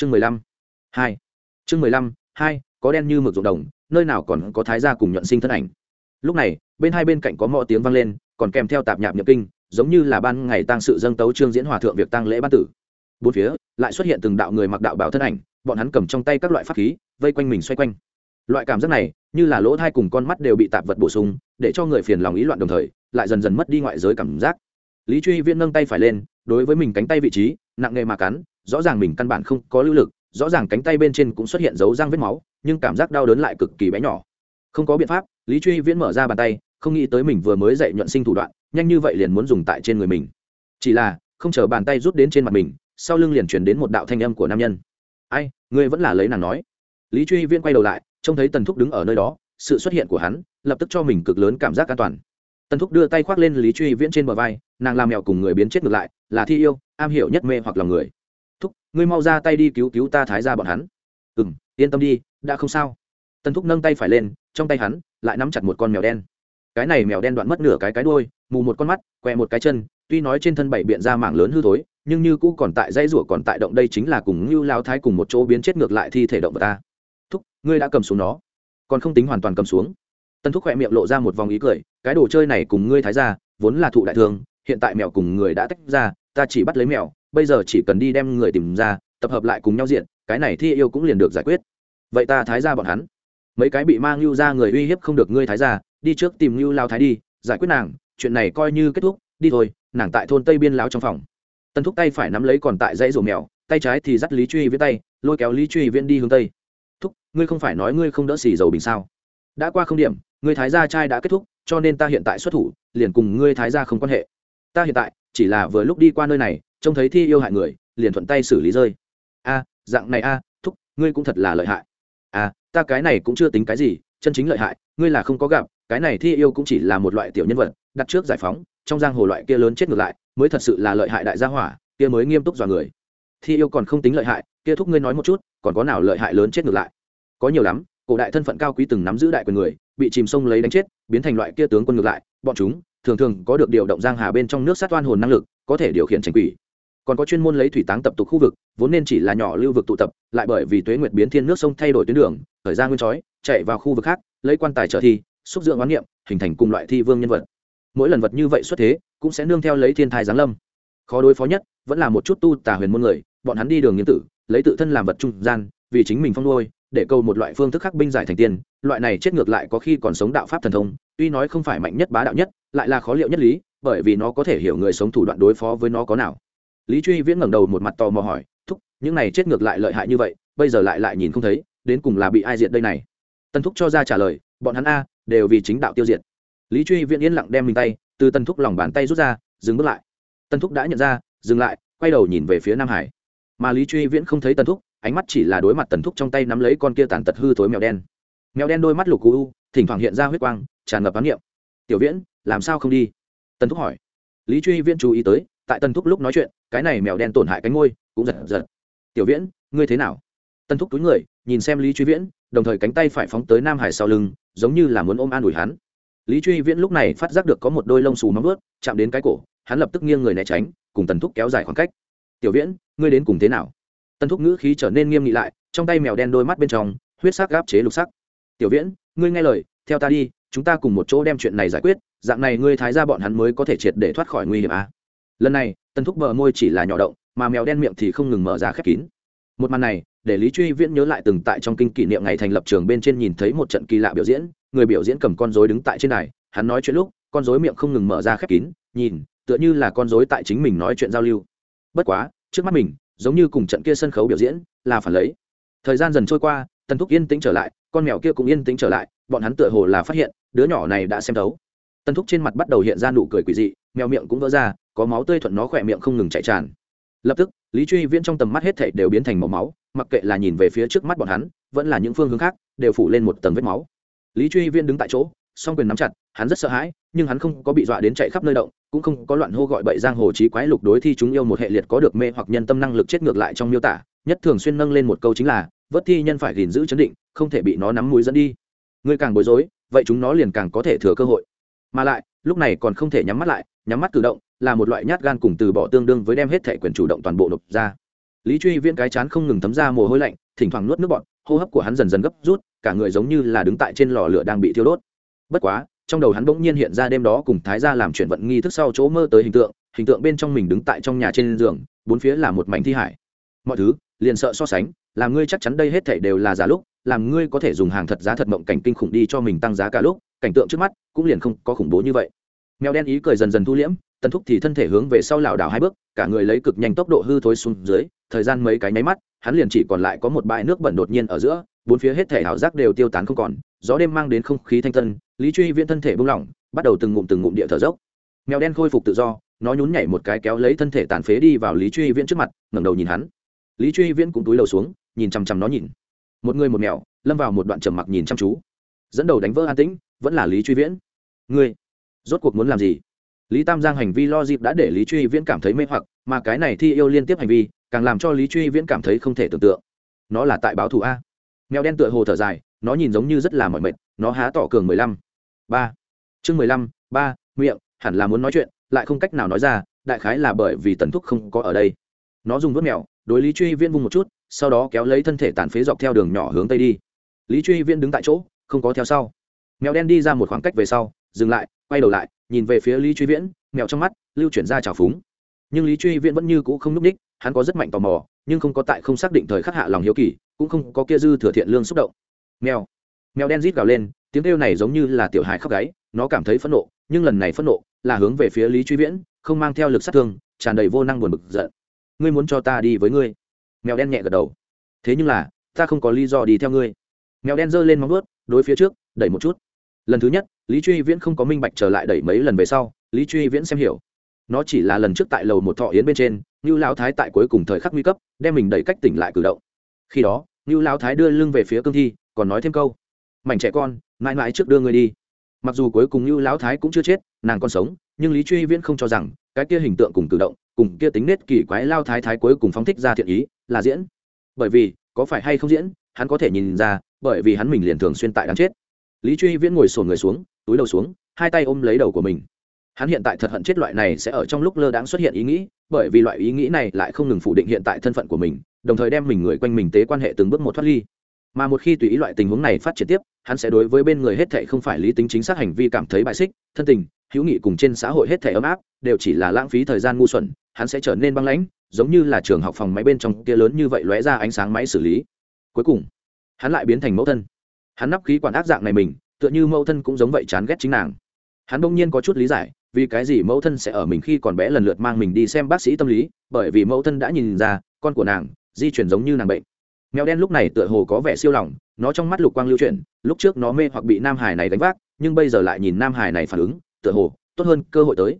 chương mười lăm, hai. Chương mười lăm, hai, có đen như mực ruộng đồng, nơi nào còn có thái gia cùng nhuận sinh thân ảnh. Lúc này, bên hai bên cạnh có mọi tiếng vang lên, còn kèm theo tạp nhạp nhập kinh, giống như là ban ngày tăng sự dâng tấu trương diễn hòa thượng việc tăng lễ ban tử. Bốn phía, lại xuất hiện từng đạo người mặc đạo bảo thân ảnh, bọn hắn cầm trong tay các loại pháp khí, vây quanh mình xoay quanh. Loại cảm giác này, như là lỗ thai cùng con mắt đều bị tạp vật bổ sung, để cho người phiền lòng ý loạn đồng thời, lại dần dần mất đi ngoại giới cảm giác. Lý truy viên nâng tay phải lên, đối với mình cánh tay vị trí, nặng nghề mà cắn rõ ràng mình căn bản không có lưu lực, rõ ràng cánh tay bên trên cũng xuất hiện dấu răng vết máu, nhưng cảm giác đau đớn lại cực kỳ bé nhỏ. Không có biện pháp, lý truy viễn mở ra bàn tay, không nghĩ tới mình vừa mới dạy nhuận sinh thủ đoạn, nhanh như vậy liền muốn dùng tại trên người mình. Chỉ là, không chờ bàn tay rút đến trên mặt mình, sau lưng liền chuyển đến một đạo thanh âm của nam nhân. Ai, ngươi vẫn là lấy nàng nói. Lý truy viễn quay đầu lại, trông thấy tần thúc đứng ở nơi đó, sự xuất hiện của hắn lập tức cho mình cực lớn cảm giác an toàn. Tần thúc đưa tay khoác lên lý truy viễn trên bờ vai, nàng làm mèo cùng người biến chết ngược lại, là thi yêu, am hiểu nhất mê hoặc lòng người thúc, ngươi mau ra tay đi cứu cứu ta thái ra bọn hắn. Ừ m yên tâm đi, đã không sao. Tần thúc nâng tay phải lên, trong tay hắn lại nắm chặt một con mèo đen. Cái này mèo đen đoạn mất nửa cái cái đôi mù một con mắt què một cái chân, tuy nói trên thân bảy biện ra mảng lớn hư thối, nhưng như cũ còn tại dây rủa còn tại động đây chính là cùng ngưu lao thái cùng một chỗ biến chết ngược lại thi thể động vật ta. Thúc, ngươi đã cầm xuống nó. Còn không tính hoàn toàn cầm xuống. Tân thúc khỏe miệng lộ ra một vòng ý cười, cái đồ chơi này cùng ngươi thái ra vốn là thụ đại thương, hiện tại mèo cùng người đã tách ra, ta chỉ bắt lấy mèo bây giờ chỉ cần đi đem người tìm ra, tập hợp lại cùng nhau diện, cái này thi yêu cũng liền được giải quyết. Vậy ta thái ra bọn hắn. Mấy cái bị mang lưu ra người uy hiếp không được ngươi thái ra đi trước tìm lưu lao thái đi, giải quyết nàng, chuyện này coi như kết thúc, đi thôi, nàng tại thôn tây biên lao trong phòng. Tân thúc tay phải nắm lấy còn tại dãy rổ mèo, tay trái thì dắt lý truy viễn tay, lôi kéo lý truy viễn đi hướng tây. Thúc, ngươi không phải nói ngươi không đỡ xì dầu bình sao? Đã qua không điểm, ngươi thái gia trai đã kết thúc, cho nên ta hiện tại xuất thủ, liền cùng ngươi thái gia không quan hệ. Ta hiện tại chỉ là vừa lúc đi qua nơi này trông thấy thi yêu hại người, liền thuận tay xử lý rơi. A, dạng này a, thúc, ngươi cũng thật là lợi hại. A, ta cái này cũng chưa tính cái gì, chân chính lợi hại, ngươi là không có gặp, cái này thi yêu cũng chỉ là một loại tiểu nhân vật, đặt trước giải phóng, trong giang hồ loại kia lớn chết ngược lại, mới thật sự là lợi hại đại gia hỏa, kia mới nghiêm túc dọa người. Thi yêu còn không tính lợi hại, kia thúc ngươi nói một chút, còn có nào lợi hại lớn chết ngược lại? Có nhiều lắm, cổ đại thân phận cao quý từng nắm giữ đại quyền người, bị chìm sông lấy đánh chết, biến thành loại kia tướng quân ngược lại, bọn chúng thường thường có được điều động giang hà bên trong nước sát oan hồn năng lực, có thể điều khiển tranh quỷ còn có chuyên môn lấy thủy táng tập tục khu vực, vốn nên chỉ là nhỏ lưu vực tụ tập, lại bởi vì tuế nguyệt biến thiên nước sông thay đổi tuyến đường thời gian nguyên chói chạy vào khu vực khác, lấy quan tài trở thi, xúc dưỡng oán niệm, hình thành cùng loại thi vương nhân vật. Mỗi lần vật như vậy xuất thế, cũng sẽ nương theo lấy thiên thai giáng lâm. Khó đối phó nhất, vẫn là một chút tu tà huyền môn người, bọn hắn đi đường nghiên tử, lấy tự thân làm vật trung gian, vì chính mình phong nuôi, để câu một loại phương thức khắc binh giải thành tiền loại này chết ngược lại có khi còn sống đạo pháp thần thông, tuy nói không phải mạnh nhất bá đạo nhất, lại là khó liệu nhất lý, bởi vì nó có thể hiểu người sống thủ đoạn đối phó với nó có nào lý truy viễn ngẩng đầu một mặt tò mò hỏi, thúc, những này chết ngược lại lợi hại như vậy, bây giờ lại lại nhìn không thấy, đến cùng là bị ai diệt đây này? Tần thúc cho ra trả lời, bọn hắn a, đều vì chính đạo tiêu diệt. Lý truy viễn yên lặng đem mình tay, từ Tần thúc lòng bàn tay rút ra, dừng bước lại. Tần thúc đã nhận ra, dừng lại, quay đầu nhìn về phía nam hải. Mà lý truy viễn không thấy Tần thúc, ánh mắt chỉ là đối mặt tần thúc trong tay nắm lấy con kia tàn tật hư thối mèo đen. Mèo đen đôi mắt lục cú u, thỉnh thoảng hiện ra huyết quang, tràn ngập ám niệm. Tiểu viễn, làm sao không đi? Tần thúc hỏi. Lý truy viễn chú ý tới tại tần thúc lúc nói chuyện, cái này mèo đen tổn hại cánh ngôi, cũng giật giật. Tiểu viễn, ngươi thế nào? Tần thúc túi người, nhìn xem lý truy viễn, đồng thời cánh tay phải phóng tới nam hải sau lưng, giống như là muốn ôm an ủi hắn. Lý truy viễn lúc này phát giác được có một đôi lông xù móng vớt chạm đến cái cổ, hắn lập tức nghiêng người né tránh, cùng tần thúc kéo dài khoảng cách. Tiểu viễn, ngươi đến cùng thế nào? Tần thúc ngữ khí trở nên nghiêm nghị lại, trong tay mèo đen đôi mắt bên trong, huyết sắc gáp chế lục sắc. Tiểu viễn, ngươi nghe lời, theo ta đi, chúng ta cùng một chỗ đem chuyện này giải quyết, dạng này ngươi thái ra bọn hắn mới có thể triệt để thoát khỏi nguy hiểm à lần này, tần thúc bờ môi chỉ là nhỏ động, mà mèo đen miệng thì không ngừng mở ra khép kín. Một màn này, để lý truy viễn nhớ lại từng tại trong kinh kỷ niệm ngày thành lập trường bên trên nhìn thấy một trận kỳ lạ biểu diễn, người biểu diễn cầm con dối đứng tại trên đài, hắn nói chuyện lúc, con dối miệng không ngừng mở ra khép kín, nhìn, tựa như là con dối tại chính mình nói chuyện giao lưu. Bất quá, trước mắt mình, giống như cùng trận kia sân khấu biểu diễn, là phản lấy. Thời gian dần trôi qua, tần thúc yên tĩnh trở lại, con mèo kia cũng yên tĩnh trở lại, bọn hắn tựa hồ là phát hiện, đứa nhỏ này đã xem thấu. Tần thúc trên mặt bắt đầu hiện ra nụ cười quỷ dị, mèo miệng cũng vỡ ra có máu tươi thuận nó khỏe miệng không ngừng chạy tràn. Lập tức, lý truy viễn trong tầm mắt hết thảy đều biến thành màu máu, mặc kệ là nhìn về phía trước mắt bọn hắn, vẫn là những phương hướng khác, đều phủ lên một tầng vết máu. Lý truy viễn đứng tại chỗ, song quyền nắm chặt, hắn rất sợ hãi, nhưng hắn không có bị dọa đến chạy khắp nơi động, cũng không có loạn hô gọi bậy giang hồ trí quái lục đối thi chúng yêu một hệ liệt có được mê hoặc nhân tâm năng lực chết ngược lại trong miêu tả, nhất thường xuyên nâng lên một câu chính là vớt thi nhân phải gìn giữ chấn định, không thể bị nó nắm mũi dẫn đi. Người càng bối rối, vậy chúng nó liền càng có thể thừa cơ hội. Mà lại, lúc này còn không thể nhắm mắt lại, nhắm mắt cử động là một loại nhát gan cùng từ bỏ tương đương với đem hết thể quyền chủ động toàn bộ nộp ra. Lý truy viễn cái chán không ngừng thấm ra mồ hôi lạnh, thỉnh thoảng nuốt nước bọt, hô hấp của hắn dần dần gấp rút, cả người giống như là đứng tại trên lò lửa đang bị thiêu đốt. Bất quá, trong đầu hắn bỗng nhiên hiện ra đêm đó cùng thái gia làm chuyện vận nghi thức sau chỗ mơ tới hình tượng hình tượng bên trong mình đứng tại trong nhà trên giường, bốn phía là một mảnh thi hải. Mọi thứ, liền sợ so sánh làm ngươi chắc chắn đây hết thảy đều là giả lúc, làm ngươi có thể dùng hàng thật giá thật mộng cảnh kinh khủng đi cho mình tăng giá cả lúc, cảnh tượng trước mắt cũng liền không có khủng bố như vậy mèo đen ý cười dần dần thu liễm, tần thúc thì thân thể hướng về sau lảo đảo hai bước, cả người lấy cực nhanh tốc độ hư thối xuống dưới, thời gian mấy cái nháy mắt, hắn liền chỉ còn lại có một bãi nước bẩn đột nhiên ở giữa, bốn phía hết thể ảo giác đều tiêu tán không còn, gió đêm mang đến không khí thanh tân, lý truy viễn thân thể buông lỏng, bắt đầu từng ngụm từng ngụm địa thở dốc. Mèo đen khôi phục tự do, nó nhún nhảy một cái kéo lấy thân thể tàn phế đi vào lý truy viễn trước mặt, ngẩng đầu nhìn hắn. Lý truy viễn cũng túi đầu xuống, nhìn chằm chằm nó nhìn. Một người một mèo, lâm vào một đoạn trầm mặc nhìn chăm chú. Dẫn đầu đánh vỡ an tĩnh, vẫn là lý truy viễn. Ngươi rốt cuộc muốn làm gì? Lý tam giang hành vi lo dịp đã để lý truy viễn cảm thấy mê hoặc, mà cái này thi yêu liên tiếp hành vi, càng làm cho lý truy viễn cảm thấy không thể tưởng tượng. Nó là tại báo thù a. Mèo đen tựa hồ thở dài, nó nhìn giống như rất là mỏi mệt, nó há tỏ cường mười lăm. Ba. Chương mười lăm, ba, miệng, hẳn là muốn nói chuyện, lại không cách nào nói ra, đại khái là bởi vì tần thúc không có ở đây. Nó dùng vớt mèo, đối lý truy viễn vung một chút, sau đó kéo lấy thân thể tàn phế dọc theo đường nhỏ hướng tây đi. Lý truy viễn đứng tại chỗ, không có theo sau. Mèo đen đi ra một khoảng cách về sau, dừng lại quay đầu lại, nhìn về phía lý truy viễn, mèo trong mắt, lưu chuyển ra trào phúng. Nhưng lý truy viễn vẫn như cũ không n ú c ních hắn có rất mạnh tò mò, nhưng không có tại không xác định thời khắc hạ lòng hiếu kỳ, cũng không có kia dư thừa thiện lương xúc động. Mèo mèo đen rít gào lên, tiếng kêu này giống như là tiểu hài khóc gáy, nó cảm thấy phẫn nộ, nhưng lần này phẫn nộ là hướng về phía lý truy viễn, không mang theo lực sát thương, tràn đầy vô năng buồn bực giận. Ngươi muốn cho ta đi với ngươi? Mèo đen nhẹ gật đầu. Thế nhưng là, ta không có lý do đi theo ngươi. Mèo đen giơ lên móng ướt đối phía trước, đẩy một chút lần thứ nhất, lý truy viễn không có minh bạch trở lại đẩy mấy lần về sau, lý truy viễn xem hiểu. Nó chỉ là lần trước tại lầu một thọ yến bên trên như lão thái tại cuối cùng thời khắc nguy cấp, đem mình đẩy cách tỉnh lại cử động. Khi đó như lão thái đưa lưng về phía cương thi, còn nói thêm câu, mảnh trẻ con, mãi mãi trước đưa người đi. Mặc dù cuối cùng như lão thái cũng chưa chết, nàng còn sống, nhưng lý truy viễn không cho rằng, cái kia hình tượng cùng cử động, cùng kia tính nết kỳ quái lao thái thái cuối cùng phóng thích ra thiện ý, là diễn. Bởi vì, có phải hay không diễn, hắn có thể nhìn ra, bởi vì hắn mình liền thường xuyên tại đáng chết lý truy viễn ngồi sổn người xuống, túi đầu xuống, hai tay ôm lấy đầu của mình. Hắn hiện tại thật hận chết loại này sẽ ở trong lúc lơ đãng xuất hiện ý nghĩ, bởi vì loại ý nghĩ này lại không ngừng phủ định hiện tại thân phận của mình, đồng thời đem mình người quanh mình tế quan hệ từng bước một thoát ly. Mà một khi tùy ý loại tình huống này phát triển tiếp, hắn sẽ đối với bên người hết thệ không phải lý tính chính xác hành vi cảm thấy bại xích, thân tình, hữu nghị cùng trên xã hội hết thệ ấm áp, đều chỉ là lãng phí thời gian ngu xuẩn, hắn sẽ trở nên băng lãnh, giống như là trường học phòng máy bên trong kia lớn như vậy lóe ra ánh sáng máy xử lý. Cuối cùng, hắn lại biến thành mẫu thân hắn nắp khí quản ác dạng này mình, tựa như mẫu thân cũng giống vậy chán ghét chính nàng. Hắn bỗng nhiên có chút lý giải, vì cái gì mẫu thân sẽ ở mình khi còn bé lần lượt mang mình đi xem bác sĩ tâm lý, bởi vì mẫu thân đã nhìn ra, con của nàng, di chuyển giống như nàng bệnh. Mèo đen lúc này tựa hồ có vẻ siêu lòng, nó trong mắt lục quang lưu chuyển, lúc trước nó mê hoặc bị nam hải này đánh vác, nhưng bây giờ lại nhìn nam hải này phản ứng, tựa hồ, tốt hơn cơ hội tới.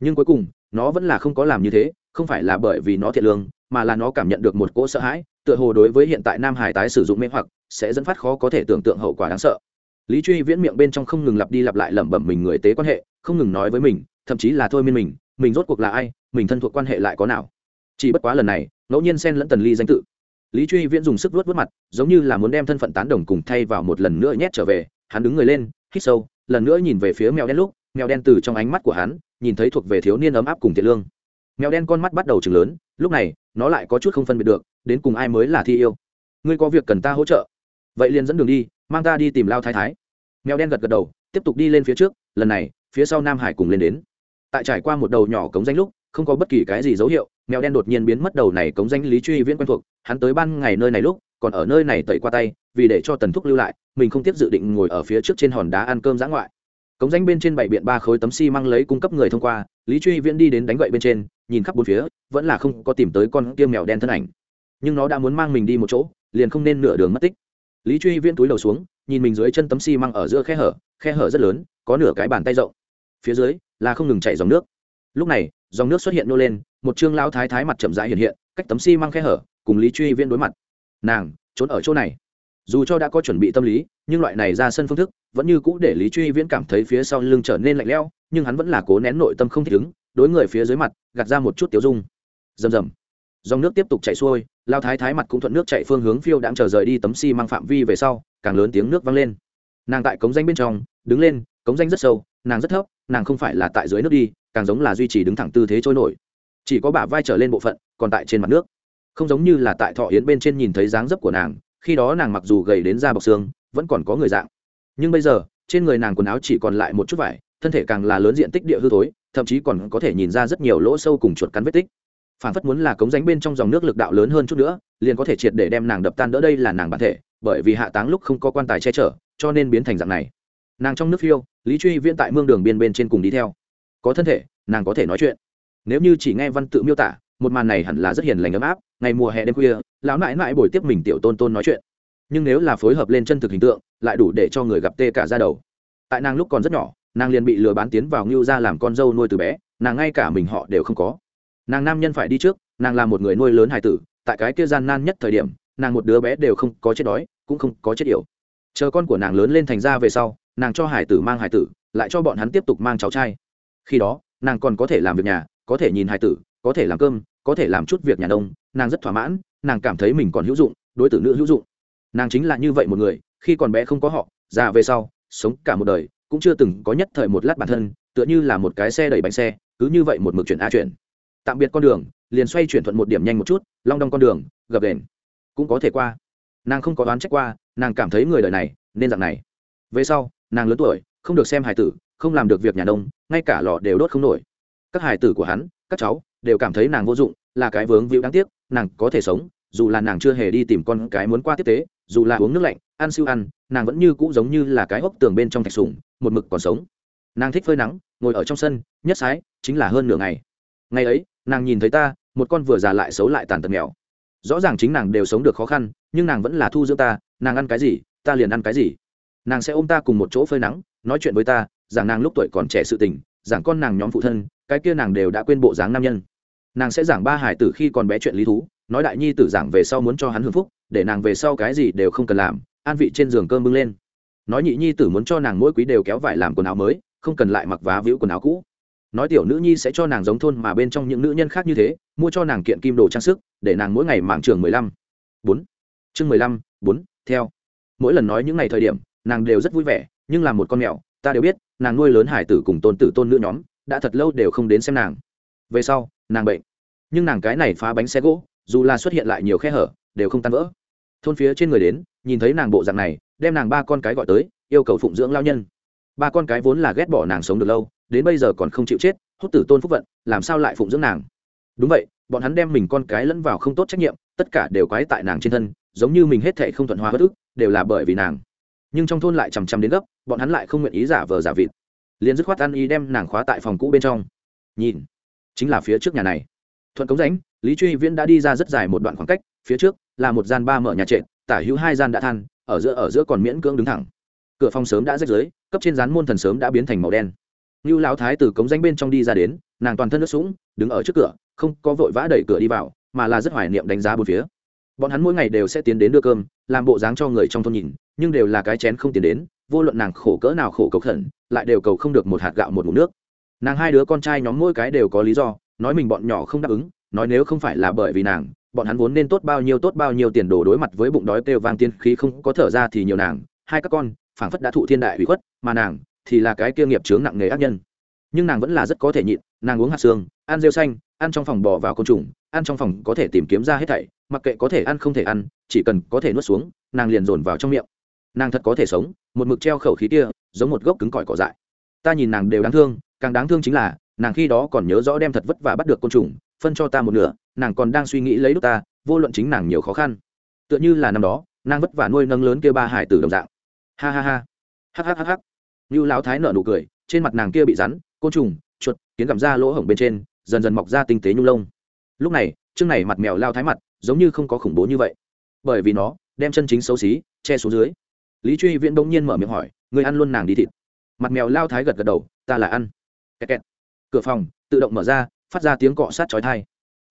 Nhưng cuối cùng, nó vẫn là không có làm như thế, không phải là bởi vì nó thiệt lương, mà là nó cảm nhận được một cỗ sợ hãi tựa hồ đối với hiện tại nam hải tái sử dụng mê hoặc, sẽ dẫn phát khó có thể tưởng tượng hậu quả đáng sợ. Lý truy viễn miệng bên trong không ngừng lặp đi lặp lại lẩm bẩm mình người tế quan hệ, không ngừng nói với mình, thậm chí là thôi miên mình mình rốt cuộc là ai, mình thân thuộc quan hệ lại có nào. Chỉ bất quá lần này, ngẫu nhiên xen lẫn tần ly danh tự. Lý truy viễn dùng sức vuốt vớt mặt, giống như là muốn đem thân phận tán đồng cùng thay vào một lần nữa nhét trở về, hắn đứng người lên, hít sâu, lần nữa nhìn về phía mèo đen lúc, mèo đen từ trong ánh mắt của hắn, nhìn thấy thuộc về thiếu niên ấm áp cùng thiện lương. Mèo đen con mắt bắt đầu chừng lớn, lúc này, nó lại có chút không phân biệt được đến cùng ai mới là thi yêu? Ngươi có việc cần ta hỗ trợ. Vậy liền dẫn đường đi, mang ta đi tìm lao thái thái. Mèo đen gật gật đầu, tiếp tục đi lên phía trước, lần này, phía sau nam hải cùng lên đến. Tại trải qua một đầu nhỏ cống danh lúc, không có bất kỳ cái gì dấu hiệu, mèo đen đột nhiên biến mất đầu này cống danh lý truy viễn quen thuộc, hắn tới ban ngày nơi này lúc, còn ở nơi này tẩy qua tay, vì để cho tần thúc lưu lại, mình không tiếp dự định ngồi ở phía trước trên hòn đá ăn cơm giã ngoại. Cống danh bên trên bảy biện ba khối tấm xi măng lấy cung cấp người thông qua, lý truy viễn đi đến đánh gậy bên trên, nhìn khắp bốn phía, vẫn là không có tìm tới con kia mèo đen thân ảnh nhưng nó đã muốn mang mình đi một chỗ, liền không nên nửa đường mất tích. Lý truy viễn túi đầu xuống, nhìn mình dưới chân tấm xi măng ở giữa khe hở khe hở rất lớn, có nửa cái bàn tay rộng. Phía dưới là không ngừng chạy dòng nước. Lúc này, dòng nước xuất hiện nô lên, một chương lao thái thái mặt chậm rãi hiện hiện, cách tấm xi măng khe hở, cùng lý truy viễn đối mặt. Nàng, trốn ở chỗ này. Dù cho đã có chuẩn bị tâm lý, nhưng loại này ra sân phương thức, vẫn như cũ để lý truy viễn cảm thấy phía sau lưng trở nên lạnh lẽo, nhưng hắn vẫn là cố nén nội tâm không thể đứng đối người phía dưới mặt, gạt ra một chút tiểu dung. Rầm rầm dòng nước tiếp tục chảy xuôi, lao thái thái mặt cũng thuận nước chạy phương hướng phiêu đang chờ rời đi tấm xi phạm vi về sau, càng lớn tiếng nước vang lên. Nàng tại cống danh bên trong, đứng lên, cống danh rất sâu, nàng rất thấp, nàng không phải là tại dưới nước đi, càng giống là duy trì đứng thẳng tư thế trôi nổi. Chỉ có bả vai trở lên bộ phận, còn tại trên mặt nước. Không giống như là tại thọ yến bên trên nhìn thấy dáng dấp của nàng, khi đó nàng mặc dù gầy đến da bọc xương, vẫn còn có người dạng. Nhưng bây giờ, trên người nàng quần áo chỉ còn lại một chút vải, thân thể càng là lớn diện tích địa hư thối, thậm chí còn có thể nhìn ra rất nhiều lỗ sâu cùng chuột cắn vết tích phản phất muốn là cống ránh bên trong dòng nước lực đạo lớn hơn chút nữa, liền có thể triệt để đem nàng đập tan đỡ đây là nàng bản thể, bởi vì hạ táng lúc không có quan tài che chở, cho nên biến thành dạng này. Nàng trong nước phiêu, lý truy viễn tại mương đường biên bên trên cùng đi theo. Có thân thể, nàng có thể nói chuyện. Nếu như chỉ nghe văn tự miêu tả, một màn này hẳn là rất hiền lành ấm áp, ngày mùa hè đêm khuya, lão nại nại bồi tiếp mình tiểu tôn tôn nói chuyện. Nhưng nếu là phối hợp lên chân thực hình tượng, lại đủ để cho người gặp tê cả ra đầu. Tại nàng lúc còn rất nhỏ, nàng liền bị lừa bán tiến vào ngưu ra làm con dâu nuôi từ bé, nàng ngay cả mình họ đều không có nàng nam nhân phải đi trước, nàng là một người nuôi lớn Hải tử, tại cái kia gian nan nhất thời điểm, nàng một đứa bé đều không có chết đói, cũng không có chết yểu. Chờ con của nàng lớn lên thành ra về sau, nàng cho hải tử mang hải tử, lại cho bọn hắn tiếp tục mang cháu trai. Khi đó, nàng còn có thể làm việc nhà, có thể nhìn hải tử, có thể làm cơm, có thể làm chút việc nhà nông, nàng rất thỏa mãn, nàng cảm thấy mình còn hữu dụng, đối tử nữ hữu dụng. Nàng chính là như vậy một người, khi còn bé không có họ, già về sau, sống cả một đời, cũng chưa từng có nhất thời một lát bản thân, tựa như là một cái xe đẩy bánh xe, cứ như vậy một mực chuyển a chuyển tạm biệt con đường, liền xoay chuyển thuận một điểm nhanh một chút, long đong con đường, gập đền. Cũng có thể qua. Nàng không có đoán trách qua, nàng cảm thấy người đời này, nên dạng này. Về sau, nàng lớn tuổi, không được xem hài tử, không làm được việc nhà nông, ngay cả lò đều đốt không nổi. Các hài tử của hắn, các cháu, đều cảm thấy nàng vô dụng, là cái vướng víu đáng tiếc, nàng có thể sống, dù là nàng chưa hề đi tìm con cái muốn qua tiếp tế, dù là uống nước lạnh, ăn siêu ăn, nàng vẫn như cũ giống như là cái hốc tường bên trong thạch sùng, một mực còn sống. Nàng thích phơi nắng, ngồi ở trong sân, nhất sái, chính là hơn nửa ngày. Ngày ấy nàng nhìn thấy ta, một con vừa già lại xấu lại tàn tật mèo. Rõ ràng chính nàng đều sống được khó khăn, nhưng nàng vẫn là thu dưỡng ta, nàng ăn cái gì, ta liền ăn cái gì. Nàng sẽ ôm ta cùng một chỗ phơi nắng, nói chuyện với ta, giảng nàng lúc tuổi còn trẻ sự tình, giảng con nàng nhóm phụ thân, cái kia nàng đều đã quên bộ dáng nam nhân. Nàng sẽ giảng ba hải tử khi còn bé chuyện lý thú, nói đại nhi tử giảng về sau muốn cho hắn hưởng phúc, để nàng về sau cái gì đều không cần làm, an vị trên giường cơm bưng lên. Nói nhị nhi tử muốn cho nàng mỗi quý đều kéo vải làm quần áo mới, không cần lại mặc vá víu quần áo cũ nói tiểu nữ nhi sẽ cho nàng giống thôn mà bên trong những nữ nhân khác như thế, mua cho nàng kiện kim đồ trang sức, để nàng mỗi ngày mạng trường mười lăm. Bốn. Chương mười lăm, bốn, theo. Mỗi lần nói những ngày thời điểm, nàng đều rất vui vẻ, nhưng là một con mèo, ta đều biết, nàng nuôi lớn hải tử cùng tôn tử tôn nữ nhóm, đã thật lâu đều không đến xem nàng. Về sau, nàng bệnh. Nhưng nàng cái này phá bánh xe gỗ, dù là xuất hiện lại nhiều khe hở, đều không tan vỡ. Thôn phía trên người đến, nhìn thấy nàng bộ dạng này, đem nàng ba con cái gọi tới, yêu cầu phụng dưỡng lao nhân. Ba con cái vốn là ghét bỏ nàng sống được lâu đến bây giờ còn không chịu chết hốt tử tôn phúc vận làm sao lại phụng dưỡng nàng? Đúng vậy bọn hắn đem mình con cái lẫn vào không tốt trách nhiệm tất cả đều quái tại nàng trên thân giống như mình hết thệ không thuận hóa bất ức đều là bởi vì nàng. Nhưng trong thôn lại chằm chằm đến gấp bọn hắn lại không nguyện ý giả vờ giả vịt. Liền dứt khoát ăn y đem nàng khóa tại phòng cũ bên trong. Nhìn chính là phía trước nhà này. Thuận cống ránh, lý truy viễn đã đi ra rất dài một đoạn khoảng cách phía trước là một gian ba mở nhà trệt tả hữu hai gian đã than ở giữa ở giữa còn miễn cưỡng đứng thẳng. Cửa phòng sớm đã rách dưới cấp trên rán môn thần sớm đã biến thành màu đen. Nưu lão thái tử cống danh bên trong đi ra đến, nàng toàn thân nước sũng, đứng ở trước cửa, không có vội vã đẩy cửa đi vào, mà là rất hoài niệm đánh giá bốn phía. Bọn hắn mỗi ngày đều sẽ tiến đến đưa cơm, làm bộ dáng cho người trong thôn nhìn, nhưng đều là cái chén không tiến đến, vô luận nàng khổ cỡ nào khổ cầu khẩn, lại đều cầu không được một hạt gạo một muỗng nước. Nàng hai đứa con trai nhóm mỗi cái đều có lý do, nói mình bọn nhỏ không đáp ứng, nói nếu không phải là bởi vì nàng, bọn hắn vốn nên tốt bao nhiêu tốt bao nhiêu tiền đồ đối mặt với bụng đói kêu vang tiên, khí không có thở ra thì nhiều nàng, hai các con, phảng phất đã thụ thiên đại ủy khuất, mà nàng thì là cái kia nghiệp chướng nặng nề ác nhân. Nhưng nàng vẫn là rất có thể nhịn, nàng uống hạt xương, ăn rêu xanh, ăn trong phòng bò vào côn trùng, ăn trong phòng có thể tìm kiếm ra hết thảy, mặc kệ có thể ăn không thể ăn, chỉ cần có thể nuốt xuống, nàng liền dồn vào trong miệng. Nàng thật có thể sống, một mực treo khẩu khí kia, giống một gốc cứng cỏi cỏ dại. Ta nhìn nàng đều đáng thương, càng đáng thương chính là, nàng khi đó còn nhớ rõ đem thật vất vả bắt được côn trùng, phân cho ta một nửa, nàng còn đang suy nghĩ lấy đút ta, vô luận chính nàng nhiều khó khăn. Tựa như là năm đó, nàng vất vả nuôi nâng lớn kia ba hải tử đồng dạng. Ha ha ha. Hắc hắc hắc hắc như lão thái nở nụ cười, trên mặt nàng kia bị rắn, côn trùng, chuột, kiến gặm ra lỗ hổng bên trên, dần dần mọc ra tinh tế nhung lông. Lúc này chương này mặt mèo lao thái mặt, giống như không có khủng bố như vậy. Bởi vì nó, đem chân chính xấu xí, che xuống dưới. Lý truy viễn bỗng nhiên mở miệng hỏi người ăn luôn nàng đi thịt? Mặt mèo lao thái gật gật đầu, ta là ăn. Kẹt kẹt. cửa phòng, tự động mở ra, phát ra tiếng cọ sát chói thai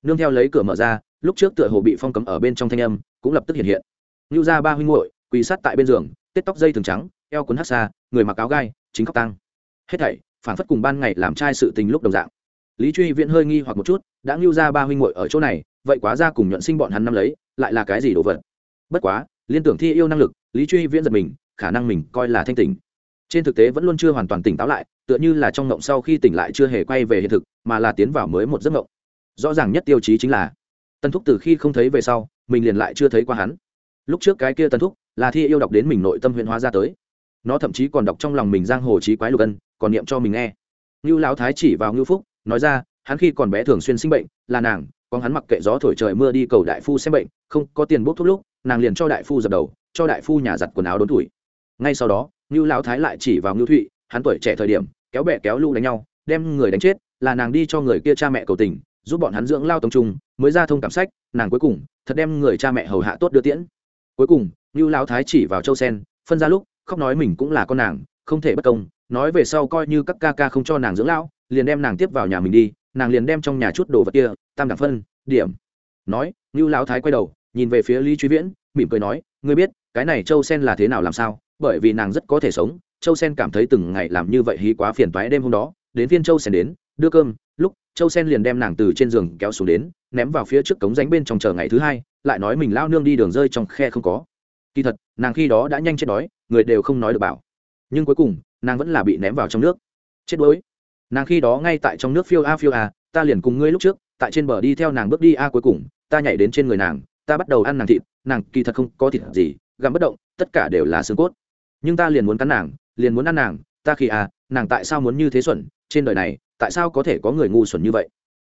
nương theo lấy cửa mở ra, lúc trước tựa hồ bị phong cấm ở bên trong thanh âm, cũng lập tức hiện hiện. Lưu ra ba huynh muội, quỳ sát tại bên giường tết tóc dây thường trắng, eo cuốn hát xa, người mặc áo gai, chính khóc tăng hết thảy phản phất cùng ban ngày làm trai sự tình lúc đồng dạng. Lý truy viễn hơi nghi hoặc một chút, đã lưu ra ba huynh muội ở chỗ này, vậy quá ra cùng nhuận sinh bọn hắn năm lấy, lại là cái gì đồ vật? Bất quá, liên tưởng thi yêu năng lực, lý truy viễn giật mình, khả năng mình coi là thanh tỉnh. Trên thực tế vẫn luôn chưa hoàn toàn tỉnh táo lại, tựa như là trong ngộng sau khi tỉnh lại chưa hề quay về hiện thực, mà là tiến vào mới một giấc ngộng. Rõ ràng nhất tiêu chí chính là tân thúc từ khi không thấy về sau, mình liền lại chưa thấy qua hắn. Lúc trước cái kia tân thúc là thi yêu đọc đến mình nội tâm huyện hóa ra tới. Nó thậm chí còn đọc trong lòng mình giang hồ trí quái lục ân, còn niệm cho mình nghe. Ngưu lão thái chỉ vào ngưu phúc, nói ra, hắn khi còn bé thường xuyên sinh bệnh, là nàng con hắn mặc kệ gió thổi trời mưa đi cầu đại phu xem bệnh, không có tiền bốc thuốc lúc, nàng liền cho đại phu dập đầu, cho đại phu nhà giặt quần áo đốn tuổi. Ngay sau đó, ngưu lão thái lại chỉ vào ngưu thụy, hắn tuổi trẻ thời điểm, kéo bẹ kéo lũ đánh nhau, đem người đánh chết, là nàng đi cho người kia cha mẹ cầu tình, giúp bọn hắn dưỡng lao tông trung, mới ra thông cảm sách, nàng cuối cùng, thật đem người cha mẹ hầu hạ tốt đưa tiễn. Cuối cùng như lão thái chỉ vào châu sen, phân ra lúc, khóc nói mình cũng là con nàng, không thể bất công, nói về sau coi như các ca ca không cho nàng dưỡng lão, liền đem nàng tiếp vào nhà mình đi, nàng liền đem trong nhà chút đồ vật kia, tam đẳng phân, điểm. Nói, như lão thái quay đầu, nhìn về phía lý truy viễn, mỉm cười nói, ngươi biết, cái này châu sen là thế nào làm sao? Bởi vì nàng rất có thể sống, châu sen cảm thấy từng ngày làm như vậy hí quá phiền toái đêm hôm đó, đến phiên châu sen đến, đưa cơm, lúc, châu sen liền đem nàng từ trên giường kéo xuống đến, ném vào phía trước cống ránh bên trong chờ ngày thứ hai, lại nói mình lao nương đi đường rơi trong khe không có kỳ thật, nàng khi đó đã nhanh chết đói, người đều không nói được bảo. Nhưng cuối cùng, nàng vẫn là bị ném vào trong nước. Chết đuối. Nàng khi đó ngay tại trong nước phiêu a phiêu a, ta liền cùng ngươi lúc trước, tại trên bờ đi theo nàng bước đi a cuối cùng, ta nhảy đến trên người nàng, ta bắt đầu ăn nàng thịt, nàng kỳ thật không có thịt gì, gặm bất động, tất cả đều là xương cốt. Nhưng ta liền muốn cắn nàng, liền muốn ăn nàng, ta khi à nàng tại sao muốn như thế xuẩn, trên đời này, tại sao có thể có người ngu xuẩn như vậy?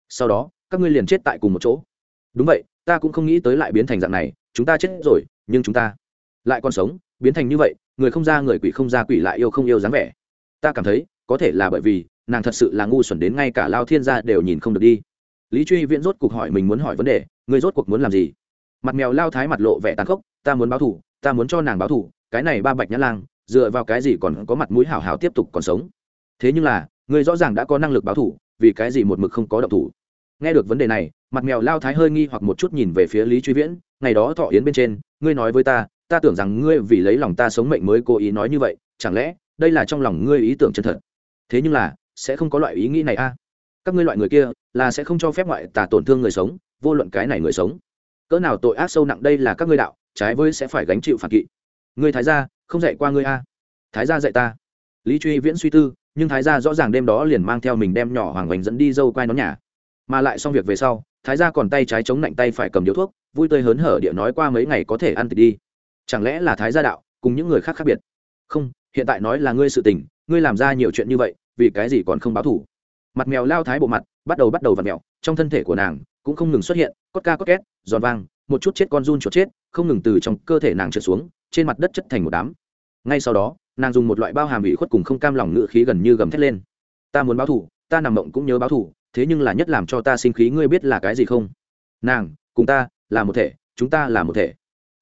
Sau đó, các ngươi liền chết tại cùng một chỗ. Đúng vậy, ta cũng không nghĩ tới lại biến thành dạng này, chúng ta chết rồi, nhưng chúng ta lại còn sống, biến thành như vậy, người không ra người quỷ không ra quỷ lại yêu không yêu dáng vẻ. Ta cảm thấy, có thể là bởi vì, nàng thật sự là ngu xuẩn đến ngay cả lao thiên gia đều nhìn không được đi. Lý truy viễn rốt cuộc hỏi mình muốn hỏi vấn đề, người rốt cuộc muốn làm gì? Mặt mèo lao thái mặt lộ vẻ tàn khốc, ta muốn báo thủ ta muốn cho nàng báo thủ cái này ba bạch nhã lang, dựa vào cái gì còn có mặt mũi hảo hảo tiếp tục còn sống? Thế nhưng là, người rõ ràng đã có năng lực báo thủ vì cái gì một mực không có động thủ? Nghe được vấn đề này, mặt mèo lao thái hơi nghi hoặc một chút nhìn về phía lý truy viễn, ngày đó thọ yến bên trên, ngươi nói với ta ta tưởng rằng ngươi vì lấy lòng ta sống mệnh mới cố ý nói như vậy, chẳng lẽ đây là trong lòng ngươi ý tưởng chân thật? Thế nhưng là, sẽ không có loại ý nghĩ này a. Các ngươi loại người kia, là sẽ không cho phép ngoại tà tổn thương người sống, vô luận cái này người sống. Cỡ nào tội ác sâu nặng đây là các ngươi đạo, trái với sẽ phải gánh chịu phạt kỵ. Ngươi thái gia, không dạy qua ngươi a. Thái gia dạy ta. Lý truy viễn suy tư, nhưng thái gia rõ ràng đêm đó liền mang theo mình đem nhỏ hoàng hoành dẫn đi dâu quai nó nhà. Mà lại xong việc về sau, thái gia còn tay trái chống lạnh tay phải cầm điếu thuốc, vui tươi hớn hở địa nói qua mấy ngày có thể ăn thịt đi chẳng lẽ là thái gia đạo, cùng những người khác khác biệt? Không, hiện tại nói là ngươi sự tình, ngươi làm ra nhiều chuyện như vậy, vì cái gì còn không báo thủ? Mặt mèo lao thái bộ mặt, bắt đầu bắt đầu v ặ mèo, trong thân thể của nàng cũng không ngừng xuất hiện, cốt ca cốt két, giòn vang, một chút chết con run chuột chết, không ngừng từ trong cơ thể nàng trượt xuống, trên mặt đất chất thành một đám. Ngay sau đó, nàng dùng một loại bao hàm ủy khuất cùng không cam lòng ngự khí gần như gầm thét lên. Ta muốn báo thủ, ta nằm mộng cũng nhớ báo thủ, thế nhưng là nhất làm cho ta sinh khí, ngươi biết là cái gì không? Nàng, cùng ta là một thể, chúng ta là một thể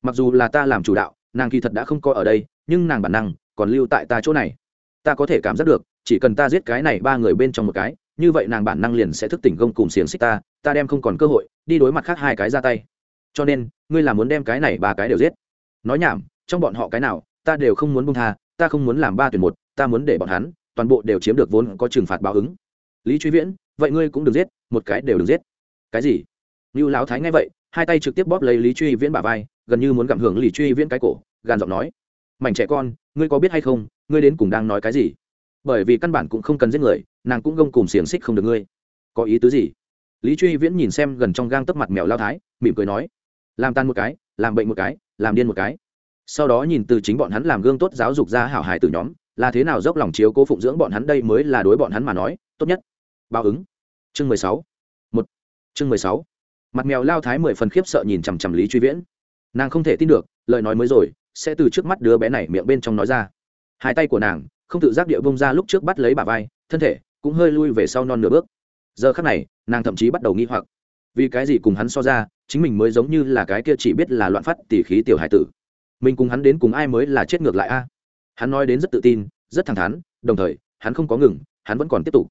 mặc dù là ta làm chủ đạo, nàng kỳ thật đã không coi ở đây, nhưng nàng bản năng còn lưu tại ta chỗ này. Ta có thể cảm giác được, chỉ cần ta giết cái này ba người bên trong một cái, như vậy nàng bản năng liền sẽ thức tỉnh gông cùng xiềng xích ta ta đem không còn cơ hội, đi đối mặt khác hai cái ra tay. Cho nên, ngươi là muốn đem cái này ba cái đều giết. Nói nhảm, trong bọn họ cái nào, ta đều không muốn bung tha, ta không muốn làm ba tuyển một, ta muốn để bọn hắn toàn bộ đều chiếm được vốn có trừng phạt báo ứng. Lý truy viễn, vậy ngươi cũng được giết, một cái đều được giết. Cái gì? Như lão thái nghe vậy, hai tay trực tiếp bóp lấy lý truy viễn bả vai gần như muốn gặm hưởng lý truy viễn cái cổ, gàn giọng nói. Mảnh trẻ con, ngươi có biết hay không, ngươi đến cùng đang nói cái gì? Bởi vì căn bản cũng không cần giết người, nàng cũng gông cùng xiềng xích không được ngươi. Có ý tứ gì? Lý truy viễn nhìn xem gần trong gang tấp mặt mèo lao thái, mỉm cười nói. Làm tan một cái, làm bệnh một cái, làm điên một cái. Sau đó nhìn từ chính bọn hắn làm gương tốt giáo dục ra hảo hài từ nhóm, là thế nào dốc lòng chiếu cố phụng dưỡng bọn hắn đây mới là đối bọn hắn mà nói, tốt nhất. Báo ứng. Chương mười sáu. Một. Chương mười sáu. Mặt mèo lao thái mười phần khiếp sợ nhìn chằm chằm lý truy viễn nàng không thể tin được, lời nói mới rồi, sẽ từ trước mắt đứa bé này miệng bên trong nói ra. Hai tay của nàng, không tự giác địa bông ra lúc trước bắt lấy bà vai, thân thể cũng hơi lui về sau non nửa bước. Giờ khắc này, nàng thậm chí bắt đầu nghi hoặc. Vì cái gì cùng hắn so ra, chính mình mới giống như là cái kia chỉ biết là loạn phát tỉ khí tiểu hải tử. Mình cùng hắn đến cùng ai mới là chết ngược lại a? Hắn nói đến rất tự tin, rất thẳng thắn, đồng thời, hắn không có ngừng, hắn vẫn còn tiếp tục.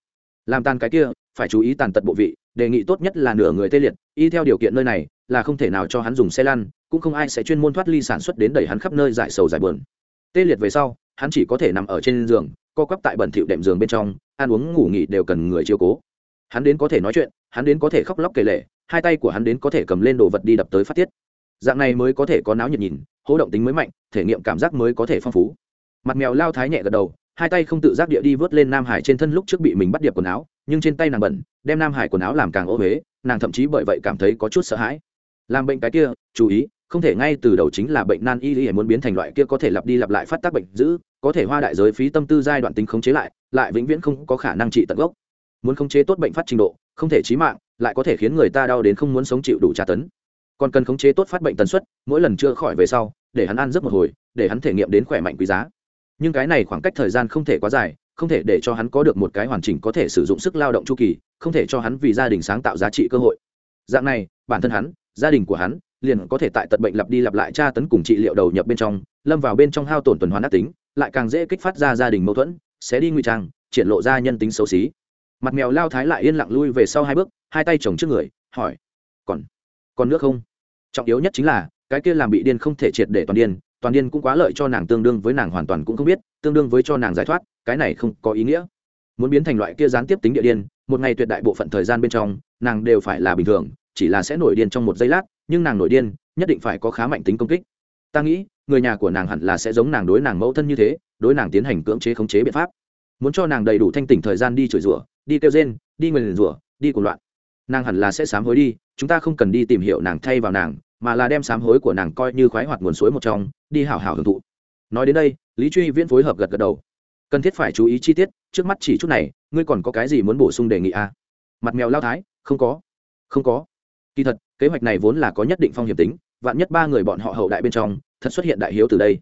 Làm tàn cái kia, phải chú ý tàn tật bộ vị, đề nghị tốt nhất là nửa người tê liệt, y theo điều kiện nơi này, là không thể nào cho hắn dùng xe lăn cũng không ai sẽ chuyên môn thoát ly sản xuất đến đẩy hắn khắp nơi giải sầu giải bờn tê liệt về sau, hắn chỉ có thể nằm ở trên giường, co quắp tại bẩn thịu đệm giường bên trong, ăn uống, ngủ nghỉ đều cần người chiều cố. Hắn đến có thể nói chuyện, hắn đến có thể khóc lóc kể lể, hai tay của hắn đến có thể cầm lên đồ vật đi đập tới phát tiết. Dạng này mới có thể có náo nhiệt nhìn hố động tính mới mạnh, thể nghiệm cảm giác mới có thể phong phú. Mặt mèo lao thái nhẹ gật đầu, hai tay không tự giác địa đi vớt lên nam hải trên thân lúc trước bị mình bắt điệp quần áo, nhưng trên tay nàng bẩn, đem nam hải quần áo làm càng ô huế nàng thậm chí bởi vậy cảm thấy có chút sợ hãi. Làm bệnh cái kia, chú ý không thể ngay từ đầu chính là bệnh nan y y muốn biến thành loại kia có thể lặp đi lặp lại phát tác bệnh dữ, có thể hoa đại giới phí tâm tư giai đoạn tính khống chế lại lại vĩnh viễn không có khả năng trị tận gốc. Muốn khống chế tốt bệnh phát trình độ, không thể chí mạng, lại có thể khiến người ta đau đến không muốn sống chịu đủ tra tấn. Còn cần khống chế tốt phát bệnh tần suất, mỗi lần chưa khỏi về sau, để hắn ăn giấc một hồi, để hắn thể nghiệm đến khỏe mạnh quý giá. Nhưng cái này khoảng cách thời gian không thể quá dài, không thể để cho hắn có được một cái hoàn chỉnh có thể sử dụng sức lao động chu kỳ, không thể cho hắn vì gia đình sáng tạo giá trị cơ hội. Dạng này, bản thân hắn, gia đình của hắn liền có thể tại tật bệnh lặp đi lặp lại tra tấn cùng trị liệu đầu nhập bên trong, lâm vào bên trong hao tổn tuần hoàn ác tính, lại càng dễ kích phát ra gia đình mâu thuẫn sẽ đi nguy trang, triển lộ ra nhân tính xấu xí. Mặt mèo lao thái lại yên lặng lui về sau hai bước, hai tay chồng trước người, hỏi, còn còn nước không? Trọng yếu nhất chính là, cái kia làm bị điên không thể triệt để toàn điên toàn điên cũng quá lợi cho nàng tương đương với nàng hoàn toàn cũng không biết, tương đương với cho nàng giải thoát, cái này không có ý nghĩa. Muốn biến thành loại kia gián tiếp tính địa điên, một ngày tuyệt đại bộ phận thời gian bên trong, nàng đều phải là bình thường chỉ là sẽ nổi điên trong một giây lát, nhưng nàng nổi điên, nhất định phải có khá mạnh tính công kích. Ta nghĩ, người nhà của nàng hẳn là sẽ giống nàng đối nàng mẫu thân như thế, đối nàng tiến hành cưỡng chế khống chế biện pháp. Muốn cho nàng đầy đủ thanh tỉnh thời gian đi chửi rủa, đi kêu rên, đi nguyền rủa, đi cùng loạn. Nàng hẳn là sẽ sám hối đi, chúng ta không cần đi tìm hiểu nàng thay vào nàng, mà là đem sám hối của nàng coi như khoái hoạt nguồn suối một trong, đi hảo hảo hưởng thụ. Nói đến đây, lý truy viễn phối hợp gật gật đầu. Cần thiết phải chú ý chi tiết, trước mắt chỉ chút này, ngươi còn có cái gì muốn bổ sung đề nghị à? mặt mèo lao thái, không có. Không có kỳ thật, kế hoạch này vốn là có nhất định phong hiểm tính, vạn nhất ba người bọn họ hậu đại bên trong, thật xuất hiện đại hiếu từ đây.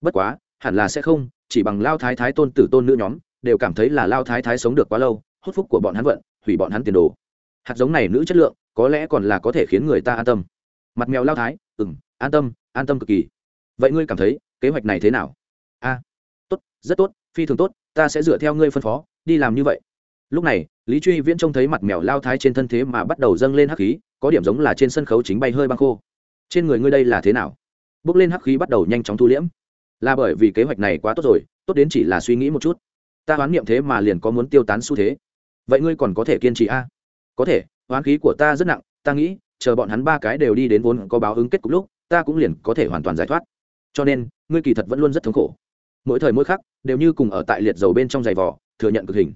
Bất quá, hẳn là sẽ không, chỉ bằng lao thái thái tôn tử tôn nữ nhóm, đều cảm thấy là lao thái thái sống được quá lâu, hút phúc của bọn hắn vận, hủy bọn hắn tiền đồ. Hạt giống này nữ chất lượng, có lẽ còn là có thể khiến người ta an tâm. Mặt mèo lao thái ừ m an tâm an tâm cực kỳ. Vậy ngươi cảm thấy, kế hoạch này thế nào? A, tốt, rất tốt, phi thường tốt, ta sẽ dựa theo ngươi phân phó, đi làm như vậy. Lúc này, lý truy viễn trông thấy mặt mèo lao thái trên thân thế mà bắt đầu dâng lên hắc khí có điểm giống là trên sân khấu chính bay hơi băng khô. Trên người ngươi đây là thế nào? Bước lên hắc khí bắt đầu nhanh chóng thu liễm. Là bởi vì kế hoạch này quá tốt rồi, tốt đến chỉ là suy nghĩ một chút. Ta hoán niệm thế mà liền có muốn tiêu tán xu thế. Vậy ngươi còn có thể kiên trì a? Có thể, hoán khí của ta rất nặng, ta nghĩ, chờ bọn hắn ba cái đều đi đến vốn có báo ứng kết cục lúc, ta cũng liền có thể hoàn toàn giải thoát. Cho nên, ngươi kỳ thật vẫn luôn rất thống khổ. Mỗi thời mỗi khắc, đều như cùng ở tại liệt dầu bên trong giày vỏ thừa nhận cực hình.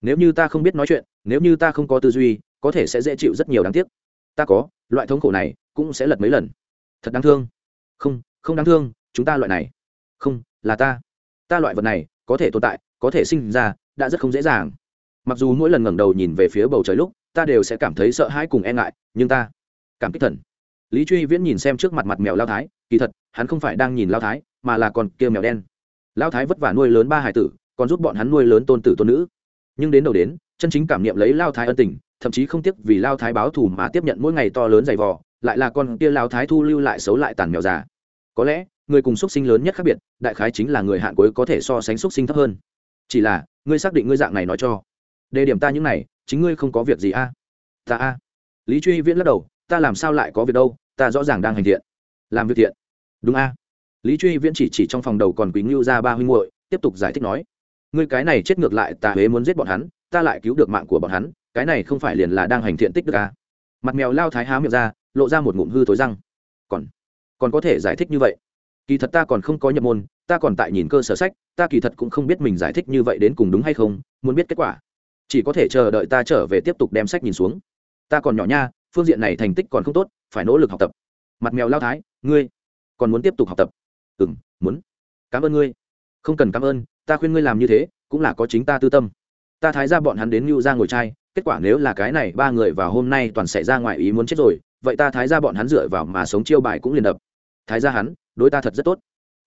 Nếu như ta không biết nói chuyện, nếu như ta không có tư duy, có thể sẽ dễ chịu rất nhiều đáng tiếc ta có, loại thống khổ này cũng sẽ lật mấy lần. Thật đáng thương. Không không đáng thương, chúng ta loại này. Không, là ta. Ta loại vật này có thể tồn tại, có thể sinh ra, đã rất không dễ dàng. Mặc dù mỗi lần ngẩng đầu nhìn về phía bầu trời lúc, ta đều sẽ cảm thấy sợ hãi cùng e ngại, nhưng ta cảm kích thần. Lý truy viễn nhìn xem trước mặt mặt mèo lao thái, kỳ thật, hắn không phải đang nhìn lao thái, mà là còn kia mèo đen. Lao thái vất vả nuôi lớn ba hải tử, còn giúp bọn hắn nuôi lớn tôn tử tôn nữ. Nhưng đến đầu đến, chân chính cảm nghiệm lấy lao thái ân tình thậm chí không tiếc vì lao thái báo thù mà tiếp nhận mỗi ngày to lớn dày vò, lại là con kia lao thái thu lưu lại xấu lại tàn mèo già. Có lẽ, người cùng x sinh lớn nhất khác biệt, đại khái chính là người hạn cuối có thể so sánh x sinh thấp hơn. Chỉ là, ngươi xác định ngươi dạng này nói cho. Đề điểm ta những này, chính ngươi không có việc gì a? À? ta a. Lý truy viễn lắc đầu, ta làm sao lại có việc đâu, ta rõ ràng đang hành thiện. Làm việc thiện. Đúng a. Lý truy viễn chỉ chỉ trong phòng đầu còn quý ngưu ra ba huynh muội, tiếp tục giải thích nói. Ngươi cái này chết ngược lại, ta huế muốn giết bọn hắn, ta lại cứu được mạng của bọn hắn cái này không phải liền là đang hành thiện tích được à. mặt mèo lao thái há miệng ra, lộ ra một ngụm hư tối răng. Còn còn có thể giải thích như vậy? Kỳ thật ta còn không có nhập môn, ta còn tại nhìn cơ sở sách, ta kỳ thật cũng không biết mình giải thích như vậy đến cùng đúng hay không, muốn biết kết quả. Chỉ có thể chờ đợi ta trở về tiếp tục đem sách nhìn xuống. Ta còn nhỏ nha, phương diện này thành tích còn không tốt, phải nỗ lực học tập. Mặt mèo lao thái, ngươi còn muốn tiếp tục học tập? Ừ m muốn. Cảm ơn ngươi. Không cần cảm ơn, ta khuyên ngươi làm như thế, cũng là có chính ta tư tâm ta thái ra bọn hắn đến mưu ra ngồi trai kết quả nếu là cái này ba người vào hôm nay toàn xảy ra ngoài ý muốn chết rồi, vậy ta thái ra bọn hắn dựa vào mà sống chiêu bài cũng liền đập. Thái ra hắn, đối ta thật rất tốt.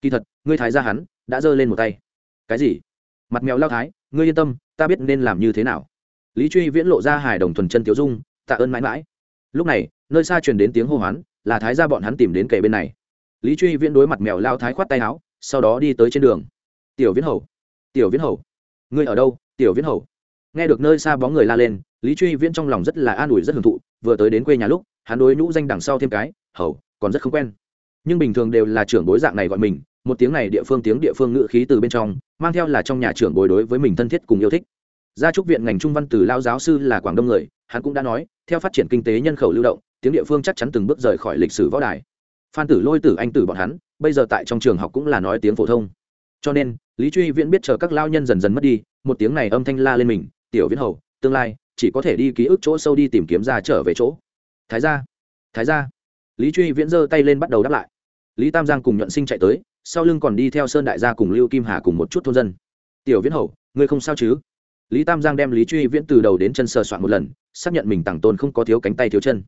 Kỳ thật, ngươi thái ra hắn, đã giơ lên một tay. Cái gì? Mặt mèo lao thái, ngươi yên tâm, ta biết nên làm như thế nào. Lý truy viễn lộ ra hài đồng thuần chân tiểu dung, tạ ơn mãi mãi. Lúc này, nơi xa truyền đến tiếng hô hoán, là thái ra bọn hắn tìm đến kề bên này. Lý truy viễn đối mặt mèo lao thái khoát tay áo, sau đó đi tới trên đường. Tiểu viễn hầu, tiểu viễn hầu, ngươi ở đâu? Tiểu viễn hầu. Nghe được nơi xa bóng người la lên, lý truy viễn trong lòng rất là an ủi, rất hưởng thụ. Vừa tới đến quê nhà lúc, hắn đối nhũ danh đằng sau thêm cái, hầu, còn rất không quen. Nhưng bình thường đều là trưởng bối dạng này gọi mình, một tiếng này địa phương tiếng địa phương ngữ khí từ bên trong, mang theo là trong nhà trưởng bối đối với mình thân thiết cùng yêu thích. Gia trúc viện ngành trung văn từ lao giáo sư là quảng đông người, hắn cũng đã nói, theo phát triển kinh tế nhân khẩu lưu động, tiếng địa phương chắc chắn từng bước rời khỏi lịch sử võ đài. Phan tử lôi tử, anh tử bọn hắn, bây giờ tại trong trường học cũng là nói tiếng phổ thông cho nên, lý truy viễn biết chờ các lao nhân dần dần mất đi, một tiếng này âm thanh la lên mình, tiểu viễn hầu, tương lai, chỉ có thể đi ký ức chỗ sâu đi tìm kiếm ra trở về chỗ. Thái gia thái gia. Lý truy viễn giơ tay lên bắt đầu đáp lại. Lý tam giang cùng nhuận sinh chạy tới, sau lưng còn đi theo sơn đại gia cùng lưu kim hà cùng một chút thôn dân. Tiểu viễn hầu, ngươi không sao chứ? Lý tam giang đem lý truy viễn từ đầu đến chân sờ soạn một lần, xác nhận mình tặng tôn không có thiếu cánh tay thiếu chân.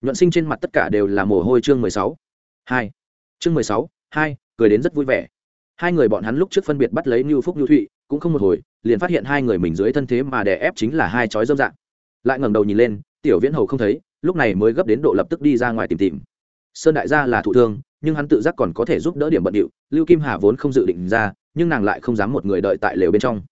Nhuận sinh trên mặt tất cả đều là mồ hôi chương mười sáu. Hai. Chương mười sáu, hai, cười đến rất vui vẻ hai người bọn hắn lúc trước phân biệt bắt lấy như Phúc như Thụy, cũng không một hồi, liền phát hiện hai người mình dưới thân thế mà đè ép chính là hai chói dâm dạng. Lại ngẩng đầu nhìn lên, Tiểu Viễn Hầu không thấy, lúc này mới gấp đến độ lập tức đi ra ngoài tìm tìm. Sơn đại gia là thụ thương, nhưng hắn tự giác còn có thể giúp đỡ điểm bận điệu, Lưu Kim Hà vốn không dự định ra, nhưng nàng lại không dám một người đợi tại lều bên trong.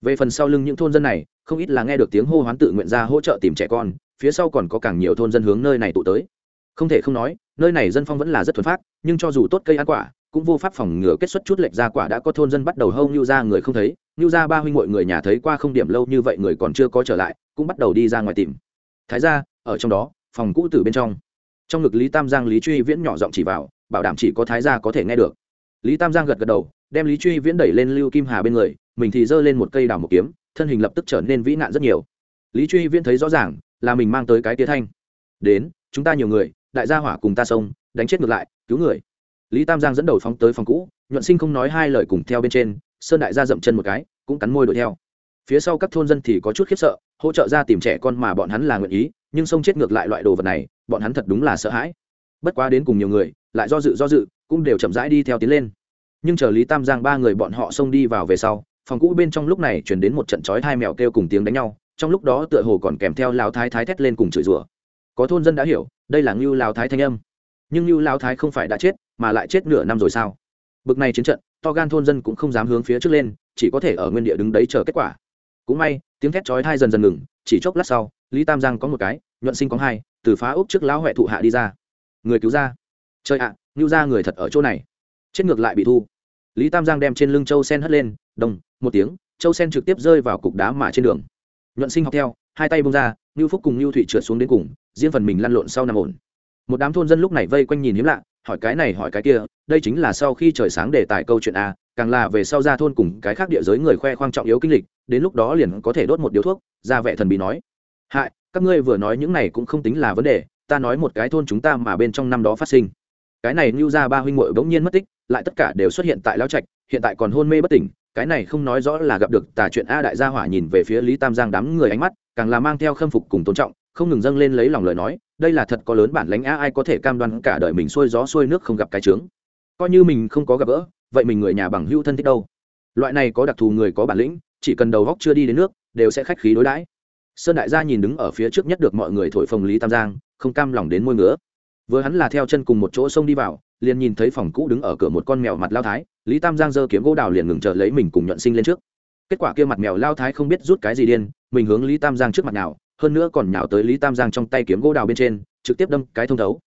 Về phần sau lưng những thôn dân này, không ít là nghe được tiếng hô hoán tự nguyện ra hỗ trợ tìm trẻ con, phía sau còn có càng nhiều thôn dân hướng nơi này tụ tới. Không thể không nói, nơi này dân phong vẫn là rất thuần phát, nhưng cho dù tốt cây ăn quả, cũng vô pháp phòng ngừa kết xuất chút lệch ra quả đã có thôn dân bắt đầu hâu nhu ra người không thấy. Nhu ra ba huynh mọi người nhà thấy qua không điểm lâu như vậy người còn chưa có trở lại, cũng bắt đầu đi ra ngoài tìm. Thái ra ở trong đó, phòng cũ từ bên trong. Trong ngực lý tam giang, lý truy viễn nhỏ giọng chỉ vào, bảo đảm chỉ có thái gia có thể nghe được. Lý tam giang gật gật đầu, đem lý truy viễn đẩy lên lưu kim hà bên người, mình thì giơ lên một cây đào một kiếm, thân hình lập tức trở nên vĩ nạn rất nhiều. Lý truy viễn thấy rõ ràng, là mình mang tới cái tía thanh. Đến, chúng ta nhiều người, đại gia hỏa cùng ta xông, đánh chết ngược lại, cứu người lý tam giang dẫn đầu phóng tới phòng cũ, nhuận sinh không nói hai lời cùng theo bên trên, sơn đại gia dậm chân một cái, cũng cắn môi đuổi theo. Phía sau các thôn dân thì có chút khiếp sợ, hỗ trợ ra tìm trẻ con mà bọn hắn là nguyện ý, nhưng sông chết ngược lại loại đồ vật này, bọn hắn thật đúng là sợ hãi. Bất quá đến cùng nhiều người, lại do dự do dự, cũng đều chậm rãi đi theo tiến lên. Nhưng chờ lý tam giang ba người bọn họ xông đi vào về sau, phòng cũ bên trong lúc này chuyển đến một trận chói hai mèo kêu cùng tiếng đánh nhau, trong lúc đó tựa hồ còn kèm theo lao thái thái thét lên cùng chửi rủa. Có thôn dân đã hiểu, đây là ngưu lao thái thanh âm. Nhưng ngưu lao thái không phải đã chết mà lại chết nửa năm rồi sao? Bực này chiến trận to gan thôn dân cũng không dám hướng phía trước lên chỉ có thể ở nguyên địa đứng đấy chờ kết quả. Cũng may tiếng thét chói thai dần dần ngừng chỉ chốc lát sau lý tam giang có một cái nhuận sinh có hai từ phá ốc trước lão huệ thụ hạ đi ra. Người cứu ra. Trời ạ à, như ra người thật ở chỗ này. Chết ngược lại bị thu. Lý tam giang đem trên lưng châu sen hất lên đồng một tiếng châu sen trực tiếp rơi vào cục đá mà trên đường. Nhuận sinh học theo hai tay bông ra như phúc cùng như thụy trượt xuống đến cùng riêng phần mình lăn lộn sau nằm ổn. Một đám thôn dân lúc này vây quanh nhìn hiếm lạ hỏi cái này hỏi cái kia, đây chính là sau khi trời sáng để tài câu chuyện a, càng là về sau ra thôn cùng cái khác địa giới người khoe khoang trọng yếu kinh lịch, đến lúc đó liền có thể đốt một điếu thuốc, ra vẻ thần bị nói. Hại, các ngươi vừa nói những này cũng không tính là vấn đề, ta nói một cái thôn chúng ta mà bên trong năm đó phát sinh. Cái này lưu ra ba huynh muội bỗng nhiên mất tích, lại tất cả đều xuất hiện tại lão trạch, hiện tại còn hôn mê bất tỉnh, cái này không nói rõ là gặp được tà chuyện a đại gia hỏa nhìn về phía lý tam giang đám người ánh mắt, càng là mang theo khâm phục cùng tôn trọng không ngừng dâng lên lấy lòng lời nói, đây là thật có lớn bản lánh a ai có thể cam đoan cả đời mình xuôi gió xuôi nước không gặp cái trướng coi như mình không có gặp gỡ, vậy mình người nhà bằng hữu thân thích đâu. Loại này có đặc thù người có bản lĩnh, chỉ cần đầu góc chưa đi đến nước, đều sẽ khách khí đối đãi. Sơn đại gia nhìn đứng ở phía trước nhất được mọi người thổi phồng lý tam giang, không cam lòng đến môi ngứa. Vừa hắn là theo chân cùng một chỗ sông đi vào, liền nhìn thấy phòng cũ đứng ở cửa một con mèo mặt lao thái, lý tam giang giơ kiếm gỗ đào liền ngừng chờ lấy mình cùng nhuận sinh lên trước. Kết quả kia mặt mèo lao thái không biết rút cái gì điên, mình hướng lý tam giang trước mặt nào hơn nữa còn nhào tới lý tam giang trong tay kiếm gỗ đào bên trên, trực tiếp đâm cái thông thấu.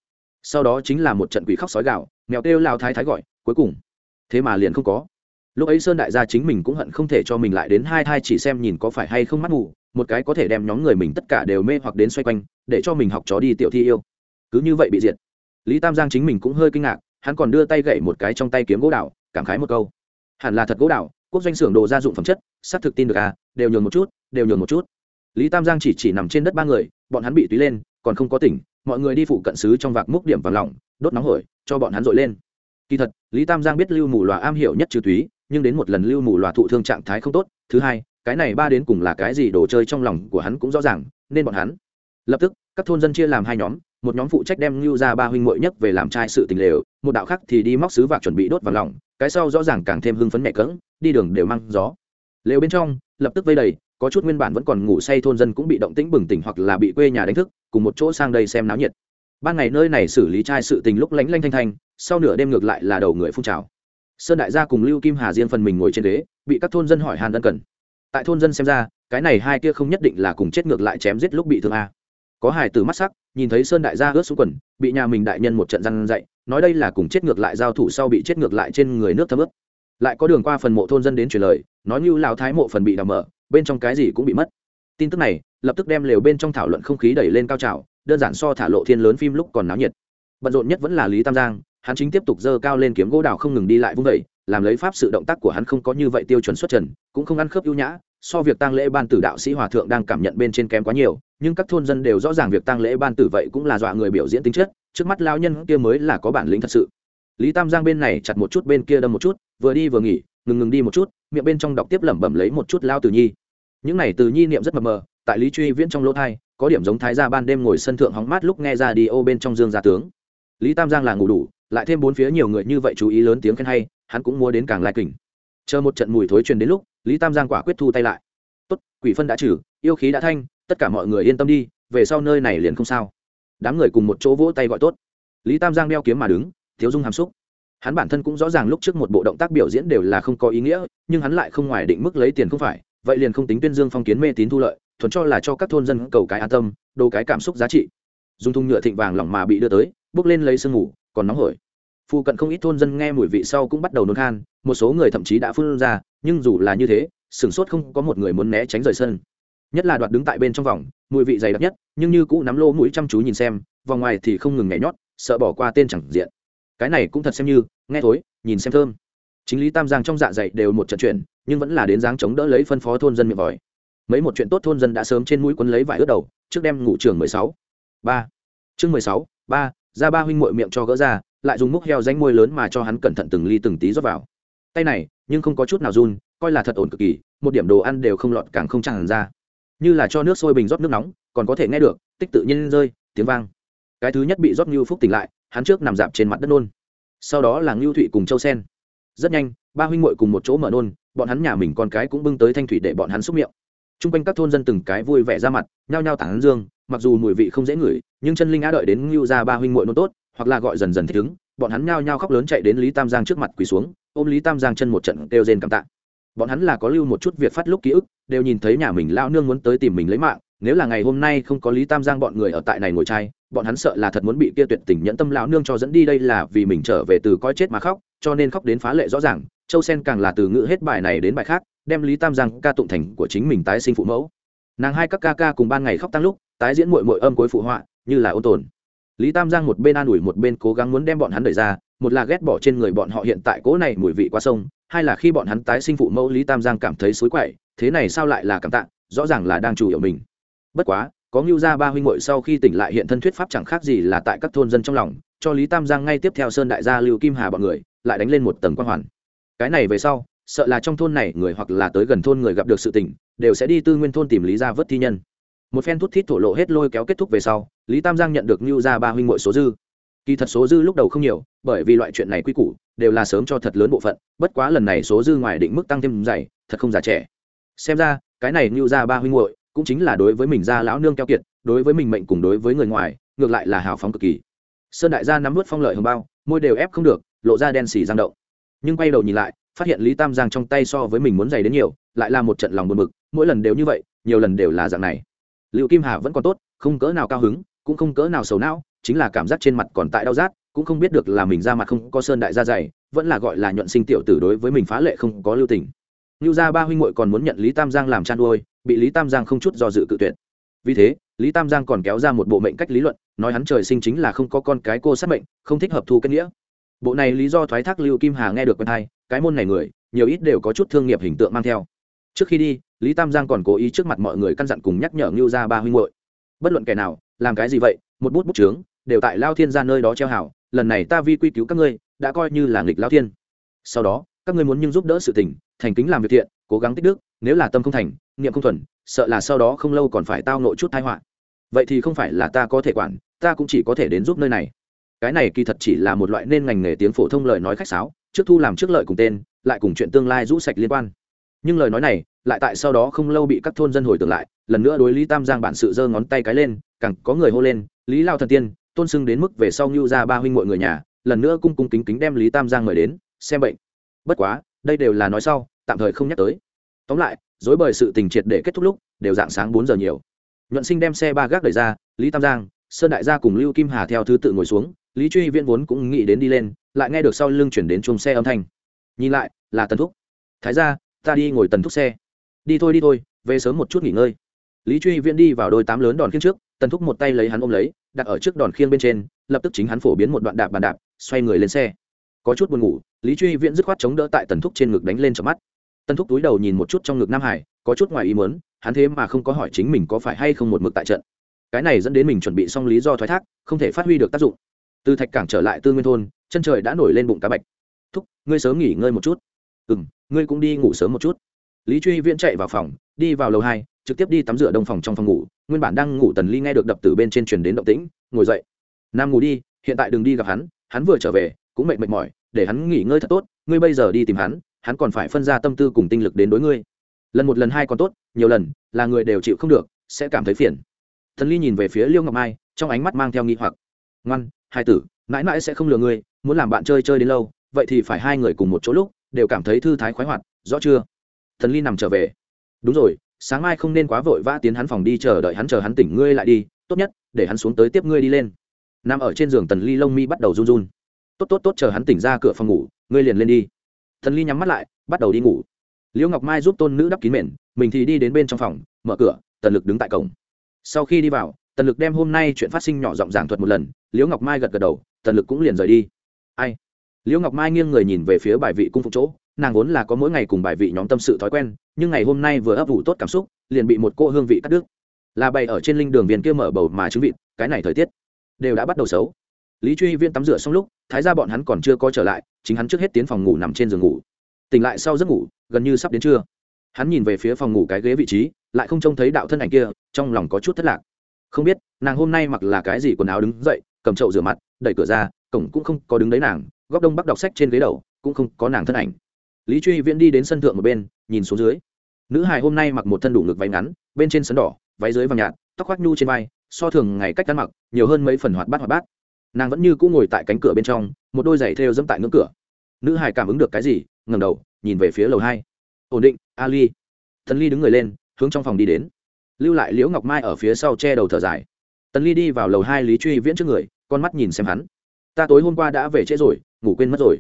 Sau đó chính là một trận quỷ khóc sói gạo mèo kêu lao thái thái gọi, cuối cùng, thế mà liền không có. Lúc ấy sơn đại gia chính mình cũng hận không thể cho mình lại đến hai thai chỉ xem nhìn có phải hay không mắt ngủ một cái có thể đem nhóm người mình tất cả đều mê hoặc đến xoay quanh, để cho mình học chó đi tiểu thi yêu. Cứ như vậy bị diệt. Lý tam giang chính mình cũng hơi kinh ngạc, hắn còn đưa tay gậy một cái trong tay kiếm gỗ đào, cảm khái một câu. Hẳn là thật gỗ đào, quốc doanh xưởng đồ gia dụng phẩm chất, xác thực tin được à đều nhường một chút, đều nhường một chút lý tam giang chỉ chỉ nằm trên đất ba người, bọn hắn bị túy lên, còn không có tỉnh, mọi người đi phụ cận xứ trong vạc múc điểm vàng lỏng, đốt nóng hổi, cho bọn hắn dội lên. Kỳ thật, lý tam giang biết lưu mù loà am hiểu nhất trừ túy, nhưng đến một lần lưu mù loà thụ thương trạng thái không tốt, thứ hai, cái này ba đến cùng là cái gì đồ chơi trong lòng của hắn cũng rõ ràng, nên bọn hắn lập tức, các thôn dân chia làm hai nhóm, một nhóm phụ trách đem lưu ra ba huynh muội nhất về làm trai sự tình lều, một đạo khác thì đi móc xứ vạc chuẩn bị đốt vàng lỏng, cái sau rõ ràng càng thêm hưng phấn mẹ cỡng, đi đường đều mang gió. Lều bên trong, lập tức vây đầy có chút nguyên bản vẫn còn ngủ say thôn dân cũng bị động tĩnh bừng tỉnh hoặc là bị quê nhà đánh thức, cùng một chỗ sang đây xem náo nhiệt. Ban ngày nơi này xử lý trai sự tình lúc lánh lanh thanh thanh, sau nửa đêm ngược lại là đầu người phun trào. Sơn đại gia cùng lưu kim hà diên phần mình ngồi trên đế bị các thôn dân hỏi hàn ân cần. Tại thôn dân xem ra, cái này hai kia không nhất định là cùng chết ngược lại chém giết lúc bị thương a. Có hải từ mắt sắc, nhìn thấy sơn đại gia ướt xuống quần, bị nhà mình đại nhân một trận răn dậy nói đây là cùng chết ngược lại giao thủ sau bị chết ngược lại trên người nước thấm ướt. Lại có đường qua phần mộ thôn dân đến truyền lời, nói như lão thái mộ phần bị đào mở bên trong cái gì cũng bị mất. Tin tức này, lập tức đem lều bên trong thảo luận không khí đẩy lên cao trào, đơn giản so thả lộ thiên lớn phim lúc còn náo nhiệt. Bận rộn nhất vẫn là lý tam giang, hắn chính tiếp tục dơ cao lên kiếm gỗ đào không ngừng đi lại vung vẩy làm lấy pháp sự động tác của hắn không có như vậy tiêu chuẩn xuất trần, cũng không ăn khớp ưu nhã, so việc tăng lễ ban tử đạo sĩ hòa thượng đang cảm nhận bên trên kém quá nhiều, nhưng các thôn dân đều rõ ràng việc tăng lễ ban tử vậy cũng là dọa người biểu diễn tính chất, trước mắt lao nhân kia mới là có bản lĩnh thật sự. Lý tam giang bên này chặt một chút bên kia đâm một chút, vừa đi vừa nghỉ, ngừng ngừng đi một chút, miệng bên trong đọc tiếp lẩm bẩm lấy một chút lao tử nhi những này từ nhi niệm rất mập mờ, tại lý truy viễn trong lỗ thai, có điểm giống thái gia ban đêm ngồi sân thượng hóng mát lúc nghe ra đi ô bên trong dương gia tướng. Lý tam giang là ngủ đủ, lại thêm bốn phía nhiều người như vậy chú ý lớn tiếng khen hay, hắn cũng mua đến càng lai kình chờ một trận mùi thối truyền đến lúc, lý tam giang quả quyết thu tay lại. Tốt, quỷ phân đã trừ, yêu khí đã thanh, tất cả mọi người yên tâm đi, về sau nơi này liền không sao. Đám người cùng một chỗ vỗ tay gọi tốt. Lý tam giang đeo kiếm mà đứng, thiếu dung hàm xúc. Hắn bản thân cũng rõ ràng lúc trước một bộ động tác biểu diễn đều là không có ý nghĩa, nhưng hắn lại không ngoài định mức lấy tiền không phải vậy liền không tính tuyên dương phong kiến mê tín thu lợi, thuần cho là cho các thôn dân cầu cái an tâm, đồ cái cảm xúc giá trị. Dùng thùng nhựa thịnh vàng lỏng mà bị đưa tới, bước lên lấy sương ngủ còn nóng hổi. Phụ cận không ít thôn dân nghe mùi vị sau cũng bắt đầu nôn khan, một số người thậm chí đã phun ra, nhưng dù là như thế sửng sốt không có một người muốn né tránh rời sân. Nhất là đoạt đứng tại bên trong vòng, mùi vị dày đặc nhất, nhưng như cũ nắm lô mũi chăm chú nhìn xem, vòng ngoài thì không ngừng nhảy nhót, sợ bỏ qua tên chẳng diện. Cái này cũng thật xem như, nghe thối, nhìn xem thơm. Chính lý tam giang trong dạ dày đều một trận chuyện nhưng vẫn là đến dáng chống đỡ lấy phân phó thôn dân miệng vòi. Mấy một chuyện tốt thôn dân đã sớm trên mũi quấn lấy vải ướt đầu, trước đem ngủ trường mười sáu, ba, chương mười sáu, ba, ra ba huynh mội miệng cho gỡ ra, lại dùng múc heo danh môi lớn mà cho hắn cẩn thận từng ly từng tí rót vào. Tay này, nhưng không có chút nào run, coi là thật ổn cực kỳ, một điểm đồ ăn đều không lọt càng không tràn ra. Như là cho nước sôi bình rót nước nóng, còn có thể nghe được, tích tự nhiên rơi, tiếng vang. Cái thứ nhất bị rót như phúc tỉnh lại, hắn trước nằm dạp trên mặt đất nôn. Sau đó là ngưu thụy cùng châu sen. Rất nhanh ba huynh muội cùng một chỗ mở nôn, bọn hắn nhà mình con cái cũng bưng tới thanh thủy để bọn hắn xúc miệng. T r u n g quanh các thôn dân từng cái vui vẻ ra mặt, nhao nhao tảng dương, mặc dù mùi vị không dễ ngửi, nhưng chân linh á đợi đến ngưu ra ba huynh muội nôn tốt, hoặc là gọi dần dần thích ứng, bọn hắn nhao nhao khóc lớn chạy đến lý tam giang trước mặt quỳ xuống, ôm lý tam giang chân một trận kêu rên cảm tạ. Bọn hắn là có lưu một chút việc phát lúc ký ức, đều nhìn thấy nhà mình lao nương muốn tới tìm mình lấy mạng nếu là ngày hôm nay không có lý tam giang bọn người ở tại này ngồi trai bọn hắn sợ là thật muốn bị kia tuyệt tình nhẫn tâm lão nương cho dẫn đi đây là vì mình trở về từ coi chết mà khóc, cho nên khóc đến phá lệ rõ ràng, châu sen càng là từ ngữ hết bài này đến bài khác, đem lý tam giang ca tụng thành của chính mình tái sinh phụ mẫu. Nàng hai các ca ca cùng ban ngày khóc tăng lúc, tái diễn mội mội âm cuối phụ họa, như là ôn tồn. Lý tam giang một bên an ủi một bên cố gắng muốn đem bọn hắn đẩy ra, một là ghét bỏ trên người bọn họ hiện tại cố này mùi vị qua sông, hai là khi bọn hắn tái sinh phụ mẫu lý tam giang cảm thấy xối quậy, thế này sao lại là cảm tạ, rõ ràng là đang chủ yếu mình bất quá, có ngưu gia ba huynh muội sau khi tỉnh lại hiện thân thuyết pháp chẳng khác gì là tại các thôn dân trong lòng, cho lý tam giang ngay tiếp theo sơn đại gia lưu kim hà bọn người, lại đánh lên một tầng quan hoàn. Cái này về sau, sợ là trong thôn này người hoặc là tới gần thôn người gặp được sự tỉnh đều sẽ đi tư nguyên thôn tìm lý gia vớt thi nhân. Một phen thút thít thổ lộ hết lôi kéo kết thúc về sau, lý tam giang nhận được ngưu gia ba huynh muội số dư. Kỳ thật số dư lúc đầu không nhiều, bởi vì loại chuyện này quy củ, đều là sớm cho thật lớn bộ phận, bất quá lần này số dư ngoài định mức tăng thêm dày, thật không già trẻ. Xem ra, cái này ngưu gia ba huynh muội cũng chính là đối với mình gia lão nương keo kiệt, đối với mình mệnh cùng đối với người ngoài, ngược lại là hào phóng cực kỳ. Sơn đại gia nắm vớt phong lợi hồng bao, môi đều ép không được, lộ ra đen xì giang động. Nhưng quay đầu nhìn lại, phát hiện lý tam giang trong tay so với mình muốn dày đến nhiều, lại là một trận lòng buồn bực, mỗi lần đều như vậy, nhiều lần đều là dạng này. Liệu kim hà vẫn còn tốt, không cỡ nào cao hứng, cũng không cỡ nào sầu não, chính là cảm giác trên mặt còn tại đau rát, cũng không biết được là mình ra mặt không có sơn đại gia dày vẫn là gọi là nhuận sinh tiểu tử đối với mình phá lệ không có lưu tình. Lưu gia ba huynh muội còn muốn nhận lý tam giang làm chăn nuôi bị lý tam giang không chút do dự cự tuyệt. Vì thế, lý tam giang còn kéo ra một bộ mệnh cách lý luận, nói hắn trời sinh chính là không có con cái cô sát mệnh, không thích hợp thu kết nghĩa. Bộ này lý do thoái thác lưu kim hà nghe được quen hay, cái môn này người, nhiều ít đều có chút thương nghiệp hình tượng mang theo. Trước khi đi, lý tam giang còn cố ý trước mặt mọi người căn dặn cùng nhắc nhở ngưu ra ba huynh hội bất luận kẻ nào, làm cái gì vậy, một bút bút trướng đều tại lao thiên ra nơi đó treo hảo, lần này ta vi quy cứu các ngươi, đã coi như là nghịch lao thiên. Sau đó, các ngươi muốn nhưng giúp đỡ sự tình, thành kính làm việc thiện, cố gắng tích đức, nếu là tâm không thành niệm không thuần, sợ là sau đó không lâu còn phải tao nội chút tai họa. Vậy thì không phải là ta có thể quản, ta cũng chỉ có thể đến giúp nơi này. Cái này kỳ thật chỉ là một loại nên ngành nghề tiếng phổ thông lời nói khách sáo, trước thu làm trước lợi cùng tên, lại cùng chuyện tương lai rũ sạch liên quan. Nhưng lời nói này, lại tại sau đó không lâu bị các thôn dân hồi tưởng lại, lần nữa đối lý tam giang bản sự giơ ngón tay cái lên, càng có người hô lên, lý lao thần tiên, tôn sưng đến mức về sau ngưu ra ba huynh mọi người nhà, lần nữa cung cung kính kính đem lý tam giang mời đến, xem bệnh. Bất quá, đây đều là nói sau, tạm thời không nhắc tới. Tóm lại dối bời sự tình triệt để kết thúc lúc, đều dạng sáng bốn giờ nhiều. Nhuận sinh đem xe ba gác đẩy ra, lý tam giang, sơn đại gia cùng lưu kim hà theo thứ tự ngồi xuống, lý truy viễn vốn cũng nghĩ đến đi lên, lại nghe được sau lưng chuyển đến chung xe âm thanh. Nhìn lại, là tần thúc. Thái ra ta đi ngồi tần thúc xe. Đi thôi đi thôi, về sớm một chút nghỉ ngơi. Lý truy viễn đi vào đôi tám lớn đòn khiêng trước, tần thúc một tay lấy hắn ôm lấy, đặt ở trước đòn khiêng bên trên, lập tức chính hắn phổ biến một đoạn đạp bàn đạp, xoay người lên xe. Có chút buồn ngủ, lý truy viễn dứt khoát chống đỡ tại tần thúc trên ngực đánh lên chợp mắt tân thúc túi đầu nhìn một chút trong ngực nam hải, có chút ngoài ý muốn, hắn thế mà không có hỏi chính mình có phải hay không một mực tại trận. Cái này dẫn đến mình chuẩn bị xong lý do thoái thác, không thể phát huy được tác dụng. Từ thạch cảng trở lại tư nguyên thôn, chân trời đã nổi lên bụng cá bạch. Thúc, ngươi sớm nghỉ ngơi một chút. Ừ m ngươi cũng đi ngủ sớm một chút. Lý truy viễn chạy vào phòng, đi vào lầu hai, trực tiếp đi tắm rửa đông phòng trong phòng ngủ, nguyên bản đang ngủ tần ly nghe được đập từ bên trên truyền đến động tĩnh, ngồi dậy. Nam ngủ đi, hiện tại đừng đi gặp hắn hắn vừa trở về, cũng mệt mệt mỏi, để hắn nghỉ ngơi thật tốt, ngươi bây giờ đi tìm hắn hắn còn phải phân ra tâm tư cùng tinh lực đến đối ngươi. Lần một lần hai còn tốt, nhiều lần, là người đều chịu không được, sẽ cảm thấy phiền. Thần ly nhìn về phía liêu ngọc mai, trong ánh mắt mang theo nghi hoặc. Ngoan, hai tử, mãi mãi sẽ không lừa ngươi, muốn làm bạn chơi chơi đến lâu, vậy thì phải hai người cùng một chỗ lúc, đều cảm thấy thư thái khoái hoạt, rõ chưa? Thần ly nằm trở về. Đúng rồi, sáng mai không nên quá vội vã tiến hắn phòng đi, chờ đợi hắn, chờ hắn tỉnh ngươi lại đi, tốt nhất, để hắn xuống tới tiếp ngươi đi lên. Nằm ở trên giường tần ly lông mi bắt đầu run run. Tốt tốt tốt, chờ hắn tỉnh ra cửa phòng ngủ, ngươi liền lên đi thần ly nhắm mắt lại, bắt đầu đi ngủ. Liễu ngọc mai giúp tôn nữ đắp kín mền, mình thì đi đến bên trong phòng, mở cửa, tần lực đứng tại cổng. Sau khi đi vào, tần lực đem hôm nay chuyện phát sinh nhỏ giọng giảng thuật một lần, liễu ngọc mai gật gật đầu, tần lực cũng liền rời đi. Ai? Liễu ngọc mai nghiêng người nhìn về phía bài vị cung phục chỗ, nàng vốn là có mỗi ngày cùng bài vị nhóm tâm sự thói quen, nhưng ngày hôm nay vừa ấp ủ tốt cảm xúc, liền bị một cô hương vị cắt đứt. Là bày ở trên linh đường viên kia mở bầu mà trứng vịt, cái này thời tiết đều đã bắt đầu xấu lý truy viên tắm rửa xong lúc, thái ra bọn hắn còn chưa có trở lại, chính hắn trước hết tiến phòng ngủ nằm trên giường ngủ. Tỉnh lại sau giấc ngủ, gần như sắp đến trưa. Hắn nhìn về phía phòng ngủ cái ghế vị trí, lại không trông thấy đạo thân ảnh kia, trong lòng có chút thất lạc. Không biết, nàng hôm nay mặc là cái gì quần áo đứng dậy, cầm chậu rửa mặt, đẩy cửa ra, cổng cũng không có đứng đấy nàng, góc đông bắc đọc sách trên ghế đầu, cũng không có nàng thân ảnh. Lý truy viễn đi đến sân thượng một bên, nhìn xuống dưới. Nữ hài hôm nay mặc một thân đủ ngực váy ngắn, bên trên sân đỏ, váy dưới vàng nhạt, tóc khoác nhu trên vai, so thường ngày cách ăn mặc, nhiều hơn mấy phần hoạt bát hoạt bát nàng vẫn như cũng ngồi tại cánh cửa bên trong, một đôi giày thêu dẫm tại ngưỡng cửa. Nữ hải cảm ứng được cái gì, ngẩng đầu, nhìn về phía lầu hai. Ổn định, ali. Thần ly đứng người lên, hướng trong phòng đi đến. Lưu lại liễu ngọc mai ở phía sau che đầu thở dài. Tần ly đi vào lầu hai lý truy viễn trước người, con mắt nhìn xem hắn. Ta tối hôm qua đã về trễ rồi, ngủ quên mất rồi.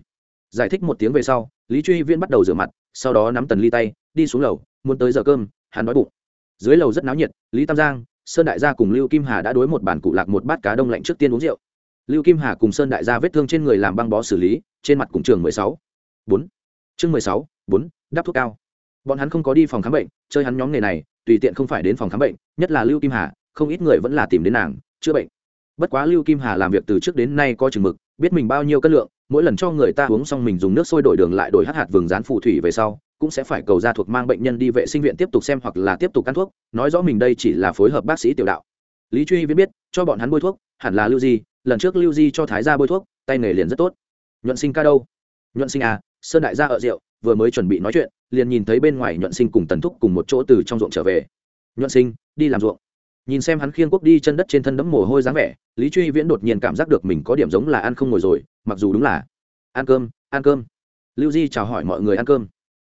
Giải thích một tiếng về sau, lý truy viễn bắt đầu rửa mặt, sau đó nắm tần ly tay, đi xuống lầu, muốn tới giờ cơm, hắn đói bụng. Dưới lầu rất náo nhiệt, lý tam giang, sơn đại gia cùng lưu kim hà đã đối một bản cụ lạc một bát cá đông lạnh trước tiên uống rượu lưu kim hà cùng sơn đại gia vết thương trên người làm băng bó xử lý, trên mặt cùng trường mười sáu, bốn. Chương mười sáu, bốn, đắp thuốc cao. Bọn hắn không có đi phòng khám bệnh, chơi hắn nhóm nghề này, tùy tiện không phải đến phòng khám bệnh, nhất là lưu kim hà, không ít người vẫn là tìm đến nàng, chữa bệnh. Bất quá lưu kim hà làm việc từ trước đến nay có chừng mực, biết mình bao nhiêu cân lượng, mỗi lần cho người ta uống xong mình dùng nước sôi đổi đường lại đổi hát hạt vừng rán phù thủy về sau, cũng sẽ phải cầu ra thuộc mang bệnh nhân đi vệ sinh viện tiếp tục xem hoặc là tiếp tục ăn thuốc, nói rõ mình đây chỉ là phối hợp bác sĩ tiểu đạo. Lý truy viết biết, cho bọn hắn bôi thuốc, hẳn là lưu gì lần trước lưu di cho thái gia bôi thuốc, tay nghề liền rất tốt. Nhuận sinh ca đâu? Nhuận sinh à sơn đại gia ở rượu, vừa mới chuẩn bị nói chuyện, liền nhìn thấy bên ngoài nhuận sinh cùng tần thúc cùng một chỗ từ trong ruộng trở về. Nhuận sinh, đi làm ruộng. Nhìn xem hắn khiêng quốc đi chân đất trên thân đấm mồ hôi dáng vẻ, lý truy viễn đột nhiên cảm giác được mình có điểm giống là ăn không ngồi rồi, mặc dù đúng là ăn cơm ăn cơm. Lưu di chào hỏi mọi người ăn cơm.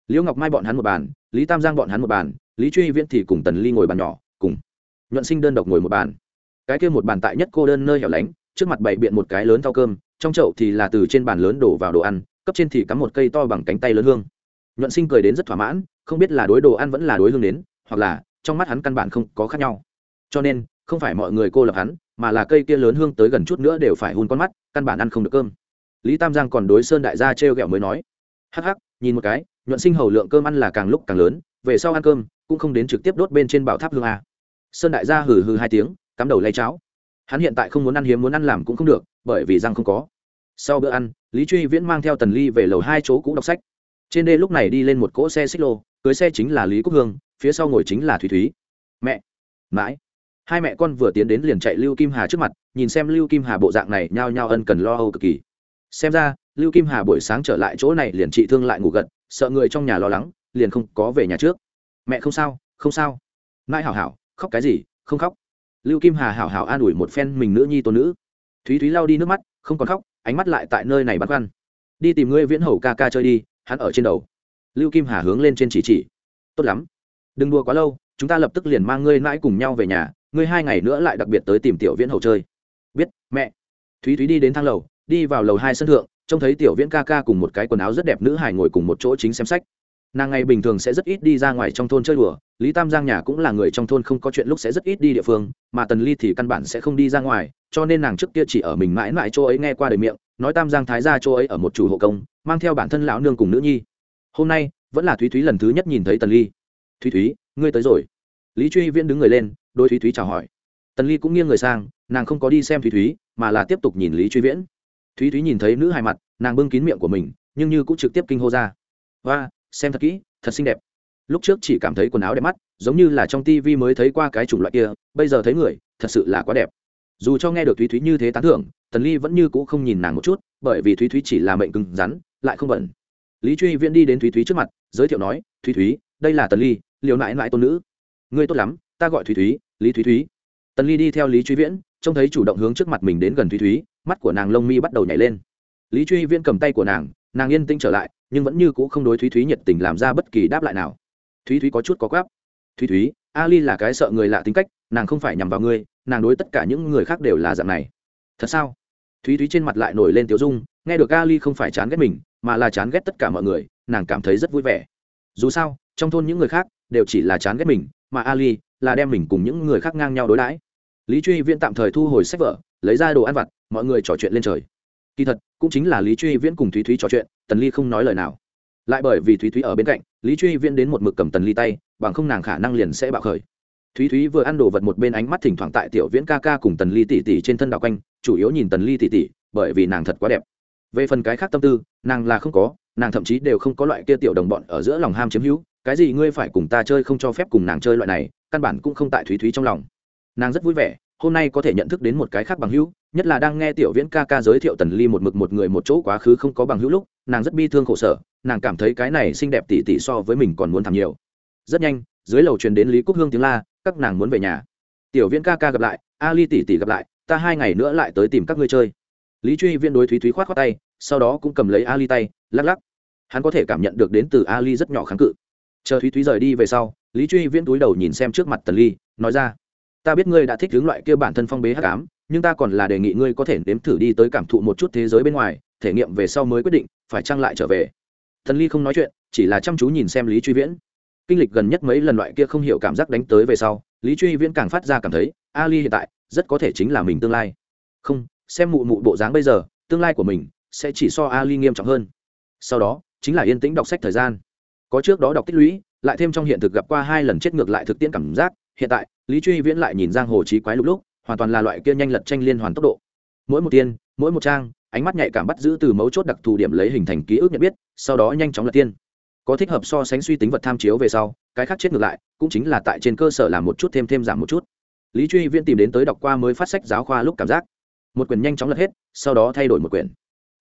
Liễu ngọc mai bọn hắn một bàn, lý tam giang bọn hắn một bàn, lý truy viễn thì cùng tần ly ngồi bàn nhỏ, cùng nhuận sinh đơn độc ngồi một bàn. Cái kia một bàn tại nhất cô đơn nơi hẻo lánh trước mặt bày biện một cái lớn thau cơm, trong chậu thì là từ trên bàn lớn đổ vào đồ ăn, cấp trên thì cắm một cây to bằng cánh tay lớn hương. Nhuận sinh cười đến rất thỏa mãn, không biết là đối đồ ăn vẫn là đối hương đến, hoặc là trong mắt hắn căn bản không có khác nhau. Cho nên, không phải mọi người cô lập hắn, mà là cây kia lớn hương tới gần chút nữa đều phải hun con mắt, căn bản ăn không được cơm. Lý tam giang còn đối sơn đại gia t r e o g ẹ o mới nói, hắc hắc, nhìn một cái, nhuận sinh hầu lượng cơm ăn là càng lúc càng lớn, về sau ăn cơm, cũng không đến trực tiếp đốt bên trên bảo tháp hương a. Sơn đại gia hừ hừ hai tiếng, cắm đầu lay cháo hắn hiện tại không muốn ăn hiếm muốn ăn làm cũng không được, bởi vì răng không có. Sau bữa ăn, lý truy viễn mang theo tần ly về lầu hai chỗ cũ đọc sách. Trên đê lúc này đi lên một cỗ xe xích lô, cưới xe chính là lý quốc hương, phía sau ngồi chính là thúy thúy. Mẹ, mãi. Hai mẹ con vừa tiến đến liền chạy lưu kim hà trước mặt, nhìn xem lưu kim hà bộ dạng này nhao nhao ân cần lo âu cực kỳ. Xem ra, lưu kim hà buổi sáng trở lại chỗ này liền trị thương lại ngủ gật, sợ người trong nhà lo lắng, liền không có về nhà trước. Mẹ không sao không sao. Mãi hảo hảo, khóc cái gì, không khóc lưu kim hà hảo hảo an ủi một phen mình nữ nhi tôn nữ. Thúy thúy lau đi nước mắt, không còn khóc, ánh mắt lại tại nơi này băn khoăn. Đi tìm ngươi viễn hầu ca ca chơi đi, hắn ở trên đầu. Lưu kim hà hướng lên trên chỉ chỉ. Tốt lắm. Đừng đua quá lâu, chúng ta lập tức liền mang ngươi mãi cùng nhau về nhà, ngươi hai ngày nữa lại đặc biệt tới tìm tiểu viễn hầu chơi. Biết, mẹ. Thúy thúy đi đến thang lầu, đi vào lầu hai sân thượng, trông thấy tiểu viễn ca ca cùng một cái quần áo rất đẹp nữ hải ngồi cùng một chỗ chính xem sách nàng ngày bình thường sẽ rất ít đi ra ngoài trong thôn chơi đùa, lý tam giang nhà cũng là người trong thôn không có chuyện lúc sẽ rất ít đi địa phương, mà tần ly thì căn bản sẽ không đi ra ngoài, cho nên nàng trước kia chỉ ở mình mãi mãi chỗ ấy nghe qua đời miệng, nói tam giang thái ra chỗ ấy ở một chủ hộ công, mang theo bản thân lão nương cùng nữ nhi. Hôm nay, vẫn là thúy thúy lần thứ nhất nhìn thấy tần ly. Thúy thúy, ngươi tới rồi. Lý truy viễn đứng người lên đôi thúy thúy chào hỏi. Tần ly cũng nghiêng người sang, nàng không có đi xem thúy thúy, mà là tiếp tục nhìn lý truy viễn. Thúy thúy nhìn thấy nữ hài mặt, nàng bưng kín miệng của mình, nhưng như cũng trực tiếp kinh hô ra. Và xem thật kỹ, thật xinh đẹp. Lúc trước chỉ cảm thấy quần áo đẹp mắt, giống như là trong tivi mới thấy qua cái chủng loại kia, bây giờ thấy người, thật sự là quá đẹp. Dù cho nghe được thúy thúy như thế tán thưởng, tần ly vẫn như c ũ không nhìn nàng một chút, bởi vì thúy thúy chỉ là mệnh cứng rắn, lại không bẩn. Lý truy viễn đi đến thúy thúy trước mặt, giới thiệu nói, thúy thúy, đây là tần ly, liều nãi nãi tôn nữ. Ngươi tốt lắm, ta gọi thúy thúy, lý thúy thúy. Tần ly đi theo lý truy viễn, trông thấy chủ động hướng trước mặt mình đến gần thúy thúy, mắt của nàng lông mi bắt đầu nhảy lên. Lý truy viễn cầm tay của nàng nàng yên tĩnh trở lại, nhưng vẫn như c ũ không đối thúy thúy nhiệt tình làm ra bất kỳ đáp lại nào. Thúy thúy có chút có gáp thúy thúy, ali là cái sợ người lạ tính cách, nàng không phải nhằm vào ngươi, nàng đối tất cả những người khác đều là dạng này. Thật sao? Thúy thúy trên mặt lại nổi lên tiểu dung, nghe được ali không phải chán ghét mình, mà là chán ghét tất cả mọi người, nàng cảm thấy rất vui vẻ. Dù sao, trong thôn những người khác đều chỉ là chán ghét mình, mà ali là đem mình cùng những người khác ngang nhau đối đãi. Lý truy viễn tạm thời thu hồi sách vở, lấy ra đồ ăn vặt, mọi người trò chuyện lên trời kỳ thật, cũng chính là lý truy viễn cùng thúy thúy trò chuyện, tần ly không nói lời nào. Lại bởi vì thúy thúy ở bên cạnh, lý truy viễn đến một mực cầm tần ly tay, bằng không nàng khả năng liền sẽ bạo khởi. Thúy thúy vừa ăn đồ vật một bên ánh mắt thỉnh thoảng tại tiểu viễn ca ca cùng tần ly tỷ tỷ trên thân đạo quanh, chủ yếu nhìn tần ly tỷ tỷ bởi vì nàng thật quá đẹp. Về phần cái khác tâm tư, nàng là không có, nàng thậm chí đều không có loại kia tiểu đồng bọn ở giữa lòng ham chiếm hữu, cái gì ngươi phải cùng ta chơi không cho phép cùng nàng chơi loại này, căn bản cũng không tại thúy thúy trong lòng. Nàng rất vui vẻ hôm nay có thể nhận thức đến một cái khác bằng hữu, nhất là đang nghe tiểu viễn ca ca giới thiệu tần ly một mực một người một chỗ quá khứ không có bằng hữu lúc, nàng rất bi thương khổ sở, nàng cảm thấy cái này xinh đẹp tỉ tỉ so với mình còn muốn thảm nhiều. Rất nhanh, dưới lầu truyền đến lý cúc hương tiếng la, các nàng muốn về nhà. Tiểu viễn ca ca gặp lại a ly tỷ tỷ gặp lại, ta hai ngày nữa lại tới tìm các ngươi chơi. Lý truy viên đối thúy thúy khoát khoát tay, sau đó cũng cầm lấy a ly tay, lắc lắc. Hắn có thể cảm nhận được đến từ a ly rất nhỏ kháng cự. Chờ thúy thúy rời đi về sau, lý truy viễn túi đầu nhìn xem trước mặt tần ly, nói ra ta biết ngươi đã thích hướng loại kia bản thân phong bế hắc ám, nhưng ta còn là đề nghị ngươi có thể nếm thử đi tới cảm thụ một chút thế giới bên ngoài, thể nghiệm về sau mới quyết định, phải trăng lại trở về. Thần ly không nói chuyện, chỉ là chăm chú nhìn xem lý truy viễn. Kinh lịch gần nhất mấy lần loại kia không hiểu cảm giác đánh tới về sau, lý truy viễn càng phát ra cảm thấy, ali hiện tại rất có thể chính là mình tương lai. Không, xem mụ mụ bộ dáng bây giờ, tương lai của mình sẽ chỉ so ali nghiêm trọng hơn. Sau đó, chính là yên tĩnh đọc sách thời gian. Có trước đó đọc tích lũy, lại thêm trong hiện thực gặp qua hai lần chết ngược lại thực tiễn cảm giác, hiện tại lý truy viễn lại nhìn giang hồ trí quái lúc lúc, hoàn toàn là loại kia nhanh lật tranh liên hoàn tốc độ. Mỗi một tiên, mỗi một trang, ánh mắt nhạy cảm bắt giữ từ mấu chốt đặc thù điểm lấy hình thành ký ức nhận biết, sau đó nhanh chóng lật tiên. Có thích hợp so sánh suy tính vật tham chiếu về sau, cái khác chết ngược lại, cũng chính là tại trên cơ sở làm một chút thêm thêm giảm một chút. Lý truy viễn tìm đến tới đọc qua mới phát sách giáo khoa lúc cảm giác. Một quyển nhanh chóng lật hết, sau đó thay đổi một quyển.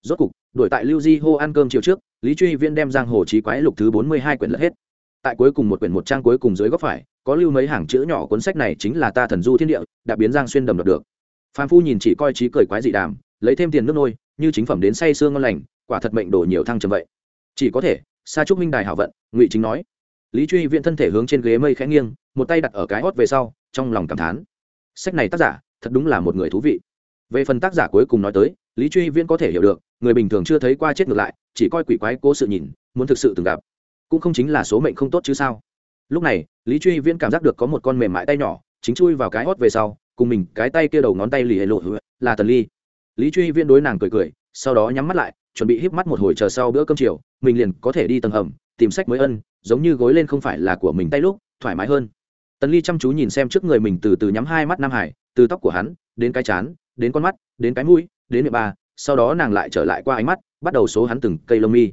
Rốt cục đổi tại lưu di hô ăn cơm chiều trước, lý truy viễn đem giang hồ trí quái lục thứ bốn mươi hai quyển lật hết tại cuối cùng một quyển một trang cuối cùng dưới góc phải, có lưu mấy hàng chữ nhỏ cuốn sách này chính là ta thần du thiên địa, đã biến giang xuyên đầm đọc được. Phan phu nhìn chỉ coi trí cười quái dị đàm, lấy thêm tiền nước nôi, như chính phẩm đến say sương ngon lành, quả thật mệnh đổ nhiều thăng trầm vậy. Chỉ có thể xa chúc minh đài hảo vận, ngụy chính nói. Lý truy viện thân thể hướng trên ghế mây khẽ nghiêng, một tay đặt ở cái hót về sau, trong lòng cảm thán. Sách này tác giả, thật đúng là một người thú vị. Về phần tác giả cuối cùng nói tới, lý truy viễn có thể hiểu được, người bình thường chưa thấy qua chết ngược lại, chỉ coi quỷ quái cố sự nhìn, muốn thực sự từng gặp cũng không chính là số mệnh không tốt chứ sao? Lúc này, lý truy viễn cảm giác được có một con mềm mại tay nhỏ, chính chui vào cái hót về sau, cùng mình cái tay kia đầu ngón tay lì hệ lộ là tần ly. Lý truy viễn đối nàng cười cười, sau đó nhắm mắt lại, chuẩn bị híp mắt một hồi chờ sau bữa cơm chiều, mình liền có thể đi tầng hầm, tìm sách mới ân, giống như gối lên không phải là của mình tay lúc, thoải mái hơn. Tần ly chăm chú nhìn xem trước người mình từ từ nhắm hai mắt nam hải, từ tóc của hắn, đến cái chán, đến con mắt, đến cái mũi, đến miệng ba sau đó nàng lại trở lại qua ánh mắt, bắt đầu số hắn từng cây lông mi.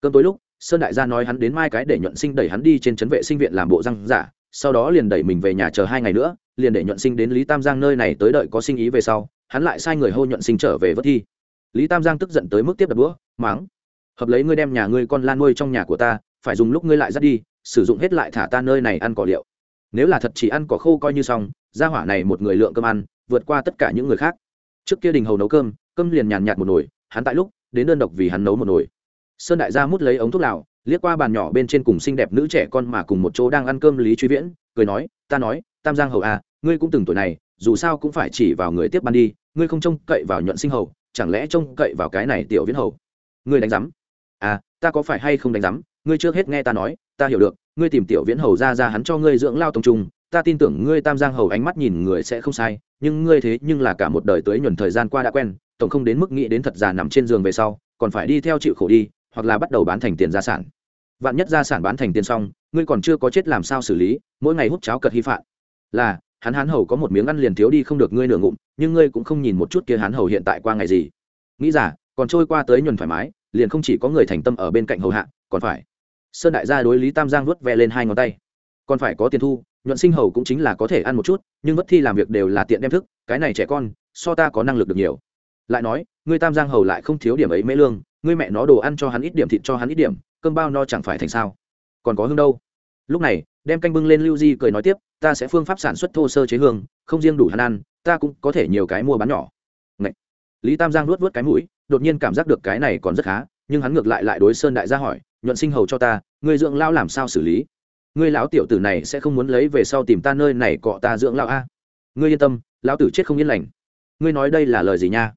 Cơm tối lúc sơn đại gia nói hắn đến mai cái để nhuận sinh đẩy hắn đi trên trấn vệ sinh viện làm bộ răng giả, sau đó liền đẩy mình về nhà chờ hai ngày nữa, liền để nhuận sinh đến lý tam giang nơi này tới đợi có sinh ý về sau, hắn lại sai người hô nhuận sinh trở về vớt thi. Lý tam giang tức giận tới mức tiếp đập đũa, máng, hợp lấy ngươi đem nhà ngươi con lan nuôi trong nhà của ta, phải dùng lúc ngươi lại dắt đi, sử dụng hết lại thả ta nơi này ăn cỏ liệu. Nếu là thật chỉ ăn cỏ khô coi như xong ra hỏa này một người lượng cơm ăn, vượt qua tất cả những người khác. Trước kia đình hầu nấu cơm cơm liền nhàn nhạt một nồi, hắn tại lúc, đến đơn độc vì hắn nấu một nồi sơn đại gia mút lấy ống thuốc lào, liếc qua bàn nhỏ bên trên cùng xinh đẹp nữ trẻ con mà cùng một chỗ đang ăn cơm lý truy viễn, cười nói, ta nói, tam giang hầu à ngươi cũng từng tuổi này, dù sao cũng phải chỉ vào người tiếp ban đi, ngươi không trông cậy vào nhuận sinh hầu, chẳng lẽ trông cậy vào cái này tiểu viễn hầu? Ngươi đánh giám. À ta có phải hay không đánh giám? Ngươi trước hết nghe ta nói, ta hiểu được, ngươi tìm tiểu viễn hầu ra ra hắn cho ngươi dưỡng lao tông trung ta tin tưởng ngươi tam giang hầu ánh mắt nhìn người sẽ không sai, nhưng ngươi thế nhưng là cả một đời tới nhuần thời gian qua đã quen, tổng không đến mức nghĩ đến thật già nằm trên giường về sau, còn phải đi theo chịu khổ đi hoặc là bắt đầu bán thành tiền gia sản. Vạn nhất gia sản bán thành tiền xong, ngươi còn chưa có chết làm sao xử lý, mỗi ngày hút cháo cật hy phạm là, hắn hán hầu có một miếng ăn liền thiếu đi không được ngươi nửa ngụm, nhưng ngươi cũng không nhìn một chút kia hán hầu hiện tại qua ngày gì. Nghĩ giả còn trôi qua tới nhuần thoải mái, liền không chỉ có người thành tâm ở bên cạnh hầu hạ, còn phải. Sơn đại gia đối lý tam giang vớt ve lên hai ngón tay. Còn phải có tiền thu, nhuận sinh hầu cũng chính là có thể ăn một chút, nhưng vất thi làm việc đều là tiện đem thức, cái này trẻ con, so ta có năng lực được nhiều. Lại nói, ngươi tam giang hầu lại không thiếu điểm ấy mễ lương ngươi mẹ nó đồ ăn cho hắn ít điểm, thịt cho hắn ít điểm, cơm bao no chẳng phải thành sao? Còn có hương đâu? Lúc này, đem canh bưng lên lưu di cười nói tiếp, ta sẽ phương pháp sản xuất thô sơ chế hương, không riêng đủ hắn ăn, ta cũng có thể nhiều cái mua bán nhỏ. Ngậy. lý tam giang nuốt vớt cái mũi, đột nhiên cảm giác được cái này còn rất khá, nhưng hắn ngược lại lại đối sơn đại gia hỏi, nhuận sinh hầu cho ta, ngươi dưỡng lao làm sao xử lý? Ngươi lão tiểu tử này sẽ không muốn lấy về sau tìm ta nơi này cọ ta dưỡng lao a? Ngươi yên tâm, lão tử chết không yên lành. Ngươi nói đây là lời gì nha?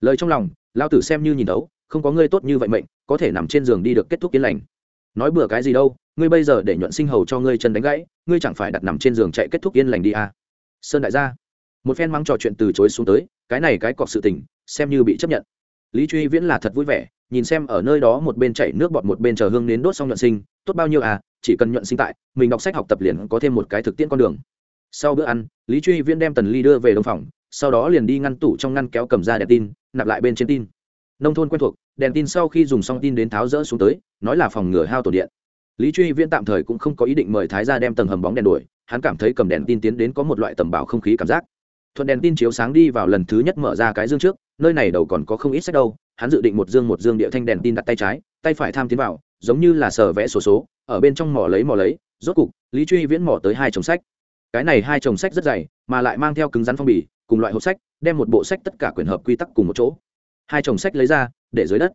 Lời trong lòng, lão tử xem như nhìn đấu không có ngươi tốt như vậy mệnh, có thể nằm trên giường đi được kết thúc yên lành. Nói bừa cái gì đâu, ngươi bây giờ để nhuận sinh hầu cho ngươi chân đánh gãy, ngươi chẳng phải đặt nằm trên giường chạy kết thúc yên lành đi à. sơn đại gia, một phen mắng trò chuyện từ chối xuống tới, cái này cái cọc sự tình, xem như bị chấp nhận. Lý truy viễn là thật vui vẻ, nhìn xem ở nơi đó một bên chảy nước bọt một bên chờ hương đến đốt xong nhuận sinh, tốt bao nhiêu à chỉ cần nhuận sinh tại, mình đọc sách học tập liền có thêm một cái thực tiễn con đường. Sau bữa ăn, lý truy viễn đem tần ly đưa về đồng phòng, sau đó liền đi ngăn tủ trong ngăn kéo cầm ra đèn tin, nạp lại bên trên tin nông thôn quen thuộc đèn tin sau khi dùng xong tin đến tháo rỡ xuống tới nói là phòng ngừa hao tổ điện. Lý truy viễn tạm thời cũng không có ý định mời thái ra đem tầng hầm bóng đèn đuổi hắn cảm thấy cầm đèn tin tiến đến có một loại tầm bảo không khí cảm giác. Thuận đèn tin chiếu sáng đi vào lần thứ nhất mở ra cái dương trước nơi này đầu còn có không ít sách đâu hắn dự định một dương một dương địa thanh đèn tin đặt tay trái tay phải tham tiến vào giống như là sờ vẽ sổ số, số ở bên trong mỏ lấy mỏ lấy rốt cục lý truy viễn mỏ tới hai chồng sách. Cái này hai chồng sách rất dày mà lại mang theo cứng rắn phong bì cùng loại hộp sách đem một bộ sách tất cả quyển hợp quy tắc cùng một chỗ hai chồng sách lấy ra, để dưới đất.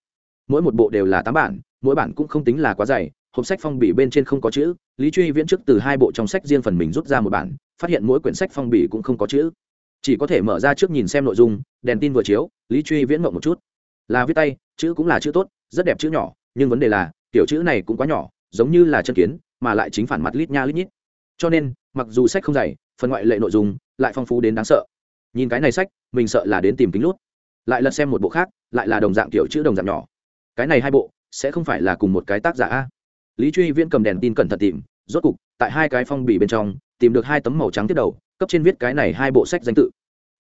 Mỗi một bộ đều là tám bản, mỗi bản cũng không tính là quá dày, hộp sách phong bì bên trên không có chữ, lý truy viễn trước từ hai bộ trong sách riêng phần mình rút ra một bản, phát hiện mỗi quyển sách phong bì cũng không có chữ. Chỉ có thể mở ra trước nhìn xem nội dung, đèn tin vừa chiếu, lý truy viễn mộng một chút. Là viết tay, chữ cũng là chữ tốt, rất đẹp chữ nhỏ, nhưng vấn đề là kiểu chữ này cũng quá nhỏ, giống như là chân kiến, mà lại chính phản mặt lít nha lít nhít. Cho nên, mặc dù sách không dày, phần ngoại lệ nội dung lại phong phú đến đáng sợ. Nhìn cái này sách, mình sợ là đến tìm kính lút lại lật xem một bộ khác, lại là đồng dạng kiểu chữ đồng dạng nhỏ. Cái này hai bộ, sẽ không phải là cùng một cái tác giả a. Lý truy viễn cầm đèn tin cẩn thận tìm, rốt cục, tại hai cái phong bì bên trong, tìm được hai tấm màu trắng tiếp đầu, cấp trên viết cái này hai bộ sách danh tự.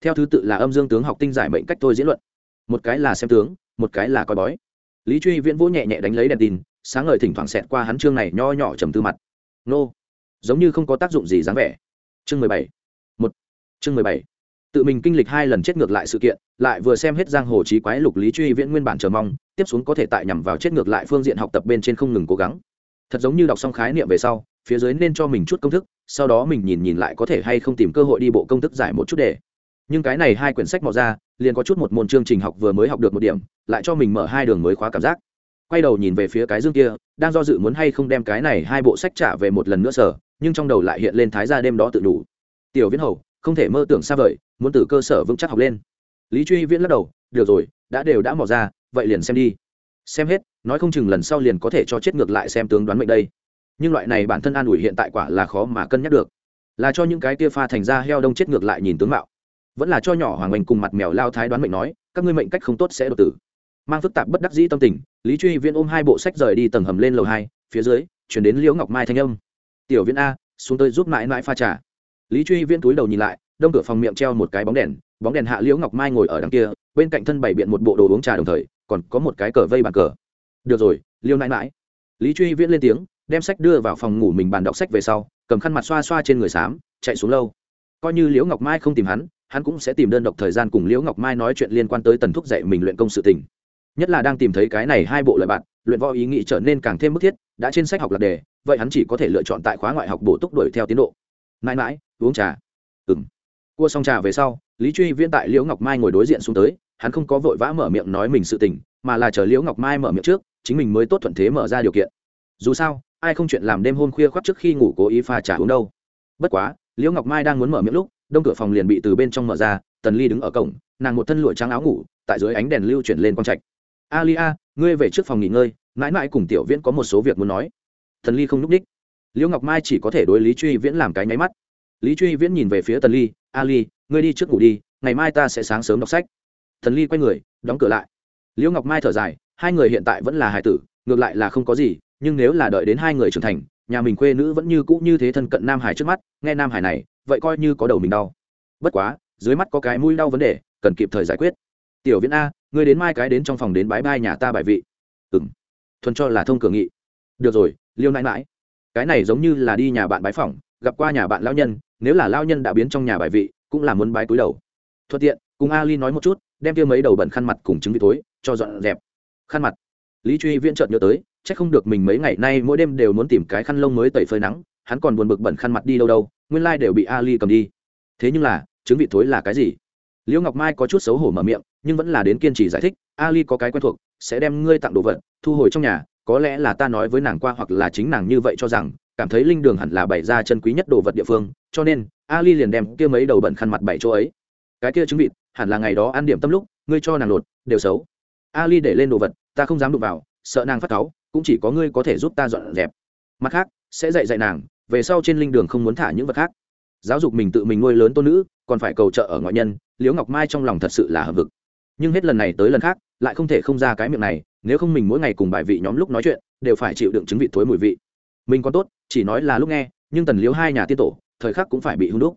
Theo thứ tự là âm dương tướng học tinh giải mệnh cách tôi diễn luận. Một cái là xem tướng, một cái là coi bói. Lý truy viễn vỗ nhẹ nhẹ đánh lấy đèn tin, sáng ngời thỉnh thoảng xẹt qua hắn chương này nho nhỏ trầm tư mặt. Nô. Giống như không có tác dụng gì dáng vẻ. Chương mười bảy. Một. Chương mười bảy tự mình kinh lịch hai lần chết ngược lại sự kiện, lại vừa xem hết giang hồ trí quái lục lý truy viễn nguyên bản chờ mong, tiếp xuống có thể tại nhằm vào chết ngược lại phương diện học tập bên trên không ngừng cố gắng. Thật giống như đọc xong khái niệm về sau, phía dưới nên cho mình chút công thức, sau đó mình nhìn nhìn lại có thể hay không tìm cơ hội đi bộ công thức giải một chút để nhưng cái này hai quyển sách mò ra, liền có chút một môn chương trình học vừa mới học được một điểm, lại cho mình mở hai đường mới khóa cảm giác. Quay đầu nhìn về phía cái dương kia, đang do dự muốn hay không đem cái này hai bộ sách trả về một lần nữa sở, nhưng trong đầu lại hiện lên thái gia đêm đó tự đủ. Tiểu viễn hầu không thể mơ tưởng xa vời, muốn từ cơ sở vững chắc học lên. Lý truy viễn lắc đầu, được rồi, đã đều đã mò ra, vậy liền xem đi. Xem hết, nói không chừng lần sau liền có thể cho chết ngược lại xem tướng đoán mệnh đây. Nhưng loại này bản thân an ủi hiện tại quả là khó mà cân nhắc được. Là cho những cái kia pha thành ra heo đông chết ngược lại nhìn tướng mạo, vẫn là cho nhỏ hoàng oanh cùng mặt mèo lao thái đoán mệnh nói, các ngươi mệnh cách không tốt sẽ đột tử. Mang phức tạp bất đắc dĩ tâm tình, lý truy viễn ôm hai bộ sách rời đi tầng hầm lên lầu hai, phía dưới, chuyển đến liễu ngọc mai thanh âm. Tiểu viễn a, xuống tới giúp mãi mãi pha trà lý truy viễn túi đầu nhìn lại, đông cửa phòng miệng treo một cái bóng đèn bóng đèn hạ liễu ngọc mai ngồi ở đằng kia, bên cạnh thân bày biện một bộ đồ uống trà đồng thời, còn có một cái cờ vây bàn cờ. Được rồi, liêu nãi mãi lý truy viễn lên tiếng, đem sách đưa vào phòng ngủ mình bàn đọc sách về sau, cầm khăn mặt xoa xoa trên người xám, chạy xuống lâu. Coi như liễu ngọc mai không tìm hắn hắn cũng sẽ tìm đơn độc thời gian cùng liễu ngọc mai nói chuyện liên quan tới tần thúc dạy mình luyện công sự tình. Nhất là đang tìm thấy cái này hai bộ lợi bạn, luyện võ ý nghĩ trở nên càng thêm bức thiết, đã trên sách học là đề, vậy hắn chỉ có thể lựa chọn tại khóa ngoại học bổ túc đuổi theo tiến độ mãi mãi, uống trà. Ừng cua xong trà về sau, lý truy viễn tại liễu ngọc mai ngồi đối diện xuống tới, hắn không có vội vã mở miệng nói mình sự tình, mà là chờ liễu ngọc mai mở miệng trước, chính mình mới tốt thuận thế mở ra điều kiện. Dù sao, ai không chuyện làm đêm hôm khuya khoác trước khi ngủ cố ý pha trà uống đâu. Bất quá, liễu ngọc mai đang muốn mở miệng lúc, đông cửa phòng liền bị từ bên trong mở ra, tần ly đứng ở cổng, nàng một thân lụa trắng áo ngủ, tại dưới ánh đèn lưu chuyển lên quang trạch. Alia ngươi về trước phòng nghỉ ngơi, mãi mãi cùng tiểu viễn có một số việc muốn nói. Thần ly không n ú c ních liễu ngọc mai chỉ có thể đối lý truy viễn làm cái nháy mắt. Lý truy viễn nhìn về phía tần ly, ali, ngươi đi trước ngủ đi, ngày mai ta sẽ sáng sớm đọc sách. Thần ly quay người, đóng cửa lại. Liễu ngọc mai thở dài, hai người hiện tại vẫn là hài tử, ngược lại là không có gì, nhưng nếu là đợi đến hai người trưởng thành, nhà mình quê nữ vẫn như cũ như thế thân cận nam hải trước mắt, nghe nam hải này, vậy coi như có đầu mình đau. Bất quá, dưới mắt có cái mũi đau vấn đề, cần kịp thời giải quyết. Tiểu viễn a, ngươi đến mai cái đến trong phòng đến bãi bai nhà ta bài vị. Ừng thuần cho là thông cường nghị. Được rồi, liêu nãi mãi cái này giống như là đi nhà bạn bái phỏng, gặp qua nhà bạn lao nhân, nếu là lao nhân đã biến trong nhà bài vị, cũng là muốn bái túi đầu. Thuận tiện, cùng ali nói một chút, đem tiêu mấy đầu bẩn khăn mặt cùng trứng vị tối cho dọn dẹp. Khăn mặt. Lý truy viễn chợt nhớ tới c h ắ c không được mình mấy ngày nay mỗi đêm đều muốn tìm cái khăn lông mới tẩy phơi nắng, hắn còn buồn bực bẩn khăn mặt đi đâu đâu, nguyên lai、like、đều bị ali cầm đi. Thế nhưng là, trứng vị thối là cái gì? Liễu ngọc mai có chút xấu hổ mở miệng, nhưng vẫn là đến kiên trì giải thích, ali có cái quen thuộc, sẽ đem ngươi tặng đồ vật, thu hồi trong nhà có lẽ là ta nói với nàng qua hoặc là chính nàng như vậy cho rằng, cảm thấy linh đường hẳn là bày ra chân quý nhất đồ vật địa phương, cho nên, ali liền đem kia mấy đầu bẩn khăn mặt bảy chỗ ấy. Cái kia trứng vịt, hẳn là ngày đó ăn điểm tâm lúc, ngươi cho nàng lột, đều xấu. Ali để lên đồ vật, ta không dám đụng vào, sợ nàng phát cáu, cũng chỉ có ngươi có thể giúp ta dọn dẹp. Mặt khác, sẽ dạy dạy nàng, về sau trên linh đường không muốn thả những vật khác. Giáo dục mình tự mình nuôi lớn tôn nữ, còn phải cầu trợ ở ngoại nhân, liễu ngọc mai trong lòng thật sự là hợp vực nhưng hết lần này tới lần khác, lại không thể không ra cái miệng này nếu không mình mỗi ngày cùng bài vị nhóm lúc nói chuyện, đều phải chịu đựng chứng vị thối mùi vị. Mình còn tốt, chỉ nói là lúc nghe, nhưng tần liếu hai nhà tiên tổ, thời khắc cũng phải bị hung đúc.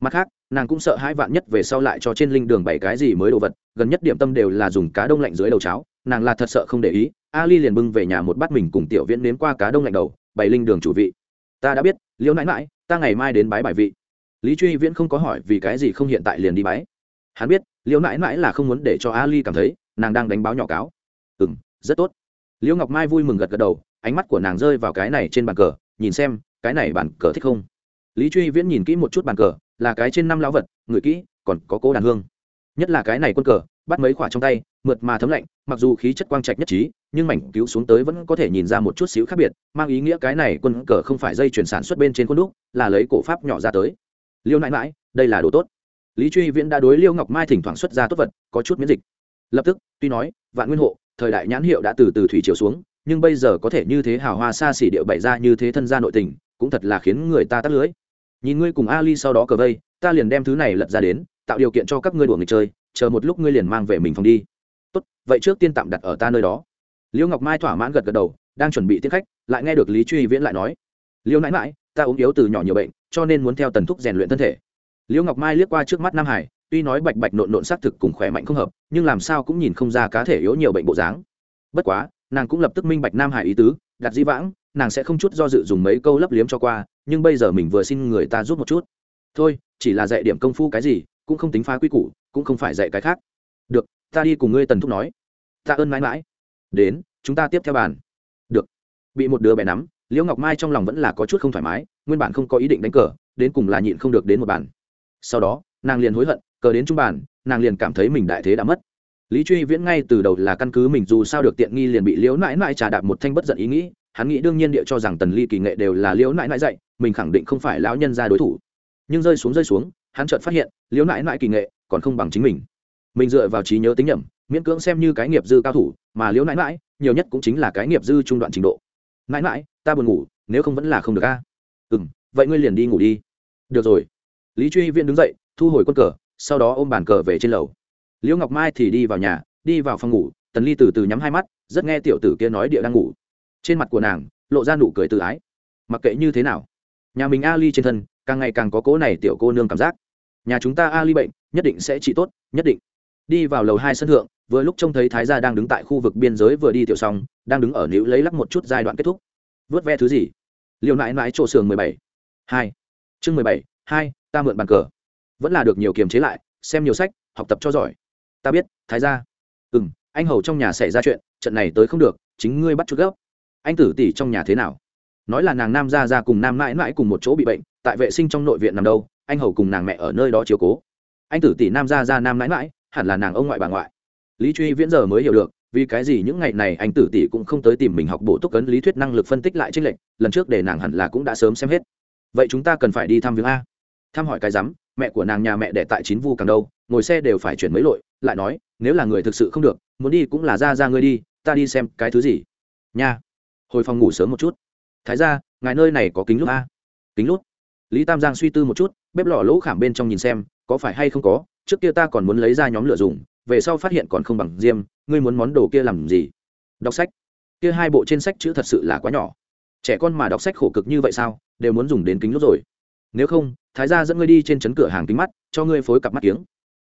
Mặt khác, nàng cũng sợ hai vạn nhất về sau lại cho trên linh đường bảy cái gì mới đồ vật, gần nhất điểm tâm đều là dùng cá đông lạnh dưới đầu cháo, nàng là thật sợ không để ý, ali liền bưng về nhà một bát mình cùng tiểu viễn nếm qua cá đông lạnh đầu, bày linh đường chủ vị. Ta đã biết, liễu nãi mãi ta ngày mai đến bái bài vị. Lý truy viễn không có hỏi vì cái gì không hiện tại liền đi bái. Hắn biết, liễu nãi mãi là không muốn để cho ali cảm thấy, nàng đang đánh báo nhỏ cáo. Ừ m rất tốt. Liễu ngọc mai vui mừng gật gật đầu, ánh mắt của nàng rơi vào cái này trên bàn cờ, nhìn xem, cái này bàn cờ thích không? Lý truy viễn nhìn kỹ một chút bàn cờ, là cái trên năm lão vật, người kỹ, còn có cố đàn hương. Nhất là cái này quân cờ, bắt mấy khoả trong tay, mượt mà thấm lạnh, mặc dù khí chất quang trạch nhất trí, nhưng mảnh cứu xuống tới vẫn có thể nhìn ra một chút xíu khác biệt, mang ý nghĩa cái này quân cờ không phải dây chuyển sản xuất bên trên quân đúc, là lấy cổ pháp nhỏ ra tới. Liêu nãi mãi, đây là đồ tốt. Lý truy viễn đã đối liêu ngọc mai thỉnh thoảng xuất ra tốt vật, có chút miễn dịch. Lập tức, tuy nói, vạn nguyên hộ thời đại nhãn hiệu đã từ từ thủy chiều xuống, nhưng bây giờ có thể như thế hào hoa xa xỉ điệu bày ra như thế thân gia nội tình, cũng thật là khiến người ta tắt lưới. Nhìn ngươi cùng ali sau đó cờ vây, ta liền đem thứ này lật ra đến, tạo điều kiện cho các ngươi đùa người chơi, chờ một lúc ngươi liền mang về mình phòng đi. Tốt, vậy trước tiên tạm đặt ở ta nơi đó. Liễu ngọc mai thỏa mãn gật gật đầu, đang chuẩn bị tiếp khách, lại nghe được lý truy viễn lại nói Liễu nãi mãi ta ốm yếu từ nhỏ nhiều bệnh, cho nên muốn theo tần thúc rèn luyện thân thể. Liễu ngọc mai liếc qua trước mắt nam hải, tuy nói bạch bạch nộn nộn xác thực cùng khỏe mạnh không hợp nhưng làm sao cũng nhìn không ra cá thể yếu nhiều bệnh bộ dáng. Bất quá, nàng cũng lập tức minh bạch nam hải ý tứ, đặt di vãng, nàng sẽ không chút do dự dùng mấy câu lấp liếm cho qua, nhưng bây giờ mình vừa xin người ta giúp một chút. Thôi, chỉ là dạy điểm công phu cái gì, cũng không tính phá quy củ, cũng không phải dạy cái khác. Được, ta đi cùng ngươi tần thúc nói. Ta ơn mãi mãi. Đến, chúng ta tiếp theo bàn. Được. Bị một đứa bé nắm, liễu ngọc mai trong lòng vẫn là có chút không thoải mái, nguyên bản không có ý định đánh cờ, đến cùng là nhịn không được đến một bàn. Sau đó, nàng liền hối hận, cờ đến trung bàn nàng liền cảm thấy mình đại thế đã mất. Lý truy viễn ngay từ đầu là căn cứ mình dù sao được tiện nghi liền bị liễu nãi nãi trà đạp một thanh bất giận ý nghĩ. Hắn nghĩ đương nhiên địa cho rằng tần ly kỳ nghệ đều là liễu nãi nãi dạy, mình khẳng định không phải lão nhân ra đối thủ. Nhưng rơi xuống rơi xuống, hắn chợt phát hiện, liễu nãi nãi kỳ nghệ còn không bằng chính mình. Mình dựa vào trí nhớ tính nhẩm, miễn cưỡng xem như cái nghiệp dư cao thủ, mà liễu nãi nãi nhiều nhất cũng chính là cái nghiệp dư trung đoạn trình độ. Nãi nãi, ta buồn ngủ, nếu không vẫn là không được a. Ừ vậy ngươi liền đi ngủ đi. Được rồi. Lý truy viễn đứng dậy, thu hồi quân cờ sau đó ôm bàn cờ về trên lầu. Liễu ngọc mai thì đi vào nhà, đi vào phòng ngủ, tần ly từ từ nhắm hai mắt, rất nghe tiểu tử kia nói địa đang ngủ. Trên mặt của nàng, lộ ra nụ cười tự ái. Mặc kệ như thế nào, nhà mình ali trên thân, càng ngày càng có cố này tiểu cô nương cảm giác. Nhà chúng ta ali bệnh, nhất định sẽ trị tốt, nhất định. Đi vào lầu hai sân thượng, vừa lúc trông thấy thái gia đang đứng tại khu vực biên giới vừa đi tiểu xong, đang đứng ở nữ lấy lắc một chút giai đoạn kết thúc. Vớt ve thứ gì? Liều nãi nãi chỗ sườn mười bảy. Hai. Chương mười bảy, hai, ta mượn bàn cờ vẫn là được nhiều kiềm chế lại, xem nhiều sách, học tập cho giỏi. Ta biết, thái gia. Ừ m anh hầu trong nhà xảy ra chuyện, trận này tới không được, chính ngươi bắt chút gốc anh tử tỷ trong nhà thế nào? Nói là nàng nam gia ra cùng nam mãi mãi cùng một chỗ bị bệnh, tại vệ sinh trong nội viện nằm đâu, anh hầu cùng nàng mẹ ở nơi đó chiếu cố. Anh tử tỷ nam gia ra nam mãi mãi, hẳn là nàng ông ngoại bà ngoại. Lý truy viễn giờ mới hiểu được, vì cái gì những ngày này anh tử tỷ cũng không tới tìm mình học bổ túc cấn lý thuyết năng lực phân tích lại trích lệnh lần trước để nàng hẳn là cũng đã sớm xem hết. Vậy chúng ta cần phải đi thăm viếng a. Thăm hỏi cái rắm mẹ của nàng nhà mẹ đẻ tại chín vu càng đâu, ngồi xe đều phải chuyển mấy lội, lại nói, nếu là người thực sự không được, muốn đi cũng là ra ra ngươi đi, ta đi xem cái thứ gì. Nha, hồi phòng ngủ sớm một chút. Thái ra ngài nơi này có kính lúc a? Kính lúc lý tam giang suy tư một chút, bếp lò lỗ khảm bên trong nhìn xem, có phải hay không có, trước kia ta còn muốn lấy ra nhóm lửa dùng, về sau phát hiện còn không bằng diêm, ngươi muốn món đồ kia làm gì? Đọc sách. Kia hai bộ trên sách chữ thật sự là quá nhỏ. Trẻ con mà đọc sách khổ cực như vậy sao, đều muốn dùng đến kính lúc rồi nếu không, thái gia dẫn ngươi đi trên chấn cửa hàng kính mắt, cho ngươi phối cặp mắt kiếng.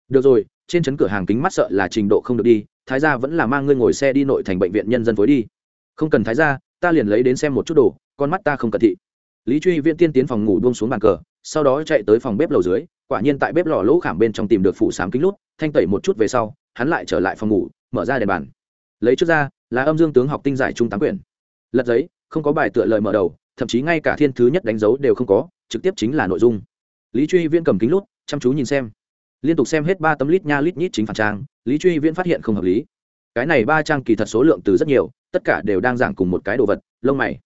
Được rồi, trên chấn cửa hàng kính mắt sợ là trình độ không được đi, thái gia vẫn là mang ngươi ngồi xe đi nội thành bệnh viện nhân dân phối đi. Không cần thái gia, ta liền lấy đến xem một chút đồ, con mắt ta không cận thị. Lý truy viễn tiên tiến phòng ngủ buông xuống bàn cờ, sau đó chạy tới phòng bếp lầu dưới, quả nhiên tại bếp lò lỗ khảm bên trong tìm được phủ sám kính lút, thanh tẩy một chút về sau, hắn lại trở lại phòng ngủ, mở ra đèn bàn. Lấy trước ra, là âm dương tướng học tinh giải trung tám quyển. Lật giấy, không có bài tựa lời mở đầu, thậm chí ngay cả thiên thứ nhất đánh dấu đều không có trực tiếp chính là nội dung. Lý truy viễn cầm kính lút, chăm chú nhìn xem. Liên tục xem hết ba tấm lít nha lít nhít chính phản trang, lý truy viễn phát hiện không hợp lý. Cái này ba trang kỳ thật số lượng từ rất nhiều, tất cả đều đang giảng cùng một cái đồ vật, lông mày.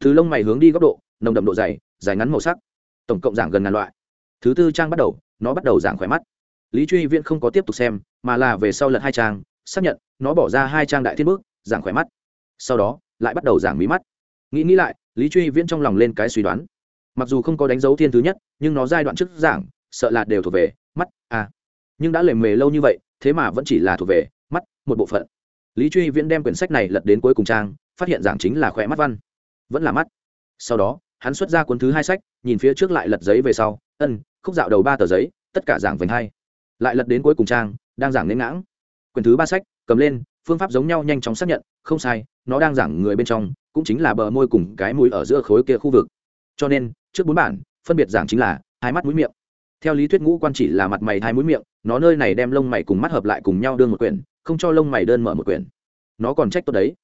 Thứ lông mày hướng đi góc độ, nồng đậm độ dày, dài ngắn màu sắc. Tổng cộng giảng gần ngàn loại. Thứ tư trang bắt đầu, nó bắt đầu giảng khỏe mắt. Lý truy viễn không có tiếp tục xem, mà là về sau lật hai trang, xác nhận, nó bỏ ra hai trang đại thiên bước giảng khỏe mắt. Sau đó, lại bắt đầu giảng mí mắt. Nghĩ nghĩ lại, lý truy viễn trong lòng lên cái suy đoán mặc dù không có đánh dấu thiên thứ nhất, nhưng nó giai đoạn trước giảng, sợ là đều thuộc về mắt à. nhưng đã lề mề lâu như vậy, thế mà vẫn chỉ là thuộc về mắt, một bộ phận. Lý truy viễn đem quyển sách này lật đến cuối cùng trang, phát hiện giảng chính là khỏe mắt văn. Vẫn là mắt. Sau đó, hắn xuất ra cuốn thứ hai sách, nhìn phía trước lại lật giấy về sau, ân, khúc dạo đầu ba tờ giấy, tất cả giảng vành hai. Lại lật đến cuối cùng trang, đang giảng nến ngãng. Quyển thứ ba sách, cầm lên, phương pháp giống nhau nhanh chóng xác nhận, không sai, nó đang giảng người bên trong, cũng chính là bờ môi cùng cái mũi ở giữa khối kia khu vực. Cho nên trước bốn bản, phân biệt giảng chính là hai mắt mũi miệng. Theo lý thuyết ngũ quan chỉ là mặt mày hai mũi miệng, nó nơi này đem lông mày cùng mắt hợp lại cùng nhau đương một quyển, không cho lông mày đơn mở một quyển. Nó còn trách tốt đấy.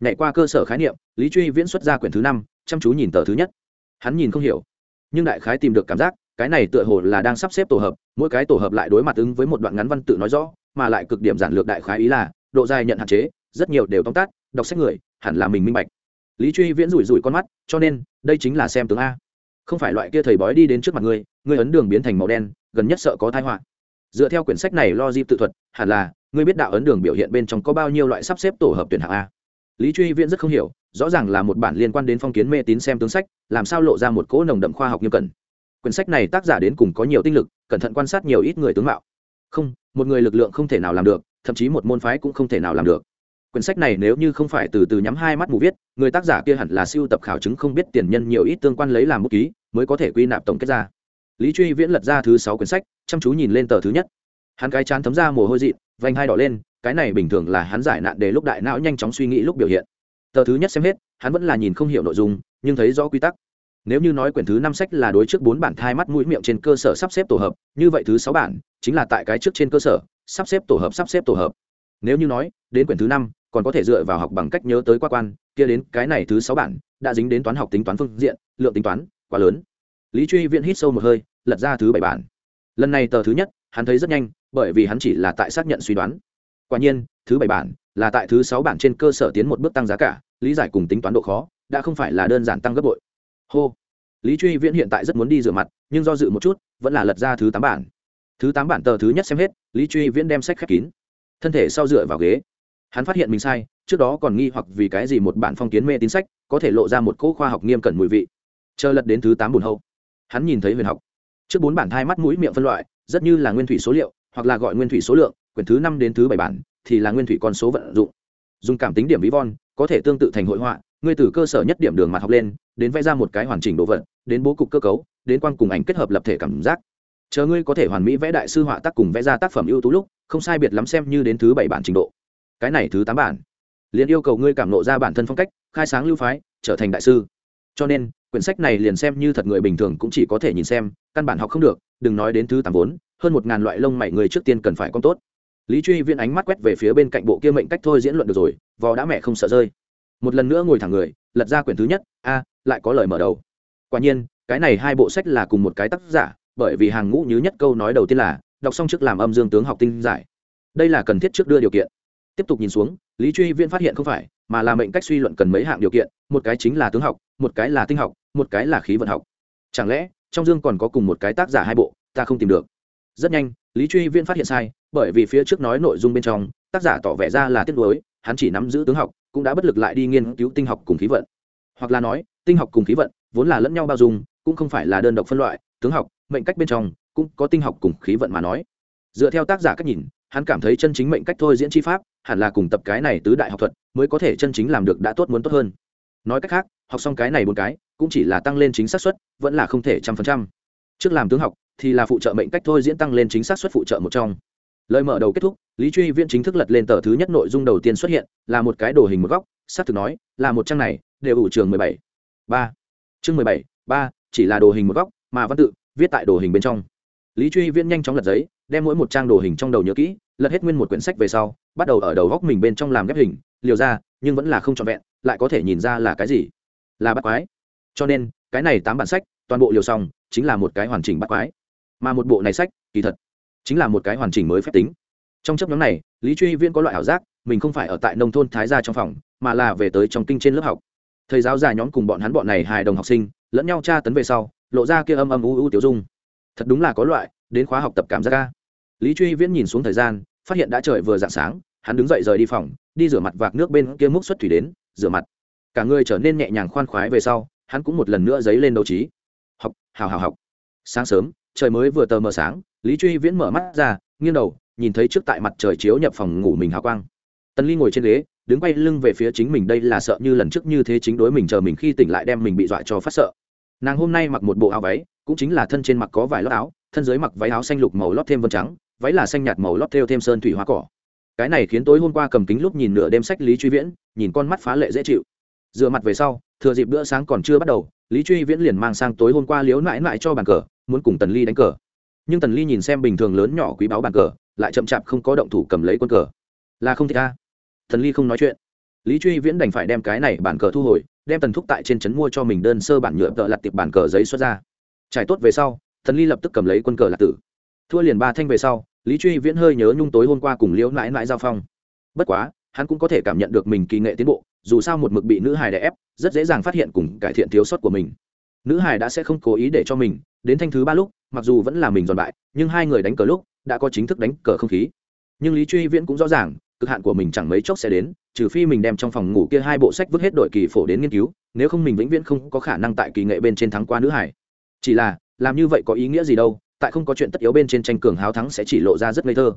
Nhảy qua cơ sở khái niệm, lý truy viễn xuất ra quyển thứ năm, chăm chú nhìn tờ thứ nhất. Hắn nhìn không hiểu, nhưng đại khái tìm được cảm giác, cái này tựa hồ là đang sắp xếp tổ hợp, mỗi cái tổ hợp lại đối mặt ứng với một đoạn ngắn văn tự nói rõ, mà lại cực điểm giản lược đại khái ý là, độ dài nhận hạn chế, rất nhiều đều tóm tắt, đọc sách người, hẳn là mình minh bạch. Lý truy viễn rủi rủi con mắt, cho nên, đây chính là xem tướng a không phải loại kia thầy bói đi đến trước mặt ngươi ngươi ấn đường biến thành màu đen, gần nhất sợ có thai họa. Dựa theo quyển sách này lo di tự thuật, hẳn là, ngươi biết đạo ấn đường biểu hiện bên trong có bao nhiêu loại sắp xếp tổ hợp tuyển hạng a. Lý truy viễn rất không hiểu, rõ ràng là một bản liên quan đến phong kiến mê tín xem tướng sách, làm sao lộ ra một cỗ nồng đậm khoa học nghiêm cẩn. Quyển sách này tác giả đến cùng có nhiều tinh lực, cẩn thận quan sát nhiều ít người tướng mạo. Không, một người lực lượng không thể nào làm được, thậm chí một môn phái cũng không thể nào làm được quyển sách này nếu như không phải từ từ nhắm hai mắt mù viết, người tác giả kia hẳn là siêu tập khảo chứng không biết tiền nhân nhiều ít tương quan lấy làm bút ký, mới có thể quy nạp tổng kết ra. Lý truy viễn lật ra thứ sáu quyển sách, chăm chú nhìn lên tờ thứ nhất. Hắn cái chán thấm ra mồ hôi dị vành hai đỏ lên, cái này bình thường là hắn giải nạn để lúc đại não nhanh chóng suy nghĩ lúc biểu hiện. Tờ thứ nhất xem hết, hắn vẫn là nhìn không hiểu nội dung, nhưng thấy rõ quy tắc. Nếu như nói quyển thứ năm sách là đối trước bốn bản thai mắt mũi miệng trên cơ sở sắp xếp tổ hợp, như vậy thứ sáu bản chính là tại cái trước trên cơ sở, sắp xếp tổ hợp, sắp xếp tổ hợp. Nếu như nói, đến quyển thứ năm còn có thể dựa vào học bằng cách nhớ tới qua quan, kia đến cái này thứ sáu bản, đã dính đến toán học tính toán phương diện, lượng tính toán quá lớn. Lý truy Viễn hít sâu một hơi, lật ra thứ bảy bản. Lần này tờ thứ nhất, hắn thấy rất nhanh, bởi vì hắn chỉ là tại xác nhận suy đoán. Quả nhiên, thứ bảy bản là tại thứ sáu bản trên cơ sở tiến một bước tăng giá cả, lý giải cùng tính toán độ khó, đã không phải là đơn giản tăng gấp bội. Hô! Lý truy viễn hiện tại rất muốn đi rửa mặt, nhưng do dự một chút, vẫn là lật ra thứ tám bản. Thứ tám bản tờ thứ nhất xem hết, lý truy viễn đem sách khép kín. Thân thể sau dựa vào ghế hắn phát hiện mình sai, trước đó còn nghi hoặc vì cái gì một bản phong kiến mê tín sách có thể lộ ra một cỗ khoa học nghiêm cẩn mùi vị. Chờ lật đến thứ tám bùn hậu hắn nhìn thấy huyền học. Trước bốn bản thai mắt mũi miệng phân loại, rất như là nguyên thủy số liệu, hoặc là gọi nguyên thủy số lượng, quyển thứ năm đến thứ bảy bản thì là nguyên thủy con số vận dụng. Dùng cảm tính điểm ví von, có thể tương tự thành hội họa, ngươi từ cơ sở nhất điểm đường mặt học lên, đến vẽ ra một cái hoàn chỉnh đồ vật, đến bố cục cơ cấu, đến quan cùng ảnh kết hợp lập thể cảm giác. Chờ ngươi có thể hoàn mỹ vẽ đại sư họa tác cùng vẽ ra tác phẩm ưu tú lúc, không sai biệt lắm xem như đến thứ bảy bản trình độ cái này thứ tám bản. Liền yêu cầu ngươi cảm nộ ra bản thân phong cách, khai sáng lưu phái, trở thành đại sư. Cho nên, quyển sách này liền xem như thật người bình thường cũng chỉ có thể nhìn xem, căn bản học không được, đừng nói đến thứ tám vốn, hơn một ngàn loại lông mày người trước tiên cần phải con tốt. Lý truy viễn ánh mắt quét về phía bên cạnh bộ kia mệnh cách thôi diễn luận được rồi, vò đã mẹ không sợ rơi. Một lần nữa ngồi thẳng người, lật ra quyển thứ nhất, a, lại có lời mở đầu. Quả nhiên, cái này hai bộ sách là cùng một cái tác giả, bởi vì hàng ngũ như nhất câu nói đầu tiên là, đọc xong trước làm âm dương tướng học tinh giải. Đây là cần thiết trước đưa điều kiện tiếp tục nhìn xuống, lý truy viễn phát hiện không phải, mà là mệnh cách suy luận cần mấy hạng điều kiện, một cái chính là tướng học, một cái là tinh học, một cái là khí vận học. Chẳng lẽ, trong dương còn có cùng một cái tác giả hai bộ, ta không tìm được? Rất nhanh, lý truy viễn phát hiện sai, bởi vì phía trước nói nội dung bên trong, tác giả tỏ vẻ ra là tiếc nuối, hắn chỉ nắm giữ tướng học, cũng đã bất lực lại đi nghiên cứu tinh học cùng khí vận. Hoặc là nói, tinh học cùng khí vận vốn là lẫn nhau bao dung, cũng không phải là đơn độc phân loại, tướng học, mệnh cách bên trong, cũng có tinh học cùng khí vận mà nói. Dựa theo tác giả cách nhìn hắn cảm thấy chân chính mệnh cách thôi diễn chi pháp, hẳn là cùng tập cái này tứ đại học thuật mới có thể chân chính làm được đã tốt muốn tốt hơn. Nói cách khác, học xong cái này một cái, cũng chỉ là tăng lên chính xác suất, vẫn là không thể trăm phần trăm. Trước làm tướng học, thì là phụ trợ mệnh cách thôi diễn tăng lên chính xác suất phụ trợ một trong. Lời mở đầu kết thúc, lý truy viễn chính thức lật lên tờ thứ nhất nội dung đầu tiên xuất hiện, là một cái đồ hình một góc, xác thực nói, là một trang này, đều ủ trường mười bảy. Ba. Chương mười bảy, ba, chỉ là đồ hình một góc, mà văn tự, viết tại đồ hình bên trong. Lý truy viễn nhanh chóng lật giấy, đem mỗi một trang đồ hình trong đầu nhớ kỹ lật hết nguyên một quyển sách về sau, bắt đầu ở đầu góc mình bên trong làm ghép hình, liều ra, nhưng vẫn là không trọn vẹn, lại có thể nhìn ra là cái gì? Là bắt quái. Cho nên, cái này tám bản sách, toàn bộ liều xong, chính là một cái hoàn chỉnh bắt quái. Mà một bộ này sách, kỳ thật, chính là một cái hoàn chỉnh mới phép tính. Trong chấp nhóm này, lý truy Viên có loại ảo giác, mình không phải ở tại nông thôn thái gia trong phòng, mà là về tới trong kinh trên lớp học. Thầy giáo già nhóm cùng bọn hắn bọn này hài đồng học sinh, lẫn nhau tra tấn về sau, lộ ra kia âm âm u u tiểu dung. Thật đúng là có loại, đến khóa học tập cảm giác ca lý truy viễn nhìn xuống thời gian, phát hiện đã trời vừa d ạ n g sáng, hắn đứng dậy rời đi phòng, đi rửa mặt vạc nước bên kia múc xuất thủy đến, rửa mặt. Cả người trở nên nhẹ nhàng khoan khoái về sau, hắn cũng một lần nữa dấy lên đấu trí. Học, hào hào học. Sáng sớm, trời mới vừa tờ mờ sáng, lý truy viễn mở mắt ra, nghiêng đầu, nhìn thấy trước tại mặt trời chiếu nhập phòng ngủ mình hào quang. Tần ly ngồi trên ghế, đứng quay lưng về phía chính mình, đây là sợ như lần trước như thế chính đối mình chờ mình khi tỉnh lại đem mình bị dọa cho phát sợ. Nàng hôm nay mặc một bộ áo váy, cũng chính là thân trên mặc có vài lót áo, thân dưới mặc váy áo xanh lục màu lót thêm vân trắng váy là xanh nhạt màu lót thêu thêm sơn thủy hoa cỏ. Cái này khiến tối hôm qua cầm kính lúc nhìn nửa đêm sách lý truy viễn, nhìn con mắt phá lệ dễ chịu. Dựa mặt về sau, thừa dịp bữa sáng còn chưa bắt đầu, lý truy viễn liền mang sang tối hôm qua liếu mãi mãi cho bàn cờ, muốn cùng tần ly đánh cờ. Nhưng tần ly nhìn xem bình thường lớn nhỏ quý báu bàn cờ, lại chậm chạp không có động thủ cầm lấy quân cờ. Là không thích a tần ly không nói chuyện. Lý truy viễn đành phải đem cái này bàn cờ thu hồi, đem tần thúc tại trên trấn mua cho mình đơn sơ bản nhựa tợ lặt tiệp bàn cờ giấy xuất ra. Trải tốt về sau, tần ly lập tức cầm lấy quân cờ lạc tử. Thua liền ba thanh về sau lý truy viễn hơi nhớ nhung tối hôm qua cùng liễu mãi mãi giao phong. Bất quá, hắn cũng có thể cảm nhận được mình kỳ nghệ tiến bộ, dù sao một mực bị nữ hài đè ép, rất dễ dàng phát hiện cùng cải thiện thiếu sót của mình. Nữ hài đã sẽ không cố ý để cho mình, đến thanh thứ ba lúc, mặc dù vẫn là mình giòn bại, nhưng hai người đánh cờ lúc, đã có chính thức đánh cờ không khí. Nhưng lý truy viễn cũng rõ ràng, cực hạn của mình chẳng mấy chốc sẽ đến, trừ phi mình đem trong phòng ngủ kia hai bộ sách vứt hết đội kỳ phổ đến nghiên cứu, nếu không mình vĩnh viễn không có khả năng tại kỳ nghệ bên trên thắng qua nữ hải chỉ là, làm như vậy có ý nghĩa gì đâu tại không có chuyện tất yếu bên trên tranh cường háo thắng sẽ chỉ lộ ra rất ngây thơ.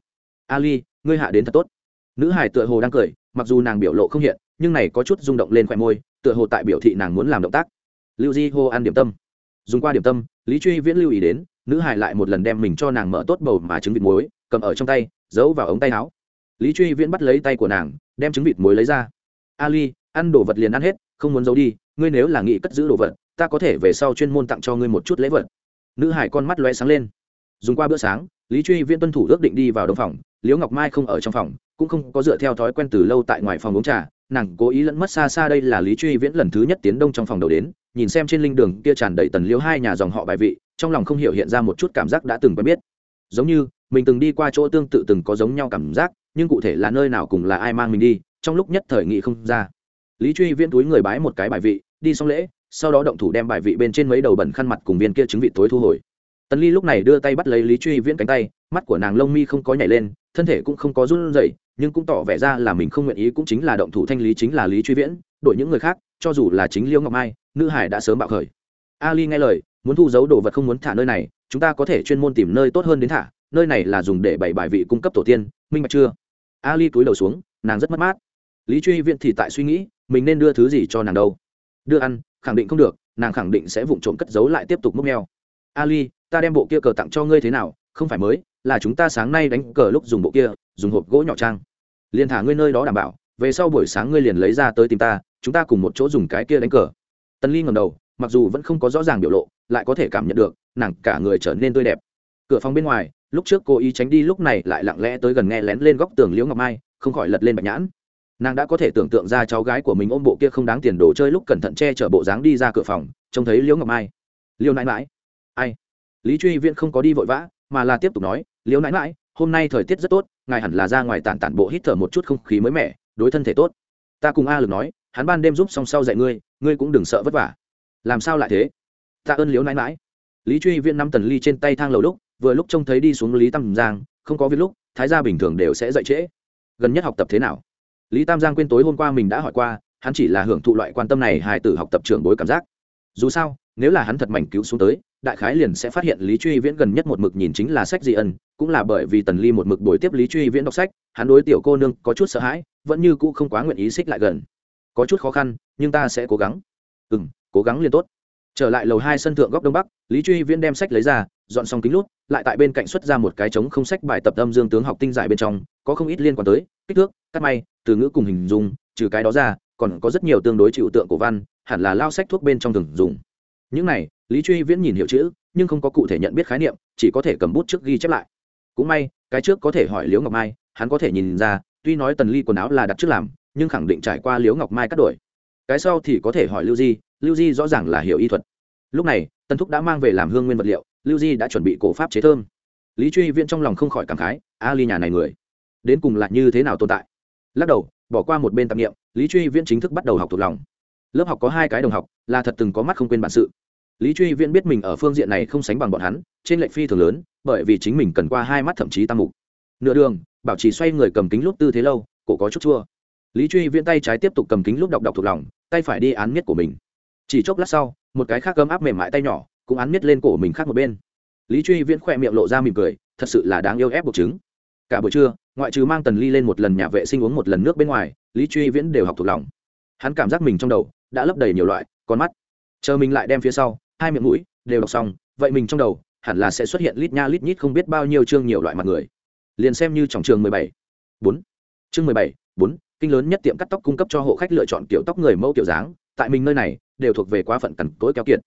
Ali, ngươi hạ đến thật tốt. Nữ hải tựa hồ đang cười, mặc dù nàng biểu lộ không hiện, nhưng này có chút rung động lên khoe môi, tựa hồ tại biểu thị nàng muốn làm động tác. Lưu di hô ăn điểm tâm. Dùng qua điểm tâm, lý truy viễn lưu ý đến, nữ hải lại một lần đem mình cho nàng mở tốt bầu mà trứng vịt muối, cầm ở trong tay, giấu vào ống tay áo. Lý truy viễn bắt lấy tay của nàng, đem trứng vịt muối lấy ra. Ali, ăn đồ vật liền ăn hết, không muốn giấu đi, ngươi nếu là nghĩ cất giữ đồ vật, ta có thể về sau chuyên môn tặng cho ngươi một chút lễ vật. Nữ hải con mắt loe sáng lên dùng qua bữa sáng, lý truy viễn tuân thủ ước định đi vào đồng phòng, liễu ngọc mai không ở trong phòng, cũng không có dựa theo thói quen từ lâu tại ngoài phòng uống trà, nàng cố ý lẫn mất xa xa đây là lý truy viễn lần thứ nhất tiến đông trong phòng đầu đến, nhìn xem trên linh đường kia tràn đầy tần liễu hai nhà dòng họ bài vị, trong lòng không hiểu hiện ra một chút cảm giác đã từng quen biết. Giống như, mình từng đi qua chỗ tương tự từng có giống nhau cảm giác, nhưng cụ thể là nơi nào cùng là ai mang mình đi, trong lúc nhất thời nghị không ra. Lý truy viễn túi người bái một cái bài vị, đi xong lễ, sau đó động thủ đem bài vị bên trên mấy đầu bẩn khăn mặt cùng viên kia chứng vị tối thu hồi tần ly lúc này đưa tay bắt lấy lý truy viễn cánh tay, mắt của nàng lông mi không có nhảy lên, thân thể cũng không có run rẩy, nhưng cũng tỏ vẻ ra là mình không nguyện ý cũng chính là động thủ thanh lý chính là lý truy viễn, đổi những người khác, cho dù là chính liêu ngọc mai, nữ hải đã sớm bạo khởi. Ali nghe lời, muốn thu giấu đồ vật không muốn thả nơi này, chúng ta có thể chuyên môn tìm nơi tốt hơn đến thả, nơi này là dùng để bày bài vị cung cấp tổ tiên, minh bạch chưa? Ali cúi đầu xuống, nàng rất mất mát. Lý truy viễn thì tại suy nghĩ, mình nên đưa thứ gì cho nàng đâu? Đưa ăn, khẳng định không được, nàng khẳng định sẽ vụng trộm cất giấu lại tiếp tục múc neo ali ta đem bộ kia cờ tặng cho ngươi thế nào, không phải mới, là chúng ta sáng nay đánh cờ lúc dùng bộ kia, dùng hộp gỗ nhỏ trang. Liền thả ngươi nơi đó đảm bảo, về sau buổi sáng ngươi liền lấy ra tới tìm ta, chúng ta cùng một chỗ dùng cái kia đánh cờ. Tân ly ngầm đầu, mặc dù vẫn không có rõ ràng biểu lộ, lại có thể cảm nhận được, nàng cả người trở nên tươi đẹp. Cửa phòng bên ngoài, lúc trước cô ý tránh đi lúc này lại lặng lẽ tới gần nghe lén lên góc tường liễu ngọc mai, không khỏi lật lên bạch nhãn. Nàng đã có thể tưởng tượng ra cháu gái của mình ôm bộ kia không đáng tiền đồ chơi lúc cẩn thận che chở bộ dáng đi ra cửa phòng, trông thấy liễu ngọc mai. Liễu nãi mãi ai? Lý truy viễn không có đi vội vã, mà là tiếp tục nói, liễu nãi mãi hôm nay thời tiết rất tốt, ngài hẳn là ra ngoài tản tản bộ hít thở một chút không khí mới mẻ, đối thân thể tốt. Ta cùng a lực nói, hắn ban đêm giúp song sau dạy ngươi ngươi cũng đừng sợ vất vả. Làm sao lại thế? Ta ơn liễu nãi mãi lý truy viễn năm tần ly trên tay thang lầu lúc, vừa lúc trông thấy đi xuống lý tam giang, không có việc lúc, thái gia bình thường đều sẽ dạy trễ. Gần nhất học tập thế nào? Lý tam giang quên tối hôm qua mình đã hỏi qua, hắn chỉ là hưởng thụ loại quan tâm này hài tử học tập trưởng bối cảm giác. Dù sao, nếu là hắn thật mảnh cứu xuống tới đại khái liền sẽ phát hiện lý truy viễn gần nhất một mực nhìn chính là sách di ân, cũng là bởi vì tần ly một mực buổi tiếp lý truy viễn đọc sách, hắn đối tiểu cô nương có chút sợ hãi, vẫn như cũ không quá nguyện ý xích lại gần. Có chút khó khăn, nhưng ta sẽ cố gắng. Ừ m cố gắng liền tốt. Trở lại lầu hai sân thượng góc đông bắc, lý truy viễn đem sách lấy ra, dọn xong kính lút, lại tại bên cạnh xuất ra một cái trống không sách bài tập âm dương tướng học tinh giải bên trong, có không ít liên quan tới, kích thước, cắt may, từ ngữ cùng hình dung, trừ cái đó ra, còn có rất nhiều tương đối chịu tượng cổ văn, hẳn là lao sách thuốc bên trong thường dùng. Những này lý truy viễn nhìn hiệu chữ, nhưng không có cụ thể nhận biết khái niệm, chỉ có thể cầm bút trước ghi chép lại. Cũng may, cái trước có thể hỏi liễu ngọc mai, hắn có thể nhìn ra, tuy nói tần ly quần áo là đặt trước làm, nhưng khẳng định trải qua liễu ngọc mai cắt đổi. Cái sau thì có thể hỏi lưu di lưu di rõ ràng là hiểu y thuật. Lúc này, tần thúc đã mang về làm hương nguyên vật liệu, lưu di đã chuẩn bị cổ pháp chế thơm. Lý truy viễn trong lòng không khỏi cảm khái, a ly nhà này người, đến cùng là như thế nào tồn tại? Lắc đầu, bỏ qua một bên tạp nghiệm lý truy viễn chính thức bắt đầu học thuộc lòng. Lớp học có hai cái đồng học, là thật từng có mắt không quên bản sự lý truy viễn biết mình ở phương diện này không sánh bằng bọn hắn, trên lệnh phi thường lớn, bởi vì chính mình cần qua hai mắt thậm chí tam mục. Nửa đường, bảo trì xoay người cầm kính lúc tư thế lâu, cổ có chút chua. Lý truy viễn tay trái tiếp tục cầm kính lúc đọc đọc thuộc lòng, tay phải đi án miết của mình. Chỉ chốc lát sau, một cái khác gấm áp mềm mại tay nhỏ, cũng án miết lên cổ mình khác một bên. Lý truy viễn khỏe miệng lộ ra mỉm cười, thật sự là đáng yêu ép buộc chứng. Cả buổi trưa, ngoại trừ mang tần ly lên một lần nhà vệ sinh uống một lần nước bên ngoài, lý truy viễn đều học thuộc lòng. Hắn cảm giác mình trong đầu đã lấp đầy nhiều loại, con mắt. Chờ mình lại đem phía sau hai miệng mũi, đều đọc xong, vậy mình trong đầu, hẳn là sẽ xuất hiện lít nha lít nhít không biết bao nhiêu chương nhiều loại mặt người. Liền xem như trọng trường mười bảy, bốn. Chương mười bảy, bốn, kinh lớn nhất tiệm cắt tóc cung cấp cho hộ khách lựa chọn kiểu tóc người mẫu kiểu dáng, tại mình nơi này, đều thuộc về quá phận cằn tối kéo kiệt.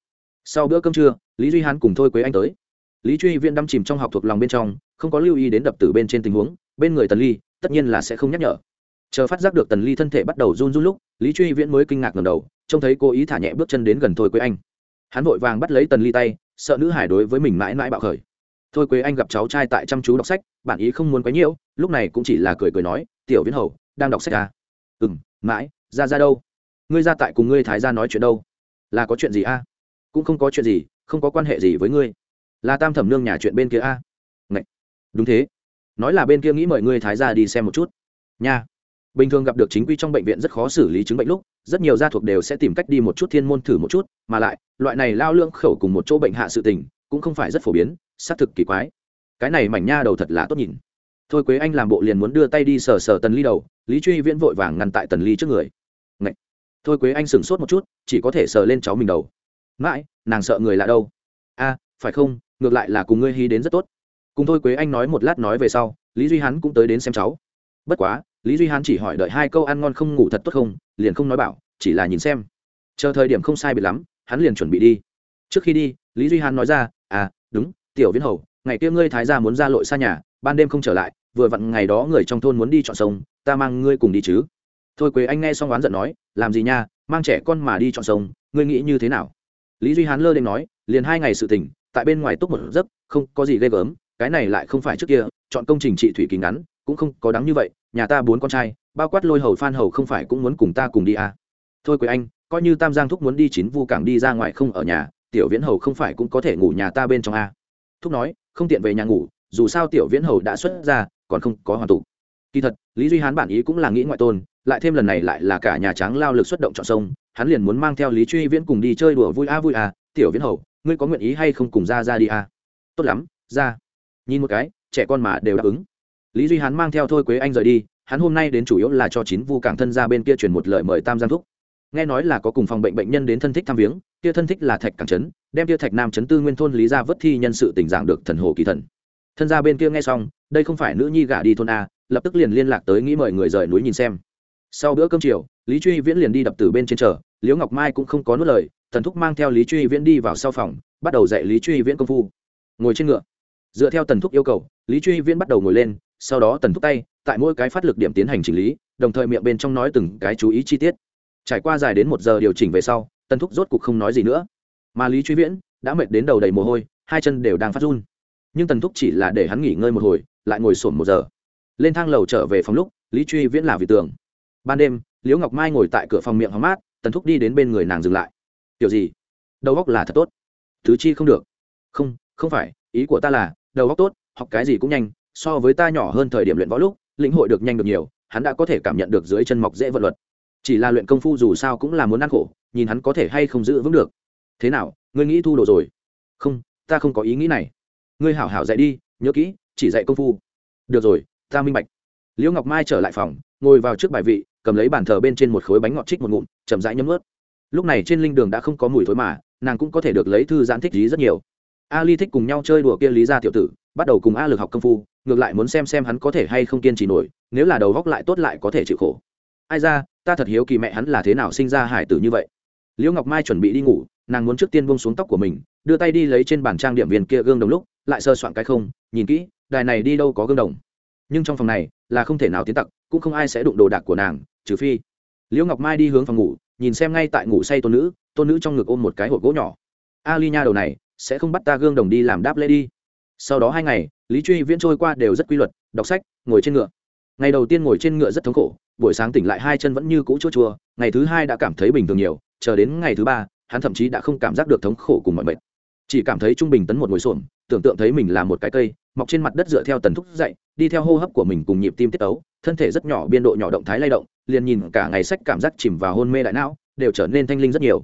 Sau bữa cơm trưa, lý duy hán cùng thôi quế anh tới. Lý truy viên đâm chìm trong học thuộc lòng bên trong, không có lưu ý đến đập từ bên trên tình huống, bên người tần ly, tất nhiên là sẽ không nhắc nhở. Chờ phát giác được tần ly thân thể bắt đầu run run lúc, lý truy viễn mới kinh ngạc ngầm đầu, trông thấy cô ý thả nhẹ bước chân đến gần thôi quế anh hắn vội vàng bắt lấy tần ly tay, sợ nữ hải đối với mình mãi mãi bạo khởi. Thôi quế anh gặp cháu trai tại chăm chú đọc sách, bản ý không muốn quấy nhiễu, lúc này cũng chỉ là cười cười nói, tiểu viễn hầu, đang đọc sách à? ừ m mãi, ra ra đâu? Ngươi ra tại cùng ngươi thái ra nói chuyện đâu? Là có chuyện gì a? Cũng không có chuyện gì, không có quan hệ gì với ngươi. Là tam thẩm nương nhà chuyện bên kia a? À? Ngậy. đúng thế. Nói là bên kia nghĩ mời ngươi thái ra đi xem một chút. Nha bình thường gặp được chính quy trong bệnh viện rất khó xử lý chứng bệnh lúc, rất nhiều gia thuộc đều sẽ tìm cách đi một chút thiên môn thử một chút, mà lại, loại này lao lương khẩu cùng một chỗ bệnh hạ sự tình, cũng không phải rất phổ biến, xác thực kỳ quái. Cái này mảnh nha đầu thật là tốt nhìn. Thôi quế anh làm bộ liền muốn đưa tay đi sờ sờ tần ly đầu, lý truy viễn vội vàng ngăn tại tần ly trước người. Ngậy! thôi quế anh sửng sốt một chút, chỉ có thể sờ lên cháu mình đầu. Mãi, nàng sợ người lạ đâu? A, phải không, ngược lại là cùng ngươi hy đến rất tốt. Cùng thôi quế anh nói một lát nói về sau, lý duy hắn cũng tới đến xem cháu. Bất quá lý duy Hán chỉ hỏi đợi hai câu ăn ngon không ngủ thật tốt không liền không nói bảo chỉ là nhìn xem chờ thời điểm không sai biệt lắm hắn liền chuẩn bị đi trước khi đi lý duy Hán nói ra à đúng tiểu viễn hầu ngày kia ngươi thái gia muốn ra lội xa nhà ban đêm không trở lại vừa vặn ngày đó người trong thôn muốn đi chọn sông ta mang ngươi cùng đi chứ thôi quế anh nghe xong oán giận nói làm gì nha mang trẻ con mà đi chọn sông ngươi nghĩ như thế nào lý duy hán lơ đ nói liền hai ngày sự tình tại bên ngoài túc một giấc không có gì ghê gớm cái này lại không phải trước kia, chọn công trình trị thủy kín ngắn, cũng không có đáng như vậy, nhà ta bốn con trai, bao quát lôi hầu phan hầu không phải cũng muốn cùng ta cùng đi à. thôi quế anh, coi như tam giang thúc muốn đi chín vu cảng đi ra ngoài không ở nhà, tiểu viễn hầu không phải cũng có thể ngủ nhà ta bên trong a à. thúc nói, không tiện về nhà ngủ, dù sao tiểu viễn hầu đã xuất ra, còn không có hoàn tụ kỳ thật, lý duy hán bản ý cũng là nghĩ ngoại tôn, lại thêm lần này lại là cả nhà trắng lao lực xuất động chọn sông, hắn liền muốn mang theo lý truy viễn cùng đi chơi đùa vui a vui a tiểu viễn hầu, ngươi có nguyện ý hay không cùng ra ra đi a tốt lắm, ra nhìn một cái, trẻ con mà đều đáp ứng. Lý duy hán mang theo thôi quế anh rời đi, hắn hôm nay đến chủ yếu là cho chín vu cảng thân ra bên kia truyền một lời mời tam giang thúc. Nghe nói là có cùng phòng bệnh bệnh nhân đến thân thích thăm viếng, kia thân thích là thạch cảng trấn, đem kia thạch nam trấn tư nguyên thôn lý ra vất thi nhân sự tình giảng được thần hồ kỳ thần. Thân ra bên kia nghe xong, đây không phải nữ nhi gả đi thôn a, lập tức liền liên lạc tới nghĩ mời người rời núi nhìn xem. Sau bữa cơm chiều, lý truy viễn liền đi đập từ bên trên chờ, liễu ngọc mai cũng không có nuốt lời thần thúc mang theo lý truy viễn đi vào sau phòng, bắt đầu dạy lý truy viễn công phu. Ngồi trên ngựa dựa theo tần thúc yêu cầu, lý truy viễn bắt đầu ngồi lên, sau đó tần thúc tay, tại mỗi cái phát lực điểm tiến hành chỉnh lý, đồng thời miệng bên trong nói từng cái chú ý chi tiết. Trải qua dài đến một giờ điều chỉnh về sau, tần thúc rốt cục không nói gì nữa. Mà lý truy viễn đã mệt đến đầu đầy mồ hôi, hai chân đều đang phát run. Nhưng tần thúc chỉ là để hắn nghỉ ngơi một hồi, lại ngồi sổn một giờ. Lên thang lầu trở về phòng lúc, lý truy viễn là vì tường. Ban đêm, liễu ngọc mai ngồi tại cửa phòng miệng hóng mát, tần thúc đi đến bên người nàng dừng lại. Kiểu gì? Đầu óc là thật tốt. Thứ chi không được. Không không phải, ý của ta là đầu óc tốt, học cái gì cũng nhanh, so với ta nhỏ hơn thời điểm luyện võ lúc, lĩnh hội được nhanh được nhiều, hắn đã có thể cảm nhận được dưới chân mọc dễ vận luật. Chỉ là luyện công phu dù sao cũng là muốn ăn khổ, nhìn hắn có thể hay không giữ vững được. Thế nào, ngươi nghĩ thu đồ rồi? Không, ta không có ý nghĩ này. Ngươi hảo hảo dạy đi, nhớ kỹ, chỉ dạy công phu. Được rồi, ta minh bạch. Liễu ngọc mai trở lại phòng, ngồi vào trước bài vị, cầm lấy bàn thờ bên trên một khối bánh ngọt trích một ngụm, chậm rãi nhấm ướt lúc này trên linh đường đã không có mùi thối mà, nàng cũng có thể được lấy thư giãn thích lý rất nhiều ali thích cùng nhau chơi đùa kia lý gia tiểu tử, bắt đầu cùng a lực học công phu, ngược lại muốn xem xem hắn có thể hay không kiên trì nổi, nếu là đầu góc lại tốt lại có thể chịu khổ. Ai ra, ta thật hiếu kỳ mẹ hắn là thế nào sinh ra hải tử như vậy. Liễu ngọc mai chuẩn bị đi ngủ, nàng muốn trước tiên bông xuống tóc của mình, đưa tay đi lấy trên bàn trang điểm viên kia gương đồng lúc, lại sơ soạn cái không, nhìn kỹ, đài này đi đâu có gương đồng. Nhưng trong phòng này, là không thể nào tiến tặc, cũng không ai sẽ đụng đồ đạc của nàng, trừ phi. Liễu ngọc mai đi hướng phòng ngủ, nhìn xem ngay tại ngủ say tôn nữ tôn nữ trong ngực ôm một cái hộp gỗ nhỏ. Ali nha đầu này sẽ không bắt ta gương đồng đi làm đáp lễ đi. Sau đó hai ngày, lý truy viễn trôi qua đều rất quy luật, đọc sách, ngồi trên ngựa. Ngày đầu tiên ngồi trên ngựa rất thống khổ, buổi sáng tỉnh lại hai chân vẫn như cũ chua chua, ngày thứ hai đã cảm thấy bình thường nhiều, chờ đến ngày thứ ba, hắn thậm chí đã không cảm giác được thống khổ cùng mọi mệt. Chỉ cảm thấy trung bình tấn một ngồi xổm, tưởng tượng thấy mình là một cái cây, mọc trên mặt đất dựa theo tần thúc dậy đi theo hô hấp của mình cùng nhịp tim tiết ấu thân thể rất nhỏ biên độ nhỏ động thái lay động, liền nhìn cả ngày sách cảm giác chìm vào hôn mê đại não, đều trở nên thanh linh rất nhiều.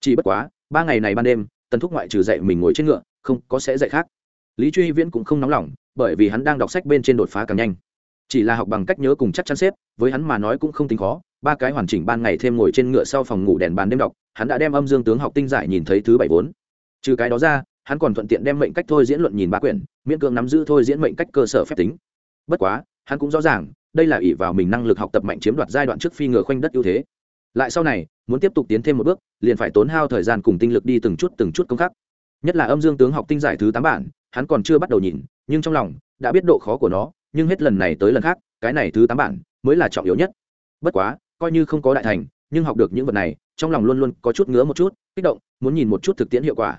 Chỉ bất quá, ba ngày này ban đêm tần thúc ngoại trừ dậy mình ngồi trên ngựa, không có sẽ dạy khác. Lý truy viễn cũng không nóng lòng, bởi vì hắn đang đọc sách bên trên đột phá càng nhanh. Chỉ là học bằng cách nhớ cùng chắc chắn xếp, với hắn mà nói cũng không tính khó, ba cái hoàn chỉnh ban ngày thêm ngồi trên ngựa sau phòng ngủ đèn bàn đêm đọc, hắn đã đem âm dương tướng học tinh giải nhìn thấy thứ bảy vốn. Trừ cái đó ra, hắn còn thuận tiện đem mệnh cách thôi diễn luận nhìn ba quyển, miễn cưỡng nắm giữ thôi diễn mệnh cách cơ sở phép tính. Bất quá, hắn cũng rõ ràng, đây là ỷ vào mình năng lực học tập mạnh chiếm đoạt giai đoạn trước phi ngựa khoanh đất ưu thế lại sau này, muốn tiếp tục tiến thêm một bước, liền phải tốn hao thời gian cùng tinh lực đi từng chút từng chút công khắc nhất là âm dương tướng học tinh giải thứ tám bản, hắn còn chưa bắt đầu nhìn, nhưng trong lòng đã biết độ khó của nó, nhưng hết lần này tới lần khác, cái này thứ tám bản mới là trọng yếu nhất. Bất quá, coi như không có đại thành, nhưng học được những vật này, trong lòng luôn luôn có chút ngứa một chút, kích động, muốn nhìn một chút thực tiễn hiệu quả.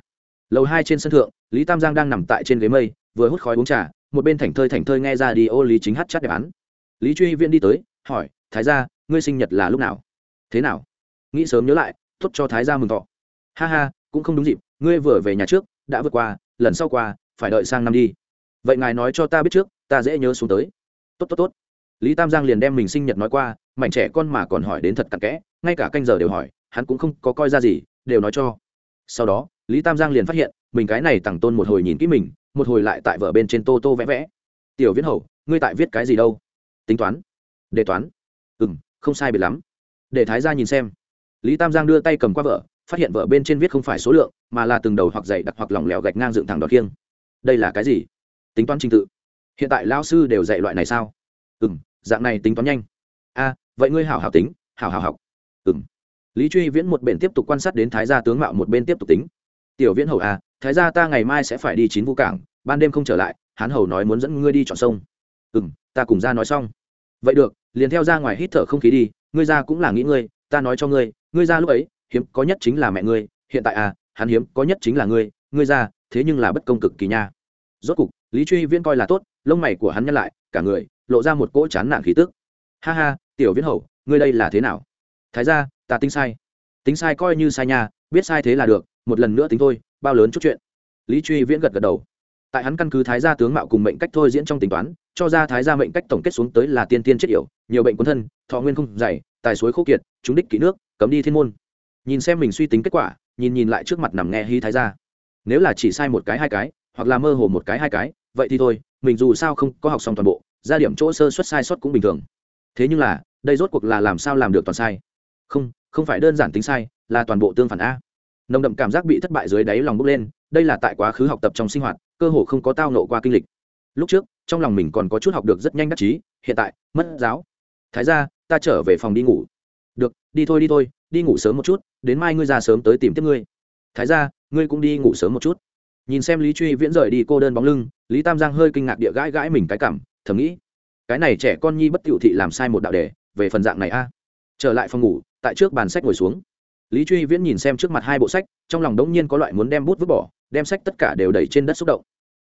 Lầu hai trên sân thượng, lý tam giang đang nằm tại trên ghế mây, vừa hút khói uống trà, một bên thảnh thơi thảnh thơi nghe ra đi ô lý chính hát chát đẹp án. Lý truy viễn đi tới, hỏi, thái gia, ngươi sinh nhật là lúc nào? Thế nào? Nghĩ sớm nhớ lại, tốt cho thái gia mừng thọ. Ha ha, cũng không đúng dịp, ngươi vừa về nhà trước, đã vượt qua, lần sau qua, phải đợi sang năm đi. Vậy ngài nói cho ta biết trước, ta dễ nhớ xuống tới. Tốt tốt tốt. Lý tam giang liền đem mình sinh nhật nói qua, mảnh trẻ con mà còn hỏi đến thật cặn kẽ, ngay cả canh giờ đều hỏi, hắn cũng không có coi ra gì, đều nói cho. Sau đó, lý tam giang liền phát hiện, mình cái này tặng tôn một hồi nhìn kỹ mình, một hồi lại tại vở bên trên tô tô vẽ vẽ. Tiểu viễn hầu, ngươi tại viết cái gì đâu? Tính toán. Đề toán. Ừ m không sai biệt lắm để thái ra nhìn xem. Lý tam giang đưa tay cầm qua vợ, phát hiện vợ bên trên viết không phải số lượng, mà là từng đầu hoặc dày đặc hoặc lỏng lẻo gạch ngang dựng thẳng đọt kiêng đây là cái gì? Tính toán trình tự. Hiện tại lao sư đều dạy loại này sao? Ừ m dạng này tính toán nhanh. A, vậy ngươi hảo hảo tính, hảo hảo học. Ừ m lý truy viễn một bên tiếp tục quan sát đến thái gia tướng mạo, một bên tiếp tục tính. Tiểu viễn hầu a thái gia ta ngày mai sẽ phải đi chín vũ cảng, ban đêm không trở lại, hán hầu nói muốn dẫn ngươi đi chọn sông. Ừ m ta cùng ra nói xong. Vậy được, liền theo ra ngoài hít thở không khí đi ngươi ra cũng là nghĩ ngươi, ta nói cho ngươi ngươi ra lúc ấy, hiếm có nhất chính là mẹ ngươi, hiện tại à hắn hiếm có nhất chính là ngươi ngươi ra, thế nhưng là bất công cực kỳ nha. Rốt cục, lý truy viễn coi là tốt, lông mày của hắn nhăn lại, cả người, lộ ra một cỗ chán nản khí tức. Ha ha, tiểu viễn hầu, ngươi đây là thế nào? Thái ra ta tính sai. Tính sai coi như sai nha, biết sai thế là được, một lần nữa tính thôi, bao lớn chút chuyện. Lý truy viễn gật gật đầu tại hắn căn cứ thái gia tướng mạo cùng mệnh cách thôi diễn trong tính toán, cho ra thái gia mệnh cách tổng kết xuống tới là tiên tiên chết yểu, nhiều bệnh quân thân, thọ nguyên không dày, tài suối khô kiệt, chúng đích kỹ nước, cấm đi thiên môn. Nhìn xem mình suy tính kết quả, nhìn nhìn lại trước mặt nằm nghe hy thái gia. Nếu là chỉ sai một cái hai cái, hoặc là mơ hồ một cái hai cái, vậy thì thôi, mình dù sao không có học xong toàn bộ, ra điểm chỗ sơ xuất sai sót cũng bình thường. Thế nhưng là, đây rốt cuộc là làm sao làm được toàn sai? Không không phải đơn giản tính sai, là toàn bộ tương phản a. Nồng đậm cảm giác bị thất bại dưới đáy lòng bốc lên, đây là tại quá khứ học tập trong sinh hoạt cơ hồ không có tao nộ qua kinh lịch. Lúc trước, trong lòng mình còn có chút học được rất nhanh đắc chí, hiện tại, mất giáo. Thái ra ta trở về phòng đi ngủ. Được, đi thôi đi thôi, đi ngủ sớm một chút, đến mai ngươi ra sớm tới tìm tiếp ngươi. Thái ra ngươi cũng đi ngủ sớm một chút. Nhìn xem lý truy viễn rời đi cô đơn bóng lưng, lý tam giang hơi kinh ngạc địa gãi gãi mình cái cảm, thầm nghĩ, cái này trẻ con nhi bất tiểu thị làm sai một đạo đề, về phần dạng này a. Trở lại phòng ngủ, tại trước bàn sách ngồi xuống. Lý truy viễn nhìn xem trước mặt hai bộ sách, trong lòng đống nhiên có loại muốn đem bút vứt bỏ đem sách tất cả đều đẩy trên đất xúc động.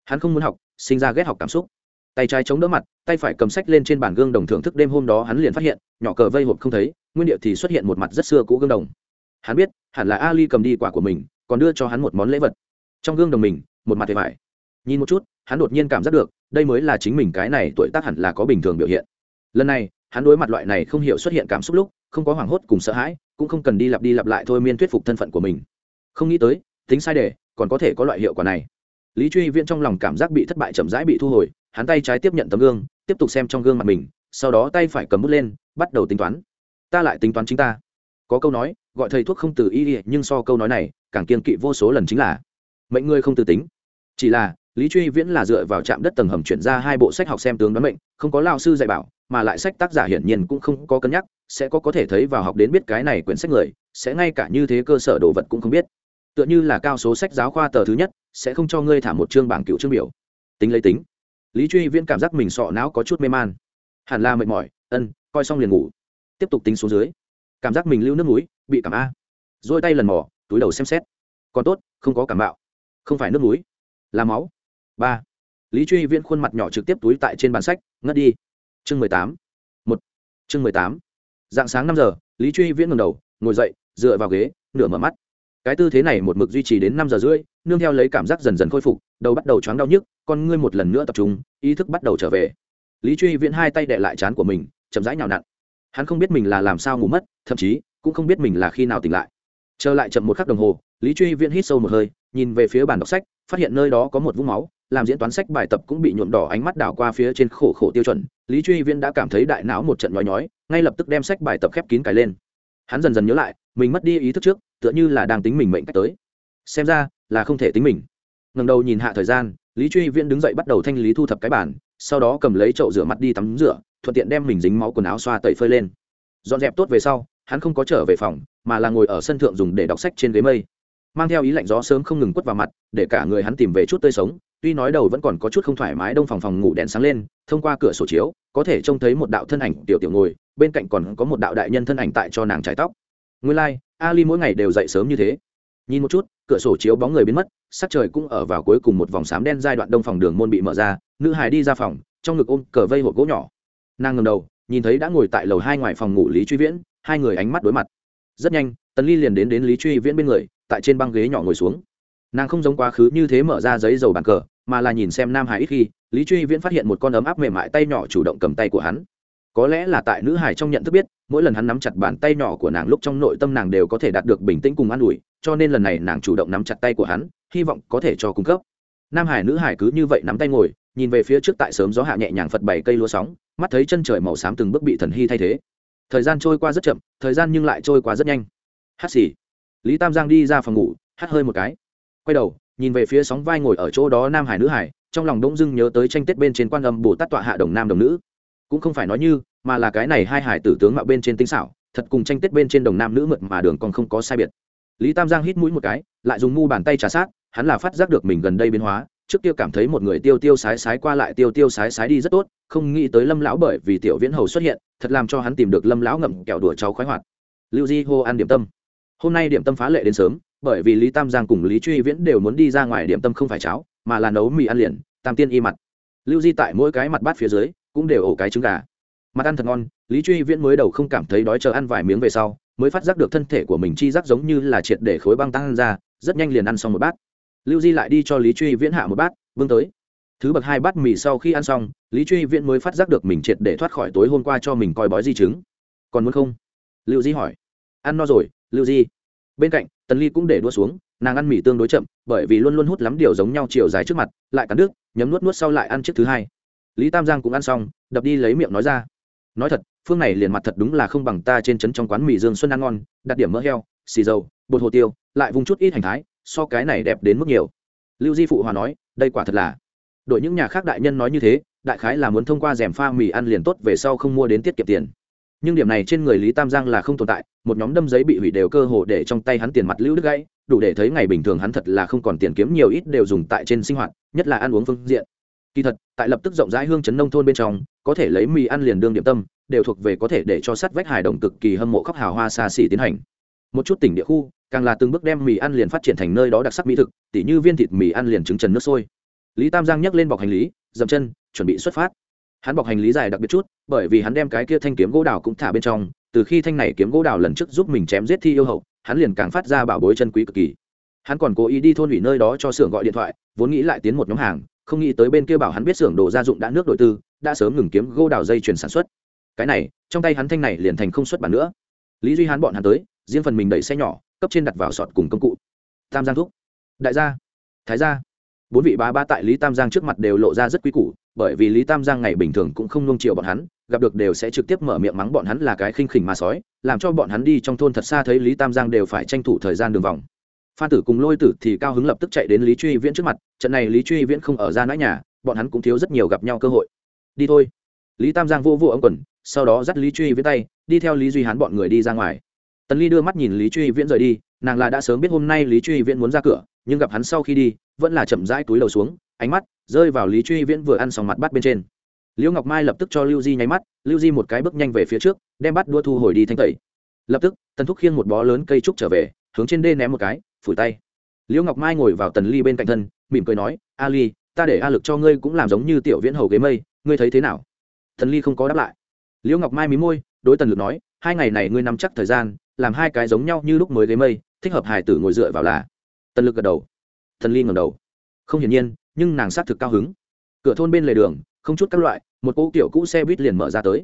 Hắn không muốn học, sinh ra ghét học cảm xúc. Tay trái chống đỡ mặt, tay phải cầm sách lên trên bàn gương đồng thưởng thức đêm hôm đó hắn liền phát hiện, nhỏ cờ vây hộp không thấy, nguyên điệu thì xuất hiện một mặt rất xưa cũ gương đồng. Hắn biết, hẳn là ali cầm đi quả của mình, còn đưa cho hắn một món lễ vật. Trong gương đồng mình, một mặt thiệt hại nhìn một chút, hắn đột nhiên cảm giác được, đây mới là chính mình cái này tuổi tác hẳn là có bình thường biểu hiện. Lần này, hắn đối mặt loại này không hiểu xuất hiện cảm xúc lúc, không có hoảng hốt cùng sợ hãi, cũng không cần đi lặp đi lặp lại thôi miên thuyết phục thân phận của mình. Không nghĩ tới, tính sai để còn có thể có loại hiệu quả này. Lý truy viễn trong lòng cảm giác bị thất bại chậm rãi bị thu hồi, hắn tay trái tiếp nhận tấm gương, tiếp tục xem trong gương mặt mình, sau đó tay phải cầm bút lên, bắt đầu tính toán. Ta lại tính toán chính ta. Có câu nói, gọi thầy thuốc không từ y nhưng so câu nói này, càng kiên kỵ vô số lần chính là, mệnh ngươi không từ tính. Chỉ là, lý truy viễn là dựa vào trạm đất tầng hầm chuyển ra hai bộ sách học xem tướng đoán mệnh, không có lao sư dạy bảo, mà lại sách tác giả hiển nhiên cũng không có cân nhắc, sẽ có có thể thấy vào học đến biết cái này quyển sách người, sẽ ngay cả như thế cơ sở đồ vật cũng không biết tựa như là cao số sách giáo khoa tờ thứ nhất, sẽ không cho ngươi thả một chương bảng cựu chương biểu. Tính lấy tính. Lý truy viễn cảm giác mình sọ não có chút mê man. Hẳn là mệt mỏi, ân, coi xong liền ngủ. Tiếp tục tính xuống dưới. Cảm giác mình lưu nước núi bị cảm a. Dôi tay lần mò, túi đầu xem xét. Còn tốt, không có cảm bạo. Không phải nước núi là máu. Ba. Lý truy viễn khuôn mặt nhỏ trực tiếp túi tại trên bàn sách, ngất đi. Chương mười tám. Một. Chương mười tám. Dạng sáng năm giờ, lý truy viễn ngầm đầu, ngồi dậy, dựa vào ghế, nửa mở mắt cái tư thế này một mực duy trì đến năm giờ rưỡi, nương theo lấy cảm giác dần dần khôi phục, đầu bắt đầu choáng đau nhức, con ngươi một lần nữa tập trung, ý thức bắt đầu trở về. Lý truy viễn hai tay đệ lại chán của mình, chậm rãi nhào nặn. Hắn không biết mình là làm sao ngủ mất, thậm chí cũng không biết mình là khi nào tỉnh lại. Trở lại chậm một khắc đồng hồ, lý truy viễn hít sâu một hơi, nhìn về phía bàn đọc sách, phát hiện nơi đó có một vũng máu, làm diễn toán sách bài tập cũng bị nhuộm đỏ ánh mắt đảo qua phía trên khổ khổ tiêu chuẩn. Lý truy viễn đã cảm thấy đại não một trận nhói nhói, ngay lập tức đem sách bài tập khép kín cài lên. Hắn dần dần nhớ lại, mình mất đi ý thức trước tựa như là đang tính mình mệnh cách tới. Xem ra là không thể tính mình. Ngầm đầu nhìn hạ thời gian lý truy viễn đứng dậy bắt đầu thanh lý thu thập cái bản sau đó cầm lấy chậu rửa mặt đi tắm rửa thuận tiện đem mình dính máu quần áo xoa tẩy phơi lên. Dọn dẹp tốt về sau hắn không có trở về phòng mà là ngồi ở sân thượng dùng để đọc sách trên ghế mây. Mang theo ý lạnh gió sớm không ngừng quất vào mặt để cả người hắn tìm về chút tươi sống tuy nói đầu vẫn còn có chút không thoải mái đông phòng phòng ngủ đèn sáng lên thông qua cửa sổ chiếu có thể trông thấy một đạo thân ảnh tiểu tiểu ngồi bên cạnh còn có một đạo đại nhân thân ảnh tại cho nàng trái tóc. Nguyên lai、like, ali mỗi ngày đều dậy sớm như thế. Nhìn một chút, cửa sổ chiếu bóng người biến mất, sắc trời cũng ở vào cuối cùng một vòng xám đen giai đoạn đông phòng đường môn bị mở ra, nữ hài đi ra phòng, trong ngực ôm cờ vây hộp gỗ nhỏ. Nàng ngầm đầu, nhìn thấy đã ngồi tại lầu hai ngoài phòng ngủ lý truy viễn, hai người ánh mắt đối mặt. Rất nhanh, tần ly liền đến đến lý truy viễn bên người, tại trên băng ghế nhỏ ngồi xuống. Nàng không giống quá khứ như thế mở ra giấy dầu bàn cờ, mà là nhìn xem nam hải ít khi, lý truy viễn phát hiện một con ấm áp mềm mại tay nhỏ chủ động cầm tay của hắn có lẽ là tại nữ hải trong nhận thức biết, mỗi lần hắn nắm chặt bàn tay nhỏ của nàng lúc trong nội tâm nàng đều có thể đạt được bình tĩnh cùng an ủi, cho nên lần này nàng chủ động nắm chặt tay của hắn, hy vọng có thể cho cung cấp. Nam hải nữ hải cứ như vậy nắm tay ngồi, nhìn về phía trước tại sớm gió hạ nhẹ nhàng phật bảy cây lúa sóng, mắt thấy chân trời màu xám từng bước bị thần hy thay thế. Thời gian trôi qua rất chậm, thời gian nhưng lại trôi qua rất nhanh. Hát xì. Lý tam giang đi ra phòng ngủ, hát hơi một cái. Quay đầu, nhìn về phía sóng vai ngồi ở chỗ đó nam hải nữ hải trong lòng đông dưng nhớ tới tranh tết bên trên quan âm bồ tát tọa hạ đồng nam đồng nữ cũng không phải nói như, mà là cái này hai hải tử tướng mạo bên trên tinh xảo, thật cùng tranh tết bên trên đồng nam nữ mượt mà đường còn không có sai biệt. Lý tam giang hít mũi một cái, lại dùng mu bàn tay trà sát, hắn là phát giác được mình gần đây biến hóa, trước kia cảm thấy một người tiêu tiêu sái sái qua lại tiêu tiêu sái sái đi rất tốt, không nghĩ tới lâm lão bởi vì tiểu viễn hầu xuất hiện, thật làm cho hắn tìm được lâm lão ngậm kẹo đùa cháu khoái hoạt. Lưu di hô ăn điểm tâm. Hôm nay điểm tâm phá lệ đến sớm, bởi vì lý tam giang cùng lý truy viễn đều muốn đi ra ngoài điểm tâm không phải cháo, mà là nấu mì ăn liền, tam tiên y mặt. Lưu di tại mỗi cái mặt bát phía dưới cũng đều ổ cái trứng gà. Mặt ăn thật ngon, lý truy viễn mới đầu không cảm thấy đói chờ ăn vài miếng về sau, mới phát giác được thân thể của mình chi giác giống như là triệt để khối băng tăng ra, rất nhanh liền ăn xong một bát. Lưu di lại đi cho lý truy viễn hạ một bát vương tới. Thứ bậc hai bát mì sau khi ăn xong, lý truy viễn mới phát giác được mình triệt để thoát khỏi tối hôm qua cho mình coi bói di chứng. Còn muốn không? Lưu di hỏi. Ăn no rồi, lưu di. Bên cạnh, tần ly cũng để đua xuống, nàng ăn mì tương đối chậm, bởi vì luôn luôn hút lắm điều giống nhau chiều dài trước mặt, lại cắn nước nhấm nuốt nuốt sau lại ăn chiếc thứ hai lý tam giang cũng ăn xong, đập đi lấy miệng nói ra. Nói thật, phương này liền mặt thật đúng là không bằng ta trên trấn trong quán mì dương xuân ăn ngon, đặt điểm mỡ heo, xì dầu, bột hồ tiêu, lại vùng chút ít hành thái, so cái này đẹp đến mức nhiều. Lưu di phụ hòa nói, đây quả thật là. Đội những nhà khác đại nhân nói như thế, đại khái là muốn thông qua rèm pha mì ăn liền tốt, về sau không mua đến tiết kiệm tiền. Nhưng điểm này trên người lý tam giang là không tồn tại, một nhóm đâm giấy bị hủy đều cơ hồ để trong tay hắn tiền mặt lưu đứt gãy, đủ để thấy ngày bình thường hắn thật là không còn tiền kiếm nhiều ít đều dùng tại trên sinh hoạt, nhất là ăn uống phương diện kỳ thật, tại lập tức rộng rãi hương chấn nông thôn bên trong, có thể lấy mì ăn liền đương điểm tâm, đều thuộc về có thể để cho sát vách hài đồng cực kỳ hâm mộ khóc hào hoa xa xỉ tiến hành. Một chút tỉnh địa khu, càng là từng bước đem mì ăn liền phát triển thành nơi đó đặc sắc mỹ thực, tỉ như viên thịt mì ăn liền trứng trần nước sôi. Lý tam giang nhấc lên bọc hành lý, dậm chân, chuẩn bị xuất phát. Hắn bọc hành lý dài đặc biệt chút, bởi vì hắn đem cái kia thanh kiếm gỗ đào cũng thả bên trong, từ khi thanh này kiếm gỗ đào lần trước giúp mình chém giết thi yêu hậu, hắn liền càng phát ra bảo bối chân quý cực kỳ. Hắn còn cố ý đi thôn ủy nơi đó cho xưởng gọi điện thoại, vốn nghĩ lại tiến một nhóm hàng không nghĩ tới bên kia bảo hắn biết xưởng đồ gia dụng đã nước đổi tư, đã sớm ngừng kiếm gô đào dây chuyển sản xuất. Cái này, trong tay hắn thanh này liền thành không xuất bản nữa. Lý duy hắn bọn hắn tới, riêng phần mình đẩy xe nhỏ, cấp trên đặt vào sọt cùng công cụ. Tam giang thúc. Đại gia. Thái gia. Bốn vị bá ba tại lý tam giang trước mặt đều lộ ra rất quý củ, bởi vì lý tam giang ngày bình thường cũng không nung chiều bọn hắn, gặp được đều sẽ trực tiếp mở miệng mắng bọn hắn là cái khinh khỉnh mà sói, làm cho bọn hắn đi trong thôn thật xa thấy lý tam giang đều phải tranh thủ thời gian đường vòng phan tử cùng lôi tử thì cao hứng lập tức chạy đến lý truy viễn trước mặt, trận này lý truy viễn không ở ra nãi nhà, bọn hắn cũng thiếu rất nhiều gặp nhau cơ hội. Đi thôi. Lý tam giang vô vô ấm quần, sau đó dắt lý truy viễn tay, đi theo lý duy hán bọn người đi ra ngoài. Tần ly đưa mắt nhìn lý truy viễn rời đi, nàng là đã sớm biết hôm nay lý truy viễn muốn ra cửa, nhưng gặp hắn sau khi đi, vẫn là chậm rãi túi đầu xuống, ánh mắt rơi vào lý truy viễn vừa ăn xong mặt bắt bên trên. Liễu ngọc mai lập tức cho lưu di nháy mắt, lưu di một cái bước nhanh về phía trước, đem bắt đua thu hồi đi thanh tẩy. Lập tức, tần thúc khiêng một bó lớn cây trúc trở về, hướng trên đê ném một cái phủi tay. Liễu ngọc mai ngồi vào tần ly bên cạnh thân, mỉm cười nói a ly ta để a lực cho ngươi cũng làm giống như tiểu viễn hầu ghế mây, ngươi thấy thế nào? Tần ly không có đáp lại. Liễu ngọc mai mí môi, đối tần lực nói, hai ngày này ngươi nắm chắc thời gian, làm hai cái giống nhau như lúc mới ghế mây, thích hợp hài tử ngồi dựa vào là. Tần lực gật đầu. Tần ly ngầm đầu. Không hiển nhiên, nhưng nàng xác thực cao hứng. Cửa thôn bên lề đường, không chút các loại, một cỗ kiểu cũ xe buýt liền mở ra tới.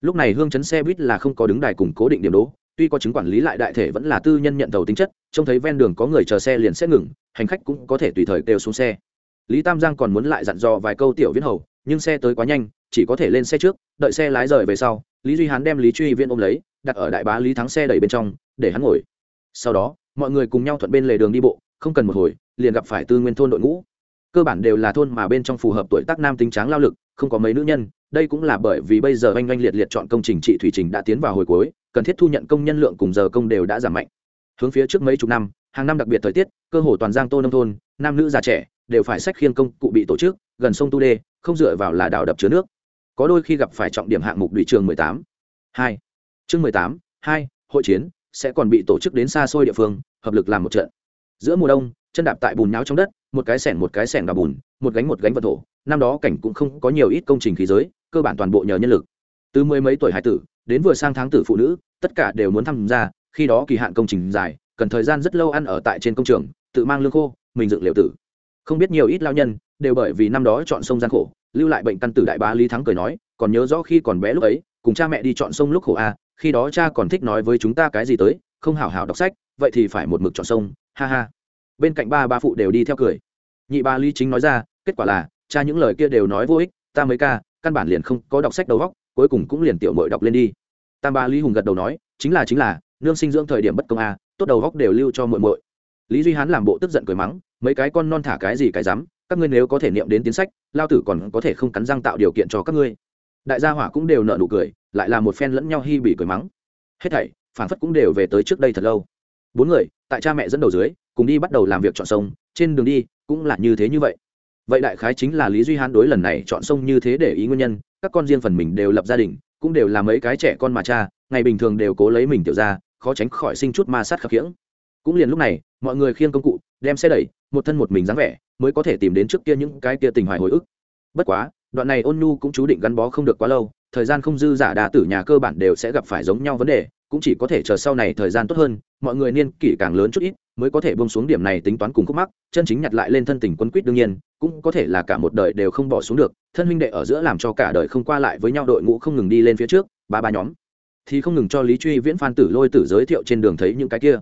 Lúc này hương chấn xe buýt là không có đứng đài cùng cố định điểm đỗ tuy có chứng quản lý lại đại thể vẫn là tư nhân nhận tàu tính chất, trông thấy ven đường có người chờ xe liền sẽ ngừng, hành khách cũng có thể tùy thời kêu xuống xe. Lý tam giang còn muốn lại dặn dò vài câu tiểu viễn hầu, nhưng xe tới quá nhanh, chỉ có thể lên xe trước, đợi xe lái rời về sau, lý duy hán đem lý truy viên ôm lấy, đặt ở đại bá lý thắng xe đẩy bên trong, để hắn ngồi. Sau đó, mọi người cùng nhau thuận bên lề đường đi bộ, không cần một hồi, liền gặp phải tư nguyên thôn đội ngũ. Cơ bản đều là thôn mà bên trong phù hợp tuổi tác nam tính tráng lao lực, không có mấy nữ nhân, đây cũng là bởi vì bây giờ anh oanh liệt liệt chọn công trình trị thủy trình đã tiến vào hồi cuối cần thiết thu nhận công nhân lượng cùng giờ công đều đã giảm mạnh hướng phía trước mấy chục năm, hàng năm đặc biệt thời tiết, cơ hồ toàn giang tô nông thôn, nam nữ già trẻ đều phải sách khiêng công cụ bị tổ chức, gần sông tu đê, không dựa vào là đảo đập chứa nước có đôi khi gặp phải trọng điểm hạng mục đủy trường 18. 2. chương 18. 2. hội chiến sẽ còn bị tổ chức đến xa xôi địa phương, hợp lực làm một trận giữa mùa đông, chân đạp tại bùn nhão trong đất, một cái xẻng một cái xẻng đào bùn, một gánh một gánh vật thổ, năm đó cảnh cũng không có nhiều ít công trình khí giới, cơ bản toàn bộ nhờ nhân lực từ mười mấy tuổi hải tử đến vừa sang tháng tử phụ nữ, tất cả đều muốn tham gia, khi đó kỳ hạn công trình dài, cần thời gian rất lâu ăn ở tại trên công trường, tự mang lương khô, mình dựng liệu tử. Không biết nhiều ít lao nhân, đều bởi vì năm đó chọn sông gian khổ, lưu lại bệnh căn tử đại bá lý thắng cười nói, còn nhớ rõ khi còn bé lúc ấy, cùng cha mẹ đi chọn sông lúc khổ a, khi đó cha còn thích nói với chúng ta cái gì tới, không hảo hảo đọc sách, vậy thì phải một mực chọn sông, ha ha. Bên cạnh ba ba phụ đều đi theo cười. Nhị ba lý chính nói ra, kết quả là, cha những lời kia đều nói vô ích, ta mới ca, căn bản liền không có đọc sách đầu góc cuối cùng cũng liền tiểu mội đọc lên đi. Tam ba lý hùng gật đầu nói, chính là chính là, nương sinh dưỡng thời điểm bất công a, tốt đầu góc đều lưu cho mội mội lý duy hán làm bộ tức giận cười mắng, mấy cái con non thả cái gì cái dám các ngươi nếu có thể niệm đến tiến sách, lao tử còn có thể không cắn răng tạo điều kiện cho các ngươi. Đại gia hỏa cũng đều nợ nụ cười, lại là một phen lẫn nhau hy bị cười mắng. Hết thảy phản phất cũng đều về tới trước đây thật lâu. Bốn người, tại cha mẹ dẫn đầu dưới, cùng đi bắt đầu làm việc chọn sông, trên đường đi, cũng là như thế như vậy. Vậy đại khái chính là lý duy hán đối lần này chọn sông như thế để ý nguyên nhân các con riêng phần mình đều lập gia đình, cũng đều là mấy cái trẻ con mà cha, ngày bình thường đều cố lấy mình tiểu ra khó tránh khỏi sinh chút ma sát khập khiễng. Cũng liền lúc này, mọi người khiêng công cụ, đem xe đẩy, một thân một mình dáng vẻ, mới có thể tìm đến trước kia những cái kia tình hoài hồi ức. Bất quá, đoạn này ôn nhu cũng chú định gắn bó không được quá lâu, thời gian không dư giả đà tử nhà cơ bản đều sẽ gặp phải giống nhau vấn đề, cũng chỉ có thể chờ sau này thời gian tốt hơn, mọi người niên kỷ càng lớn chút ít, mới có thể bông xuống điểm này tính toán cùng khúc mắc, chân chính nhặt lại lên thân tình quân quýt đương nhiên cũng có thể là cả một đời đều không bỏ xuống được, thân huynh đệ ở giữa làm cho cả đời không qua lại với nhau, đội ngũ không ngừng đi lên phía trước, ba ba nhóm. Thì không ngừng cho lý truy viễn phan tử lôi tử giới thiệu trên đường thấy những cái kia.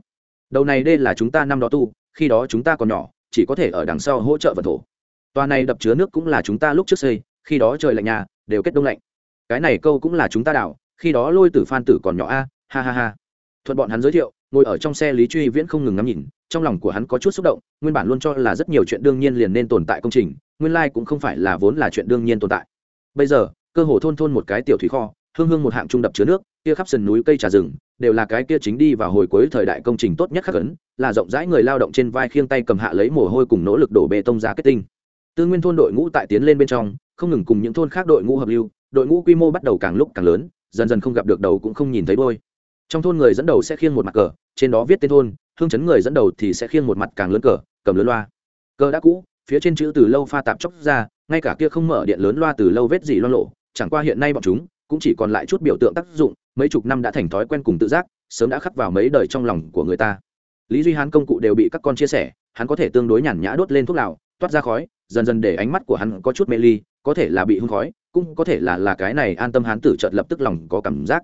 Đầu này đây là chúng ta năm đó tu, khi đó chúng ta còn nhỏ, chỉ có thể ở đằng sau hỗ trợ vật thổ. Tòa này đập chứa nước cũng là chúng ta lúc trước xây, khi đó trời lạnh nhà, đều kết đông lạnh. Cái này câu cũng là chúng ta đảo, khi đó lôi tử phan tử còn nhỏ a, ha ha ha. Thuận bọn hắn giới thiệu ngồi ở trong xe lý truy viễn không ngừng ngắm nhìn, trong lòng của hắn có chút xúc động, nguyên bản luôn cho là rất nhiều chuyện đương nhiên liền nên tồn tại công trình, nguyên lai cũng không phải là vốn là chuyện đương nhiên tồn tại. Bây giờ, cơ hồ thôn thôn một cái tiểu thủy kho, hương hương một hạng trung đập chứa nước, kia khắp sườn núi cây trà rừng, đều là cái kia chính đi vào hồi cuối thời đại công trình tốt nhất khắc ấn, là rộng rãi người lao động trên vai khiêng tay cầm hạ lấy mồ hôi cùng nỗ lực đổ bê tông ra kết tinh. Tư nguyên thôn đội ngũ tại tiến lên bên trong, không ngừng cùng những thôn khác đội ngũ hợp lưu, đội ngũ quy mô bắt đầu càng lúc càng lớn, dần dần không gặp được đầu cũng không nhìn thấy đôi trong thôn người dẫn đầu sẽ khiêng một mặt cờ, trên đó viết tên thôn, hương chấn người dẫn đầu thì sẽ khiêng một mặt càng lớn cờ, cầm lớn loa. Cờ đã cũ, phía trên chữ từ lâu pha tạp chóc ra, ngay cả kia không mở điện lớn loa từ lâu vết gì loan lộ, chẳng qua hiện nay bọn chúng cũng chỉ còn lại chút biểu tượng tác dụng, mấy chục năm đã thành thói quen cùng tự giác, sớm đã khắc vào mấy đời trong lòng của người ta. Lý duy hán công cụ đều bị các con chia sẻ, hắn có thể tương đối nhàn nhã đốt lên thuốc lào, toát ra khói, dần dần để ánh mắt của hắn có chút mê ly, có thể là bị hưng khói, cũng có thể là là cái này an tâm hắn tử chợt lập tức lòng có cảm giác.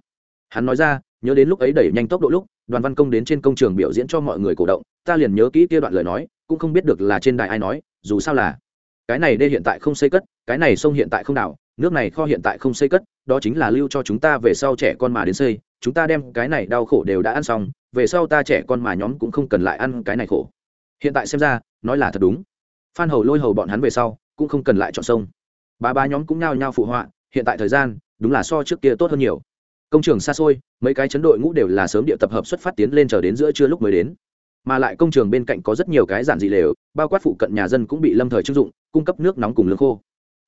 Hắn nói ra nhớ đến lúc ấy đẩy nhanh tốc độ lúc, đoàn văn công đến trên công trường biểu diễn cho mọi người cổ động, ta liền nhớ kỹ kia đoạn lời nói, cũng không biết được là trên đài ai nói, dù sao là, cái này đê hiện tại không xây cất, cái này sông hiện tại không đảo, nước này kho hiện tại không xây cất, đó chính là lưu cho chúng ta về sau trẻ con mà đến xây, chúng ta đem cái này đau khổ đều đã ăn xong, về sau ta trẻ con mà nhóm cũng không cần lại ăn cái này khổ. Hiện tại xem ra, nói là thật đúng. Phan hầu lôi hầu bọn hắn về sau, cũng không cần lại chọn sông. Ba ba nhóm cũng nhao nhao phụ họa, hiện tại thời gian, đúng là so trước kia tốt hơn nhiều công trường xa xôi, mấy cái chấn đội ngũ đều là sớm địa tập hợp xuất phát tiến lên chờ đến giữa trưa lúc mới đến. Mà lại công trường bên cạnh có rất nhiều cái giản dị lều, bao quát phụ cận nhà dân cũng bị lâm thời trưng dụng, cung cấp nước nóng cùng lương khô.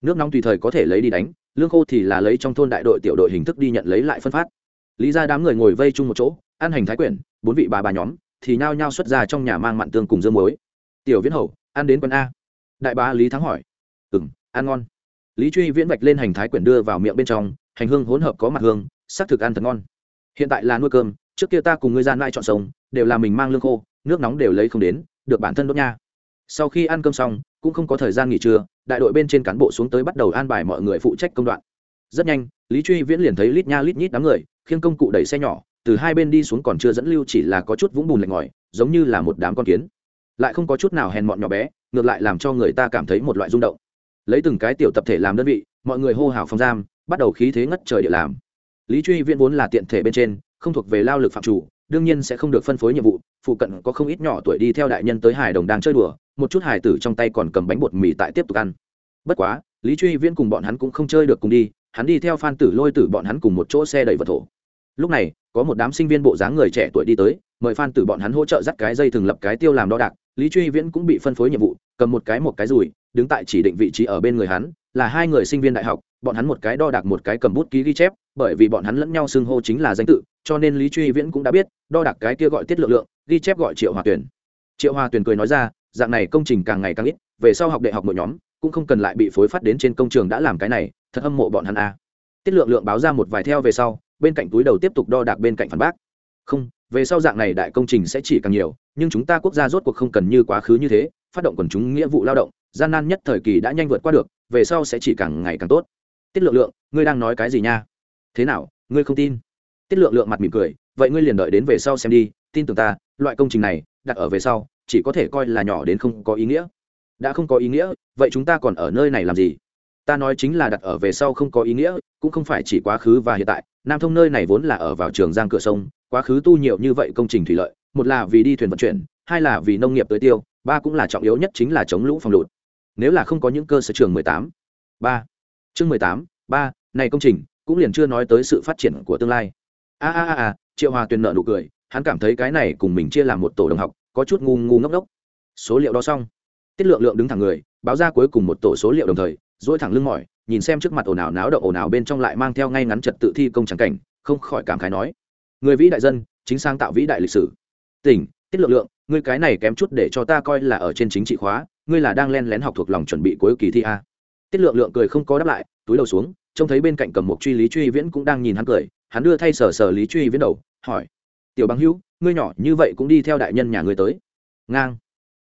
Nước nóng tùy thời có thể lấy đi đánh, lương khô thì là lấy trong thôn đại đội tiểu đội hình thức đi nhận lấy lại phân phát. Lý ra đám người ngồi vây chung một chỗ, ăn hành thái quyển, bốn vị bà bà nhóm thì nhao nhao xuất ra trong nhà mang mặn tương cùng dương muối. Tiểu viễn hầu, ăn đến quân a. Đại bá lý thắng hỏi. Ừ m ăn ngon. Lý truy viễn vạch lên hành thái quyển đưa vào miệng bên trong, hành hương hỗn hợp có mặt hương xác thực ăn thật ngon. Hiện tại là nuôi cơm, trước kia ta cùng ngươi gian lại chọn sống, đều là mình mang lương khô, nước nóng đều lấy không đến, được bản thân đốt nha. Sau khi ăn cơm xong, cũng không có thời gian nghỉ trưa, đại đội bên trên cán bộ xuống tới bắt đầu an bài mọi người phụ trách công đoạn. Rất nhanh, lý truy viễn liền thấy lít nha lít nhít đám người, khiêng công cụ đẩy xe nhỏ, từ hai bên đi xuống còn chưa dẫn lưu chỉ là có chút vũng bùn lạnh ngòi, giống như là một đám con kiến. Lại không có chút nào hèn mọn nhỏ bé, ngược lại làm cho người ta cảm thấy một loại rung động. Lấy từng cái tiểu tập thể làm đơn vị, mọi người hô hào phòng giam, bắt đầu khí thế ngất trời địa làm lý truy viễn vốn là tiện thể bên trên, không thuộc về lao lực phạm chủ, đương nhiên sẽ không được phân phối nhiệm vụ, phụ cận có không ít nhỏ tuổi đi theo đại nhân tới hải đồng đang chơi đùa, một chút hải tử trong tay còn cầm bánh bột mì tại tiếp tục ăn. Bất quá, lý truy viễn cùng bọn hắn cũng không chơi được cùng đi, hắn đi theo phan tử lôi tử bọn hắn cùng một chỗ xe đẩy vật thổ. Lúc này, có một đám sinh viên bộ dáng người trẻ tuổi đi tới, mời phan tử bọn hắn hỗ trợ dắt cái dây thừng lập cái tiêu làm đo đạc, lý truy viễn cũng bị phân phối nhiệm vụ, cầm một cái một cái rùi, đứng tại chỉ định vị trí ở bên người hắn, là hai người sinh viên đại học bọn hắn một cái đo đạc một cái cầm bút ký ghi chép, bởi vì bọn hắn lẫn nhau xưng hô chính là danh tự, cho nên lý truy viễn cũng đã biết, đo đạc cái kia gọi tiết lượng lượng, ghi chép gọi triệu hòa tuyển triệu hòa tuyển cười nói ra, dạng này công trình càng ngày càng ít, về sau học đại học mỗi nhóm, cũng không cần lại bị phối phát đến trên công trường đã làm cái này, thật âm mộ bọn hắn a. À. tiết lượng lượng báo ra một vài theo về sau, bên cạnh túi đầu tiếp tục đo đạc bên cạnh phản bác. Không, về sau dạng này đại công trình sẽ chỉ càng nhiều, nhưng chúng ta quốc gia rốt cuộc không cần như quá khứ như thế, phát động quần chúng nghĩa vụ lao động, gian nan nhất thời kỳ đã nhanh vượt qua được, về sau sẽ chỉ càng ngày càng tốt tiết lượng lượng, ngươi đang nói cái gì nha? Thế nào, ngươi không tin? Tiết lượng lượng mặt mỉm cười, vậy ngươi liền đợi đến về sau xem đi, tin tưởng ta, loại công trình này, đặt ở về sau, chỉ có thể coi là nhỏ đến không có ý nghĩa. Đã không có ý nghĩa, vậy chúng ta còn ở nơi này làm gì? Ta nói chính là đặt ở về sau không có ý nghĩa, cũng không phải chỉ quá khứ và hiện tại. Nam thông nơi này vốn là ở vào trường giang cửa sông, quá khứ tu nhiều như vậy công trình thủy lợi, một là vì đi thuyền vận chuyển, hai là vì nông nghiệp tới tiêu, ba cũng là trọng yếu nhất chính là chống lũ phòng lụt. Nếu là không có những cơ sở trường mười tám, ba chương mười tám, ba, này công trình, cũng liền chưa nói tới sự phát triển của tương lai. A a a a, triệu hòa tuyền nợ nụ cười, hắn cảm thấy cái này cùng mình chia làm một tổ đồng học, có chút ngu ngu ngốc ngốc. Số liệu đó xong. Tiết lượng lượng đứng thẳng người, báo ra cuối cùng một tổ số liệu đồng thời dỗi thẳng lưng mỏi, nhìn xem trước mặt ồn ào náo động ồn ào bên trong lại mang theo ngay ngắn trật tự thi công trắng cảnh, không khỏi cảm khái nói. Người vĩ đại dân, chính sang tạo vĩ đại lịch sử. Tỉnh, tiết lượng lượng, ngươi cái này kém chút để cho ta coi là ở trên chính trị khóa, ngươi là đang len lén học thuộc lòng chuẩn bị cuối kỳ thi a tiết lượng lượng cười không có đáp lại, túi đầu xuống, trông thấy bên cạnh cầm một truy lý truy viễn cũng đang nhìn hắn cười, hắn đưa thay sở sở lý truy viễn đầu, hỏi, tiểu bằng hữu, ngươi nhỏ như vậy cũng đi theo đại nhân nhà ngươi tới. Ngang.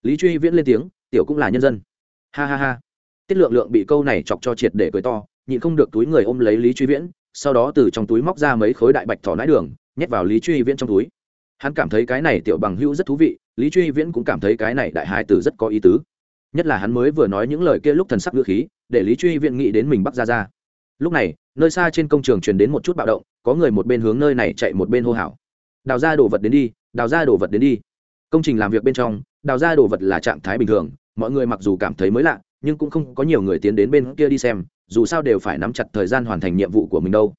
Lý truy viễn lên tiếng, tiểu cũng là nhân dân. Ha ha ha. Tiết lượng lượng bị câu này chọc cho triệt để cười to, nhịn không được túi người ôm lấy lý truy viễn, sau đó từ trong túi móc ra mấy khối đại bạch thỏ nãi đường, nhét vào lý truy viễn trong túi. Hắn cảm thấy cái này tiểu bằng hữu rất thú vị, lý truy viễn cũng cảm thấy cái này đại hải tử rất có ý tứ nhất là hắn mới vừa nói những lời kia lúc thần sắc ngữ khí, để lý truy viện nghĩ đến mình bắc ra ra lúc này, nơi xa trên công trường truyền đến một chút bạo động, có người một bên hướng nơi này chạy một bên hô hào. Đào ra đồ vật đến đi, đào ra đồ vật đến đi. Công trình làm việc bên trong, đào ra đồ vật là trạng thái bình thường, mọi người mặc dù cảm thấy mới lạ, nhưng cũng không có nhiều người tiến đến bên kia đi xem, dù sao đều phải nắm chặt thời gian hoàn thành nhiệm vụ của mình đâu.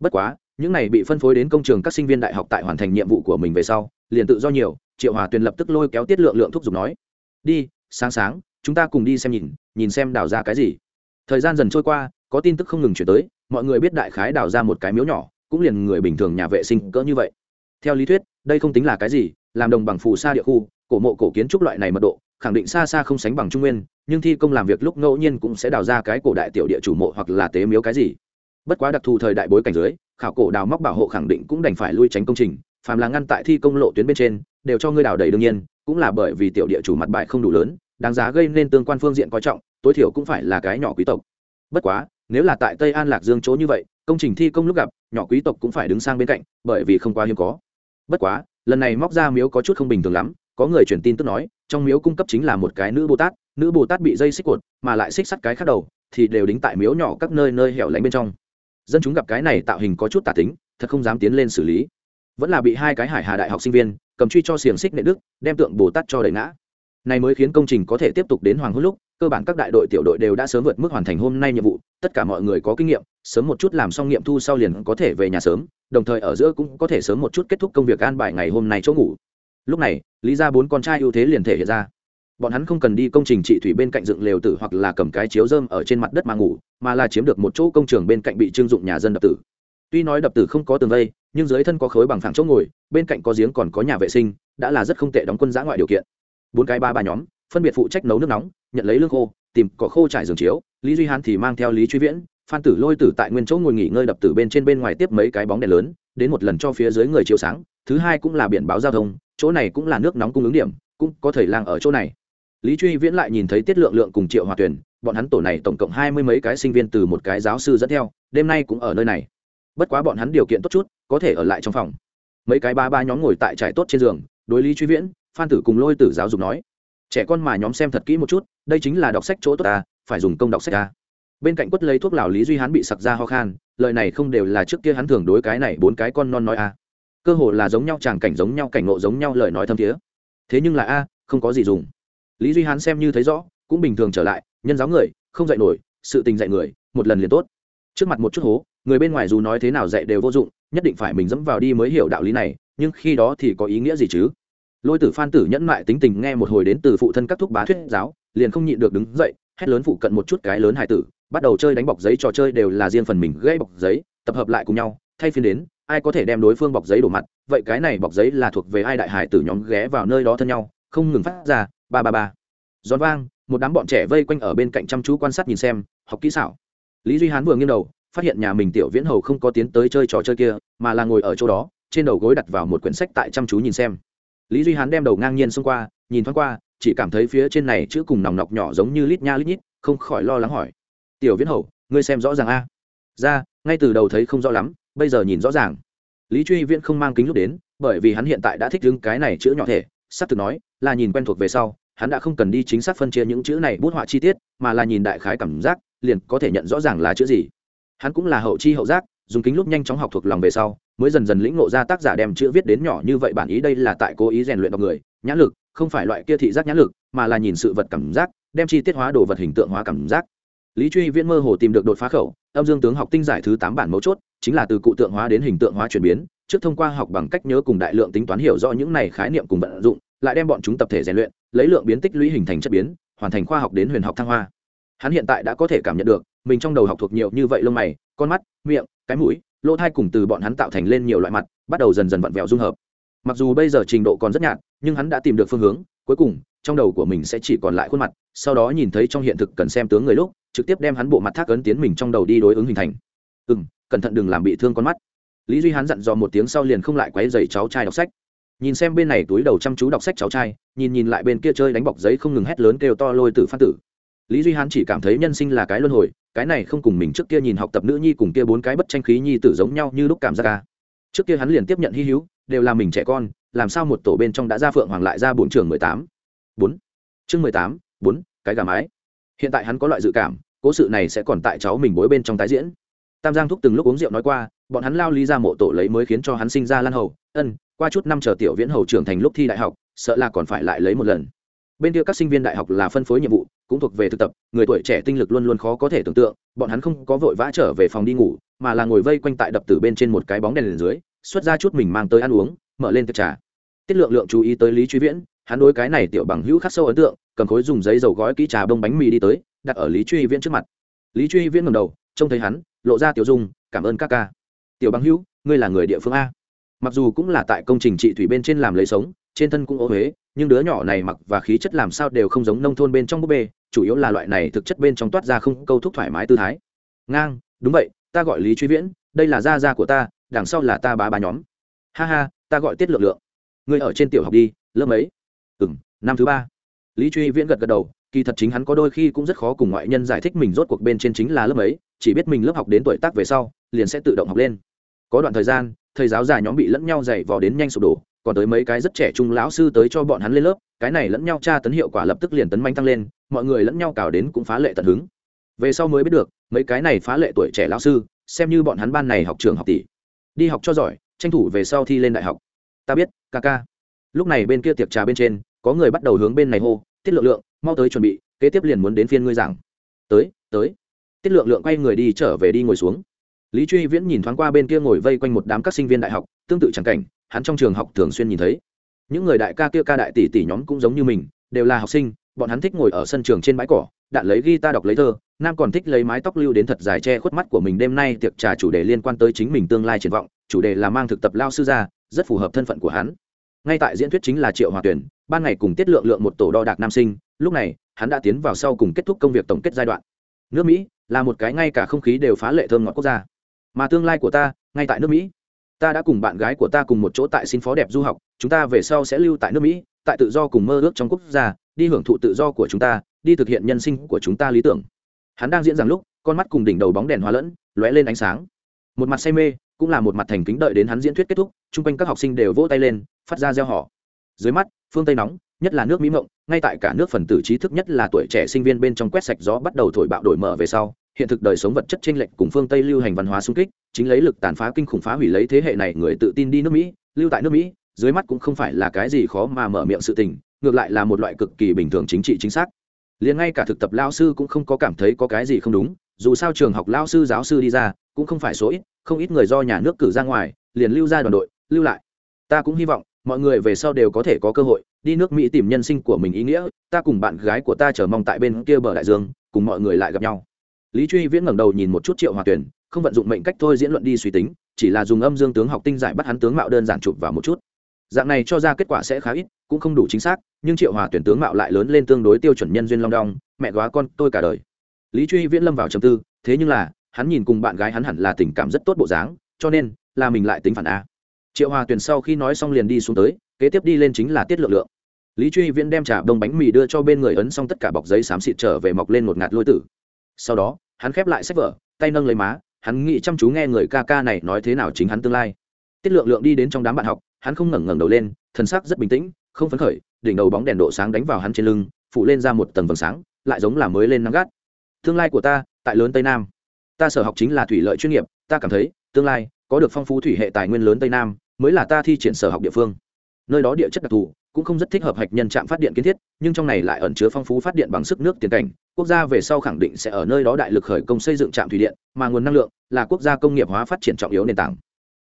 Bất quá, những này bị phân phối đến công trường các sinh viên đại học tại hoàn thành nhiệm vụ của mình về sau, liền tự do nhiều, triệu hòa tuyền lập tức lôi kéo tiết lượng lượng thúc giục nói, đi, sáng sáng chúng ta cùng đi xem nhìn nhìn xem đào ra cái gì. Thời gian dần trôi qua, có tin tức không ngừng chuyển tới, mọi người biết đại khái đào ra một cái miếu nhỏ, cũng liền người bình thường nhà vệ sinh cỡ như vậy. Theo lý thuyết, đây không tính là cái gì, làm đồng bằng phù sa địa khu, cổ mộ cổ kiến trúc loại này mật độ, khẳng định xa xa không sánh bằng trung nguyên, nhưng thi công làm việc lúc ngẫu nhiên cũng sẽ đào ra cái cổ đại tiểu địa chủ mộ hoặc là tế miếu cái gì. Bất quá đặc thù thời đại bối cảnh dưới, khảo cổ đào móc bảo hộ khẳng định cũng đành phải lui tránh công trình, phàm là ngăn tại thi công lộ tuyến bên trên, đều cho ngươi đào đầy đương nhiên, cũng là bởi vì tiểu địa chủ mặt bài không đủ lớn đáng giá gây nên tương quan phương diện coi trọng, tối thiểu cũng phải là cái nhỏ quý tộc. Bất quá, nếu là tại tây an lạc dương chỗ như vậy, công trình thi công lúc gặp, nhỏ quý tộc cũng phải đứng sang bên cạnh, bởi vì không quá hiếm có. Bất quá, lần này móc ra miếu có chút không bình thường lắm, có người truyền tin tức nói, trong miếu cung cấp chính là một cái nữ bồ tát, nữ bồ tát bị dây xích cột mà lại xích sắt cái khác đầu, thì đều đính tại miếu nhỏ các nơi nơi hẻo lánh bên trong. Dân chúng gặp cái này tạo hình có chút tả tính, thật không dám tiến lên xử lý. Vẫn là bị hai cái hải hà đại học sinh viên, cầm truy cho xiềng xích nệ đức, đem tượng bồ tát cho đẩy ngã này mới khiến công trình có thể tiếp tục đến hoàng hôn lúc, cơ bản các đại đội tiểu đội đều đã sớm vượt mức hoàn thành hôm nay nhiệm vụ, tất cả mọi người có kinh nghiệm, sớm một chút làm xong nghiệm thu sau liền có thể về nhà sớm, đồng thời ở giữa cũng có thể sớm một chút kết thúc công việc an bài ngày hôm nay chỗ ngủ. Lúc này, lý ra bốn con trai ưu thế liền thể hiện ra. Bọn hắn không cần đi công trình trị thủy bên cạnh dựng lều tử hoặc là cầm cái chiếu dơm ở trên mặt đất mà ngủ, mà là chiếm được một chỗ công trường bên cạnh bị trưng dụng nhà dân đập tử. Tuy nói đập tử không có tường vây, nhưng dưới thân có khối bằng phẳng chỗ ngồi, bên cạnh có giếng còn có nhà vệ sinh, đã là rất không tệ đóng quân giã ngoại điều kiện bốn cái ba ba nhóm, phân biệt phụ trách nấu nước nóng, nhận lấy lương khô, tìm cỏ khô trải giường chiếu, lý duy hán thì mang theo lý truy viễn, phan tử lôi tử tại nguyên chỗ ngồi nghỉ ngơi đập tử bên trên bên ngoài tiếp mấy cái bóng đèn lớn, đến một lần cho phía dưới người chiếu sáng, thứ hai cũng là biển báo giao thông, chỗ này cũng là nước nóng cung ứng điểm, cũng có thầy lang ở chỗ này. Lý truy viễn lại nhìn thấy tiết lượng lượng cùng triệu hòa tuyển bọn hắn tổ này tổng cộng hai mươi mấy cái sinh viên từ một cái giáo sư dẫn theo, đêm nay cũng ở nơi này. Bất quá bọn hắn điều kiện tốt chút, có thể ở lại trong phòng. Mấy cái ba ba nhóm ngồi tại trải tốt trên giường, đối lý truy viễn phan tử cùng lôi tử giáo dục nói, trẻ con mà nhóm xem thật kỹ một chút, đây chính là đọc sách chỗ tốt ta, phải dùng công đọc sách ta. Bên cạnh quất lấy thuốc lào lý duy hắn bị sặc ra ho khan, lời này không đều là trước kia hắn thường đối cái này bốn cái con non nói a. Cơ hồ là giống nhau chàng cảnh giống nhau cảnh ngộ giống nhau lời nói thâm thiế. Thế nhưng là a, không có gì dùng. Lý duy hán xem như thấy rõ, cũng bình thường trở lại, nhân giáo người, không dạy nổi, sự tình dạy người, một lần liền tốt. Trước mặt một chút hố, người bên ngoài dù nói thế nào dạy đều vô dụng, nhất định phải mình dẫm vào đi mới hiểu đạo lý này, nhưng khi đó thì có ý nghĩa gì chứ? Lôi tử phan tử nhẫn mại tính tình nghe một hồi đến từ phụ thân các thúc bá thuyết giáo, liền không nhịn được đứng dậy, hét lớn phụ cận một chút cái lớn hải tử, bắt đầu chơi đánh bọc giấy trò chơi đều là riêng phần mình gây bọc giấy, tập hợp lại cùng nhau, thay phiên đến, ai có thể đem đối phương bọc giấy đổ mặt, vậy cái này bọc giấy là thuộc về ai đại hải tử nhóm ghé vào nơi đó thân nhau, không ngừng phát ra, ba ba ba. Giòn vang, một đám bọn trẻ vây quanh ở bên cạnh chăm chú quan sát nhìn xem, học kỹ xảo. Lý duy hán vừa nghiêng đầu, phát hiện nhà mình tiểu viễn hầu không có tiến tới chơi trò chơi kia, mà là ngồi ở chỗ đó, trên đầu gối đặt vào một quyển sách tại chăm chú nhìn xem lý duy hán đem đầu ngang nhiên xông qua, nhìn thoáng qua, chỉ cảm thấy phía trên này chữ cùng nòng nọc nhỏ giống như lít nha lít nhít, không khỏi lo lắng hỏi. Tiểu viễn hầu, ngươi xem rõ ràng a? Ra, ngay từ đầu thấy không rõ lắm, bây giờ nhìn rõ ràng. Lý truy viễn không mang kính lúc đến, bởi vì hắn hiện tại đã thích đứng cái này chữ nhỏ thể, sắp thực nói là nhìn quen thuộc về sau, hắn đã không cần đi chính xác phân chia những chữ này bút họa chi tiết, mà là nhìn đại khái cảm giác, liền có thể nhận rõ ràng là chữ gì. Hắn cũng là hậu chi hậu giác, dùng kính lúc nhanh chóng học thuộc lòng về sau mới dần dần lĩnh ngộ ra tác giả đem chữ viết đến nhỏ như vậy bản ý đây là tại cố ý rèn luyện đọc người nhãn lực, không phải loại kia thị giác nhãn lực, mà là nhìn sự vật cảm giác, đem chi tiết hóa đồ vật hình tượng hóa cảm giác. Lý truy viễn mơ hồ tìm được đột phá khẩu, âm dương tướng học tinh giải thứ tám bản mấu chốt, chính là từ cụ tượng hóa đến hình tượng hóa chuyển biến, trước thông qua học bằng cách nhớ cùng đại lượng tính toán hiểu rõ những này khái niệm cùng vận dụng, lại đem bọn chúng tập thể rèn luyện, lấy lượng biến tích lũy hình thành chất biến, hoàn thành khoa học đến huyền học thăng hoa. Hắn hiện tại đã có thể cảm nhận được, mình trong đầu học thuộc nhiều như vậy lông mày, con mắt, miệng, cái mũi lỗ thai cùng từ bọn hắn tạo thành lên nhiều loại mặt, bắt đầu dần dần vặn vẹo dung hợp. Mặc dù bây giờ trình độ còn rất nhạt, nhưng hắn đã tìm được phương hướng, cuối cùng, trong đầu của mình sẽ chỉ còn lại khuôn mặt, sau đó nhìn thấy trong hiện thực cần xem tướng người lúc, trực tiếp đem hắn bộ mặt thác ấn tiến mình trong đầu đi đối ứng hình thành. Ừ m cẩn thận đừng làm bị thương con mắt. Lý duy hắn dặn dò một tiếng sau liền không lại quấy dày cháu trai đọc sách. Nhìn xem bên này túi đầu chăm chú đọc sách cháu trai, nhìn nhìn lại bên kia chơi đánh bọc giấy không ngừng hét lớn kêu to lôi tử phát tử. Lý duy hắn chỉ cảm thấy nhân sinh là cái luân hồi cái này không cùng mình trước kia nhìn học tập nữ nhi cùng kia bốn cái bất tranh khí nhi tử giống nhau như lúc cảm giác ca. Trước kia hắn liền tiếp nhận hy hữu, đều là mình trẻ con, làm sao một tổ bên trong đã ra phượng hoàng lại ra bốn trường mười tám? Bốn. Chương mười tám, bốn, cái gà mái. Hiện tại hắn có loại dự cảm, cố sự này sẽ còn tại cháu mình bối bên trong tái diễn. Tam giang thúc từng lúc uống rượu nói qua, bọn hắn lao lý ra mộ tổ lấy mới khiến cho hắn sinh ra lan hầu. Ân, qua chút năm chờ tiểu viễn hầu trưởng thành lúc thi đại học, sợ là còn phải lại lấy một lần bên kia các sinh viên đại học là phân phối nhiệm vụ, cũng thuộc về thực tập, người tuổi trẻ tinh lực luôn luôn khó có thể tưởng tượng, bọn hắn không có vội vã trở về phòng đi ngủ, mà là ngồi vây quanh tại đập tử bên trên một cái bóng đèn lên dưới, xuất ra chút mình mang tới ăn uống, mở lên tiệc trà. Tiết lượng lượng chú ý tới lý truy viễn, hắn đối cái này tiểu bằng hữu khắc sâu ấn tượng, cầm khối dùng giấy dầu gói kỹ trà bông bánh mì đi tới, đặt ở lý truy viễn trước mặt. Lý truy viễn ngầm đầu, trông thấy hắn, lộ ra tiểu dung, cảm ơn các ca. Tiểu bằng hữu, ngươi là người địa phương a. Mặc dù cũng là tại công trình trị thủy bên trên làm lấy sống, trên thân cũng ô huế nhưng đứa nhỏ này mặc và khí chất làm sao đều không giống nông thôn bên trong búp bê, chủ yếu là loại này thực chất bên trong toát ra không câu thúc thoải mái tư thái. Ngang, đúng vậy, ta gọi lý truy viễn, đây là gia gia của ta, đằng sau là ta bá bá nhóm. Ha ha, ta gọi tiết lượng lượng. Ngươi ở trên tiểu học đi, lớp mấy? Ừ m năm thứ ba. Lý truy viễn gật gật đầu, kỳ thật chính hắn có đôi khi cũng rất khó cùng ngoại nhân giải thích mình rốt cuộc bên trên chính là lớp mấy, chỉ biết mình lớp học đến tuổi tác về sau, liền sẽ tự động học lên. Có đoạn thời gian, thầy giáo già nhóm bị lẫn nhau dày vò đến nhanh sụp đổ còn tới mấy cái rất trẻ trung lão sư tới cho bọn hắn lên lớp, cái này lẫn nhau tra tấn hiệu quả lập tức liền tấn manh tăng lên, mọi người lẫn nhau cào đến cũng phá lệ tận hứng. Về sau mới biết được, mấy cái này phá lệ tuổi trẻ lão sư, xem như bọn hắn ban này học trường học tỷ. Đi học cho giỏi, tranh thủ về sau thi lên đại học. Ta biết, ca ca. Lúc này bên kia tiệc trà bên trên, có người bắt đầu hướng bên này hô, tiết lượng lượng, mau tới chuẩn bị, kế tiếp liền muốn đến phiên ngươi giảng. Tới tới. Tiết lượng lượng quay người đi trở về đi ngồi xuống lý truy viễn nhìn thoáng qua bên kia ngồi vây quanh một đám các sinh viên đại học, tương tự chẳng cảnh, hắn trong trường học thường xuyên nhìn thấy. Những người đại ca kia ca đại tỷ tỷ nhóm cũng giống như mình, đều là học sinh, bọn hắn thích ngồi ở sân trường trên bãi cỏ, đạn lấy guitar, đọc lấy thơ, nam còn thích lấy mái tóc lưu đến thật dài che khuất mắt của mình. Đêm nay tiệc trà chủ đề liên quan tới chính mình tương lai triển vọng, chủ đề là mang thực tập lao sư ra, rất phù hợp thân phận của hắn. Ngay tại diễn thuyết chính là triệu hòa tuyển, ban ngày cùng tiết lượng lượng một tổ đo đạc nam sinh, lúc này, hắn đã tiến vào sau cùng kết thúc công việc tổng kết giai đoạn. Nước mỹ là một cái ngay cả không khí đều phá lệ thơm ngọt quốc gia mà tương lai của ta, ngay tại nước mỹ. Ta đã cùng bạn gái của ta cùng một chỗ tại xin phó đẹp du học, chúng ta về sau sẽ lưu tại nước mỹ, tại tự do cùng mơ ước trong quốc gia, đi hưởng thụ tự do của chúng ta, đi thực hiện nhân sinh của chúng ta lý tưởng. Hắn đang diễn rằng lúc, con mắt cùng đỉnh đầu bóng đèn hóa lẫn, lóe lên ánh sáng. Một mặt say mê, cũng là một mặt thành kính đợi đến hắn diễn thuyết kết thúc, chung quanh các học sinh đều vỗ tay lên, phát ra gieo họ dưới mắt, phương tây nóng, nhất là nước mỹ mộng, ngay tại cả nước phần tử trí thức nhất là tuổi trẻ sinh viên bên trong quét sạch gió bắt đầu thổi bạo đổi mở về sau hiện thực đời sống vật chất chênh lệch cùng phương tây lưu hành văn hóa xung kích, chính lấy lực tàn phá kinh khủng phá hủy lấy thế hệ này người tự tin đi nước mỹ, lưu tại nước mỹ, dưới mắt cũng không phải là cái gì khó mà mở miệng sự tình, ngược lại là một loại cực kỳ bình thường chính trị chính xác. Liền ngay cả thực tập lao sư cũng không có cảm thấy có cái gì không đúng, dù sao trường học lao sư giáo sư đi ra, cũng không phải số ít, không ít người do nhà nước cử ra ngoài, liền lưu ra đoàn đội, lưu lại. Ta cũng hy vọng, mọi người về sau đều có thể có cơ hội, đi nước mỹ tìm nhân sinh của mình ý nghĩa, ta cùng bạn gái của ta chờ mong tại bên kia bờ đại dương, cùng mọi người lại gặp nhau lý truy viễn ngẩng đầu nhìn một chút triệu hòa tuyển không vận dụng mệnh cách thôi diễn luận đi suy tính, chỉ là dùng âm dương tướng học tinh giải bắt hắn tướng mạo đơn giản chụp vào một chút. Dạng này cho ra kết quả sẽ khá ít, cũng không đủ chính xác, nhưng triệu hòa tuyển tướng mạo lại lớn lên tương đối tiêu chuẩn nhân duyên long đong, mẹ góa con tôi cả đời. Lý truy viễn lâm vào trầm tư, thế nhưng là, hắn nhìn cùng bạn gái hắn hẳn là tình cảm rất tốt bộ dáng, cho nên, là mình lại tính phản a. Triệu hòa tuyển sau khi nói xong liền đi xuống tới, kế tiếp đi lên chính là tiết lượng lượng. Lý truy viễn đem trà đông bánh mì đưa cho bên người ấn xong tất cả bọc giấy xám xịt trở về mọc lên một ngạt lôi tử. Sau đó hắn khép lại sách vở, tay nâng lấy má, hắn nghĩ chăm chú nghe người ca ca này nói thế nào chính hắn tương lai. Tiết lượng lượng đi đến trong đám bạn học, hắn không ngẩng ngẩng đầu lên, thần sắc rất bình tĩnh, không phấn khởi, đỉnh đầu bóng đèn độ sáng đánh vào hắn trên lưng phụ lên ra một tầng vầng sáng, lại giống là mới lên nắng gắt. Tương lai của ta, tại lớn tây nam. Ta sở học chính là thủy lợi chuyên nghiệp, ta cảm thấy, tương lai, có được phong phú thủy hệ tài nguyên lớn tây nam, mới là ta thi triển sở học địa phương. Nơi đó địa chất đặc thù cũng không rất thích hợp hạch nhân trạm phát điện kiến thiết, nhưng trong này lại ẩn chứa phong phú phát điện bằng sức nước tiền cảnh. Quốc gia về sau khẳng định sẽ ở nơi đó đại lực khởi công xây dựng trạm thủy điện, mà nguồn năng lượng là quốc gia công nghiệp hóa phát triển trọng yếu nền tảng.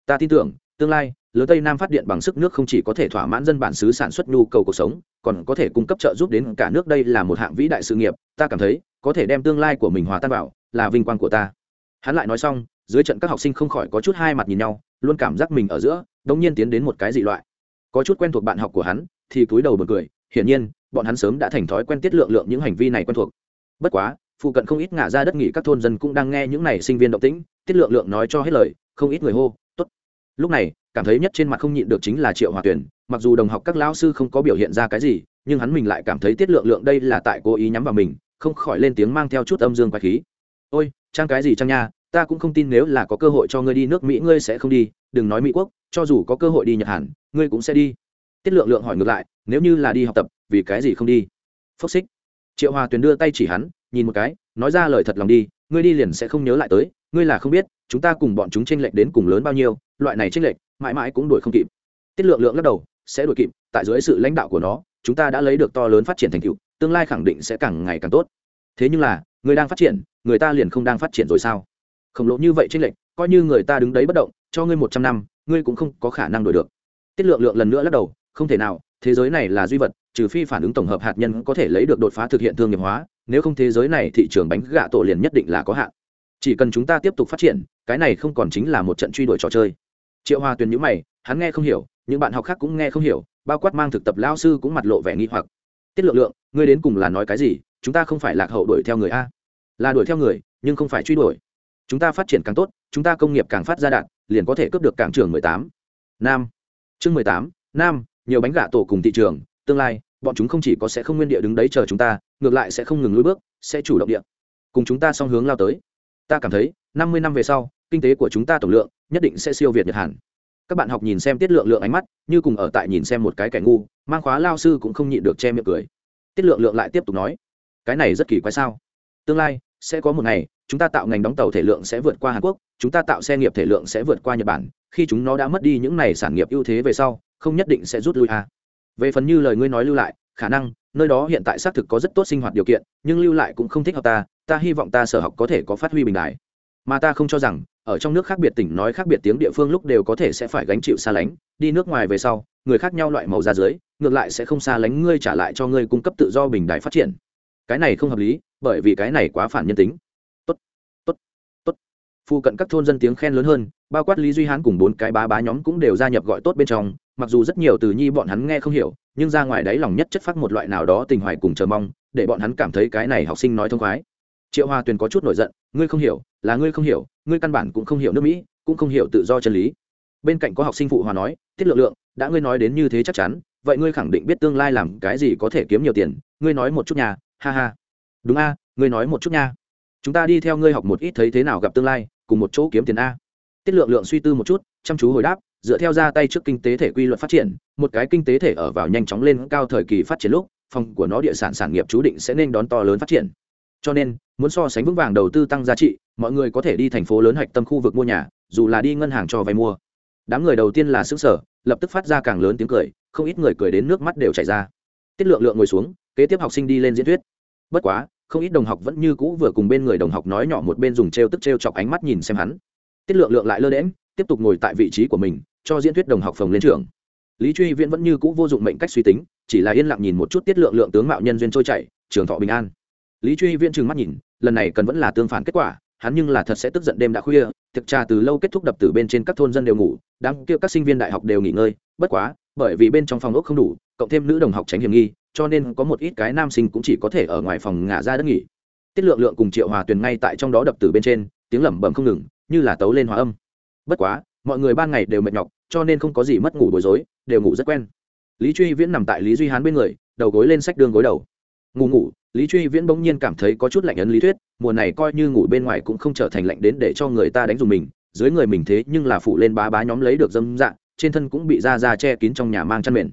Ta tin tưởng, tương lai lớn tây nam phát điện bằng sức nước không chỉ có thể thỏa mãn dân bản xứ sản xuất nhu cầu cuộc sống, còn có thể cung cấp trợ giúp đến cả nước đây là một hạng vĩ đại sự nghiệp, ta cảm thấy, có thể đem tương lai của mình hòa tan vào, là vinh quang của ta. Hắn lại nói xong, dưới trận các học sinh không khỏi có chút hai mặt nhìn nhau, luôn cảm giác mình ở giữa, đống nhiên tiến đến một cái dị loại. Có chút quen thuộc bạn học của hắn thì cúi đầu bật cười, hiển nhiên, bọn hắn sớm đã thành thói quen tiết lượng lượng những hành vi này quen thuộc. Bất quá, phụ cận không ít ngả ra đất nghỉ các thôn dân cũng đang nghe những này sinh viên động tĩnh, tiết lượng lượng nói cho hết lời, không ít người hô, tốt. Lúc này, cảm thấy nhất trên mặt không nhịn được chính là triệu hòa tuyển mặc dù đồng học các lão sư không có biểu hiện ra cái gì, nhưng hắn mình lại cảm thấy tiết lượng lượng đây là tại cố ý nhắm vào mình, không khỏi lên tiếng mang theo chút âm dương quái khí. Ôi, trang cái gì trang nha, ta cũng không tin nếu là có cơ hội cho ngươi đi nước mỹ ngươi sẽ không đi, đừng nói mỹ quốc, cho dù có cơ hội đi nhật hàn, ngươi cũng sẽ đi tiết lượng lượng hỏi ngược lại, nếu như là đi học tập, vì cái gì không đi? Phốc xích. Triệu hòa tuyền đưa tay chỉ hắn, nhìn một cái, nói ra lời thật lòng đi, ngươi đi liền sẽ không nhớ lại tới, ngươi là không biết, chúng ta cùng bọn chúng tranh lệch đến cùng lớn bao nhiêu, loại này tranh lệch, mãi mãi cũng đuổi không kịp. Tiết lượng lượng lắc đầu, sẽ đuổi kịp, tại dưới sự lãnh đạo của nó, chúng ta đã lấy được to lớn phát triển thành tựu, tương lai khẳng định sẽ càng ngày càng tốt. Thế nhưng là, người đang phát triển, người ta liền không đang phát triển rồi sao? Khổng lồ như vậy tranh lệch, coi như người ta đứng đấy bất động, cho ngươi một trăm năm, ngươi cũng không có khả năng đổi được. Tiết lượng lượng lần nữa lắc đầu không thể nào, thế giới này là duy vật, trừ phi phản ứng tổng hợp hạt nhân có thể lấy được đột phá thực hiện thương nghiệp hóa, nếu không thế giới này thị trường bánh gạ tổ liền nhất định là có hạn. Chỉ cần chúng ta tiếp tục phát triển, cái này không còn chính là một trận truy đuổi trò chơi. Triệu hòa tuyền nhữ mày, hắn nghe không hiểu, những bạn học khác cũng nghe không hiểu, bao quát mang thực tập lao sư cũng mặt lộ vẻ nghi hoặc. Tiết lượng lượng, ngươi đến cùng là nói cái gì? Chúng ta không phải lạc hậu đuổi theo người a. Là đuổi theo người, nhưng không phải truy đuổi. Chúng ta phát triển càng tốt, chúng ta công nghiệp càng phát ra đạn, liền có thể cướp được cảng trường mười tám. Nam. Chương mười tám, nam nhiều bánh gà tổ cùng thị trường, tương lai, bọn chúng không chỉ có sẽ không nguyên địa đứng đấy chờ chúng ta, ngược lại sẽ không ngừng lưỡi bước, sẽ chủ động địa cùng chúng ta song hướng lao tới. Ta cảm thấy, năm mươi năm về sau, kinh tế của chúng ta tổng lượng nhất định sẽ siêu việt nhật hàn. Các bạn học nhìn xem tiết lượng lượng ánh mắt, như cùng ở tại nhìn xem một cái kẻ ngu, mang khóa lao sư cũng không nhịn được che miệng cười. Tiết lượng lượng lại tiếp tục nói, cái này rất kỳ quái sao? Tương lai, sẽ có một ngày, chúng ta tạo ngành đóng tàu thể lượng sẽ vượt qua hàn quốc, chúng ta tạo xe nghiệp thể lượng sẽ vượt qua nhật bản. Khi chúng nó đã mất đi những này sản nghiệp ưu thế về sau không nhất định sẽ rút lui à. về phần như lời ngươi nói lưu lại, khả năng, nơi đó hiện tại xác thực có rất tốt sinh hoạt điều kiện, nhưng lưu lại cũng không thích hợp ta ta hy vọng ta sở học có thể có phát huy bình đại. Mà ta không cho rằng, ở trong nước khác biệt tỉnh nói khác biệt tiếng địa phương lúc đều có thể sẽ phải gánh chịu xa lánh, đi nước ngoài về sau, người khác nhau loại màu ra dưới, ngược lại sẽ không xa lánh ngươi trả lại cho ngươi cung cấp tự do bình đại phát triển. Cái này không hợp lý, bởi vì cái này quá phản nhân tính. Tốt tốt tốt. Phụ cận các thôn dân tiếng khen lớn hơn, bao quát lý duy hán cùng bốn cái bá bá nhóm cũng đều gia nhập gọi tốt bên trong mặc dù rất nhiều từ nhi bọn hắn nghe không hiểu, nhưng ra ngoài đáy lòng nhất chất phát một loại nào đó tình hoài cùng chờ mong, để bọn hắn cảm thấy cái này học sinh nói thông khoái. Triệu hoa tuyền có chút nổi giận, ngươi không hiểu, là ngươi không hiểu, ngươi căn bản cũng không hiểu nước mỹ, cũng không hiểu tự do chân lý. Bên cạnh có học sinh phụ hòa nói, tiết lượng lượng, đã ngươi nói đến như thế chắc chắn, vậy ngươi khẳng định biết tương lai làm cái gì có thể kiếm nhiều tiền, ngươi nói một chút nhà ha ha. Đúng a, ngươi nói một chút nha. Chúng ta đi theo ngươi học một ít thấy thế nào gặp tương lai, cùng một chỗ kiếm tiền a. Tiết lượng lượng suy tư một chút, chăm chú hồi đáp dựa theo ra tay trước kinh tế thể quy luật phát triển, một cái kinh tế thể ở vào nhanh chóng lên cao thời kỳ phát triển lúc, phòng của nó địa sản sản nghiệp chú định sẽ nên đón to lớn phát triển. Cho nên, muốn so sánh vững vàng đầu tư tăng giá trị, mọi người có thể đi thành phố lớn hạch tâm khu vực mua nhà, dù là đi ngân hàng cho vay mua. Đám người đầu tiên là xứng sở, lập tức phát ra càng lớn tiếng cười, không ít người cười đến nước mắt đều chảy ra. Tiết lượng lượng ngồi xuống, kế tiếp học sinh đi lên diễn thuyết. Bất quá, không ít đồng học vẫn như cũ vừa cùng bên người đồng học nói nhỏ một bên dùng t r e o tức t r e o chọc ánh mắt nhìn xem hắn. Tiết lượng lượng lại lơ đễm tiếp tục ngồi tại vị trí của mình cho diễn thuyết đồng học phòng lên trường. Lý truy viễn vẫn như cũ vô dụng mệnh cách suy tính, chỉ là yên lặng nhìn một chút tiết lượng lượng tướng mạo nhân duyên trôi chảy, trường thọ bình an. Lý truy viễn trừng mắt nhìn, lần này cần vẫn là tương phản kết quả, hắn nhưng là thật sẽ tức giận đêm đã khuya, thực trà từ lâu kết thúc đập từ bên trên các thôn dân đều ngủ, đám kia các sinh viên đại học đều nghỉ ngơi, bất quá, bởi vì bên trong phòng ốc không đủ, cộng thêm nữ đồng học tránh hiểm nghi, cho nên có một ít cái nam sinh cũng chỉ có thể ở ngoài phòng ngả ra đất nghỉ. Tiết lượng lượng cùng triệu hòa tuyền ngay tại trong đó đập từ bên trên, tiếng lẩm bẩm không ngừng, như là tấu lên hòa âm. Bất quá mọi người ban ngày đều mệt nhọc, cho nên không có gì mất ngủ bối rối, đều ngủ rất quen. Lý truy viễn nằm tại lý duy hán bên người, đầu gối lên sách đường gối đầu. Ngủ ngủ, lý truy viễn bỗng nhiên cảm thấy có chút lạnh ấn lý thuyết, mùa này coi như ngủ bên ngoài cũng không trở thành lạnh đến để cho người ta đánh dùng mình, dưới người mình thế nhưng là phụ lên bá bá nhóm lấy được dâm dạng trên thân cũng bị da da che kín trong nhà mang chăn mền.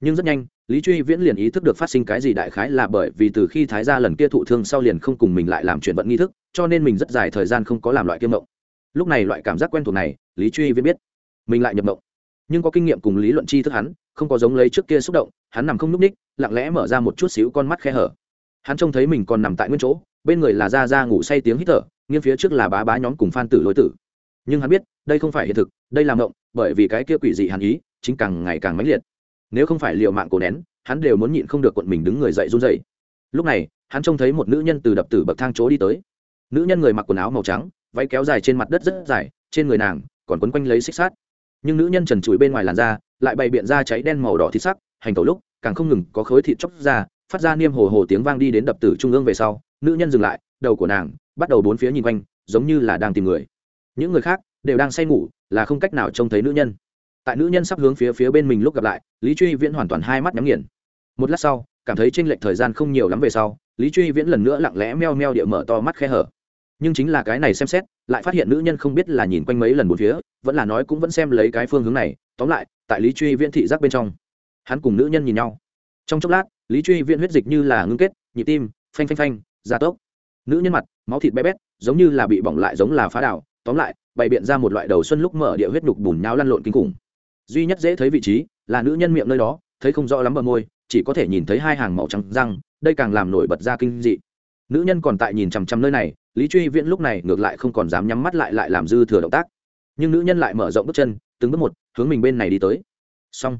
Nhưng rất nhanh, lý truy viễn liền ý thức được phát sinh cái gì đại khái là bởi vì từ khi thái gia lần kia thụ thương sau liền không cùng mình lại làm chuyện vận nghi thức, cho nên mình rất dài thời gian không có làm loại kiêm mộng. Lúc này loại cảm giác quen thuộc này lý truy viễn biết. Mình lại nhập mộng. Nhưng có kinh nghiệm cùng lý luận chi thức hắn, không có giống lấy trước kia xúc động, hắn nằm không n ú c ních, lặng lẽ mở ra một chút xíu con mắt khe hở. Hắn trông thấy mình còn nằm tại nguyên chỗ, bên người là ra ra ngủ say tiếng hít thở, nghiêng phía trước là bá bá nhóm cùng phan tử lối tử. Nhưng hắn biết, đây không phải hiện thực, đây là mộng, bởi vì cái kia quỷ dị hàn ý, chính càng ngày càng mãnh liệt. Nếu không phải liệu mạng cổ nén, hắn đều muốn nhịn không được quận mình đứng người dậy run dậy lúc này, hắn trông thấy một nữ nhân từ đập tử bậc thang chỗ đi tới. Nữ nhân người mặc quần áo màu trắng, váy kéo dài trên mặt đất rất dài, trên người nàng còn quấn quanh lấy xích sát nhưng nữ nhân trần trụi bên ngoài làn da, lại bày biện ra cháy đen màu đỏ thịt sắc, hành tẩu lúc, càng không ngừng có khối thịt chóc ra, phát ra niêm hồ hồ tiếng vang đi đến đập tử trung ương về sau, nữ nhân dừng lại, đầu của nàng bắt đầu bốn phía nhìn quanh, giống như là đang tìm người. Những người khác đều đang say ngủ, là không cách nào trông thấy nữ nhân. Tại nữ nhân sắp hướng phía phía bên mình lúc gặp lại, lý truy viễn hoàn toàn hai mắt nhắm nghiền. Một lát sau, cảm thấy tranh lệch thời gian không nhiều lắm về sau, lý truy viễn lần nữa lặng lẽ meo meo địa mở to mắt khe hở nhưng chính là cái này xem xét, lại phát hiện nữ nhân không biết là nhìn quanh mấy lần một phía, vẫn là nói cũng vẫn xem lấy cái phương hướng này. Tóm lại, tại lý truy viễn thị giác bên trong, hắn cùng nữ nhân nhìn nhau. Trong chốc lát, lý truy viễn huyết dịch như là ngưng kết, nhịp tim, phanh phanh phanh, gia tốc. Nữ nhân mặt, máu thịt bé bét, giống như là bị bỏng lại giống là phá đảo. Tóm lại, bày biện ra một loại đầu xuân lúc mở địa huyết nhục bùn nhau lăn lộn kinh khủng. Duy nhất dễ thấy vị trí, là nữ nhân miệng nơi đó, thấy không rõ lắm bờ môi, chỉ có thể nhìn thấy hai hàng màu trắng răng, đây càng làm nổi bật ra kinh dị. Nữ nhân còn tại nhìn chằm chằm nơi này lý truy viễn lúc này ngược lại không còn dám nhắm mắt lại lại làm dư thừa động tác. Nhưng nữ nhân lại mở rộng bước chân từng bước một hướng mình bên này đi tới. Xong.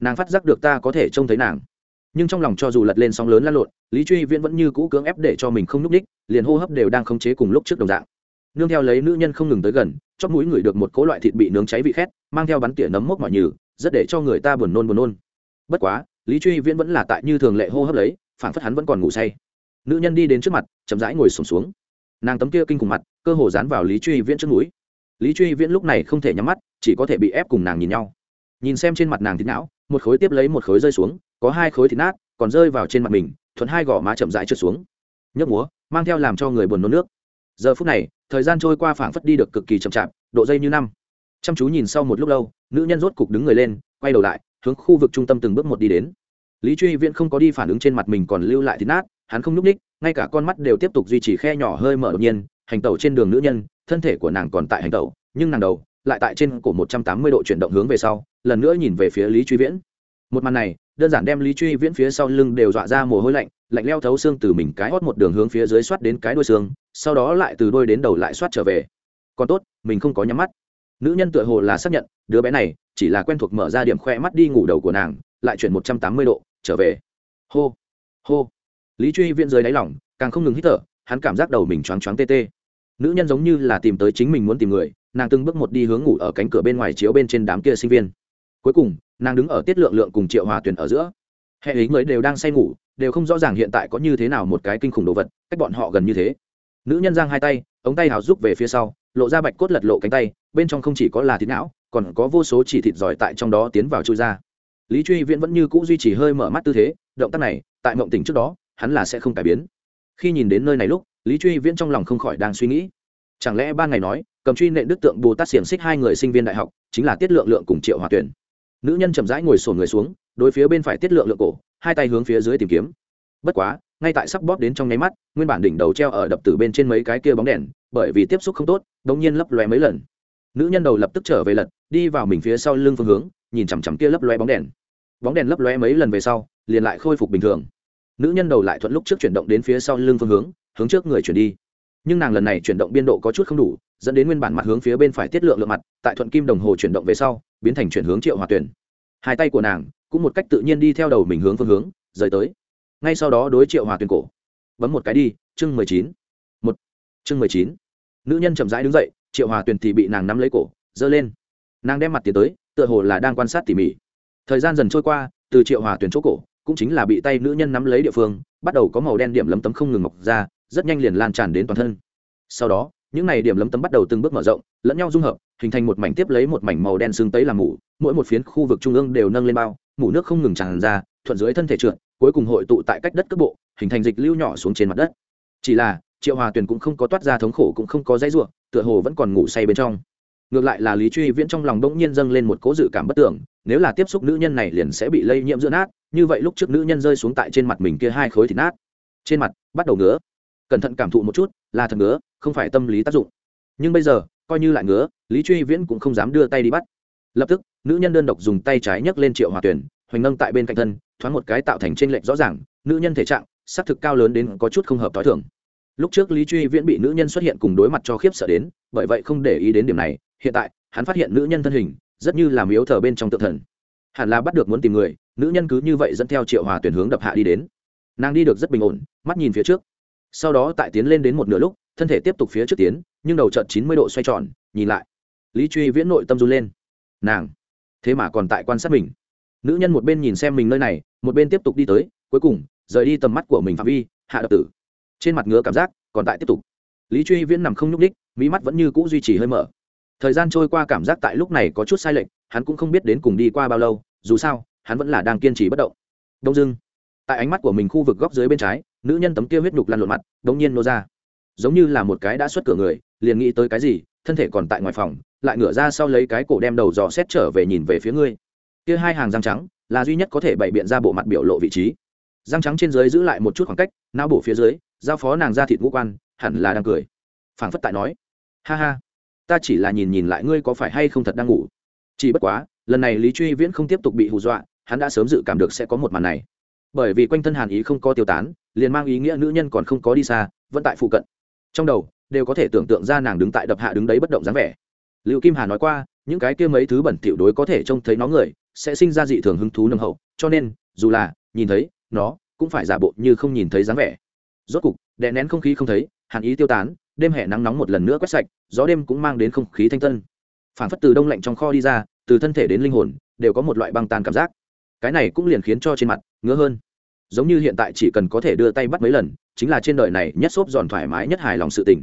Nàng phát giác được ta có thể trông thấy nàng. Nhưng trong lòng cho dù lật lên sóng lớn lăn lộn lý truy viễn vẫn như cũ cưỡng ép để cho mình không núp đích liền hô hấp đều đang khống chế cùng lúc trước đồng dạng. Nương theo lấy nữ nhân không ngừng tới gần chóp mũi ngửi được một cỗ loại thịt bị nướng cháy vị khét mang theo bắn tỉa nấm mốc mọi nhừ rất để cho người ta buồn nôn buồn nôn. Bất quá lý truy viễn vẫn là tại như thường lệ hô hấp lấy phản phất hắn vẫn còn ngủ say. Nữ nhân đi đến trước mặt chậm rãi ngồi sùng xuống, xuống nàng tấm kia kinh cùng mặt, cơ hồ dán vào lý truy viễn trước núi lý truy viễn lúc này không thể nhắm mắt, chỉ có thể bị ép cùng nàng nhìn nhau. Nhìn xem trên mặt nàng thịt não, một khối tiếp lấy một khối rơi xuống, có hai khối thịt nát, còn rơi vào trên mặt mình, thuận hai gò má chậm rãi trượt xuống. Nhấc múa, mang theo làm cho người buồn nôn nước. Giờ phút này, thời gian trôi qua phảng phất đi được cực kỳ chậm chạp, độ dây như năm. Chăm chú nhìn sau một lúc lâu, nữ nhân rốt cục đứng người lên, quay đầu lại, hướng khu vực trung tâm từng bước một đi đến. Lý truy viễn không có đi phản ứng trên mặt mình còn lưu lại thịt nát, hắn không n ú c ních ngay cả con mắt đều tiếp tục duy trì khe nhỏ hơi mở đột nhiên, hành tẩu trên đường nữ nhân, thân thể của nàng còn tại hành tẩu, nhưng nàng đầu lại tại trên cổ một trăm tám mươi độ chuyển động hướng về sau, lần nữa nhìn về phía lý truy viễn. Một màn này, đơn giản đem lý truy viễn phía sau lưng đều dọa ra mồ hôi lạnh lạnh leo thấu xương từ mình cái hót một đường hướng phía dưới xoát đến cái đuôi xương, sau đó lại từ đôi đến đầu lại xoát trở về. Còn tốt, mình không có nhắm mắt. Nữ nhân tựa hồ là xác nhận, đứa bé này chỉ là quen thuộc mở ra điểm khoe mắt đi ngủ đầu của nàng, lại chuyển một trăm tám mươi độ trở về. Hô hô lý truy viễn dưới đáy lỏng càng không ngừng hít thở, hắn cảm giác đầu mình choáng choáng tê tê. Nữ nhân giống như là tìm tới chính mình muốn tìm người, nàng từng bước một đi hướng ngủ ở cánh cửa bên ngoài chiếu bên trên đám kia sinh viên. Cuối cùng, nàng đứng ở tiết lượng lượng cùng triệu hòa tuyền ở giữa. Hệ ý người đều đang say ngủ, đều không rõ ràng hiện tại có như thế nào một cái kinh khủng đồ vật, cách bọn họ gần như thế. Nữ nhân giang hai tay, ống tay hào rút về phía sau, lộ ra bạch cốt lật lộ cánh tay, bên trong không chỉ có là thịt não, còn có vô số chỉ thịt giỏi tại trong đó tiến vào chui ra. Lý truy viễn vẫn như c ũ duy trì hơi mở mắt tư thế, động tác này, tại mộng tỉnh trước đó hắn là sẽ không cải biến. Khi nhìn đến nơi này lúc, lý truy viễn trong lòng không khỏi đang suy nghĩ. Chẳng lẽ ba ngày nói, cầm truy nệ đức tượng bồ tát xiềng xích hai người sinh viên đại học, chính là tiết lượng lượng cùng triệu hòa tuyển. Nữ nhân chậm rãi ngồi sổn người xuống, đối phía bên phải tiết lượng lượng cổ, hai tay hướng phía dưới tìm kiếm. Bất quá, ngay tại sắp bóp đến trong nháy mắt, nguyên bản đỉnh đầu treo ở đập tử bên trên mấy cái kia bóng đèn, bởi vì tiếp xúc không tốt đống nhiên lấp loé mấy lần. Nữ nhân đầu lập tức trở về lật, đi vào mình phía sau lưng phương hướng, nhìn chằm chằm kia lấp loé bóng đèn. Bóng đèn lấp loé mấy lần về sau, liền lại khôi phục bình thường nữ nhân đầu lại thuận lúc trước chuyển động đến phía sau lưng phương hướng hướng trước người chuyển đi. Nhưng nàng lần này chuyển động biên độ có chút không đủ, dẫn đến nguyên bản mặt hướng phía bên phải tiết lượng lượng mặt, tại thuận kim đồng hồ chuyển động về sau, biến thành chuyển hướng triệu hòa tuyển. Hai tay của nàng cũng một cách tự nhiên đi theo đầu mình hướng phương hướng, rời tới. Ngay sau đó đối triệu hòa tuyển cổ. Bấm một cái đi, chương mười chín. Một. Chương mười chín. Nữ nhân chậm rãi đứng dậy, triệu hòa tuyển thì bị nàng nắm lấy cổ, giơ lên. Nàng đem mặt tiến tới, tựa hồ là đang quan sát tỉ mỉ. Thời gian dần trôi qua, từ triệu hòa tuyển chỗ cổ cũng chính là bị tay nữ nhân nắm lấy địa phương, bắt đầu có màu đen điểm lấm tấm không ngừng mọc ra, rất nhanh liền lan tràn đến toàn thân. Sau đó, những này điểm lấm tấm bắt đầu từng bước mở rộng, lẫn nhau dung hợp, hình thành một mảnh tiếp lấy một mảnh màu đen xương tấy làm mủ, mỗi một phiến khu vực trung ương đều nâng lên bao, mủ nước không ngừng tràn ra, thuận dưới thân thể trượt, cuối cùng hội tụ tại cách đất cước bộ, hình thành dịch lưu nhỏ xuống trên mặt đất. Chỉ là, triệu hòa tuyền cũng không có toát ra thống khổ cũng không có dãy ruộng tựa hồ vẫn còn ngủ say bên trong. Ngược lại là lý truy viễn trong lòng bỗng nhiên dâng lên một cố dự cảm bất tưởng nếu là tiếp xúc nữ nhân này liền sẽ bị lây nhiễm giữa nát, như vậy lúc trước nữ nhân rơi xuống tại trên mặt mình kia hai khối thịt nát. Trên mặt, bắt đầu ngứa. Cẩn thận cảm thụ một chút, là thật ngứa, không phải tâm lý tác dụng. Nhưng bây giờ, coi như lại ngứa, lý truy viễn cũng không dám đưa tay đi bắt. Lập tức, nữ nhân đơn độc dùng tay trái nhấc lên triệu hòa tuyển hoành nâng tại bên cạnh thân, thoáng một cái tạo thành trên lệnh rõ ràng, nữ nhân thể trạng, xác thực cao lớn đến có chút không hợp t h o i thường. Lúc trước lý truy viễn bị nữ nhân xuất hiện cùng đối mặt cho khiếp sợ đến, bởi vậy không để ý đến điểm này, hiện tại, hắn phát hiện nữ nhân thân hình rất như làm yếu thờ bên trong tự thần. Hẳn là bắt được muốn tìm người, nữ nhân cứ như vậy dẫn theo triệu hòa tuyển hướng đập hạ đi đến. Nàng đi được rất bình ổn, mắt nhìn phía trước. Sau đó tại tiến lên đến một nửa lúc, thân thể tiếp tục phía trước tiến, nhưng đầu trận chín mươi độ xoay tròn, nhìn lại. Lý truy viễn nội tâm run lên. Nàng, thế mà còn tại quan sát mình. Nữ nhân một bên nhìn xem mình nơi này, một bên tiếp tục đi tới, cuối cùng, rời đi tầm mắt của mình phạm vi, hạ đập tử. Trên mặt ngứa cảm giác, còn tại tiếp tục. Lý truy viễn nằm không nhúc ních mỹ mắt vẫn như cũ duy trì hơi mở thời gian trôi qua cảm giác tại lúc này có chút sai lệch, hắn cũng không biết đến cùng đi qua bao lâu, dù sao, hắn vẫn là đang kiên trì bất động. Đông dưng tại ánh mắt của mình khu vực góc dưới bên trái, nữ nhân tấm kia huyết nhục lăn lộn mặt đ ỗ n g nhiên nô ra. Giống như là một cái đã xuất cửa người, liền nghĩ tới cái gì, thân thể còn tại ngoài phòng, lại ngửa ra sau lấy cái cổ đem đầu dò xét trở về nhìn về phía ngươi. Kia hai hàng răng trắng, là duy nhất có thể bày biện ra bộ mặt biểu lộ vị trí. Răng trắng trên dưới giữ lại một chút khoảng cách, não bổ phía dưới, giao phó nàng ra thịt ngũ quan, hẳn là đang cười. Phảng phất tại nói, ha ha ta chỉ là nhìn nhìn lại ngươi có phải hay không thật đang ngủ. Chỉ bất quá, lần này lý truy viễn không tiếp tục bị hù dọa, hắn đã sớm dự cảm được sẽ có một màn này. Bởi vì quanh thân hàn ý không có tiêu tán, liền mang ý nghĩa nữ nhân còn không có đi xa, vẫn tại phụ cận. Trong đầu, đều có thể tưởng tượng ra nàng đứng tại đập hạ đứng đấy bất động dáng vẻ. Liệu kim hà nói qua, những cái kia mấy thứ bẩn tiểu đối có thể trông thấy nó người, sẽ sinh ra dị thường hứng thú nâng hậu, cho nên, dù là, nhìn thấy, nó, cũng phải giả bộ như không nhìn thấy dáng vẻ. Rốt cục, đè nén không khí không thấy, hàn ý tiêu tán đêm hè nắng nóng một lần nữa quét sạch, gió đêm cũng mang đến không khí thanh tân. Phản phất từ đông lạnh trong kho đi ra, từ thân thể đến linh hồn, đều có một loại băng tan cảm giác. Cái này cũng liền khiến cho trên mặt ngứa hơn. Giống như hiện tại chỉ cần có thể đưa tay bắt mấy lần, chính là trên đời này nhất xốp giòn thoải mái nhất hài lòng sự tình.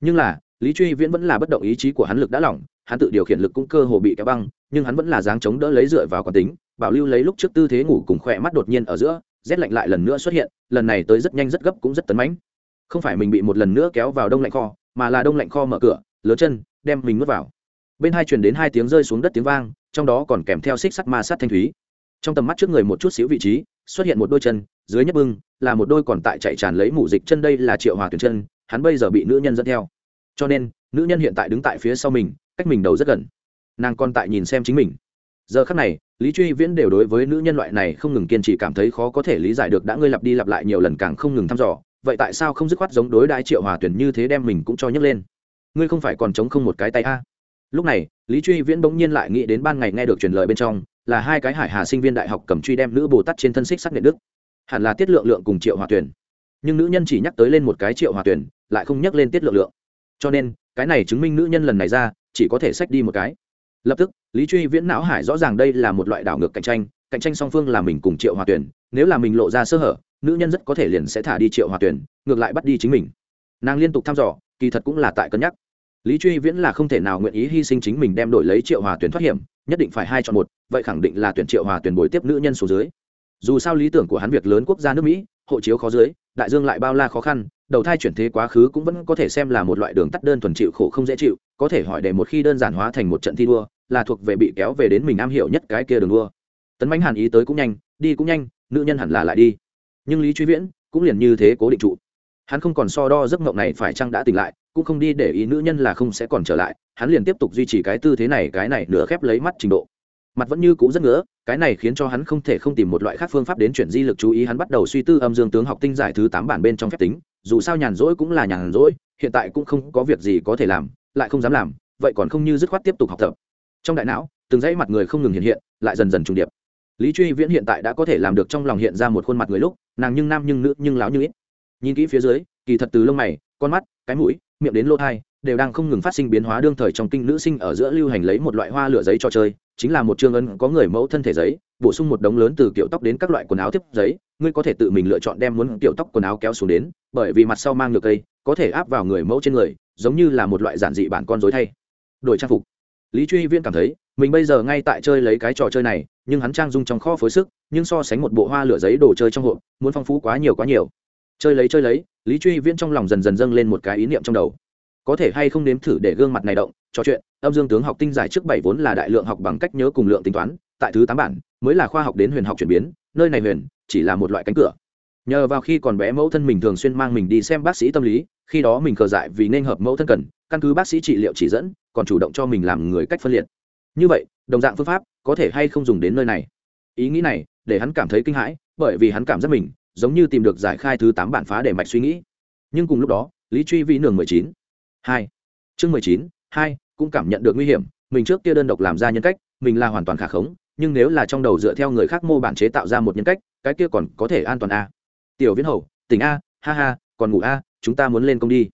Nhưng là, lý truy viễn vẫn là bất động ý chí của hắn lực đã lỏng, hắn tự điều khiển lực cũng cơ hồ bị kéo băng, nhưng hắn vẫn là dáng chống đỡ lấy dựa vào quán tính, bảo lưu lấy lúc trước tư thế ngủ cùng khỏe mắt đột nhiên ở giữa, rét lạnh lại lần nữa xuất hiện, lần này tới rất nhanh rất gấp cũng rất tấn mãnh không phải mình bị một lần nữa kéo vào đông lạnh kho, mà là đông lạnh kho mở cửa lớn chân, đem mình nuốt vào. Bên hai truyền đến hai tiếng rơi xuống đất tiếng vang, trong đó còn kèm theo xích sắt ma sát thanh thúy. Trong tầm mắt trước người một chút xíu vị trí, xuất hiện một đôi chân, dưới nhấp bưng, là một đôi còn tại chạy tràn lấy mủ dịch chân đây là triệu hòa tuyển chân, hắn bây giờ bị nữ nhân dẫn theo. Cho nên, nữ nhân hiện tại đứng tại phía sau mình, cách mình đầu rất gần. Nàng còn tại nhìn xem chính mình. Giờ khắc này, lý truy viễn đều đối với nữ nhân loại này không ngừng kiên trì cảm thấy khó có thể lý giải được đã ngươi lặp đi lặp lại nhiều lần càng không ngừng thăm dò vậy tại sao không dứt khoát giống đối đãi triệu hòa tuyển như thế đem mình cũng cho nhấc lên? Ngươi không phải còn chống không một cái tay a? Lúc này, lý truy viễn bỗng nhiên lại nghĩ đến ban ngày nghe được truyền lời bên trong, là hai cái hải hà sinh viên đại học cầm truy đem nữ bồ tát trên thân xích sắc nện đức hẳn là tiết lượng lượng cùng triệu hòa tuyển nhưng nữ nhân chỉ nhắc tới lên một cái triệu hòa tuyển lại không nhắc lên tiết lượng lượng. Cho nên, cái này chứng minh nữ nhân lần này ra, chỉ có thể xách đi một cái. Lập tức, lý truy viễn não hải rõ ràng đây là một loại đảo ngược cạnh tranh cạnh tranh song phương là mình cùng triệu hòa tuyển nếu là mình lộ ra sơ hở, nữ nhân rất có thể liền sẽ thả đi triệu hòa tuyển ngược lại bắt đi chính mình. Nàng liên tục thăm dò, kỳ thật cũng là tại cân nhắc. Lý truy viễn là không thể nào nguyện ý hy sinh chính mình đem đổi lấy triệu hòa tuyển thoát hiểm, nhất định phải hai chọn một, vậy khẳng định là tuyển triệu hòa tuyển bồi tiếp nữ nhân số dưới. Dù sao lý tưởng của hắn việc lớn quốc gia nước mỹ, hộ chiếu khó dưới, đại dương lại bao la khó khăn, đầu thai chuyển thế quá khứ cũng vẫn có thể xem là một loại đường tắt đơn thuần chịu khổ không dễ chịu, có thể hỏi để một khi đơn giản hóa thành một trận thi đua, là thuộc về bị kéo về đến mình am hiểu nhất cái kia đường đua. Tấn bánh hàn ý tới cũng nhanh, đi cũng nhanh nữ nhân hẳn là lại đi. Nhưng lý truy viễn cũng liền như thế cố định trụ. Hắn không còn so đo giấc mộng này phải chăng đã tỉnh lại, cũng không đi để ý nữ nhân là không sẽ còn trở lại, hắn liền tiếp tục duy trì cái tư thế này, cái này nửa khép lấy mắt trình độ. Mặt vẫn như cũ rất ngứa, cái này khiến cho hắn không thể không tìm một loại khác phương pháp đến chuyển di lực chú ý, hắn bắt đầu suy tư âm dương tướng học tinh giải thứ tám bản bên trong phép tính, dù sao nhàn rỗi cũng là nhàn rỗi, hiện tại cũng không có việc gì có thể làm, lại không dám làm, vậy còn không như dứt khoát tiếp tục học tập. Trong đại não, từng dãy mặt người không ngừng hiện hiện, lại dần dần trùng điệp lý truy viễn hiện tại đã có thể làm được trong lòng hiện ra một khuôn mặt người lúc, nàng nhưng nam nhưng nữ, nhưng láo như ít. Nhìn kỹ phía dưới, kỳ thật từ lông mày, con mắt, cái mũi, miệng đến lỗ thai đều đang không ngừng phát sinh biến hóa đương thời trong kinh nữ sinh ở giữa lưu hành lấy một loại hoa lửa giấy cho chơi, chính là một chương ân có người mẫu thân thể giấy, bổ sung một đống lớn từ kiểu tóc đến các loại quần áo tiếp giấy, ngươi có thể tự mình lựa chọn đem muốn kiểu tóc quần áo kéo xuống đến, bởi vì mặt sau mang được cây, có thể áp vào người mẫu trên người, giống như là một loại giản dị bản con dối thay. Đổi trang phục. Lý truy viên cảm thấy mình bây giờ ngay tại chơi lấy cái trò chơi này, nhưng hắn trang dung trong kho phối sức, nhưng so sánh một bộ hoa lửa giấy đồ chơi trong hộp, muốn phong phú quá nhiều quá nhiều. Chơi lấy chơi lấy, lý truy viễn trong lòng dần dần dâng lên một cái ý niệm trong đầu. Có thể hay không nếm thử để gương mặt này động, trò chuyện, âm dương tướng học tinh giải trước bảy vốn là đại lượng học bằng cách nhớ cùng lượng tính toán, tại thứ tám bản, mới là khoa học đến huyền học chuyển biến, nơi này huyền, chỉ là một loại cánh cửa. Nhờ vào khi còn bé mẫu thân mình thường xuyên mang mình đi xem bác sĩ tâm lý, khi đó mình cờ dại vì nên hợp mẫu thân cần, căn cứ bác sĩ trị liệu chỉ dẫn, còn chủ động cho mình làm người cách phân liệt như vậy, đồng dạng phương pháp có thể hay không dùng đến nơi này? Ý nghĩ này để hắn cảm thấy kinh hãi, bởi vì hắn cảm giác mình giống như tìm được giải khai thứ tám bản phá để mạch suy nghĩ. Nhưng cùng lúc đó, lý truy vi nường mười chín. Hai. Chương mười chín, hai, cũng cảm nhận được nguy hiểm, mình trước kia đơn độc làm ra nhân cách, mình là hoàn toàn khả khống, nhưng nếu là trong đầu dựa theo người khác mô bản chế tạo ra một nhân cách, cái kia còn có thể an toàn a tiểu viễn hầu, tỉnh a, ha ha, còn ngủ a, chúng ta muốn lên công đi.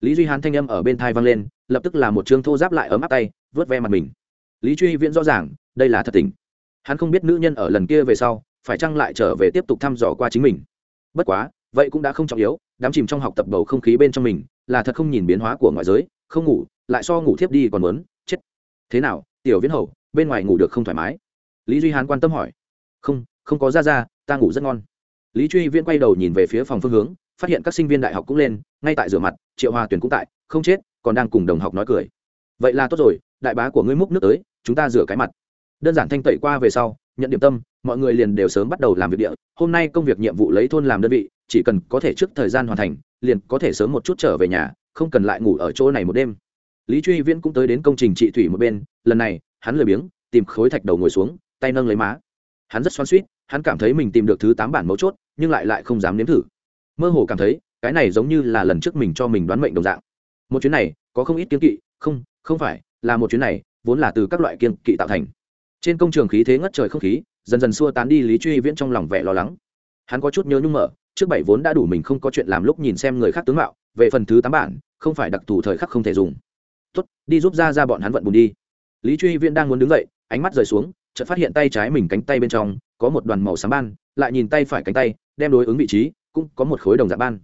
Lý duy hán thanh âm ở bên thai vang lên, lập tức là một chương thô giáp lại ấm áp tay, vớt ve mặt mình lý truy viễn rõ ràng, đây là thật tình. Hắn không biết nữ nhân ở lần kia về sau, phải chăng lại trở về tiếp tục thăm dò qua chính mình. Bất quá, vậy cũng đã không trọng yếu, đám chìm trong học tập bầu không khí bên trong mình, là thật không nhìn biến hóa của ngoại giới, không ngủ, lại so ngủ thiếp đi còn muốn, chết. Thế nào, tiểu viễn hầu, bên ngoài ngủ được không thoải mái? Lý duy hán quan tâm hỏi. Không không có ra ra, ta ngủ rất ngon. Lý truy viễn quay đầu nhìn về phía phòng phương hướng, phát hiện các sinh viên đại học cũng lên, ngay tại rửa mặt, triệu hòa tuyển cũng tại, không chết, còn đang cùng đồng học nói cười. Vậy là tốt rồi đại bá của ngươi múc nước tới, chúng ta rửa cái mặt. Đơn giản thanh tẩy qua về sau, nhận điểm tâm, mọi người liền đều sớm bắt đầu làm việc địa. Hôm nay công việc nhiệm vụ lấy thôn làm đơn vị, chỉ cần có thể trước thời gian hoàn thành, liền có thể sớm một chút trở về nhà, không cần lại ngủ ở chỗ này một đêm. Lý truy viễn cũng tới đến công trình trị thủy một bên, lần này, hắn lười biếng, tìm khối thạch đầu ngồi xuống, tay nâng lấy má. Hắn rất xoan suýt hắn cảm thấy mình tìm được thứ tám bản mấu chốt, nhưng lại lại không dám nếm thử. Mơ hồ cảm thấy, cái này giống như là lần trước mình cho mình đoán mệnh đồng dạng. Một chuyến này, có không ít kiếm kỵ, không không phải là một chuyến này, vốn là từ các loại kiên kỵ tạo thành. Trên công trường khí thế ngất trời không khí, dần dần xua tán đi lý truy viễn trong lòng vẻ lo lắng. Hắn có chút nhớ nhung mở, trước bảy vốn đã đủ mình không có chuyện làm lúc nhìn xem người khác tướng mạo, về phần thứ tám bản, không phải đặc thù thời khắc không thể dùng. Tốt, đi giúp ra ra bọn hắn vận bùn đi. Lý truy viễn đang muốn đứng dậy, ánh mắt rời xuống, chợt phát hiện tay trái mình cánh tay bên trong có một đoàn màu xám ban, lại nhìn tay phải cánh tay, đem đối ứng vị trí, cũng có một khối đồng dạng ban.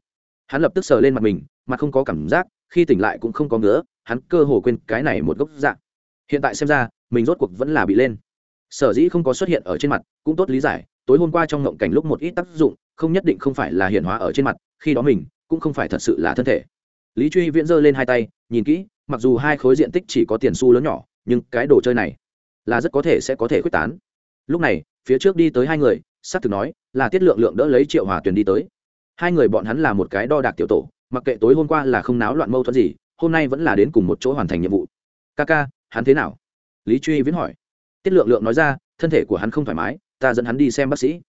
Hắn lập tức sờ lên mặt mình, mặt không có cảm giác khi tỉnh lại cũng không có ngứa, hắn cơ hồ quên cái này một gốc dạng. Hiện tại xem ra, mình rốt cuộc vẫn là bị lên. Sở dĩ không có xuất hiện ở trên mặt, cũng tốt lý giải, tối hôm qua trong ngộng cảnh lúc một ít tác dụng, không nhất định không phải là hiện hóa ở trên mặt, khi đó mình cũng không phải thật sự là thân thể. Lý truy viễn giơ lên hai tay, nhìn kỹ, mặc dù hai khối diện tích chỉ có tiền xu lớn nhỏ, nhưng cái đồ chơi này là rất có thể sẽ có thể quyết tán. Lúc này, phía trước đi tới hai người s á c thực nói là tiết lượng lượng đỡ lấy triệu hòa tuyền đi tới. Hai người bọn hắn là một cái đo đạc tiểu tổ mặc kệ tối hôm qua là không náo loạn mâu thuẫn gì, hôm nay vẫn là đến cùng một chỗ hoàn thành nhiệm vụ. Ca ca, hắn thế nào? Lý truy viễn hỏi. Tiết lượng lượng nói ra, thân thể của hắn không thoải mái, ta dẫn hắn đi xem bác sĩ.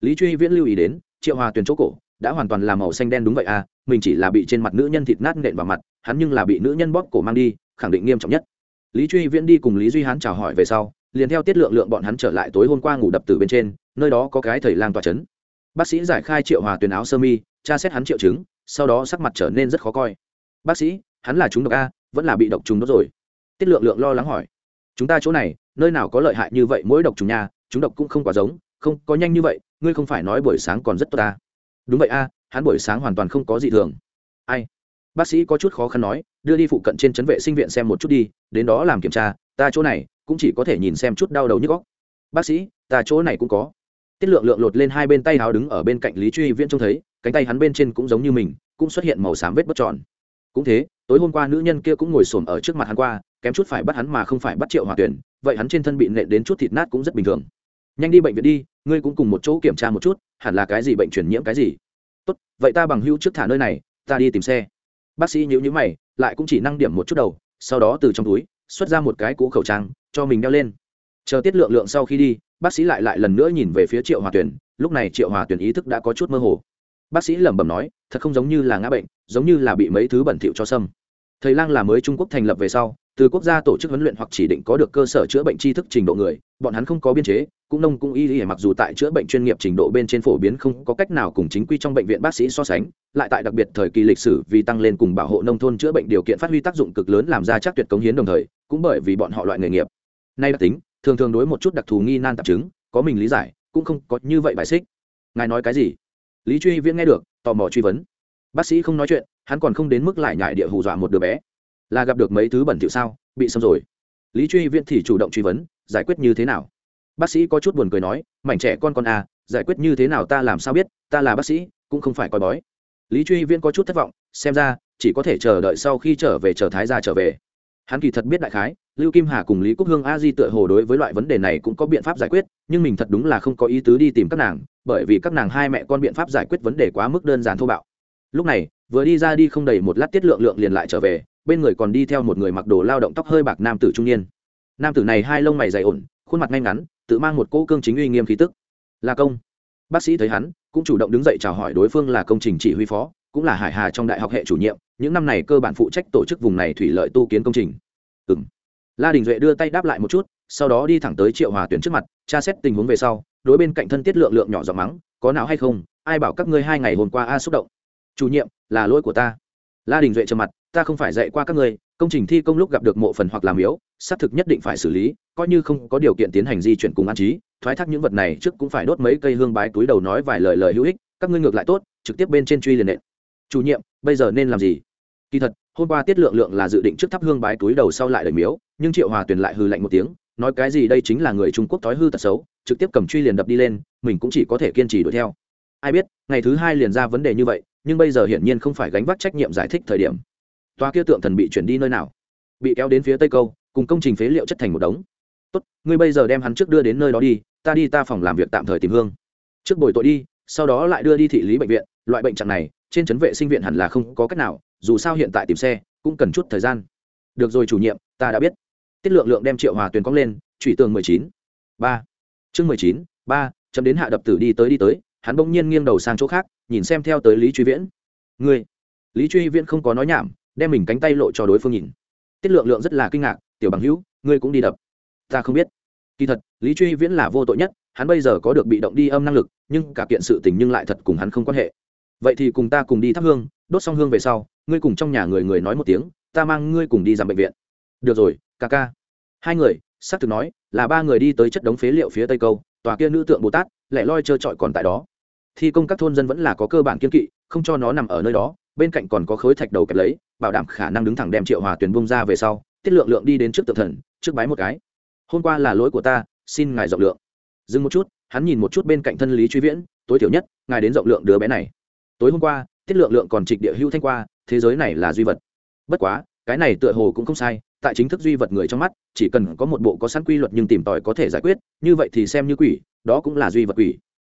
Lý truy viễn lưu ý đến, triệu hòa tuyền chỗ cổ, đã hoàn toàn là màu xanh đen đúng vậy à mình chỉ là bị trên mặt nữ nhân thịt nát nện vào mặt, hắn nhưng là bị nữ nhân bóp cổ mang đi, khẳng định nghiêm trọng nhất. Lý truy viễn đi cùng lý duy hán chào hỏi về sau, liền theo tiết lượng lượng bọn hắn trở lại tối hôm qua ngủ đập từ bên trên, nơi đó có cái thầy lang tòa c h ấ n bác sĩ giải khai triệu hòa tuyền áo sơ mi, tra xét hắn triệu chứng sau đó sắc mặt trở nên rất khó coi. Bác sĩ, hắn là chúng độc a, vẫn là bị độc trùng đốt rồi. Tiết lượng lượng lo lắng hỏi. Chúng ta chỗ này, nơi nào có lợi hại như vậy mỗi độc trùng nha, chúng độc cũng không quá giống, không, có nhanh như vậy, ngươi không phải nói buổi sáng còn rất tốt ta. Đúng vậy a, hắn buổi sáng hoàn toàn không có gì thường. Ai? Bác sĩ có chút khó khăn nói, đưa đi phụ cận trên chấn vệ sinh viện xem một chút đi, đến đó làm kiểm tra, ta chỗ này cũng chỉ có thể nhìn xem chút đau đầu nhức góc bác sĩ, ta chỗ này cũng có. Tiết lượng lượng lột lên hai bên tay áo đứng ở bên cạnh lý truy viễn trông thấy cánh tay hắn bên trên cũng giống như mình, cũng xuất hiện màu xám vết bất tròn. Cũng thế, tối hôm qua nữ nhân kia cũng ngồi xổm ở trước mặt hắn qua, kém chút phải bắt hắn mà không phải bắt triệu hòa tuyển, vậy hắn trên thân bị nện đến chút thịt nát cũng rất bình thường. Nhanh đi bệnh viện đi, ngươi cũng cùng một chỗ kiểm tra một chút, hẳn là cái gì bệnh truyền nhiễm cái gì. Tốt, vậy ta bằng hữu trước thả nơi này, ta đi tìm xe. Bác sĩ nhữ nhữ mày, lại cũng chỉ năng điểm một chút đầu, sau đó từ trong túi, xuất ra một cái cũ khẩu trang, cho mình đeo lên. Chờ tiết lượng lượng sau khi đi, bác sĩ lại lại lần nữa nhìn về phía triệu hòa tuyển, lúc này triệu hòa tuyển ý thức đã có chút mơ hồ bác sĩ lẩm bẩm nói, thật không giống như là ngã bệnh, giống như là bị mấy thứ bẩn thỉu cho sâm thầy lang là mới trung quốc thành lập về sau, từ quốc gia tổ chức huấn luyện hoặc chỉ định có được cơ sở chữa bệnh tri thức trình độ người, bọn hắn không có biên chế, cũng nông cũng y y, mặc dù tại chữa bệnh chuyên nghiệp trình độ bên trên phổ biến không có cách nào cùng chính quy trong bệnh viện bác sĩ so sánh, lại tại đặc biệt thời kỳ lịch sử vì tăng lên cùng bảo hộ nông thôn chữa bệnh điều kiện phát huy tác dụng cực lớn làm ra chắc tuyệt cống hiến đồng thời, cũng bởi vì bọn họ loại nghề nghiệp. Nay đặc tính, thường thường đối một chút đặc thù nghi nan tạp chứng, có mình lý giải, cũng không có như vậy bài xích. Ngài nói cái gì? Lý truy viễn nghe được, tò mò truy vấn. Bác sĩ không nói chuyện, hắn còn không đến mức lại nhại địa hù dọa một đứa bé. Là gặp được mấy thứ bẩn thỉu sao? Bị xâm rồi. Lý truy viễn thì chủ động truy vấn, giải quyết như thế nào? Bác sĩ có chút buồn cười nói, mảnh trẻ con con à giải quyết như thế nào ta làm sao biết, ta là bác sĩ, cũng không phải coi bói. Lý truy viễn có chút thất vọng, xem ra, chỉ có thể chờ đợi sau khi trở về chờ thái gia trở về. Hắn kỳ thật biết đại khái lưu kim hà cùng lý cúc hương a di tựa hồ đối với loại vấn đề này cũng có biện pháp giải quyết, nhưng mình thật đúng là không có ý tứ đi tìm các nàng, bởi vì các nàng hai mẹ con biện pháp giải quyết vấn đề quá mức đơn giản thô bạo. Lúc này, vừa đi ra đi không đầy một lát tiết lượng lượng liền lại trở về, bên người còn đi theo một người mặc đồ lao động tóc hơi bạc nam tử trung niên. Nam tử này hai lông mày dày ổn, khuôn mặt ngay ngắn, tự mang một cỗ cương chính uy nghiêm khí tức. Là công. Bác sĩ thấy hắn, cũng chủ động đứng dậy chào hỏi đối phương là công trình chỉ huy phó, cũng là hải hà trong đại học hệ chủ nhiệm, những năm này cơ bản phụ trách tổ chức vùng này thủy lợi tu kiến công trình. Ừ m la đình duệ đưa tay đáp lại một chút, sau đó đi thẳng tới triệu hòa tuyển trước mặt, tra xét tình huống về sau, đối bên cạnh thân tiết lượng lượng nhỏ giọng mắng, có nào hay không, ai bảo các ngươi hai ngày hôm qua a xúc động? Chủ nhiệm, là lỗi của ta. La đình duệ trầm mặt, ta không phải dạy qua các ngươi, công trình thi công lúc gặp được mộ phần hoặc làm yếu, xác thực nhất định phải xử lý, coi như không có điều kiện tiến hành di chuyển cùng an trí, thoái thác những vật này trước cũng phải đốt mấy cây hương bái túi đầu nói vài lời lời hữu ích, các ngươi ngược lại tốt, trực tiếp bên trên truy liền nện. Chủ nhiệm, bây giờ nên làm gì? Kỳ thật hôm qua tiết lượng lượng là dự định trước thắp hương bái túi đầu sau lại lời miếu, nhưng triệu hòa tuyền lại hư lạnh một tiếng, nói cái gì đây chính là người trung quốc thói hư tật xấu, trực tiếp cầm truy liền đập đi lên, mình cũng chỉ có thể kiên trì đuổi theo. Ai biết, ngày thứ hai liền ra vấn đề như vậy, nhưng bây giờ hiển nhiên không phải gánh vác trách nhiệm giải thích thời điểm. Toa kia tượng thần bị chuyển đi nơi nào? Bị kéo đến phía tây câu, cùng công trình phế liệu chất thành một đống. Tốt, ngươi bây giờ đem hắn trước đưa đến nơi đó đi, ta đi ta phòng làm việc tạm thời tìm hương. Trước bồi tội đi, sau đó lại đưa đi thị lý bệnh viện, loại bệnh trạng này, trên chấn vệ sinh viện hẳn là không có cách nào dù sao hiện tại tìm xe cũng cần chút thời gian. Được rồi, chủ nhiệm, ta đã biết. Tiết lượng lượng đem triệu hòa tuyền cong lên trụy tường mười chín. Ba. Chương mười chín, ba, chấm đến hạ đập tử đi tới đi tới, hắn bỗng nhiên nghiêng đầu sang chỗ khác, nhìn xem theo tới lý truy viễn. Ngươi. Lý truy viễn không có nói nhảm, đem mình cánh tay lộ cho đối phương nhìn. Tiết lượng lượng rất là kinh ngạc, tiểu bằng hữu, ngươi cũng đi đập. Ta không biết. Kỳ thật, lý truy viễn là vô tội nhất, hắn bây giờ có được bị động đi âm năng lực, nhưng cả kiện sự tình nhưng lại thật cùng hắn không quan hệ vậy thì cùng ta cùng đi thắp hương, đốt xong hương về sau, ngươi cùng trong nhà người người nói một tiếng, ta mang ngươi cùng đi dằm bệnh viện. Được rồi, ca ca. Hai người s á c thực nói, là ba người đi tới chất đống phế liệu phía tây câu, tòa kia nữ tượng bồ tát, lại loi trơ trọi còn tại đó. Thi công các thôn dân vẫn là có cơ bản kiên kỵ, không cho nó nằm ở nơi đó, bên cạnh còn có khối thạch đầu kẹp lấy, bảo đảm khả năng đứng thẳng đem triệu hòa tuyền bông ra về sau, tiết lượng lượng đi đến trước tượng thần, trước bái một cái. Hôm qua là lỗi của ta, xin ngài rộng lượng. Dừng một chút, hắn nhìn một chút bên cạnh thân lý truy viễn, tối thiểu nhất, ngài đến rộng lượng đứa bé này tối hôm qua, tiết lượng lượng còn trịch địa hưu thanh qua, thế giới này là duy vật. Bất quá, cái này tựa hồ cũng không sai, tại chính thức duy vật người trong mắt, chỉ cần có một bộ có sẵn quy luật nhưng tìm tòi có thể giải quyết, như vậy thì xem như quỷ, đó cũng là duy vật quỷ.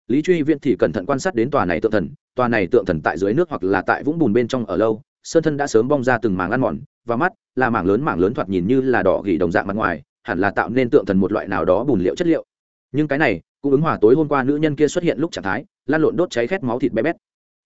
Lý truy viễn thì cẩn thận quan sát đến tòa này tượng thần, tòa này tượng thần tại dưới nước hoặc là tại vũng bùn bên trong ở lâu, sơn thân đã sớm bong ra từng mảng ăn mòn, và mắt là mảng lớn mảng lớn thoạt nhìn như là đỏ gỉ đồng dạng mặt ngoài, hẳn là tạo nên tượng thần một loại nào đó bùn liệu chất liệu. Nhưng cái này, cũng ứng hòa tối hôm qua nữ nhân kia xuất hiện lúc trạng thái, lan lộn đốt cháy khét máu thịt bé bét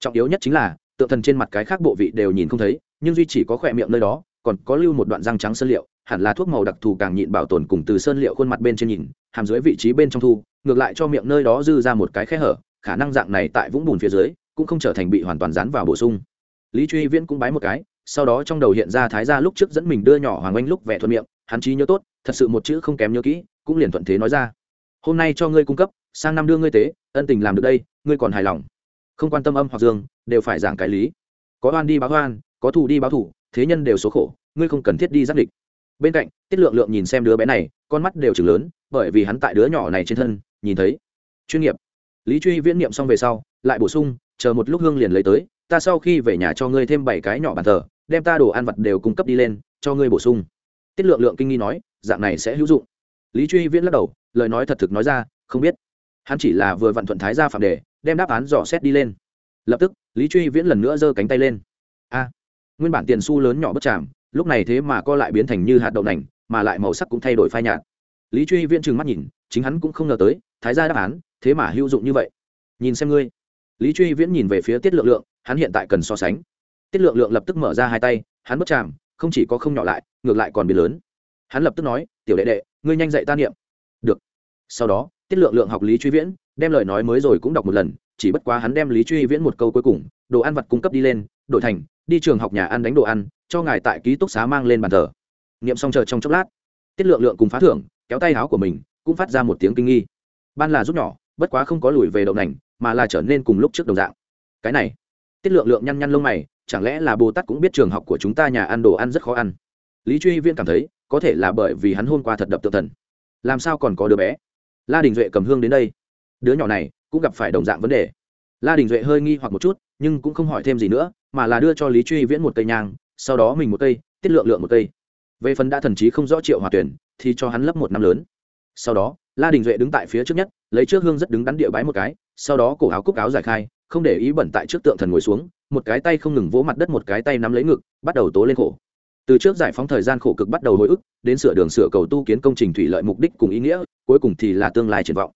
trọng yếu nhất chính là, tượng thần trên mặt cái khác bộ vị đều nhìn không thấy, nhưng duy chỉ có khỏe miệng nơi đó, còn có lưu một đoạn răng trắng sơn liệu, hẳn là thuốc màu đặc thù càng nhịn bảo tồn cùng từ sơn liệu khuôn mặt bên trên nhìn, hàm dưới vị trí bên trong thu, ngược lại cho miệng nơi đó dư ra một cái khe hở, khả năng dạng này tại vũng bùn phía dưới, cũng không trở thành bị hoàn toàn dán vào bổ sung. Lý truy viễn cũng bái một cái, sau đó trong đầu hiện ra thái gia lúc trước dẫn mình đưa nhỏ hoàng oanh lúc vẽ thuận miệng, hắn trí nhớ tốt, thật sự một chữ không kém nhớ kỹ, cũng liền thuận thế nói ra. Hôm nay cho ngươi cung cấp, sang năm đưa ngươi tế, ân tình làm được đây, ngươi còn hài lòng không quan tâm âm hoặc dương, đều phải giảng cái lý. Có oan đi báo oan, có thù đi báo thù, thế nhân đều số khổ, ngươi không cần thiết đi giáp địch. Bên cạnh, tiết lượng lượng nhìn xem đứa bé này, con mắt đều chừng lớn, bởi vì hắn tại đứa nhỏ này trên thân, nhìn thấy. Chuyên nghiệp. Lý truy viễn niệm xong về sau, lại bổ sung, chờ một lúc hương liền lấy tới, ta sau khi về nhà cho ngươi thêm bảy cái nhỏ bàn thờ, đem ta đồ ăn vặt đều cung cấp đi lên, cho ngươi bổ sung. Tiết lượng lượng kinh nghi nói, dạng này sẽ hữu dụng. Lý truy viễn lắc đầu, lời nói thật thực nói ra, không biết. Hắn chỉ là vừa vặn thuận thái ra phạm đề đem đáp án dò xét đi lên. Lập tức, lý truy viễn lần nữa giơ cánh tay lên. A, nguyên bản tiền su lớn nhỏ bất chạm, lúc này thế mà co lại biến thành như hạt đậu nành, mà lại màu sắc cũng thay đổi phai nhạt. Lý truy viễn trừng mắt nhìn, chính hắn cũng không ngờ tới, thái ra đáp án, thế mà hữu dụng như vậy. Nhìn xem ngươi. Lý truy viễn nhìn về phía tiết lượng lượng, hắn hiện tại cần so sánh. Tiết lượng lượng lập tức mở ra hai tay, hắn bất chạm, không chỉ có không nhỏ lại, ngược lại còn biến lớn. Hắn lập tức nói, tiểu đệ đệ, ngươi nhanh dạy ta niệm. Được. Sau đó, tiết lượng lượng học lý truy viễn đem lời nói mới rồi cũng đọc một lần, chỉ bất quá hắn đem lý truy viễn một câu cuối cùng, đồ ăn vặt cung cấp đi lên, đổi thành, đi trường học nhà ăn đánh đồ ăn, cho ngài tại ký túc xá mang lên bàn thờ. Niệm xong chờ trong chốc lát, tiết lượng lượng cùng phá thưởng, kéo tay áo của mình, cũng phát ra một tiếng kinh nghi. Ban là giúp nhỏ, bất quá không có lùi về đậu nành, mà là trở nên cùng lúc trước đồng dạng. Cái này, tiết lượng lượng nhăn nhăn lông mày, chẳng lẽ là bồ tát cũng biết trường học của chúng ta nhà ăn đồ ăn rất khó ăn? Lý truy viên cảm thấy, có thể là bởi vì hắn hôm qua thật đập tự thần. Làm sao còn có đứa bé? La đình duệ cầm hương đến đây đứa nhỏ này cũng gặp phải đồng dạng vấn đề. La đình duệ hơi nghi hoặc một chút, nhưng cũng không hỏi thêm gì nữa, mà là đưa cho lý truy viễn một cây nhang, sau đó mình một cây, tiết lượng lượng một cây. Về phần đã thần trí không rõ triệu hòa tuyển, thì cho hắn lấp một năm lớn. Sau đó, la đình duệ đứng tại phía trước nhất, lấy trước hương rất đứng đắn địa bái một cái, sau đó cổ áo cúc áo giải khai, không để ý bẩn tại trước tượng thần ngồi xuống, một cái tay không ngừng vỗ mặt đất, một cái tay nắm lấy ngực, bắt đầu tố lên khổ. Từ trước giải phóng thời gian khổ cực bắt đầu hồi ức, đến sửa đường sửa cầu tu kiến công trình thủy lợi mục đích cùng ý nghĩa, cuối cùng thì là tương lai triển vọng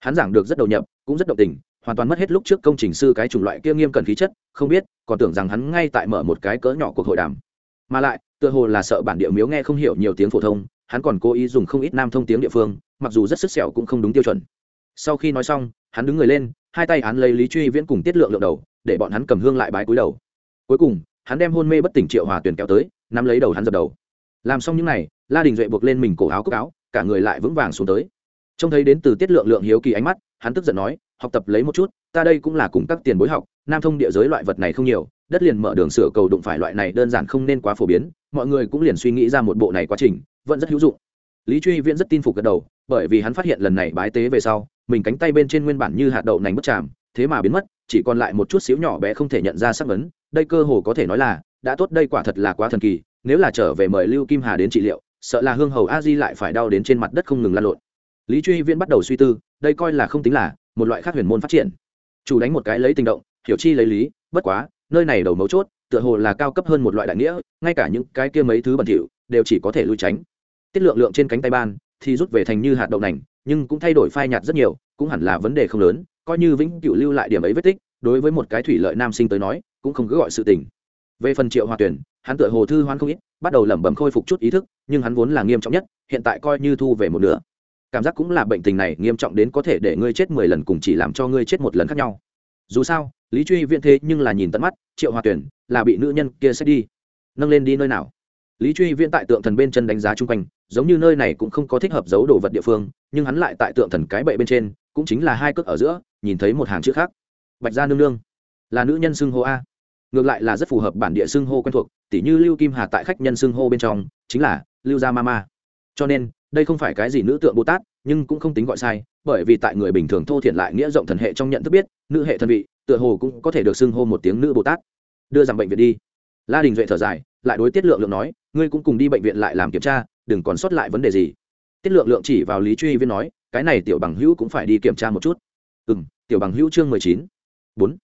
hắn giảng được rất đầu nhập, cũng rất động tình, hoàn toàn mất hết lúc trước công trình sư cái chủng loại kia nghiêm cần khí chất, không biết, còn tưởng rằng hắn ngay tại mở một cái cỡ nhỏ cuộc hội đàm. Mà lại, tựa hồ là sợ bản địa miếu nghe không hiểu nhiều tiếng phổ thông, hắn còn cố ý dùng không ít nam thông tiếng địa phương, mặc dù rất sức sẹo cũng không đúng tiêu chuẩn. Sau khi nói xong, hắn đứng người lên, hai tay hắn lấy lý truy viễn cùng tiết lượng lượng đầu, để bọn hắn cầm hương lại bái cúi đầu. Cuối cùng, hắn đem hôn mê bất tỉnh triệu hòa tuyển kéo tới, nắm lấy đầu hắn dập đầu. Làm xong những n à y la đình duệ buộc lên mình cổ áo cốc áo, cả người lại vững vàng xuống tới trông thấy đến từ tiết lượng lượng hiếu kỳ ánh mắt, hắn tức giận nói, học tập lấy một chút, ta đây cũng là cùng các tiền bối học, nam thông địa giới loại vật này không nhiều, đất liền mở đường sửa cầu đụng phải loại này đơn giản không nên quá phổ biến, mọi người cũng liền suy nghĩ ra một bộ này quá trình, vẫn rất hữu dụng. Lý truy viễn rất tin phục gật đầu, bởi vì hắn phát hiện lần này bái tế về sau, mình cánh tay bên trên nguyên bản như hạt đậu nành bất chạm thế mà biến mất, chỉ còn lại một chút xíu nhỏ bé không thể nhận ra sắc vấn đây cơ hồ có thể nói là, đã tốt đây quả thật là quá thần kỳ, nếu là trở về mời lưu kim hà đến trị liệu, sợ là hương hầu a di lại phải đau đến trên mặt đất không ngừng lan lộn lý truy viễn bắt đầu suy tư, đây coi là không tính là một loại khác huyền môn phát triển. Chủ đánh một cái lấy tình động, hiểu chi lấy lý, bất quá, nơi này đầu mấu chốt, tựa hồ là cao cấp hơn một loại đại nghĩa, ngay cả những cái kia mấy thứ bẩn thỉu đều chỉ có thể lui tránh. Tiết lượng lượng trên cánh tay ban, thì rút về thành như hạt đậu nành, nhưng cũng thay đổi phai nhạt rất nhiều, cũng hẳn là vấn đề không lớn, coi như vĩnh cửu lưu lại điểm ấy vết tích, đối với một cái thủy lợi nam sinh tới nói, cũng không cứ gọi sự tình. Về phần triệu hòa tuyển hắn tựa hồ thư hoan không ít, bắt đầu lẩm bẩm khôi phục chút ý thức, nhưng hắn vốn là nghiêm trọng nhất, hiện tại coi như thu về một nửa cảm giác cũng là bệnh tình này nghiêm trọng đến có thể để ngươi chết mười lần cùng chỉ làm cho ngươi chết một lần khác nhau. Dù sao, lý truy viện thế nhưng là nhìn tận mắt, triệu hòa tuyển là bị nữ nhân kia xét đi. Nâng lên đi nơi nào? Lý truy viễn tại tượng thần bên chân đánh giá chung quanh, giống như nơi này cũng không có thích hợp giấu đồ vật địa phương, nhưng hắn lại tại tượng thần cái bệ bên trên, cũng chính là hai cước ở giữa, nhìn thấy một hàng chữ khác. Bạch gia nương nương. Là nữ nhân xưng hô a. Ngược lại là rất phù hợp bản địa xưng hô quen thuộc, tỉ như lưu kim hà tại khách nhân xưng hô bên trong, chính là lưu gia mama cho nên đây không phải cái gì nữ tượng bồ tát, nhưng cũng không tính gọi sai, bởi vì tại người bình thường thô thiện lại nghĩa rộng thần hệ trong nhận thức biết, nữ hệ thần vị, tựa hồ cũng có thể được xưng hô một tiếng nữ bồ tát. Đưa rằng bệnh viện đi. La đình duệ thở dài, lại đối tiết lượng lượng nói, ngươi cũng cùng đi bệnh viện lại làm kiểm tra, đừng còn sót lại vấn đề gì. Tiết lượng lượng chỉ vào lý truy viên nói, cái này tiểu bằng hữu cũng phải đi kiểm tra một chút. Ừ m tiểu bằng hữu chương mười chín. Bốn.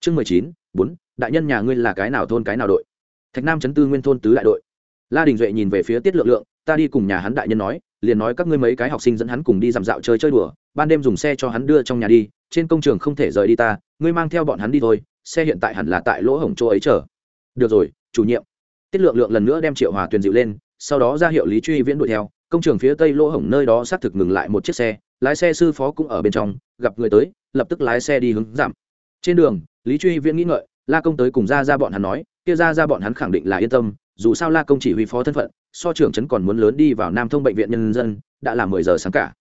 Chương mười chín, bốn, đại nhân nhà ngươi là cái nào thôn cái nào đội? Thạch nam chấn tư nguyên thôn tứ đại đội. La đình duệ nhìn về phía tiết lượng lượng, ta đi cùng nhà hắn đại nhân nói liền nói các ngươi mấy cái học sinh dẫn hắn cùng đi dằm dạo chơi chơi đùa, ban đêm dùng xe cho hắn đưa trong nhà đi, trên công trường không thể rời đi ta, ngươi mang theo bọn hắn đi thôi, xe hiện tại hẳn là tại lỗ hổng chỗ ấy chờ. Được rồi, chủ nhiệm. Tiết lượng lượng lần nữa đem triệu hòa tuyền dịu lên, sau đó ra hiệu lý truy viễn đuổi theo, công trường phía tây lỗ hổng nơi đó xác thực ngừng lại một chiếc xe, lái xe sư phó cũng ở bên trong, gặp người tới, lập tức lái xe đi hướng giảm trên đường, lý truy viễn nghĩ ngợi, la công tới cùng ra ra bọn hắn nói, kia ra ra bọn hắn khẳng định là yên tâm dù sao la công chỉ huy phó thân phận, so trưởng trấn còn muốn lớn đi vào nam thông bệnh viện nhân dân, đã là mười giờ sáng cả.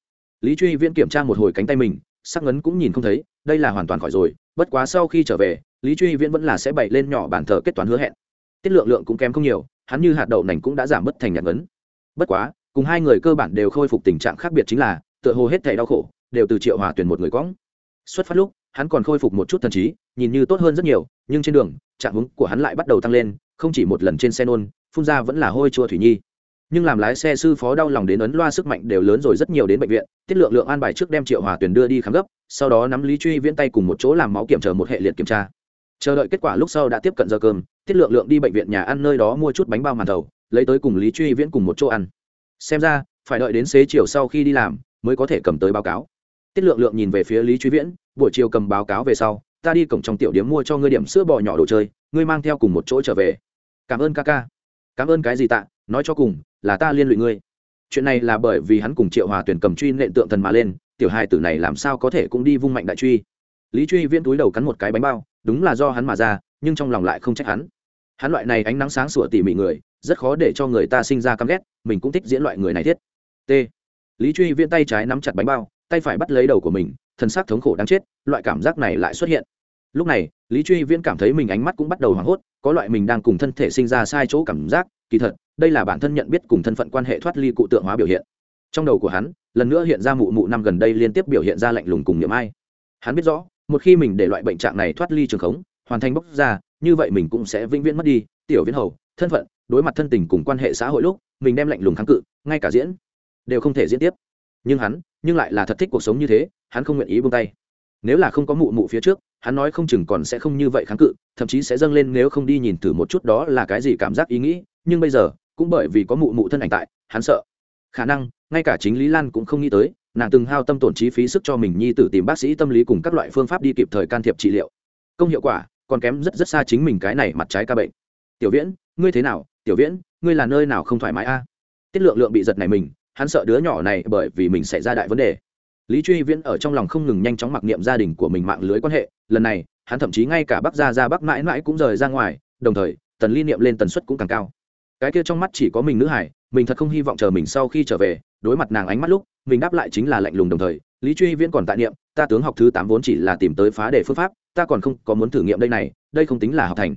Lý truy viễn kiểm tra một hồi cánh tay mình, sắc ngấn cũng nhìn không thấy, đây là hoàn toàn khỏi rồi, bất quá sau khi trở về, lý truy viễn vẫn là sẽ bày lên nhỏ bản thờ kết toán hứa hẹn. Tiết lượng lượng cũng kém không nhiều, hắn như hạt đậu nành cũng đã giảm bất thành nhạc ngấn. Bất quá, cùng hai người cơ bản đều khôi phục tình trạng khác biệt chính là, tựa hồ hết thảy đau khổ, đều từ triệu hòa tuyển một người quõng xuất phát lúc, hắn còn khôi phục một chút thần trí, nhìn như tốt hơn rất nhiều, nhưng trên đường, trạng hứng của hắn lại bắt đầu tăng lên không chỉ một lần trên xe nôn, phun ra vẫn là hôi chua thủy nhi. Nhưng làm lái xe sư phó đau lòng đến ấn loa sức mạnh đều lớn rồi rất nhiều đến bệnh viện, tiết lượng lượng an bài trước đem triệu hòa tuyển đưa đi khám gấp, sau đó nắm lý truy viễn tay cùng một chỗ làm máu kiểm chờ một hệ liệt kiểm tra. Chờ đợi kết quả lúc sau đã tiếp cận giờ cơm, tiết lượng lượng đi bệnh viện nhà ăn nơi đó mua chút bánh bao màn thầu, lấy tới cùng lý truy viễn cùng một chỗ ăn. Xem ra, phải đợi đến xế chiều sau khi đi làm, mới có thể cầm tới báo cáo. Tiết lượng lượng nhìn về phía lý truy viễn, buổi chiều cầm báo cáo về sau, ta đi cổng trong tiểu điếm mua cho ngươi điểm sữa bò nhỏ đồ chơi, ngươi mang theo cùng một chỗ trở về cảm ơn ca ca. Cảm ơn cái gì tạ, nói cho cùng, là ta liên lụy ngươi. Chuyện này là bởi vì hắn cùng triệu hòa tuyển cầm truy nện tượng thần mà lên, tiểu hai tử này làm sao có thể cũng đi vung mạnh đại truy. Lý truy viễn túi đầu cắn một cái bánh bao, đúng là do hắn mà ra, nhưng trong lòng lại không trách hắn. Hắn loại này ánh nắng sáng sủa tỉ mỉ người, rất khó để cho người ta sinh ra căm ghét, mình cũng thích diễn loại người này thiết. T. Lý truy viễn tay trái nắm chặt bánh bao, tay phải bắt lấy đầu của mình, thân xác thống khổ đáng chết, loại cảm giác này lại xuất hiện. Lúc này, lý truy viễn cảm thấy mình ánh mắt cũng bắt đầu hoảng hốt có loại mình đang cùng thân thể sinh ra sai chỗ cảm giác, kỳ thật, đây là bản thân nhận biết cùng thân phận quan hệ thoát ly cụ tượng hóa biểu hiện. Trong đầu của hắn, lần nữa hiện ra mụ mụ năm gần đây liên tiếp biểu hiện ra lạnh lùng cùng niệm ai. Hắn biết rõ, một khi mình để loại bệnh trạng này thoát ly trường khống, hoàn thành bốc ra, như vậy mình cũng sẽ vĩnh viễn mất đi, tiểu viễn hầu, thân phận, đối mặt thân tình cùng quan hệ xã hội lúc, mình đem lạnh lùng kháng cự, ngay cả diễn, đều không thể diễn tiếp. Nhưng hắn, nhưng lại là thật thích cuộc sống như thế, hắn không nguyện ý buông tay. Nếu là không có mụ mụ phía trước hắn nói không chừng còn sẽ không như vậy kháng cự, thậm chí sẽ dâng lên nếu không đi nhìn thử một chút đó là cái gì cảm giác ý nghĩ, nhưng bây giờ, cũng bởi vì có mụ mụ thân ảnh tại, hắn sợ. Khả năng, ngay cả chính lý lan cũng không nghĩ tới, nàng từng hao tâm tổn chi phí sức cho mình nhi tử tìm bác sĩ tâm lý cùng các loại phương pháp đi kịp thời can thiệp trị liệu. Công hiệu quả, còn kém rất rất xa chính mình cái này mặt trái ca bệnh. Tiểu viễn, ngươi thế nào? Tiểu viễn, ngươi là nơi nào không thoải mái a? Tiết lượng lượng bị giật này mình, hắn sợ đứa nhỏ này bởi vì mình xảy ra đại vấn đề lý truy viễn ở trong lòng không ngừng nhanh chóng mặc niệm gia đình của mình mạng lưới quan hệ, lần này, hắn thậm chí ngay cả bắc gia ra bắc mãi mãi cũng rời ra ngoài, đồng thời, tần ly niệm lên tần suất cũng càng cao. Cái kia trong mắt chỉ có mình nữ hải, mình thật không hy vọng chờ mình sau khi trở về, đối mặt nàng ánh mắt lúc, mình đáp lại chính là lạnh lùng đồng thời, lý truy viễn còn tại niệm, ta tướng học thứ tám vốn chỉ là tìm tới phá đề phương pháp, ta còn không có muốn thử nghiệm đây này, đây không tính là học thành.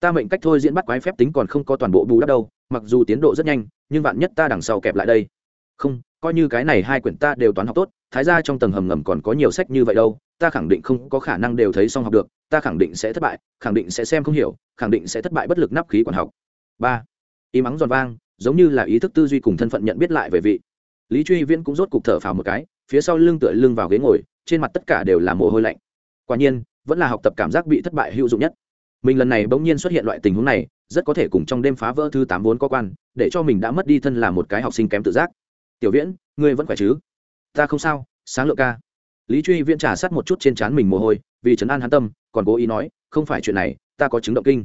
Ta mệnh cách thôi diễn bắt quái phép tính còn không có toàn bộ bù đắp đâu, mặc dù tiến độ rất nhanh, nhưng vạn nhất ta đằng sau kẹp lại đây. Không, coi như cái này hai quyển ta đều toán học tốt thái ra trong tầng hầm ngầm còn có nhiều sách như vậy đâu, ta khẳng định không có khả năng đều thấy xong học được, ta khẳng định sẽ thất bại, khẳng định sẽ xem không hiểu, khẳng định sẽ thất bại bất lực nắp khí quản học. Ba y mắng giòn vang, giống như là ý thức tư duy cùng thân phận nhận biết lại về vị. Lý truy viễn cũng rốt cục thở phào một cái, phía sau lưng tựa lưng vào ghế ngồi, trên mặt tất cả đều là mồ hôi lạnh. Quả nhiên, vẫn là học tập cảm giác bị thất bại hữu dụng nhất. Mình lần này bỗng nhiên xuất hiện loại tình huống này, rất có thể cùng trong đêm phá vỡ thứ tám vốn có quan, để cho mình đã mất đi thân là một cái học sinh kém tự giác. Tiểu viễn, ngươi vẫn khỏe chứ? Ta không sao, sáng lượng ca. Lý truy viễn trả sát một chút trên trán mình mồ hôi, vì trấn an hắn tâm, còn cố ý nói, không phải chuyện này, ta có chứng động kinh.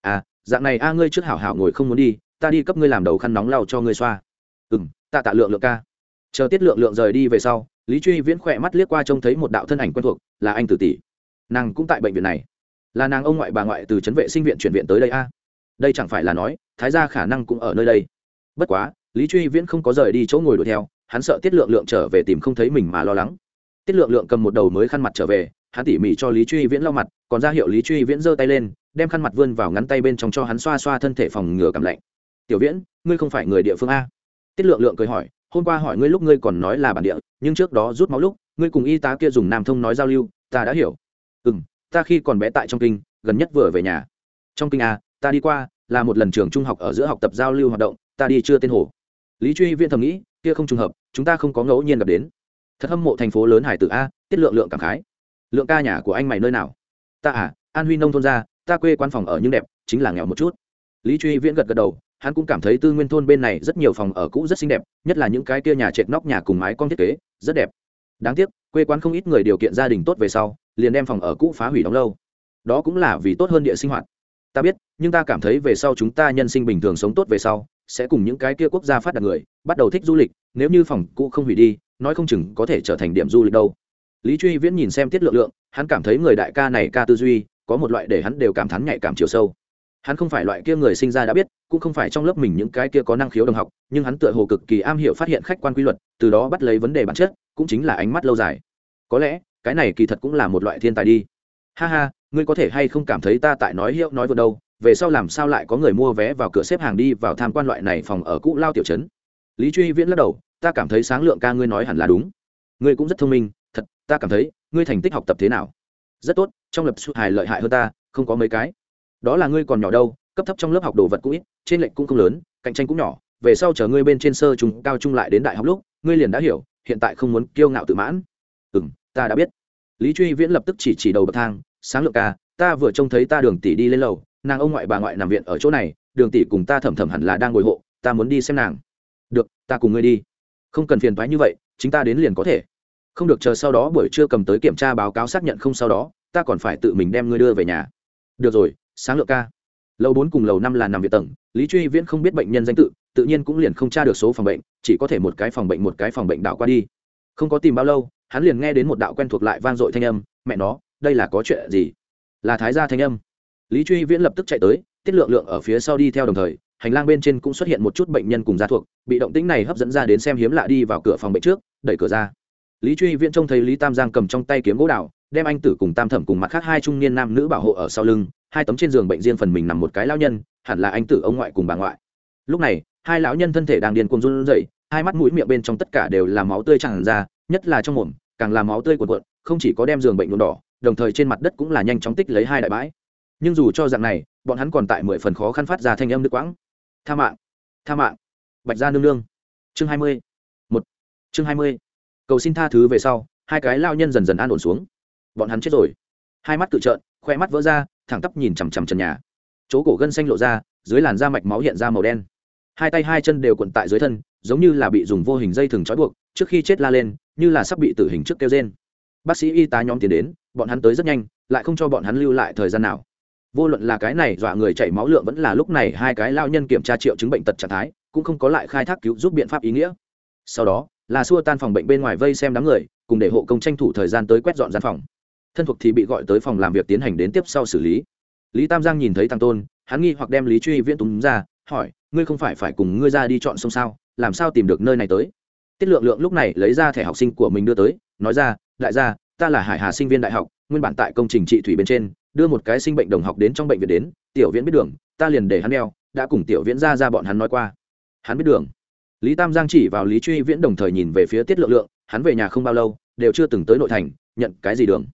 À dạng này a, ngươi trước hảo hảo ngồi không muốn đi, ta đi cấp ngươi làm đầu khăn nóng lau cho ngươi xoa. Ừ m ta tạ lượng lượng ca. Chờ tiết lượng lượng rời đi về sau, lý truy viễn khỏe mắt liếc qua trông thấy một đạo thân ảnh quen thuộc, là anh tử tỷ. Nàng cũng tại bệnh viện này. Là nàng ông ngoại bà ngoại từ trấn vệ sinh viện chuyển viện tới đây a. Đây chẳng phải là nói, thái gia khả năng cũng ở nơi đây. Bất quá, lý truy viễn không có rời đi chỗ ngồi đuổi theo hắn sợ tiết lượng lượng trở về tìm không thấy mình mà lo lắng. Tiết lượng lượng cầm một đầu mới khăn mặt trở về, hắn tỉ mỉ cho lý truy viễn lau mặt, còn ra hiệu lý truy viễn giơ tay lên, đem khăn mặt vươn vào ngắn tay bên trong cho hắn xoa xoa thân thể phòng ngừa cảm lạnh. Tiểu viễn, ngươi không phải người địa phương a. Tiết lượng lượng cười hỏi, hôm qua hỏi ngươi lúc ngươi còn nói là bản địa, nhưng trước đó rút máu lúc, ngươi cùng y tá kia dùng nam thông nói giao lưu, ta đã hiểu. Ừ m ta khi còn bé tại trong kinh, gần nhất vừa về nhà. Trong kinh a ta đi qua, là một lần trường trung học ở giữa học tập giao lưu hoạt động, ta đi chưa tên hồ. Lý truy viễn thầm nghĩ kia không trùng hợp, chúng ta không có ngẫu nhiên gặp đến. Thật hâm mộ thành phố lớn hải tử a, tiết lượng lượng cảm khái. Lượng ca nhà của anh mày nơi nào? Ta à an huy nông thôn ra, ta quê quan phòng ở nhưng đẹp, chính là nghèo một chút. Lý truy viễn gật gật đầu, hắn cũng cảm thấy tư nguyên thôn bên này rất nhiều phòng ở cũ rất xinh đẹp, nhất là những cái kia nhà trệt nóc nhà cùng mái con thiết kế, rất đẹp. Đáng tiếc, quê quán không ít người điều kiện gia đình tốt về sau, liền đem phòng ở cũ phá hủy đóng lâu. Đó cũng là vì tốt hơn địa sinh hoạt. Ta biết, nhưng ta cảm thấy về sau chúng ta nhân sinh bình thường sống tốt về sau sẽ cùng những cái kia quốc gia phát đạt người, bắt đầu thích du lịch, nếu như phòng cũ không hủy đi, nói không chừng có thể trở thành điểm du lịch đâu. Lý truy viễn nhìn xem tiết lượng lượng, hắn cảm thấy người đại ca này ca tư duy, có một loại để hắn đều cảm thán nhạy cảm chiều sâu. Hắn không phải loại kia người sinh ra đã biết, cũng không phải trong lớp mình những cái kia có năng khiếu đồng học, nhưng hắn tựa hồ cực kỳ am hiểu phát hiện khách quan quy luật, từ đó bắt lấy vấn đề bản chất, cũng chính là ánh mắt lâu dài. Có lẽ, cái này kỳ thật cũng là một loại thiên tài đi. Ha ha, ngươi có thể hay không cảm thấy ta tại nói hiệu nói vượt đâu? Về sau làm sao lại có người mua vé vào cửa xếp hàng đi vào tham quan loại này phòng ở cũ lao tiểu trấn? Lý truy viễn lắc đầu, ta cảm thấy sáng lượng ca ngươi nói hẳn là đúng. Ngươi cũng rất thông minh, thật, ta cảm thấy, ngươi thành tích học tập thế nào? Rất tốt, trong lập sự hài lợi hại hơn ta, không có mấy cái. Đó là ngươi còn nhỏ đâu, cấp thấp trong lớp học đồ vật cũng ít, trên lệnh cũng không lớn, cạnh tranh cũng nhỏ. Về sau chờ ngươi bên trên sơ trung, cao trung lại đến đại học lúc, ngươi liền đã hiểu, hiện tại không muốn kiêu ngạo tự mãn. Ừ m ta đã biết. Lý truy viễn lập tức chỉ chỉ đầu bậc thang, sáng lượng ca, ta vừa trông thấy ta đường tỷ đi lên lầu nàng ông ngoại bà ngoại nằm viện ở chỗ này, đường tỷ cùng ta thẩm thẩm hẳn là đang ngồi hộ, ta muốn đi xem nàng. Được, ta cùng ngươi đi. Không cần phiền thoái như vậy, chính ta đến liền có thể. Không được chờ sau đó buổi trưa cầm tới kiểm tra báo cáo xác nhận không sau đó, ta còn phải tự mình đem ngươi đưa về nhà. Được rồi, sáng lượng ca. Lầu bốn cùng lầu năm là nằm viện tầng, lý truy viễn không biết bệnh nhân danh tự tự nhiên cũng liền không tra được số phòng bệnh, chỉ có thể một cái phòng bệnh một cái phòng bệnh đảo qua đi. Không có tìm bao lâu, hắn liền nghe đến một đạo quen thuộc lại vang dội thanh âm, mẹ nó, đây là có chuyện gì? Là thái gia thanh âm lý truy viễn lập tức chạy tới, tiết lượng lượng ở phía sau đi theo đồng thời, hành lang bên trên cũng xuất hiện một chút bệnh nhân cùng gia thuộc, bị động tĩnh này hấp dẫn ra đến xem hiếm lạ đi vào cửa phòng bệnh trước, đẩy cửa ra. Lý truy viễn trông thấy lý tam giang cầm trong tay kiếm gỗ đào, đem anh tử cùng tam thẩm cùng mặt khác hai trung niên nam nữ bảo hộ ở sau lưng, hai tấm trên giường bệnh riêng phần mình nằm một cái lao nhân, hẳn là anh tử ông ngoại cùng bà ngoại. Lúc này, hai lão nhân thân thể đang điên cuồng run rẩy, hai mắt mũi miệng bên trong tất cả đều là máu tươi tràn ra, nhất là trong mồm, càng là máu tươi cuộn cuộn, không chỉ có đem giường bệnh nhuộm đỏ, đồng thời trên mặt đất cũng là nhanh chóng tích lấy hai đại bãi nhưng dù cho dạng này, bọn hắn còn tại mười phần khó khăn phát ra thanh âm nước quãng. Tha mạng tha mạng. Bạch gia nương nương. Chương hai mươi, một. Chương hai mươi. Cầu xin tha thứ về sau, hai cái lao nhân dần dần an ổn xuống. Bọn hắn chết rồi. Hai mắt tự trợn, khoe mắt vỡ ra, thẳng tắp nhìn chằm chằm trần nhà. Chỗ cổ gân xanh lộ ra, dưới làn da mạch máu hiện ra màu đen. Hai tay hai chân đều cuộn tại dưới thân, giống như là bị dùng vô hình dây thừng trói buộc, trước khi chết la lên, như là sắp bị tử hình trước kêu trên bác sĩ y tá nhóm tiến đến, bọn hắn tới rất nhanh, lại không cho bọn hắn lưu lại thời gian nào vô luận là cái này dọa người chảy máu lượng vẫn là lúc này hai cái lao nhân kiểm tra triệu chứng bệnh tật trạng thái, cũng không có lại khai thác cứu giúp biện pháp ý nghĩa. Sau đó, là xua tan phòng bệnh bên ngoài vây xem đám người, cùng để hộ công tranh thủ thời gian tới quét dọn gian phòng. Thân thuộc thì bị gọi tới phòng làm việc tiến hành đến tiếp sau xử lý. Lý tam giang nhìn thấy thằng tôn, hắn nghi hoặc đem lý truy viễn túng ra, hỏi, ngươi không phải phải cùng ngươi ra đi chọn sông sao? Làm sao tìm được nơi này tới? Tiết lượng lượng lúc này lấy ra thẻ học sinh của mình đưa tới, nói ra, đại gia, ta là hải hà sinh viên đại học, nguyên bản tại công trình trị thủy bên trên đưa một cái sinh bệnh đồng học đến trong bệnh viện đến, tiểu viễn biết đường, ta liền để hắn đeo, đã cùng tiểu viễn ra ra bọn hắn nói qua. Hắn biết đường. Lý tam giang chỉ vào lý truy viễn đồng thời nhìn về phía tiết lượng lượng, hắn về nhà không bao lâu, đều chưa từng tới nội thành, nhận cái gì đường?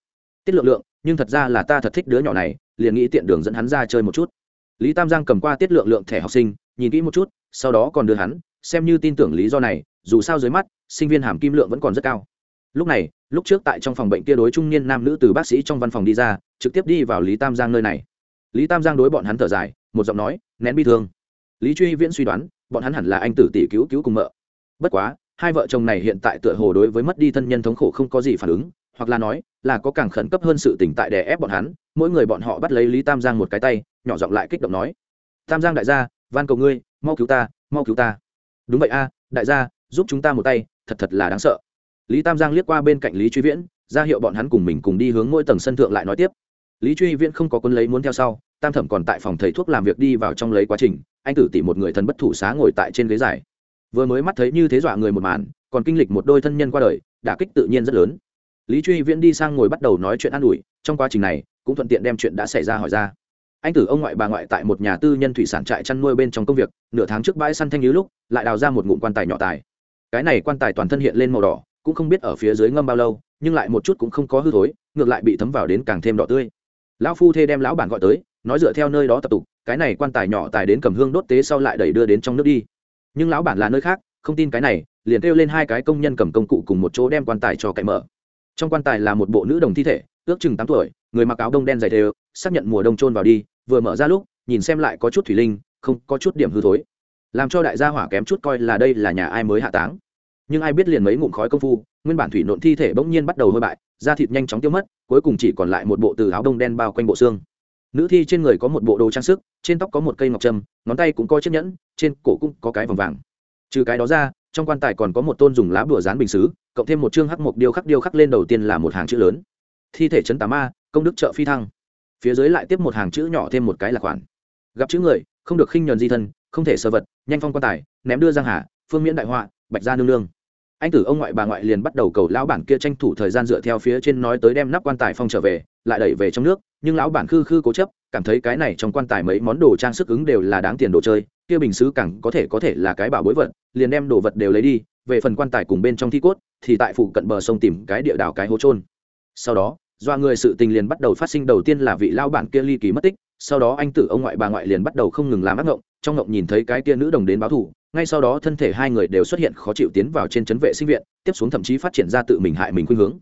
Tiết lượng lượng, nhưng thật ra là ta thật thích đứa nhỏ này, liền nghĩ tiện đường dẫn hắn ra chơi một chút. Lý tam giang cầm qua tiết lượng lượng thẻ học sinh, nhìn kỹ một chút, sau đó còn đưa hắn, xem như tin tưởng lý do này, dù sao dưới mắt, sinh viên hàm kim lượng vẫn còn rất cao lúc này, lúc trước tại trong phòng bệnh kia đối trung niên nam nữ từ bác sĩ trong văn phòng đi ra, trực tiếp đi vào lý tam giang nơi này. Lý tam giang đối bọn hắn thở dài, một giọng nói, nén bi thương. Lý truy viễn suy đoán, bọn hắn hẳn là anh tử tỷ cứu cứu cùng mợ. Bất quá, hai vợ chồng này hiện tại tựa hồ đối với mất đi thân nhân thống khổ không có gì phản ứng, hoặc là nói, là có càng khẩn cấp hơn sự tỉnh tại đè ép bọn hắn, mỗi người bọn họ bắt lấy lý tam giang một cái tay, nhỏ giọng lại kích động nói, tam giang đại gia, van cầu ngươi, mau cứu ta, mau cứu ta. Đúng vậy a, đại gia, giúp chúng ta một tay, thật thật là đáng sợ lý tam giang liếc qua bên cạnh lý truy viễn, ra hiệu bọn hắn cùng mình cùng đi hướng mỗi tầng sân thượng lại nói tiếp. Lý truy viễn không có quân lấy muốn theo sau, tam thẩm còn tại phòng thầy thuốc làm việc đi vào trong lấy quá trình, anh tử tỷ một người thân bất thủ xá ngồi tại trên ghế dài. Vừa mới mắt thấy như thế dọa người một màn, còn kinh lịch một đôi thân nhân qua đời, đả kích tự nhiên rất lớn. Lý truy viễn đi sang ngồi bắt đầu nói chuyện an ủi, trong quá trình này, cũng thuận tiện đem chuyện đã xảy ra hỏi ra. Anh tử ông ngoại bà ngoại tại một nhà tư nhân thủy sản trại chăn nuôi bên trong công việc, nửa tháng trước bãi săn thanh lý lúc, lại đào ra một ngụm quan tài nhỏ tài. Cái này quan tài toàn thân hiện lên màu đỏ cũng không biết ở phía dưới ngâm bao lâu, nhưng lại một chút cũng không có hư thối, ngược lại bị thấm vào đến càng thêm đỏ tươi. Lão phu thê đem lão bản gọi tới, nói dựa theo nơi đó tập tục, cái này quan tài nhỏ tài đến cầm hương đốt tế sau lại đẩy đưa đến trong nước đi. Nhưng lão bản là nơi khác, không tin cái này, liền kêu lên hai cái công nhân cầm công cụ cùng một chỗ đem quan tài cho cậy mở. Trong quan tài là một bộ nữ đồng thi thể, ước chừng tám tuổi, người mặc áo đông đen dày đều, xác nhận mùa đông trôn vào đi, vừa mở ra lúc, nhìn xem lại có chút thủy linh, không có chút điểm hư thối. Làm cho đại gia hỏa kém chút coi là đây là nhà ai mới hạ táng nhưng ai biết liền mấy ngụm khói công phu, nguyên bản thủy nộn thi thể bỗng nhiên bắt đầu hôi bại, da thịt nhanh chóng tiêu mất, cuối cùng chỉ còn lại một bộ từ áo đông đen bao quanh bộ xương. Nữ thi trên người có một bộ đồ trang sức, trên tóc có một cây ngọc trâm, ngón tay cũng có chiếc nhẫn, trên cổ cũng có cái vòng vàng. Trừ cái đó ra, trong quan tài còn có một tôn dùng lá bùa dán bình xứ, cộng thêm một chương hắc mộc điêu khắc điêu khắc lên đầu tiên là một hàng chữ lớn. Thi thể chấn tà ma, công đức trợ phi thăng. Phía dưới lại tiếp một hàng chữ nhỏ thêm một cái là khoản. Gặp chữ người, không được khinh nhuần di thân, không thể sơ vật, nhanh phong quan tài, ném đưa giang hà, phương miễn đại họa, bạch gia nương nương anh tử ông ngoại bà ngoại liền bắt đầu cầu lão bản kia tranh thủ thời gian dựa theo phía trên nói tới đem nắp quan tài phong trở về, lại đẩy về trong nước, nhưng lão bản khư khư cố chấp, cảm thấy cái này trong quan tài mấy món đồ trang sức ứng đều là đáng tiền đồ chơi, kia bình xứ càng có thể có thể là cái bảo bối vật, liền đem đồ vật đều lấy đi, về phần quan tài cùng bên trong thi cốt, thì tại phụ cận bờ sông tìm cái địa đảo cái hố trôn sau đó, do người sự tình liền bắt đầu phát sinh, đầu tiên là vị lao bản kia ly kỳ mất tích, sau đó anh tử ông ngoại bà ngoại liền bắt đầu không ngừng làm ác ngộng, trong ngộng nhìn thấy cái kia nữ đồng đến báo thù ngay sau đó thân thể hai người đều xuất hiện khó chịu tiến vào trên chấn vệ sinh viện, tiếp xuống thậm chí phát triển ra tự mình hại mình khuynh hướng.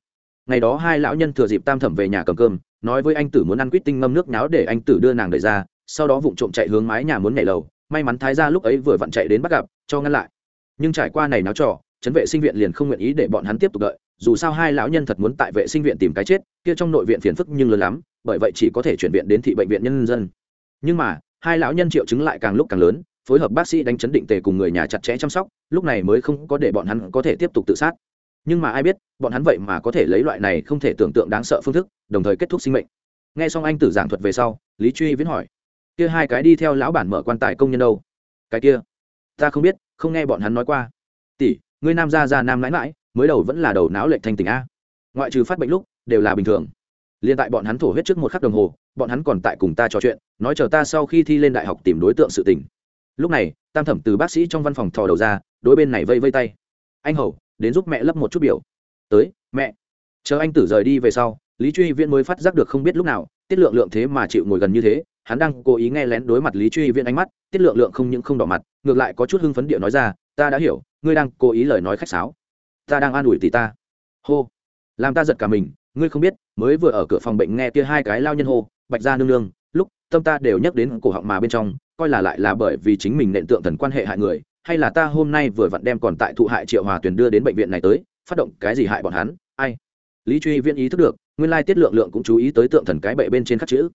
Ngày đó hai lão nhân thừa dịp tam thẩm về nhà cầm cơm, nói với anh tử muốn ăn quýt tinh ngâm nước nháo để anh tử đưa nàng đợi ra, sau đó vụng trộm chạy hướng mái nhà muốn nhảy lầu, may mắn thái ra lúc ấy vừa vặn chạy đến bắt gặp, cho ngăn lại. Nhưng trải qua này náo trò chấn vệ sinh viện liền không nguyện ý để bọn hắn tiếp tục đợi, dù sao hai lão nhân thật muốn tại vệ sinh viện tìm cái chết, kia trong nội viện phiền phức nhưng lớn lắm, bởi vậy chỉ có thể chuyển viện đến thị bệnh viện nhân dân. Nhưng mà, hai lão nhân triệu chứng lại càng lúc càng lớn phối hợp bác sĩ đánh chấn định tề cùng người nhà chặt chẽ chăm sóc, lúc này mới không có để bọn hắn có thể tiếp tục tự sát. Nhưng mà ai biết, bọn hắn vậy mà có thể lấy loại này không thể tưởng tượng đáng sợ phương thức, đồng thời kết thúc sinh mệnh. Nghe xong anh tử giảng thuật về sau, lý truy viễn hỏi, kia hai cái đi theo lão bản mở quan tài công nhân đâu? Cái kia. Ta không biết, không nghe bọn hắn nói qua. Tỷ, ngươi nam gia gia nam mãi mãi mới đầu vẫn là đầu não lệch thành tình a. Ngoại trừ phát bệnh lúc, đều là bình thường. Liên tại bọn hắn thổ huyết trước một khắc đồng hồ, bọn hắn còn tại cùng ta trò chuyện, nói chờ ta sau khi thi lên đại học tìm đối tượng sự tình lúc này, tam thẩm từ bác sĩ trong văn phòng thò đầu ra, đối bên này vây vây tay. Anh hầu, đến giúp mẹ lấp một chút biểu. Tới, mẹ. Chờ anh tử rời đi về sau, lý truy viễn mới phát giác được không biết lúc nào, tiết lượng lượng thế mà chịu ngồi gần như thế, hắn đang cố ý nghe lén đối mặt lý truy viễn ánh mắt, tiết lượng lượng không những không đỏ mặt, ngược lại có chút hưng phấn địa nói ra, ta đã hiểu, ngươi đang cố ý lời nói khách sáo. Ta đang an ủi tỷ ta. Hô, làm ta giật cả mình, ngươi không biết, mới vừa ở cửa phòng bệnh nghe kia hai cái lao nhân hô, bạch ra nương nương, lúc tâm ta đều nhắc đến cổ họng mà bên trong coi là lại là bởi vì chính mình nện tượng thần quan hệ hại người, hay là ta hôm nay vừa vặn đem còn tại thụ hại triệu hòa tuyền đưa đến bệnh viện này tới, phát động cái gì hại bọn hắn, ai? Lý truy viễn ý thức được, nguyên lai tiết lượng lượng cũng chú ý tới tượng thần cái bệ bên trên khắc chữ.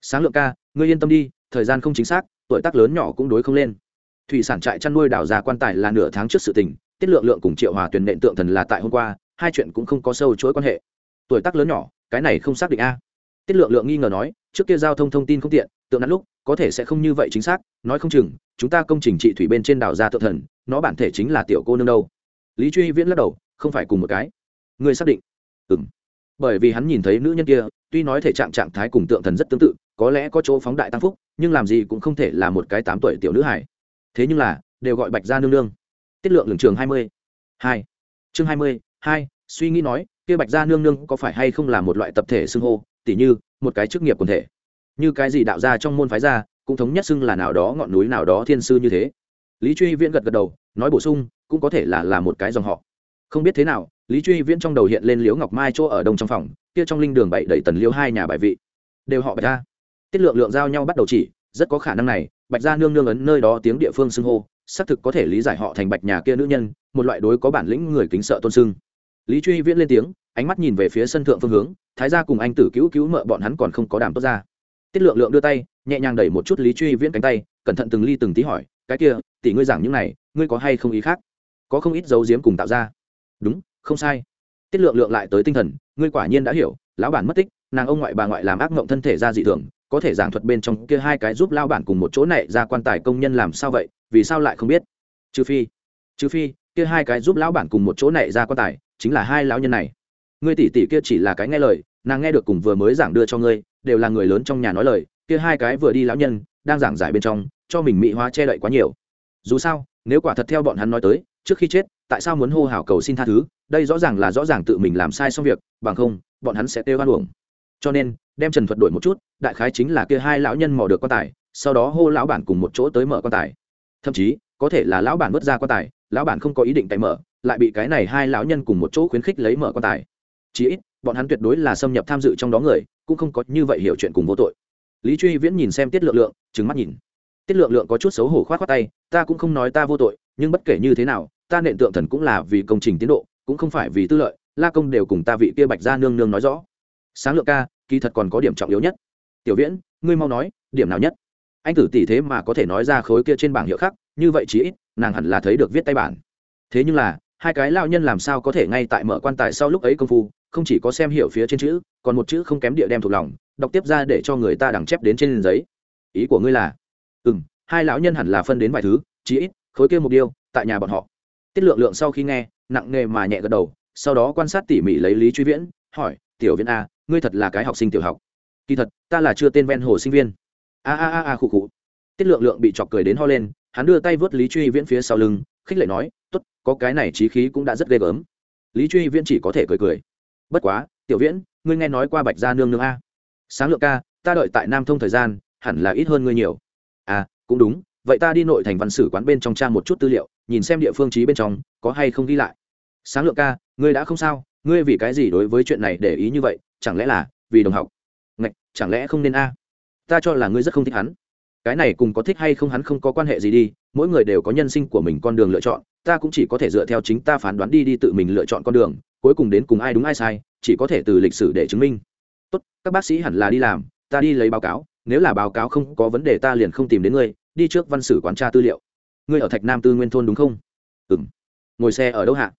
Sáng lượng ca, ngươi yên tâm đi, thời gian không chính xác, tuổi tác lớn nhỏ cũng đối không lên. Thủy sản trại chăn nuôi đào già quan tài là nửa tháng trước sự tình, tiết lượng lượng cùng triệu hòa tuyền nện tượng thần là tại hôm qua, hai chuyện cũng không có sâu chuỗi quan hệ. Tuổi tác lớn nhỏ, cái này không xác định a. Tiết lượng lượng nghi ngờ nói, trước kia giao thông thông tin không tiện tượng nắn lúc, có thể sẽ không như vậy chính xác, nói không chừng, chúng ta công trình trị thủy bên trên đảo ra tượng thần, nó bản thể chính là tiểu cô nương đâu. Lý truy viễn lắc đầu, không phải cùng một cái. Người xác định. Ừ m bởi vì hắn nhìn thấy nữ nhân kia, tuy nói thể trạng trạng thái cùng tượng thần rất tương tự, có lẽ có chỗ phóng đại tăng phúc, nhưng làm gì cũng không thể là một cái tám tuổi tiểu nữ hải thế nhưng là, đều gọi bạch gia nương nương. Tiết lượng lường trường hai mươi. Hai. Chương hai mươi, hai, suy nghĩ nói, kia bạch gia nương nương có phải hay không là một loại tập thể xưng hô, tỉ như, một cái chức nghiệp quần thể như cái gì đạo ra trong môn phái gia, cũng thống nhất xưng là nào đó ngọn núi, nào đó thiên sư như thế. Lý truy viễn gật gật đầu, nói bổ sung, cũng có thể là là một cái dòng họ. Không biết thế nào, lý truy viễn trong đầu hiện lên liễu ngọc mai chỗ ở đông trong phòng, kia trong linh đường bảy đẩy tần liễu hai nhà bài vị. Đều họ bạch gia. Tiết lượng lượng giao nhau bắt đầu chỉ, rất có khả năng này, bạch gia nương nương ấn nơi đó tiếng địa phương xưng hô, xác thực có thể lý giải họ thành bạch nhà kia nữ nhân, một loại đối có bản lĩnh người kính sợ tôn sưng. Lý truy viễn lên tiếng, ánh mắt nhìn về phía sân thượng phương hướng, thái gia cùng anh tử cứu cứu mợ bọn hắn còn không có đàm tốt ra tiết lượng lượng đưa tay, nhẹ nhàng đẩy một chút lý truy viễn cánh tay, cẩn thận từng ly từng tí hỏi, cái kia, tỷ ngươi giảng những này, ngươi có hay không ý khác? Có không ít dấu diếm cùng tạo ra. Đúng, không sai. Tiết lượng lượng lại tới tinh thần, ngươi quả nhiên đã hiểu, lão bản mất tích, nàng ông ngoại bà ngoại làm ác mộng thân thể ra dị thường, có thể giảng thuật bên trong kia hai cái giúp lao bản cùng một chỗ này ra quan tài công nhân làm sao vậy, vì sao lại không biết? Trừ phi trừ phi, kia hai cái giúp lão bản cùng một chỗ này ra quan tài, chính là hai lão nhân này. Ngươi tỷ tỷ kia chỉ là cái nghe lời, nàng nghe được cùng vừa mới giảng đưa cho ngươi đều là người lớn trong nhà nói lời, kia hai cái vừa đi lão nhân, đang giảng giải bên trong, cho mình mỹ hóa che đậy quá nhiều. Dù sao, nếu quả thật theo bọn hắn nói tới, trước khi chết, tại sao muốn hô hào cầu xin tha thứ, đây rõ ràng là rõ ràng tự mình làm sai xong việc, bằng không, bọn hắn sẽ tê hoan uổng. Cho nên, đem trần thuật đổi một chút, đại khái chính là kia hai lão nhân mò được quan tài, sau đó hô lão bản cùng một chỗ tới mở quan tài. Thậm chí, có thể là lão bản vứt ra quan tài, lão bản không có ý định tại mở, lại bị cái này hai lão nhân cùng một chỗ khuyến khích lấy mở quan tài. Chí ít, bọn hắn tuyệt đối là xâm nhập tham dự trong đó người cũng không có như vậy hiểu chuyện cùng vô tội. Lý truy viễn nhìn xem tiết lượng lượng trứng mắt nhìn. Tiết lượng lượng có chút xấu hổ k h o á t k tay, ta cũng không nói ta vô tội, nhưng bất kể như thế nào, ta nện tượng thần cũng là vì công trình tiến độ, cũng không phải vì tư lợi, la công đều cùng ta vị kia bạch ra nương nương nói rõ. Sáng lượng ca, kỳ thật còn có điểm trọng yếu nhất. Tiểu viễn, ngươi mau nói, điểm nào nhất? Anh tử tỷ thế mà có thể nói ra khối kia trên bảng hiệu khác, như vậy chí ít, nàng hẳn là thấy được viết tay bản. Thế nhưng là hai cái lao nhân làm sao có thể ngay tại mở quan tài sau lúc ấy công phu, không chỉ có xem hiểu phía trên chữ, còn một chữ không kém địa đem thuộc lòng, đọc tiếp ra để cho người ta đằng chép đến trên giấy. Ý của ngươi là ừ m hai lão nhân hẳn là phân đến vài thứ, chí ít, khối kia mục điêu, tại nhà bọn họ. Tiết lượng lượng sau khi nghe, nặng nề mà nhẹ gật đầu, sau đó quan sát tỉ mỉ lấy lý truy viễn, hỏi, tiểu viễn a, ngươi thật là cái học sinh tiểu học. Kỳ thật, ta là chưa tên ven hồ sinh viên. A a a a, khụ khụ. Tiết lượng lượng bị chọc cười đến ho lên, hắn đưa tay vớt lý truy viễn phía sau lưng, khích lệ nói t ố t có cái này trí khí cũng đã rất ghê gớm. Lý truy viễn chỉ có thể cười cười. Bất quá, tiểu viễn, ngươi nghe nói qua bạch gia nương nương a? Sáng lượng ca, ta đợi tại nam thông thời gian, hẳn là ít hơn ngươi nhiều. À cũng đúng, vậy ta đi nội thành văn sử quán bên trong trang một chút tư liệu, nhìn xem địa phương trí bên trong, có hay không ghi lại. Sáng lượng ca, ngươi đã không sao, ngươi vì cái gì đối với chuyện này để ý như vậy, chẳng lẽ là vì đồng học? Ngạch, chẳng lẽ không nên a? Ta cho là ngươi rất không thích hắn. Cái này cùng có thích hay không hắn không có quan hệ gì đi mỗi người đều có nhân sinh của mình con đường lựa chọn, ta cũng chỉ có thể dựa theo chính ta phán đoán đi đi tự mình lựa chọn con đường, cuối cùng đến cùng ai đúng ai sai, chỉ có thể từ lịch sử để chứng minh. Tốt, các bác sĩ hẳn là đi làm, ta đi lấy báo cáo, nếu là báo cáo không có vấn đề ta liền không tìm đến ngươi, đi trước văn sử quán tra tư liệu. Ngươi ở thạch nam tư nguyên thôn đúng không? Ừ m ngồi xe ở đâu hạ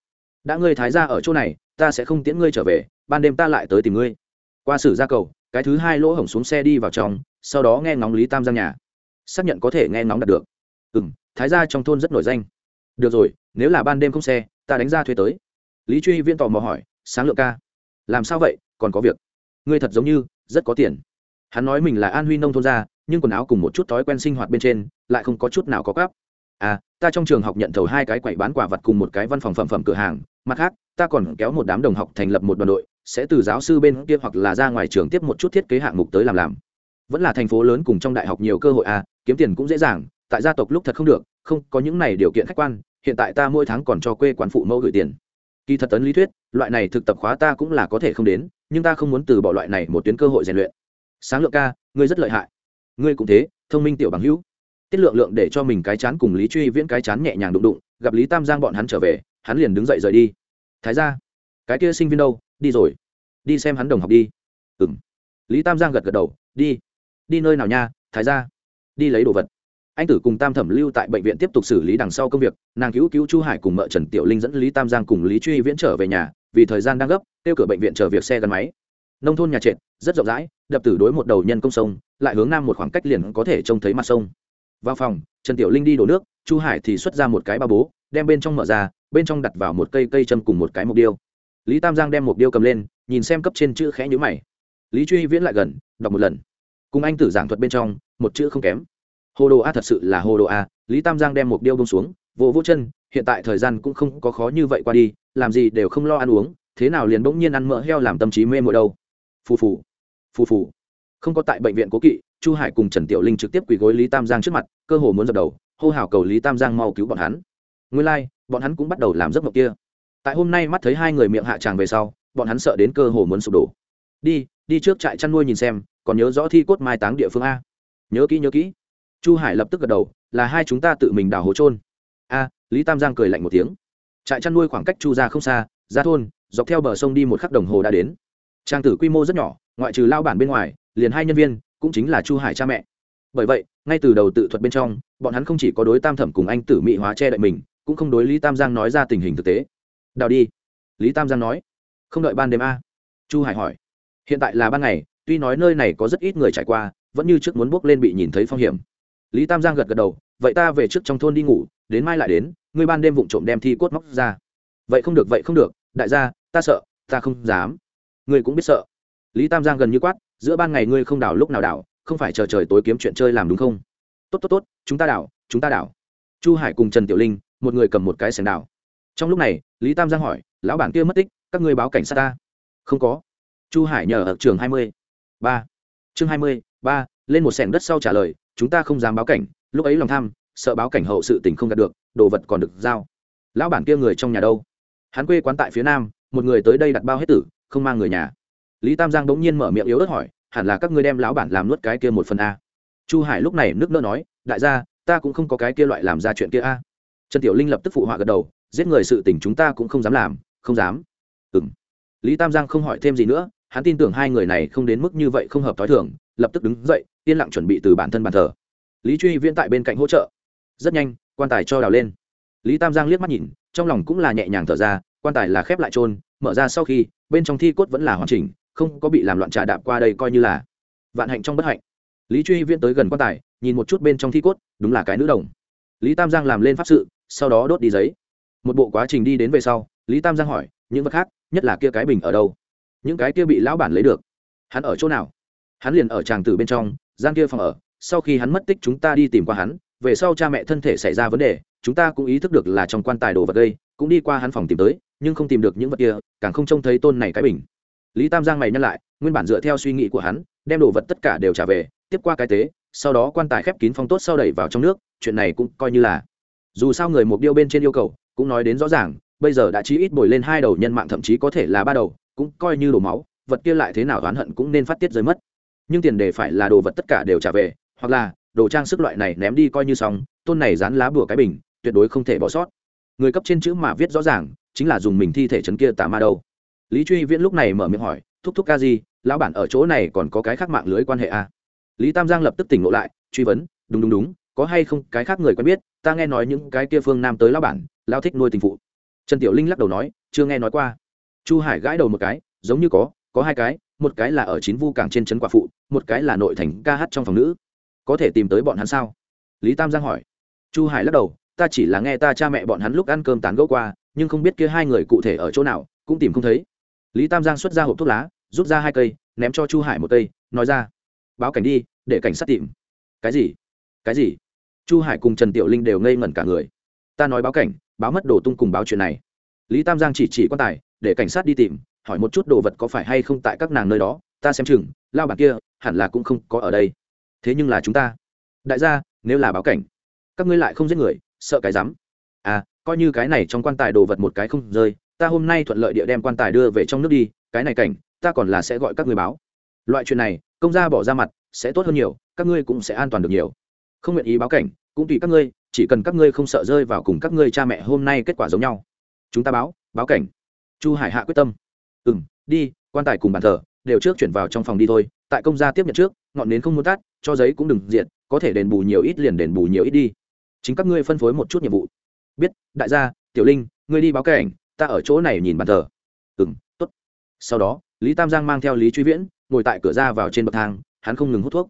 đã ngươi thái ra ở chỗ này, ta sẽ không tiễn ngươi trở về, ban đêm ta lại tới tìm ngươi. Qua sử ra cầu, cái thứ hai lỗ hổng xuống xe đi vào trong, sau đó nghe ngóng lý tam ra nhà. Xác nhận có thể nghe ngóng đạt được. Ừ m thái gia trong thôn rất nổi danh. Được rồi, nếu là ban đêm không xe, ta đánh ra thuê tới. Lý truy viên tò mò hỏi, sáng lượng ca, làm sao vậy? Còn có việc. Ngươi thật giống như, rất có tiền. Hắn nói mình là an huy nông thôn ra nhưng quần áo cùng một chút thói quen sinh hoạt bên trên, lại không có chút nào có cắp à ta trong trường học nhận thầu hai cái quầy bán quả vật cùng một cái văn phòng phẩm phẩm cửa hàng, mặt khác, ta còn kéo một đám đồng học thành lập một đoàn đội, sẽ từ giáo sư bên kia hoặc là ra ngoài trường tiếp một chút thiết kế hạng mục tới làm làm. Vẫn là thành phố lớn cùng trong đại học nhiều cơ hội à kiếm tiền cũng dễ dàng tại gia tộc lúc thật không được, không có những này điều kiện khách quan, hiện tại ta mỗi tháng còn cho quê quán phụ mẫu gửi tiền. Kỳ thật tấn lý thuyết, loại này thực tập khóa ta cũng là có thể không đến, nhưng ta không muốn từ bỏ loại này một tuyến cơ hội rèn luyện. Sáng lượng ca, ngươi rất lợi hại. Ngươi cũng thế, thông minh tiểu bằng hữu. Tiết lượng lượng để cho mình cái chán cùng lý truy viễn cái chán nhẹ nhàng đụng đụng, gặp lý tam giang bọn hắn trở về, hắn liền đứng dậy rời đi. Thái ra cái kia sinh viên đâu? Đi rồi. Đi xem hắn đồng học đi. Ừ m lý tam giang gật gật đầu, đi. Đi nơi nào nha, thái ra đi lấy đồ vật anh tử cùng tam thẩm lưu tại bệnh viện tiếp tục xử lý đằng sau công việc, nàng cứu cứu chu hải cùng mợ trần tiểu linh dẫn lý tam giang cùng lý truy viễn trở về nhà, vì thời gian đang gấp, tiêu cửa bệnh viện chờ việc xe gắn máy. Nông thôn nhà trệt, rất rộng rãi, đập tử đối một đầu nhân công sông, lại hướng nam một khoảng cách liền có thể trông thấy mặt sông. Vào phòng, trần tiểu linh đi đổ nước, chu hải thì xuất ra một cái ba bố, đem bên trong mở ra, bên trong đặt vào một cây cây châm cùng một cái mục điêu. Lý tam giang đem mục điêu cầm lên, nhìn xem cấp trên chữ khẽ nhữ mày. Lý truy viễn lại gần, đọc một lần. Cùng anh tử giảng thuật bên trong, một chữ không kém hồ đồ a thật sự là hồ đồ a lý tam giang đem một điêu bông xuống vỗ vỗ chân hiện tại thời gian cũng không có khó như vậy qua đi làm gì đều không lo ăn uống thế nào liền bỗng nhiên ăn mỡ heo làm tâm trí mê mội đâu. Phù phù phù phù. Không có tại bệnh viện cố kỵ chu hải cùng trần tiểu linh trực tiếp quỳ gối lý tam giang trước mặt cơ hồ muốn dập đầu hô hào cầu lý tam giang mau cứu bọn hắn. Nguyên lai、like, bọn hắn cũng bắt đầu làm giấc mộng kia. Tại hôm nay mắt thấy hai người miệng hạ tràng về sau bọn hắn sợ đến cơ hồ muốn sụp đổ. Đi đi trước trại chăn nuôi nhìn xem còn nhớ rõ thi cốt mai táng địa phương a. Nhớ kỹ nhớ kỹ chu hải lập tức gật đầu, là hai chúng ta tự mình đào hố trôn a, lý tam giang cười lạnh một tiếng. Trại chăn nuôi khoảng cách chu ra không xa, ra thôn, dọc theo bờ sông đi một khắc đồng hồ đã đến. Trang tử quy mô rất nhỏ, ngoại trừ lao bản bên ngoài, liền hai nhân viên, cũng chính là chu hải cha mẹ. Bởi vậy, ngay từ đầu tự thuật bên trong, bọn hắn không chỉ có đối tam thẩm cùng anh tử mỹ hóa che đậy mình, cũng không đối lý tam giang nói ra tình hình thực tế. Đào đi, lý tam giang nói. Không đợi ban đêm a. Chu hải hỏi. Hiện tại là ban ngày, tuy nói nơi này có rất ít người trải qua, vẫn như trước muốn bước lên bị nhìn thấy phong hiểm lý tam giang gật gật đầu, vậy ta về trước trong thôn đi ngủ, đến mai lại đến, ngươi ban đêm vụng trộm đem thi cốt móc ra. Vậy không được, vậy không được, đại gia, ta sợ, ta không dám. Ngươi cũng biết sợ. Lý tam giang gần như quát, giữa ban ngày ngươi không đảo lúc nào đảo, không phải chờ trời tối kiếm chuyện chơi làm đúng không? Tốt tốt tốt, chúng ta đảo, chúng ta đảo. Chu hải cùng trần tiểu linh, một người cầm một cái sẻng đảo. Trong lúc này, lý tam giang hỏi, lão bản kia mất tích, các ngươi báo cảnh sát ta? Không có. Chu hải nhờ ở trường hai mươi. Ba. Chương hai mươi, ba lên một sẻng đất sau trả lời, chúng ta không dám báo cảnh, lúc ấy lòng tham, sợ báo cảnh hậu sự tình không đạt được, đồ vật còn được giao. Lão bản kia người trong nhà đâu? Hắn quê quán tại phía nam, một người tới đây đặt bao hết tử, không mang người nhà. Lý tam giang bỗng nhiên mở miệng yếu ớt hỏi, hẳn là các ngươi đem lão bản làm nuốt cái kia một phần a? Chu hải lúc này nước nỡ nói, đại gia, ta cũng không có cái kia loại làm ra chuyện kia a. Trần tiểu linh lập tức phụ họa gật đầu, giết người sự tình chúng ta cũng không dám làm, không dám. Ừng lý tam giang không hỏi thêm gì nữa, hắn tin tưởng hai người này không đến mức như vậy không hợp t h o i thường, lập tức đứng dậy yên lặng chuẩn bị từ bản thân bàn thờ. Lý truy viễn tại bên cạnh hỗ trợ. Rất nhanh, quan tài cho đào lên. Lý tam giang liếc mắt nhìn, trong lòng cũng là nhẹ nhàng thở ra, quan tài là khép lại trôn mở ra sau khi, bên trong thi cốt vẫn là hoàn chỉnh, không có bị làm loạn trà đạp qua đây coi như là vạn hạnh trong bất hạnh. Lý truy viễn tới gần quan tài, nhìn một chút bên trong thi cốt, đúng là cái nữ đồng. Lý tam giang làm lên pháp sự, sau đó đốt đi giấy. Một bộ quá trình đi đến về sau, lý tam giang hỏi, những vật khác, nhất là kia cái bình ở đâu? Những cái kia bị lão bản lấy được, hắn ở chỗ nào? Hắn liền ở tràng tử bên trong gian kia phòng ở, sau khi hắn mất tích chúng ta đi tìm qua hắn, về sau cha mẹ thân thể xảy ra vấn đề, chúng ta cũng ý thức được là trong quan tài đồ vật gây, cũng đi qua hắn phòng tìm tới, nhưng không tìm được những vật kia, càng không trông thấy tôn này cái bình. Lý tam giang mày nhắc lại, nguyên bản dựa theo suy nghĩ của hắn, đem đồ vật tất cả đều trả về, tiếp qua cái tế, sau đó quan tài khép kín phong tốt sau đẩy vào trong nước, chuyện này cũng coi như là. Dù sao người mục điêu bên trên yêu cầu, cũng nói đến rõ ràng, bây giờ đã chí ít bồi lên hai đầu nhân mạng thậm chí có thể là ba đầu, cũng coi như đổ máu, vật kia lại thế nào oán hận cũng nên phát tiết rơi mất nhưng tiền đề phải là đồ vật tất cả đều trả về, hoặc là, đồ trang sức loại này ném đi coi như xong, tôn này dán lá bùa cái bình, tuyệt đối không thể bỏ sót. Người cấp trên chữ mà viết rõ ràng, chính là dùng mình thi thể chấn kia tà ma đâu. Lý truy viễn lúc này mở miệng hỏi, thúc thúc ca gì lão bản ở chỗ này còn có cái khác mạng lưới quan hệ à? lý tam giang lập tức tỉnh ngộ lại, truy vấn, đúng đúng đúng, có hay không cái khác người quen biết, ta nghe nói những cái kia phương nam tới lão bản lao thích nuôi tình phụ. Trần tiểu linh lắc đầu nói, chưa nghe nói qua. Chu hải gãi đầu một cái, giống như có có hai cái, một cái là ở chín vu cảng trên trấn quả phụ, một cái là nội thành ca hát trong phòng nữ. Có thể tìm tới bọn hắn sao? Lý tam giang hỏi. Chu hải lắc đầu, ta chỉ là nghe ta cha mẹ bọn hắn lúc ăn cơm tán gẫu qua, nhưng không biết kia hai người cụ thể ở chỗ nào, cũng tìm không thấy. Lý tam giang xuất ra hộp thuốc lá, rút ra hai cây, ném cho chu hải một cây, nói ra. Báo cảnh đi, để cảnh sát tìm. Cái gì? Cái gì? Chu hải cùng trần tiểu linh đều ngây ngẩn cả người. Ta nói báo cảnh, báo mất đồ tung cùng báo chuyện này. Lý tam giang chỉ chỉ quan tài, để cảnh sát đi tìm hỏi một chút đồ vật có phải hay không tại các nàng nơi đó, ta xem chừng, lao bản kia, hẳn là cũng không có ở đây. Thế nhưng là chúng ta. Đại gia, nếu là báo cảnh, các ngươi lại không giết người, sợ cái rắm. À coi như cái này trong quan tài đồ vật một cái không rơi, ta hôm nay thuận lợi địa đem quan tài đưa về trong nước đi, cái này cảnh, ta còn là sẽ gọi các ngươi báo. Loại chuyện này, công gia bỏ ra mặt, sẽ tốt hơn nhiều, các ngươi cũng sẽ an toàn được nhiều. Không nguyện ý báo cảnh, cũng tùy các ngươi, chỉ cần các ngươi không sợ rơi vào cùng các ngươi cha mẹ hôm nay kết quả giống nhau. Chúng ta báo báo cảnh. Chu hải hạ quyết tâm ừ m đi, quan tài cùng bàn thờ, đều trước chuyển vào trong phòng đi thôi. Tại công gia tiếp nhận trước, ngọn nến không muốn tắt, cho giấy cũng đừng diện có thể đền bù nhiều ít liền đền bù nhiều ít đi. Chính các ngươi phân phối một chút nhiệm vụ. Biết, đại gia, tiểu linh, ngươi đi báo cảnh, ta ở chỗ này nhìn bàn thờ. Ừ m t ố t sau đó, lý tam giang mang theo lý truy viễn, ngồi tại cửa ra vào trên bậc thang, hắn không ngừng hút thuốc.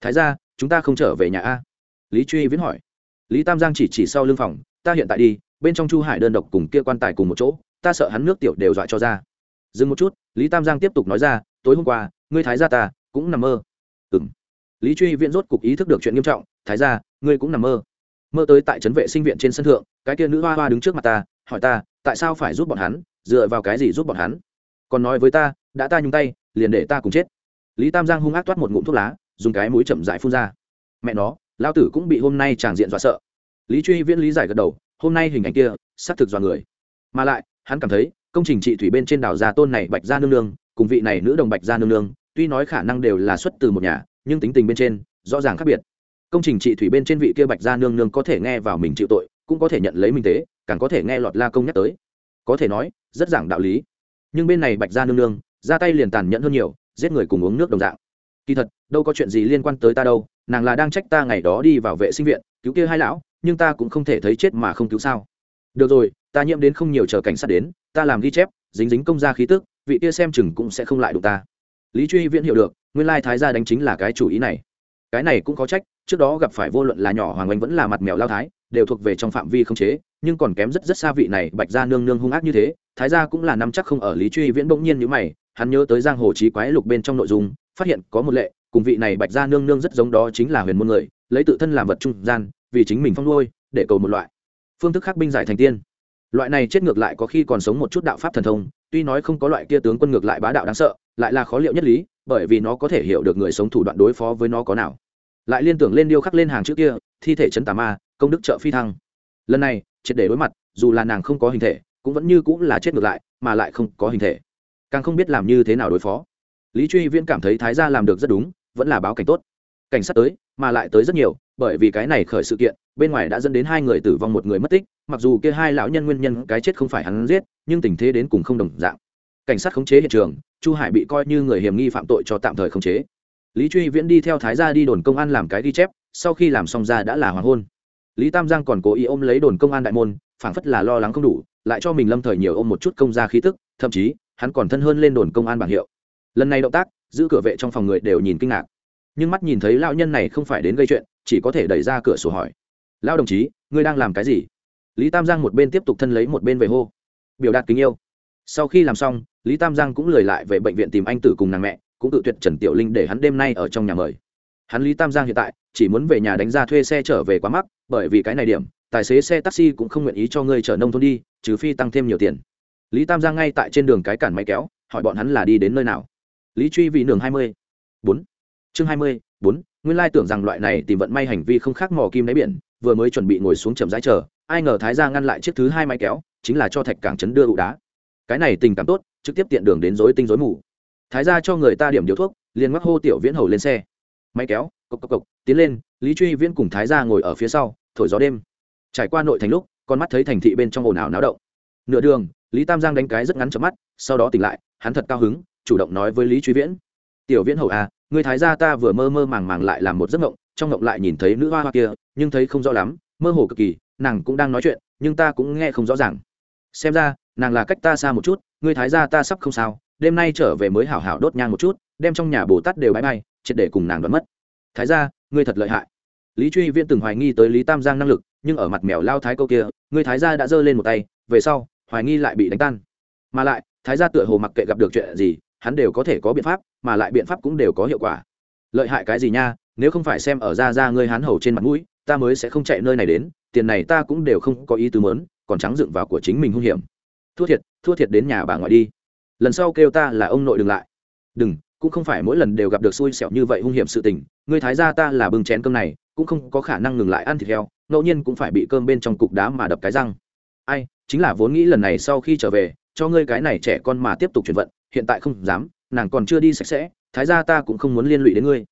Thái ra chúng ta không trở về nhà a? Lý truy viễn hỏi. Lý tam giang chỉ chỉ sau lưng phòng, ta hiện tại đi, bên trong chu hải đơn độc cùng kia quan tài cùng một chỗ, ta sợ hắn nước tiểu đều dọa cho ra dừng một chút, lý tam giang tiếp tục nói ra, tối hôm qua, ngươi thái gia ta cũng nằm mơ. Ừng lý truy viễn rốt cục ý thức được chuyện nghiêm trọng, thái gia, ngươi cũng nằm mơ. Mơ tới tại trấn vệ sinh viện trên sân thượng, cái kia nữ hoa hoa đứng trước mặt ta, hỏi ta, tại sao phải giúp bọn hắn, dựa vào cái gì giúp bọn hắn? Còn nói với ta, đã ta nhung tay, liền để ta cùng chết. Lý tam giang hung ác toát một ngụm thuốc lá, dùng cái mũi chậm dại phun ra. Mẹ nó, lao tử cũng bị hôm nay tràng diện dọa sợ. Lý truy viễn lý giải gật đầu, hôm nay hình ảnh kia, xác thực dọa người. Mà lại, hắn cảm thấy công trình trị thủy bên trên đảo già tôn này bạch gia nương nương, cùng vị này nữ đồng bạch gia nương nương, tuy nói khả năng đều là xuất từ một nhà, nhưng tính tình bên trên, rõ ràng khác biệt. Công trình trị thủy bên trên vị kia bạch gia nương nương có thể nghe vào mình chịu tội, cũng có thể nhận lấy mình tế, càng có thể nghe lọt la công nhắc tới. Có thể nói, rất giảng đạo lý. Nhưng bên này bạch gia nương nương, ra tay liền tàn nhẫn hơn nhiều, giết người cùng uống nước đồng dạng. Kỳ thật, đâu có chuyện gì liên quan tới ta đâu, nàng là đang trách ta ngày đó đi vào vệ sinh viện, cứu kia hai lão, nhưng ta cũng không thể thấy chết mà không cứu sao được rồi, ta nhiễm đến không nhiều chờ cảnh sát đến, ta làm ghi chép, dính dính công ra khí tức, vị kia xem chừng cũng sẽ không lại đụng ta. Lý truy viễn hiểu được, nguyên lai thái gia đánh chính là cái chủ ý này. Cái này cũng có trách, trước đó gặp phải vô luận là nhỏ hoàng anh vẫn là mặt mèo lao thái, đều thuộc về trong phạm vi không chế, nhưng còn kém rất rất xa vị này bạch gia nương nương hung ác như thế, thái gia cũng là năm chắc không ở lý truy viễn bỗng nhiên như mày, hắn nhớ tới giang hồ trí quái lục bên trong nội dung, phát hiện có một lệ, cùng vị này bạch gia nương nương rất giống đó chính là huyền môn người, lấy tự thân làm vật trung gian, vì chính mình phong nuôi, để cầu một loại phương thức khắc binh giải thành tiên. Loại này chết ngược lại có khi còn sống một chút đạo pháp thần thông, tuy nói không có loại kia tướng quân ngược lại bá đạo đáng sợ, lại là khó liệu nhất lý, bởi vì nó có thể hiểu được người sống thủ đoạn đối phó với nó có nào. Lại liên tưởng lên điêu khắc lên hàng trước kia, thi thể chấn tà ma, công đức trợ phi thăng. Lần này, triệt để đối mặt, dù là nàng không có hình thể, cũng vẫn như cũng là chết ngược lại, mà lại không có hình thể. Càng không biết làm như thế nào đối phó. Lý truy viễn cảm thấy thái gia làm được rất đúng, vẫn là báo cảnh tốt. Cảnh sát tới, mà lại tới rất nhiều bởi vì cái này khởi sự kiện, bên ngoài đã dẫn đến hai người tử vong, một người mất tích, mặc dù kia hai lão nhân nguyên nhân cái chết không phải hắn giết, nhưng tình thế đến cùng không đồng dạng. Cảnh sát khống chế hiện trường, chu hải bị coi như người hiểm nghi phạm tội cho tạm thời khống chế. Lý truy viễn đi theo thái gia đi đồn công an làm cái ghi chép, sau khi làm xong ra đã là hoàng hôn. Lý tam giang còn cố ý ôm lấy đồn công an đại môn, phảng phất là lo lắng không đủ, lại cho mình lâm thời nhiều ôm một chút công gia khí tức, thậm chí, hắn còn thân hơn lên đồn công an bảng hiệu. Lần này động tác, giữ cửa vệ trong phòng người đều nhìn kinh ngạc. Nhưng mắt nhìn thấy lão nhân này không phải đến gây chuyện chỉ có thể đẩy ra cửa sổ hỏi. Lão đồng chí, ngươi đang làm cái gì? Lý tam giang một bên tiếp tục thân lấy một bên về hô. Biểu đạt kính yêu. Sau khi làm xong, lý tam giang cũng lười lại về bệnh viện tìm anh tử cùng nàng mẹ, cũng tự tuyệt trần tiểu linh để hắn đêm nay ở trong nhà mời. Hắn lý tam giang hiện tại, chỉ muốn về nhà đánh ra thuê xe trở về quá mắc, bởi vì cái này điểm, tài xế xe taxi cũng không nguyện ý cho ngươi chở nông thôn đi, trừ phi tăng thêm nhiều tiền. Lý tam giang ngay tại trên đường cái cản máy kéo, hỏi bọn hắn là đi đến nơi nào. Lý truy vì đường hai mươi. bốn. Chương hai mươi bốn, nguyên lai tưởng rằng loại này tìm vận may hành vi không khác mò kim đáy biển, vừa mới chuẩn bị ngồi xuống chậm rãi chờ, ai ngờ thái ra ngăn lại chiếc thứ hai máy kéo, chính là cho thạch cảng chấn đưa ụ đá. Cái này tình cảm tốt, trực tiếp tiện đường đến dối tinh dối mù. Thái ra cho người ta điểm điếu thuốc, liền mắc hô tiểu viễn hầu lên xe. Máy kéo, cộc cộc cộc, tiến lên, lý truy viễn cùng thái ra ngồi ở phía sau, thổi gió đêm. Trải qua nội thành lúc, con mắt thấy thành thị bên trong ồn ào náo động. Nửa đường, lý tam giang đánh cái rất ngắn chớp mắt, sau đó tỉnh lại, hắn thật cao hứng, chủ động nói với lý truy viễn. Tiểu viễn hầu à người thái gia ta vừa mơ mơ màng màng lại làm một giấc ngộng trong ngộng lại nhìn thấy nữ hoa hoa kia, nhưng thấy không rõ lắm, mơ hồ cực kỳ, nàng cũng đang nói chuyện, nhưng ta cũng nghe không rõ ràng. Xem ra, nàng là cách ta xa một chút, người thái gia ta sắp không sao, đêm nay trở về mới hảo hảo đốt nhang một chút, đem trong nhà bồ tát đều bãi bay, triệt để cùng nàng đoán mất. Thái gia, ngươi thật lợi hại. Lý truy viễn từng hoài nghi tới lý tam giang năng lực, nhưng ở mặt mèo lao thái câu kia, người thái gia đã giơ lên một tay, về sau, hoài nghi lại bị đánh tan. Mà lại, thái gia tựa hồ mặc kệ gặp được chuyện gì hắn đều có thể có biện pháp, mà lại biện pháp cũng đều có hiệu quả. Lợi hại cái gì nha, nếu không phải xem ở ra ra ngươi hán hầu trên mặt mũi, ta mới sẽ không chạy nơi này đến, tiền này ta cũng đều không có ý tứ mớn còn trắng dựng vào của chính mình hung hiểm. Thua thiệt thua thiệt đến nhà bà ngoại đi. Lần sau kêu ta là ông nội đừng lại. Đừng, cũng không phải mỗi lần đều gặp được xui xẻo như vậy hung hiểm sự tình, ngươi thái ra ta là bưng chén cơm này, cũng không có khả năng ngừng lại ăn thịt heo, ngẫu nhiên cũng phải bị cơm bên trong cục đá mà đập cái răng. Ai, chính là vốn nghĩ lần này sau khi trở về, cho ngươi cái này trẻ con mà tiếp tục chuyển vận hiện tại không dám, nàng còn chưa đi sạch sẽ, thái ra ta cũng không muốn liên lụy đến ngươi.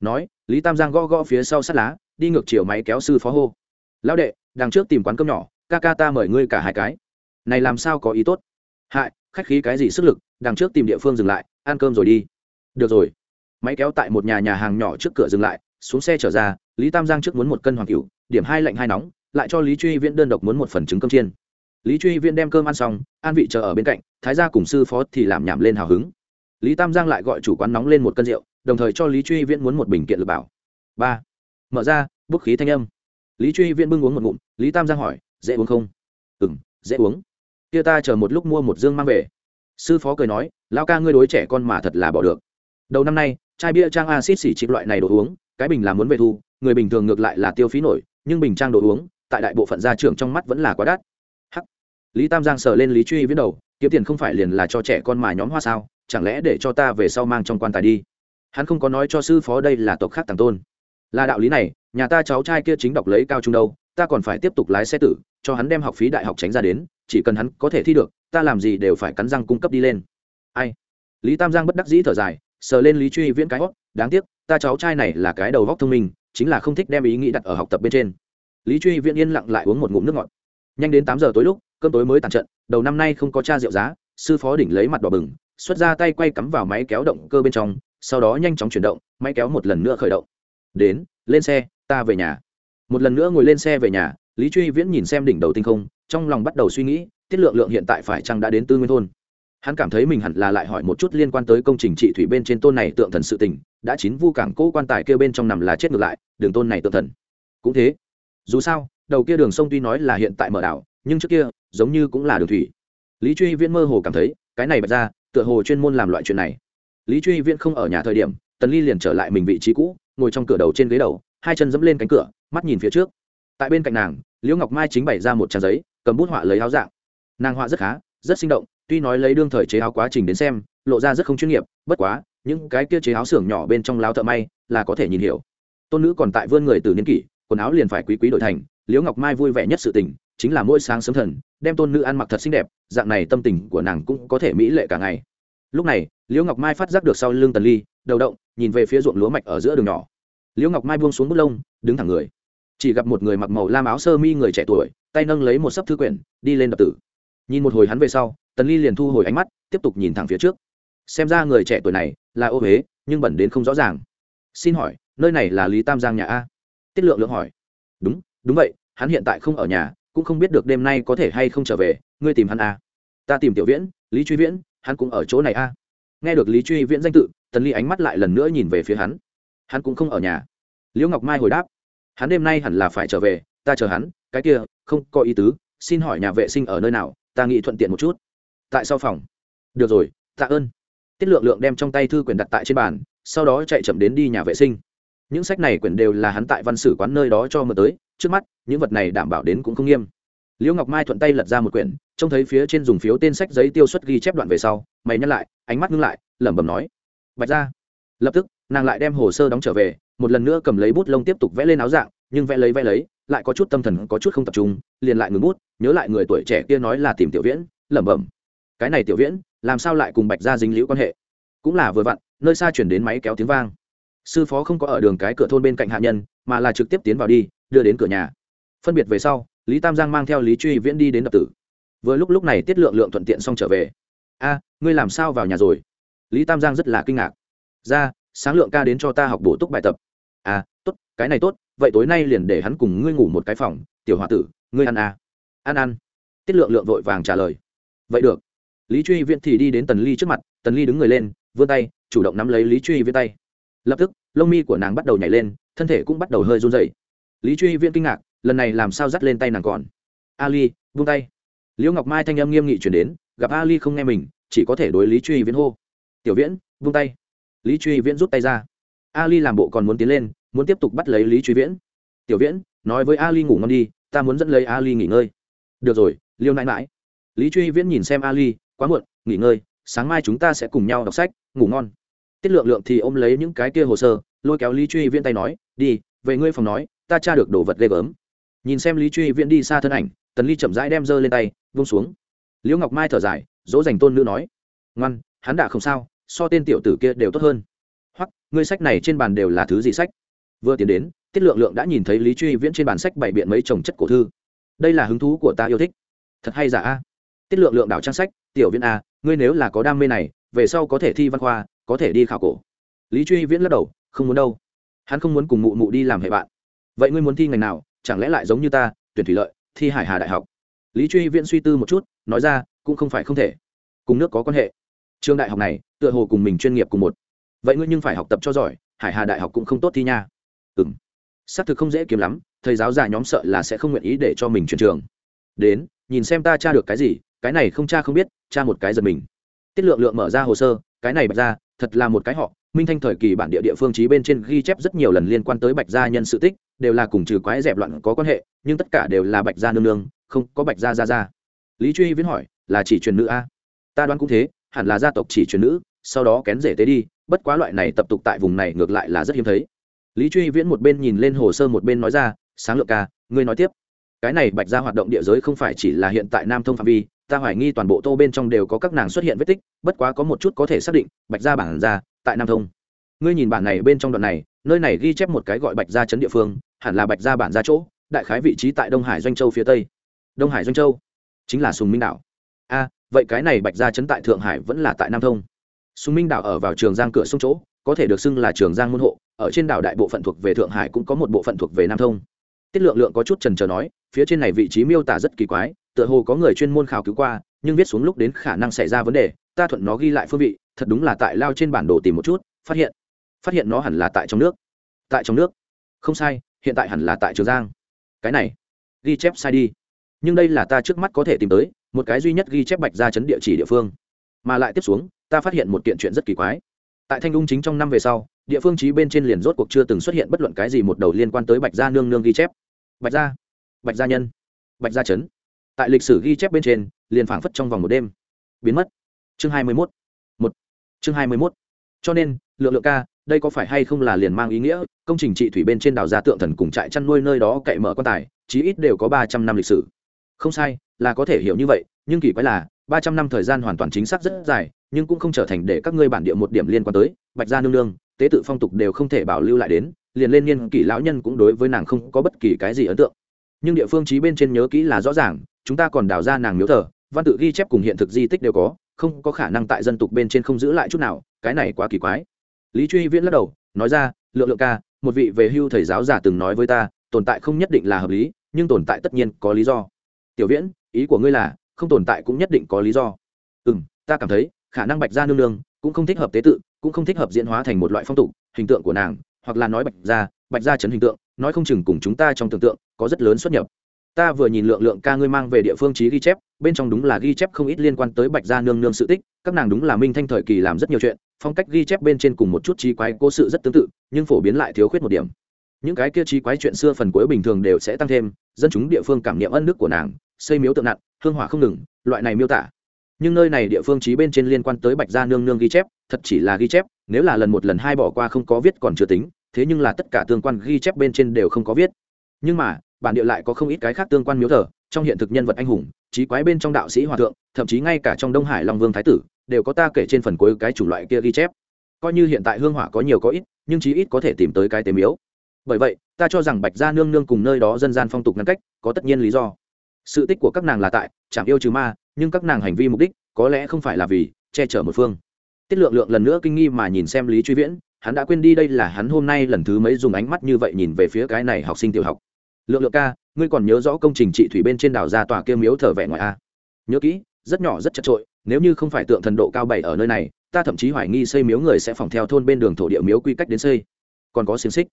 Nói, lý tam giang gõ gõ phía sau sắt lá, đi ngược chiều máy kéo sư phó hô. Lão đệ, đằng trước tìm quán cơm nhỏ, ca ca ta mời ngươi cả hai cái. Này làm sao có ý tốt? Hại, khách khí cái gì sức lực, đằng trước tìm địa phương dừng lại, ăn cơm rồi đi. Được rồi. Máy kéo tại một nhà nhà hàng nhỏ trước cửa dừng lại, xuống xe trở ra, lý tam giang trước muốn một cân hoàng cửu, điểm hai lạnh hai nóng, lại cho lý truy viễn đơn độc muốn một phần trứng cơm chiên lý truy viễn đem cơm ăn xong, an vị chờ ở bên cạnh, thái gia cùng sư phó thì làm nhảm lên hào hứng. Lý tam giang lại gọi chủ quán nóng lên một cân rượu, đồng thời cho lý truy viễn muốn một bình kiện lực bảo. Ba. Mở ra bức khí thanh âm. Lý truy viễn bưng uống một ngụm, lý tam giang hỏi, dễ uống không? Ừ m dễ uống. Kia ta chờ một lúc mua một dương mang về. Sư phó cười nói lao ca ngươi đối trẻ con mà thật là bỏ được. Đầu năm nay, chai bia trang acid xỉ trị loại này đồ uống, cái bình là muốn về thu, người bình thường ngược lại là tiêu phí nổi, nhưng bình trang đồ uống, tại đại bộ phận gia trưởng trong mắt vẫn là quá đắt lý tam giang sờ lên lý truy viễn đầu, kiếm tiền không phải liền là cho trẻ con mà nhóm hoa sao? Chẳng lẽ để cho ta về sau mang trong quan tài đi? Hắn không có nói cho sư phó đây là tộc khác tàng tôn. Là đạo lý này, nhà ta cháu trai kia chính đọc lấy cao trung đâu, ta còn phải tiếp tục lái xe tử, cho hắn đem học phí đại học tránh ra đến, chỉ cần hắn có thể thi được, ta làm gì đều phải cắn răng cung cấp đi lên. Ai? Lý tam giang bất đắc dĩ thở dài, sờ lên lý truy viễn cái hót đáng tiếc, ta cháu trai này là cái đầu góc thông minh, chính là không thích đem ý nghĩ đặt ở học tập bên trên. Lý truy viễn yên lặng lại uống một ngụm nước ngọt. Nhanh đến tám giờ tối lúc cơm tối mới tàn trận, đầu năm nay không có cha rượu giá, sư phó đỉnh lấy mặt đỏ bừng, xuất ra tay quay cắm vào máy kéo động cơ bên trong, sau đó nhanh chóng chuyển động, máy kéo một lần nữa khởi động. Đến, lên xe, ta về nhà. Một lần nữa ngồi lên xe về nhà, lý truy viễn nhìn xem đỉnh đầu tinh không, trong lòng bắt đầu suy nghĩ, tiết lượng lượng hiện tại phải chăng đã đến tư nguyên thôn. Hắn cảm thấy mình hẳn là lại hỏi một chút liên quan tới công trình trị thủy bên trên tôn này tượng thần sự tình, đã chín vu cảng cỗ quan tài kêu bên trong nằm là chết ngược lại, đường tôn này tượng thần. Cũng thế. Dù sao, đầu kia đường sông tuy nói là hiện tại mở đảo nhưng trước kia, giống như cũng là đường thủy. Lý truy viễn mơ hồ cảm thấy, cái này bật ra, tựa hồ chuyên môn làm loại chuyện này. Lý truy viễn không ở nhà thời điểm, tần ly liền trở lại mình vị trí cũ, ngồi trong cửa đầu trên ghế đầu, hai chân dẫm lên cánh cửa, mắt nhìn phía trước. Tại bên cạnh nàng, liễu ngọc mai chính bày ra một trang giấy, cầm bút họa lấy áo dạng. Nàng họa rất khá, rất sinh động, tuy nói lấy đương thời chế áo quá trình đến xem, lộ ra rất không chuyên nghiệp, bất quá, những cái kia chế áo xưởng nhỏ bên trong láo thợ may, là có thể nhìn hiểu. Tôn nữ còn tại vươn người từ niên kỷ, quần áo liền phải quý quý đổi thành, liễu ngọc mai vui vẻ nhất sự tình chính là mỗi sáng sớm thần, đem tôn nữ ăn mặc thật xinh đẹp, dạng này tâm tình của nàng cũng có thể mỹ lệ cả ngày. Lúc này, liễu ngọc mai phát giác được sau lưng tần ly, đầu động, nhìn về phía ruộng lúa mạch ở giữa đường nhỏ. Liễu ngọc mai buông xuống bút lông, đứng thẳng người. Chỉ gặp một người mặc màu lam áo sơ mi người trẻ tuổi, tay nâng lấy một sấp thư quyển, đi lên đập tử. Nhìn một hồi hắn về sau, tần ly liền thu hồi ánh mắt, tiếp tục nhìn thẳng phía trước. Xem ra người trẻ tuổi này là ô huế nhưng bẩn đến không rõ ràng. Xin hỏi, nơi này là lý tam giang nhà a? Tiết lượng lượng hỏi. Đúng đúng vậy, hắn hiện tại không ở nhà cũng không biết được đêm nay có thể hay không trở về, ngươi tìm hắn à? ta tìm tiểu viễn, lý truy viễn, hắn cũng ở chỗ này à? nghe được lý truy viễn danh tự, tần ly ánh mắt lại lần nữa nhìn về phía hắn. Hắn cũng không ở nhà. Liễu ngọc mai hồi đáp, hắn đêm nay hẳn là phải trở về, ta chờ hắn, cái kia, không có ý tứ, xin hỏi nhà vệ sinh ở nơi nào, ta nghĩ thuận tiện một chút. Tại sao phòng. Được rồi, tạ ơn. Tiết lượng lượng đem trong tay thư quyển đặt tại trên bàn, sau đó chạy chậm đến đi nhà vệ sinh. Những sách này quyển đều là hắn tại văn sử quán nơi đó cho mượn tới trước mắt, những vật này đảm bảo đến cũng không nghiêm. Liễu ngọc mai thuận tay lật ra một quyển, trông thấy phía trên dùng phiếu tên sách giấy tiêu xuất ghi chép đoạn về sau, mày nhắc lại, ánh mắt ngưng lại, lẩm bẩm nói, bạch ra lập tức, nàng lại đem hồ sơ đóng trở về, một lần nữa cầm lấy bút lông tiếp tục vẽ lên áo dạng, nhưng vẽ lấy vẽ lấy, lại có chút tâm thần có chút không tập trung, liền lại ngừng bút, nhớ lại người tuổi trẻ kia nói là tìm tiểu viễn, lẩm bẩm. Cái này tiểu viễn, làm sao lại cùng bạch ra dính liễu quan hệ? Cũng là vừa vặn, nơi xa chuyển đến máy kéo tiếng vang. Sư phó không có ở đường cái cửa thôn bên cạnh hạ nhân, mà là trực tiếp tiến vào đi đưa đến cửa nhà. Phân biệt về sau, lý tam giang mang theo lý truy viễn đi đến đập tử. Vừa lúc lúc này tiết lượng lượng thuận tiện xong trở về. A, ngươi làm sao vào nhà rồi? Lý tam giang rất là kinh ngạc. Ra, sáng lượng ca đến cho ta học bổ túc bài tập. À tốt, cái này tốt, vậy tối nay liền để hắn cùng ngươi ngủ một cái phòng, tiểu h o a tử, ngươi ăn à? Ăn ăn. Tiết lượng lượng vội vàng trả lời. Vậy được. Lý truy viễn thì đi đến tần ly trước mặt, tần ly đứng người lên, vươn tay, chủ động nắm lấy lý truy viễn tay. Lập tức, lông mi của nàng bắt đầu nhảy lên, thân thể cũng bắt đầu hơi run dày lý truy viễn kinh ngạc, lần này làm sao dắt lên tay nàng còn? Ali vung tay. Liễu ngọc mai thanh âm nghiêm nghị chuyển đến, gặp ali không nghe mình, chỉ có thể đối lý truy viễn hô. Tiểu viễn vung tay. Lý truy viễn rút tay ra. Ali làm bộ còn muốn tiến lên, muốn tiếp tục bắt lấy lý truy viễn. Tiểu viễn, nói với ali ngủ ngon đi, ta muốn dẫn lấy ali nghỉ ngơi. Được rồi, liêu nãi mãi lý truy viễn nhìn xem ali, quá muộn, nghỉ ngơi, sáng mai chúng ta sẽ cùng nhau đọc sách, ngủ ngon. Tiết lượng lượng thì ôm lấy những cái kia hồ sơ, lôi kéo lý truy viễn tay nói, đi, về ngươi phòng nói ta tra được đồ vật ghê gớm. Nhìn xem lý truy viễn đi xa thân ảnh, tần ly chậm rãi đem dơ lên tay, vung xuống. Liễu ngọc mai thở dài, dỗ dành tôn nữ nói, ngoan, hắn đã không sao, so tên tiểu tử kia đều tốt hơn. Hoặc ngươi sách này trên bàn đều là thứ gì sách? Vừa tiến đến, tiết lượng lượng đã nhìn thấy lý truy viễn trên bàn sách bày biện mấy chồng chất cổ thư. Đây là hứng thú của ta yêu thích. Thật hay giả a? Tiết lượng lượng đảo trang sách, tiểu viễn a ngươi nếu là có đam mê này, về sau có thể thi văn khoa, có thể đi khảo cổ. Lý truy viễn lắc đầu, không muốn đâu. Hắn không muốn cùng mụ mụ đi làm hệ bạn vậy ngươi muốn thi ngành nào? Chẳng lẽ lại giống như ta, tuyển thủy lợi, thi hải hà đại học? Lý truy viễn suy tư một chút, nói ra, cũng không phải không thể. Cùng nước có quan hệ. Trường đại học này, tựa hồ cùng mình chuyên nghiệp cùng một. Vậy ngươi nhưng phải học tập cho giỏi, hải hà đại học cũng không tốt thi nha. Ừ m xác thực không dễ kiếm lắm, thầy giáo già nhóm sợ là sẽ không nguyện ý để cho mình chuyển trường. Đến, nhìn xem ta tra được cái gì, cái này không cha không biết cha một cái giật mình. Tiết lượng lượng mở ra hồ sơ, cái này bật ra thật là một cái họ. Minh thanh thời kỳ bản địa địa phương trí bên trên ghi chép rất nhiều lần liên quan tới bạch gia nhân sự tích, đều là cùng trừ quái dẹp loạn có quan hệ, nhưng tất cả đều là bạch gia nương nương, không có bạch gia gia gia. Lý truy viễn hỏi, là chỉ truyền nữ a? Ta đoán cũng thế, hẳn là gia tộc chỉ truyền nữ, sau đó kén rể tế đi, bất quá loại này tập tục tại vùng này ngược lại là rất hiếm thấy. Lý truy viễn một bên nhìn lên hồ sơ một bên nói ra, sáng lượng ca, ngươi nói tiếp. Cái này bạch gia hoạt động địa giới không phải chỉ là hiện tại nam thông phạm vi ta hoài nghi toàn bộ tô bên trong đều có các nàng xuất hiện vết tích, bất quá có một chút có thể xác định, bạch gia bản ra, tại nam thông. Ngươi nhìn bản này bên trong đoạn này, nơi này ghi chép một cái gọi bạch gia chấn địa phương, hẳn là bạch gia bản gia chỗ, đại khái vị trí tại đông hải doanh châu phía tây. Đông hải doanh châu? Chính là sùng minh đảo. A, vậy cái này bạch gia chấn tại thượng hải vẫn là tại nam thông. Sùng minh đảo ở vào trường giang cửa sông chỗ, có thể được xưng là trường giang môn hộ, ở trên đảo đại bộ phận thuộc về thượng hải cũng có một bộ phận thuộc về nam thông. Tiết lượng lượng có chút trần trờ nói, phía trên này vị trí miêu tả rất kỳ quái tựa hồ có người chuyên môn khảo cứu qua, nhưng viết xuống lúc đến khả năng xảy ra vấn đề, ta thuận nó ghi lại phương vị, thật đúng là tại lao trên bản đồ tìm một chút, phát hiện. Phát hiện nó hẳn là tại trong nước. Tại trong nước. Không sai, hiện tại hẳn là tại trường giang. Cái này, ghi chép sai đi. Nhưng đây là ta trước mắt có thể tìm tới, một cái duy nhất ghi chép bạch ra chấn địa chỉ địa phương. Mà lại tiếp xuống, ta phát hiện một kiện chuyện rất kỳ quái. Tại thanh ung chính trong năm về sau, địa phương trí bên trên liền rốt cuộc chưa từng xuất hiện bất luận cái gì một đầu liên quan tới bạch gia nương nương ghi chép. Bạch gia. Bạch gia nhân. Bạch gia chấn tại lịch sử ghi chép bên trên, liền phảng phất trong vòng một đêm. Biến mất. Chương hai mươi mốt. Một. Chương hai mươi mốt. Cho nên, lượng lượng ca, đây có phải hay không là liền mang ý nghĩa, công trình trị thủy bên trên đảo gia tượng thần cùng trại chăn nuôi nơi đó cậy mở quan tài, chí ít đều có ba trăm năm lịch sử. Không sai, là có thể hiểu như vậy, nhưng kỳ quái là, ba trăm năm thời gian hoàn toàn chính xác rất dài, nhưng cũng không trở thành để các ngươi bản địa một điểm liên quan tới, bạch gia nương nương, tế tự phong tục đều không thể bảo lưu lại đến, liền lên niên kỷ lão nhân cũng đối với nàng không có bất kỳ cái gì ấn tượng. Nhưng địa phương trí bên trên nhớ kỹ là rõ ràng chúng ta còn đào ra nàng miếu thờ, văn tự ghi chép cùng hiện thực di tích đều có, không có khả năng tại dân tục bên trên không giữ lại chút nào, cái này quá kỳ quái. Lý truy viễn lắc đầu, nói ra, lượng lượng ca, một vị về hưu thầy giáo giả từng nói với ta, tồn tại không nhất định là hợp lý, nhưng tồn tại tất nhiên có lý do. Tiểu viễn, ý của ngươi là, không tồn tại cũng nhất định có lý do. Ừ m ta cảm thấy, khả năng bạch gia nương nương cũng không thích hợp tế tự, cũng không thích hợp diễn hóa thành một loại phong tục, hình tượng của nàng, hoặc là nói bạch gia bạch gia chấn hình tượng, nói không chừng cùng chúng ta trong tưởng tượng có rất lớn xuất nhập ta vừa nhìn lượng lượng ca ngươi mang về địa phương trí ghi chép, bên trong đúng là ghi chép không ít liên quan tới bạch gia nương nương sự tích, các nàng đúng là minh thanh thời kỳ làm rất nhiều chuyện, phong cách ghi chép bên trên cùng một chút trí quái cố sự rất tương tự, nhưng phổ biến lại thiếu khuyết một điểm. Những cái kia trí quái chuyện xưa phần cuối bình thường đều sẽ tăng thêm, dân chúng địa phương cảm niệm ân đức của nàng, xây miếu tượng nặng, hương hỏa không ngừng, loại này miêu tả. Nhưng nơi này địa phương trí bên trên liên quan tới bạch gia nương nương ghi chép, thật chỉ là ghi chép, nếu là lần một lần hai bỏ qua không có viết còn chưa tính, thế nhưng là tất cả tương quan ghi chép bên trên đều không có viết. Nhưng mà bản địa lại có không ít cái khác tương quan miếu thờ, trong hiện thực nhân vật anh hùng trí quái bên trong đạo sĩ hòa thượng, thậm chí ngay cả trong đông hải long vương thái tử, đều có ta kể trên phần cuối cái chủng loại kia ghi chép. Coi như hiện tại hương hỏa có nhiều có ít, nhưng chí ít có thể tìm tới cái tế miếu. Bởi vậy, ta cho rằng bạch gia nương nương cùng nơi đó dân gian phong tục ngăn cách, có tất nhiên lý do. Sự tích của các nàng là tại, chẳng yêu trừ ma, nhưng các nàng hành vi mục đích, có lẽ không phải là vì, che chở một phương. Tiết lượng lượng lần nữa kinh nghi mà nhìn xem lý truy viễn, hắn đã quên đi đây là hắn hôm nay lần thứ mấy dùng ánh mắt như vậy nhìn về phía cái này học sinh tiểu học lượng lượng ca, ngươi còn nhớ rõ công trình trị thủy bên trên đảo ra tòa kia miếu thờ vẻ ngoài a nhớ kỹ, rất nhỏ rất chật trội nếu như không phải tượng thần độ cao bảy ở nơi này, ta thậm chí hoài nghi xây miếu người sẽ phòng theo thôn bên đường thổ địa miếu quy cách đến xây. Còn có xiềng xích.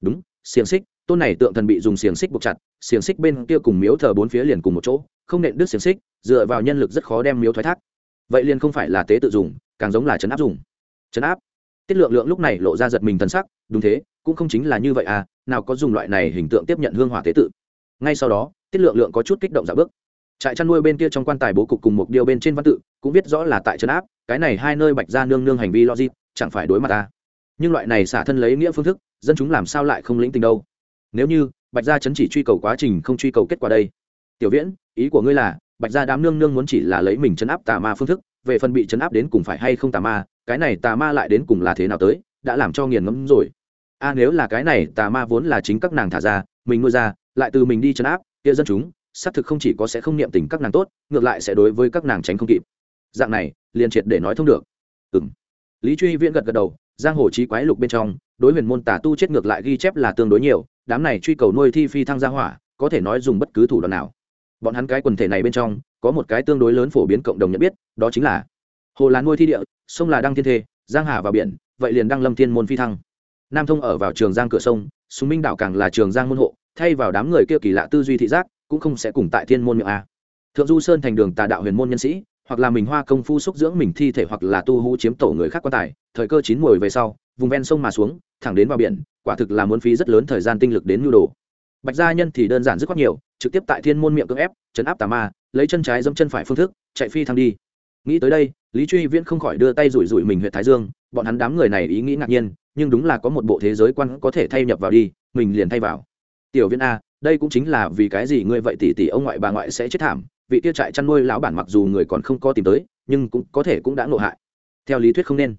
Đúng, xiềng xích, tôn này tượng thần bị dùng xiềng xích buộc chặt, xiềng xích bên kia cùng miếu thờ bốn phía liền cùng một chỗ, không nện đứt xiềng xích, dựa vào nhân lực rất khó đem miếu thoái thác. Vậy liền không phải là tế tự dùng, càng giống là chấn áp dùng. Chấn áp. Tiết lượng lượng lúc này lộ ra giật mình thân sắc, đúng thế cũng không chính là như vậy à nào có dùng loại này hình tượng tiếp nhận hương hỏa tế tự. Ngay sau đó, tiết lượng lượng có chút kích động dạo bước. Trại chăn nuôi bên kia trong quan tài bố cục cùng một điều bên trên văn tự, cũng biết rõ là tại trấn áp, cái này hai nơi bạch ra nương nương hành vi logic, chẳng phải đối mặt ta nhưng loại này xả thân lấy nghĩa phương thức, dân chúng làm sao lại không lĩnh tình đâu. Nếu như, bạch gia chấn chỉ truy cầu quá trình không truy cầu kết quả đây. Tiểu viễn, ý của ngươi là, bạch gia đám nương nương muốn chỉ là lấy mình chấn áp tà ma phương thức, về phần bị chấn áp đến cùng phải hay không tà ma, cái này tà ma lại đến cùng là thế nào tới, đã làm cho nghiền ngẫm rồi a nếu là cái này, tà ma vốn là chính các nàng thả ra, mình nuôi ra, lại từ mình đi chấn áp, kia dân chúng, xác thực không chỉ có sẽ không niệm tình các nàng tốt, ngược lại sẽ đối với các nàng tránh không kịp. Dạng này, liền triệt để nói thông được. Ừ m lý truy viễn gật gật đầu, giang hồ trí quái lục bên trong, đối huyền môn tà tu chết ngược lại ghi chép là tương đối nhiều, đám này truy cầu nuôi thi phi thăng gia hỏa, có thể nói dùng bất cứ thủ đoạn nào. Bọn hắn cái quần thể này bên trong, có một cái tương đối lớn phổ biến cộng đồng nhận biết, đó chính là hồ là nuôi thi địa, sông là đăng thiên thê, giang hà vào biển, vậy liền đăng lâm thiên môn phi thăng nam thông ở vào trường giang cửa sông súng minh đạo càng là trường giang môn hộ, thay vào đám người kia kỳ lạ tư duy thị giác, cũng không sẽ cùng tại thiên môn miệng a. Thượng du sơn thành đường tà đạo huyền môn nhân sĩ, hoặc là mình hoa công phu xúc dưỡng mình thi thể hoặc là tu hú chiếm tổ người khác quan tài, thời cơ chín mùi về sau, vùng ven sông mà xuống, thẳng đến vào biển, quả thực là muốn phí rất lớn thời gian tinh lực đến nhu đồ. Bạch gia nhân thì đơn giản rất quát nhiều, trực tiếp tại thiên môn miệng cưỡng ép chấn áp tà ma, lấy chân trái dẫm chân phải phương thức, chạy phi thăng đi. Nghĩ tới đây, lý truy viễn không khỏi đưa tay rủi rủi mình huyện thái dương, bọn hắn đám người này ý nghĩ ngạc nhiên nhưng đúng là có một bộ thế giới quan có thể thay nhập vào đi, mình liền thay vào. Tiểu viên a, đây cũng chính là vì cái gì ngươi vậy tỷ tỷ ông ngoại bà ngoại sẽ chết thảm, vị tiêu trại chăn nuôi lão bản mặc dù người còn không có tìm tới, nhưng cũng có thể cũng đã ngộ hại. Theo lý thuyết không nên.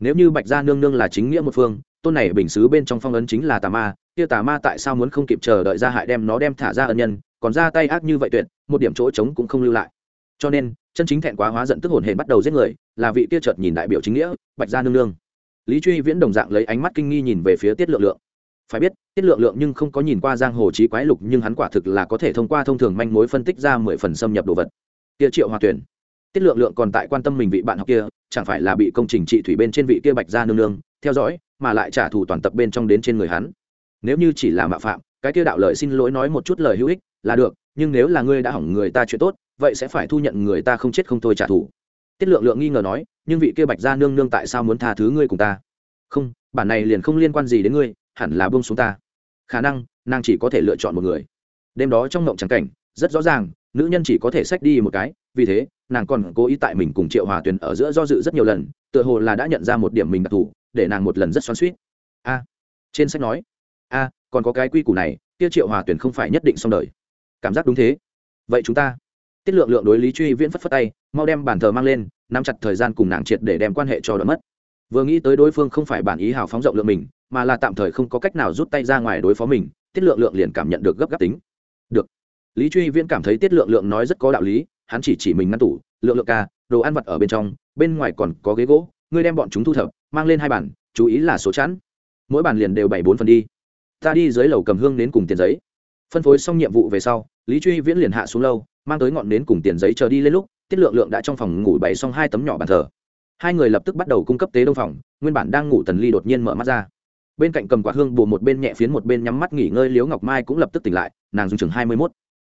Nếu như bạch gia nương nương là chính nghĩa một phương, tôn này bình xứ bên trong phong ấn chính là tà ma, kia tà ma tại sao muốn không kịp chờ đợi ra hại đem nó đem thả ra ân nhân, còn ra tay ác như vậy tuyệt, một điểm chỗ trống cũng không lưu lại. Cho nên, chân chính thẹn quá hóa giận tức hồn hển bắt đầu giết người, là vị kia chợt nhìn đại biểu chính nghĩa, bạch gia nương nương lý truy viễn đồng dạng lấy ánh mắt kinh nghi nhìn về phía tiết lượng lượng. Phải biết, tiết lượng lượng nhưng không có nhìn qua giang hồ trí quái lục, nhưng hắn quả thực là có thể thông qua thông thường manh mối phân tích ra mười phần xâm nhập đồ vật. Kia triệu hòa tuyển. Tiết lượng lượng còn tại quan tâm mình vị bạn học kia, chẳng phải là bị công trình trị thủy bên trên vị kia bạch gia nương nương theo dõi, mà lại trả thù toàn tập bên trong đến trên người hắn. Nếu như chỉ là mạo phạm, cái kia đạo lợi xin lỗi nói một chút lời hữu ích là được, nhưng nếu là ngươi đã hỏng người ta chuyện tốt, vậy sẽ phải thu nhận người ta không chết không thôi trả thù tiết lượng lượng nghi ngờ nói, nhưng vị kia bạch gia nương nương tại sao muốn tha thứ ngươi cùng ta? Không, bản này liền không liên quan gì đến ngươi, hẳn là buông xuống ta. Khả năng, nàng chỉ có thể lựa chọn một người. Đêm đó trong mộng trắng cảnh, rất rõ ràng, nữ nhân chỉ có thể xách đi một cái, vì thế, nàng còn cố ý tại mình cùng triệu hòa tuyền ở giữa do dự rất nhiều lần, tựa hồ là đã nhận ra một điểm mình đặc thù, để nàng một lần rất xoắn suýt a, trên sách nói, a, còn có cái quy củ này, kia triệu hòa tuyền không phải nhất định xong đời. Cảm giác đúng thế. Vậy chúng ta. Tiết lượng lượng đối lý truy viễn phất phất tay mau đem bàn thờ mang lên, nắm chặt thời gian cùng nàng triệt để đem quan hệ cho đoạn mất. Vừa nghĩ tới đối phương không phải bản ý hào phóng rộng lượng mình, mà là tạm thời không có cách nào rút tay ra ngoài đối phó mình, tiết lượng lượng liền cảm nhận được gấp gáp tính. Được. Lý truy viễn cảm thấy tiết lượng lượng nói rất có đạo lý, hắn chỉ chỉ mình ngăn tủ, lượng lượng ca, đồ ăn vặt ở bên trong, bên ngoài còn có ghế gỗ, ngươi đem bọn chúng thu thập, mang lên hai bản chú ý là số chẵn. Mỗi bản liền đều bảy bốn phần đi. Ta đi dưới lầu cầm hương đến cùng tiền giấy. Phân phối xong nhiệm vụ về sau, lý truy viễn liền hạ xuống lâu, mang tới ngọn nến cùng tiền giấy chờ đi lên lúc tiết lượng lượng đã trong phòng ngủ bày xong hai tấm nhỏ bàn thờ. Hai người lập tức bắt đầu cung cấp tế đông phòng, nguyên bản đang ngủ tần ly đột nhiên mở mắt ra. Bên cạnh cầm quạt hương bù một bên nhẹ phiến một bên nhắm mắt nghỉ ngơi liếu ngọc mai cũng lập tức tỉnh lại, nàng dùng chừng hai mươi mốt.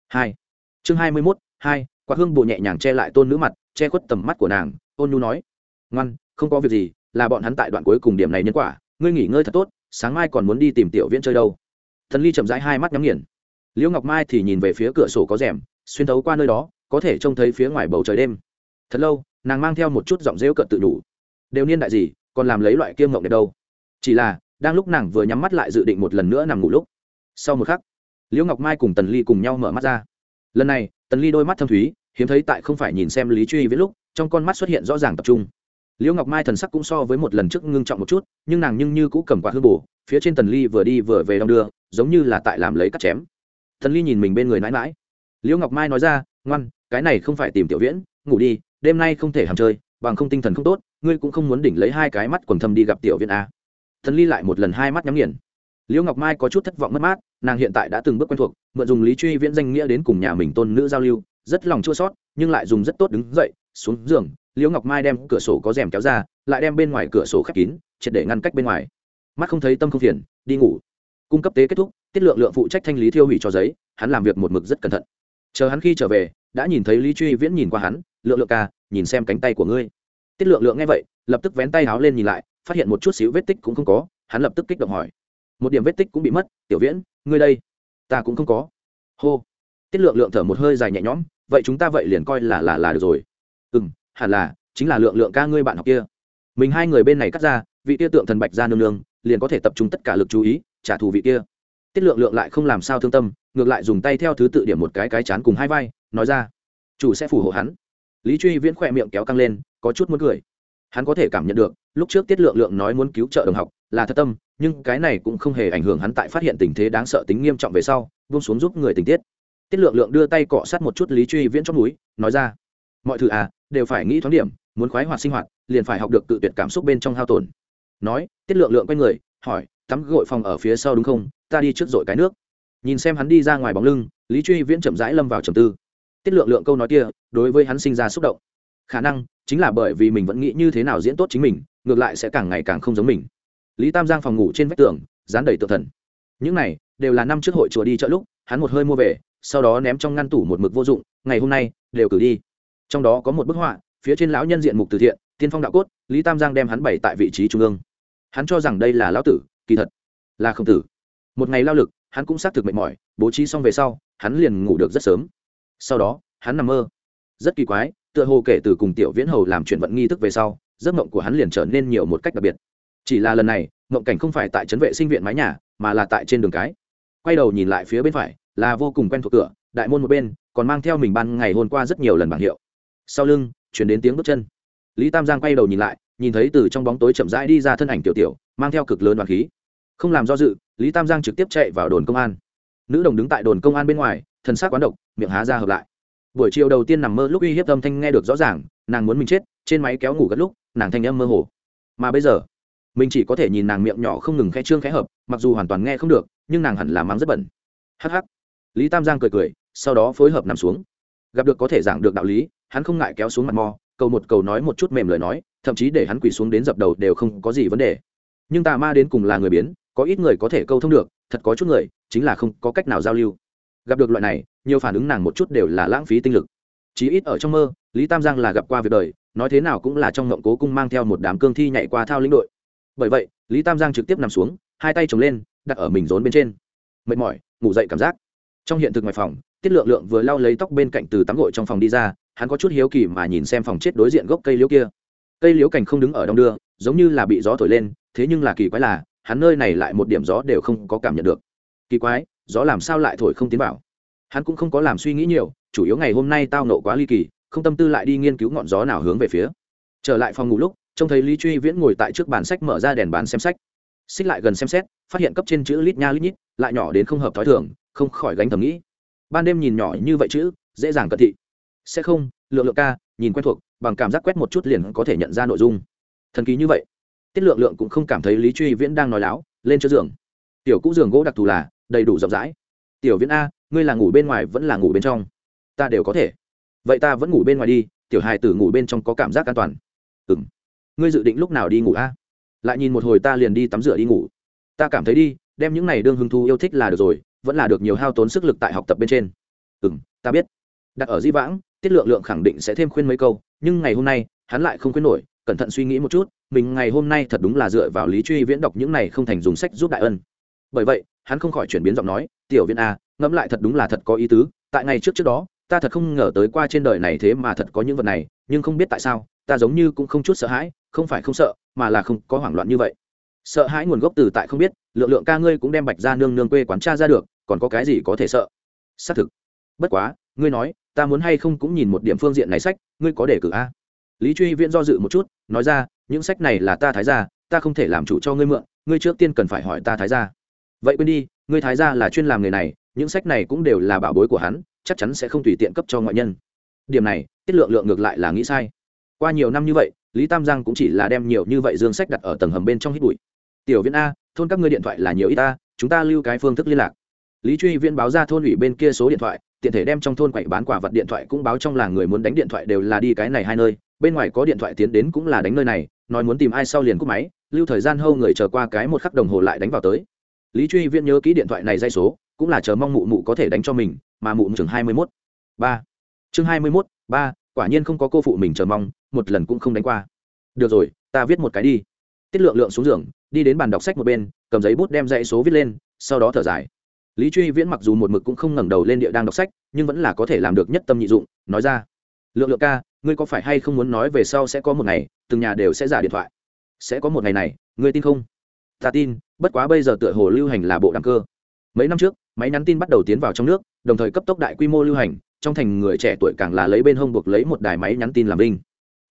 Hai. Chương hai mươi mốt, hai quạt hương bù nhẹ nhàng che lại tôn nữ mặt, che khuất tầm mắt của nàng, ôn nhu nói. Ngoan, không có việc gì, là bọn hắn tại đoạn cuối cùng điểm này nhân quả, ngươi nghỉ ngơi thật tốt, sáng mai còn muốn đi tìm tiểu viễn chơi đâu. Thần ly chậm rãi hai mắt nhắm nghiền. Liễu ngọc mai thì nhìn về phía cửa sổ có rèm, xuyên thấu qua nơi đó có thể trông thấy phía ngoài bầu trời đêm. Thật lâu, nàng mang theo một chút giọng rêu cận tự đủ đều niên đại gì, còn làm lấy loại kiêm ngộng đẹp đâu. Chỉ là, đang lúc nàng vừa nhắm mắt lại dự định một lần nữa nằm ngủ lúc, sau một khắc, liễu ngọc mai cùng tần ly cùng nhau mở mắt ra. Lần này, tần ly đôi mắt thâm thúy, hiếm thấy tại không phải nhìn xem lý truy viết lúc, trong con mắt xuất hiện rõ ràng tập trung. Liễu ngọc mai thần sắc cũng so với một lần trước ngưng trọng một chút, nhưng nàng nhưng như cũ cầm quạt hư bổ, phía trên tần ly vừa đi vừa về đong đưa, giống như là tại làm lấy cắt chém. Tần ly nhìn mình bên người mãi mãi liễu ngọc mai nói ra ngoan, cái này không phải tìm tiểu viễn, ngủ đi, đêm nay không thể hàm chơi, bằng không tinh thần không tốt, ngươi cũng không muốn đỉnh lấy hai cái mắt quần thâm đi gặp tiểu viễn a thần ly lại một lần hai mắt nhắm nghiền. Liễu ngọc mai có chút thất vọng mất mát, nàng hiện tại đã từng bước quen thuộc, mượn dùng lý truy viễn danh nghĩa đến cùng nhà mình tôn nữ giao lưu, rất lòng chua sót, nhưng lại dùng rất tốt đứng dậy, xuống giường, liễu ngọc mai đem cửa sổ có rèm kéo ra, lại đem bên ngoài cửa sổ khép kín, triệt để ngăn cách bên ngoài. Mắt không thấy tâm không phiền, đi ngủ. Cung cấp tế kết thúc, tiết lượng lượng phụ trách thanh lý thiêu hủy cho giấy, hắn làm việc một mực rất cẩn thận chờ hắn khi trở về, đã nhìn thấy lý truy viễn nhìn qua hắn, lượng lượng ca, nhìn xem cánh tay của ngươi. Tiết lượng lượng nghe vậy, lập tức vén tay háo lên nhìn lại, phát hiện một chút xíu vết tích cũng không có, hắn lập tức kích động hỏi. Một điểm vết tích cũng bị mất, tiểu viễn, ngươi đây, ta cũng không có. Hô. Tiết lượng lượng thở một hơi dài nhẹ nhõm, vậy chúng ta vậy liền coi là là là được rồi. Ừ m hẳn là, chính là lượng lượng ca ngươi bạn học kia. Mình hai người bên này cắt ra, vị tia tượng thần bạch ra nương nương, liền có thể tập trung tất cả lực chú ý, trả thù vị kia tiết lượng lượng lại không làm sao thương tâm, ngược lại dùng tay theo thứ tự điểm một cái cái chán cùng hai vai, nói ra, chủ sẽ phù hộ hắn. Lý truy viễn khỏe miệng kéo căng lên, có chút muốn cười. Hắn có thể cảm nhận được, lúc trước tiết lượng lượng nói muốn cứu trợ đồng học là thật tâm, nhưng cái này cũng không hề ảnh hưởng hắn tại phát hiện tình thế đáng sợ tính nghiêm trọng về sau, buông xuống giúp người tình tiết. Tiết lượng lượng đưa tay cọ sát một chút lý truy viễn trong núi nói ra, mọi thứ à đều phải nghĩ thoáng điểm, muốn khoái hoạt sinh hoạt, liền phải học được tự tuyệt cảm xúc bên trong hao tổn. Nói, tiết lượng lượng quay người, hỏi, tắm gội phòng ở phía sau đúng không? Ta đi trước dội cái nước. Nhìn xem hắn đi ra ngoài bóng lưng, lý truy viễn chậm rãi lâm vào trầm tư. Tiết lượng lượng câu nói kia, đối với hắn sinh ra xúc động. Khả năng, chính là bởi vì mình vẫn nghĩ như thế nào diễn tốt chính mình, ngược lại sẽ càng ngày càng không giống mình. Lý tam giang phòng ngủ trên vách tường, dán đầy tự thần. Những này, đều là năm trước hội chùa đi chợ lúc, hắn một hơi mua về, sau đó ném trong ngăn tủ một mực vô dụng, ngày hôm nay, đều cử đi. Trong đó có một bức họa, phía trên lão nhân diện mục từ thiện, tiên phong đạo cốt, lý tam giang đem hắn bày tại vị trí trung ương. Hắn cho rằng đây là lão tử, kỳ thật, là không tử một ngày lao lực, hắn cũng xác thực mệt mỏi, bố trí xong về sau, hắn liền ngủ được rất sớm. Sau đó, hắn nằm mơ. Rất kỳ quái, tựa hồ kể từ cùng tiểu viễn hầu làm chuyện vận nghi thức về sau, giấc mộng của hắn liền trở nên nhiều một cách đặc biệt. Chỉ là lần này, mộng cảnh không phải tại trấn vệ sinh viện mái nhà, mà là tại trên đường cái. Quay đầu nhìn lại phía bên phải, là vô cùng quen thuộc cửa, đại môn một bên, còn mang theo mình ban ngày hôm qua rất nhiều lần bảng hiệu. Sau lưng, chuyển đến tiếng bước chân. Lý tam giang quay đầu nhìn lại, nhìn thấy từ trong bóng tối chậm rãi đi ra thân ảnh tiểu tiểu, mang theo cực lớn đoàn khí không làm do dự, lý tam giang trực tiếp chạy vào đồn công an. Nữ đồng đứng tại đồn công an bên ngoài thân xác quán độc, miệng há ra hợp lại. Buổi chiều đầu tiên nằm mơ lúc uy hiếp âm thanh nghe được rõ ràng, nàng muốn mình chết, trên máy kéo ngủ gật lúc, nàng thanh âm mơ hồ. Mà bây giờ, mình chỉ có thể nhìn nàng miệng nhỏ không ngừng khẽ trương khẽ hợp, mặc dù hoàn toàn nghe không được, nhưng nàng hẳn là mắng rất bẩn. Hh lý tam giang cười cười, sau đó phối hợp nằm xuống. Gặp được có thể giảng được đạo lý, hắn không ngại kéo xuống mặt mò, cầu một cầu nói một chút mềm lời nói, thậm chí để hắn quỳ xuống đến dập đầu đều không có gì vấn đề. Nhưng tà ma đến cùng là người biến có ít người có thể câu thông được, thật có chút người, chính là không có cách nào giao lưu. Gặp được loại này, nhiều phản ứng nàng một chút đều là lãng phí tinh lực. Chí ít ở trong mơ, lý tam giang là gặp qua việc đời, nói thế nào cũng là trong ngộng cố cung mang theo một đám cương thi nhảy qua thao lĩnh đội. Bởi vậy, lý tam giang trực tiếp nằm xuống, hai tay trồng lên, đặt ở mình rốn bên trên. Mệt mỏi, ngủ dậy cảm giác. Trong hiện thực ngoài phòng, tiết lượng lượng vừa lau lấy tóc bên cạnh từ tắm gội trong phòng đi ra, hắn có chút hiếu kỳ mà nhìn xem phòng chết đối diện gốc cây liễu kia. Cây liễu cành không đứng ở đông đưa, giống như là bị gió thổi lên, thế nhưng là kỳ quái là hắn nơi này lại một điểm gió đều không có cảm nhận được. Kỳ quái, gió làm sao lại thổi không tiến vào? Hắn cũng không có làm suy nghĩ nhiều, chủ yếu ngày hôm nay tao nộ quá ly kỳ, không tâm tư lại đi nghiên cứu ngọn gió nào hướng về phía. Trở lại phòng ngủ lúc, trông thấy lý truy viễn ngồi tại trước bàn sách mở ra đèn bán xem sách. Xích lại gần xem xét, phát hiện cấp trên chữ lít nha lít nhít, lại nhỏ đến không hợp t h ó i thường, không khỏi gánh thầm nghĩ. Ban đêm nhìn nhỏ như vậy chữ, dễ dàng cận thị. Sẽ không, lượng lượng ca, nhìn quen thuộc, bằng cảm giác quét một chút liền có thể nhận ra nội dung. Thần kỳ như vậy tiết lượng lượng cũng không cảm thấy lý truy viễn đang nói láo, lên cho giường. Tiểu cũ giường gỗ đặc thù là đầy đủ rộng rãi. Tiểu viễn a, ngươi là ngủ bên ngoài vẫn là ngủ bên trong? Ta đều có thể. Vậy ta vẫn ngủ bên ngoài đi, tiểu hài tử ngủ bên trong có cảm giác an toàn. Ừ m ngươi dự định lúc nào đi ngủ a? Lại nhìn một hồi ta liền đi tắm rửa đi ngủ. Ta cảm thấy đi, đem những này đương hưng thu yêu thích là được rồi, vẫn là được nhiều hao tốn sức lực tại học tập bên trên. Ừ m ta biết. Đặt ở di vãng, tiết lượng lượng khẳng định sẽ thêm khuyên mấy câu, nhưng ngày hôm nay, hắn lại không khuyên nổi, cẩn thận suy nghĩ một chút mình ngày hôm nay thật đúng là dựa vào lý truy viễn đọc những này không thành dùng sách giúp đại ân. Bởi vậy, hắn không khỏi chuyển biến giọng nói, tiểu viễn a ngẫm lại thật đúng là thật có ý tứ, tại ngày trước trước đó, ta thật không ngờ tới qua trên đời này thế mà thật có những vật này, nhưng không biết tại sao, ta giống như cũng không chút sợ hãi, không phải không sợ, mà là không có hoảng loạn như vậy. Sợ hãi nguồn gốc từ tại không biết, lượng lượng ca ngươi cũng đem bạch ra nương nương quê quán cha ra được, còn có cái gì có thể sợ? Xác thực. Bất quá, ngươi nói, ta muốn hay không cũng nhìn một điểm phương diện này sách, ngươi có đề cử a? Lý truy viễn do dự một chút, nói ra những sách này là ta thái gia, ta không thể làm chủ cho ngươi mượn ngươi trước tiên cần phải hỏi ta thái gia. vậy quên đi ngươi thái gia là chuyên làm người này những sách này cũng đều là bảo bối của hắn chắc chắn sẽ không tùy tiện cấp cho ngoại nhân. Điểm này tiết lượng lượng ngược lại là nghĩ sai. Qua nhiều năm như vậy lý tam giang cũng chỉ là đem nhiều như vậy dương sách đặt ở tầng hầm bên trong hít bụi. Tiểu viễn a thôn các ngươi điện thoại là nhiều ít ta chúng ta lưu cái phương thức liên lạc lý truy viễn báo ra thôn ủy bên kia số điện thoại, tiện thể đem trong thôn quậy bán quả vật điện thoại cũng báo trong làng người muốn đánh điện thoại đều là đi cái này hai nơi, bên ngoài có điện thoại tiến đến cũng là đánh nơi này, nói muốn tìm ai sau liền cúp máy, lưu thời gian hâu người chờ qua cái một khắc đồng hồ lại đánh vào tới. Lý truy viễn nhớ kỹ điện thoại này dây số, cũng là chờ mong mụ mụ có thể đánh cho mình, mà mụ chừng hai mươi mốt. Ba. Chương hai mươi mốt, ba, quả nhiên không có cô phụ mình chờ mong, một lần cũng không đánh qua. Được rồi, ta viết một cái đi. Tiết lượng lượng xuống giường, đi đến bàn đọc sách một bên, cầm giấy bút đem dãy số viết lên, sau đó thở dài lý truy viễn mặc dù một mực cũng không ngẩng đầu lên địa đang đọc sách, nhưng vẫn là có thể làm được nhất tâm nhị dụng, nói ra, lượng lượng ca, ngươi có phải hay không muốn nói về sau sẽ có một ngày, từng nhà đều sẽ giả điện thoại? Sẽ có một ngày này, ngươi tin không? Ta tin, bất quá bây giờ tựa hồ lưu hành là bộ đăng cơ. Mấy năm trước, máy nhắn tin bắt đầu tiến vào trong nước, đồng thời cấp tốc đại quy mô lưu hành, trong thành người trẻ tuổi càng là lấy bên hông buộc lấy một đài máy nhắn tin làm linh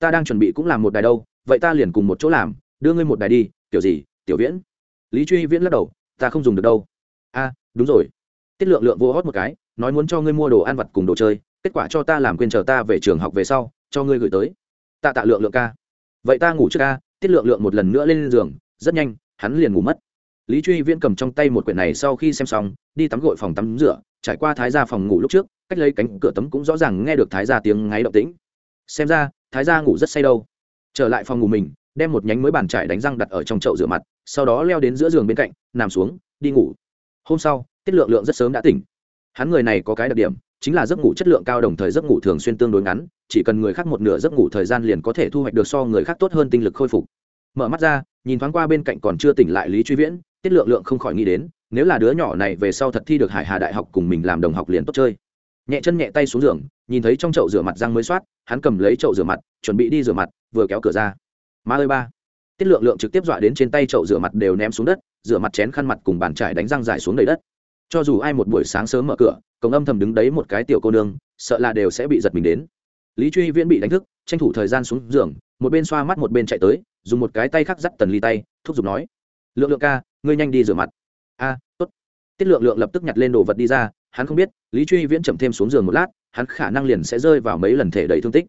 ta đang chuẩn bị cũng làm một đài đâu, vậy ta liền cùng một chỗ làm, đưa ngươi một đài đi, kiểu gì, tiểu viễn? Lý truy viễn lắc đầu, ta không dùng được đâu. A đúng rồi. Tiết lượng lượng vô hót một cái, nói muốn cho ngươi mua đồ ăn vặt cùng đồ chơi, kết quả cho ta làm quên chờ ta về trường học về sau, cho ngươi gửi tới. Tạ tạ lượng lượng ca. Vậy ta ngủ trước ca. Tiết lượng lượng một lần nữa lên giường, rất nhanh, hắn liền ngủ mất. Lý truy viễn cầm trong tay một quyển này sau khi xem xong, đi tắm gội phòng tắm rửa, trải qua thái gia phòng ngủ lúc trước, cách lấy cánh cửa tấm cũng rõ ràng nghe được thái gia tiếng ngáy động tĩnh. Xem ra, thái gia ngủ rất say đâu. Trở lại phòng ngủ mình, đem một nhánh mới bàn trải đánh răng đặt ở trong chậu rửa mặt, sau đó leo đến giữa giường bên cạnh, nằm xuống, đi ngủ hôm sau, tiết lượng lượng rất sớm đã tỉnh. Hắn người này có cái đặc điểm, chính là giấc ngủ chất lượng cao đồng thời giấc ngủ thường xuyên tương đối ngắn, chỉ cần người khác một nửa giấc ngủ thời gian liền có thể thu hoạch được so người khác tốt hơn tinh lực khôi phục. Mở mắt ra, nhìn thoáng qua bên cạnh còn chưa tỉnh lại lý truy viễn, tiết lượng lượng không khỏi nghĩ đến, nếu là đứa nhỏ này về sau thật thi được hải hà đại học cùng mình làm đồng học liền tốt chơi. Nhẹ chân nhẹ tay xuống giường, nhìn thấy trong chậu rửa mặt răng mới soát, hắn cầm lấy chậu rửa mặt, chuẩn bị đi rửa mặt, vừa kéo cửa ra. Ma ơi ba. Tiết lượng lượng trực tiếp dọa đến trên tay chậu rửa mặt đều ném xuống đất rửa mặt chén khăn mặt cùng bàn trải đánh răng dài xuống đầy đất. Cho dù ai một buổi sáng sớm mở cửa cổng âm thầm đứng đấy một cái tiểu cô nương sợ là đều sẽ bị giật mình đến. Lý truy viễn bị đánh thức tranh thủ thời gian xuống giường một bên xoa mắt một bên chạy tới dùng một cái tay khác dắt tần ly tay thúc giục nói lượng lượng ca ngươi nhanh đi rửa mặt. A tốt. Tiết lượng lượng lập tức nhặt lên đồ vật đi ra hắn không biết lý truy viễn chậm thêm xuống giường một lát hắn khả năng liền sẽ rơi vào mấy lần thể đầy thương tích.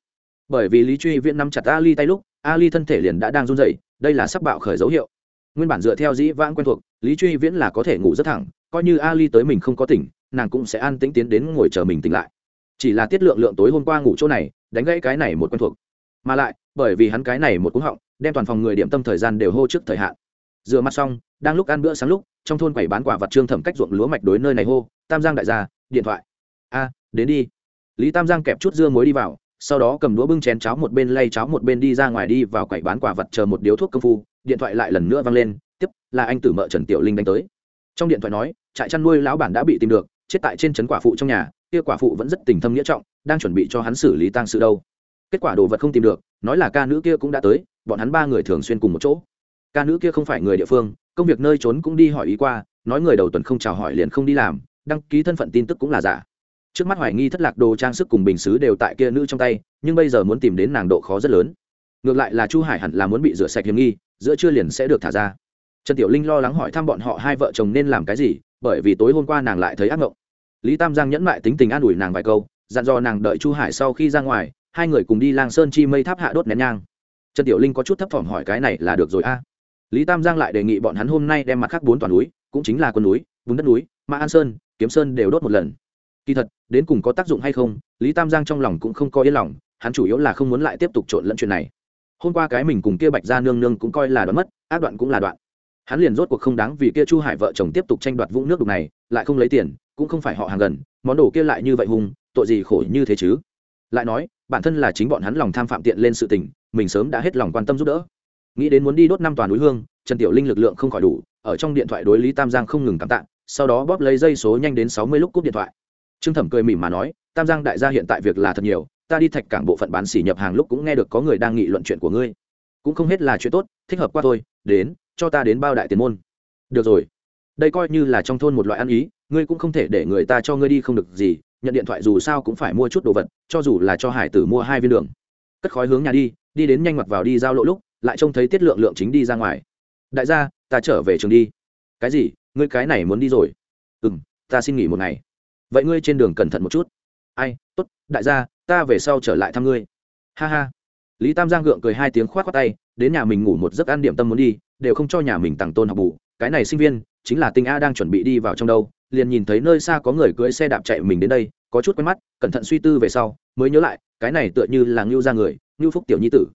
Bởi vì lý truy viễn nắm chặt ali tay lúc ali thân thể liền đã đang run rẩy, đây là sắc bạo khởi dấu hiệu nguyên bản dựa theo dĩ vãng quen thuộc, lý truy viễn là có thể ngủ rất thẳng, coi như ali tới mình không có tỉnh, nàng cũng sẽ an tĩnh tiến đến ngồi chờ mình tỉnh lại. Chỉ là tiết lượng lượng tối hôm qua ngủ chỗ này, đánh gãy cái này một quen thuộc. Mà lại, bởi vì hắn cái này một cúng họng, đem toàn phòng người điểm tâm thời gian đều hô trước thời hạn. Rửa mặt xong, đang lúc ăn bữa sáng lúc, trong thôn quầy bán quả vật trương thẩm cách ruộng lúa mạch đối nơi này hô, tam giang đại gia, điện thoại. A, đến đi. Lý tam giang kẹp chút dưa muối đi vào, sau đó cầm đũa bưng chén cháo một bên lay cháo một bên đi ra ngoài đi vào quầy bán quả vật chờ một điếu thuốc công phu điện thoại lại lần nữa vang lên, tiếp, là anh tử mợ trần tiểu linh đánh tới. Trong điện thoại nói, trại chăn nuôi lão bản đã bị tìm được, chết tại trên trấn quả phụ trong nhà, kia quả phụ vẫn rất tình thâm nghĩa trọng, đang chuẩn bị cho hắn xử lý tang sự đâu. Kết quả đồ vật không tìm được, nói là ca nữ kia cũng đã tới, bọn hắn ba người thường xuyên cùng một chỗ. Ca nữ kia không phải người địa phương, công việc nơi trốn cũng đi hỏi ý qua, nói người đầu tuần không chào hỏi liền không đi làm, đăng ký thân phận tin tức cũng là giả. Trước mắt hoài nghi thất lạc đồ trang sức cùng bình xứ đều tại kia nữ trong tay, nhưng bây giờ muốn tìm đến nàng độ khó rất lớn. Ngược lại là chu hải hẳn là muốn bị rửa sạch hiểm nghi giữa chưa liền sẽ được thả ra. Trần tiểu linh lo lắng hỏi thăm bọn họ hai vợ chồng nên làm cái gì, bởi vì tối hôm qua nàng lại thấy ác mộng lý tam giang nhẫn mại tính tình an ủi nàng vài câu, dặn dò nàng đợi chu hải sau khi ra ngoài, hai người cùng đi lang sơn chi mây tháp hạ đốt nén nhang. Trần tiểu linh có chút thấp thỏm hỏi cái này là được rồi a. À. Lý tam giang lại đề nghị bọn hắn hôm nay đem mặt khác bốn toàn núi, cũng chính là quân núi, vùng đất núi mã an sơn, kiếm sơn đều đốt một lần. Kỳ thật, đến cùng có tác dụng hay không, lý tam giang trong lòng cũng không có yên lòng, hắn chủ yếu là không muốn lại tiếp tục trộn lẫn chuyện này hôm qua cái mình cùng kia bạch ra nương nương cũng coi là đoán mất, ác đoạn cũng là đoạn. Hắn liền rốt cuộc không đáng vì kia chu hải vợ chồng tiếp tục tranh đoạt vũng nước đục này, lại không lấy tiền, cũng không phải họ hàng gần, món đồ kia lại như vậy hùng tội gì khổ như thế chứ? Lại nói, bản thân là chính bọn hắn lòng tham phạm tiện lên sự tình, mình sớm đã hết lòng quan tâm giúp đỡ. Nghĩ đến muốn đi đốt năm toàn núi hương, trần tiểu linh lực lượng không khỏi đủ, ở trong điện thoại đối lý tam giang không ngừng cảm tạ, sau đó bóp lấy dây số nhanh đến sáu mươi lúc cúp điện thoại. Trương thẩm cười mỉm mà nói, tam giang đại gia hiện tại việc là thật nhiều ta đi thạch cảng bộ phận bán xỉ nhập hàng lúc cũng nghe được có người đang nghị luận chuyện của ngươi. Cũng không hết là chuyện tốt, thích hợp qua thôi, đến, cho ta đến bao đại tiền môn. Được rồi. Đây coi như là trong thôn một loại ăn ý, ngươi cũng không thể để người ta cho ngươi đi không được gì, nhận điện thoại dù sao cũng phải mua chút đồ vật, cho dù là cho hải tử mua hai viên đường. Cất khói hướng nhà đi đi đến nhanh mặt vào đi giao lộ lúc, lại trông thấy tiết lượng lượng chính đi ra ngoài. Đại gia, ta trở về trường đi. Cái gì? Ngươi cái này muốn đi rồi. Ừ m ta xin nghỉ một ngày. Vậy ngươi trên đường cẩn thận một chút. Ai t ố t đại gia ta về sau trở lại thăm ngươi. Ha ha. Lý tam giang gượng cười hai tiếng k h o á t khoác tay, đến nhà mình ngủ một giấc ăn điểm tâm muốn đi, đều không cho nhà mình tặng tôn học bù. Cái này sinh viên, chính là tinh a đang chuẩn bị đi vào trong đâu, liền nhìn thấy nơi xa có người cưỡi xe đạp chạy mình đến đây, có chút quen mắt, cẩn thận suy tư về sau, mới nhớ lại, cái này tựa như là ngưu ra người, ngưu phúc tiểu nhi tử.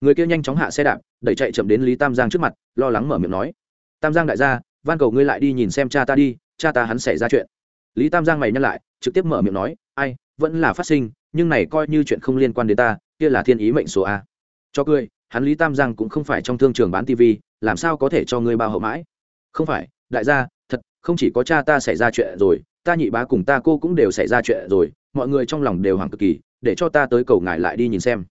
Người kia nhanh chóng hạ xe đạp, đẩy chạy chậm đến lý tam giang trước mặt, lo lắng mở miệng nói. Tam giang đại gia, van cầu ngươi lại đi nhìn xem cha ta đi, cha ta hắn xảy ra chuyện. Lý tam giang mày nhắc lại, trực tiếp mở miệng nói, ai vẫn là phát sinh, nhưng này coi như chuyện không liên quan đến ta, kia là thiên ý mệnh số a. Cho cười, hắn lý tam giang cũng không phải trong thương trường bán tv làm sao có thể cho ngươi bao hậu mãi? Không phải, đại gia, thật, không chỉ có cha ta xảy ra chuyện rồi, ta nhị bá cùng ta cô cũng đều xảy ra chuyện rồi, mọi người trong lòng đều hoảng cực kỳ, để cho ta tới cầu ngài lại đi nhìn xem.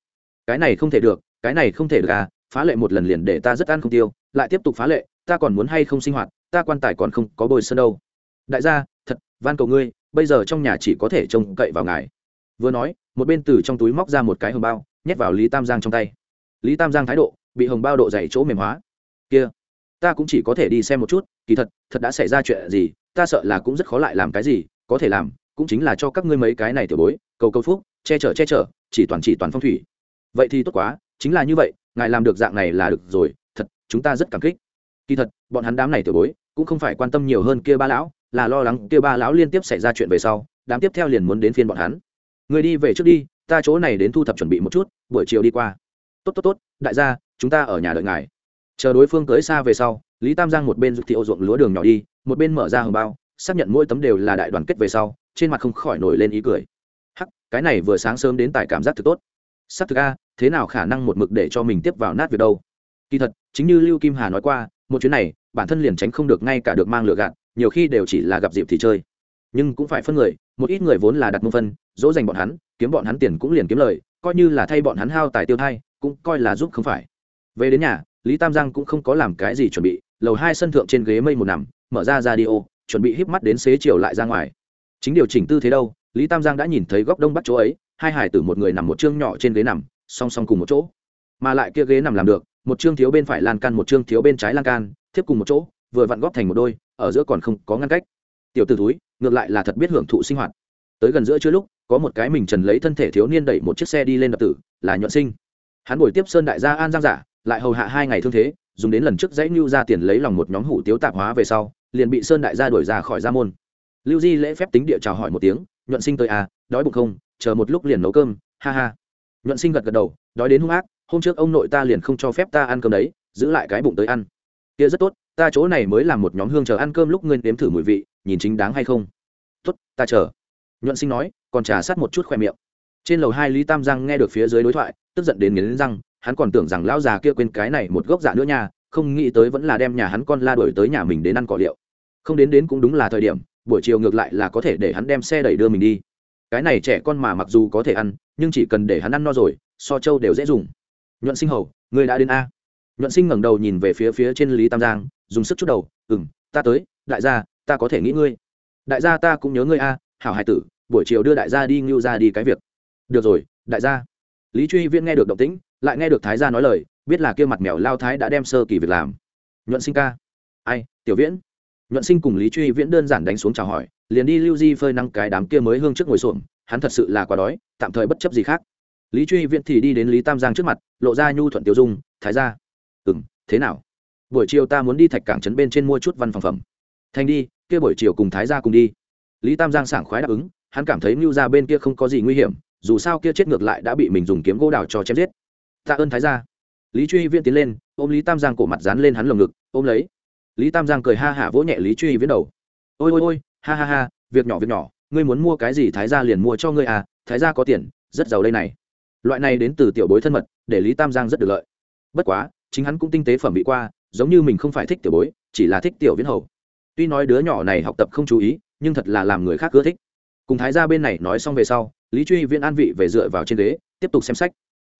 Cái này không thể được, cái này không thể được à phá lệ một lần liền để ta rất ăn không tiêu, lại tiếp tục phá lệ, ta còn muốn hay không sinh hoạt, ta quan tài còn không có bồi sơn đâu. Đại gia van cầu ngươi, bây giờ trong nhà chỉ có thể trông cậy vào ngài. Vừa nói, một bên từ trong túi móc ra một cái hồng bao, nhét vào lý tam giang trong tay. Lý tam giang thái độ, bị hồng bao độ dày chỗ mềm hóa. Kia, ta cũng chỉ có thể đi xem một chút, kỳ thật thật đã xảy ra chuyện gì, ta sợ là cũng rất khó lại làm cái gì, có thể làm, cũng chính là cho các ngươi mấy cái này tiểu bối, cầu cầu phúc, che chở che chở, chỉ toàn chỉ toàn phong thủy. Vậy thì tốt quá, chính là như vậy, ngài làm được dạng này là được rồi, thật, chúng ta rất cảm kích. Kỳ thật, bọn hắn đám này tiểu bối, cũng không phải quan tâm nhiều hơn kia ba lão là lo lắng kia ba lão liên tiếp xảy ra chuyện về sau, đám tiếp theo liền muốn đến phiên bọn hắn. Người đi về trước đi, ta chỗ này đến thu thập chuẩn bị một chút, buổi chiều đi qua. Tốt tốt tốt, đại gia, chúng ta ở nhà đợi ngài. Chờ đối phương tới xa về sau, lý tam giang một bên rụt thị ô ruộng lúa đường nhỏ đi, một bên mở ra hồng bao, xác nhận mỗi tấm đều là đại đoàn kết về sau, trên mặt không khỏi nổi lên ý cười. Hắc, cái này vừa sáng sớm đến tài cảm giác thực tốt. S thực a, thế nào khả năng một mực để cho mình tiếp vào nát việc đâu? Kỳ thật, chính như lưu kim hà nói qua, một chuyến này, bản thân liền tránh không được ngay cả được mang lựa gạt nhiều khi đều chỉ là gặp dịp thì chơi. Nhưng cũng phải phân người, một ít người vốn là đặt mông phân, dỗ dành bọn hắn, kiếm bọn hắn tiền cũng liền kiếm lời, coi như là thay bọn hắn hao tài tiêu thai, cũng coi là giúp không phải. Về đến nhà, lý tam giang cũng không có làm cái gì chuẩn bị, lầu hai sân thượng trên ghế mây một nằm, mở ra ra đi ô, chuẩn bị híp mắt đến xế chiều lại ra ngoài. Chính điều chỉnh tư thế đâu, lý tam giang đã nhìn thấy góc đông bắc chỗ ấy, hai hải tử một người nằm một chương nhỏ trên ghế nằm, song song cùng một chỗ. Mà lại kia ghế nằm làm được, một chương thiếu bên phải lan can, một chương thiếu bên trái lan can tiếp cùng một chỗ, vừa vặn góp thành một đôi ở giữa còn không có ngăn cách. Tiểu t túi ngược lại là thật biết hưởng thụ sinh hoạt. Tới gần giữa chưa lúc, có một cái mình trần lấy thân thể thiếu niên đẩy một chiếc xe đi lên đập tử, là nhuận sinh. Hắn buổi tiếp sơn đại gia an giang giả, lại hầu hạ hai ngày thương thế, dùng đến lần trước dãy lưu ra tiền lấy lòng một nhóm hủ tiếu tạp hóa về sau, liền bị sơn đại gia đuổi ra khỏi gia môn. Lưu di lễ phép tính địa chào hỏi một tiếng, nhuận sinh tới à đói bụng không? Chờ một lúc liền nấu cơm. Ha ha. Nhuận sinh gật gật đầu, đói đến hung ác, hôm trước ông nội ta liền không cho phép ta ăn cơm đấy, giữ lại cái bụng tới ăn. Kia rất tốt ta chỗ này mới làm một nhóm hương chờ ăn cơm lúc ngươi nếm thử mùi vị, nhìn chính đáng hay không? Tốt, ta chờ. Nhuận sinh nói, còn trà sát một chút khoe miệng. Trên lầu hai lý tam giang nghe được phía dưới đối thoại, tức giận đến nghiến răng, hắn còn tưởng rằng lão già kia quên cái này một gốc dạ nữa nha, không nghĩ tới vẫn là đem nhà hắn con la đuổi tới nhà mình đến ăn cỏ liệu. Không đến đến cũng đúng là thời điểm, buổi chiều ngược lại là có thể để hắn đem xe đẩy đưa mình đi. Cái này trẻ con mà mặc dù có thể ăn, nhưng chỉ cần để hắn ăn no rồi, so châu đều dễ dùng. Nhuận sinh hầu người đã đến a? Nhuận sinh ngẩng đầu nhìn về phía phía trên lý tam giang dùng sức chút đầu ừ m ta tới, đại gia, ta có thể nghĩ ngươi. Đại gia ta cũng nhớ ngươi a, hảo hải tử, buổi chiều đưa đại gia đi ngưu ra đi cái việc. Được rồi, đại gia. Lý truy viên nghe được động tĩnh, lại nghe được thái gia nói lời, biết là kia mặt mèo lao thái đã đem sơ kỳ việc làm. Nhuận sinh ca. Ai, tiểu viễn. Nhuận sinh cùng lý truy viễn đơn giản đánh xuống chào hỏi, liền đi lưu di phơi năng cái đám kia mới hương trước ngồi xuồng hắn thật sự là quá đói, tạm thời bất chấp gì khác. Lý truy viễn thì đi đến lý tam giang trước mặt, lộ ra nhu thuận tiêu dung, thái ra ừ m thế nào? Buổi chiều ta muốn đi thạch cảng trấn bên trên mua chút văn phòng phẩm. Thành đi, kia buổi chiều cùng thái ra cùng đi. Lý tam giang sảng khoái đáp ứng, hắn cảm thấy mưu ra bên kia không có gì nguy hiểm, dù sao kia chết ngược lại đã bị mình dùng kiếm gỗ đào cho chém giết. Tạ ơn thái ra lý truy viễn tiến lên, ôm lý tam giang cổ mặt dán lên hắn lồng ngực, ôm lấy. Lý tam giang cười ha hả vỗ nhẹ lý truy viễn đầu. Ôi ôi ôi, ha ha ha, việc nhỏ việc nhỏ, ngươi muốn mua cái gì thái gia liền mua cho ngươi à thái gia có tiền, rất giàu đây này. Loại này đến từ tiểu bối thân mật, để lý tam giang rất được lợi. Bất quá, chính hắn cũng tinh tế phẩm bị qua giống như mình không phải thích tiểu bối, chỉ là thích tiểu viễn hầu. Tuy nói đứa nhỏ này học tập không chú ý, nhưng thật là làm người khác ưa thích. Cùng thái gia bên này nói xong về sau, lý truy viễn an vị về dựa vào trên ghế, tiếp tục xem sách.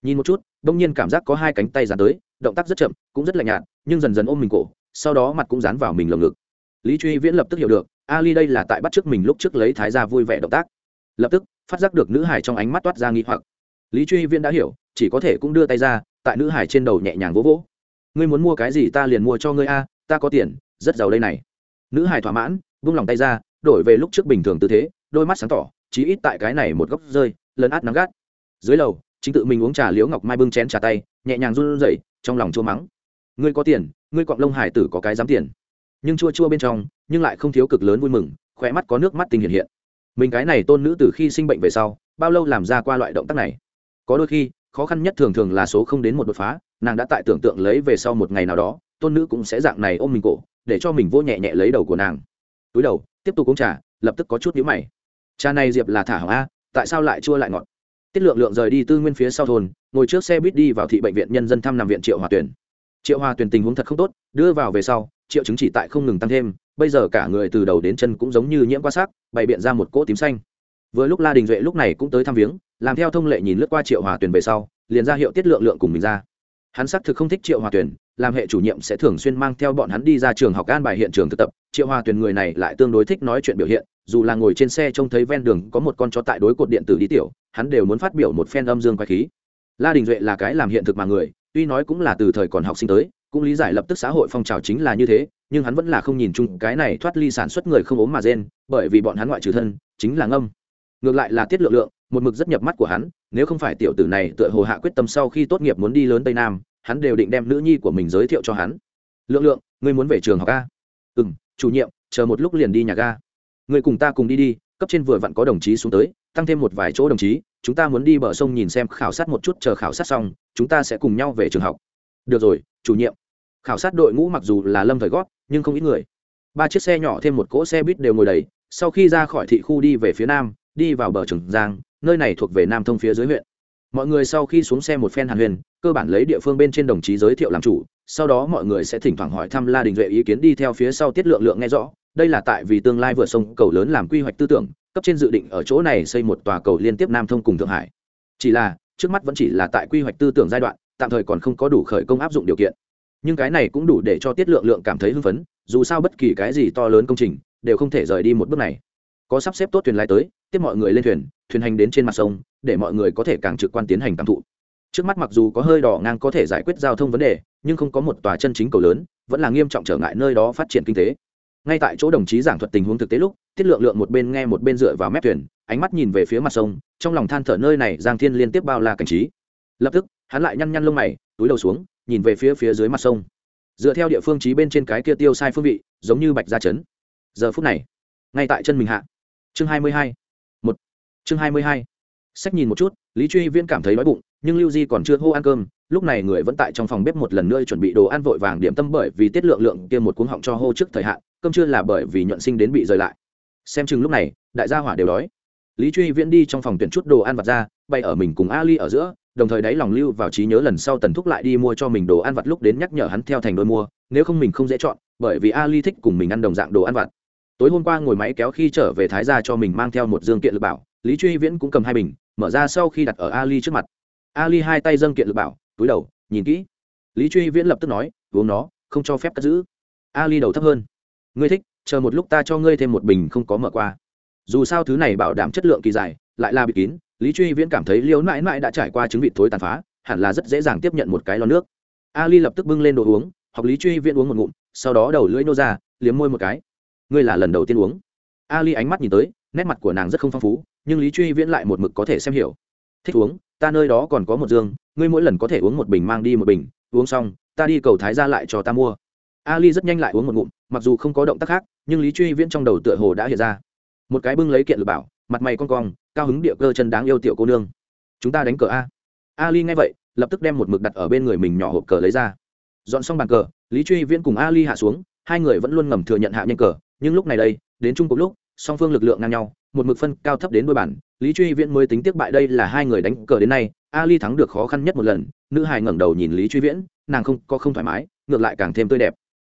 Nhìn một chút, đông nhiên cảm giác có hai cánh tay dán tới, động tác rất chậm, cũng rất lạnh nhạt, nhưng dần dần ôm mình cổ, sau đó mặt cũng dán vào mình lồng ngực. Lý truy viễn lập tức hiểu được, ali đây là tại bắt trước mình lúc trước lấy thái gia vui vẻ động tác. Lập tức, phát giác được nữ hải trong ánh mắt toát ra nghi hoặc. Lý truy viễn đã hiểu, chỉ có thể cũng đưa tay ra, tại nữ hải trên đầu nhẹ nhàng vỗ vỗ ngươi muốn mua cái gì ta liền mua cho ngươi a, ta có tiền, rất giàu đây này. Nữ hải thỏa mãn, vung lòng tay ra, đổi về lúc trước bình thường tư thế, đôi mắt sáng tỏ, chí ít tại cái này một góc rơi, lấn át nắng gắt. Dưới lầu, chính tự mình uống trà liễu ngọc mai bưng chén trà tay, nhẹ nhàng run rẩy, trong lòng chua mắng. Ngươi có tiền, ngươi cọng lông hải tử có cái dám tiền. Nhưng chua chua bên trong, nhưng lại không thiếu cực lớn vui mừng khỏe mắt có nước mắt tình hiện hiện. Mình cái này tôn nữ từ khi sinh bệnh về sau, bao lâu làm ra qua loại động tác này? Có đôi khi, khó khăn nhất thường thường là số không đến một đột phá nàng đã tại tưởng tượng lấy về sau một ngày nào đó, tôn nữ cũng sẽ dạng này ôm mình cổ, để cho mình vô nhẹ nhẹ lấy đầu của nàng. Túi đầu, tiếp tục uống trà, lập tức có chút nhíu mày. Cha này diệp là thả hỏng a, tại sao lại chua lại ngọt? Tiết lượng lượng rời đi tư nguyên phía sau thôn, ngồi trước xe buýt đi vào thị bệnh viện nhân dân thăm nằm viện triệu hòa tuyển triệu hòa tuyển tình huống thật không tốt, đưa vào về sau, triệu chứng chỉ tại không ngừng tăng thêm, bây giờ cả người từ đầu đến chân cũng giống như nhiễm qua sắc, bày biện ra một cỗ tím xanh. Vừa lúc la đình duệ lúc này cũng tới thăm viếng, làm theo thông lệ nhìn lướt qua triệu hòa tuyển về sau, liền ra hiệu tiết lượng lượng cùng mình ra hắn xác thực không thích triệu hòa tuyển làm hệ chủ nhiệm sẽ thường xuyên mang theo bọn hắn đi ra trường học an bài hiện trường thực tập. Triệu hòa tuyển người này lại tương đối thích nói chuyện biểu hiện, dù là ngồi trên xe trông thấy ven đường có một con chó tại đối cột điện tử đi tiểu, hắn đều muốn phát biểu một phen âm dương quái khí. La đình duệ là cái làm hiện thực mà người, tuy nói cũng là từ thời còn học sinh tới, cũng lý giải lập tức xã hội phong trào chính là như thế, nhưng hắn vẫn là không nhìn chung cái này thoát ly sản xuất người không ốm mà rên, bởi vì bọn hắn ngoại trừ thân, chính là ngâm. Ngược lại là tiết lượng lượng, một mực rất nhập mắt của hắn nếu không phải tiểu tử này tựa hồ hạ quyết tâm sau khi tốt nghiệp muốn đi lớn tây nam, hắn đều định đem nữ nhi của mình giới thiệu cho hắn. Lượng lượng, ngươi muốn về trường học a? Ừ m chủ nhiệm, chờ một lúc liền đi nhà ga. Người cùng ta cùng đi đi, cấp trên vừa vặn có đồng chí xuống tới, tăng thêm một vài chỗ đồng chí, chúng ta muốn đi bờ sông nhìn xem khảo sát một chút, chờ khảo sát xong, chúng ta sẽ cùng nhau về trường học. Được rồi, chủ nhiệm. Khảo sát đội ngũ mặc dù là lâm thời gót, nhưng không ít người. Ba chiếc xe nhỏ thêm một cỗ xe buýt đều ngồi đầy, sau khi ra khỏi thị khu đi về phía nam, đi vào bờ trường giang nơi này thuộc về nam thông phía dưới huyện. Mọi người sau khi xuống xe một phen hàn huyền, cơ bản lấy địa phương bên trên đồng chí giới thiệu làm chủ, sau đó mọi người sẽ thỉnh thoảng hỏi thăm la đình duệ ý kiến đi theo phía sau tiết lượng lượng nghe rõ. Đây là tại vì tương lai vượt sông cầu lớn làm quy hoạch tư tưởng, cấp trên dự định ở chỗ này xây một tòa cầu liên tiếp nam thông cùng thượng hải. Chỉ là, trước mắt vẫn chỉ là tại quy hoạch tư tưởng giai đoạn, tạm thời còn không có đủ khởi công áp dụng điều kiện. Nhưng cái này cũng đủ để cho tiết lượng lượng cảm thấy hưng phấn, dù sao bất kỳ cái gì to lớn công trình, đều không thể rời đi một bước này. Có sắp xếp tốt thuyền lái tới, tiếp mọi người lên thuyền thuyền hành đến trên mặt sông, để mọi người có thể càng trực quan tiến hành cảm thụ. Trước mắt mặc dù có hơi đỏ ngang có thể giải quyết giao thông vấn đề, nhưng không có một tòa chân chính cầu lớn, vẫn là nghiêm trọng trở ngại nơi đó phát triển kinh tế. Ngay tại chỗ đồng chí giảng thuật tình huống thực tế lúc, tiết lượng lượng một bên nghe một bên dựa vào mép thuyền, ánh mắt nhìn về phía mặt sông, trong lòng than thở nơi này giang thiên liên tiếp bao la cảnh trí. Lập tức, hắn lại nhăn nhăn lông mày, túi đầu xuống, nhìn về phía phía dưới mặt sông. Dựa theo địa phương trí bên trên cái kia tiêu sai phương vị, giống như bạch gia chấn giờ phút này, ngay tại chân mình hạ. Chương hai mươi hai một chương hai mươi hai. Sách nhìn một chút, lý truy viễn cảm thấy đói bụng, nhưng lưu di còn chưa hô ăn cơm, lúc này người vẫn tại trong phòng bếp một lần nữa chuẩn bị đồ ăn vội vàng điểm tâm bởi vì tiết lượng lượng kia một cuống họng cho hô trước thời hạn, cơm chưa là bởi vì nhuận sinh đến bị rời lại. Xem chừng lúc này, đại gia hỏa đều đói. Lý truy viễn đi trong phòng tuyển chút đồ ăn vặt ra bay ở mình cùng ali ở giữa, đồng thời đáy lòng lưu vào trí nhớ lần sau tần thúc lại đi mua cho mình đồ ăn vặt lúc đến nhắc nhở hắn theo thành đôi mua, nếu không mình không dễ chọn, bởi vì ali thích cùng mình ăn đồng dạng đồ ăn vặt tối hôm qua ngồi máy kéo khi trở về thái gia cho mình mang theo một dương kiện lực bảo, lý truy viễn cũng cầm hai bình, mở ra sau khi đặt ở ali trước mặt. Ali hai tay dâng kiện lực bảo, túi đầu, nhìn kỹ. Lý truy viễn lập tức nói, uống nó, không cho phép cất giữ. Ali đầu thấp hơn. Ngươi thích, chờ một lúc ta cho ngươi thêm một bình không có mở qua. Dù sao thứ này bảo đảm chất lượng kỳ dài, lại là bị kín, lý truy viễn cảm thấy liễu mãi mãi đã trải qua chứng vị thối tàn phá, hẳn là rất dễ dàng tiếp nhận một cái lon nước. Ali lập tức bưng lên đồ uống, học lý truy viễn uống một ngụm, sau đó đầu lưỡi nô ra, liếm môi một cái ngươi là lần đầu tiên uống. Ali ánh mắt nhìn tới, nét mặt của nàng rất không phong phú, nhưng lý truy viễn lại một mực có thể xem hiểu. Thích uống, ta nơi đó còn có một dương, ngươi mỗi lần có thể uống một bình mang đi một bình, uống xong, ta đi cầu thái ra lại cho ta mua. Ali rất nhanh lại uống một ngụm, mặc dù không có động tác khác, nhưng lý truy viễn trong đầu tựa hồ đã hiện ra. Một cái bưng lấy kiện lực bảo, mặt mày con cong, cao hứng địa cơ chân đáng yêu tiểu cô nương. Chúng ta đánh cờ a. Ali nghe vậy, lập tức đem một mực đặt ở bên người mình nhỏ hộp cờ lấy ra. Dọn xong bàn cờ, lý truy viễn cùng ali hạ xuống, hai người vẫn luôn ngầm thừa nhận hạ nhanh cờ nhưng lúc này đây, đến chung cuộc lúc, song phương lực lượng ngang nhau, một mực phân cao thấp đến đôi bản lý truy viễn mới tính tiếp bại đây là hai người đánh cờ đến nay, ali thắng được khó khăn nhất một lần, nữ hài ngẩng đầu nhìn lý truy viễn, nàng không, có không thoải mái, ngược lại càng thêm tươi đẹp.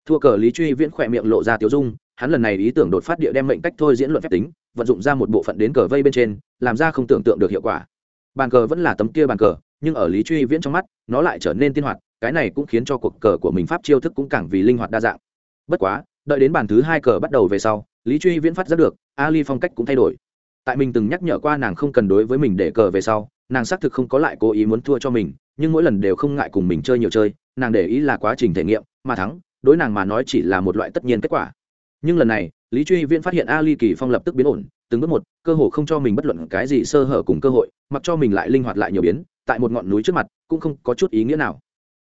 Thua cờ lý truy viễn khỏe miệng lộ ra tiếu dung, hắn lần này ý tưởng đột phát địa đem mệnh cách thôi diễn luận phép tính, vận dụng ra một bộ phận đến cờ vây bên trên, làm ra không tưởng tượng được hiệu quả. Bàn cờ vẫn là tấm kia bàn cờ, nhưng ở lý truy viễn trong mắt, nó lại trở nên tiên hoạt, cái này cũng khiến cho cuộc cờ của mình pháp chiêu thức cũng càng vì linh hoạt đa dạng. Bất quá đợi đến bàn thứ hai cờ bắt đầu về sau, lý truy viễn phát rất được, ali phong cách cũng thay đổi. Tại mình từng nhắc nhở qua nàng không cần đối với mình để cờ về sau, nàng xác thực không có lại cố ý muốn thua cho mình, nhưng mỗi lần đều không ngại cùng mình chơi nhiều chơi, nàng để ý là quá trình thể nghiệm, mà thắng, đối nàng mà nói chỉ là một loại tất nhiên kết quả. Nhưng lần này, lý truy viễn phát hiện ali kỳ phong lập tức biến ổn, từng bước một, cơ hội không cho mình bất luận cái gì sơ hở cùng cơ hội, mặc cho mình lại linh hoạt lại nhiều biến, tại một ngọn núi trước mặt, cũng không có chút ý nghĩa nào.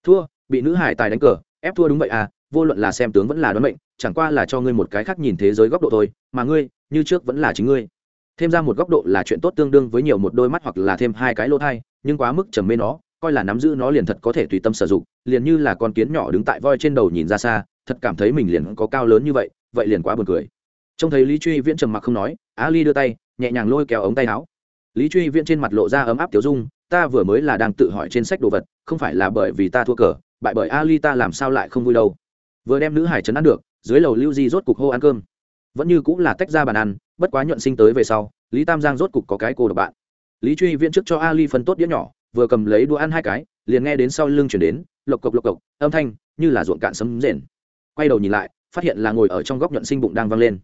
Thua, bị nữ hải tài đánh cờ, ép thua đúng vậy à vô luận là xem tướng vẫn là đoán mệnh, chẳng qua là cho ngươi một cái khác nhìn thế giới góc độ thôi, mà ngươi, như trước vẫn là chính ngươi. Thêm ra một góc độ là chuyện tốt tương đương với nhiều một đôi mắt hoặc là thêm hai cái lỗ thai, nhưng quá mức trầm mê nó, coi là nắm giữ nó liền thật có thể tùy tâm sử dụng, liền như là con kiến nhỏ đứng tại voi trên đầu nhìn ra xa, thật cảm thấy mình liền có cao lớn như vậy vậy liền quá buồn cười. Trông thấy lý truy viễn trầm mặc không nói, á ly đưa tay, nhẹ nhàng lôi kéo ống tay áo. Lý truy viễn trên mặt lộ ra ấm áp tiểu dung, ta vừa mới là đang tự hỏi trên sách đồ vật, không phải là bởi vì ta thua cờ, bại bởi ali ta làm sao lại không vui đâu? Vừa đem nữ hải trấn ăn được, dưới lầu lưu di rốt cục hô ăn cơm. Vẫn như cũng là tách ra bàn ăn, bất quá nhuận sinh tới về sau, lý tam giang rốt cục có cái cô độc bạn. Lý truy viễn trước cho ali phân tốt đĩa nhỏ, vừa cầm lấy đũa ăn hai cái, liền nghe đến sau lưng chuyển đến, lộc cộc lộc cộc, âm thanh như là ruộng cạn sấm rền. Quay đầu nhìn lại, phát hiện là ngồi ở trong góc nhuận sinh bụng đang văng lên.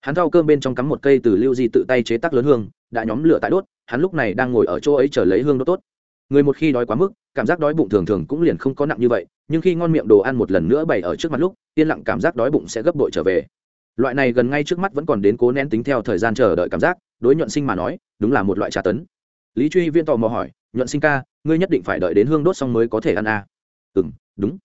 Hắn thao cơm bên trong cắm một cây từ lưu di tự tay chế tác lớn hương, đã nhóm lửa tại đốt, hắn lúc này đang ngồi ở chỗ ấy chờ lấy hương đốt tốt. Người một khi đói quá mức cảm giác đói bụng thường thường cũng liền không có nặng như vậy, nhưng khi ngon miệng đồ ăn một lần nữa bày ở trước mặt lúc, yên lặng cảm giác đói bụng sẽ gấp bội trở về. Loại này gần ngay trước mắt vẫn còn đến cố nén tính theo thời gian chờ đợi cảm giác, đối nhuận sinh mà nói, đúng là một loại trà tấn. Lý truy viên tò mò hỏi, nhuận sinh ca, ngươi nhất định phải đợi đến hương đốt xong mới có thể ăn à. ừ m đúng.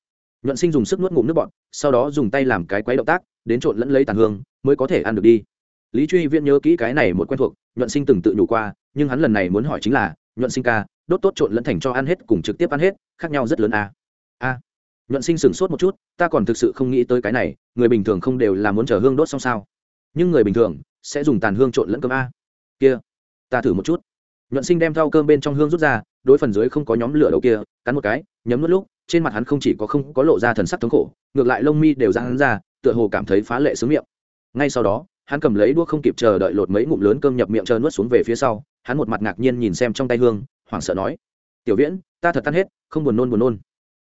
Nhuận sinh dùng sức nuốt ngụm nước bọn sau đó dùng tay làm cái quấy động tác, đến trộn lẫn lấy tàn hương, mới có thể ăn được đi. Lý truy viên nhớ kỹ cái này một quen thuộc, nhuận sinh từng tự nhủ qua, nhưng hắn lần này muốn hỏi chính là, nhuận sinh ca đốt tốt trộn lẫn thành cho ăn hết cùng trực tiếp ăn hết, khác nhau rất lớn a a nhuận sinh sửng sốt một chút, ta còn thực sự không nghĩ tới cái này, người bình thường không đều là muốn chờ hương đốt xong sao. Nhưng người bình thường sẽ dùng tàn hương trộn lẫn cơm a. Kia, ta thử một chút. Nhuận sinh đem thau cơm bên trong hương rút ra, đối phần dưới không có nhóm lửa đầu kia, cắn một cái, nhấm nuốt lúc, trên mặt hắn không chỉ có không có lộ ra thần sắc thống khổ, ngược lại lông mi đều ra hắn ra, tựa hồ cảm thấy phá lệ sướng miệng. Ngay sau đó, hắn cầm lấy đũa không kịp chờ đợi lột mấy ngụm lớn cơm nhập miệng chờ nuốt xuống về phía sau, hắn một mặt ngạc nhiên nhìn xem trong tay hương hoảng sợ nói, tiểu viễn, ta thật tan hết, không buồn nôn buồn nôn.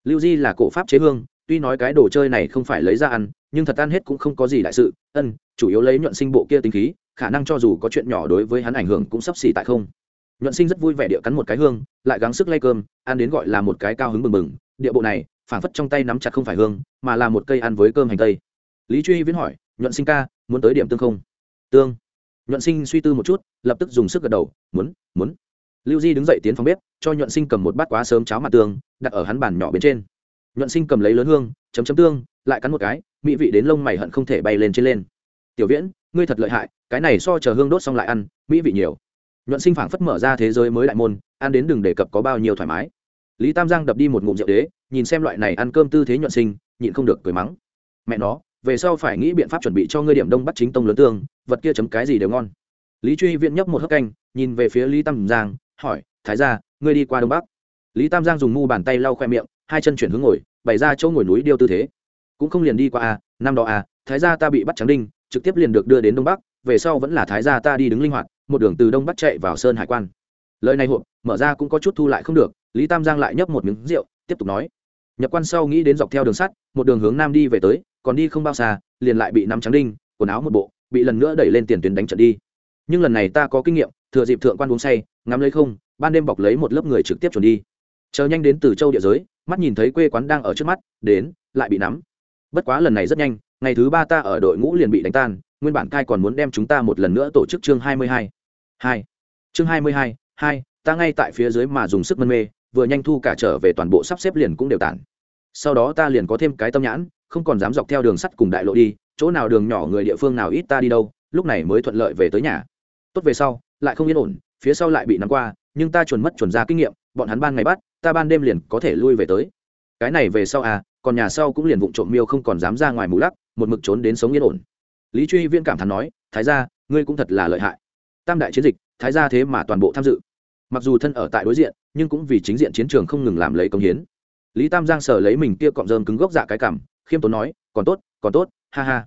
Lưu di là cổ pháp chế hương, tuy nói cái đồ chơi này không phải lấy ra ăn, nhưng thật tan hết cũng không có gì đại sự. Ân, chủ yếu lấy nhuận sinh bộ kia tính khí, khả năng cho dù có chuyện nhỏ đối với hắn ảnh hưởng cũng sắp xỉ tại không. Nhuận sinh rất vui vẻ địa cắn một cái hương, lại gắng sức lay cơm, ăn đến gọi là một cái cao hứng bừng bừng. Địa bộ này, phảng phất trong tay nắm chặt không phải hương, mà là một cây ăn với cơm hành tây. Lý truy viễn hỏi, nhuận sinh ca, muốn tới điểm tương không? Tương. Nhuận sinh suy tư một chút, lập tức dùng sức gật đầu, muốn muốn lưu di đứng dậy tiến phòng bếp, cho nhuận sinh cầm một bát quá sớm cháo mặt tương, đặt ở hắn bàn nhỏ bên trên. Nhuận sinh cầm lấy lớn hương, chấm chấm tương, lại cắn một cái, mỹ vị đến lông mày hận không thể bay lên trên lên. Tiểu viễn, ngươi thật lợi hại, cái này so chờ hương đốt xong lại ăn, mỹ vị nhiều. Nhuận sinh phảng phất mở ra thế giới mới đại môn, ăn đến đừng đề cập có bao nhiêu thoải mái. Lý tam giang đập đi một ngụm rượu đế, nhìn xem loại này ăn cơm tư thế nhuận sinh, nhịn không được cười mắng. Mẹ nó, về sau phải nghĩ biện pháp chuẩn bị cho ngươi điểm đông bắt chính tông lớn tương, vật kia chấm cái gì đều ngon. Lý truy viễn nhấp một hớp canh, nhìn về phía lý tam giang hỏi, thái ra ngươi đi qua đông bắc. Lý tam giang dùng mu bàn tay lau khoe miệng, hai chân chuyển hướng ngồi, bày ra chỗ ngồi núi điêu tư thế. Cũng không liền đi qua a năm đó a thái gia ta bị bắt trắng đinh, trực tiếp liền được đưa đến đông bắc, về sau vẫn là thái gia ta đi đứng linh hoạt, một đường từ đông bắc chạy vào sơn hải quan. Lời này hộp, mở ra cũng có chút thu lại không được, lý tam giang lại nhấp một miếng rượu, tiếp tục nói, nhập quan sau nghĩ đến dọc theo đường sắt, một đường hướng nam đi về tới, còn đi không bao xa, liền lại bị nắm trắng đinh, quần áo một bộ, bị lần nữa đẩy lên tiền tuyến đánh trận đi. Nhưng lần này ta có kinh nghiệm, thừa dịp thượng quan uống say ngắm lấy không, ban đêm bọc lấy một lớp người trực tiếp chuẩn đi. Chờ nhanh đến từ châu địa giới, mắt nhìn thấy quê quán đang ở trước mắt, đến, lại bị nắm. Bất quá lần này rất nhanh, ngày thứ ba ta ở đội ngũ liền bị đánh tan, nguyên bản cai còn muốn đem chúng ta một lần nữa tổ chức chương hai mươi hai. Hai. Chương hai mươi hai hai, ta ngay tại phía dưới mà dùng sức mân mê, vừa nhanh thu cả trở về toàn bộ sắp xếp liền cũng đều tản. Sau đó ta liền có thêm cái tâm nhãn, không còn dám dọc theo đường sắt cùng đại lộ đi, chỗ nào đường nhỏ người địa phương nào ít ta đi đâu, lúc này mới thuận lợi về tới nhà. Tốt về sau, lại không yên ổn phía sau lại bị nắm qua, nhưng ta chuẩn mất chuẩn ra kinh nghiệm, bọn hắn ban ngày bắt, ta ban đêm liền có thể lui về tới. Cái này về sau à còn nhà sau cũng liền vụng trộm miêu không còn dám ra ngoài mù lắc, một mực trốn đến sống yên ổn. Lý truy viên cảm thán nói, thái gia, ngươi cũng thật là lợi hại. Tam đại chiến dịch, thái gia thế mà toàn bộ tham dự. Mặc dù thân ở tại đối diện, nhưng cũng vì chính diện chiến trường không ngừng làm lấy công hiến. Lý tam giang sở lấy mình kia cọng rơm cứng gốc dạ cái cảm khiêm tốn nói, còn tốt còn tốt, ha ha.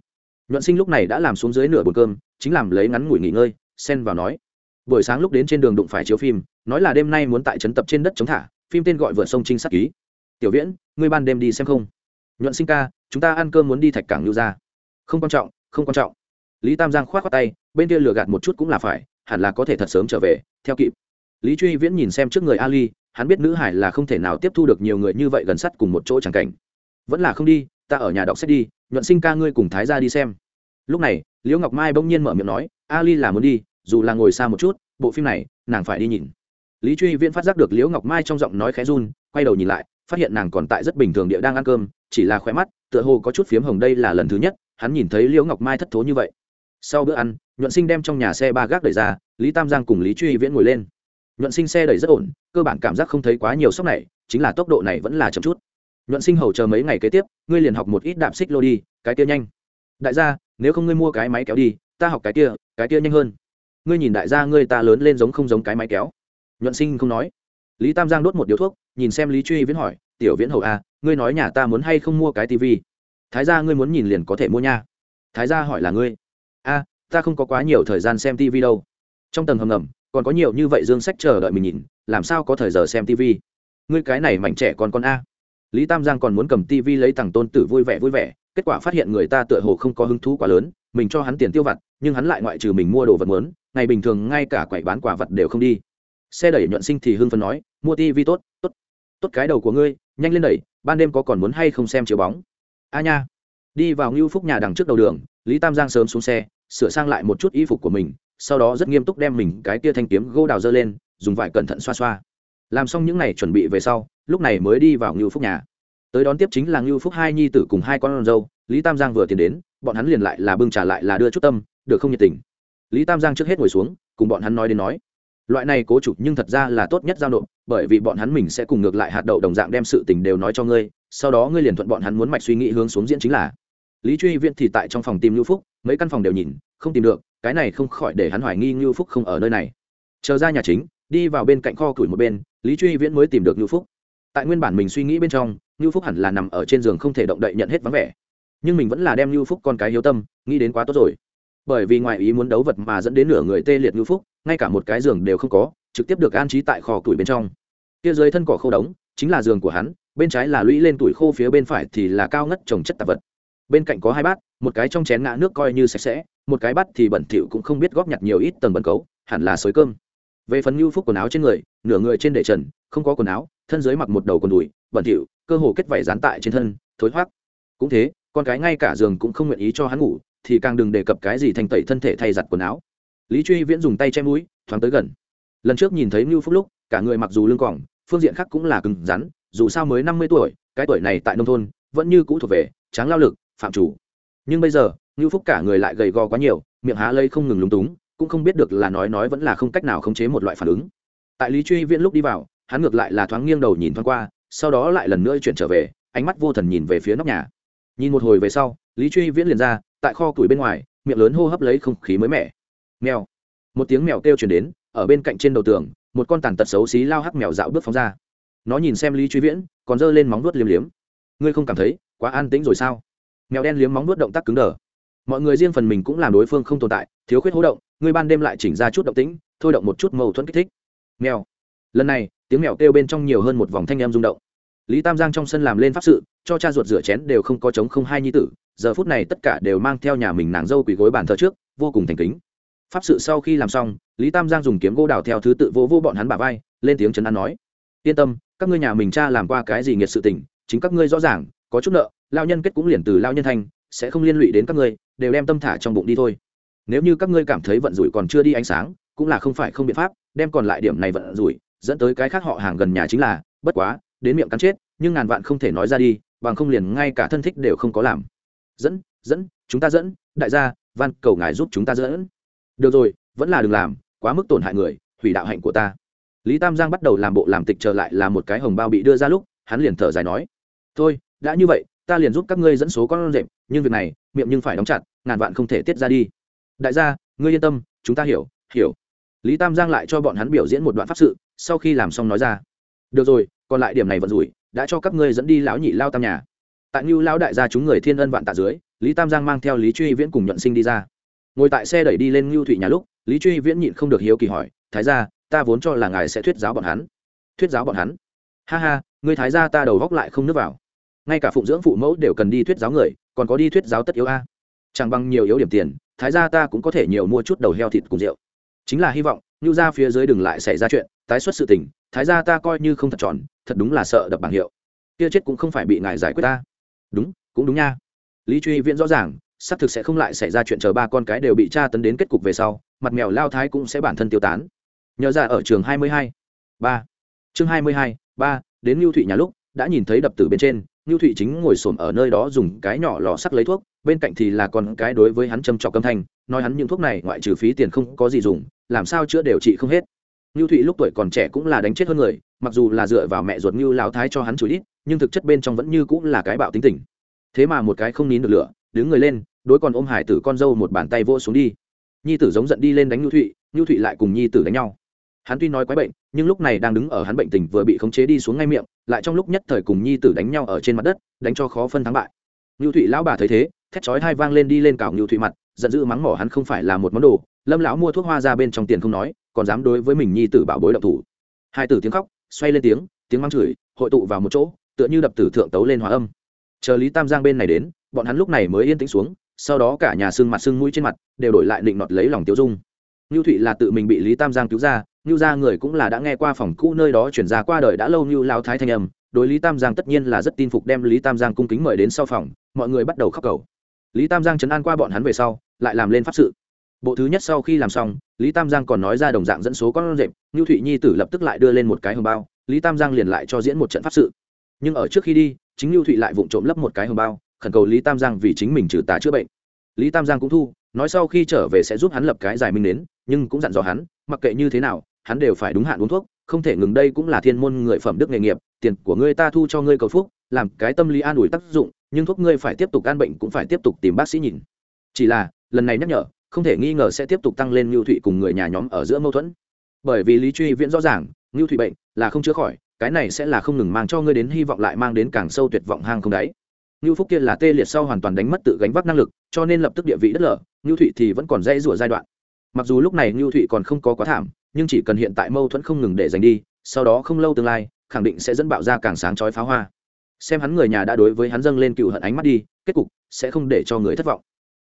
Nhuận sinh lúc này đã làm xuống dưới nửa bồn cơm, chính làm lấy ngắn ngủi nghỉ ngơi, xen vào nói buổi sáng lúc đến trên đường đụng phải chiếu phim, nói là đêm nay muốn tại trấn tập trên đất chống thả, phim tên gọi vượt sông trinh sát ký. Tiểu viễn, ngươi ban đêm đi xem không? Nhuận sinh ca, chúng ta ăn cơm muốn đi thạch cảng lưu ra không quan trọng, không quan trọng. Lý tam giang k h o á t khoác tay, bên kia lừa gạt một chút cũng là phải, hẳn là có thể thật sớm trở về, theo kịp. Lý truy viễn nhìn xem trước người ali, hắn biết nữ hải là không thể nào tiếp thu được nhiều người như vậy gần sắt cùng một chỗ chẳng cảnh. Vẫn là không đi, ta ở nhà đọc sách đi, nhuận sinh ca ngươi cùng thái ra đi xem. Lúc này, liễu ngọc mai bỗng nhiên mở miệng nói, ali là muốn đi dù là ngồi xa một chút, bộ phim này, nàng phải đi nhìn. Lý truy viễn phát giác được liễu ngọc mai trong giọng nói khẽ run, quay đầu nhìn lại, phát hiện nàng còn tại rất bình thường địa đang ăn cơm, chỉ là khỏe mắt, tựa hồ có chút phiếm hồng đây là lần thứ nhất, hắn nhìn thấy liễu ngọc mai thất thố như vậy. Sau bữa ăn, nhuận sinh đem trong nhà xe ba gác đẩy ra, lý tam giang cùng lý truy viễn ngồi lên. Nhuận sinh xe đẩy rất ổn, cơ bản cảm giác không thấy quá nhiều sốc này, chính là tốc độ này vẫn là chậm chút. Nhuận sinh hầu chờ mấy ngày kế tiếp, ngươi liền học một ít đạp xích lô đi, cái kia nhanh. Đại gia, nếu không ngươi mua cái máy kéo đi, ta học cái kia cái kia nhanh hơn ngươi nhìn đại gia ngươi ta lớn lên giống không giống cái máy kéo. Nhuận sinh không nói. Lý tam giang đốt một điếu thuốc nhìn xem lý truy viễn hỏi tiểu viễn hầu a à, ngươi nói nhà ta muốn hay không mua cái tivi? Thái gia ngươi muốn nhìn liền có thể mua nha. Thái gia hỏi là ngươi. A ta không có quá nhiều thời gian xem tivi đâu. Trong tầng hầm ngầm còn có nhiều như vậy dương sách chờ đợi mình nhìn làm sao có thời giờ xem tivi? Ngươi cái này mảnh trẻ còn con a. Lý tam giang còn muốn cầm tivi lấy thằng tôn tử vui vẻ vui vẻ kết quả phát hiện người ta tựa hồ không có hứng thú quá lớn mình cho hắn tiền tiêu vặt nhưng hắn lại ngoại trừ mình mua đồ vật muốn ngày bình thường ngay cả quầy bán quả vật đều không đi. Xe đẩy nhuận sinh thì hưng phấn nói, mua tivi tốt tốt. Tốt cái đầu của ngươi, nhanh lên đẩy, ban đêm có còn muốn hay không xem chiếu bóng? A nha. Đi vào ngưu phúc nhà đằng trước đầu đường, lý tam giang sớm xuống xe, sửa sang lại một chút y phục của mình, sau đó rất nghiêm túc đem mình cái tia thanh kiếm gỗ đào dơ lên, dùng vải cẩn thận xoa xoa. Làm xong những n à y chuẩn bị về sau, lúc này mới đi vào ngưu phúc nhà. Tới đón tiếp chính là ngưu phúc hai nhi tử cùng hai con dâu, lý tam giang vừa tiến đến, bọn hắn liền lại là bưng trả lại là đưa chút tâm, được không nhiệt tình lý tam giang trước hết ngồi xuống, cùng bọn hắn nói đến nói, loại này cố chủ nhưng thật ra là tốt nhất giao nộp, bởi vì bọn hắn mình sẽ cùng ngược lại hạt đậu đồng dạng đem sự tình đều nói cho ngươi, sau đó ngươi liền thuận bọn hắn muốn mạch suy nghĩ hướng xuống diễn chính là. Lý truy viễn thì tại trong phòng tìm ngưu phúc, mấy căn phòng đều nhìn, không tìm được, cái này không khỏi để hắn hoài nghi ngưu phúc không ở nơi này. Chờ ra nhà chính, đi vào bên cạnh kho củi một bên, lý truy viễn mới tìm được ngưu phúc. Tại nguyên bản mình suy nghĩ bên trong ngưu phúc hẳn là nằm ở trên giường không thể động đậy nhận hết vắng vẻ. Nhưng mình vẫn là đem ngưu phúc con cái hiếu tâm, nghĩ đến quá tốt rồi bởi vì ngoài ý muốn đấu vật mà dẫn đến nửa người tê liệt ngư phúc, ngay cả một cái giường đều không có, trực tiếp được an trí tại kho tuổi bên trong. Kia dưới thân cỏ khô đống, chính là giường của hắn, bên trái là lũy lên tuổi khô, phía bên phải thì là cao ngất trồng chất tạp vật. Bên cạnh có hai bát, một cái trong chén ngã nước coi như sạch sẽ, một cái bát thì bẩn thỉu cũng không biết góp nhặt nhiều ít tầng bẩn cấu, hẳn là xới cơm. Về phần ngưu phúc quần áo trên người, nửa người trên đệ trần, không có quần áo, thân dưới mặc một đầu quần đùi, bẩn thỉu, cơ hồ kết vảy dán tại trên thân, thối thoát cũng thế, con cái ngay cả giường cũng không nguyện ý cho hắn ngủ thì càng đừng đề cập cái gì thành tẩy thân thể thay giặt quần áo. Lý truy viễn dùng tay che mũi, thoáng tới gần. Lần trước nhìn thấy ngưu phúc lúc, cả người mặc dù lưng cỏng phương diện khác cũng là cứng rắn, dù sao mới năm mươi tuổi, cái tuổi này tại nông thôn, vẫn như cũ thuộc về, tráng lao lực, phạm chủ. Nhưng bây giờ, ngưu phúc cả người lại gầy gò quá nhiều, miệng há lây không ngừng lúng túng, cũng không biết được là nói nói vẫn là không cách nào khống chế một loại phản ứng. Tại lý truy viễn lúc đi vào, hắn ngược lại là thoáng nghiêng đầu nhìn thoáng qua, sau đó lại lần nữa chuyển trở về, ánh mắt vô thần nhìn về phía nóc nhà. Nhìn một hồi về sau, lý truy viễn liền ra tại kho củi bên ngoài, miệng lớn hô hấp lấy không khí mới mẻ. Mèo. Một tiếng mèo kêu chuyển đến, ở bên cạnh trên đầu tường, một con tàn tật xấu xí lao hắc mèo dạo bước phóng ra. Nó nhìn xem lý truy viễn, còn giơ lên móng vuốt liếm liếm. Ngươi không cảm thấy, quá an tĩnh rồi sao? Mèo đen liếm móng vuốt động tác cứng đờ. Mọi người riêng phần mình cũng làm đối phương không tồn tại, thiếu khuyết hỗ động ngươi ban đêm lại chỉnh ra chút động tĩnh, thôi động một chút mâu thuẫn kích thích. Mèo. Lần này, tiếng mèo kêu bên trong nhiều hơn một vòng thanh em rung động lý tam giang trong sân làm lên pháp sự, cho cha ruột rửa chén đều không có chống không hai nhi tử, giờ phút này tất cả đều mang theo nhà mình nàng dâu quỳ gối bàn thờ trước, vô cùng thành kính. Pháp sự sau khi làm xong, lý tam giang dùng kiếm gỗ đào theo thứ tự vô vô bọn hắn bà vai, lên tiếng chấn an nói, yên tâm, các ngươi nhà mình cha làm qua cái gì nghiệt sự tình, chính các ngươi rõ ràng, có chút nợ lao nhân kết cũng liền từ lao nhân thanh sẽ không liên lụy đến các ngươi, đều đem tâm thả trong bụng đi thôi. Nếu như các ngươi cảm thấy vận rủi còn chưa đi ánh sáng, cũng là không phải không biện pháp, đem còn lại điểm này vận rủi, dẫn tới cái khác họ hàng gần nhà chính là, bất quá đến miệng cắn chết, nhưng ngàn vạn không thể nói ra đi, bằng không liền ngay cả thân thích đều không có làm. Dẫn dẫn, chúng ta dẫn, đại gia, van, cầu ngài giúp chúng ta dẫn. Được rồi, vẫn là đừng làm, quá mức tổn hại người, hủy đạo hạnh của ta. Lý tam giang bắt đầu làm bộ làm tịch trở lại là một cái hồng bao bị đưa ra lúc, hắn liền thở dài nói, thôi, đã như vậy, ta liền giúp các ngươi dẫn số con rệm nhưng việc này, miệng nhưng phải đóng chặt, ngàn vạn không thể tiết ra đi. Đại gia, ngươi yên tâm, chúng ta hiểu hiểu. Lý tam giang lại cho bọn hắn biểu diễn một đoạn pháp sự, sau khi làm xong nói ra được rồi, còn lại điểm này vận rủi, đã cho các ngươi dẫn đi lão nhị lao tam nhà. Tại ngưu lão đại gia chúng người thiên ân vạn tạ dưới, lý tam giang mang theo lý truy viễn cùng nhuận sinh đi ra. Ngồi tại xe đẩy đi lên ngưu thụy nhà lúc, lý truy viễn nhịn không được hiếu kỳ hỏi, thái gia, ta vốn cho là ngài sẽ thuyết giáo bọn hắn. Thuyết giáo bọn hắn? Ha ha người thái gia ta đầu góc lại không nước vào. Ngay cả phụng dưỡng phụ mẫu đều cần đi thuyết giáo người, còn có đi thuyết giáo tất yếu a. Chẳng bằng nhiều yếu điểm tiền, thái gia ta cũng có thể nhiều mua chút đầu heo thịt cùng rượu. Chính là hy vọng, ngưu ra phía dưới đừng lại xảy ra chuyện, tái xuất sự tình thái gia ta coi như không thật tròn, thật đúng là sợ đập bảng hiệu. Kia chết cũng không phải bị ngài giải quyết ta. Đúng, cũng đúng nha. Lý truy viễn rõ ràng, xác thực sẽ không lại xảy ra chuyện chờ ba con cái đều bị tra tấn đến kết cục về sau, mặt mèo lao thái cũng sẽ bản thân tiêu tán. Nhớ ra ở trường hai mươi hai, ba. Chương hai mươi hai, ba, đến ngưu thụy nhà lúc, đã nhìn thấy đập tử bên trên, ngưu thụy chính ngồi xổm ở nơi đó dùng cái nhỏ lò sắc lấy thuốc, bên cạnh thì là con cái đối với hắn châm trọc âm thanh, nói hắn những thuốc này ngoại trừ phí tiền không có gì dùng, làm sao chữa đều trị không hết. Nưu thụy lúc tuổi còn trẻ cũng là đánh chết hơn người, mặc dù là dựa vào mẹ ruột Nưu lão thái cho hắn chửi ít nhưng thực chất bên trong vẫn như cũng là cái bạo tính tình. Thế mà một cái không nín được lửa, đứng người lên, đối còn ôm hải tử con dâu một bàn tay vỗ xuống đi. Nhi tử giống giận đi lên đánh Nưu thụy Nưu thụy lại cùng nhi tử đánh nhau. Hắn tuy nói quái bệnh, nhưng lúc này đang đứng ở hắn bệnh tình vừa bị khống chế đi xuống ngay miệng, lại trong lúc nhất thời cùng nhi tử đánh nhau ở trên mặt đất, đánh cho khó phân thắng bại. Nưu thụy lão bà thấy thế, thét chói hai vang lên đi lên cào Nưu thụy mặt giận dữ mắng mỏ hắn không phải là một món đồ, lâm lão mua thuốc hoa ra bên trong tiền không nói, còn dám đối với mình nhi tử bảo bối độc thủ. Hai tử tiếng khóc, xoay lên tiếng tiếng mắng chửi, hội tụ vào một chỗ, tựa như đập tử thượng tấu lên hòa âm. Chờ lý tam giang bên này đến, bọn hắn lúc này mới yên tĩnh xuống, sau đó cả nhà xương mặt xương mũi trên mặt, đều đổi lại định nọt lấy lòng tiêu dung. Ngưu thụy là tự mình bị lý tam giang cứu ra, ngưu ra người cũng là đã nghe qua phòng cũ nơi đó chuyển ra qua đời đã lâu ngưu lao thái thanh âm, đối lý tam giang tất nhiên là rất tin phục đem lý tam giang cung kính mời đến sau phòng, mọi người bắt đầu khóc cầu lý tam giang chấn an qua bọn hắn về sau, lại làm lên pháp sự. Bộ thứ nhất sau khi làm xong, lý tam giang còn nói ra đồng dạng dẫn số con rệp, ngưu thụy nhi tử lập tức lại đưa lên một cái hồng bao, lý tam giang liền lại cho diễn một trận pháp sự. Nhưng ở trước khi đi, chính lưu thụy lại vụng trộm lấp một cái hồng bao, khẩn cầu lý tam giang vì chính mình trừ tà chữa bệnh. Lý tam giang cũng thu, nói sau khi trở về sẽ giúp hắn lập cái giải minh đến, nhưng cũng dặn dò hắn, mặc kệ như thế nào, hắn đều phải đúng hạn uống thuốc, không thể ngừng đây cũng là thiên môn người phẩm đức nghề nghiệp, tiền của ngươi ta thu cho ngươi cầu phúc làm cái tâm lý an ủi tác dụng nhưng thuốc ngươi phải tiếp tục an bệnh cũng phải tiếp tục tìm bác sĩ nhìn chỉ là lần này nhắc nhở không thể nghi ngờ sẽ tiếp tục tăng lên ngưu thụy cùng người nhà nhóm ở giữa mâu thuẫn bởi vì lý truy viễn rõ ràng ngưu thụy bệnh là không chữa khỏi cái này sẽ là không ngừng mang cho ngươi đến hy vọng lại mang đến càng sâu tuyệt vọng hang không đáy Ngưu Phúc kia là tê liệt sau hoàn toàn đánh mất tự gánh vác năng lực, cho nên lập tức địa vị đất lở, Ngưu Thụy thì vẫn còn dây rủa giai đoạn. Mặc dù lúc này Ngưu Thụy còn không có quá thảm, nhưng chỉ cần hiện tại mâu thuẫn không ngừng để giành đi, sau đó không lâu tương lai, khẳng định sẽ dẫn bạo ra càng sáng chói pháo hoa. Xem hắn người nhà đã đối với hắn dâng lên cựu hận ánh mắt đi, kết cục sẽ không để cho người thất vọng.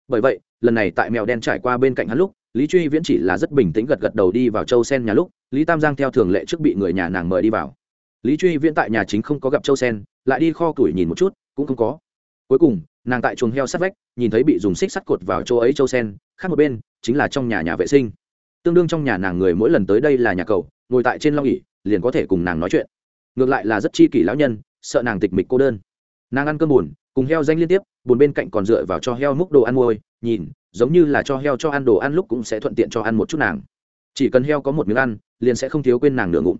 Bởi vậy, lần này tại mèo đen trải qua bên cạnh hắn lúc, Lý Truy Viễn chỉ là rất bình tĩnh gật gật đầu đi vào Châu Sen nhà lúc, Lý Tam Giang theo thường lệ trước bị người nhà nàng mời đi vào. Lý truy viễn tại nhà chính không có gặp châu sen lại đi kho tuổi nhìn một chút cũng không có. Cuối cùng nàng tại chuồng heo sắt vách nhìn thấy bị dùng xích sắt cột vào chỗ ấy châu sen khác một bên chính là trong nhà nhà vệ sinh. Tương đương trong nhà nàng người mỗi lần tới đây là nhà cầu ngồi tại trên long ỉ liền có thể cùng nàng nói chuyện. Ngược lại là rất chi kỷ lão nhân sợ nàng tịch mịch cô đơn. Nàng ăn cơm buồn, cùng heo danh liên tiếp, buồn bên cạnh còn dựa vào cho heo múc đồ ăn môi nhìn, giống như là cho heo cho ăn đồ ăn lúc cũng sẽ thuận tiện cho ăn một chút nàng. Chỉ cần heo có một miếng ăn, liền sẽ không thiếu quên nàng nửa ngụm.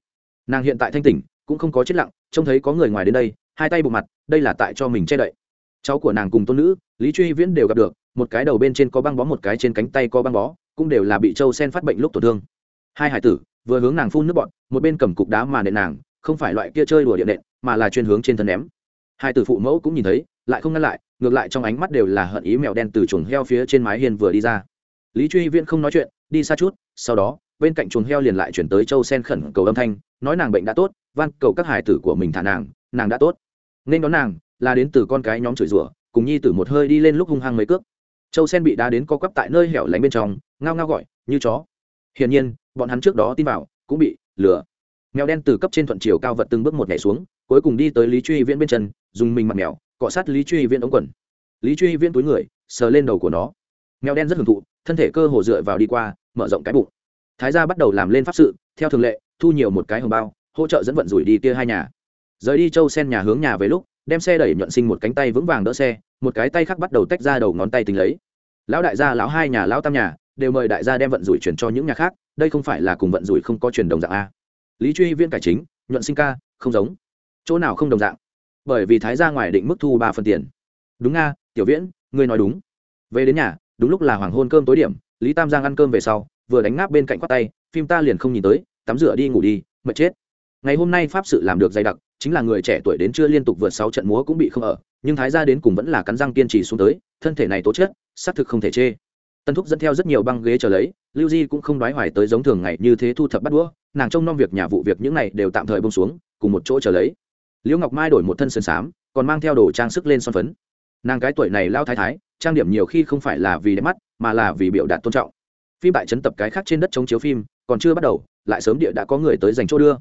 Nàng hiện tại thanh tỉnh, cũng không có chết lặng, trông thấy có người ngoài đến đây, hai tay bộ mặt, đây là tại cho mình che đậy. Cháu của nàng cùng tôn nữ, lý truy viễn đều gặp được, một cái đầu bên trên có băng bó, một cái trên cánh tay có băng bó, cũng đều là bị châu sen phát bệnh lúc tổn thương. Hai hải tử, vừa hướng nàng phun nước bọn một bên cầm cục đá mà nện nàng, không phải loại kia chơi đùa điện nện mà là chuyên hướng trên thân ném. Hai tử phụ mẫu cũng nhìn thấy, lại không ngăn lại, ngược lại trong ánh mắt đều là hận ý mèo đen từ chuồng heo phía trên mái hiên vừa đi ra. Lý truy viễn không nói chuyện, đi xa chút, sau đó, bên cạnh chuồng heo liền lại chuyển tới châu sen khẩn cầu âm thanh, nói nàng bệnh đã tốt, van cầu các hải tử của mình thả nàng nàng đã tốt. Nên đón nàng, là đến từ con cái nhóm chửi rủa, cùng nhi tử một hơi đi lên lúc hung hăng mấy cước. Châu sen bị đá đến co quắp tại nơi hẻo lánh bên trong, ngao ngao gọi, như chó. Hiển nhiên, bọn hắn trước đó tin vào, cũng bị lừa mèo đen từ cấp trên thuận chiều cao vật từng bước một nhảy xuống, cuối cùng đi tới lý truy viễn bên chân, dùng mình mặt mèo, cọ sát lý truy viễn ống quần. Lý truy viễn túi người, sờ lên đầu của nó. Mèo đen rất hưởng thụ, thân thể cơ hồ dựa vào đi qua, mở rộng cái bụng. Thái gia bắt đầu làm lên pháp sự, theo thường lệ, thu nhiều một cái hồng bao, hỗ trợ dẫn vận rủi đi kia hai nhà. Rời đi châu sen nhà hướng nhà về lúc, đem xe đẩy nhuận sinh một cánh tay vững vàng đỡ xe, một cái tay khác bắt đầu tách ra đầu ngón tay tính lấy. Lão đại gia, lão hai nhà, lão tam nhà, đều mời đại gia đem vận rủi chuyển cho những nhà khác, đây không phải là cùng vận rủi không có truyền đồng dạng a lý truy viên cải chính, nhuận sinh ca, không giống. Chỗ nào không đồng dạng? Bởi vì thái gia ngoài định mức thu ba phần tiền. Đúng nga, tiểu viễn, ngươi nói đúng. Về đến nhà, đúng lúc là hoàng hôn cơm tối điểm, lý tam giang ăn cơm về sau, vừa đánh ngáp bên cạnh khoác tay, phim ta liền không nhìn tới, tắm rửa đi ngủ đi, mệt chết. Ngày hôm nay pháp sự làm được dày đặc, chính là người trẻ tuổi đến chưa liên tục vượt sáu trận múa cũng bị không ở, nhưng thái gia đến cùng vẫn là cắn răng kiên trì xuống tới, thân thể này tố chất, xác thực không thể chê. Tân thúc dẫn theo rất nhiều băng ghế trở lấy, lưu di cũng không đoái hoài tới giống thường ngày như thế thu thập bắt đũa nàng trông nom việc nhà vụ việc những này đều tạm thời bông xuống, cùng một chỗ trở lấy. Liễu ngọc mai đổi một thân sườn xám, còn mang theo đồ trang sức lên son phấn. Nàng cái tuổi này lao thái thái, trang điểm nhiều khi không phải là vì đẹp mắt, mà là vì biểu đạt tôn trọng. Phim bại chấn tập cái khác trên đất chống chiếu phim, còn chưa bắt đầu, lại sớm địa đã có người tới dành chỗ đưa.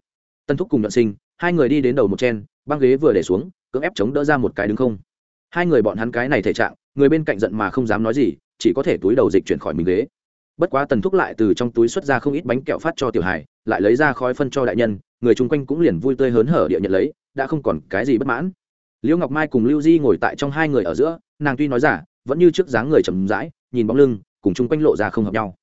Tân thúc cùng nhuận sinh, hai người đi đến đầu một chen, băng ghế vừa để xuống, cưỡng ép chống đỡ ra một cái đứng không. Hai người bọn hắn cái này thể trạng, người bên cạnh giận mà không dám nói gì, chỉ có thể túi đầu dịch chuyển khỏi mình ghế. Bất quá tần thúc lại từ trong túi xuất ra không ít bánh kẹo phát cho tiểu hải lại lấy ra khói phân cho đại nhân, người chung quanh cũng liền vui tươi hớn hở địa nhận lấy, đã không còn cái gì bất mãn. Liễu ngọc mai cùng lưu di ngồi tại trong hai người ở giữa, nàng tuy nói giả, vẫn như trước dáng người chầm rãi, nhìn bóng lưng, cùng chung quanh lộ ra không hợp nhau.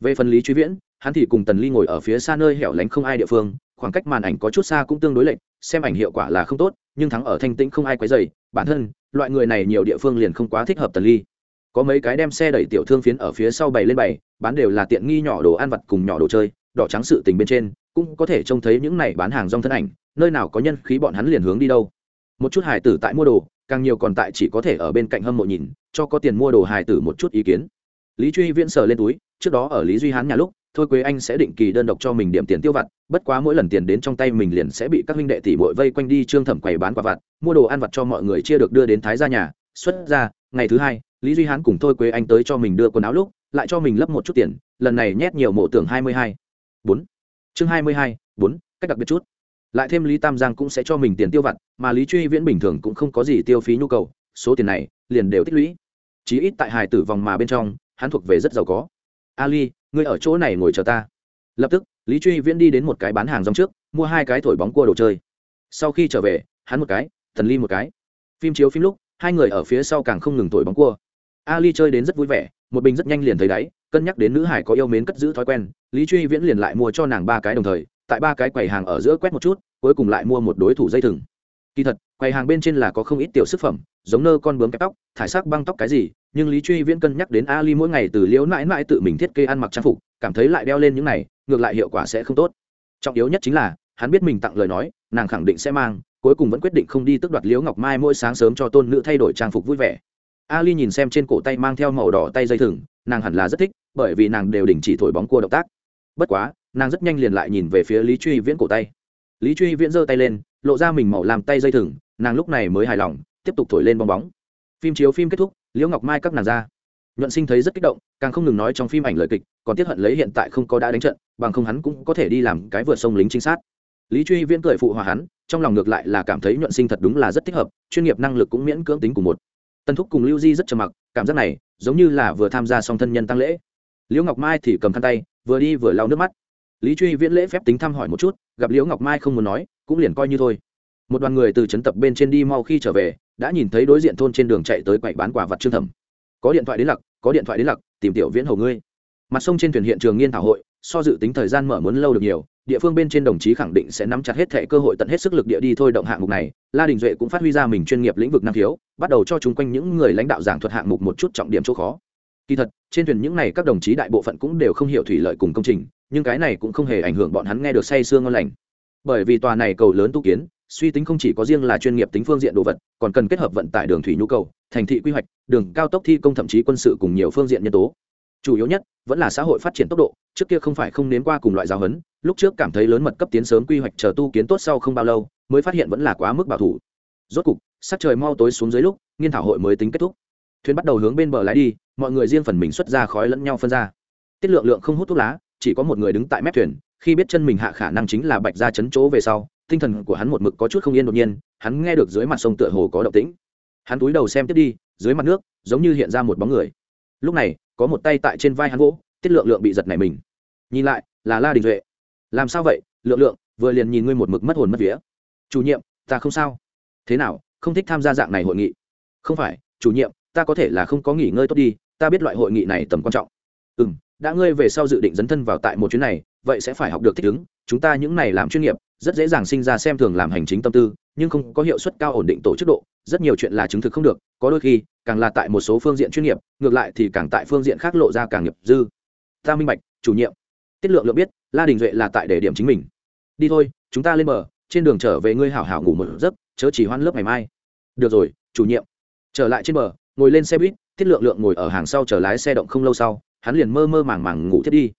Về phần lý truy viễn, hắn thì cùng tần ly ngồi ở phía xa nơi hẻo lánh không ai địa phương, khoảng cách màn ảnh có chút xa cũng tương đối lệch, xem ảnh hiệu quả là không tốt, nhưng thắng ở thanh tĩnh không ai quấy dày bản thân, loại người này nhiều địa phương liền không quá thích hợp tần ly. Có mấy cái đem xe đẩy tiểu thương phiến ở phía sau bày lên bày, bán đều là tiện nghi nhỏ đồ ăn vặt cùng nhỏ đồ chơi đỏ trắng sự tình bên trên, cũng có thể trông thấy những này bán hàng rong thân ảnh, nơi nào có nhân khí bọn hắn liền hướng đi đâu. Một chút hài tử tại mua đồ, càng nhiều còn tại chỉ có thể ở bên cạnh hâm mộ nhìn, cho có tiền mua đồ hài tử một chút ý kiến. Lý truy viễn sờ lên túi, trước đó ở lý duy hán nhà lúc, thôi quế anh sẽ định kỳ đơn độc cho mình điểm tiền tiêu vặt, bất quá mỗi lần tiền đến trong tay mình liền sẽ bị các huynh đệ tỷ bội vây quanh đi trương thẩm quầy bán quả vặt, mua đồ ăn vặt cho mọi người chia được đưa đến thái gia nhà, xuất ra, ngày thứ hai, lý duy hán cùng thôi quế anh tới cho mình đưa quần áo lúc, lại cho mình lấp một chút tiền, lần này nhét nhiều mộ tưởng hai mươi hai bốn. Chương hai mươi hai, bốn, cách đặc biệt chút. Lại thêm lý tam giang cũng sẽ cho mình tiền tiêu vặt, mà lý truy viễn bình thường cũng không có gì tiêu phí nhu cầu, số tiền này liền đều tích lũy. Chí ít tại hài tử vòng mà bên trong, hắn thuộc về rất giàu có. Ali, ngươi ở chỗ này ngồi chờ ta. Lập tức, lý truy viễn đi đến một cái bán hàng rong trước, mua hai cái thổi bóng cua đồ chơi. Sau khi trở về, hắn một cái, thần ly một cái. Phim chiếu phim lúc, hai người ở phía sau càng không ngừng thổi bóng cua. Ali chơi đến rất vui vẻ, một bình rất nhanh liền thấy đáy cân nhắc đến nữ hải có yêu mến cất giữ thói quen, lý truy viễn liền lại mua cho nàng ba cái đồng thời, tại ba cái quầy hàng ở giữa quét một chút, cuối cùng lại mua một đối thủ dây thừng. Kỳ thật, quầy hàng bên trên là có không ít tiểu sức phẩm, giống nơ con bướm kẹp tóc, thải sắc băng tóc cái gì, nhưng lý truy viễn cân nhắc đến ali mỗi ngày từ liễu mãi mãi tự mình thiết kế ăn mặc trang phục, cảm thấy lại đeo lên những này, ngược lại hiệu quả sẽ không tốt. Trọng yếu nhất chính là, hắn biết mình tặng lời nói, nàng khẳng định sẽ mang, cuối cùng vẫn quyết định không đi tước đoạt liễu ngọc mai mỗi sáng sớm cho tôn nữ thay đổi trang phục vui vẻ. Ali nhìn xem trên cổ tay mang theo màu đỏ tay dây thừng, nàng hẳn là rất thích bởi vì nàng đều đình chỉ thổi bóng cua động tác. Bất quá, nàng rất nhanh liền lại nhìn về phía lý truy viễn cổ tay. Lý truy viễn giơ tay lên, lộ ra mình màu làm tay dây thừng, nàng lúc này mới hài lòng, tiếp tục thổi lên bong bóng. Phim chiếu phim kết thúc, liễu ngọc mai các nàng ra. Nhuận sinh thấy rất kích động, càng không ngừng nói trong phim ảnh lời kịch, còn tiếp hận lấy hiện tại không có đã đánh trận, bằng không hắn cũng có thể đi làm cái vượt sông lính chính sát. Lý truy viễn cười phụ hòa hắn, trong lòng ngược lại là cảm thấy nhuận sinh thật đúng là rất thích hợp, chuyên nghiệp năng lực cũng miễn cưỡng tính của một. Tân thúc cùng lưu di rất trầm mặc, cảm giác này giống như là vừa tham gia song thân nhân tăng lễ liễu ngọc mai thì cầm khăn tay, vừa đi vừa lau nước mắt. Lý truy viễn lễ phép tính thăm hỏi một chút, gặp liễu ngọc mai không muốn nói, cũng liền coi như thôi. Một đoàn người từ trấn tập bên trên đi mau khi trở về, đã nhìn thấy đối diện thôn trên đường chạy tới quậy bán quả vật trương thẩm. Có điện thoại đến lặc, có điện thoại đến lặc, tìm tiểu viễn hầu ngươi. Mặt sông trên thuyền hiện trường nghiên thảo hội, so dự tính thời gian mở muốn lâu được nhiều, địa phương bên trên đồng chí khẳng định sẽ nắm chặt hết thẻ cơ hội tận hết sức lực địa đi thôi động hạng mục này. La đình duệ cũng phát huy ra mình chuyên nghiệp lĩnh vực năng khiếu, bắt đầu cho chúng quanh những người lãnh đạo giảng thuật hạng mục một chút trọng điểm chỗ khó kỳ thật, trên thuyền những này các đồng chí đại bộ phận cũng đều không hiểu thủy lợi cùng công trình, nhưng cái này cũng không hề ảnh hưởng bọn hắn nghe được say sương ngon lành. Bởi vì tòa này cầu lớn tu kiến, suy tính không chỉ có riêng là chuyên nghiệp tính phương diện đồ vật, còn cần kết hợp vận tải đường thủy nhu cầu, thành thị quy hoạch, đường cao tốc thi công thậm chí quân sự cùng nhiều phương diện nhân tố. Chủ yếu nhất, vẫn là xã hội phát triển tốc độ, trước kia không phải không nếm qua cùng loại giáo huấn, lúc trước cảm thấy lớn mật cấp tiến sớm quy hoạch chờ tu kiến tốt sau không bao lâu, mới phát hiện vẫn là quá mức bảo thủ. Rốt cục, sắc trời mau tối xuống dưới lúc, nghiên thảo hội mới tính kết thúc thuyền bắt đầu hướng bên bờ lái đi, mọi người riêng phần mình xuất ra khói lẫn nhau phân ra. Tiết lượng lượng không hút thuốc lá, chỉ có một người đứng tại mép thuyền, khi biết chân mình hạ khả năng chính là bạch ra chấn chỗ về sau, tinh thần của hắn một mực có chút không yên đột nhiên, hắn nghe được dưới mặt sông tựa hồ có động tĩnh. Hắn túi đầu xem tiếp đi, dưới mặt nước, giống như hiện ra một bóng người. Lúc này, có một tay tại trên vai hắn gỗ tiết lượng lượng bị giật này mình. Nhìn lại, là la đình duệ. Làm sao vậy, lượng lượng, vừa liền nhìn ngươi một mực mất hồn mất vía. Chủ nhiệm, ta không sao. Thế nào, không thích tham gia dạng này hội nghị? Không phải, chủ nhiệm ta có thể là không có nghỉ ngơi tốt đi, ta biết loại hội nghị này tầm quan trọng. Ừ m đã ngươi về sau dự định dấn thân vào tại một chuyến này, vậy sẽ phải học được thích ứng. Chúng ta những này làm chuyên nghiệp, rất dễ dàng sinh ra xem thường làm hành chính tâm tư, nhưng không có hiệu suất cao ổn định tổ chức độ, rất nhiều chuyện là chứng thực không được, có đôi khi, càng là tại một số phương diện chuyên nghiệp, ngược lại thì càng tại phương diện khác lộ ra càng nghiệp dư. Ta minh bạch, chủ nhiệm. Tiết lượng lượng biết, la đình duệ là tại để điểm chính mình. Đi thôi, chúng ta lên bờ, trên đường trở về ngươi hảo hảo ngủ một giấc, chớ chỉ hoan lớp ngày mai. Được rồi, chủ nhiệm. Trở lại trên bờ ngồi lên xe buýt, tiết lượng lượng ngồi ở hàng sau chờ lái xe động không lâu sau, hắn liền mơ mơ màng màng ngủ thiết đi.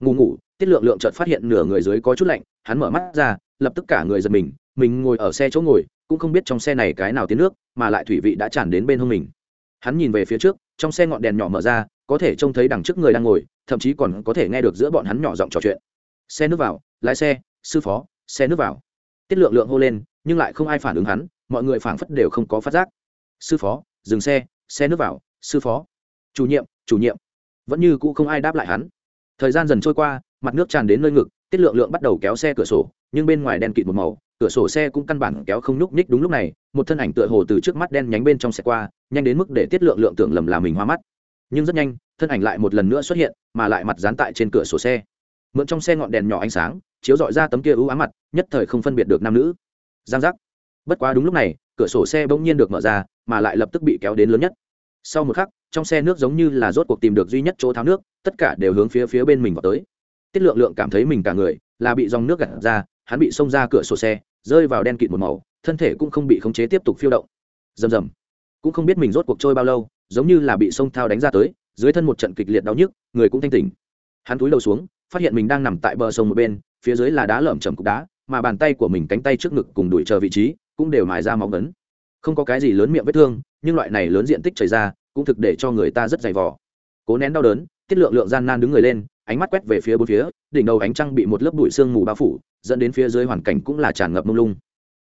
Ngủ ngủ, tiết lượng lượng chợt phát hiện nửa người dưới có chút lạnh, hắn mở mắt ra, lập tức cả người giật mình mình ngồi ở xe chỗ ngồi, cũng không biết trong xe này cái nào tiến nước, mà lại thủy vị đã tràn đến bên hông mình. Hắn nhìn về phía trước, trong xe ngọn đèn nhỏ mở ra, có thể trông thấy đằng trước người đang ngồi, thậm chí còn có thể nghe được giữa bọn hắn nhỏ giọng trò chuyện. Xe nước vào, lái xe, sư phó, xe nước vào. Tiết lượng lượng hô lên, nhưng lại không ai phản ứng hắn, mọi người phảng phất đều không có phát giác. Sư phó, dừng xe xe nước vào, sư phó. Chủ nhiệm chủ nhiệm. Vẫn như cũ không ai đáp lại hắn. Thời gian dần trôi qua, mặt nước tràn đến nơi ngực, tiết lượng lượng bắt đầu kéo xe cửa sổ, nhưng bên ngoài đen kịt một màu, cửa sổ xe cũng căn bản kéo không nhúc nhích đúng lúc này, một thân ảnh tựa hồ từ trước mắt đen nhánh bên trong xe qua, nhanh đến mức để tiết lượng lượng tưởng lầm là mình hoa mắt. Nhưng rất nhanh, thân ảnh lại một lần nữa xuất hiện, mà lại mặt dán tại trên cửa sổ xe. Mượn trong xe ngọn đèn nhỏ ánh sáng, chiếu dọi ra tấm kia ưu ám mặt, nhất thời không phân biệt được nam nữ. Giang giác. Bất quá đúng lúc này, cửa sổ xe bỗng nhiên được mở ra mà lại lập tức bị kéo đến lớn nhất. Sau một khắc, trong xe nước giống như là rốt cuộc tìm được duy nhất chỗ tháo nước, tất cả đều hướng phía phía bên mình vào tới. Tiết lượng lượng cảm thấy mình cả người là bị dòng nước gặt ra, hắn bị xông ra cửa sổ xe, rơi vào đen kịt một màu, thân thể cũng không bị khống chế tiếp tục phiêu động. Rầm rầm. Cũng không biết mình rốt cuộc trôi bao lâu, giống như là bị sông thao đánh ra tới, dưới thân một trận kịch liệt đau nhức, người cũng thanh tỉnh. Hắn túi đầu xuống, phát hiện mình đang nằm tại bờ sông một bên, phía dưới là đá lởm chầm cục đá, mà bàn tay của mình cánh tay trước ngực cùng đuổi chờ vị trí, cũng đều mài ra máu ngấn không có cái gì lớn miệng vết thương, nhưng loại này lớn diện tích chảy ra, cũng thực để cho người ta rất dày vò. Cố nén đau đớn, tiết lượng lượng gian nan đứng người lên, ánh mắt quét về phía bốn phía, đỉnh đầu ánh trăng bị một lớp bụi sương mù bao phủ, dẫn đến phía dưới hoàn cảnh cũng là tràn ngập mông lung.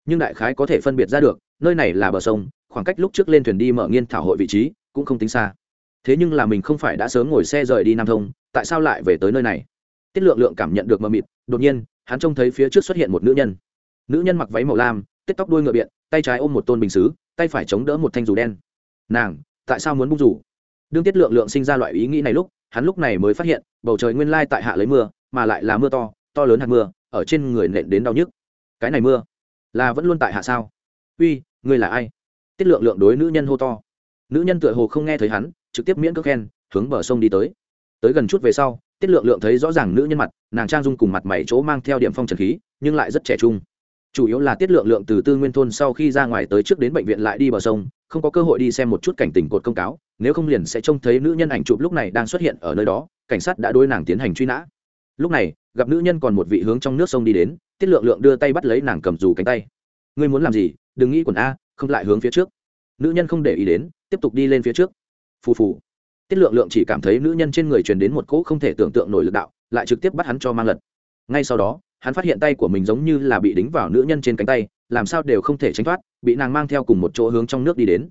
Nhưng đại khái có thể phân biệt ra được, nơi này là bờ sông, khoảng cách lúc trước lên thuyền đi mở nghiên thảo hội vị trí, cũng không tính xa. Thế nhưng là mình không phải đã sớm ngồi xe rời đi nam thông, tại sao lại về tới nơi này? Tiết lượng lượng cảm nhận được mờ mịt, đột nhiên, hắn trông thấy phía trước xuất hiện một nữ nhân. Nữ nhân mặc váy màu lam tết tóc đuôi ngựa biện, tay trái ôm một tôn bình xứ, tay phải chống đỡ một thanh dù đen. Nàng, tại sao muốn bung rủ đương tiết lượng lượng sinh ra loại ý nghĩ này lúc, hắn lúc này mới phát hiện, bầu trời nguyên lai tại hạ lấy mưa, mà lại là mưa to to lớn hạt mưa, ở trên người nện đến đau nhức. Cái này mưa, là vẫn luôn tại hạ sao? Uy, ngươi là ai? Tiết lượng lượng đối nữ nhân hô to. Nữ nhân tựa hồ không nghe thấy hắn, trực tiếp miễn cước khen, hướng bờ sông đi tới. Tới gần chút về sau, tiết lượng lượng thấy rõ ràng nữ nhân mặt, nàng trang dung cùng mặt mày chỗ mang theo điểm phong trần khí, nhưng lại rất trẻ trung chủ yếu là tiết lượng lượng từ tư nguyên thôn sau khi ra ngoài tới trước đến bệnh viện lại đi bờ sông, không có cơ hội đi xem một chút cảnh tình cột công cáo, nếu không liền sẽ trông thấy nữ nhân ảnh chụp lúc này đang xuất hiện ở nơi đó, cảnh sát đã đối nàng tiến hành truy nã. Lúc này, gặp nữ nhân còn một vị hướng trong nước sông đi đến, tiết lượng lượng đưa tay bắt lấy nàng cầm dù cánh tay. Ngươi muốn làm gì? Đừng nghĩ quần a, không lại hướng phía trước. Nữ nhân không để ý đến, tiếp tục đi lên phía trước. Phù phù. Tiết lượng lượng chỉ cảm thấy nữ nhân trên người truyền đến một cỗ không thể tưởng tượng nổi lực đạo, lại trực tiếp bắt hắn cho mang lật. Ngay sau đó hắn phát hiện tay của mình giống như là bị đính vào nữ nhân trên cánh tay, làm sao đều không thể tránh thoát, bị nàng mang theo cùng một chỗ hướng trong nước đi đến.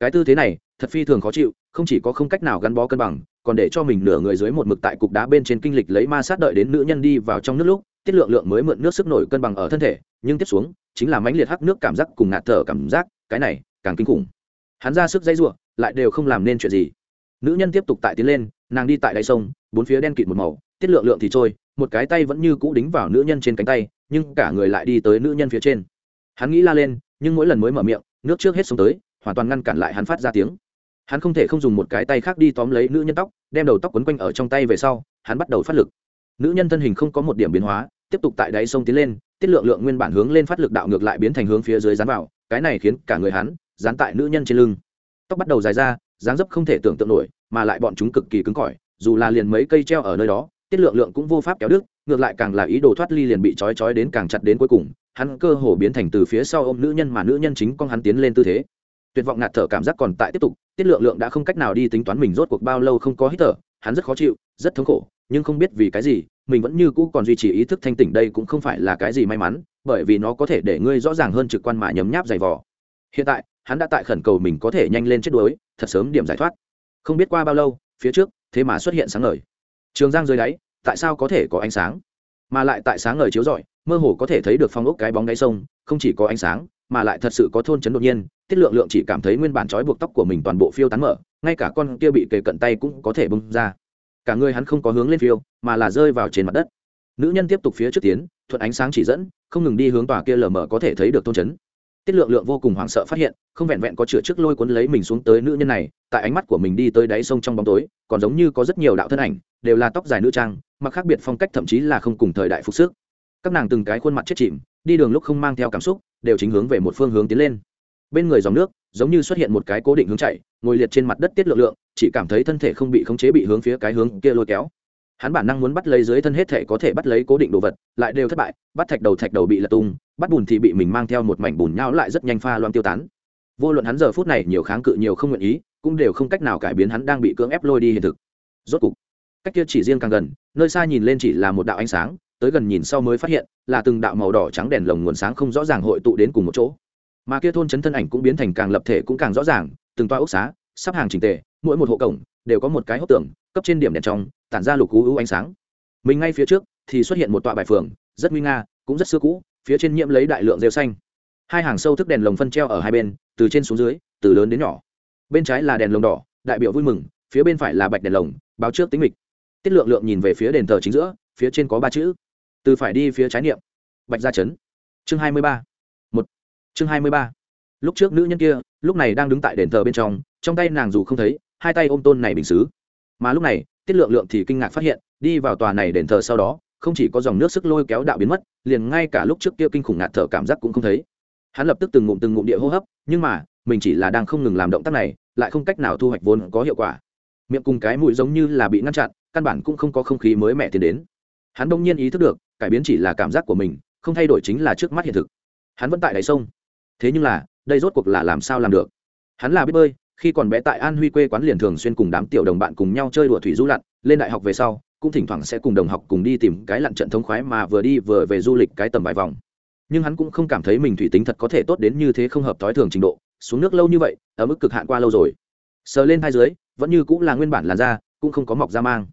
Cái tư thế này, thật phi thường khó chịu, không chỉ có không cách nào gắn bó cân bằng, còn để cho mình nửa người dưới một mực tại cục đá bên trên kinh lịch lấy ma sát đợi đến nữ nhân đi vào trong nước lúc, tiết lượng lượng mới mượn nước sức nổi cân bằng ở thân thể, nhưng tiếp xuống, chính là mãnh liệt hắc nước cảm giác cùng ngạt thở cảm giác, cái này, càng kinh khủng. Hắn ra sức dây giụa lại đều không làm nên chuyện gì. Nữ nhân tiếp tục tại tiến lên, nàng đi tại đáy sông, bốn phía đen kịt một màu, tiết lượng lượng thì trôi một cái tay vẫn như cũ đính vào nữ nhân trên cánh tay, nhưng cả người lại đi tới nữ nhân phía trên. Hắn nghĩ la lên, nhưng mỗi lần mới mở miệng, nước trước hết xuống tới, hoàn toàn ngăn cản lại hắn phát ra tiếng. Hắn không thể không dùng một cái tay khác đi tóm lấy nữ nhân tóc, đem đầu tóc quấn quanh ở trong tay về sau, hắn bắt đầu phát lực. Nữ nhân thân hình không có một điểm biến hóa, tiếp tục tại đáy sông tiến lên, tiết lượng lượng nguyên bản hướng lên phát lực đạo ngược lại biến thành hướng phía dưới dán vào, cái này khiến cả người hắn dán tại nữ nhân trên lưng. Tóc bắt đầu dài ra, dáng dấp không thể tưởng tượng nổi, mà lại bọn chúng cực kỳ cứng cỏi, dù là liền mấy cây treo ở nơi đó tiết lượng lượng cũng vô pháp kéo đức ngược lại càng là ý đồ thoát ly liền bị trói trói đến càng chặt đến cuối cùng, hắn cơ hồ biến thành từ phía sau ôm nữ nhân mà nữ nhân chính con hắn tiến lên tư thế. Tuyệt vọng ngạt thở cảm giác còn tại tiếp tục, tiết lượng lượng đã không cách nào đi tính toán mình rốt cuộc bao lâu không có hít thở, hắn rất khó chịu, rất thống khổ, nhưng không biết vì cái gì, mình vẫn như cũ còn duy trì ý thức thanh tỉnh đây cũng không phải là cái gì may mắn, bởi vì nó có thể để ngươi rõ ràng hơn trực quan mà nhấm nháp dày vỏ hiện tại, hắn đã tại khẩn cầu mình có thể nhanh lên chết đuối, thật sớm điểm giải thoát. Không biết qua bao lâu, phía trước, thế mà xuất hiện sáng ngời trường giang dưới đáy, tại sao có thể có ánh sáng? Mà lại tại sáng ngời chiếu rọi, mơ hồ có thể thấy được phong ốc cái bóng đáy sông, không chỉ có ánh sáng, mà lại thật sự có thôn chấn đột nhiên, tiết lượng lượng chỉ cảm thấy nguyên bản trói buộc tóc của mình toàn bộ phiêu tán mở, ngay cả con kia bị kề cận tay cũng có thể bung ra. Cả người hắn không có hướng lên phiêu, mà là rơi vào trên mặt đất. Nữ nhân tiếp tục phía trước tiến, thuận ánh sáng chỉ dẫn, không ngừng đi hướng tòa kia lờ mờ có thể thấy được thôn chấn tiết lượng lượng vô cùng hoảng sợ phát hiện, không vẹn vẹn có chửa trước lôi cuốn lấy mình xuống tới nữ nhân này, tại ánh mắt của mình đi tới đáy sông trong bóng tối, còn giống như có rất nhiều đạo thân ảnh, đều là tóc dài nữ trang, mặc khác biệt phong cách thậm chí là không cùng thời đại phục sức. Các nàng từng cái khuôn mặt chết chìm, đi đường lúc không mang theo cảm xúc, đều chính hướng về một phương hướng tiến lên. Bên người dòng nước, giống như xuất hiện một cái cố định hướng chạy, ngồi liệt trên mặt đất tiết lượng lượng, chỉ cảm thấy thân thể không bị khống chế bị hướng phía cái hướng kia lôi kéo. Hắn bản năng muốn bắt lấy dưới thân hết thể có thể bắt lấy cố định đồ vật, lại đều thất bại, bắt thạch đầu thạch đầu bị lật tung bắt bùn thì bị mình mang theo một mảnh bùn nhau lại rất nhanh pha loang tiêu tán. Vô luận hắn giờ phút này nhiều kháng cự nhiều không nguyện ý, cũng đều không cách nào cải biến hắn đang bị cưỡng ép lôi đi hiện thực. Rốt cục, cách kia chỉ riêng càng gần, nơi xa nhìn lên chỉ là một đạo ánh sáng, tới gần nhìn sau mới phát hiện, là từng đạo màu đỏ trắng đèn lồng nguồn sáng không rõ ràng hội tụ đến cùng một chỗ. Mà kia thôn chấn thân ảnh cũng biến thành càng lập thể cũng càng rõ ràng, từng toa ốc xá, sắp hàng trình tề, mỗi một hộ cổng đều có một cái hốc tường, cấp trên điểm đèn trong, tản ra lục cú ưu ánh sáng. Mình ngay phía trước thì xuất hiện một tọa bài phường, rất nguy nga, cũng rất xưa cũ phía trên nhiễm lấy đại lượng rêu xanh. Hai hàng sâu thức đèn lồng phân treo ở hai bên, từ trên xuống dưới, từ lớn đến nhỏ. Bên trái là đèn lồng đỏ, đại biểu vui mừng, phía bên phải là bạch đèn lồng, báo trước tính mịch. Tiết lượng lượng nhìn về phía đền thờ chính giữa, phía trên có ba chữ. Từ phải đi phía trái niệm. Bạch gia chấn chương hai mươi ba. Một. Chương hai mươi ba. Lúc trước nữ nhân kia, lúc này đang đứng tại đền thờ bên trong trong tay nàng dù không thấy, hai tay ôm tôn này bình xứ. Mà lúc này, tiết lượng lượng thì kinh ngạc phát hiện, đi vào tòa này đền thờ sau đó không chỉ có dòng nước sức lôi kéo đạo biến mất, liền ngay cả lúc trước kia kinh khủng ngạt thở cảm giác cũng không thấy. Hắn lập tức từng ngụm từng ngụm địa hô hấp, nhưng mà, mình chỉ là đang không ngừng làm động tác này, lại không cách nào thu hoạch vốn có hiệu quả. Miệng cùng cái mũi giống như là bị ngăn chặn, căn bản cũng không có không khí mới mẻ tiến đến. Hắn đông nhiên ý thức được, cải biến chỉ là cảm giác của mình, không thay đổi chính là trước mắt hiện thực. Hắn vẫn tại đáy sông. Thế nhưng là, đây rốt cuộc là làm sao làm được? Hắn là biết bơi, khi còn bé tại an huy quê quán liền thường xuyên cùng đám tiểu đồng bạn cùng nhau chơi đùa thủy du lặn, lên đại học về sau cũng thỉnh thoảng sẽ cùng đồng học cùng đi tìm cái lặn trận thống khoái mà vừa đi vừa về du lịch cái tầm vài vòng. Nhưng hắn cũng không cảm thấy mình thủy tính thật có thể tốt đến như thế không hợp thói thường trình độ, xuống nước lâu như vậy, ở mức cực hạn qua lâu rồi. Sờ lên hai dưới, vẫn như cũng là nguyên bản làn da, cũng không có mọc da mang.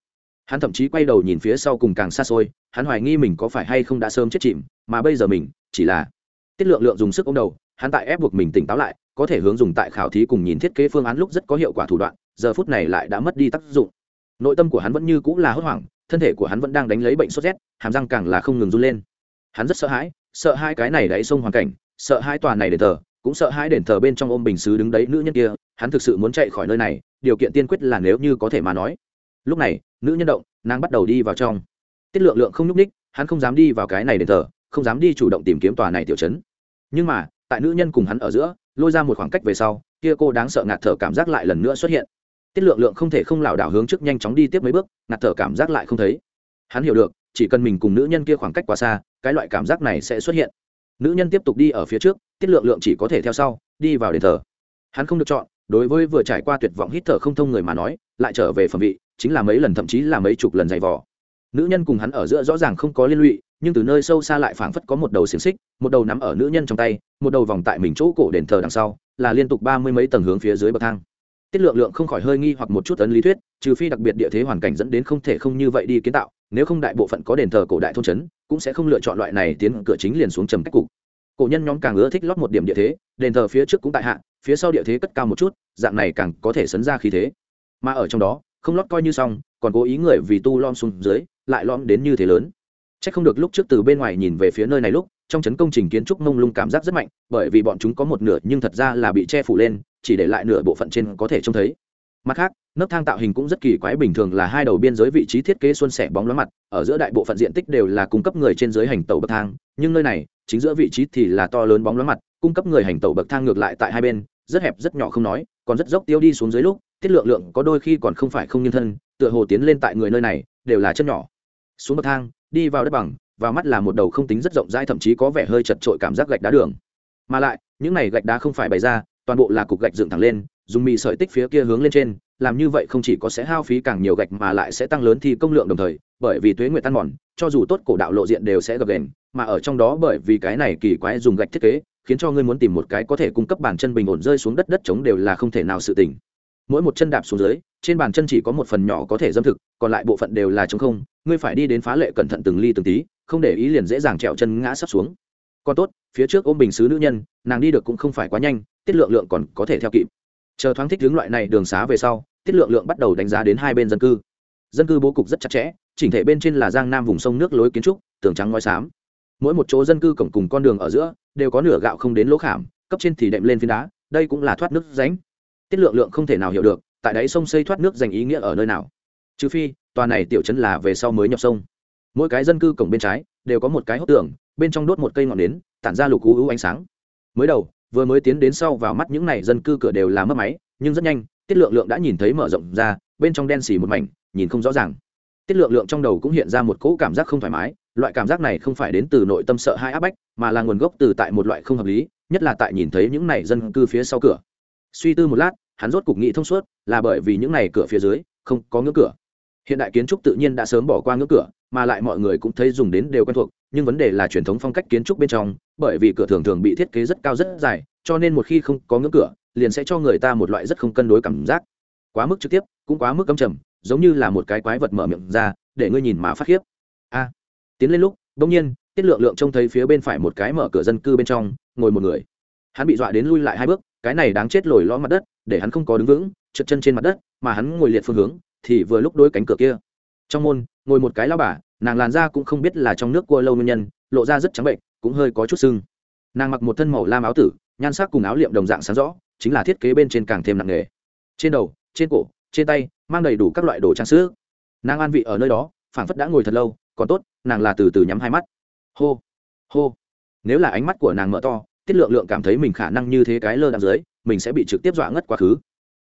Hắn thậm chí quay đầu nhìn phía sau cùng càng xa xôi, hắn hoài nghi mình có phải hay không đã sớm chết chìm, mà bây giờ mình, chỉ là tiết lượng lượng dùng sức ô m đầu, hắn tại ép buộc mình tỉnh táo lại, có thể hướng dùng tại khảo thí cùng nhìn thiết kế phương án lúc rất có hiệu quả thủ đoạn, giờ phút này lại đã mất đi tác dụng nội tâm của hắn vẫn như cũng là hốt hoảng, thân thể của hắn vẫn đang đánh lấy bệnh sốt rét, hàm răng càng là không ngừng run lên. Hắn rất sợ hãi, sợ hai cái này đáy sông hoàn cảnh, sợ hai tòa này đền thờ, cũng sợ hai đền thờ bên trong ôm bình xứ đứng đấy nữ nhân kia, hắn thực sự muốn chạy khỏi nơi này, điều kiện tiên quyết là nếu như có thể mà nói. Lúc này, nữ nhân động, nàng bắt đầu đi vào trong. Tiết lượng lượng không nhúc ních hắn không dám đi vào cái này đền thờ, không dám đi chủ động tìm kiếm tòa này tiểu chấn nhưng mà, tại nữ nhân cùng hắn ở giữa, lôi ra một khoảng cách về sau, kia cô đáng sợ ngạt thở cảm giác lại lần nữa xuất hiện tiết lượng lượng không thể không lảo đảo hướng trước nhanh chóng đi tiếp mấy bước, ngạt thở cảm giác lại không thấy. Hắn hiểu được, chỉ cần mình cùng nữ nhân kia khoảng cách quá xa, cái loại cảm giác này sẽ xuất hiện. Nữ nhân tiếp tục đi ở phía trước, tiết lượng lượng chỉ có thể theo sau, đi vào đền thờ. Hắn không được chọn, đối với vừa trải qua tuyệt vọng hít thở không thông người mà nói, lại trở về phẩm vị, chính là mấy lần thậm chí là mấy chục lần dày vò. Nữ nhân cùng hắn ở giữa rõ ràng không có liên lụy, nhưng từ nơi sâu xa lại phảng phất có một đầu xiềng xích, một đầu nắm ở nữ nhân trong tay, một đầu vòng tại mình chỗ cổ đền thờ đằng sau, là liên tục ba mươi mấy tầng hướng phía dưới bậc thang tiết lượng lượng không khỏi hơi nghi hoặc một chút ấn lý thuyết, trừ phi đặc biệt địa thế hoàn cảnh dẫn đến không thể không như vậy đi kiến tạo, nếu không đại bộ phận có đền thờ cổ đại thôn trấn, cũng sẽ không lựa chọn loại này tiến cửa chính liền xuống trầm cách cục. Cổ nhân nhóm càng ưa thích lót một điểm địa thế, đền thờ phía trước cũng tại hạ, phía sau địa thế cất cao một chút, dạng này càng có thể sấn ra khí thế. Mà ở trong đó, không lót coi như xong, còn cố ý người vì tu lom xuống dưới, lại lom đến như thế lớn. C h ắ c không được lúc trước từ bên ngoài nhìn về phía nơi này lúc, trong trấn công trình kiến trúc mông lung cảm giác rất mạnh, bởi vì bọn chúng có một nửa nhưng thật ra là bị che phủ lên chỉ để lại nửa bộ phận trên có thể trông thấy. Mặt khác, nấc thang tạo hình cũng rất kỳ quái, bình thường là hai đầu biên giới vị trí thiết kế xuân sẻ bóng loáng mặt, ở giữa đại bộ phận diện tích đều là cung cấp người trên dưới hành tàu bậc thang, nhưng nơi này, chính giữa vị trí thì là to lớn bóng loáng mặt, cung cấp người hành tàu bậc thang ngược lại tại hai bên, rất hẹp, rất nhỏ không nói, còn rất dốc tiêu đi xuống dưới lúc, tiết lượng lượng có đôi khi còn không phải không nhân thân, tựa hồ tiến lên tại người nơi này, đều là chân nhỏ. Xuống bậc thang, đi vào đất bằng, vào mắt là một đầu không tính rất rộng rãi, thậm chí có vẻ hơi chật trội cảm giác gạch đá đường. Mà lại, những này gạch đá không phải bày ra toàn bộ là cục gạch dựng thẳng lên, dùng mì sợi tích phía kia hướng lên trên, làm như vậy không chỉ có sẽ hao phí càng nhiều gạch mà lại sẽ tăng lớn thi công lượng đồng thời, bởi vì tuế nguyện tan mòn, cho dù tốt cổ đạo lộ diện đều sẽ gập đền mà ở trong đó bởi vì cái này kỳ quái dùng gạch thiết kế, khiến cho ngươi muốn tìm một cái có thể cung cấp bàn chân bình ổn rơi xuống đất đất chống đều là không thể nào sự tỉnh mỗi một chân đạp xuống dưới, trên bàn chân chỉ có một phần nhỏ có thể dâm thực, còn lại bộ phận đều là chống không, ngươi phải đi đến phá lệ cẩn thận từng ly từng tí, không để ý liền dễ dàng trèo chân ngã sắp xuống còn tốt, phía trước ôm bình xứ nữ nhân, nàng đi được cũng không phải quá nhanh, tiết lượng lượng còn có thể theo kịp. Chờ thoáng thích hướng loại này đường xá về sau, tiết lượng lượng bắt đầu đánh giá đến hai bên dân cư. Dân cư bố cục rất chặt chẽ, chỉnh thể bên trên là giang nam vùng sông nước lối kiến trúc, tường trắng ngói xám. Mỗi một chỗ dân cư cổng cùng con đường ở giữa, đều có nửa gạo không đến lỗ khảm, cấp trên thì đệm lên phiến đá, đây cũng là thoát nước ránh tiết lượng lượng không thể nào hiểu được, tại đáy sông xây thoát nước dành ý nghĩa ở nơi nào. Trừ phi, tòa này tiểu chấn là về sau mới nhập sông. Mỗi cái dân cư cổng bên trái, đều có một cái hốc tường bên trong đốt một cây ngọn nến, tản ra lục cú ưu ánh sáng. Mới đầu, vừa mới tiến đến sau vào mắt những này dân cư cửa đều là mất máy, nhưng rất nhanh, tiết lượng lượng đã nhìn thấy mở rộng ra, bên trong đen xì một mảnh, nhìn không rõ ràng. Tiết lượng lượng trong đầu cũng hiện ra một cỗ cảm giác không thoải mái, loại cảm giác này không phải đến từ nội tâm sợ hai áp bách, mà là nguồn gốc từ tại một loại không hợp lý, nhất là tại nhìn thấy những này dân cư phía sau cửa. Suy tư một lát, hắn rốt cục nghị thông suốt, là bởi vì những này cửa phía dưới, không có ngưỡng cửa. Hiện đại kiến trúc tự nhiên đã sớm bỏ qua ngưỡng cửa, mà lại mọi người cũng thấy dùng đến đều quen thuộc nhưng vấn đề là truyền thống phong cách kiến trúc bên trong, bởi vì cửa thường thường bị thiết kế rất cao rất dài, cho nên một khi không có ngưỡng cửa, liền sẽ cho người ta một loại rất không cân đối cảm giác. Quá mức trực tiếp, cũng quá mức cấm trầm, giống như là một cái quái vật mở miệng ra, để ngươi nhìn mà phát khiếp. A. Tiến lên lúc đông nhiên, tiết lượng lượng trông thấy phía bên phải một cái mở cửa dân cư bên trong, ngồi một người. Hắn bị dọa đến lui lại hai bước, cái này đáng chết lồi lõm mặt đất, để hắn không có đứng vững, trượt chân trên mặt đất, mà hắn ngồi liệt phương hướng, thì vừa lúc đôi cánh cửa kia. Trong môn, ngồi một cái lao bà nàng làn da cũng không biết là trong nước cua lâu nguyên nhân, lộ ra rất trắng bệnh, cũng hơi có chút sưng. Nàng mặc một thân màu lam áo tử, nhan sắc cùng áo liệm đồng dạng sáng rõ, chính là thiết kế bên trên càng thêm nặng nề. Trên đầu, trên cổ, trên tay, mang đầy đủ các loại đồ trang sức. Nàng an vị ở nơi đó, phảng phất đã ngồi thật lâu, còn tốt, nàng là từ từ nhắm hai mắt. Hô hô. Nếu là ánh mắt của nàng mở to, tiết lượng lượng cảm thấy mình khả năng như thế cái lơ đằng dưới, mình sẽ bị trực tiếp dọa ngất quá khứ.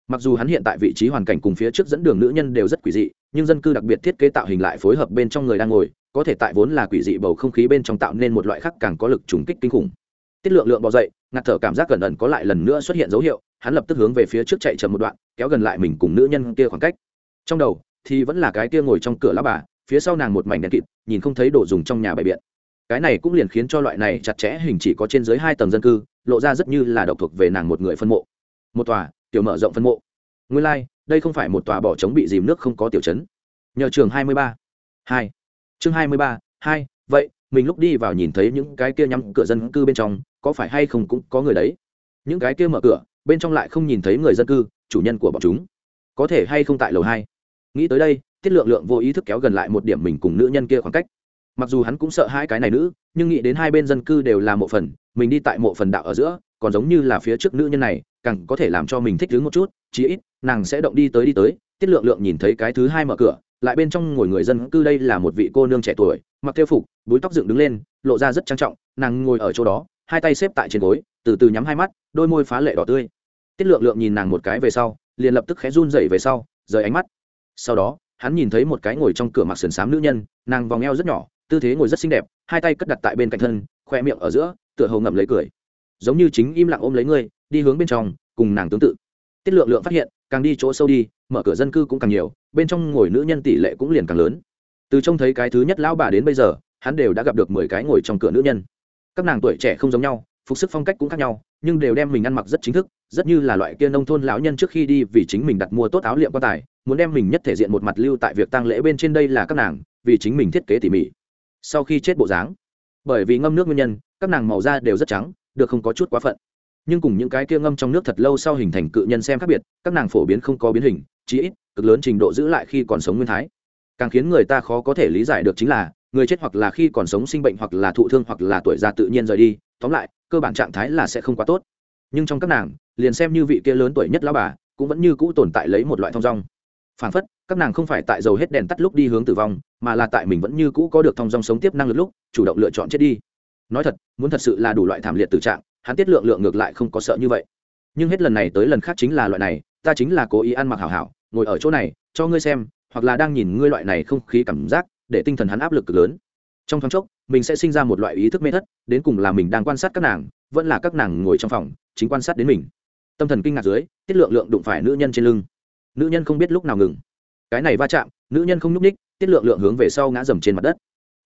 Mặc dù hắn hiện tại vị trí hoàn cảnh cùng phía trước dẫn đường nữ nhân đều rất quỷ dị nhưng dân cư đặc biệt thiết kế tạo hình lại phối hợp bên trong người đang ngồi có thể tại vốn là quỷ dị bầu không khí bên trong tạo nên một loại khác càng có lực trùng kích kinh khủng. Tiết lượng lượng bỏ dậy ngạt thở cảm giác gần ẩn có lại lần nữa xuất hiện dấu hiệu hắn lập tức hướng về phía trước chạy chậm một đoạn kéo gần lại mình cùng nữ nhân kia khoảng cách. Trong đầu thì vẫn là cái kia ngồi trong cửa lá bà phía sau nàng một mảnh đèn kịt nhìn không thấy đồ dùng trong nhà bày biện. Cái này cũng liền khiến cho loại này chặt chẽ hình chỉ có trên dưới hai tầng dân cư lộ ra rất như là độc thuộc về nàng một người phân mộ. Một tòa tiểu mở rộng phân mộ. Nguyên lai、like, đây không phải một tòa bỏ trống bị dìm nước không có tiểu chấn nhờ trường hai mươi ba. Hai. Chương hai mươi ba, hai, vậy, mình lúc đi vào nhìn thấy những cái kia nhắm cửa dân cư bên trong, có phải hay không cũng có người đấy? Những cái kia mở cửa, bên trong lại không nhìn thấy người dân cư, chủ nhân của bọn chúng. Có thể hay không tại lầu hai? Nghĩ tới đây, tiết lượng lượng vô ý thức kéo gần lại một điểm mình cùng nữ nhân kia khoảng cách. Mặc dù hắn cũng sợ hai cái này nữ, nhưng nghĩ đến hai bên dân cư đều là mộ phần, mình đi tại mộ phần đạo ở giữa, còn giống như là phía trước nữ nhân này càng có thể làm cho mình thích đứng một chút, chí ít, nàng sẽ động đi tới đi tới, tiết lượng lượng nhìn thấy cái thứ hai mở cửa, lại bên trong ngồi người dân cư đây là một vị cô nương trẻ tuổi, mặc theo phục, búi tóc dựng đứng lên, lộ ra rất trang trọng, nàng ngồi ở chỗ đó, hai tay xếp tại trên gối, từ từ nhắm hai mắt, đôi môi phá lệ đỏ tươi. Tiết lượng lượng nhìn nàng một cái về sau, liền lập tức khẽ run dậy về sau, rời ánh mắt. Sau đó, hắn nhìn thấy một cái ngồi trong cửa mặc sườn xám nữ nhân, nàng vòng eo rất nhỏ, tư thế ngồi rất xinh đẹp, hai tay cất đặt tại bên cạnh thân, khoe miệng ở giữa, tựa hồ ngậm lấy cười. Giống như chính im lặng ôm lấy ngươi đi hướng bên trong, cùng nàng tương tự. Tiết lượng lượng phát hiện, càng đi chỗ sâu đi, mở cửa dân cư cũng càng nhiều, bên trong ngồi nữ nhân tỷ lệ cũng liền càng lớn. Từ trông thấy cái thứ nhất lão bà đến bây giờ, hắn đều đã gặp được mười cái ngồi trong cửa nữ nhân. Các nàng tuổi trẻ không giống nhau, phục sức phong cách cũng khác nhau, nhưng đều đem mình ăn mặc rất chính thức, rất như là loại kia nông thôn lão nhân trước khi đi vì chính mình đặt mua tốt áo liệm quan tài, muốn đem mình nhất thể diện một mặt lưu tại việc tang lễ bên trên đây là các nàng, vì chính mình thiết kế tỉ mỉ. Sau khi chết bộ dáng, bởi vì ngâm nước nguyên nhân, các nàng màu da đều rất trắng, được không có chút quá phận nhưng cùng những cái kia ngâm trong nước thật lâu sau hình thành cự nhân xem khác biệt, các nàng phổ biến không có biến hình, chí ít, cực lớn trình độ giữ lại khi còn sống nguyên thái. Càng khiến người ta khó có thể lý giải được chính là, người chết hoặc là khi còn sống sinh bệnh hoặc là thụ thương hoặc là tuổi già tự nhiên rời đi, tóm lại, cơ bản trạng thái là sẽ không quá tốt. Nhưng trong các nàng, liền xem như vị kia lớn tuổi nhất lão bà, cũng vẫn như cũ tồn tại lấy một loại thong dong. Phản phất, các nàng không phải tại dầu hết đèn tắt lúc đi hướng tử vong, mà là tại mình vẫn như cũ có được thong dong sống tiếp năng lực lúc, chủ động lựa chọn chết đi. Nói thật, muốn thật sự là đủ loại thảm liệt tử trạng hắn tiết lượng lượng ngược lại không có sợ như vậy. Nhưng hết lần này tới lần khác chính là loại này, ta chính là cố ý ăn mặc hảo hảo, ngồi ở chỗ này, cho ngươi xem, hoặc là đang nhìn ngươi loại này không khí cảm giác, để tinh thần hắn áp lực cực lớn. Trong thoáng chốc, mình sẽ sinh ra một loại ý thức mê thất, đến cùng là mình đang quan sát các nàng, vẫn là các nàng ngồi trong phòng, chính quan sát đến mình. Tâm thần kinh ngạc dưới, tiết lượng lượng đụng phải nữ nhân trên lưng. Nữ nhân không biết lúc nào ngừng. Cái này va chạm, nữ nhân không nhúc ních tiết lượng lượng hướng về sau ngã dầm trên mặt đất.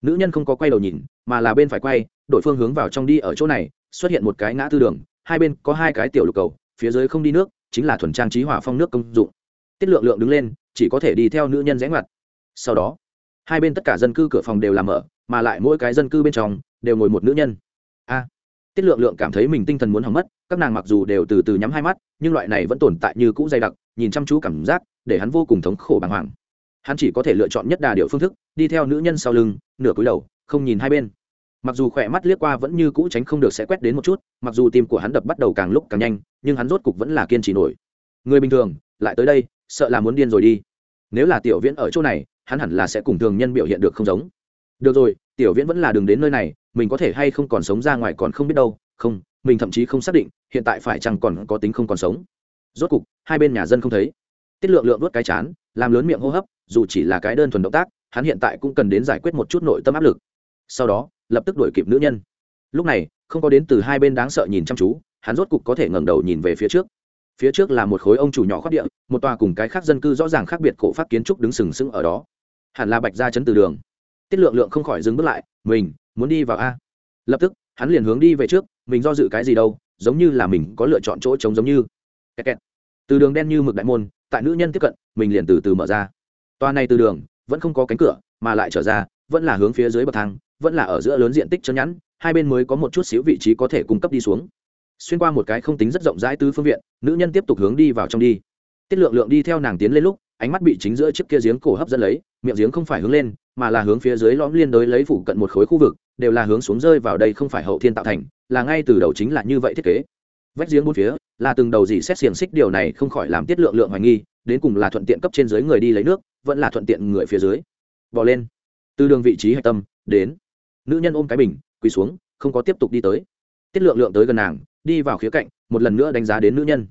Nữ nhân không có quay đầu nhìn, mà là bên phải quay, đổi phương hướng vào trong đi ở chỗ này xuất hiện một cái ngã tư đường, hai bên có hai cái tiểu lục cầu, phía dưới không đi nước, chính là thuần trang trí hỏa phong nước công dụng. Tiết lượng lượng đứng lên, chỉ có thể đi theo nữ nhân rẽ ngoặt. Sau đó, hai bên tất cả dân cư cửa phòng đều làm mở, mà lại mỗi cái dân cư bên trong đều ngồi một nữ nhân. A! Tiết lượng lượng cảm thấy mình tinh thần muốn hỏng mất, các nàng mặc dù đều từ từ nhắm hai mắt, nhưng loại này vẫn tồn tại như cũ dày đặc, nhìn chăm chú cảm giác, để hắn vô cùng thống khổ bàng hoàng. Hắn chỉ có thể lựa chọn nhất đà điệu phương thức, đi theo nữ nhân sau lưng, nửa cúi đầu, không nhìn hai bên mặc dù khỏe mắt liếc qua vẫn như cũ tránh không được sẽ quét đến một chút, mặc dù tim của hắn đập bắt đầu càng lúc càng nhanh, nhưng hắn rốt cục vẫn là kiên trì nổi. Người bình thường, lại tới đây, sợ là muốn điên rồi đi. Nếu là tiểu viễn ở chỗ này, hắn hẳn là sẽ cùng thường nhân biểu hiện được không giống. Được rồi, tiểu viễn vẫn là đường đến nơi này, mình có thể hay không còn sống ra ngoài còn không biết đâu, không, mình thậm chí không xác định, hiện tại phải chăng còn có tính không còn sống. Rốt cục, hai bên nhà dân không thấy. Tiết lượng lượng vớt cái chán, làm lớn miệng hô hấp, dù chỉ là cái đơn thuần động tác, hắn hiện tại cũng cần đến giải quyết một chút nội tâm áp lực. Sau đó lập tức đuổi kịp nữ nhân. Lúc này, không có đến từ hai bên đáng sợ nhìn chăm chú, hắn rốt cục có thể ngẩng đầu nhìn về phía trước. Phía trước là một khối ông chủ nhỏ khoác địa, một tòa cùng cái khác dân cư rõ ràng khác biệt cổ phát kiến trúc đứng sừng sững ở đó. Hẳn là bạch gia chấn từ đường. Tiết lượng lượng không khỏi dừng bước lại, mình, muốn đi vào a? Lập tức, hắn liền hướng đi về trước, mình do dự cái gì đâu, giống như là mình có lựa chọn chỗ trống giống như. Kẹt kẹt. từ đường đen như mực đại môn, tại nữ nhân tiếp cận, mình liền từ từ mở ra. Toa này từ đường vẫn không có cánh cửa, mà lại trở ra, vẫn là hướng phía dưới bậc thang vẫn là ở giữa lớn diện tích chân nhẵn, hai bên mới có một chút xíu vị trí có thể cung cấp đi xuống. Xuyên qua một cái không tính rất rộng rãi tứ phương viện, nữ nhân tiếp tục hướng đi vào trong đi. Tiết lượng lượng đi theo nàng tiến lên lúc, ánh mắt bị chính giữa chiếc kia giếng cổ hấp dẫn lấy, miệng giếng không phải hướng lên, mà là hướng phía dưới lõm liên đối lấy phủ cận một khối khu vực, đều là hướng xuống rơi vào đây không phải hậu thiên tạo thành, là ngay từ đầu chính là như vậy thiết kế. Vách giếng bốn phía, là từng đầu gì xét xiềng xích, điều này không khỏi làm tiết lượng lượng hoài nghi, đến cùng là thuận tiện cấp trên dưới người đi lấy nước, vẫn là thuận tiện người phía dưới. Bỏ lên. Từ đường vị trí hạch tâm, đến nữ nhân ôm cái bình, quỳ xuống, không có tiếp tục đi tới. Tiết lượng lượng tới gần nàng, đi vào khía cạnh, một lần nữa đánh giá đến nữ nhân.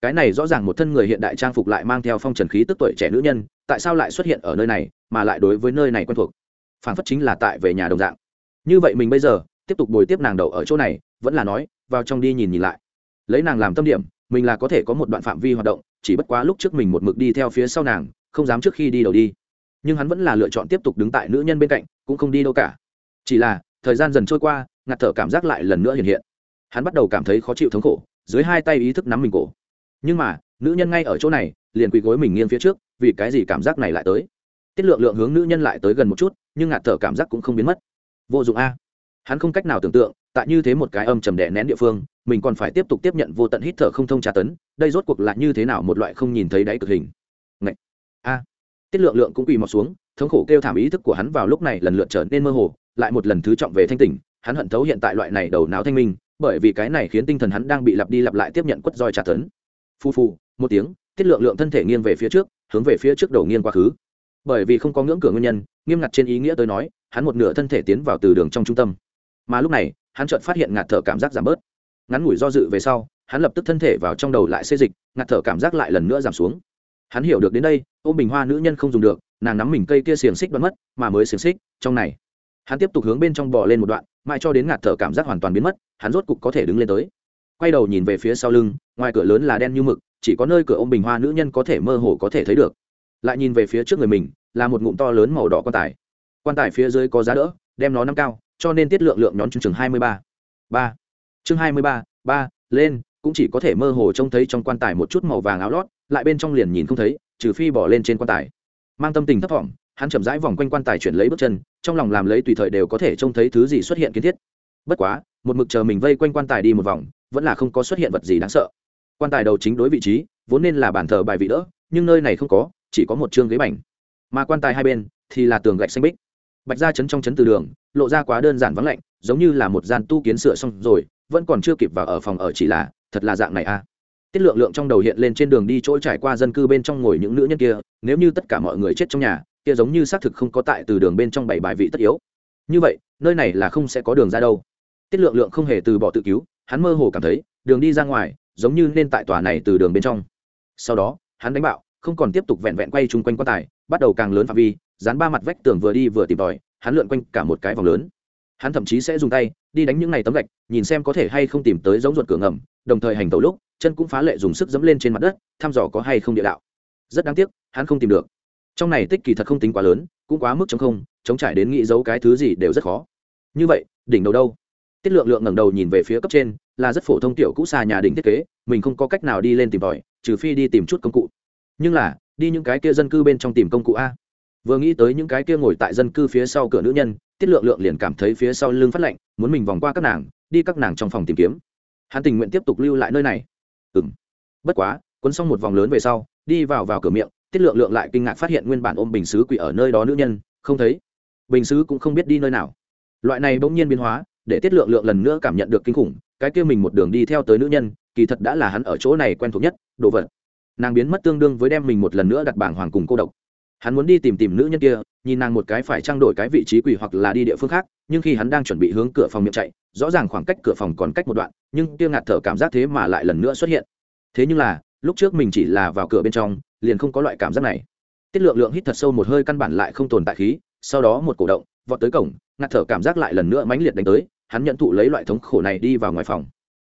Cái này rõ ràng một thân người hiện đại trang phục lại mang theo phong trần khí tức tuổi trẻ nữ nhân, tại sao lại xuất hiện ở nơi này, mà lại đối với nơi này quen thuộc? Phản phất chính là tại về nhà đồng dạng. Như vậy mình bây giờ, tiếp tục bồi tiếp nàng đậu ở chỗ này, vẫn là nói, vào trong đi nhìn nhìn lại. Lấy nàng làm tâm điểm, mình là có thể có một đoạn phạm vi hoạt động, chỉ bất quá lúc trước mình một mực đi theo phía sau nàng, không dám trước khi đi đầu đi. Nhưng hắn vẫn là lựa chọn tiếp tục đứng tại nữ nhân bên cạnh, cũng không đi đâu cả chỉ là, thời gian dần trôi qua, ngạt thở cảm giác lại lần nữa hiện hiện. Hắn bắt đầu cảm thấy khó chịu thống khổ, dưới hai tay ý thức nắm mình cổ. Nhưng mà, nữ nhân ngay ở chỗ này, liền quỳ gối mình nghiêng phía trước, vì cái gì cảm giác này lại tới? Tiết lượng lượng hướng nữ nhân lại tới gần một chút, nhưng ngạt thở cảm giác cũng không biến mất. Vô dụng a. Hắn không cách nào tưởng tượng, tại như thế một cái âm trầm đè nén địa phương, mình còn phải tiếp tục tiếp nhận vô tận hít thở không thông tra tấn, đây rốt cuộc là như thế nào một loại không nhìn thấy đáy cực hình? Ngậy! a. Tiết lượng lượng cũng quỳ mọt xuống thống khổ kêu thảm ý thức của hắn vào lúc này lần lượt trở nên mơ hồ, lại một lần thứ trọng về thanh tỉnh, hắn hận thấu hiện tại loại này đầu não thanh minh, bởi vì cái này khiến tinh thần hắn đang bị lặp đi lặp lại tiếp nhận quất roi trả tấn. Phu phu một tiếng, tiết lượng lượng thân thể nghiêng về phía trước, hướng về phía trước đầu nghiêng quá khứ. Bởi vì không có ngưỡng cửa nguyên nhân, nghiêm ngặt trên ý nghĩa tới nói, hắn một nửa thân thể tiến vào từ đường trong trung tâm. Mà lúc này, hắn chợt phát hiện ngạt thở cảm giác giảm bớt. Ngắn ngủi do dự về sau, hắn lập tức thân thể vào trong đầu lại xê dịch, ngạt thở cảm giác lại lần nữa giảm xuống. Hắn hiểu được đến đây, ôm bình hoa nữ nhân không dùng được nàng nắm mình cây kia xiềng xích bắn mất, mà mới xiềng xích, trong này. Hắn tiếp tục hướng bên trong bò lên một đoạn, mãi cho đến ngạt thở cảm giác hoàn toàn biến mất, hắn rốt cục có thể đứng lên tới. Quay đầu nhìn về phía sau lưng, ngoài cửa lớn là đen như mực, chỉ có nơi cửa ôm bình hoa nữ nhân có thể mơ hồ có thể thấy được. Lại nhìn về phía trước người mình, là một ngụm to lớn màu đỏ quan tài. Quan tài phía dưới có giá đỡ, đem nó năm cao, cho nên tiết lượng lượng nhón chương chừng hai mươi ba. Ba. Chương hai mươi ba ba, lên, cũng chỉ có thể mơ hồ trông thấy trong quan tài một chút màu vàng áo lót, lại bên trong liền nhìn không thấy, trừ phi bỏ lên trên quan tài mang tâm tình thấp thỏm, hắn chậm rãi vòng quanh quan tài chuyển lấy bước chân, trong lòng làm lấy tùy thời đều có thể trông thấy thứ gì xuất hiện kiến thiết. Bất quá, một mực chờ mình vây quanh quan tài đi một vòng, vẫn là không có xuất hiện vật gì đáng sợ. Quan tài đầu chính đối vị trí, vốn nên là bàn thờ bài vị đỡ, nhưng nơi này không có, chỉ có một chương ghế bành. Mà quan tài hai bên thì là tường gạch xanh bích bạch ra chấn trong chấn từ đường, lộ ra quá đơn giản vắng lạnh, giống như là một gian tu kiến sửa xong rồi, vẫn còn chưa kịp vào ở phòng ở chỉ là, thật là dạng này à tiết lượng lượng trong đầu hiện lên trên đường đi chỗ trải qua dân cư bên trong ngồi những nữ nhân kia, nếu như tất cả mọi người chết trong nhà, kia giống như xác thực không có tại từ đường bên trong bảy bài vị tất yếu. Như vậy, nơi này là không sẽ có đường ra đâu. Tiết lượng lượng không hề từ bỏ tự cứu, hắn mơ hồ cảm thấy, đường đi ra ngoài, giống như nên tại tòa này từ đường bên trong. Sau đó, hắn đánh bạo, không còn tiếp tục vẹn vẹn quay chung quanh quan tài, bắt đầu càng lớn phạm vi, dán ba mặt vách tường vừa đi vừa tìm tòi, hắn lượn quanh cả một cái vòng lớn. Hắn thậm chí sẽ dùng tay, đi đánh những này tấm gạch, nhìn xem có thể hay không tìm tới giống ruột cửa ngầm, đồng thời hành tẩu lúc chân cũng phá lệ dùng sức dẫm lên trên mặt đất, thăm dò có hay không địa đạo. Rất đáng tiếc, hắn không tìm được. Trong này tích kỳ thật không tính quá lớn, cũng quá mức chống không, chống trải đến nghĩ giấu cái thứ gì đều rất khó. Như vậy, đỉnh đầu đâu? Tiết lượng lượng ngẩng đầu nhìn về phía cấp trên, là rất phổ thông tiểu cũ xà nhà đỉnh thiết kế, mình không có cách nào đi lên tìm tòi, trừ phi đi tìm chút công cụ. Nhưng là, đi những cái kia dân cư bên trong tìm công cụ a. Vừa nghĩ tới những cái kia ngồi tại dân cư phía sau cửa nữ nhân, tiết lượng lượng liền cảm thấy phía sau lưng phát lạnh, muốn mình vòng qua các nàng, đi các nàng trong phòng tìm kiếm. Hắn tình nguyện tiếp tục lưu lại nơi này ừ m bất quá, cuốn xong một vòng lớn về sau, đi vào vào cửa miệng, tiết lượng lượng lại kinh ngạc phát hiện nguyên bản ôm bình xứ quỷ ở nơi đó nữ nhân, không thấy. Bình xứ cũng không biết đi nơi nào. Loại này bỗng nhiên biến hóa, để tiết lượng lượng lần nữa cảm nhận được kinh khủng, cái kia mình một đường đi theo tới nữ nhân, kỳ thật đã là hắn ở chỗ này quen thuộc nhất, đồ vật. Nàng biến mất tương đương với đem mình một lần nữa đặt bảng hoàng cùng cô độc hắn muốn đi tìm tìm nữ nhân kia, nhìn nàng một cái phải trang đổi cái vị trí quỷ hoặc là đi địa phương khác, nhưng khi hắn đang chuẩn bị hướng cửa phòng miệng chạy, rõ ràng khoảng cách cửa phòng còn cách một đoạn, nhưng kia ngạt thở cảm giác thế mà lại lần nữa xuất hiện. Thế nhưng là, lúc trước mình chỉ là vào cửa bên trong, liền không có loại cảm giác này. Tiết lượng lượng hít thật sâu một hơi căn bản lại không tồn tại khí, sau đó một cổ động, vọt tới cổng, ngạt thở cảm giác lại lần nữa mãnh liệt đánh tới, hắn nhận thụ lấy loại thống khổ này đi vào ngoài phòng.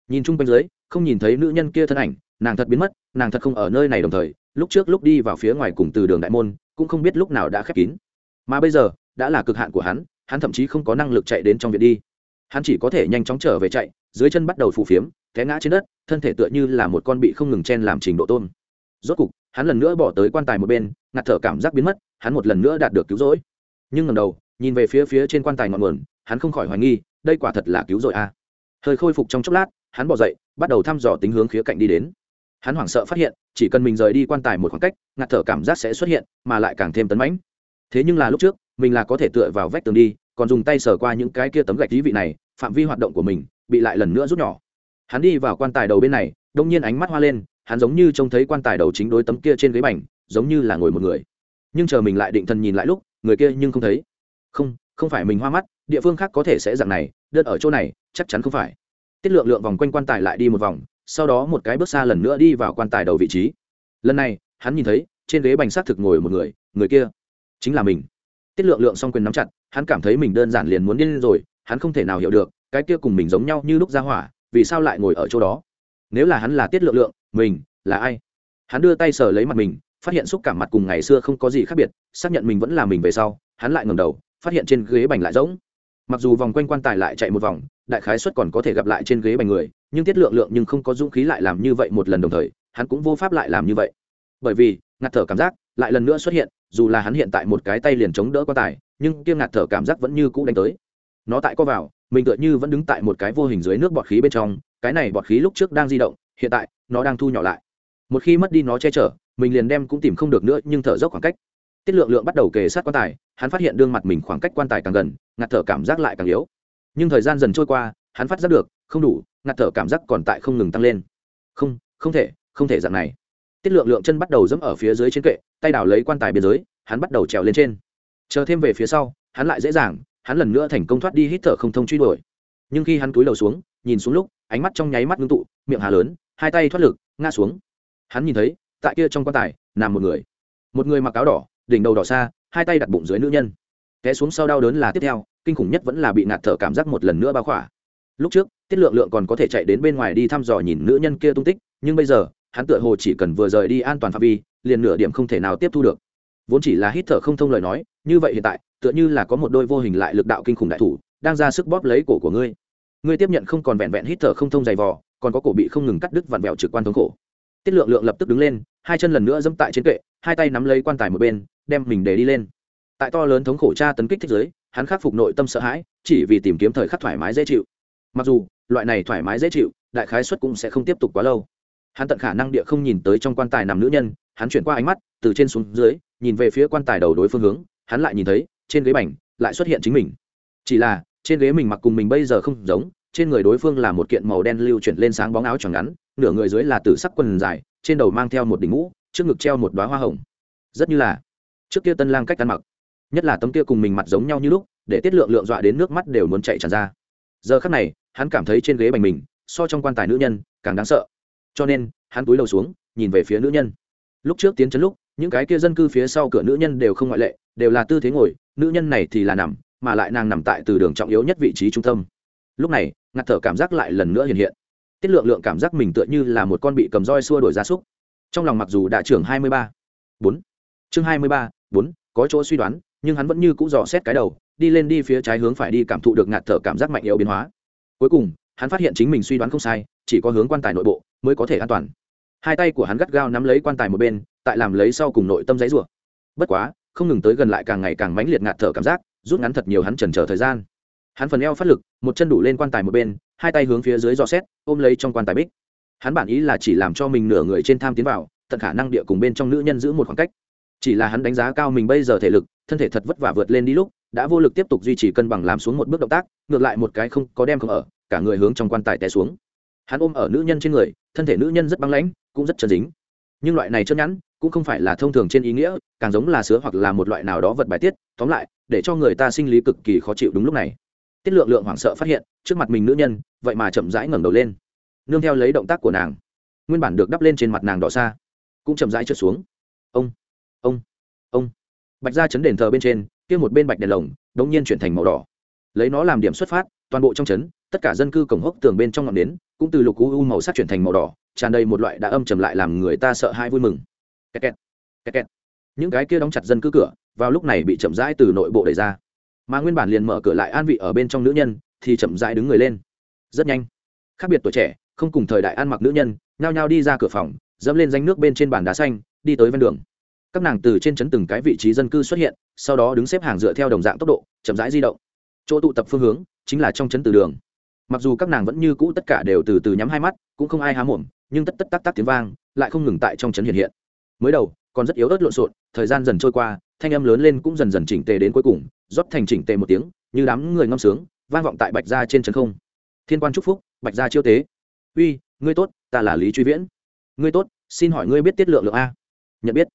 Nhìn chung quanh dưới, không nhìn thấy nữ nhân kia thân ảnh, nàng thật biến mất, nàng thật không ở nơi này đồng thời, lúc trước lúc đi vào phía ngoài cùng từ đường đại môn cũng không biết lúc nào đã khép kín. Mà bây giờ, đã là cực hạn của hắn hắn thậm chí không có năng lực chạy đến trong viện đi. Hắn chỉ có thể nhanh chóng trở về chạy, dưới chân bắt đầu phù phiếm, té ngã trên đất, thân thể tựa như là một con bị không ngừng chen làm trình độ tôm. Rốt cục, hắn lần nữa bỏ tới quan tài một bên, ngạt thở cảm giác biến mất, hắn một lần nữa đạt được cứu rỗi. Nhưng ngầm đầu, nhìn về phía phía trên quan tài ngọn nguồn, hắn không khỏi hoài nghi, đây quả thật là cứu rỗi à. hơi khôi phục trong chốc lát, hắn bỏ dậy, bắt đầu thăm dò tính hướng khía cạnh đi đến hắn hoảng sợ phát hiện, chỉ cần mình rời đi quan tài một khoảng cách, ngạt thở cảm giác sẽ xuất hiện, mà lại càng thêm tấn mãnh. Thế nhưng là lúc trước, mình là có thể tựa vào vách tường đi, còn dùng tay sờ qua những cái kia tấm gạch lý vị này, phạm vi hoạt động của mình bị lại lần nữa rút nhỏ. Hắn đi vào quan tài đầu bên này, đông nhiên ánh mắt hoa lên, hắn giống như trông thấy quan tài đầu chính đối tấm kia trên ghế bành, giống như là ngồi một người. Nhưng chờ mình lại định thần nhìn lại lúc, người kia nhưng không thấy. Không không phải mình hoa mắt, địa phương khác có thể sẽ dạng này đơn ở chỗ này, chắc chắn không phải. Tiết lượng lượng vòng quanh quan tài lại đi một vòng sau đó một cái bước xa lần nữa đi vào quan tài đầu vị trí. Lần này, hắn nhìn thấy, trên ghế bành xác thực ngồi một người người kia chính là mình. Tiết lượng lượng song quyền nắm chặt, hắn cảm thấy mình đơn giản liền muốn điên rồi, hắn không thể nào hiểu được, cái kia cùng mình giống nhau như lúc ra hỏa, vì sao lại ngồi ở chỗ đó? Nếu là hắn là tiết lượng lượng, mình là ai? Hắn đưa tay sờ lấy mặt mình, phát hiện xúc cảm mặt cùng ngày xưa không có gì khác biệt, xác nhận mình vẫn là mình về sau, hắn lại ngầm đầu, phát hiện trên ghế bành lại rỗng. Mặc dù vòng quanh quan tài lại chạy một vòng, đại khái suất còn có thể gặp lại trên ghế bành người nhưng tiết lượng lượng nhưng không có dũng khí lại làm như vậy một lần đồng thời, hắn cũng vô pháp lại làm như vậy. Bởi vì, ngạt thở cảm giác lại lần nữa xuất hiện, dù là hắn hiện tại một cái tay liền chống đỡ quan tài, nhưng kia ngạt thở cảm giác vẫn như cũ đánh tới. Nó tại co vào, mình tựa như vẫn đứng tại một cái vô hình dưới nước bọt khí bên trong, cái này bọt khí lúc trước đang di động, hiện tại, nó đang thu nhỏ lại. Một khi mất đi nó che chở, mình liền đem cũng tìm không được nữa, nhưng thở dốc khoảng cách. Tiết lượng lượng bắt đầu kề sát quan tài, hắn phát hiện đương mặt mình khoảng cách quan tài càng gần, ngạt thở cảm giác lại càng yếu. Nhưng thời gian dần trôi qua, hắn phát giác được không đủ, ngạt thở cảm giác còn tại không ngừng tăng lên. Không không thể không thể dạng này. Tiết lượng lượng chân bắt đầu dẫm ở phía dưới trên kệ, tay đảo lấy quan tài biên giới, hắn bắt đầu trèo lên trên. Chờ thêm về phía sau, hắn lại dễ dàng, hắn lần nữa thành công thoát đi hít thở không thông truy đuổi. Nhưng khi hắn cúi đầu xuống, nhìn xuống lúc, ánh mắt trong nháy mắt ngưng tụ, miệng hà lớn, hai tay thoát lực, ngã xuống. Hắn nhìn thấy, tại kia trong quan tài, nằm một người. Một người mặc áo đỏ, đỉnh đầu đỏ xa, hai tay đặt bụng dưới nữ nhân. Té xuống sau đau đớn là tiếp theo, kinh khủng nhất vẫn là bị ngạt thở cảm giác một lần nữa bao khỏa. Lúc trước tiết lượng lượng còn có thể chạy đến bên ngoài đi thăm dò nhìn nữ nhân kia tung tích, nhưng bây giờ, hắn tựa hồ chỉ cần vừa rời đi an toàn phạm vi, liền nửa điểm không thể nào tiếp thu được. Vốn chỉ là hít thở không thông lời nói, như vậy hiện tại, tựa như là có một đôi vô hình lại lực đạo kinh khủng đại thủ, đang ra sức bóp lấy cổ của ngươi. Ngươi tiếp nhận không còn vẹn vẹn hít thở không thông dày vò, còn có cổ bị không ngừng cắt đứt vặn vẹo trực quan thống khổ. Tiết lượng lượng lập tức đứng lên, hai chân lần nữa dẫm tại trên kệ, hai tay nắm lấy quan tài một bên, đem mình để đi lên. Tại to lớn thống khổ tra tấn kích thích giới, hắn khắc phục nội tâm sợ hãi, chỉ vì tìm kiếm thời khắc thoải mái dễ chịu. Mặc dù loại này thoải mái dễ chịu, đại khái xuất cũng sẽ không tiếp tục quá lâu. Hắn tận khả năng địa không nhìn tới trong quan tài nằm nữ nhân, hắn chuyển qua ánh mắt, từ trên xuống dưới, nhìn về phía quan tài đầu đối phương hướng, hắn lại nhìn thấy, trên ghế bành, lại xuất hiện chính mình. Chỉ là, trên ghế mình mặc cùng mình bây giờ không giống, trên người đối phương là một kiện màu đen lưu chuyển lên sáng bóng áo tròn ngắn, nửa người dưới là tử sắc quần dài, trên đầu mang theo một đỉnh mũ, trước ngực treo một đoá hoa hồng. Rất như là, trước kia tân lang cách ăn mặc, nhất là tấm kia cùng mình mặt giống nhau như lúc, để tiết lượng lượng dọa đến nước mắt đều muốn chạy tràn ra giờ khắc này, hắn cảm thấy trên ghế bành mình, so trong quan tài nữ nhân, càng đáng sợ. Cho nên, hắn túi đầu xuống, nhìn về phía nữ nhân. Lúc trước tiến chấn lúc, những cái kia dân cư phía sau cửa nữ nhân đều không ngoại lệ, đều là tư thế ngồi, nữ nhân này thì là nằm, mà lại nàng nằm tại từ đường trọng yếu nhất vị trí trung tâm. Lúc này, ngạt thở cảm giác lại lần nữa hiện hiện. Tiết lượng lượng cảm giác mình tựa như là một con bị cầm roi xua đổi gia súc. Trong lòng mặc dù đã trưởng hai mươi ba, bốn. Chương hai mươi ba, bốn, có chỗ suy đoán nhưng hắn vẫn như cũ dò xét cái đầu, đi lên đi phía trái hướng phải đi cảm thụ được ngạt thở cảm giác mạnh yếu biến hóa. Cuối cùng, hắn phát hiện chính mình suy đoán không sai, chỉ có hướng quan tài nội bộ mới có thể an toàn. Hai tay của hắn gắt gao nắm lấy quan tài một bên, tại làm lấy sau cùng nội tâm giấy rủa bất quá, không ngừng tới gần lại càng ngày càng mãnh liệt ngạt thở cảm giác, rút ngắn thật nhiều hắn chần chờ thời gian. Hắn phần eo phát lực, một chân đủ lên quan tài một bên, hai tay hướng phía dưới dò xét, ôm lấy trong quan tài bích. Hắn bản ý là chỉ làm cho mình nửa người trên tham tiến vào, tận khả năng địa cùng bên trong nữ nhân giữ một khoảng cách chỉ là hắn đánh giá cao mình bây giờ thể lực, thân thể thật vất vả vượt lên đi lúc, đã vô lực tiếp tục duy trì cân bằng làm xuống một bước động tác, ngược lại một cái không có đem không ở, cả người hướng trong quan tài té xuống. Hắn ôm ở nữ nhân trên người, thân thể nữ nhân rất băng lãnh, cũng rất chân dính. Nhưng loại này chân nhẵn, cũng không phải là thông thường trên ý nghĩa, càng giống là sứa hoặc là một loại nào đó vật bài tiết. Tóm lại, để cho người ta sinh lý cực kỳ khó chịu đúng lúc này. Tiết lượng lượng hoảng sợ phát hiện, trước mặt mình nữ nhân, vậy mà chậm rãi ngẩng đầu lên. Nương theo lấy động tác của nàng, nguyên bản được đắp lên trên mặt nàng đỏ xa, cũng chậm rãi trượt xuống. Ông! Ông ông. Bạch ra chấn đền thờ bên trên kia một bên bạch đèn lồng đống nhiên chuyển thành màu đỏ. Lấy nó làm điểm xuất phát toàn bộ trong chấn, tất cả dân cư cổng hốc tường bên trong ngọn nến cũng từ lục u u màu sắc chuyển thành màu đỏ tràn đầy một loại đã âm trầm lại làm người ta sợ hãi vui mừng. Kẹt kẹt, kẹt kẹt. những cái kia đóng chặt dân cư cửa vào lúc này bị chậm rãi từ nội bộ đẩy ra. Mà nguyên bản liền mở cửa lại an vị ở bên trong nữ nhân thì chậm rãi đứng người lên. Rất nhanh. Khác biệt tuổi trẻ không cùng thời đại ăn mặc nữ nhân nhao nhao đi ra cửa phòng dẫm lên danh nước bên trên bàn đá xanh đi tới ven đường các nàng từ trên trấn từng cái vị trí dân cư xuất hiện, sau đó đứng xếp hàng dựa theo đồng dạng tốc độ, chậm rãi di động. Chỗ tụ tập phương hướng chính là trong trấn từ đường. Mặc dù các nàng vẫn như cũ tất cả đều từ từ nhắm hai mắt, cũng không ai há mồm, nhưng tất tất tắc tắc tiếng vang lại không ngừng tại trong trấn hiện hiện. Mới đầu, còn rất yếu ớt lộn xộn, thời gian dần trôi qua, thanh âm lớn lên cũng dần dần chỉnh tề đến cuối cùng, rót thành chỉnh tề một tiếng, như đám người ngâm sướng, vang vọng tại bạch gia trên trấn không. Thiên quan chúc phúc, bạch gia chiêu tế. Uy, ngươi tốt, ta là lý truy viễn. Ngươi tốt, xin hỏi ngươi biết tiết lượng lượng a? Nhận biết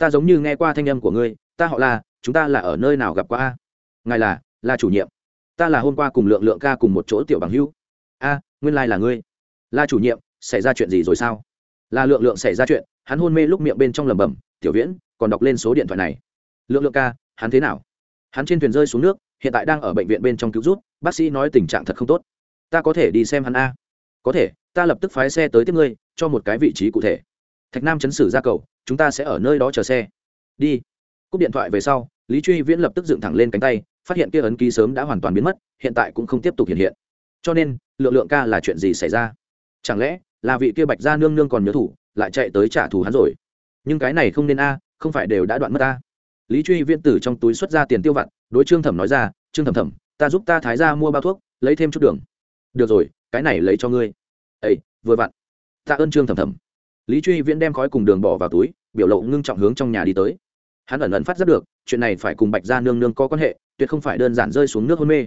ta giống như nghe qua thanh âm của ngươi, ta họ là, chúng ta là ở nơi nào gặp qua a? Ngài là là chủ nhiệm. Ta là hôm qua cùng lượng lượng ca cùng một chỗ tiểu bằng hữu. A, nguyên lai là ngươi. Là chủ nhiệm, xảy ra chuyện gì rồi sao? Là lượng lượng xảy ra chuyện, hắn hôn mê lúc miệng bên trong lẩm bẩm, tiểu viễn, còn đọc lên số điện thoại này. Lượng lượng ca, hắn thế nào? Hắn trên thuyền rơi xuống nước, hiện tại đang ở bệnh viện bên trong cứu rút bác sĩ nói tình trạng thật không tốt. Ta có thể đi xem hắn a? Có thể, ta lập tức phái xe tới tiếp ngươi, cho một cái vị trí cụ thể thạch nam chấn sử ra cầu, chúng ta sẽ ở nơi đó chờ xe. Đi. Cúp điện thoại về sau, lý truy viễn lập tức dựng thẳng lên cánh tay, phát hiện kia ấn ký sớm đã hoàn toàn biến mất, hiện tại cũng không tiếp tục hiện hiện. Cho nên, lượng lượng ca là chuyện gì xảy ra? Chẳng lẽ là vị kia bạch gia nương nương còn nhớ thủ, lại chạy tới trả thù hắn rồi? Nhưng cái này không nên a, không phải đều đã đoạn mất a. Lý truy viễn tử trong túi xuất ra tiền tiêu vặt, đối trương thẩm nói ra, trương thẩm thẩm, ta giúp ta thái ra mua bao thuốc, lấy thêm chút đường. Được rồi, cái này lấy cho ngươi. Ây vừa vặn. Ta ơn trương thẩm thẩm lý truy viễn đem khói cùng đường bỏ vào túi, biểu lộ ngưng trọng hướng trong nhà đi tới. Hắn ẩn ẩn phát giác được, chuyện này phải cùng bạch gia nương nương có quan hệ, tuyệt không phải đơn giản rơi xuống nước hôn mê.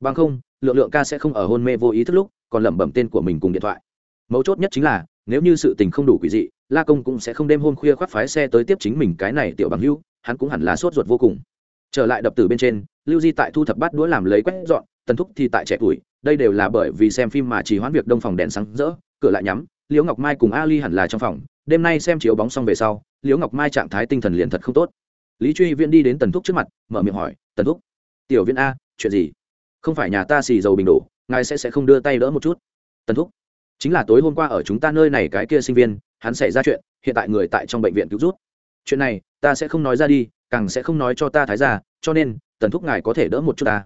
Bằng không, lượng lượng ca sẽ không ở hôn mê vô ý thức lúc, còn lẩm bẩm tên của mình cùng điện thoại. Mấu chốt nhất chính là, nếu như sự tình không đủ quỷ dị, la công cũng sẽ không đêm hôm khuya khoác phái xe tới tiếp chính mình cái này tiểu bằng hưu, hắn cũng hẳn là sốt ruột vô cùng. Trở lại đập tử bên trên, lưu di tại thu thập bát đũa làm lấy quét dọn tần thúc thì tại trẻ tuổi, đây đều là bởi vì xem phim mà chỉ hoãn việc đông phòng đèn sáng rỡ, cửa lại nhắm, liễu ngọc mai cùng ali hẳn là trong phòng, đêm nay xem chiếu bóng xong về sau, liễu ngọc mai trạng thái tinh thần liền thật không tốt. Lý truy viễn đi đến tần thúc trước mặt, mở miệng hỏi, tần thúc, tiểu viễn a, chuyện gì? Không phải nhà ta xì dầu bình đổ, ngài sẽ sẽ không đưa tay đỡ một chút? Tần thúc, chính là tối hôm qua ở chúng ta nơi này cái kia sinh viên, hắn xảy ra chuyện, hiện tại người tại trong bệnh viện cứu rút chuyện này, ta sẽ không nói ra đi, càng sẽ không nói cho ta thái ra cho nên, tần thúc ngài có thể đỡ một chút ta.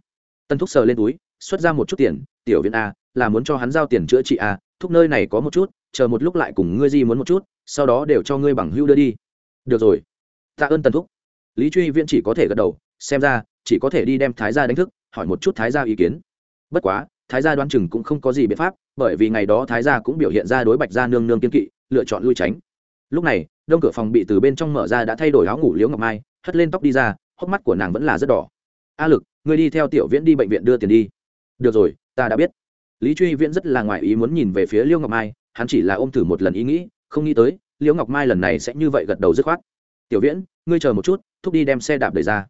Tân thúc sờ lên túi, xuất ra một chút tiền, tiểu viện a, là muốn cho hắn giao tiền chữa trị a, thúc nơi này có một chút, chờ một lúc lại cùng ngươi di muốn một chút, sau đó đều cho ngươi bằng hưu đưa đi. Được rồi. Tạ ơn tần thúc. Lý truy viễn chỉ có thể gật đầu, xem ra, chỉ có thể đi đem thái gia đánh thức, hỏi một chút thái gia ý kiến. Bất quá, thái gia đoán chừng cũng không có gì biện pháp, bởi vì ngày đó thái gia cũng biểu hiện ra đối bạch gia nương nương kiên kỵ, lựa chọn lui tránh. Lúc này, đông cửa phòng bị từ bên trong mở ra đã thay đổi áo ngủ liễu ngọc mai, hất lên tóc đi ra, hốc mắt của nàng vẫn là rất đỏ. A lực ngươi đi theo tiểu viễn đi bệnh viện đưa tiền đi. Được rồi, ta đã biết. Lý truy viễn rất là ngoài ý muốn nhìn về phía liễu ngọc mai, hắn chỉ là ôm thử một lần ý nghĩ, không nghĩ tới, liễu ngọc mai lần này sẽ như vậy gật đầu dứt khoát. Tiểu viễn, ngươi chờ một chút, thúc đi đem xe đạp đẩy ra.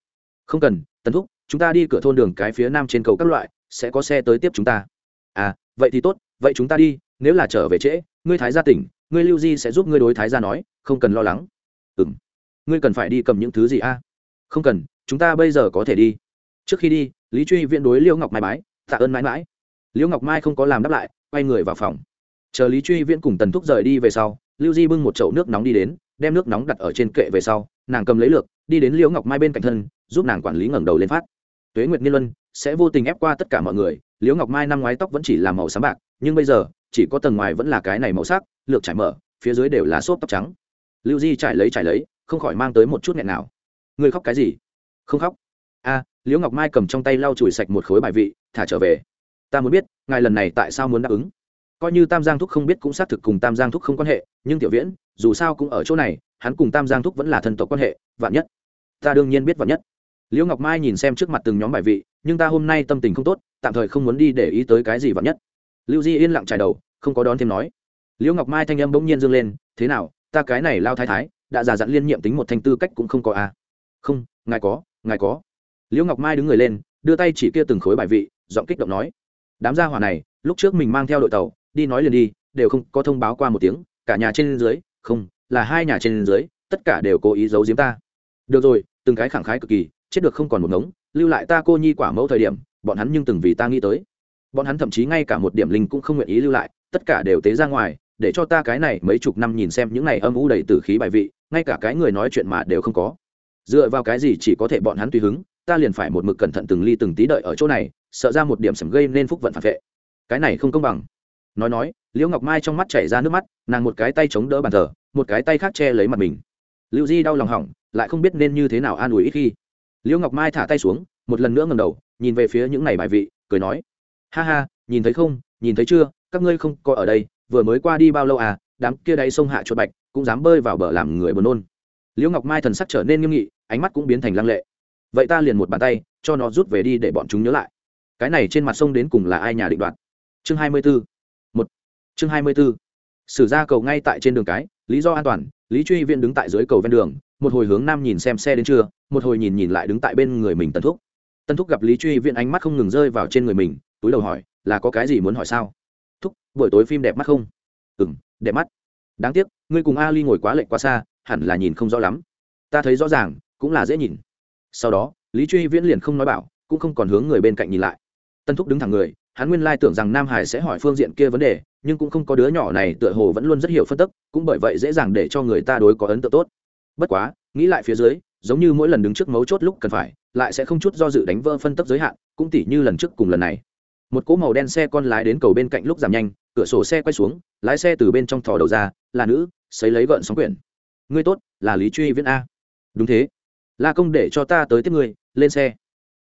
Không cần Tấn thúc, chúng ta đi cửa thôn đường cái phía nam trên cầu các loại, sẽ có xe tới tiếp chúng ta. À vậy thì tốt, vậy chúng ta đi, nếu là trở về trễ, ngươi thái gia tỉnh, ngươi lưu di sẽ giúp ngươi đối thái gia nói, không cần lo lắng. Ừ m ngươi cần phải đi cầm những thứ gì a? Không cần, chúng ta bây giờ có thể đi trước khi đi, lý truy Viễn đối liễu ngọc mai bái, tạ ơn mãi mãi. Liễu ngọc mai không có làm đáp lại, quay người vào phòng. Chờ lý truy viễn cùng tần thúc rời đi về sau, lưu di bưng một chậu nước nóng đi đến, đem nước nóng đặt ở trên kệ về sau, nàng cầm lấy lược, đi đến liễu ngọc mai bên cạnh thân, giúp nàng quản lý ngẩng đầu lên phát. Tuế nguyệt niên luân, sẽ vô tình ép qua tất cả mọi người liễu ngọc mai năm ngoái tóc vẫn chỉ là màu sáng bạc, nhưng bây giờ, chỉ có tầng ngoài vẫn là cái này màu sắc, lược trải mở, phía dưới đều là xốp tóc trắng. Lưu di trải lấy trải lấy, không khỏi mang tới một chút nghẹn nào người khóc cái gì? Không khóc. A liễu ngọc mai cầm trong tay lau chùi sạch một khối bài vị, thả trở về. Ta muốn biết, ngài lần này tại sao muốn đáp ứng? Coi như tam giang thúc không biết cũng xác thực cùng tam giang thúc không quan hệ, nhưng tiểu viễn, dù sao cũng ở chỗ này, hắn cùng tam giang thúc vẫn là thân tộc quan hệ, vạn nhất. Ta đương nhiên biết vạn nhất. Liễu ngọc mai nhìn xem trước mặt từng nhóm bài vị, nhưng ta hôm nay tâm tình không tốt, tạm thời không muốn đi để ý tới cái gì vạn nhất. Lưu di yên lặng trải đầu, không có đón thêm nói. Liễu ngọc mai thanh âm bỗng nhiên dâng lên, thế nào, ta cái này lao thái thái, đã giả dặn liên nhiệm tính một thanh tư cách cũng không có à. không, ngài có ngài có liễu ngọc mai đứng người lên, đưa tay chỉ kia từng khối bài vị, giọng kích động nói, đám gia hỏa này, lúc trước mình mang theo đội tàu, đi nói liền đi, đều không có thông báo qua một tiếng, cả nhà trên dưới, không, là hai nhà trên dưới, tất cả đều cố ý giấu giếm ta. Được rồi, từng cái khẳng khái cực kỳ, chết được không còn một ngống, lưu lại ta cô nhi quả mẫu thời điểm, bọn hắn nhưng từng vì ta nghĩ tới. Bọn hắn thậm chí ngay cả một điểm linh cũng không nguyện ý lưu lại, tất cả đều tế ra ngoài, để cho ta cái này mấy chục năm nhìn xem những này âm u đầy tử khí bài vị, ngay cả cái người nói chuyện mà đều không có. Dựa vào cái gì chỉ có thể bọn hắn tùy hứng ta liền phải một mực cẩn thận từng ly từng tí đợi ở chỗ này, sợ ra một điểm sầm gây nên phúc vận phản vệ. Cái này không công bằng. Nói nói, liễu ngọc mai trong mắt chảy ra nước mắt, nàng một cái tay chống đỡ bàn thờ, một cái tay khác che lấy mặt mình. Lưu di đau lòng hỏng, lại không biết nên như thế nào an ủi ít khi. Liễu ngọc mai thả tay xuống, một lần nữa ngầm đầu, nhìn về phía những này bài vị, cười nói, ha ha, nhìn thấy không, nhìn thấy chưa, các ngươi không có ở đây, vừa mới qua đi bao lâu à đám kia đáy sông hạ chuột bạch, cũng dám bơi vào bờ làm người buồn nôn. Liễu ngọc mai thần sắc trở nên nghiêm nghị, ánh mắt cũng biến thành lăng lệ vậy ta liền một bàn tay, cho nó rút về đi để bọn chúng nhớ lại. Cái này trên mặt sông đến cùng là ai nhà định đoạt? Chương hai mươi b ố một. Chương hai mươi b ố sử ra cầu ngay tại trên đường cái, lý do an toàn, lý truy viện đứng tại dưới cầu ven đường, một hồi hướng nam nhìn xem xe đến trưa, một hồi nhìn nhìn lại đứng tại bên người mình tân thúc. Tân thúc gặp lý truy viện ánh mắt không ngừng rơi vào trên người mình, túi đầu hỏi, là có cái gì muốn hỏi sao? Thúc, buổi tối phim đẹp mắt không? Ừ m đẹp mắt. Đáng tiếc, ngươi cùng ali ngồi quá lệnh quá xa, hẳn là nhìn không rõ lắm. Ta thấy rõ ràng, cũng là dễ nhìn sau đó, lý truy viễn liền không nói bảo, cũng không còn hướng người bên cạnh nhìn lại. Tân thúc đứng thẳng người, hắn nguyên lai tưởng rằng nam hải sẽ hỏi phương diện kia vấn đề, nhưng cũng không có đứa nhỏ này, tựa hồ vẫn luôn rất hiểu phân tức cũng bởi vậy dễ dàng để cho người ta đối có ấn tượng tốt. Bất quá, nghĩ lại phía dưới, giống như mỗi lần đứng trước mấu chốt lúc cần phải, lại sẽ không chút do dự đánh vỡ phân tấp giới hạn, cũng tỉ như lần trước cùng lần này. Một cỗ màu đen xe con lái đến cầu bên cạnh lúc giảm nhanh, cửa sổ xe quay xuống, lái xe từ bên trong thò đầu ra, là nữ xấy lấy gợn sóng quyển. Ngươi tốt, là lý truy viễn a. Đúng thế la công để cho ta tới tiếp ngươi, lên xe.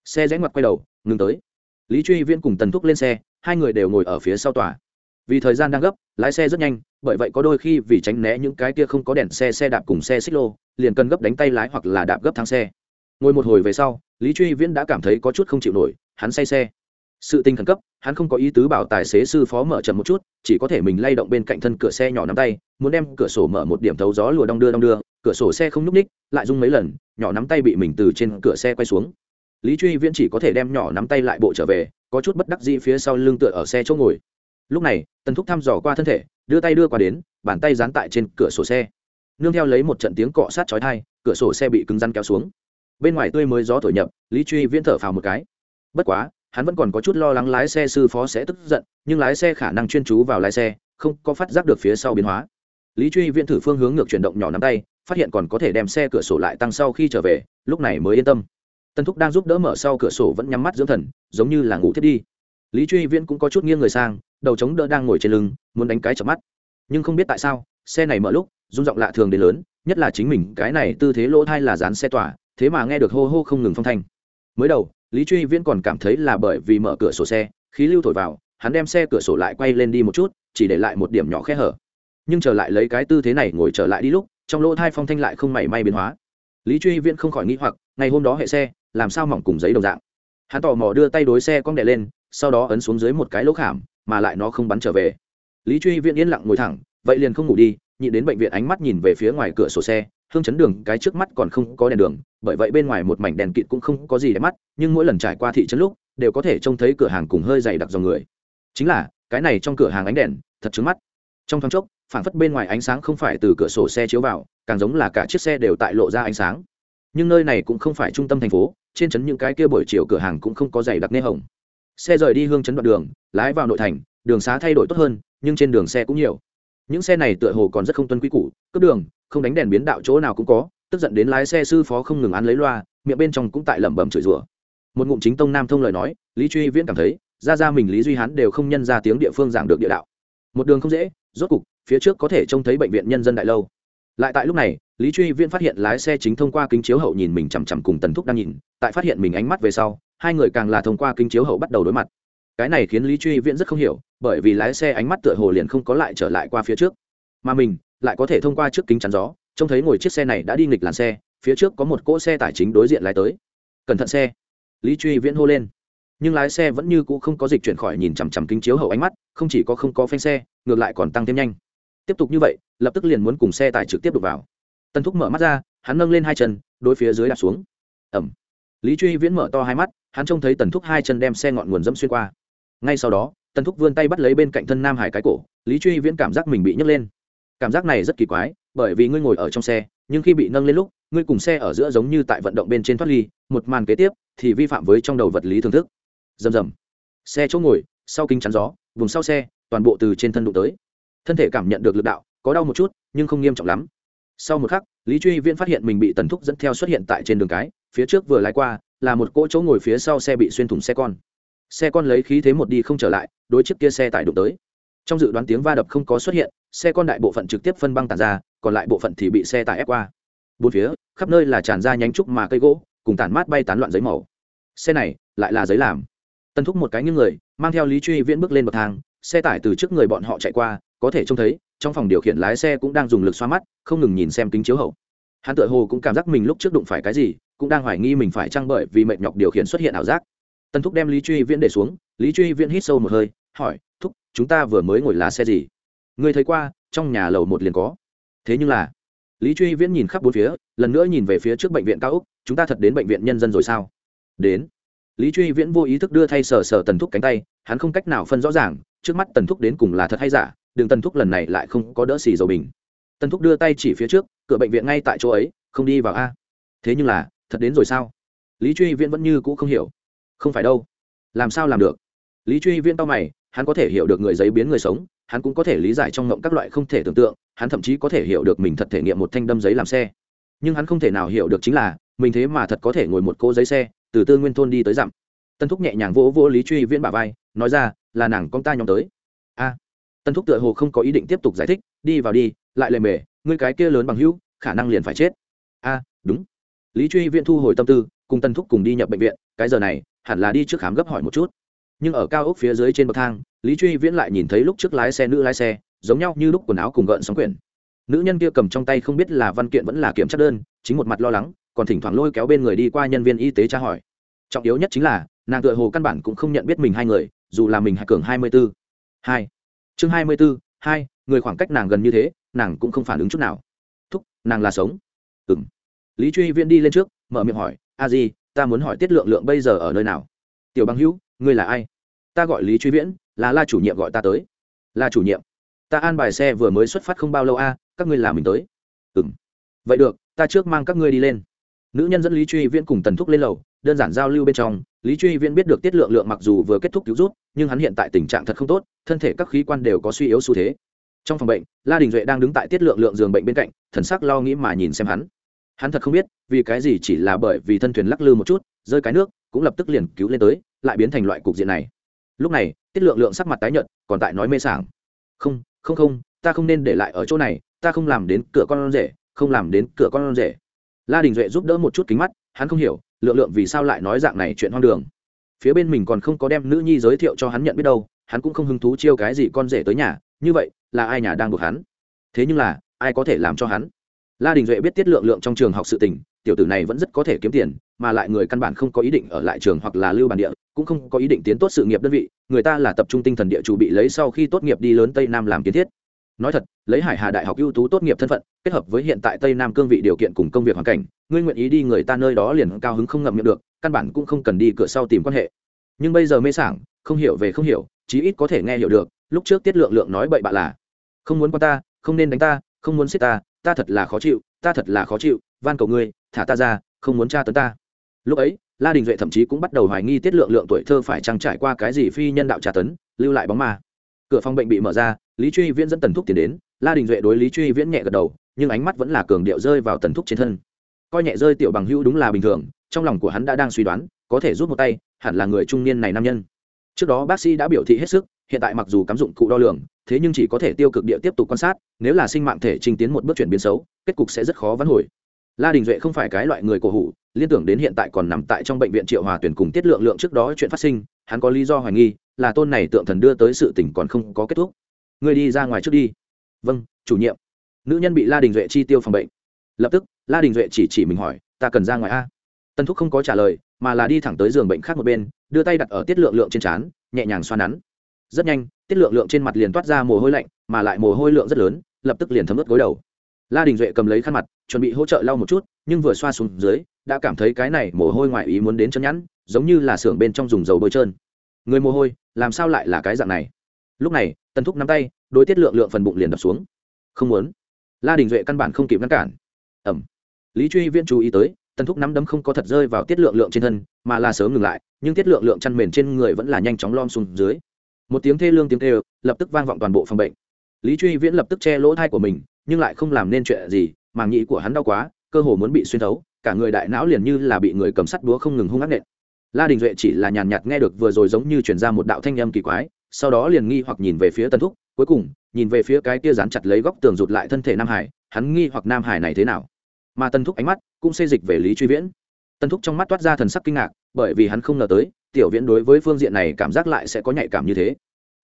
Xe rẽ ngoặt quay đầu, ngừng tới. Lý truy viễn cùng tần thúc lên xe, hai người đều ngồi ở phía sau tòa. Vì thời gian đang gấp, lái xe rất nhanh, bởi vậy có đôi khi vì tránh né những cái kia không có đèn xe xe đạp cùng xe xích lô, liền cần gấp đánh tay lái hoặc là đạp gấp thang xe. Ngồi một hồi về sau, lý truy viễn đã cảm thấy có chút không chịu nổi, hắn say xe. Sự tình khẩn cấp, hắn không có ý tứ bảo tài xế sư phó mở chậm một chút, chỉ có thể mình lay động bên cạnh thân cửa xe nhỏ nắm tay, muốn đem cửa sổ mở một điểm thấu gió lùa đong đưa đong đưa cửa sổ xe không nhúc ních lại rung mấy lần, nhỏ nắm tay bị mình từ trên cửa xe quay xuống. Lý truy viễn chỉ có thể đem nhỏ nắm tay lại bộ trở về, có chút bất đắc dĩ phía sau lưng tựa ở xe chỗ ngồi. Lúc này, tần thúc thăm dò qua thân thể, đưa tay đưa qua đến, bàn tay dán tại trên cửa sổ xe. Nương theo lấy một trận tiếng cọ sát chói thai cửa sổ xe bị cứng răn kéo xuống. Bên ngoài tươi mới gió thổi nhập, lý truy viễn thở phào một cái. Bất quá, hắn vẫn còn có chút lo lắng lái xe sư phó sẽ tức giận, nhưng lái xe khả năng chuyên chú vào lái xe, không có phát giác được phía sau biến hóa lý truy viễn thử phương hướng ngược chuyển động nhỏ nắm tay, phát hiện còn có thể đem xe cửa sổ lại tăng sau khi trở về, lúc này mới yên tâm. Tân thúc đang giúp đỡ mở sau cửa sổ vẫn nhắm mắt dưỡng thần, giống như là ngủ thiết đi. Lý truy viễn cũng có chút nghiêng người sang, đầu chống đỡ đang ngồi trên lưng, muốn đánh cái chợp mắt. Nhưng không biết tại sao, xe này mở lúc, rung giọng lạ thường đến lớn, nhất là chính mình, cái này tư thế lỗ thai là dán xe tỏa, thế mà nghe được hô hô không ngừng phong thanh. Mới đầu, lý truy viễn còn cảm thấy là bởi vì mở cửa sổ xe, khí lưu thổi vào, hắn đem xe cửa sổ lại quay lên đi một chút, chỉ để lại một điểm nhỏ khe hở nhưng trở lại lấy cái tư thế này ngồi trở lại đi lúc, trong lỗ thai phong thanh lại không mảy may biến hóa. Lý truy viễn không khỏi nghĩ hoặc, ngày hôm đó hệ xe, làm sao mỏng cùng giấy đồng dạng. Hắn tò mò đưa tay đối xe cong đè lên, sau đó ấn xuống dưới một cái lỗ khảm, mà lại nó không bắn trở về. Lý truy viễn yên lặng ngồi thẳng, vậy liền không ngủ đi, nhịn đến bệnh viện ánh mắt nhìn về phía ngoài cửa sổ xe, hương chấn đường, cái trước mắt còn không có đèn đường, bởi vậy bên ngoài một mảnh đèn kịt cũng không có gì để mắt, nhưng mỗi lần trải qua thị trấn lúc, đều có thể trông thấy cửa hàng cùng hơi dày đặc dòng người. Chính là, cái này trong cửa hàng ánh đèn, thật trứng mắt. Trong thoáng chốc phản phất bên ngoài ánh sáng không phải từ cửa sổ xe chiếu vào, càng giống là cả chiếc xe đều tại lộ ra ánh sáng. Nhưng nơi này cũng không phải trung tâm thành phố, trên trấn những cái kia buổi chiều cửa hàng cũng không có dày đặc nê hồng. Xe rời đi hương chấn đoạn đường, lái vào nội thành, đường xá thay đổi tốt hơn, nhưng trên đường xe cũng nhiều. Những xe này tựa hồ còn rất không tuân quy củ, cướp đường, không đánh đèn biến đạo chỗ nào cũng có, tức giận đến lái xe sư phó không ngừng án lấy loa, miệng bên trong cũng tại lẩm bẩm chửi rủa. Một ngụm chính tông nam thông lời nói, lý truy viễn cảm thấy, ra ra mình lý duy hán đều không nhân ra tiếng địa phương giảng được địa đạo. Một đường không dễ, rốt cục phía trước có thể trông thấy bệnh viện nhân dân đại lâu. Lại tại lúc này, lý truy viễn phát hiện lái xe chính thông qua kính chiếu hậu nhìn mình chằm chằm cùng tần thúc đang nhìn, tại phát hiện mình ánh mắt về sau, hai người càng là thông qua kính chiếu hậu bắt đầu đối mặt. Cái này khiến lý truy viễn rất không hiểu, bởi vì lái xe ánh mắt tựa hồ liền không có lại trở lại qua phía trước. Mà mình lại có thể thông qua trước kính chắn gió, trông thấy ngồi chiếc xe này đã đi nghịch làn xe, phía trước có một cỗ xe tải chính đối diện lái tới. Cẩn thận xe. Lý truy viễn hô lên. Nhưng lái xe vẫn như cũ không có dịch chuyển khỏi nhìn chằm chằm kính chiếu hậu ánh mắt, không chỉ có không có phanh xe, ngược lại còn tăng thêm nhanh tiếp tục như vậy, lập tức liền muốn cùng xe tải trực tiếp đục vào. Tần thúc mở mắt ra, hắn nâng lên hai chân, đối phía dưới đạp xuống. Ẩm. Lý truy viễn mở to hai mắt, hắn trông thấy tần thúc hai chân đem xe ngọn nguồn dẫm xuyên qua. Ngay sau đó, tần thúc vươn tay bắt lấy bên cạnh thân nam hải cái cổ, lý truy viễn cảm giác mình bị nhấc lên. Cảm giác này rất kỳ quái, bởi vì ngươi ngồi ở trong xe, nhưng khi bị nâng lên lúc, ngươi cùng xe ở giữa giống như tại vận động bên trên thoát ly, một màn kế tiếp thì vi phạm với trong đầu vật lý thưởng thức. Rầm rầm. Xe chỗ ngồi, sau kính chắn gió, vùng sau xe, toàn bộ từ trên thân đụng tới thân thể cảm nhận được lực đạo, có đau một chút, nhưng không nghiêm trọng lắm. Sau một khắc, lý truy viễn phát hiện mình bị tần thúc dẫn theo xuất hiện tại trên đường cái, phía trước vừa lái qua, là một cỗ chỗ ngồi phía sau xe bị xuyên thủng xe con. Xe con lấy khí thế một đi không trở lại, đối chiếc kia xe tải đụng tới. Trong dự đoán tiếng va đập không có xuất hiện, xe con đại bộ phận trực tiếp phân băng tàn ra, còn lại bộ phận thì bị xe tải ép qua. Bốn phía, khắp nơi là tràn ra nhánh trúc mà cây gỗ, cùng tàn mát bay tán loạn giấy màu. Xe này lại là giấy làm. Tân thúc một cái những người, mang theo lý truy viễn bước lên bậc thang xe tải từ trước người bọn họ chạy qua, có thể trông thấy, trong phòng điều khiển lái xe cũng đang dùng lực xoa mắt, không ngừng nhìn xem kính chiếu hậu. Hắn tự hồ cũng cảm giác mình lúc trước đụng phải cái gì, cũng đang hoài nghi mình phải trăng bởi vì mệt nhọc điều khiển xuất hiện ảo giác. Tân thúc đem lý truy viễn để xuống, lý truy viễn hít sâu một hơi, hỏi, thúc, chúng ta vừa mới ngồi lá xe gì? Người thấy qua, trong nhà lầu một liền có. Thế nhưng là lý truy viễn nhìn khắp bốn phía, lần nữa nhìn về phía trước bệnh viện cao úc chúng ta thật đến bệnh viện nhân dân rồi sao? Đến. Lý truy viễn vô ý thức đưa thay sờ sờ tần thúc cánh tay, hắn không cách nào phân rõ ràng trước mắt tần thúc đến cùng là thật hay giả đường tần thúc lần này lại không có đỡ xì dầu bình. Tần thúc đưa tay chỉ phía trước, cửa bệnh viện ngay tại chỗ ấy, không đi vào a. Thế nhưng là, thật đến rồi sao? Lý truy viễn vẫn như cũ không hiểu. Không phải đâu. Làm sao làm được? Lý truy viễn to mày, hắn có thể hiểu được người giấy biến người sống, hắn cũng có thể lý giải trong ngộng các loại không thể tưởng tượng, hắn thậm chí có thể hiểu được mình thật thể nghiệm một thanh đâm giấy làm xe. Nhưng hắn không thể nào hiểu được chính là, mình thế mà thật có thể ngồi một cô giấy xe, từ tư nguyên thôn đi tới dặm. Tân thúc nhẹ nhàng vỗ vỗ lý truy viễn bà vai, nói ra là nàng con ta nhóm tới. A tân thúc tựa hồ không có ý định tiếp tục giải thích, đi vào đi, lại lề mề, ngươi cái kia lớn bằng hữu, khả năng liền phải chết. A, đúng. Lý truy viện thu hồi tâm tư, cùng tân thúc cùng đi nhập bệnh viện, cái giờ này, hẳn là đi trước khám gấp hỏi một chút. Nhưng ở cao ốc phía dưới trên bậc thang, lý truy viễn lại nhìn thấy lúc trước lái xe nữ lái xe, giống nhau như lúc quần áo cùng gợn sóng quyển. Nữ nhân kia cầm trong tay không biết là văn kiện vẫn là kiểm tra đơn, chính một mặt lo lắng, còn thỉnh thoảng lôi kéo bên người đi qua nhân viên y tế tra hỏi. Trọng yếu nhất chính là nàng tựa hồ căn bản cũng không nhận biết mình hai người, dù là mình hạ cường hai mươi b ố hai. Chương hai mươi b ố hai, người khoảng cách nàng gần như thế, nàng cũng không phản ứng chút nào. Thúc, nàng là sống. Ừng lý truy viễn đi lên trước, mở miệng hỏi, a di, ta muốn hỏi tiết lượng lượng bây giờ ở nơi nào? Tiểu bằng hữu, ngươi là ai? Ta gọi lý truy viễn, là la chủ nhiệm gọi ta tới. Là chủ nhiệm? Ta an bài xe vừa mới xuất phát không bao lâu a, các ngươi làm mình tới. Ừ m vậy được, ta trước mang các ngươi đi lên. Nữ nhân dẫn lý truy viễn cùng tần thúc lên lầu đơn giản giao lưu bên trong, lý truy viễn biết được tiết lượng lượng mặc dù vừa kết thúc cứu rút, nhưng hắn hiện tại tình trạng thật không tốt, thân thể các khí quan đều có suy yếu xu thế. Trong phòng bệnh, la đình duệ đang đứng tại tiết lượng lượng giường bệnh bên cạnh, thần sắc lo nghĩ mà nhìn xem hắn. Hắn thật không biết, vì cái gì chỉ là bởi vì thân thuyền lắc lư một chút, rơi cái nước, cũng lập tức liền cứu lên tới, lại biến thành loại cục diện này. Lúc này, tiết lượng lượng sắc mặt tái nhợt, còn tại nói mê sảng. Không không không, ta không nên để lại ở chỗ này, ta không làm đến cửa con rể, không làm đến cửa con rể. La đình duệ giúp đỡ một chút kính mắt, hắn không hiểu lượng lượng vì sao lại nói dạng này chuyện hoang đường. Phía bên mình còn không có đem nữ nhi giới thiệu cho hắn nhận biết đâu, hắn cũng không hứng thú chiêu cái gì con rể tới nhà, như vậy là ai nhà đang buộc hắn? Thế nhưng là, ai có thể làm cho hắn? La đình duệ biết tiết lượng lượng trong trường học sự tình, tiểu tử này vẫn rất có thể kiếm tiền, mà lại người căn bản không có ý định ở lại trường hoặc là lưu bản địa, cũng không có ý định tiến tốt sự nghiệp đơn vị, người ta là tập trung tinh thần địa chủ bị lấy sau khi tốt nghiệp đi lớn tây nam làm kiến thiết. Nói thật, lấy hải hà đại học ưu tú tốt nghiệp thân phận, kết hợp với hiện tại tây nam cương vị điều kiện cùng công việc hoàn cảnh ngươi nguyện ý đi người ta nơi đó liền cao hứng không ngậm miệng được, căn bản cũng không cần đi cửa sau tìm quan hệ. Nhưng bây giờ mê sảng, không hiểu về không hiểu, chí ít có thể nghe hiểu được, lúc trước tiết lượng lượng nói bậy bạ là, không muốn qua ta, không nên đánh ta, không muốn xích ta ta thật là khó chịu, ta thật là khó chịu, van cầu ngươi, thả ta ra, không muốn tra tấn ta. Lúc ấy, la đình duệ thậm chí cũng bắt đầu hoài nghi tiết lượng lượng tuổi thơ phải trang trải qua cái gì phi nhân đạo tra tấn, lưu lại bóng ma. Cửa phòng bệnh bị mở ra, lý truy viễn dẫn tần thúc tiến đến, la đình duệ đối lý truy viễn nhẹ gật đầu, nhưng ánh mắt vẫn là cường điệu rơi vào tần thúc trên thân coi nhẹ rơi tiểu bằng hữu đúng là bình thường, trong lòng của hắn đã đang suy đoán, có thể rút một tay, hẳn là người trung niên này nam nhân. Trước đó bác sĩ đã biểu thị hết sức, hiện tại mặc dù cắm dụng cụ đo lường, thế nhưng chỉ có thể tiêu cực địa tiếp tục quan sát, nếu là sinh mạng thể trình tiến một bước chuyển biến xấu, kết cục sẽ rất khó vãn hồi. La đình duệ không phải cái loại người cổ hủ, liên tưởng đến hiện tại còn nằm tại trong bệnh viện triệu hòa tuyển cùng tiết lượng lượng trước đó chuyện phát sinh, hắn có lý do hoài nghi, là tôn này tượng thần đưa tới sự tình còn không có kết thúc. Người đi ra ngoài trước đi. Vâng chủ nhiệm. Nữ nhân bị la đình duệ chi tiêu phòng bệnh. Lập tức la đình duệ chỉ chỉ mình hỏi, ta cần ra ngoài a? Tân thúc không có trả lời, mà là đi thẳng tới giường bệnh khác một bên, đưa tay đặt ở tiết lượng lượng trên trán, nhẹ nhàng xoa nắn. Rất nhanh, tiết lượng lượng trên mặt liền toát ra mồ hôi lạnh, mà lại mồ hôi lượng rất lớn, lập tức liền thấm ướt gối đầu. La đình duệ cầm lấy khăn mặt, chuẩn bị hỗ trợ lau một chút, nhưng vừa xoa xuống dưới, đã cảm thấy cái này mồ hôi ngoại ý muốn đến chân nhẵn, giống như là xưởng bên trong dùng dầu bôi trơn. Người mồ hôi, làm sao lại là cái dạng này? Lúc này, tần thúc nắm tay, đối tiết lượng lượng phần bụng liền đập xuống. Không muốn. La đình duệ căn bản không kịp ngăn cản. Ẩm lý truy Viễn chú ý tới, tần thúc nắm đấm không có thật rơi vào tiết lượng lượng trên thân, mà là sớm ngừng lại, nhưng tiết lượng lượng chăn mền trên người vẫn là nhanh chóng lom xuống dưới. Một tiếng thê lương tiếng thê lập tức vang vọng toàn bộ phòng bệnh. Lý truy viễn lập tức che lỗ thai của mình, nhưng lại không làm nên chuyện gì màng nhĩ của hắn đau quá, cơ hồ muốn bị xuyên thấu, cả người đại não liền như là bị người cầm sắt búa không ngừng hung ác nện. La đình duệ chỉ là nhàn nhạt nghe được vừa rồi giống như chuyển ra một đạo thanh âm kỳ quái, sau đó liền nghi hoặc nhìn về phía tân thúc, cuối cùng, nhìn về phía cái kia dán chặt lấy góc tường rụt lại thân thể nam hải, hắn nghi hoặc nam hải này thế nào? Mà tân thúc ánh mắt cũng xê dịch về lý truy viễn. Tân thúc trong mắt toát ra thần sắc kinh ngạc, bởi vì hắn không ngờ tới, tiểu viễn đối với phương diện này cảm giác lại sẽ có nhạy cảm như thế.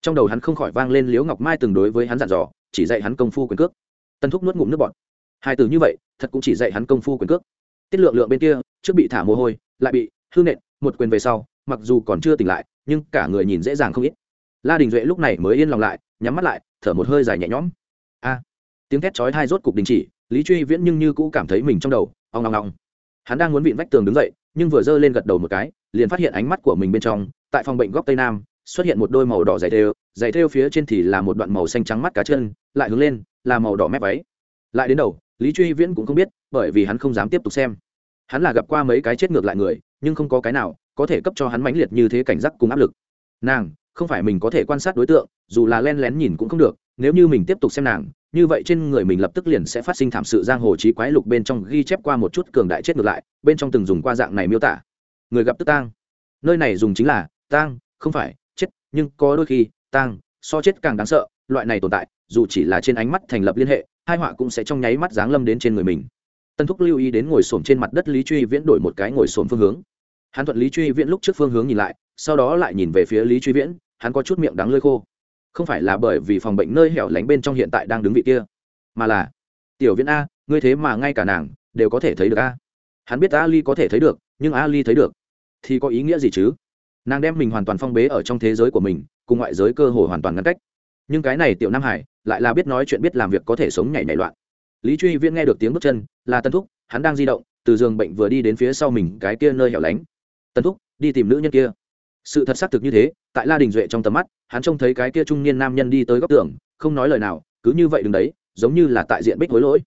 Trong đầu hắn không khỏi vang lên liếu ngọc mai từng đối với hắn dặn dò, chỉ dạy hắn công phu quyền cước. Tân thúc nuốt ngụm nước bọt. Hai từ như vậy, thật cũng chỉ dạy hắn công phu quyền cước. Tiết lượng lượng bên kia, trước bị thả mồ hôi, lại bị hư nện, một quyền về sau, mặc dù còn chưa tỉnh lại, nhưng cả người nhìn dễ dàng không ít. La đình duệ lúc này mới yên lòng lại, nhắm mắt lại, thở một hơi dài nhẹ nhõm. A, tiếng thét chói hai rốt cục đình chỉ lý truy viễn nhưng như cũ cảm thấy mình trong đầu, ong ong ong. Hắn đang muốn vịn vách tường đứng dậy, nhưng vừa giơ lên gật đầu một cái, liền phát hiện ánh mắt của mình bên trong, tại phòng bệnh góc tây nam, xuất hiện một đôi màu đỏ dày thêu dày thêu phía trên thì là một đoạn màu xanh trắng mắt cá chân, lại hướng lên, là màu đỏ mép váy. Lại đến đầu, lý truy viễn cũng không biết, bởi vì hắn không dám tiếp tục xem. Hắn là gặp qua mấy cái chết ngược lại người, nhưng không có cái nào có thể cấp cho hắn mãnh liệt như thế cảnh giác cùng áp lực. Nàng, không phải mình có thể quan sát đối tượng, dù là len lén nhìn cũng không được, nếu như mình tiếp tục xem nàng như vậy trên người mình lập tức liền sẽ phát sinh thảm sự giang hồ trí quái lục bên trong ghi chép qua một chút cường đại chết ngược lại, bên trong từng dùng qua dạng này miêu tả. Người gặp tức tang. Nơi này dùng chính là tang, không phải, chết, nhưng có đôi khi, tang, so chết càng đáng sợ, loại này tồn tại, dù chỉ là trên ánh mắt thành lập liên hệ, hai họa cũng sẽ trong nháy mắt giáng lâm đến trên người mình. Tân thúc lưu ý đến ngồi xổm trên mặt đất lý truy viễn đổi một cái ngồi xổm phương hướng. Hắn thuận lý truy viễn lúc trước phương hướng nhìn lại, sau đó lại nhìn về phía lý truy viễn, hắn có chút miệng đắng lơi khô không phải là bởi vì phòng bệnh nơi hẻo lánh bên trong hiện tại đang đứng vị kia, mà là, tiểu viễn a, ngươi thế mà ngay cả nàng đều có thể thấy được a. Hắn biết ali có thể thấy được, nhưng ali thấy được thì có ý nghĩa gì chứ? Nàng đem mình hoàn toàn phong bế ở trong thế giới của mình, cùng ngoại giới cơ hội hoàn toàn ngăn cách. Nhưng cái này tiểu nam hải lại là biết nói chuyện biết làm việc có thể sống nhảy nhảy loạn. Lý truy viễn nghe được tiếng bước chân, là tân thúc, hắn đang di động, từ giường bệnh vừa đi đến phía sau mình, cái kia nơi hẻo lánh. Tân thúc, đi tìm nữ nhân kia. Sự thật xác thực như thế, tại la đình duệ trong tầm mắt hắn trông thấy cái kia trung niên nam nhân đi tới góc tường, không nói lời nào, cứ như vậy đứng đấy, giống như là tại diện bích hối lỗi.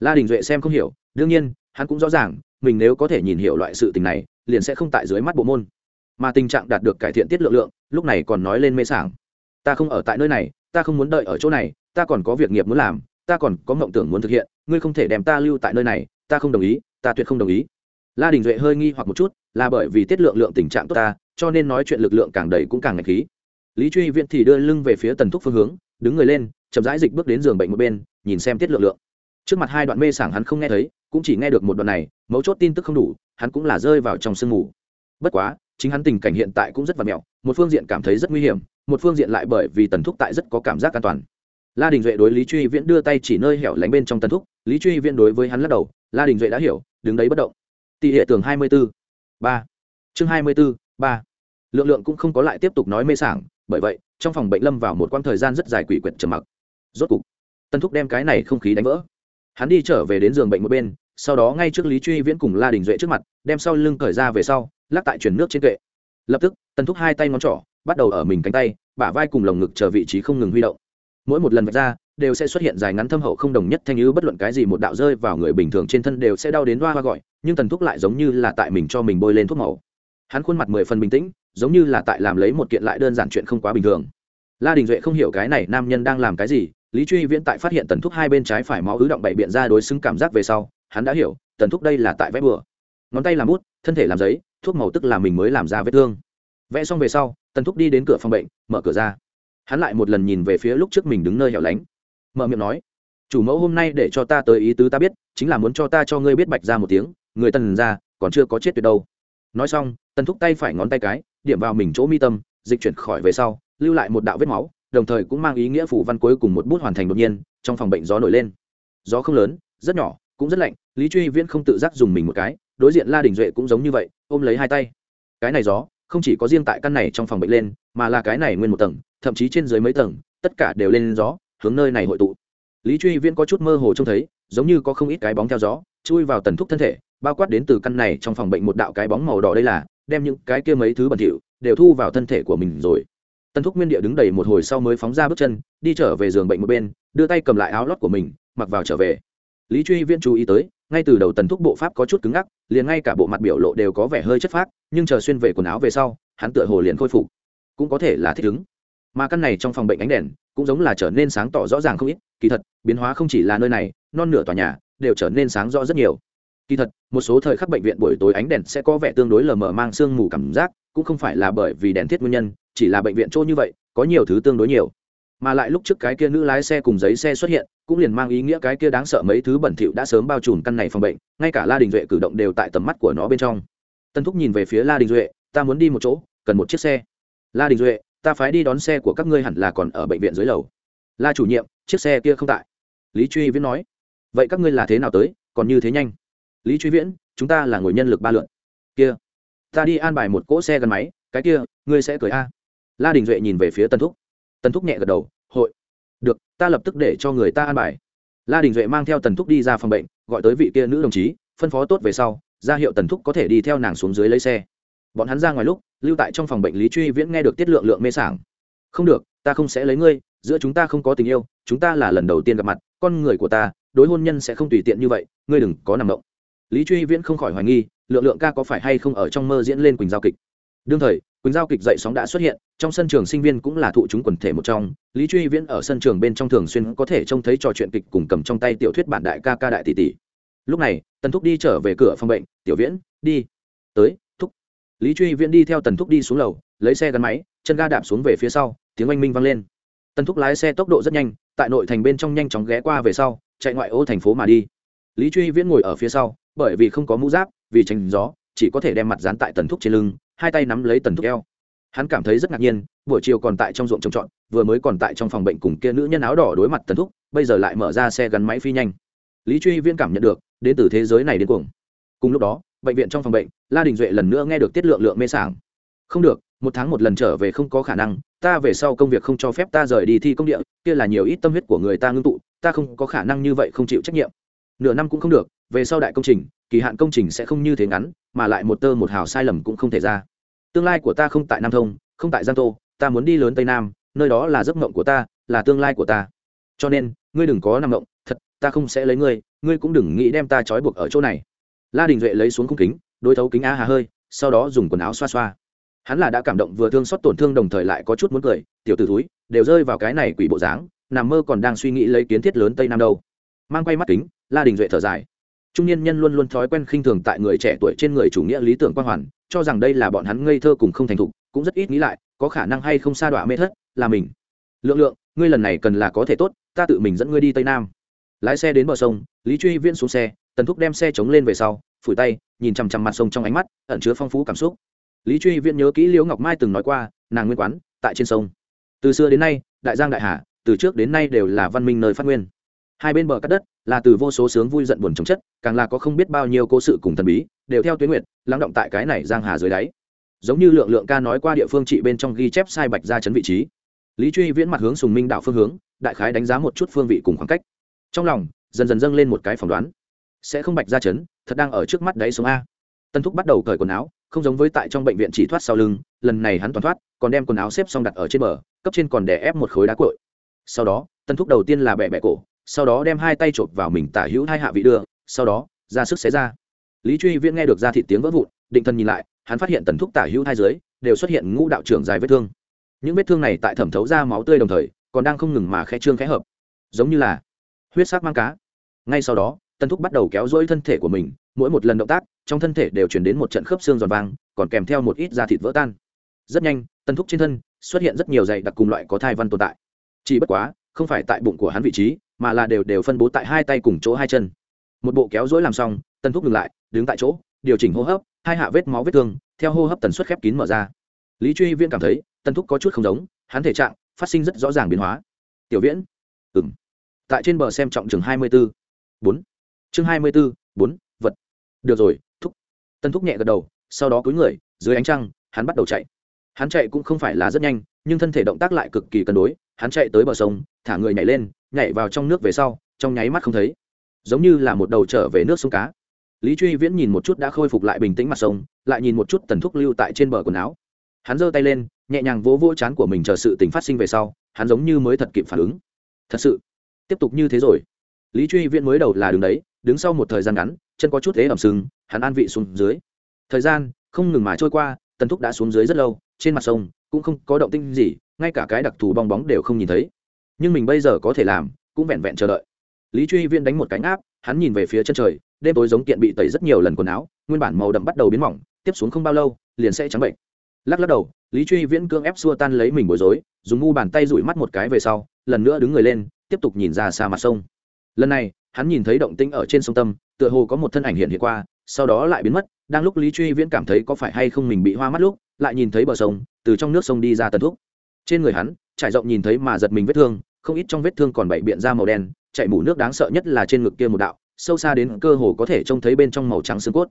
La đình duệ xem không hiểu, đương nhiên, hắn cũng rõ ràng, mình nếu có thể nhìn hiểu loại sự tình này, liền sẽ không tại dưới mắt bộ môn. Mà tình trạng đạt được cải thiện tiết lượng lượng, lúc này còn nói lên mê sảng. Ta không ở tại nơi này, ta không muốn đợi ở chỗ này, ta còn có việc nghiệp muốn làm, ta còn có mộng tưởng muốn thực hiện, ngươi không thể đem ta lưu tại nơi này, ta không đồng ý, ta tuyệt không đồng ý. La đình duệ hơi nghi hoặc một chút, là bởi vì tiết lượng lượng tình trạng tốt ta, cho nên nói chuyện lực lượng càng đầy cũng càng ngạch khí lý truy viễn thì đưa lưng về phía tần thúc phương hướng, đứng người lên, chậm rãi dịch bước đến giường bệnh một bên, nhìn xem tiết lượng lượng. Trước mặt hai đoạn mê sảng hắn không nghe thấy, cũng chỉ nghe được một đoạn này, mấu chốt tin tức không đủ, hắn cũng là rơi vào trong sương mù. Bất quá, chính hắn tình cảnh hiện tại cũng rất vặt mẹo, một phương diện cảm thấy rất nguy hiểm, một phương diện lại bởi vì tần thúc tại rất có cảm giác an toàn. La đình duệ đối lý truy viễn đưa tay chỉ nơi hẻo lánh bên trong tần thúc, lý truy viễn đối với hắn lắc đầu, la đình duệ đã hiểu, đứng đấy bất động. Tỷ hệ tường hai mươi b ố ba. Chương hai mươi b ố ba. Lượng lượng cũng không có lại tiếp tục nói mê sảng bởi vậy, trong phòng bệnh lâm vào một quãng thời gian rất dài quỷ quyệt trầm mặc. Rốt cục, tân thúc đem cái này không khí đánh vỡ. Hắn đi trở về đến giường bệnh một bên, sau đó ngay trước lý truy viễn cùng la đình duệ trước mặt, đem sau lưng cởi ra về sau, lắc tại chuyển nước trên kệ. Lập tức, tân thúc hai tay ngón trỏ, bắt đầu ở mình cánh tay, bả vai cùng lồng ngực chờ vị trí không ngừng huy động. Mỗi một lần vạch ra, đều sẽ xuất hiện dài ngắn thâm hậu không đồng nhất thanh ư bất luận cái gì một đạo rơi vào người bình thường trên thân đều sẽ đau đến hoa hoa gọi, nhưng tần thúc lại giống như là tại mình cho mình bôi lên thuốc màu. Hắn khuôn mặt mười phần bình tĩnh giống như là tại làm lấy một kiện lại đơn giản chuyện không quá bình thường. La đình duệ không hiểu cái này nam nhân đang làm cái gì, lý truy viễn tại phát hiện tần thúc hai bên trái phải máu ứ động bảy biện ra đối xứng cảm giác về sau, hắn đã hiểu, tần thúc đây là tại vẽ bừa. Ngón tay làm bút, thân thể làm giấy, thuốc màu tức là mình mới làm ra vết thương. Vẽ xong về sau, tần thúc đi đến cửa phòng bệnh, mở cửa ra. Hắn lại một lần nhìn về phía lúc trước mình đứng nơi hẻo lánh. Mở miệng nói, chủ mẫu hôm nay để cho ta tới ý tứ ta biết, chính là muốn cho ta cho ngươi biết bạch ra một tiếng, người tần ra, còn chưa có chết tuyệt đâu. Nói xong, tần thúc tay phải ngón tay cái điểm vào mình chỗ mi tâm, dịch chuyển khỏi về sau, lưu lại một đạo vết máu, đồng thời cũng mang ý nghĩa phủ văn cuối cùng một bút hoàn thành đột nhiên, trong phòng bệnh gió nổi lên. Gió không lớn, rất nhỏ, cũng rất lạnh, lý truy viễn không tự giác dùng mình một cái, đối diện la đình duệ cũng giống như vậy, ôm lấy hai tay. Cái này gió, không chỉ có riêng tại căn này trong phòng bệnh lên, mà là cái này nguyên một tầng, thậm chí trên dưới mấy tầng, tất cả đều lên gió, hướng nơi này hội tụ. Lý truy viễn có chút mơ hồ trông thấy, giống như có không ít cái bóng theo gió, chui vào tần thúc thân thể, bao quát đến từ căn này trong phòng bệnh một đạo cái bóng màu đỏ đây là đem những cái kia mấy thứ bẩn thỉu đều thu vào thân thể của mình rồi. Tần thúc nguyên địa đứng đầy một hồi sau mới phóng ra bước chân, đi trở về giường bệnh một bên, đưa tay cầm lại áo lót của mình, mặc vào trở về. Lý truy viễn chú ý tới, ngay từ đầu tần thúc bộ pháp có chút cứng ngắc, liền ngay cả bộ mặt biểu lộ đều có vẻ hơi chất phác, nhưng chờ xuyên về quần áo về sau, hắn tựa hồ liền khôi phục. Cũng có thể là thích ứng. Mà căn này trong phòng bệnh ánh đèn, cũng giống là trở nên sáng tỏ rõ ràng không ít, kỳ thật, biến hóa không chỉ là nơi này, non nửa tòa nhà, đều trở nên sáng rõ rất nhiều kỳ thật, một số thời khắc bệnh viện buổi tối ánh đèn sẽ có vẻ tương đối lờ mờ mang sương mù cảm giác, cũng không phải là bởi vì đèn thiết nguyên nhân, chỉ là bệnh viện chỗ như vậy, có nhiều thứ tương đối nhiều. Mà lại lúc trước cái kia nữ lái xe cùng giấy xe xuất hiện, cũng liền mang ý nghĩa cái kia đáng sợ mấy thứ bẩn thỉu đã sớm bao trùm căn này phòng bệnh, ngay cả la đình duệ cử động đều tại tầm mắt của nó bên trong. Tân thúc nhìn về phía la đình duệ, ta muốn đi một chỗ, cần một chiếc xe. La đình duệ, ta phái đi đón xe của các ngươi hẳn là còn ở bệnh viện dưới lầu. La chủ nhiệm, chiếc xe kia không tại. Lý truy viễn nói. Vậy các ngươi là thế nào tới, còn như thế nhanh? Lý truy viễn, chúng ta là ngồi nhân lực ba lượn kia, ta đi an bài một cỗ xe gắn máy, cái kia, ngươi sẽ cười a. La đình duệ nhìn về phía tân thúc. Tân thúc nhẹ gật đầu, hội. Được, ta lập tức để cho người ta an bài. La đình duệ mang theo tần thúc đi ra phòng bệnh, gọi tới vị kia nữ đồng chí, phân phó tốt về sau, ra hiệu tần thúc có thể đi theo nàng xuống dưới lấy xe. Bọn hắn ra ngoài lúc, lưu tại trong phòng bệnh lý truy viễn nghe được tiết lượng lượng mê sảng. Không được, ta không sẽ lấy ngươi, giữa chúng ta không có tình yêu, chúng ta là lần đầu tiên gặp mặt, con người của ta, đối hôn nhân sẽ không tùy tiện như vậy, ngươi đừng có nằm động lý truy viễn không khỏi hoài nghi, lượng lượng ca có phải hay không ở trong mơ diễn lên quỳnh giao kịch? Đương thời, quỳnh giao kịch dậy sóng đã xuất hiện, trong sân trường sinh viên cũng là thụ chúng quần thể một trong. Lý truy viễn ở sân trường bên trong thường xuyên có thể trông thấy trò chuyện kịch cùng cầm trong tay tiểu thuyết bản đại ca ca đại tỷ tỷ. Lúc này, tần thúc đi trở về cửa phòng bệnh, tiểu viễn, đi. Tới, thúc. Lý truy viễn đi theo tần thúc đi xuống lầu, lấy xe gắn máy, chân ga đạp xuống về phía sau, tiếng oanh minh vang lên. Tần thúc lái xe tốc độ rất nhanh, tại nội thành bên trong nhanh chóng ghé qua về sau, chạy ngoại ô thành phố mà đi lý truy viễn ngồi ở phía sau, bởi vì không có mũ giáp, vì tránh gió, chỉ có thể đem mặt dán tại tần thúc trên lưng, hai tay nắm lấy tần thúc eo. Hắn cảm thấy rất ngạc nhiên, buổi chiều còn tại trong ruộng trồng trọt, vừa mới còn tại trong phòng bệnh cùng kia nữ nhân áo đỏ đối mặt tần thúc, bây giờ lại mở ra xe gắn máy phi nhanh. Lý truy viễn cảm nhận được, đến từ thế giới này đến cuồng. Cùng lúc đó, bệnh viện trong phòng bệnh, la đình duệ lần nữa nghe được tiết lượng lượng mê sảng. Không được, một tháng một lần trở về không có khả năng, ta về sau công việc không cho phép ta rời đi thi công địa, kia là nhiều ít tâm huyết của người ta ngưng tụ, ta không có khả năng như vậy không chịu trách nhiệm nửa năm cũng không được, về sau đại công trình, kỳ hạn công trình sẽ không như thế ngắn, mà lại một tơ một hào sai lầm cũng không thể ra. Tương lai của ta không tại nam thông, không tại giang tô, ta muốn đi lớn tây nam, nơi đó là giấc mộng của ta, là tương lai của ta. Cho nên, ngươi đừng có nằm mộng, thật, ta không sẽ lấy ngươi ngươi cũng đừng nghĩ đem ta trói buộc ở chỗ này. La đình duệ lấy xuống khung kính đôi thấu kính á hà hơi, sau đó dùng quần áo xoa xoa. Hắn là đã cảm động vừa thương xót tổn thương đồng thời lại có chút muốn cười, tiểu t ử túi đều rơi vào cái này quỷ bộ dáng, nằm mơ còn đang suy nghĩ lấy kiến thiết lớn tây nam đâu. Mang quay mắt kính la đình duệ thở dài. Trung niên nhân luôn luôn thói quen khinh thường tại người trẻ tuổi trên người chủ nghĩa lý tưởng quang hoàn, cho rằng đây là bọn hắn ngây thơ cùng không thành thục, cũng rất ít nghĩ lại, có khả năng hay không sa đọa mê thất, là mình. Lượng lượng, ngươi lần này cần là có thể tốt, ta tự mình dẫn ngươi đi tây nam. Lái xe đến bờ sông, lý truy viễn xuống xe, tần thúc đem xe chống lên về sau, phủi tay, nhìn chằm chằm mặt sông trong ánh mắt, ẩn chứa phong phú cảm xúc. Lý truy viễn nhớ kỹ liễu ngọc mai từng nói qua, nàng nguyên quán, tại trên sông. Từ xưa đến nay, đại giang đại hà, từ trước đến nay đều là văn minh nơi phát nguyên. Hai bên bờ cắt đất là từ vô số sướng vui giận buồn chống chất, càng là có không biết bao nhiêu cố sự cùng thần bí, đều theo tuyến nguyệt, lắng động tại cái này giang hà dưới đáy. Giống như lượng lượng ca nói qua địa phương trị bên trong ghi chép sai bạch ra chấn vị trí. Lý truy viễn mặt hướng sùng minh đạo phương hướng, đại khái đánh giá một chút phương vị cùng khoảng cách. Trong lòng, dần dần dâng lên một cái phỏng đoán. Sẽ không bạch ra chấn, thật đang ở trước mắt đáy sống a. Tân thúc bắt đầu cởi quần áo, không giống với tại trong bệnh viện chỉ thoát sau lưng, lần này hắn toàn thoát, còn đem quần áo xếp xong đặt ở trên bờ, cấp trên còn đè ép một khối đá cội sau đó, tân thúc đầu tiên là bẻ bẻ cổ sau đó đem hai tay chộp vào mình tả hữu hai hạ vị đưa, sau đó, ra sức xé ra. Lý truy viễn nghe được ra thị tiếng vỡ vụn, định thân nhìn lại, hắn phát hiện tần thúc tả hữu hai dưới đều xuất hiện ngũ đạo trưởng dài vết thương. Những vết thương này tại thẩm thấu ra máu tươi đồng thời, còn đang không ngừng mà khe trương khẽ hợp. Giống như là huyết sắc mang cá. Ngay sau đó, tần thúc bắt đầu kéo dỗi thân thể của mình, mỗi một lần động tác, trong thân thể đều chuyển đến một trận khớp xương giòn vang còn kèm theo một ít da thịt vỡ tan. Rất nhanh, tần thúc trên thân xuất hiện rất nhiều dày đặc cùng loại có thai văn tồn tại. Chỉ bất quá, không phải tại bụng của hắn vị trí mà là đều đều phân bố tại hai tay cùng chỗ hai chân. Một bộ kéo dối làm xong tân thúc ngừng lại, đứng tại chỗ, điều chỉnh hô hấp, hai hạ vết máu vết thương, theo hô hấp tần suất khép kín mở ra. Lý truy viên cảm thấy tân thúc có chút không giống, hắn thể trạng phát sinh rất rõ ràng biến hóa. Tiểu viễn. Ừng tại trên bờ xem trọng chừng hai mươi b ố bốn. Chương hai mươi b ố bốn, vật. Được rồi, thúc. Tân thúc nhẹ gật đầu, sau đó cúi người, dưới ánh trăng, hắn bắt đầu chạy. Hắn chạy cũng không phải là rất nhanh, nhưng thân thể động tác lại cực kỳ cân đối, hắn chạy tới bờ sông, thả người nhảy lên nhảy vào trong nước về sau, trong nháy mắt không thấy. Giống như là một đầu trở về nước sông cá. Lý truy viễn nhìn một chút đã khôi phục lại bình tĩnh mặt sông, lại nhìn một chút tần thúc lưu tại trên bờ quần áo. Hắn giơ tay lên, nhẹ nhàng vỗ vỗ chán của mình chờ sự tình phát sinh về sau, hắn giống như mới thật kịp phản ứng. Thật sự, tiếp tục như thế rồi. Lý truy viễn mới đầu là đứng đấy, đứng sau một thời gian ngắn, chân có chút thế ẩm sừng, hắn an vị xuống dưới. Thời gian không ngừng mà trôi qua, tần thúc đã xuống dưới rất lâu, trên mặt sông cũng không có động tinh gì, ngay cả cái đặc thù bong bóng đều không nhìn thấy nhưng mình bây giờ có thể làm, cũng vẹn vẹn chờ đợi. Lý truy viên đánh một cánh áp hắn nhìn về phía chân trời, đêm tối giống kiện bị tẩy rất nhiều lần quần áo, nguyên bản màu đậm bắt đầu biến mỏng, tiếp xuống không bao lâu, liền sẽ trắng bệnh. Lắc lắc đầu, lý truy viễn cương ép xua tan lấy mình bối rối, dùng ngu bàn tay rủi mắt một cái về sau, lần nữa đứng người lên, tiếp tục nhìn ra xa mặt sông. Lần này, hắn nhìn thấy động tĩnh ở trên sông tâm, tựa hồ có một thân ảnh hiện hiện qua, sau đó lại biến mất, đang lúc lý truy viễn cảm thấy có phải hay không mình bị hoa mắt lúc, lại nhìn thấy bờ sông, từ trong nước sông đi ra tần thúc. Trên người hắn, trải rộng nhìn thấy mà giật mình vết thương không ít trong vết thương còn bảy biện ra màu đen chạy mủ nước đáng sợ nhất là trên ngực kia một đạo, sâu xa đến cơ hồ có thể trông thấy bên trong màu trắng xương cốt.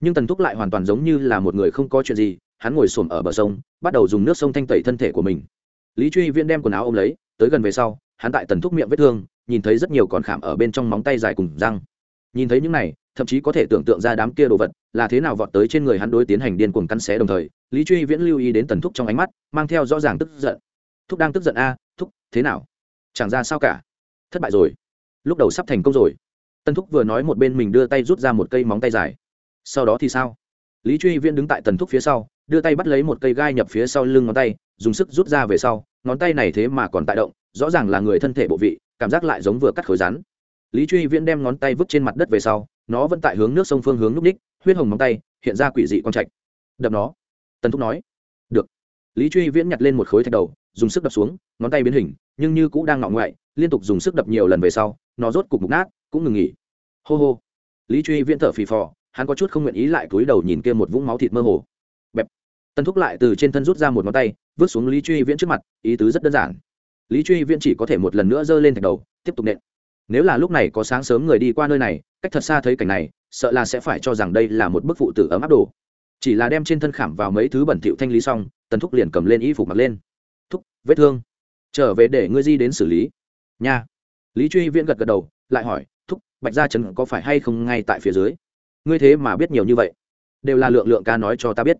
Nhưng tần thúc lại hoàn toàn giống như là một người không có chuyện gì, hắn ngồi xổm ở bờ sông, bắt đầu dùng nước sông thanh tẩy thân thể của mình. Lý truy viễn đem quần áo ôm lấy, tới gần về sau, hắn tại tần thúc miệng vết thương, nhìn thấy rất nhiều còn khảm ở bên trong móng tay dài cùng răng. Nhìn thấy những này, thậm chí có thể tưởng tượng ra đám kia đồ vật, là thế nào vọt tới trên người hắn đối tiến hành điên cuồng cắn xé đồng thời, lý truy viễn lưu ý đến tần thúc trong ánh mắt, mang theo rõ ràng tức giận. Thúc đang tức giận a, thúc, thế nào? Chẳng ra sao cả. Thất bại rồi. Lúc đầu sắp thành công rồi. Tần thúc vừa nói một bên mình đưa tay rút ra một cây móng tay dài. Sau đó thì sao? Lý truy viễn đứng tại tần thúc phía sau, đưa tay bắt lấy một cây gai nhập phía sau lưng ngón tay, dùng sức rút ra về sau, ngón tay này thế mà còn tại động, rõ ràng là người thân thể bộ vị, cảm giác lại giống vừa cắt khối rắn. Lý truy viễn đem ngón tay vứt trên mặt đất về sau, nó vẫn tại hướng nước sông phương hướng núp ních, huyết hồng móng tay, hiện ra quỷ dị quang trạch. Đập nó. Tần thúc nói. Được. Lý truy viễn nhặt lên một khối thạch đầu, dùng sức đập xuống, ngón tay biến hình nhưng như cũng đang ngọ ngoại, liên tục dùng sức đập nhiều lần về sau, nó rốt cục mục nát, cũng ngừng nghỉ. Hô hô. Lý truy viễn thở phì phò, hắn có chút không nguyện ý lại cúi đầu nhìn kia một vũng máu thịt mơ hồ. Bẹp. Tần thúc lại từ trên thân rút ra một ngón tay, vứt xuống lý truy viễn trước mặt, ý tứ rất đơn giản. Lý truy viễn chỉ có thể một lần nữa giơ lên thạch đầu, tiếp tục nện. Nếu là lúc này có sáng sớm người đi qua nơi này, cách thật xa thấy cảnh này, sợ là sẽ phải cho rằng đây là một bức phụ tử ấm áp đồ. Chỉ là đem trên thân khảm vào mấy thứ bẩn thỉu thanh lý xong, tần thúc liền cầm lên y phục mặc lên. Thúc, vết thương trở về để ngươi di đến xử lý. Nha. Lý truy viễn gật gật đầu, lại hỏi, thúc, bạch gia trần có phải hay không ngay tại phía dưới? Ngươi thế mà biết nhiều như vậy. Đều là lượng lượng ca nói cho ta biết.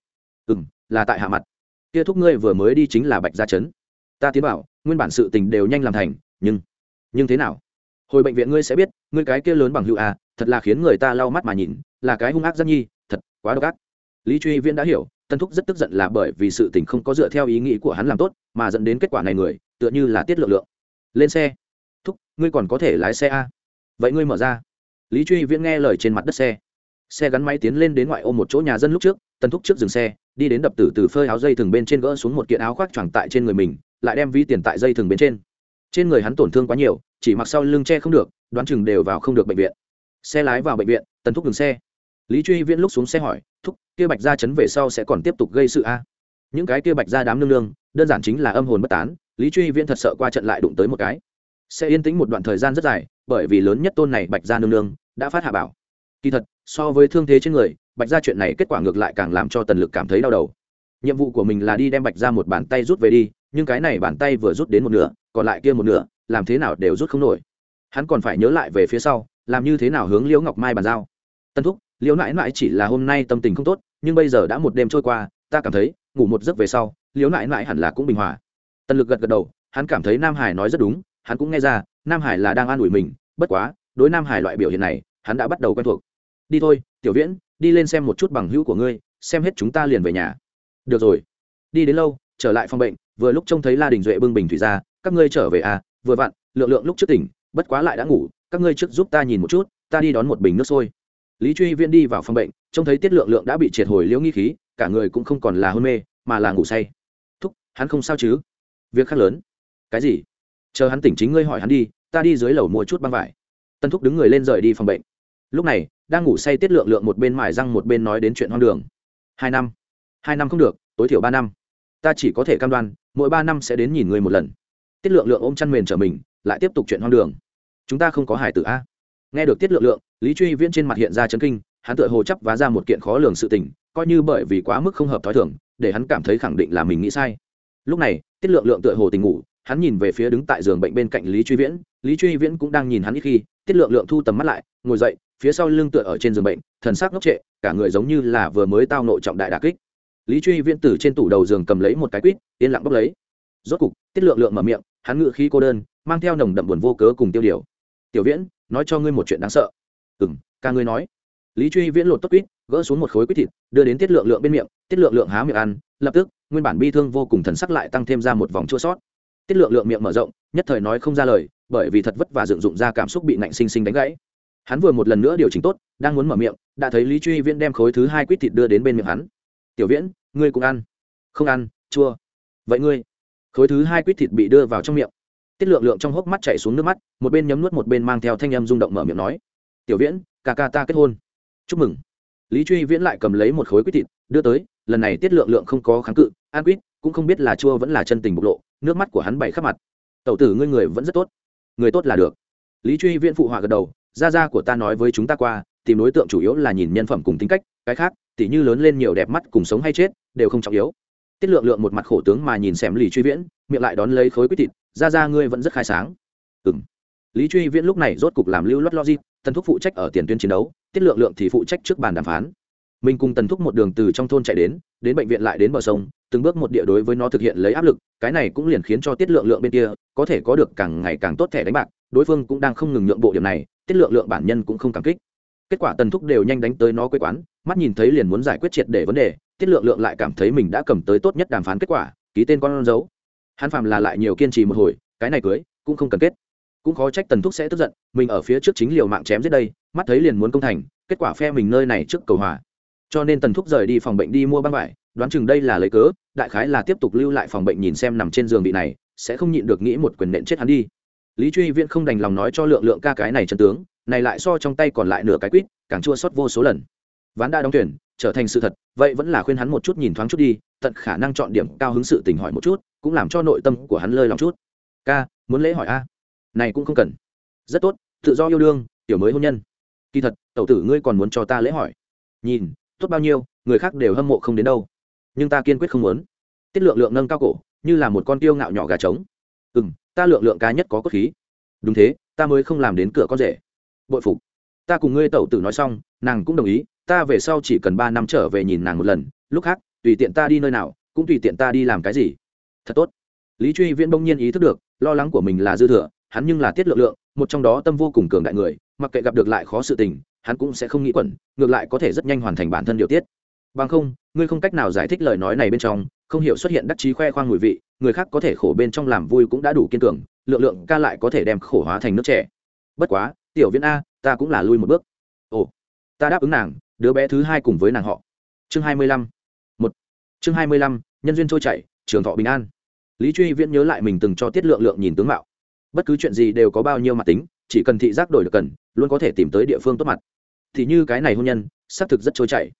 Ừ m là tại hạ mặt. Kia thúc ngươi vừa mới đi chính là bạch gia trấn. Ta tiến bảo, nguyên bản sự tình đều nhanh làm thành, nhưng nhưng thế nào? Hồi bệnh viện ngươi sẽ biết, ngươi cái kia lớn bằng hữu à thật là khiến người ta lau mắt mà nhìn, là cái hung ác dân nhi, thật, quá độc ác. Lý truy viễn đã hiểu, tân thúc rất tức giận là bởi vì sự tình không có dựa theo ý nghĩ của hắn làm tốt, mà dẫn đến kết quả này người tựa như là tiết lượng lượng. Lên xe. Thúc, ngươi còn có thể lái xe à? vậy ngươi mở ra. Lý truy viễn nghe lời trên mặt đất xe. Xe gắn máy tiến lên đến ngoại ô một chỗ nhà dân lúc trước, Tần thúc trước dừng xe, đi đến đập tử từ phơi áo dây thừng bên trên gỡ xuống một kiện áo khoác choàng tại trên người mình, lại đem ví tiền tại dây thừng bên trên. Trên người hắn tổn thương quá nhiều, chỉ mặc sau lưng che không được, đoán chừng đều vào không được bệnh viện. Xe lái vào bệnh viện, tần thúc dừng xe. Lý truy viễn lúc xuống xe hỏi, thúc, kia bạch ra chấn về sau sẽ còn tiếp tục gây sự a? Những cái kia bạch ra đám nương nương, đơn giản chính là âm hồn bất tán lý truy viễn thật sợ qua trận lại đụng tới một cái. Sẽ yên tĩnh một đoạn thời gian rất dài, bởi vì lớn nhất tôn này bạch ra nương nương đã phát hạ bảo. Kỳ thật, so với thương thế trên người, bạch ra chuyện này kết quả ngược lại càng làm cho tần lực cảm thấy đau đầu. Nhiệm vụ của mình là đi đem bạch ra một bàn tay rút về đi, nhưng cái này bàn tay vừa rút đến một nửa, còn lại kia một nửa, làm thế nào đều rút không nổi. Hắn còn phải nhớ lại về phía sau, làm như thế nào hướng liễu ngọc mai bàn giao. Tân thúc, liễu nãi nãi chỉ là hôm nay tâm tình không tốt, nhưng bây giờ đã một đêm trôi qua, ta cảm thấy, ngủ một giấc về sau, liễu nãi nãi hẳn là cũng bình hòa. Tần lực gật gật đầu, hắn cảm thấy nam hải nói rất đúng, hắn cũng nghe ra, nam hải là đang an ủi mình, bất quá, đối nam hải loại biểu hiện này, hắn đã bắt đầu quen thuộc. Đi thôi, tiểu viễn, đi lên xem một chút bằng hữu của ngươi, xem hết chúng ta liền về nhà. Được rồi. Đi đến lâu, trở lại phòng bệnh, vừa lúc trông thấy la đình duệ bưng bình thủy ra, các ngươi trở về à vừa vặn, lượng lượng lúc trước tỉnh, bất quá lại đã ngủ, các ngươi trước giúp ta nhìn một chút, ta đi đón một bình nước sôi. Lý truy viễn đi vào phòng bệnh, trông thấy tiết lượng lượng đã bị triệt hồi liễu nghi khí, cả người cũng không còn là hôn mê, mà là ngủ say. Thúc, hắn không sao chứ? Việc khác lớn. Cái gì? Chờ hắn tỉnh chính ngươi hỏi hắn đi, ta đi dưới lầu mua chút băng vải. Tân thúc đứng người lên rời đi phòng bệnh. Lúc này, đang ngủ say tiết lượng lượng một bên mài răng một bên nói đến chuyện hoang đường. Hai năm. Hai năm không được, tối thiểu ba năm. Ta chỉ có thể cam đoan, mỗi ba năm sẽ đến nhìn người một lần. Tiết lượng lượng ôm chăn mền trở mình, lại tiếp tục chuyện hoang đường. Chúng ta không có hải tử a. Nghe được tiết lượng lượng, lý truy viễn trên mặt hiện ra chấn kinh, hắn tựa hồ chấp vá ra một kiện khó lường sự tình, coi như bởi vì quá mức không hợp t h ó i thưởng để hắn cảm thấy khẳng định là mình nghĩ sai lúc này, tiết lượng lượng tựa hồ tình ngủ, hắn nhìn về phía đứng tại giường bệnh bên cạnh lý truy viễn. Lý truy viễn cũng đang nhìn hắn ít khi, tiết lượng lượng thu tầm mắt lại, ngồi dậy, phía sau lưng tựa ở trên giường bệnh, thần sắc ngốc trệ, cả người giống như là vừa mới tao nội trọng đại đà kích. Lý truy viễn từ trên tủ đầu giường cầm lấy một cái quýt, yên lặng bốc lấy. Rốt cục, tiết lượng lượng mở miệng, hắn ngự khí cô đơn, mang theo nồng đậm buồn vô cớ cùng tiêu điều. Tiểu viễn, nói cho ngươi một chuyện đáng sợ. Ừ m ca ngươi nói. Lý truy viễn lột tốt quýt, gỡ xuống một khối quýt thịt, đưa đến tiết lượng lượng bên miệng. Tiết lượng lượng há miệng ăn, lập tức nguyên bản bi thương vô cùng thần sắc lại tăng thêm ra một vòng chua sót. Tiết lượng lượng miệng mở rộng, nhất thời nói không ra lời, bởi vì thật vất và dựng dụng ra cảm xúc bị nạnh sinh sinh đánh gãy. Hắn vừa một lần nữa điều chỉnh tốt, đang muốn mở miệng, đã thấy lý truy viễn đem khối thứ hai quýt thịt đưa đến bên miệng hắn. Tiểu viễn, ngươi cũng ăn. Không ăn, chua. Vậy ngươi? Khối thứ hai quýt thịt bị đưa vào trong miệng. Tiết lượng lượng trong hốc mắt chạy xuống nước mắt, một bên nhấm nuốt một bên mang theo thanh âm rung động mở miệng nói, tiểu viễn, ca ca ta kết hôn. Chúc mừng. Lý truy viễn lại cầm lấy một khối quýt thịt, đưa tới lần này tiết lượng lượng không có kháng cự, an quýt cũng không biết là chua vẫn là chân tình bộc lộ, nước mắt của hắn bày khắp mặt. Tẩu tử ngươi người vẫn rất tốt. Người tốt là được. Lý truy viễn phụ họa gật đầu, gia gia của ta nói với chúng ta qua, tìm đối tượng chủ yếu là nhìn nhân phẩm cùng tính cách, cái khác, tỉ như lớn lên nhiều đẹp mắt cùng sống hay chết, đều không trọng yếu. Tiết lượng lượng một mặt khổ tướng mà nhìn xem lý truy viễn, miệng lại đón lấy khối quýt thịt, Gia gia ngươi vẫn rất khai sáng. Ừ m lý truy viễn lúc này rốt cục làm lưu loát logic tần thúc phụ trách ở tiền tuyến chiến đấu, tiết lượng lượng thì phụ trách trước bàn đàm phán mình cùng tần thúc một đường từ trong thôn chạy đến đến bệnh viện lại đến bờ sông, từng bước một địa đối với nó thực hiện lấy áp lực, cái này cũng liền khiến cho tiết lượng lượng bên kia, có thể có được càng ngày càng tốt thẻ đánh bạc, đối phương cũng đang không ngừng nhượng bộ điểm này, tiết lượng lượng bản nhân cũng không cảm kích. Kết quả tần thúc đều nhanh đánh tới nó quê quán, mắt nhìn thấy liền muốn giải quyết triệt để vấn đề, tiết lượng lượng lại cảm thấy mình đã cầm tới tốt nhất đàm phán kết quả, ký tên con dấu. Hắn phạm là lại nhiều kiên trì một hồi, cái này cưới, cũng không cần kết. Cũng khó trách tần thúc sẽ tức giận, mình ở phía trước chính liều mạng chém giết đây, mắt thấy liền muốn công thành, kết quả phe mình nơi này trước cầu hòa cho nên tần thúc rời đi phòng bệnh đi mua băng vải, đoán chừng đây là lấy cớ, đại khái là tiếp tục lưu lại phòng bệnh nhìn xem nằm trên giường vị này, sẽ không nhịn được nghĩ một quyền nện chết hắn đi. Lý truy viễn không đành lòng nói cho lượng lượng ca cái này chân tướng, này lại so trong tay còn lại nửa cái quýt, càng chua sót vô số lần. Ván đã đóng tuyển trở thành sự thật, vậy vẫn là khuyên hắn một chút nhìn thoáng chút đi, tận khả năng chọn điểm cao hứng sự tình hỏi một chút, cũng làm cho nội tâm của hắn lơi lòng chút. Ca, muốn lễ hỏi a? Này cũng không cần. Rất tốt, tự do yêu đương, tiểu mới hôn nhân. Kỳ thật, tẩu tử ngươi còn muốn cho ta lễ hỏi. Nhìn tốt bao nhiêu, người khác đều hâm mộ không đến đâu. Nhưng ta kiên quyết không muốn. Tiết lượng lượng nâng cao cổ, như là một con tiêu ngạo nhỏ gà trống. Ừ m ta lượng lượng cá nhất có cốt khí. Đúng thế, ta mới không làm đến cửa con rể. Bội phục. Ta cùng ngươi tẩu tử nói xong, nàng cũng đồng ý, ta về sau chỉ cần ba năm trở về nhìn nàng một lần, lúc khác, tùy tiện ta đi nơi nào, cũng tùy tiện ta đi làm cái gì. Thật tốt. Lý truy viễn bỗng nhiên ý thức được, lo lắng của mình là dư thừa, hắn nhưng là tiết lượng lượng, một trong đó tâm vô cùng cường đại người, mặc kệ gặp được lại khó sự tình hắn cũng sẽ không nghĩ quẩn, ngược lại có thể rất nhanh hoàn thành bản thân điều tiết. Bằng không, ngươi không cách nào giải thích lời nói này bên trong, không hiểu xuất hiện đắc chí khoe khoang mùi vị, người khác có thể khổ bên trong làm vui cũng đã đủ kiên cường, lượng lượng ca lại có thể đem khổ hóa thành nước trẻ bất quá, tiểu viễn a, ta cũng là lui một bước. Ồ, ta đáp ứng nàng, đứa bé thứ hai cùng với nàng họ. Chương hai mươi lăm. Một. Chương hai mươi lăm, nhân duyên trôi chảy, trường thọ bình an. Lý truy viễn nhớ lại mình từng cho tiết lượng lượng nhìn tướng mạo. Bất cứ chuyện gì đều có bao nhiêu mặt tính chỉ cần thị giác đổi được cần, luôn có thể tìm tới địa phương tốt mặt. Thì như cái này hôn nhân, xác thực rất trôi chảy.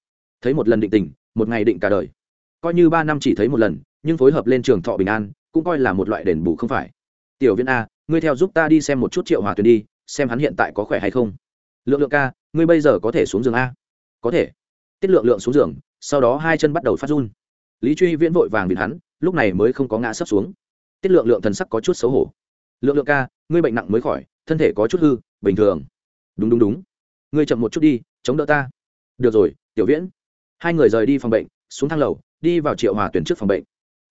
Thấy một lần định tình, một ngày định cả đời. Coi như ba năm chỉ thấy một lần, nhưng phối hợp lên trường thọ bình an, cũng coi là một loại đền bù không phải. Tiểu viên a, ngươi theo giúp ta đi xem một chút triệu hòa tuyền đi, xem hắn hiện tại có khỏe hay không. Lượng lượng ca, ngươi bây giờ có thể xuống giường a? Có thể. Tiết lượng lượng xuống giường, sau đó hai chân bắt đầu phát run. Lý truy viễn vội vàng vịt hắn, lúc này mới không có ngã sấp xuống. Tiết lượng lượng thần sắc có chút xấu hổ lượng lượng ca, ngươi bệnh nặng mới khỏi, thân thể có chút hư, bình thường. Đúng đúng đúng. Ngươi chậm một chút đi, chống đỡ ta. Được rồi, tiểu viễn. Hai người rời đi phòng bệnh, xuống thang lầu, đi vào triệu hòa tuyển trước phòng bệnh.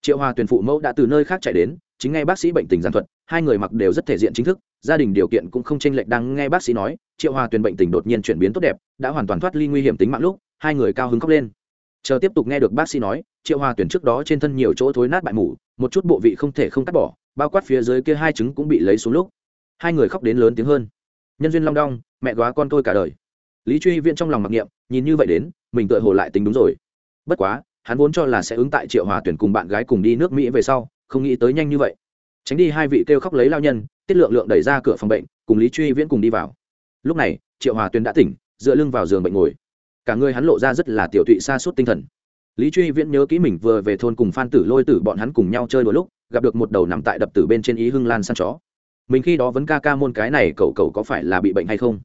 Triệu hòa tuyển phụ mẫu đã từ nơi khác chạy đến, chính ngay bác sĩ bệnh tình giàn thuật, hai người mặc đều rất thể diện chính thức, gia đình điều kiện cũng không chênh lệch đang nghe bác sĩ nói, triệu hòa tuyển bệnh tình đột nhiên chuyển biến tốt đẹp, đã hoàn toàn thoát ly nguy hiểm tính mạng lúc, hai người cao hứng khóc lên. Chờ tiếp tục nghe được bác sĩ nói, triệu hòa tuyển trước đó trên thân nhiều chỗ thối nát bại mủ một chút bộ vị không thể không cắt bỏ bao quát phía dưới kia hai trứng cũng bị lấy xuống lúc. Hai người khóc đến lớn tiếng hơn. Nhân duyên long đong, mẹ góa con tôi cả đời. Lý truy viễn trong lòng mặc niệm, nhìn như vậy đến, mình tự hồ lại tính đúng rồi. Bất quá, hắn vốn cho là sẽ ứng tại triệu hòa tuyển cùng bạn gái cùng đi nước mỹ về sau, không nghĩ tới nhanh như vậy. Tránh đi hai vị kêu khóc lấy lao nhân, tiết lượng lượng đẩy ra cửa phòng bệnh, cùng lý truy viễn cùng đi vào. Lúc này, triệu hòa tuyển đã tỉnh, dựa lưng vào giường bệnh ngồi. Cả người hắn lộ ra rất là tiểu tụy xa suốt tinh thần. Lý truy viễn nhớ kỹ mình vừa về thôn cùng phan tử lôi tử bọn hắn cùng nhau chơi đôi lúc gặp được một đầu nằm tại đập tử bên trên ý hưng lan săn chó. Mình khi đó vẫn ca ca môn cái này cậu cậu có phải là bị bệnh hay không?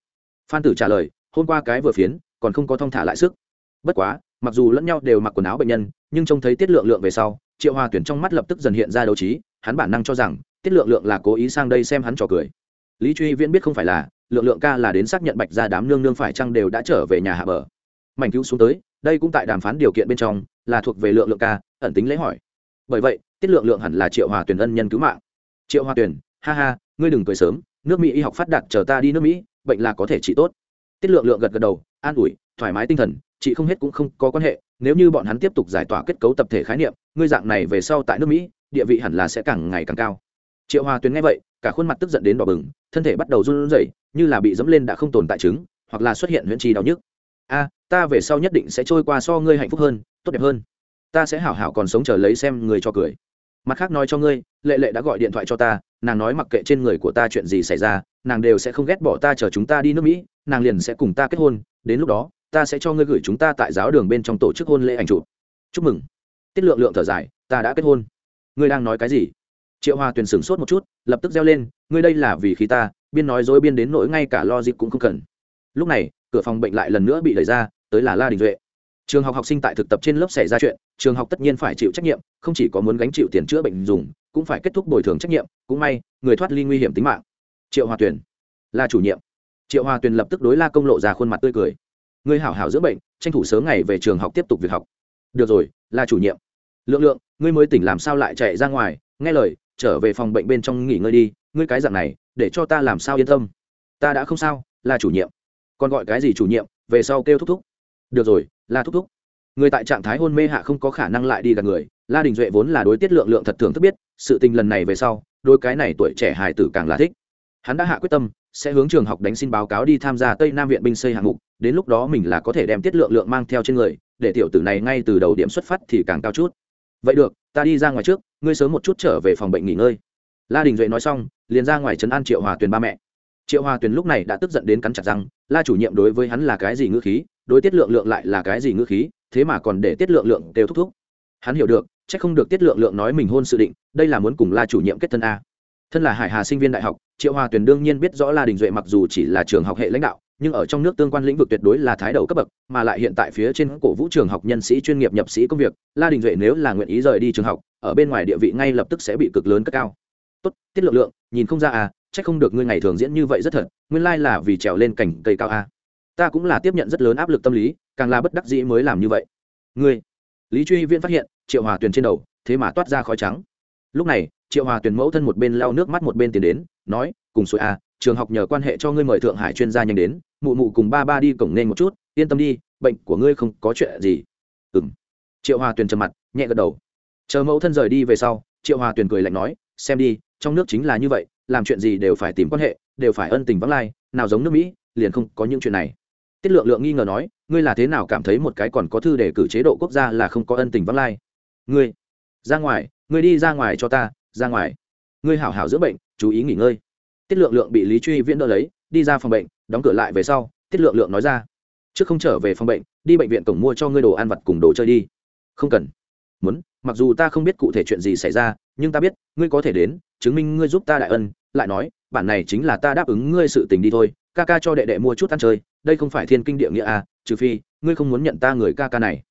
Phan tử trả lời, hôm qua cái vừa phiến, còn không có thong thả lại sức. Bất quá, mặc dù lẫn nhau đều mặc quần áo bệnh nhân, nhưng trông thấy tiết lượng lượng về sau, triệu hòa tuyển trong mắt lập tức dần hiện ra đấu trí, hắn bản năng cho rằng, tiết lượng lượng là cố ý sang đây xem hắn trò cười. Lý truy viễn biết không phải là, lượng lượng ca là đến xác nhận bạch ra đám nương nương phải chăng đều đã trở về nhà hạ bờ. Mảnh cứu xuống tới, đây cũng tại đàm phán điều kiện bên trong, là thuộc về lượng lượng ca, ẩn tính lấy hỏi. Bởi vậy tiết lượng lượng hẳn là triệu hòa tuyển ân nhân cứu mạng. Triệu hòa tuyển ha ha, ngươi đừng cười sớm, nước mỹ y học phát đạt, chờ ta đi nước mỹ, bệnh là có thể trị tốt. Tiết lượng lượng gật gật đầu, an ủi, thoải mái tinh thần, chị không hết cũng không có quan hệ, nếu như bọn hắn tiếp tục giải tỏa kết cấu tập thể khái niệm, ngươi dạng này về sau tại nước mỹ, địa vị hẳn là sẽ càng ngày càng cao. Triệu hòa tuyền nghe vậy, cả khuôn mặt tức giận đến đỏ bừng, thân thể bắt đầu run rẩy, như là bị dẫm lên đã không tồn tại chứng, hoặc là xuất hiện huyễn trì đau nhức. A, ta về sau nhất định sẽ trôi qua so ngươi hạnh phúc hơn, tốt đẹp hơn. Ta sẽ hảo hảo còn sống chờ lấy xem người cho cười mặt khác nói cho ngươi, lệ lệ đã gọi điện thoại cho ta, nàng nói mặc kệ trên người của ta chuyện gì xảy ra, nàng đều sẽ không ghét bỏ ta chờ chúng ta đi nước mỹ, nàng liền sẽ cùng ta kết hôn, đến lúc đó, ta sẽ cho ngươi gửi chúng ta tại giáo đường bên trong tổ chức hôn lễ ảnh chụp. Chúc mừng. Tiết lượng lượng thở dài, ta đã kết hôn. Ngươi đang nói cái gì? Triệu hòa tuyền sửng sốt một chút, lập tức reo lên, ngươi đây là vì khí ta, biên nói dối biên đến nỗi ngay cả lo dịp cũng không cần. Lúc này, cửa phòng bệnh lại lần nữa bị đẩy ra, tới là la đình duệ trường học học sinh tại thực tập trên lớp xảy ra chuyện, trường học tất nhiên phải chịu trách nhiệm, không chỉ có muốn gánh chịu tiền chữa bệnh dùng, cũng phải kết thúc bồi thường trách nhiệm, cũng may, người thoát ly nguy hiểm tính mạng. Triệu hòa tuyền, là chủ nhiệm. Triệu hòa tuyền lập tức đối la công lộ ra khuôn mặt tươi cười. Người hảo hảo dưỡng bệnh, tranh thủ sớm ngày về trường học tiếp tục việc học. Được rồi, là chủ nhiệm. Lượng lượng, ngươi mới tỉnh làm sao lại chạy ra ngoài? Nghe lời, trở về phòng bệnh bên trong nghỉ ngơi đi, ngươi cái dạng này, để cho ta làm sao yên tâm? Ta đã không sao, là chủ nhiệm. Còn gọi cái gì chủ nhiệm, về sau kêu thúc thúc được rồi là thúc thúc. Người tại trạng thái hôn mê hạ không có khả năng lại đi gặp người. La đình duệ vốn là đối tiết lượng lượng thật thường thức biết, sự tình lần này về sau đôi cái này tuổi trẻ hài tử càng là thích. Hắn đã hạ quyết tâm, sẽ hướng trường học đánh xin báo cáo đi tham gia tây nam viện binh xây hạng mục, đến lúc đó mình là có thể đem tiết lượng lượng mang theo trên người, để tiểu tử này ngay từ đầu điểm xuất phát thì càng cao chút. Vậy được, ta đi ra ngoài trước, ngươi sớm một chút trở về phòng bệnh nghỉ ngơi. La đình duệ nói xong, liền ra ngoài trấn an triệu hòa tuyền ba mẹ. Triệu hòa tuyền lúc này đã tức giận đến cắn chặt răng, la chủ nhiệm đối với hắn là cái gì ngữ khí? Đối tiết lượng lượng lại là cái gì ngữ khí, thế mà còn để tiết lượng lượng đều thúc thúc. Hắn hiểu được c h ắ c không được tiết lượng lượng nói mình hôn sự định, đây là muốn cùng la chủ nhiệm kết thân a. Thân là hải hà sinh viên đại học, triệu hòa tuyền đương nhiên biết rõ la đình duệ mặc dù chỉ là trường học hệ lãnh đạo, nhưng ở trong nước tương quan lĩnh vực tuyệt đối là thái đầu cấp bậc, mà lại hiện tại phía trên cổ vũ trường học nhân sĩ chuyên nghiệp nhập sĩ công việc, la đình duệ nếu là nguyện ý rời đi trường học, ở bên ngoài địa vị ngay lập tức sẽ bị cực lớn cất cao. Tốt, tiết lượng lượng, nhìn không ra à c h ắ c không được ngươi ngày thường diễn như vậy rất thật, nguyên lai là vì trèo lên cảnh cây cao a ta cũng là tiếp nhận rất lớn áp lực tâm lý, càng là bất đắc dĩ mới làm như vậy. Ngươi, lý truy viễn phát hiện, triệu hòa tuyền trên đầu, thế mà toát ra khói trắng. Lúc này, triệu hòa tuyền mẫu thân một bên lau nước mắt một bên tiến đến, nói, cùng suối a à, trường học nhờ quan hệ cho ngươi mời thượng hải chuyên gia nhanh đến, mụ mụ cùng ba ba đi cổng nên một chút, yên tâm đi, bệnh của ngươi không có chuyện gì. Ừ m triệu hòa tuyền trầm mặt, nhẹ gật đầu. Chờ mẫu thân rời đi về sau, triệu hòa tuyền cười lạnh nói, xem đi, trong nước chính là như vậy, làm chuyện gì đều phải tìm quan hệ, đều phải ân tình vắng lai, nào giống nước mỹ, liền không có những chuyện này tiết lượng lượng nghi ngờ nói, ngươi là thế nào cảm thấy một cái còn có thư để cử chế độ quốc gia là không có ân tình vắng lai? Ngươi, ra ngoài, ngươi đi ra ngoài cho ta, ra ngoài. Ngươi hảo hảo dưỡng bệnh, chú ý nghỉ ngơi. Tiết lượng lượng bị lý truy viễn đỡ lấy, đi ra phòng bệnh, đóng cửa lại về sau, tiết lượng lượng nói ra, trước không trở về phòng bệnh, đi bệnh viện cổng mua cho ngươi đồ ăn vặt cùng đồ chơi đi. Không cần. Muốn, mặc dù ta không biết cụ thể chuyện gì xảy ra, nhưng ta biết, ngươi có thể đến, chứng minh ngươi giúp ta đại ân, lại nói, bản này chính là ta đáp ứng ngươi sự tình đi thôi ca ca cho đệ đệ mua chút ăn chơi, đây không phải thiên kinh địa nghĩa à trừ phi, ngươi không muốn nhận ta người ca ca này.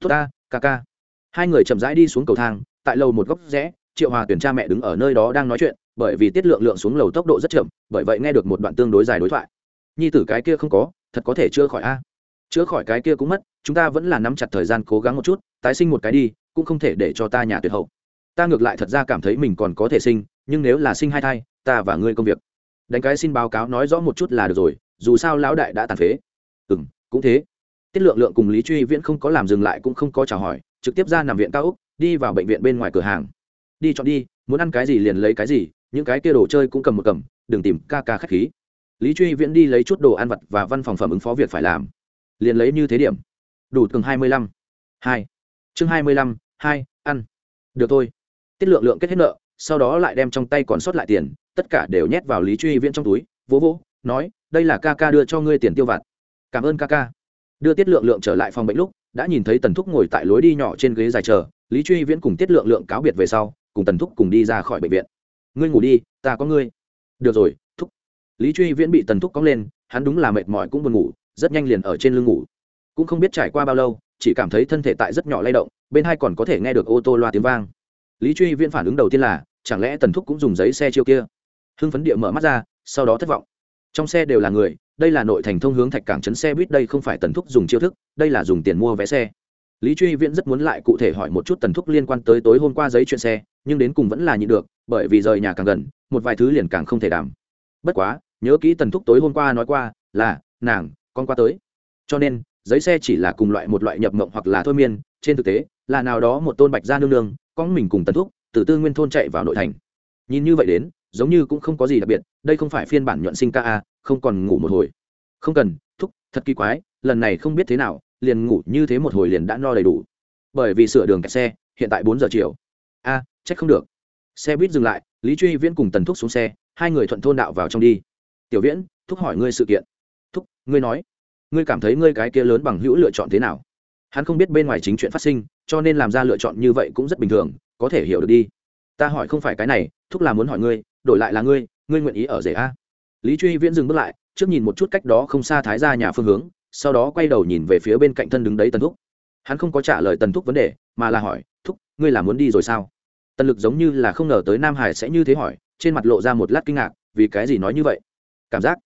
Tốt ta, ca ca. Hai người chậm rãi đi xuống cầu thang, tại lầu một góc rẽ, triệu hòa tuyển cha mẹ đứng ở nơi đó đang nói chuyện, bởi vì tiết lượng lượng xuống lầu tốc độ rất chậm, bởi vậy nghe được một đoạn tương đối dài đối thoại. Nhi tử cái kia không có, thật có thể chữa khỏi a. Chữa khỏi cái kia cũng mất, chúng ta vẫn là nắm chặt thời gian cố gắng một chút, tái sinh một cái đi, cũng không thể để cho ta nhà tuyệt hậu. Ta ngược lại thật ra cảm thấy mình còn có thể sinh, nhưng nếu là sinh hai thai, ta và ngươi công việc đánh cái xin báo cáo nói rõ một chút là được rồi, dù sao lão đại đã tàn phế. Ừ m cũng thế. Tiết lượng lượng cùng lý truy viễn không có làm dừng lại cũng không có chào hỏi, trực tiếp ra nằm viện cao úc đi vào bệnh viện bên ngoài cửa hàng. Đi chọn đi, muốn ăn cái gì liền lấy cái gì, những cái kia đồ chơi cũng cầm một cầm, đừng tìm ca ca khách khí. Lý truy viễn đi lấy chút đồ ăn vặt và văn phòng phẩm ứng phó việc phải làm. Liền lấy như thế điểm. Đủ cường hai mươi lăm. Hai. Chương hai mươi lăm, hai, ăn. Được thôi. Tiết lượng lượng kết hết nợ, sau đó lại đem trong tay còn sót lại tiền tất cả đều nhét vào lý truy viễn trong túi, vỗ vỗ, nói, đây là ca ca đưa cho ngươi tiền tiêu vặt. Cảm ơn ca ca. Đưa tiết lượng lượng trở lại phòng bệnh lúc, đã nhìn thấy tần thúc ngồi tại lối đi nhỏ trên ghế dài chờ, lý truy viễn cùng tiết lượng lượng cáo biệt về sau, cùng tần thúc cùng đi ra khỏi bệnh viện. Ngươi ngủ đi, ta có ngươi. Được rồi, thúc. Lý truy viễn bị tần thúc cóng lên, hắn đúng là mệt mỏi cũng buồn ngủ, rất nhanh liền ở trên lưng ngủ. Cũng không biết trải qua bao lâu, chỉ cảm thấy thân thể tại rất nhỏ lay động, bên hai còn có thể nghe được ô tô loa tiếng vang. Lý truy viễn phản ứng đầu tiên là, chẳng lẽ tần thúc cũng dùng giấy xe chiêu kia? Hưng phấn địa mở mắt ra, sau đó thất vọng. Trong xe đều là người, đây là nội thành thông hướng thạch cảng trấn xe buýt, đây không phải tần thúc dùng chiêu thức, đây là dùng tiền mua vé xe. Lý truy viễn rất muốn lại cụ thể hỏi một chút tần thúc liên quan tới tối hôm qua giấy chuyện xe, nhưng đến cùng vẫn là nhịn được, bởi vì rời nhà càng gần, một vài thứ liền càng không thể đảm. Bất quá, nhớ kỹ tần thúc tối hôm qua nói qua, là, nàng, con qua tới. Cho nên, giấy xe chỉ là cùng loại một loại nhập mộng hoặc là thôi miên, trên thực tế, là nào đó một tôn bạch gia nương nương, con mình cùng tần thúc, từ tư nguyên thôn chạy vào nội thành. Nhìn như vậy đến giống như cũng không có gì đặc biệt đây không phải phiên bản nhuận sinh ca a không còn ngủ một hồi. Không cần thúc thật kỳ quái lần này không biết thế nào liền ngủ như thế một hồi liền đã no đầy đủ. Bởi vì sửa đường kẹt xe hiện tại bốn giờ chiều. A à, trách không được. Xe buýt dừng lại lý truy viễn cùng tần thúc xuống xe hai người thuận thôn đạo vào trong đi. Tiểu viễn thúc hỏi ngươi sự kiện. Thúc ngươi nói. Ngươi cảm thấy ngươi cái kia lớn bằng hữu lựa chọn thế nào? Hắn không biết bên ngoài chính chuyện phát sinh cho nên làm ra lựa chọn như vậy cũng rất bình thường có thể hiểu được đi ta hỏi không phải cái này, thúc là muốn hỏi ngươi, đổi lại là ngươi ngươi nguyện ý ở rể a. Lý truy viễn dừng bước lại, trước nhìn một chút cách đó không xa thái ra nhà phương hướng, sau đó quay đầu nhìn về phía bên cạnh thân đứng đấy tần thúc. Hắn không có trả lời tần thúc vấn đề, mà là hỏi, thúc, ngươi là muốn đi rồi sao? Tần lực giống như là không ngờ tới nam hải sẽ như thế hỏi, trên mặt lộ ra một lát kinh ngạc, vì cái gì nói như vậy? Cảm giác.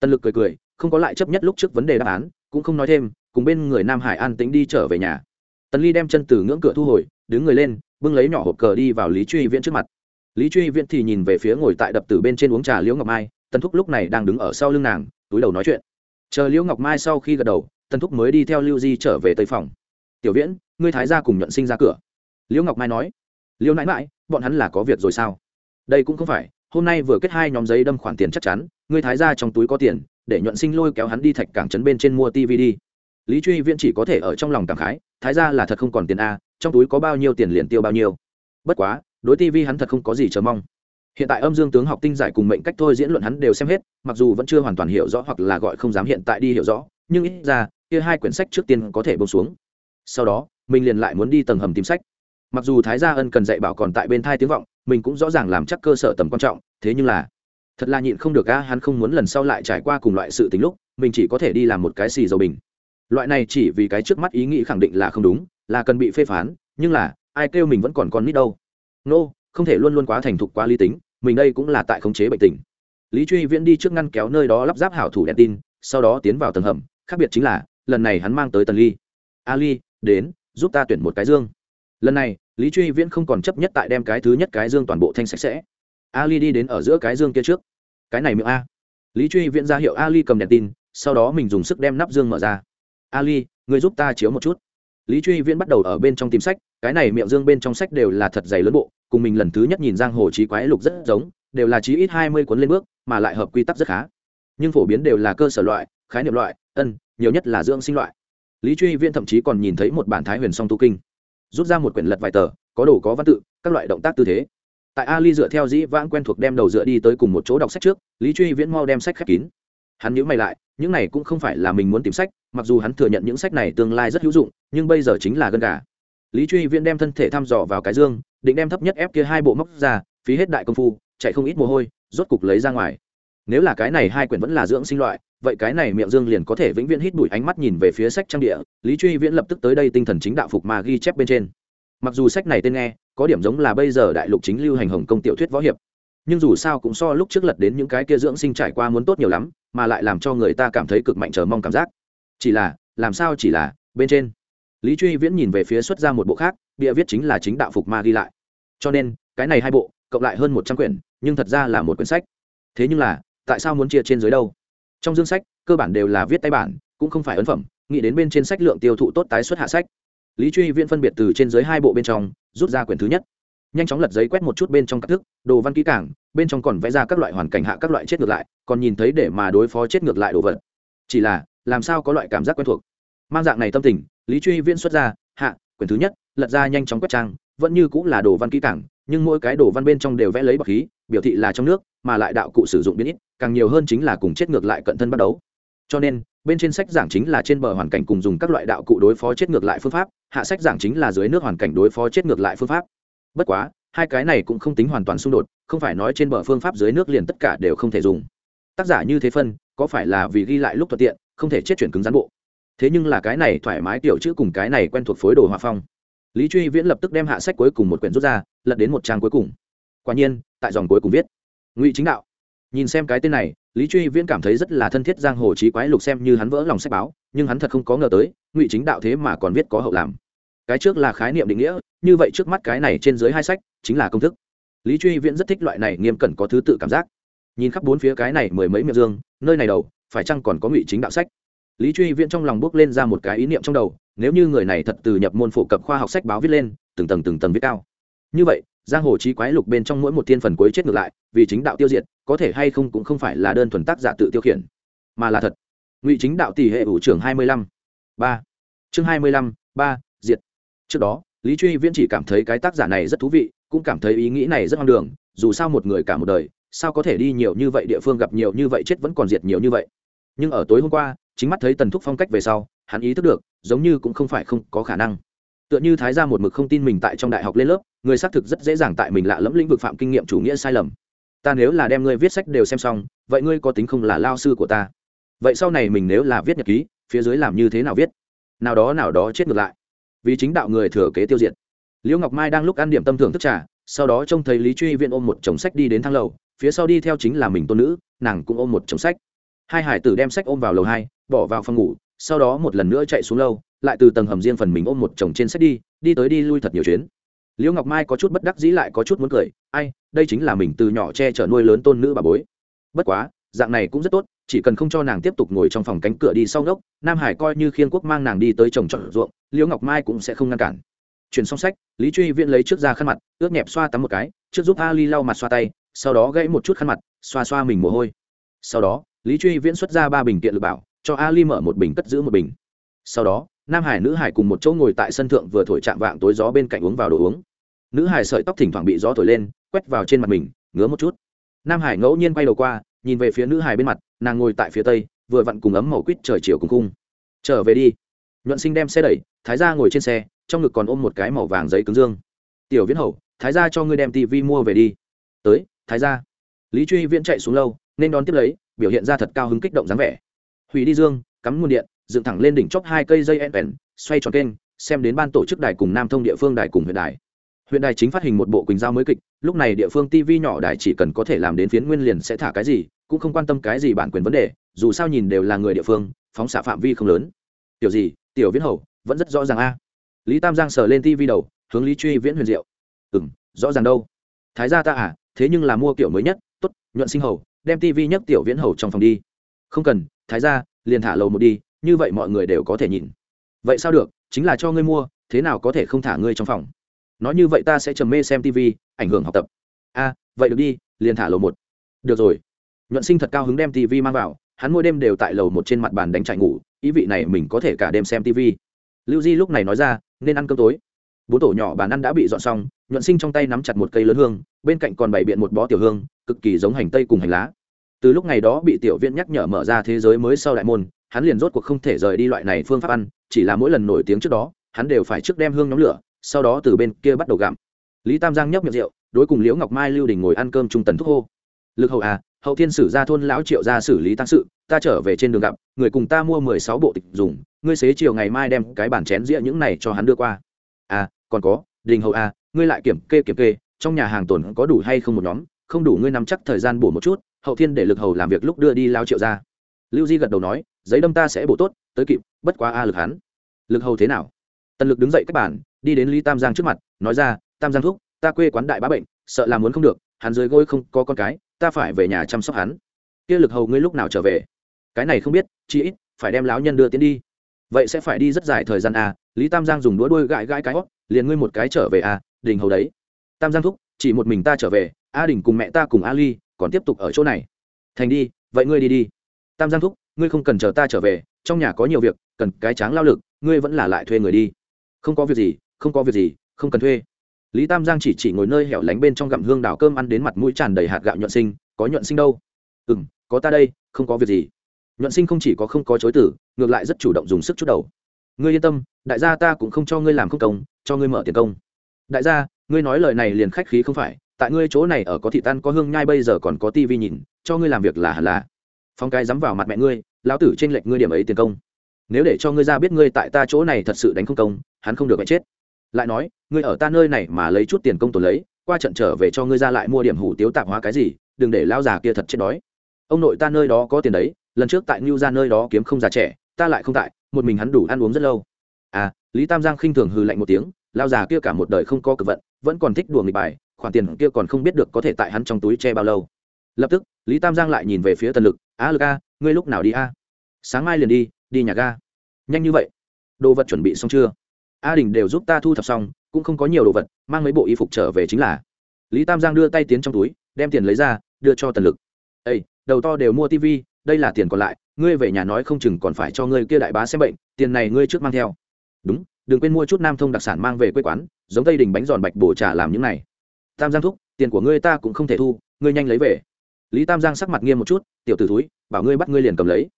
Tần lực cười cười, không có lại chấp nhất lúc trước vấn đề đáp án, cũng không nói thêm, cùng bên người nam hải an tĩnh đi trở về nhà. Tần ly đem chân từ ngưỡng cửa thu hồi, đứng người lên bưng lấy nhỏ hộp cờ đi vào lý truy viễn trước mặt. Lý truy viễn thì nhìn về phía ngồi tại đập từ bên trên uống trà liễu ngọc mai, tần thúc lúc này đang đứng ở sau lưng nàng, túi đầu nói chuyện. Chờ liễu ngọc mai sau khi gật đầu, tần thúc mới đi theo lưu di trở về tây phòng. Tiểu viễn, ngươi thái ra cùng nhuận sinh ra cửa. Liễu ngọc mai nói. Liễu nãi mãi bọn hắn là có việc rồi sao? Đây cũng không phải, hôm nay vừa kết hai nhóm giấy đâm khoản tiền chắc chắn, ngươi thái ra trong túi có tiền, để nhuận sinh lôi kéo hắn đi thạch cảng trấn bên trên mua tv đi. Lý truy viễn chỉ có thể ở trong lòng cảm khái, thái ra là thật không còn tiền a trong túi có bao nhiêu tiền liền tiêu bao nhiêu. Bất quá, đối tv hắn thật không có gì chờ mong. Hiện tại âm dương tướng học tinh giải cùng mệnh cách thôi diễn luận hắn đều xem hết, mặc dù vẫn chưa hoàn toàn hiểu rõ hoặc là gọi không dám hiện tại đi hiểu rõ, nhưng ít ra, kia hai quyển sách trước tiên có thể bông xuống. Sau đó, mình liền lại muốn đi tầng hầm tìm sách. Mặc dù thái gia ân cần dạy bảo còn tại bên thai tiếng vọng, mình cũng rõ ràng làm chắc cơ sở tầm quan trọng, thế nhưng là, thật là nhịn không được a hắn không muốn lần sau lại trải qua cùng loại sự tính lúc, mình chỉ có thể đi làm một cái xì dầu bình. Loại này chỉ vì cái trước mắt ý nghĩ khẳng định là không đúng là cần bị phê phán nhưng là ai kêu mình vẫn còn con nít đâu. Nô、no, không thể luôn luôn quá thành thục quá lý tính mình đây cũng là tại khống chế bệnh tình. Lý truy viễn đi trước ngăn kéo nơi đó lắp ráp hảo thủ đèn tin sau đó tiến vào tầng hầm khác biệt chính là lần này hắn mang tới tần ly. Ali đến giúp ta tuyển một cái dương. Lần này lý truy viễn không còn chấp nhất tại đem cái thứ nhất cái dương toàn bộ thanh sạch sẽ. Ali đi đến ở giữa cái dương kia trước. Cái này miệng a. Lý truy viễn ra hiệu ali cầm đèn tin sau đó mình dùng sức đem nắp dương mở ra. Ali người giúp ta chiếu một chút lý truy viễn bắt đầu ở bên trong tìm sách, cái này miệng dương bên trong sách đều là thật dày lớn bộ, cùng mình lần thứ nhất nhìn giang hồ trí quái lục rất giống, đều là chí ít hai mươi cuốn lên bước, mà lại hợp quy tắc rất khá. Nhưng phổ biến đều là cơ sở loại, khái niệm loại, ân, nhiều nhất là dưỡng sinh loại. Lý truy viễn thậm chí còn nhìn thấy một bản thái huyền song tu kinh. Rút ra một quyển lật vài tờ, có đồ có văn tự, các loại động tác tư thế. Tại ali dựa theo dĩ vãng quen thuộc đem đầu dựa đi tới cùng một chỗ đọc sách trước, lý truy viễn mau đem sách khép kín hắn nhữ mày lại, những này cũng không phải là mình muốn tìm sách, mặc dù hắn thừa nhận những sách này tương lai rất hữu dụng, nhưng bây giờ chính là gân gà. Lý truy viễn đem thân thể thăm dò vào cái dương, định đem thấp nhất ép kia hai bộ móc ra, phí hết đại công phu, chạy không ít mồ hôi, rốt cục lấy ra ngoài. Nếu là cái này hai quyển vẫn là dưỡng sinh loại, vậy cái này miệng dương liền có thể vĩnh viễn hít bụi ánh mắt nhìn về phía sách trang địa, lý truy viễn lập tức tới đây tinh thần chính đạo phục mà ghi chép bên trên. Mặc dù sách này tên nghe, có điểm giống là bây giờ đại lục chính lưu hành hồng công tiểu thuyết võ hiệp nhưng dù sao cũng so lúc trước lật đến những cái kia dưỡng sinh trải qua muốn tốt nhiều lắm, mà lại làm cho người ta cảm thấy cực mạnh chờ mong cảm giác. Chỉ là, làm sao chỉ là, bên trên. Lý truy viễn nhìn về phía xuất ra một bộ khác bịa viết chính là chính đạo phục ma ghi lại. Cho nên, cái này hai bộ, cộng lại hơn một trăm quyển, nhưng thật ra là một quyển sách. Thế nhưng là, tại sao muốn chia trên dưới đâu? Trong dương sách, cơ bản đều là viết tay bản, cũng không phải ấn phẩm, nghĩ đến bên trên sách lượng tiêu thụ tốt tái xuất hạ sách. Lý truy viễn phân biệt từ trên dưới hai bộ bên trong, rút ra quyển thứ nhất nhanh chóng lật giấy quét một chút bên trong các thức, đồ văn kỹ cảng bên trong còn vẽ ra các loại hoàn cảnh hạ các loại chết ngược lại, còn nhìn thấy để mà đối phó chết ngược lại đồ vật. Chỉ là, làm sao có loại cảm giác quen thuộc? Mang dạng này tâm tình, lý truy viễn xuất ra, hạ, quyển thứ nhất, lật ra nhanh chóng quét trang, vẫn như cũng là đồ văn kỹ cảng nhưng mỗi cái đồ văn bên trong đều vẽ lấy bọc khí, biểu thị là trong nước, mà lại đạo cụ sử dụng biến ít, càng nhiều hơn chính là cùng chết ngược lại cận thân bắt đấu. Cho nên, bên trên sách giảng chính là trên bờ hoàn cảnh cùng dùng các loại đạo cụ đối phó chết ngược lại phương pháp, hạ sách giảng chính là dưới nước hoàn cảnh đối phó chết ngược lại phương pháp bất quá, hai cái này cũng không tính hoàn toàn xung đột, không phải nói trên bờ phương pháp dưới nước liền tất cả đều không thể dùng. Tác giả như thế phân, có phải là vì ghi lại lúc thuận tiện, không thể chết chuyển cứng gián bộ? Thế nhưng là cái này thoải mái tiểu chữ cùng cái này quen thuộc phối đồ hòa phong. Lý truy viễn lập tức đem hạ sách cuối cùng một quyển rút ra, lật đến một trang cuối cùng. Quả nhiên, tại dòng cuối cùng viết. Ngụy chính đạo. Nhìn xem cái tên này, lý truy viễn cảm thấy rất là thân thiết giang hồ trí quái lục xem như hắn vỡ lòng sách báo, nhưng hắn thật không có ngờ tới, ngụy chính đạo thế mà còn viết có hậu làm. Cái trước là khái niệm định nghĩa như vậy trước mắt cái này trên dưới hai sách, chính là công thức. Lý truy viễn rất thích loại này nghiêm cẩn có thứ tự cảm giác. Nhìn khắp bốn phía cái này mười mấy miệng dương, nơi này đầu, phải chăng còn có ngụy chính đạo sách? Lý truy viễn trong lòng bước lên ra một cái ý niệm trong đầu, nếu như người này thật từ nhập môn phổ cập khoa học sách báo viết lên, từng tầng từng tầng viết cao. Như vậy, giang hồ trí quái lục bên trong mỗi một thiên phần cuối chết ngược lại, vì chính đạo tiêu diệt, có thể hay không cũng không phải là đơn thuần tác giả tự tiêu khiển, mà là thật. Ngụy chính đạo tỷ hệ ủ trưởng hai mươi lăm, ba. Chương hai mươi lăm, ba, diệt. Trước đó lý truy viễn chỉ cảm thấy cái tác giả này rất thú vị, cũng cảm thấy ý nghĩ này rất hoang đường, dù sao một người cả một đời, sao có thể đi nhiều như vậy địa phương gặp nhiều như vậy chết vẫn còn diệt nhiều như vậy. Nhưng ở tối hôm qua, chính mắt thấy tần thúc phong cách về sau, hắn ý thức được, giống như cũng không phải không có khả năng. Tựa như thái ra một mực không tin mình tại trong đại học lên lớp, người xác thực rất dễ dàng tại mình lạ lẫm lĩnh vực phạm kinh nghiệm chủ nghĩa sai lầm. Ta nếu là đem ngươi viết sách đều xem xong, vậy ngươi có tính không là lao sư của ta? Vậy sau này mình nếu là viết nhật ký, phía dưới làm như thế nào viết? Nào đó nào đó chết ngược lại vì chính đạo người thừa kế tiêu diệt. Liễu ngọc mai đang lúc ăn điểm tâm thưởng thức trà, sau đó trông thấy lý truy viện ôm một chồng sách đi đến thang lầu, phía sau đi theo chính là mình tôn nữ, nàng cũng ôm một chồng sách. Hai hải tử đem sách ôm vào lầu hai, bỏ vào phòng ngủ, sau đó một lần nữa chạy xuống lâu lại từ tầng hầm riêng phần mình ôm một chồng trên sách đi đi tới đi lui thật nhiều chuyến. Liễu ngọc mai có chút bất đắc dĩ lại có chút muốn cười, ai, đây chính là mình từ nhỏ che chở nuôi lớn tôn nữ bà bối. Bất quá, dạng này cũng rất tốt chỉ cần không cho nàng tiếp tục ngồi trong phòng cánh cửa đi sau gốc nam hải coi như khiên quốc mang nàng đi tới trồng trọt ruộng, liễu ngọc mai cũng sẽ không ngăn cản. Chuyển xong sách, lý truy viễn lấy trước ra khăn mặt, ướt nhẹp xoa tắm một cái, trước giúp ali lau mặt xoa tay, sau đó gãy một chút khăn mặt, xoa xoa mình mồ hôi. Sau đó, lý truy viễn xuất ra ba bình tiện lực bảo, cho ali mở một bình cất giữ một bình. Sau đó, nam hải nữ hải cùng một chỗ ngồi tại sân thượng vừa thổi chạm vạng tối gió bên cạnh uống vào đồ uống. Nữ hải sợi tóc thỉnh thoảng bị gió thổi lên, quét vào trên mặt mình, ngứa một chút. Nam hải ngẫu nhiên quay đầu qua, nhìn về phía nữ hải bên mặt nàng ngồi tại phía tây, vừa vặn cùng ấm màu quýt trời chiều cùng cung trở về đi. Nhuận sinh đem xe đẩy, thái ra ngồi trên xe, trong ngực còn ôm một cái màu vàng giấy cứng dương. Tiểu viễn hậu thái ra cho ngươi đem tivi mua về đi. Tới, thái ra lý truy viễn chạy xuống lâu, nên đón tiếp lấy, biểu hiện ra thật cao hứng kích động dáng vẻ. Hủy đi dương, cắm nguồn điện, dựng thẳng lên đỉnh chóp hai cây dây en pèn, xoay tròn kênh, xem đến ban tổ chức đài cùng nam thông địa phương đài cùng huyện đài. Huyện đài chính phát hình một bộ quỳnh giao mới kịch, lúc này địa phương tv nhỏ đài chỉ cần có thể làm đến phiến nguyên liền sẽ thả cái gì cũng không quan tâm cái gì bản quyền vấn đề, dù sao nhìn đều là người địa phương, phóng xạ phạm vi không lớn. Tiểu gì? Tiểu viễn hầu, vẫn rất rõ ràng a. Lý tam giang sờ lên tv đầu, hướng lý truy viễn huyền diệu. Ừ m rõ ràng đâu? Thái gia ta à thế nhưng là mua kiểu mới nhất t ố t nhuận sinh hầu, đem tv nhất tiểu viễn hầu trong phòng đi. Không cần, thái gia, liền thả lầu một đi, như vậy mọi người đều có thể nhìn. Vậy sao được, chính là cho ngươi mua, thế nào có thể không thả ngươi trong phòng? Nói như vậy ta sẽ trầm mê xem tv ảnh hưởng học tập. A, vậy được đi, liền thả lầu một. Được rồi nhuận sinh thật cao hứng đem tv mang vào, hắn mỗi đêm đều tại lầu một trên mặt bàn đánh chạy ngủ, ý vị này mình có thể cả đêm xem tv lưu di lúc này nói ra, nên ăn cơm tối. Bốn tổ nhỏ bàn ăn đã bị dọn xong, nhuận sinh trong tay nắm chặt một cây lớn hương, bên cạnh còn bày biện một bó tiểu hương, cực kỳ giống hành tây cùng hành lá. Từ lúc ngày đó bị tiểu viện nhắc nhở mở ra thế giới mới sau đại môn, hắn liền rốt cuộc không thể rời đi loại này phương pháp ăn, chỉ là mỗi lần nổi tiếng trước đó, hắn đều phải trước đem hương nhóm lửa, sau đó từ bên kia bắt đầu gặm. Lý tam giang nhấp miệng rượu, đối cùng liễu ngọc mai lưu đình ngồi ăn cơm trung tần thúc hô. Lực hậu à hậu thiên sử ra thôn lão triệu ra xử lý tăng sự, ta trở về trên đường gặp, người cùng ta mua mười sáu bộ tịch dùng, ngươi xế chiều ngày mai đem cái bản chén rĩa những này cho hắn đưa qua. À còn có, đình hậu à ngươi lại kiểm kê kiểm kê, trong nhà hàng tồn có đủ hay không một nhóm, không đủ ngươi nắm chắc thời gian bổ một chút, hậu thiên để lực hầu làm việc lúc đưa đi lao triệu ra lưu di gật đầu nói, giấy đâm ta sẽ bổ tốt, tới kịp, bất quá a lực hắn. Lực hầu thế nào? Tần lực đứng dậy các bản đi đến lý tam giang trước mặt, nói ra, tam giang thúc, ta quê quán đại bá bệnh, sợ là muốn không được hắn dưới gối không có con cái, ta phải về nhà chăm sóc hắn. Kia lực hầu ngươi lúc nào trở về? Cái này không biết chỉ ít, phải đem lão nhân đưa tiến đi. Vậy sẽ phải đi rất dài thời gian à lý tam giang dùng đũa đuôi gãi gãi cái hót liền ngươi một cái trở về à đình hầu đấy. Tam giang thúc, chỉ một mình ta trở về, a đình cùng mẹ ta cùng a ly, còn tiếp tục ở chỗ này. Thành đi, vậy ngươi đi đi. Tam giang thúc, ngươi không cần chờ ta trở về, trong nhà có nhiều việc, cần cái tráng lao lực, ngươi vẫn là lại thuê người đi. Không có việc gì, không có việc gì, không cần thuê lý tam giang chỉ chỉ ngồi nơi hẻo lánh bên trong gặm hương đào cơm ăn đến mặt mũi tràn đầy hạt gạo nhuận sinh, có nhuận sinh đâu. Ừ m có ta đây, không có việc gì. Nhuận sinh không chỉ có không có chối tử ngược lại rất chủ động dùng sức chút đầu. Ngươi yên tâm, đại gia ta cũng không cho ngươi làm không công, cho ngươi mở tiền công. Đại gia, ngươi nói lời này liền khách khí không phải, tại ngươi chỗ này ở có thị tan có hương nhai bây giờ còn có tivi nhìn, cho ngươi làm việc là hẳn là. Phong cái dám vào mặt mẹ ngươi, lão tử trên lệch ngươi điểm ấy tiền công. Nếu để cho ngươi ra biết ngươi tại ta chỗ này thật sự đánh không công, hắn không được phải chết lại nói, ngươi ở ta nơi này mà lấy chút tiền công tồn lấy, qua trận trở về cho ngươi ra lại mua điểm hủ tiếu tạp hóa cái gì, đừng để lão già kia thật chết đói. Ông nội ta nơi đó có tiền đấy, lần trước tại ngưu ra nơi đó kiếm không già trẻ, ta lại không tại, một mình hắn đủ ăn uống rất lâu. À lý tam giang khinh thường hừ lạnh một tiếng lao già kia cả một đời không có cực vận, vẫn còn thích đùa nghịch bài, khoản tiền kia còn không biết được có thể tại hắn trong túi che bao lâu. Lập tức, lý tam giang lại nhìn về phía tần lực a lực a, ngươi lúc nào đi a? Sáng mai liền đi đi nhà ga. Nhanh như vậy. Đồ vật chuẩn bị xong chưa? A đình đều giúp ta thu thập xong, cũng không có nhiều đồ vật, mang mấy bộ y phục trở về chính là. Lý tam giang đưa tay tiến trong túi, đem tiền lấy ra, đưa cho tần lực. Ây đầu to đều mua tv đây là tiền còn lại, ngươi về nhà nói không chừng còn phải cho ngươi kia đại bá xem bệnh, tiền này ngươi trước mang theo. Đúng, đừng quên mua chút nam thông đặc sản mang về quê quán, giống tây đình bánh giòn bạch bổ trả làm những này. Tam giang thúc, tiền của ngươi ta cũng không thể thu, ngươi nhanh lấy về. Lý tam giang sắc mặt nghiêm một chút, tiểu t ử túi bảo ngươi bắt ngươi liền cầm lấy.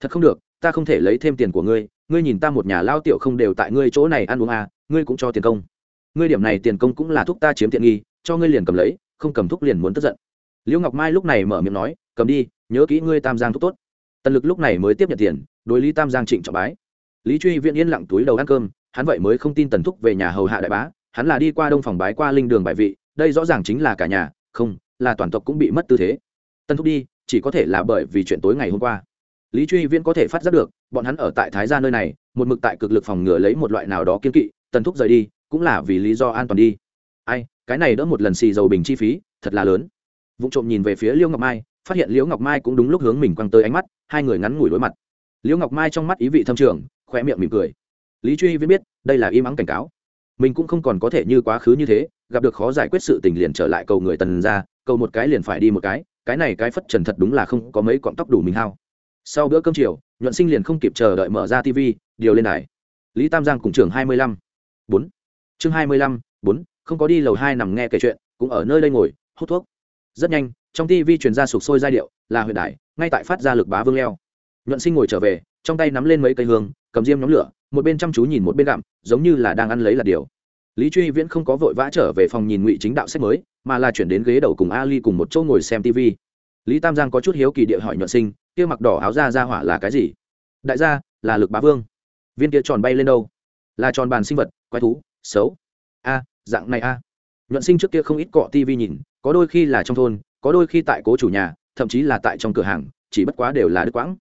Thật không được, ta không thể lấy thêm tiền của ngươi ngươi nhìn ta một nhà lao tiểu không đều tại ngươi chỗ này ăn uống à ngươi cũng cho tiền công. Ngươi điểm này tiền công cũng là thúc ta chiếm tiện nghi, cho ngươi liền cầm lấy, không cầm thúc liền muốn tức giận. Liễu ngọc mai lúc này mở miệng nói, cầm đi, nhớ kỹ ngươi tam giang thúc tốt. Tần lực lúc này mới tiếp nhận tiền, đối lý tam giang trịnh trọng bái. Lý truy viễn yên lặng túi đầu ăn cơm, hắn vậy mới không tin tần thúc về nhà hầu hạ đại bá, hắn là đi qua đông phòng bái qua linh đường bài vị, đây rõ ràng chính là cả nhà, không, là toàn tộc cũng bị mất tư thế. Tần thúc đi, chỉ có thể là bởi vì chuyện tối ngày hôm qua lý truy viễn có thể phát giác được, bọn hắn ở tại thái gia nơi này, một mực tại cực lực phòng ngừa lấy một loại nào đó kiên kỵ, tần thúc rời đi, cũng là vì lý do an toàn đi. Ai, cái này đỡ một lần xì dầu bình chi phí, thật là lớn. Vụ trộm nhìn về phía liễu ngọc mai, phát hiện liễu ngọc mai cũng đúng lúc hướng mình quăng tới ánh mắt, hai người ngắn ngủi đối mặt. Liễu ngọc mai trong mắt ý vị thâm trường khoe miệng mỉm cười. Lý truy viễn biết, đây là im ắng cảnh cáo. Mình cũng không còn có thể như quá khứ như thế, gặp được khó giải quyết sự tình liền trở lại cầu người tần ra, cầu một cái liền phải đi một cái cái này cái phất trần thật đúng là không có mấy cọng tóc đủ mình hao sau bữa cơm chiều, nhuận sinh liền không kịp chờ đợi mở ra tv điều lên đài. Lý tam giang cùng trường hai mươi lăm. Bốn. Chương hai mươi lăm, bốn, không có đi lầu hai nằm nghe kể chuyện, cũng ở nơi đây ngồi, hút thuốc. Rất nhanh, trong tv truyền ra sụp sôi giai điệu, là huyện đài, ngay tại phát ra lực bá vương leo. Nhuận sinh ngồi trở về, trong tay nắm lên mấy cây hương, cầm diêm nhóm lửa, một bên chăm chú nhìn một bên gặm, giống như là đang ăn lấy là điều. Lý truy viễn không có vội vã trở về phòng nhìn ngụy chính đạo sách mới, mà là chuyển đến ghế đầu cùng ali cùng một chỗ ngồi xem tv lý tam giang có chút hiếu kỳ địa hỏi nhuận sinh, kia mặc đỏ áo ra ra hỏa là cái gì? Đại gia, là lực bá vương. Viên kia tròn bay lên đâu? Là tròn bàn sinh vật, quái thú, xấu. A, dạng này a. Nhuận sinh trước kia không ít cọ tivi nhìn, có đôi khi là trong thôn, có đôi khi tại cố chủ nhà, thậm chí là tại trong cửa hàng, chỉ bất quá đều là đứt quãng.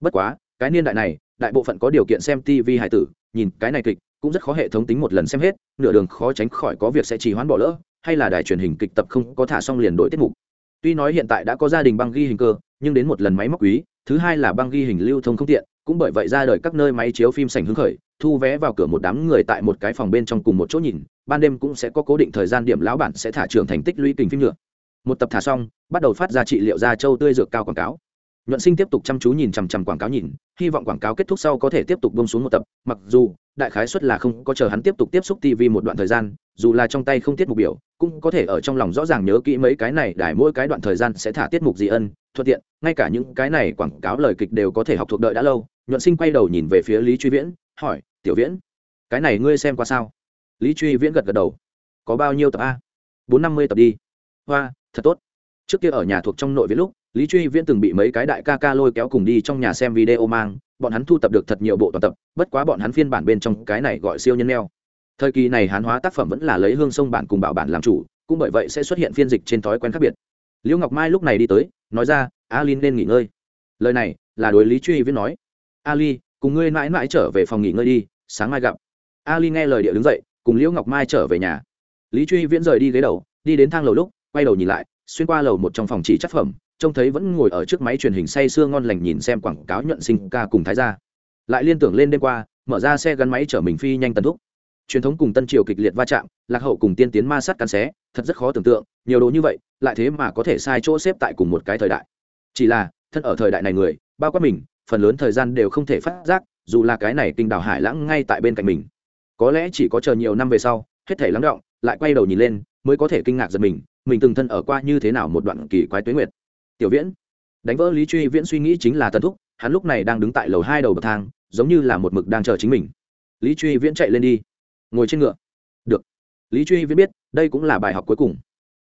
Bất quá, cái niên đại này, đại bộ phận có điều kiện xem tivi hải tử, nhìn cái này kịch, cũng rất khó hệ thống tính một lần xem hết, nửa đường khó tránh khỏi có việc sẽ trì hoãn bỏ lỡ, hay là đài truyền hình kịch tập không có thả xong liền đổi tiết mục tuy nói hiện tại đã có gia đình băng ghi hình cơ, nhưng đến một lần máy móc quý, thứ hai là băng ghi hình lưu thông không tiện, cũng bởi vậy ra đời các nơi máy chiếu phim sành hứng khởi, thu vé vào cửa một đám người tại một cái phòng bên trong cùng một chỗ nhìn, ban đêm cũng sẽ có cố định thời gian điểm lão bản sẽ thả trường thành tích lũy kình phim nữa. Một tập thả xong, bắt đầu phát ra trị liệu da châu tươi dược cao quảng cáo nhuận sinh tiếp tục chăm chú nhìn chằm chằm quảng cáo nhìn, hy vọng quảng cáo kết thúc sau có thể tiếp tục bông xuống một tập. Mặc dù, đại khái xuất là không có chờ hắn tiếp tục tiếp xúc tv một đoạn thời gian, dù là trong tay không tiết mục biểu, cũng có thể ở trong lòng rõ ràng nhớ kỹ mấy cái này, đài mỗi cái đoạn thời gian sẽ thả tiết mục gì ân, thuận tiện, ngay cả những cái này quảng cáo lời kịch đều có thể học thuộc đợi đã lâu. Nhuận sinh quay đầu nhìn về phía lý truy viễn, hỏi, tiểu viễn, cái này ngươi xem qua sao? Lý truy viễn gật gật đầu, có bao nhiêu tập a? Bốn năm mươi tập đi. Hoa, thật tốt. Trước kia ở nhà thuộc trong nội viễn lúc lý truy viễn từng bị mấy cái đại ca ca lôi kéo cùng đi trong nhà xem video mang, bọn hắn thu tập được thật nhiều bộ toàn tập, bất quá bọn hắn phiên bản bên trong cái này gọi siêu nhân neo thời kỳ này hán hóa tác phẩm vẫn là lấy hương sông bản cùng bảo bản làm chủ, cũng bởi vậy sẽ xuất hiện phiên dịch trên thói quen khác biệt. Liễu ngọc mai lúc này đi tới, nói ra alin nên nghỉ ngơi. Lời này là đối lý truy viễn nói, ali, cùng ngươi mãi mãi trở về phòng nghỉ ngơi đi, sáng mai gặp. Ali nghe lời địa đứng dậy, cùng liễu ngọc mai trở về nhà. Lý truy viễn rời đi ghế đầu, đi đến thang lầu lúc, quay đầu nhìn lại, xuyên qua lầu một trong phòng chỉ chất phẩm trông thấy vẫn ngồi ở trước máy truyền hình say sưa ngon lành nhìn xem quảng cáo nhuận sinh ca cùng thái gia. Lại liên tưởng lên đêm qua, mở ra xe gắn máy chở mình phi nhanh tần thúc. Truyền thống cùng tân triều kịch liệt va chạm, lạc hậu cùng tiên tiến ma sát cắn xé, thật rất khó tưởng tượng, nhiều đồ như vậy, lại thế mà có thể sai chỗ xếp tại cùng một cái thời đại. Chỉ là, thân ở thời đại này người, bao quát mình, phần lớn thời gian đều không thể phát giác, dù là cái này kinh đảo hải lãng ngay tại bên cạnh mình. Có lẽ chỉ có chờ nhiều năm về sau, hết thể lắng động, lại quay đầu nhìn lên, mới có thể kinh ngạc giật mình mình từng thân ở qua như thế nào một đoạn kỳ quái tuế nguyệt tiểu viễn. Đánh vỡ lý truy viễn suy nghĩ chính là Tần thúc, hắn lúc này đang đứng tại lầu hai đầu bậc thang, giống như là một mực đang chờ chính mình. Lý truy viễn chạy lên đi. Ngồi trên ngựa. Được. Lý truy viễn biết, đây cũng là bài học cuối cùng.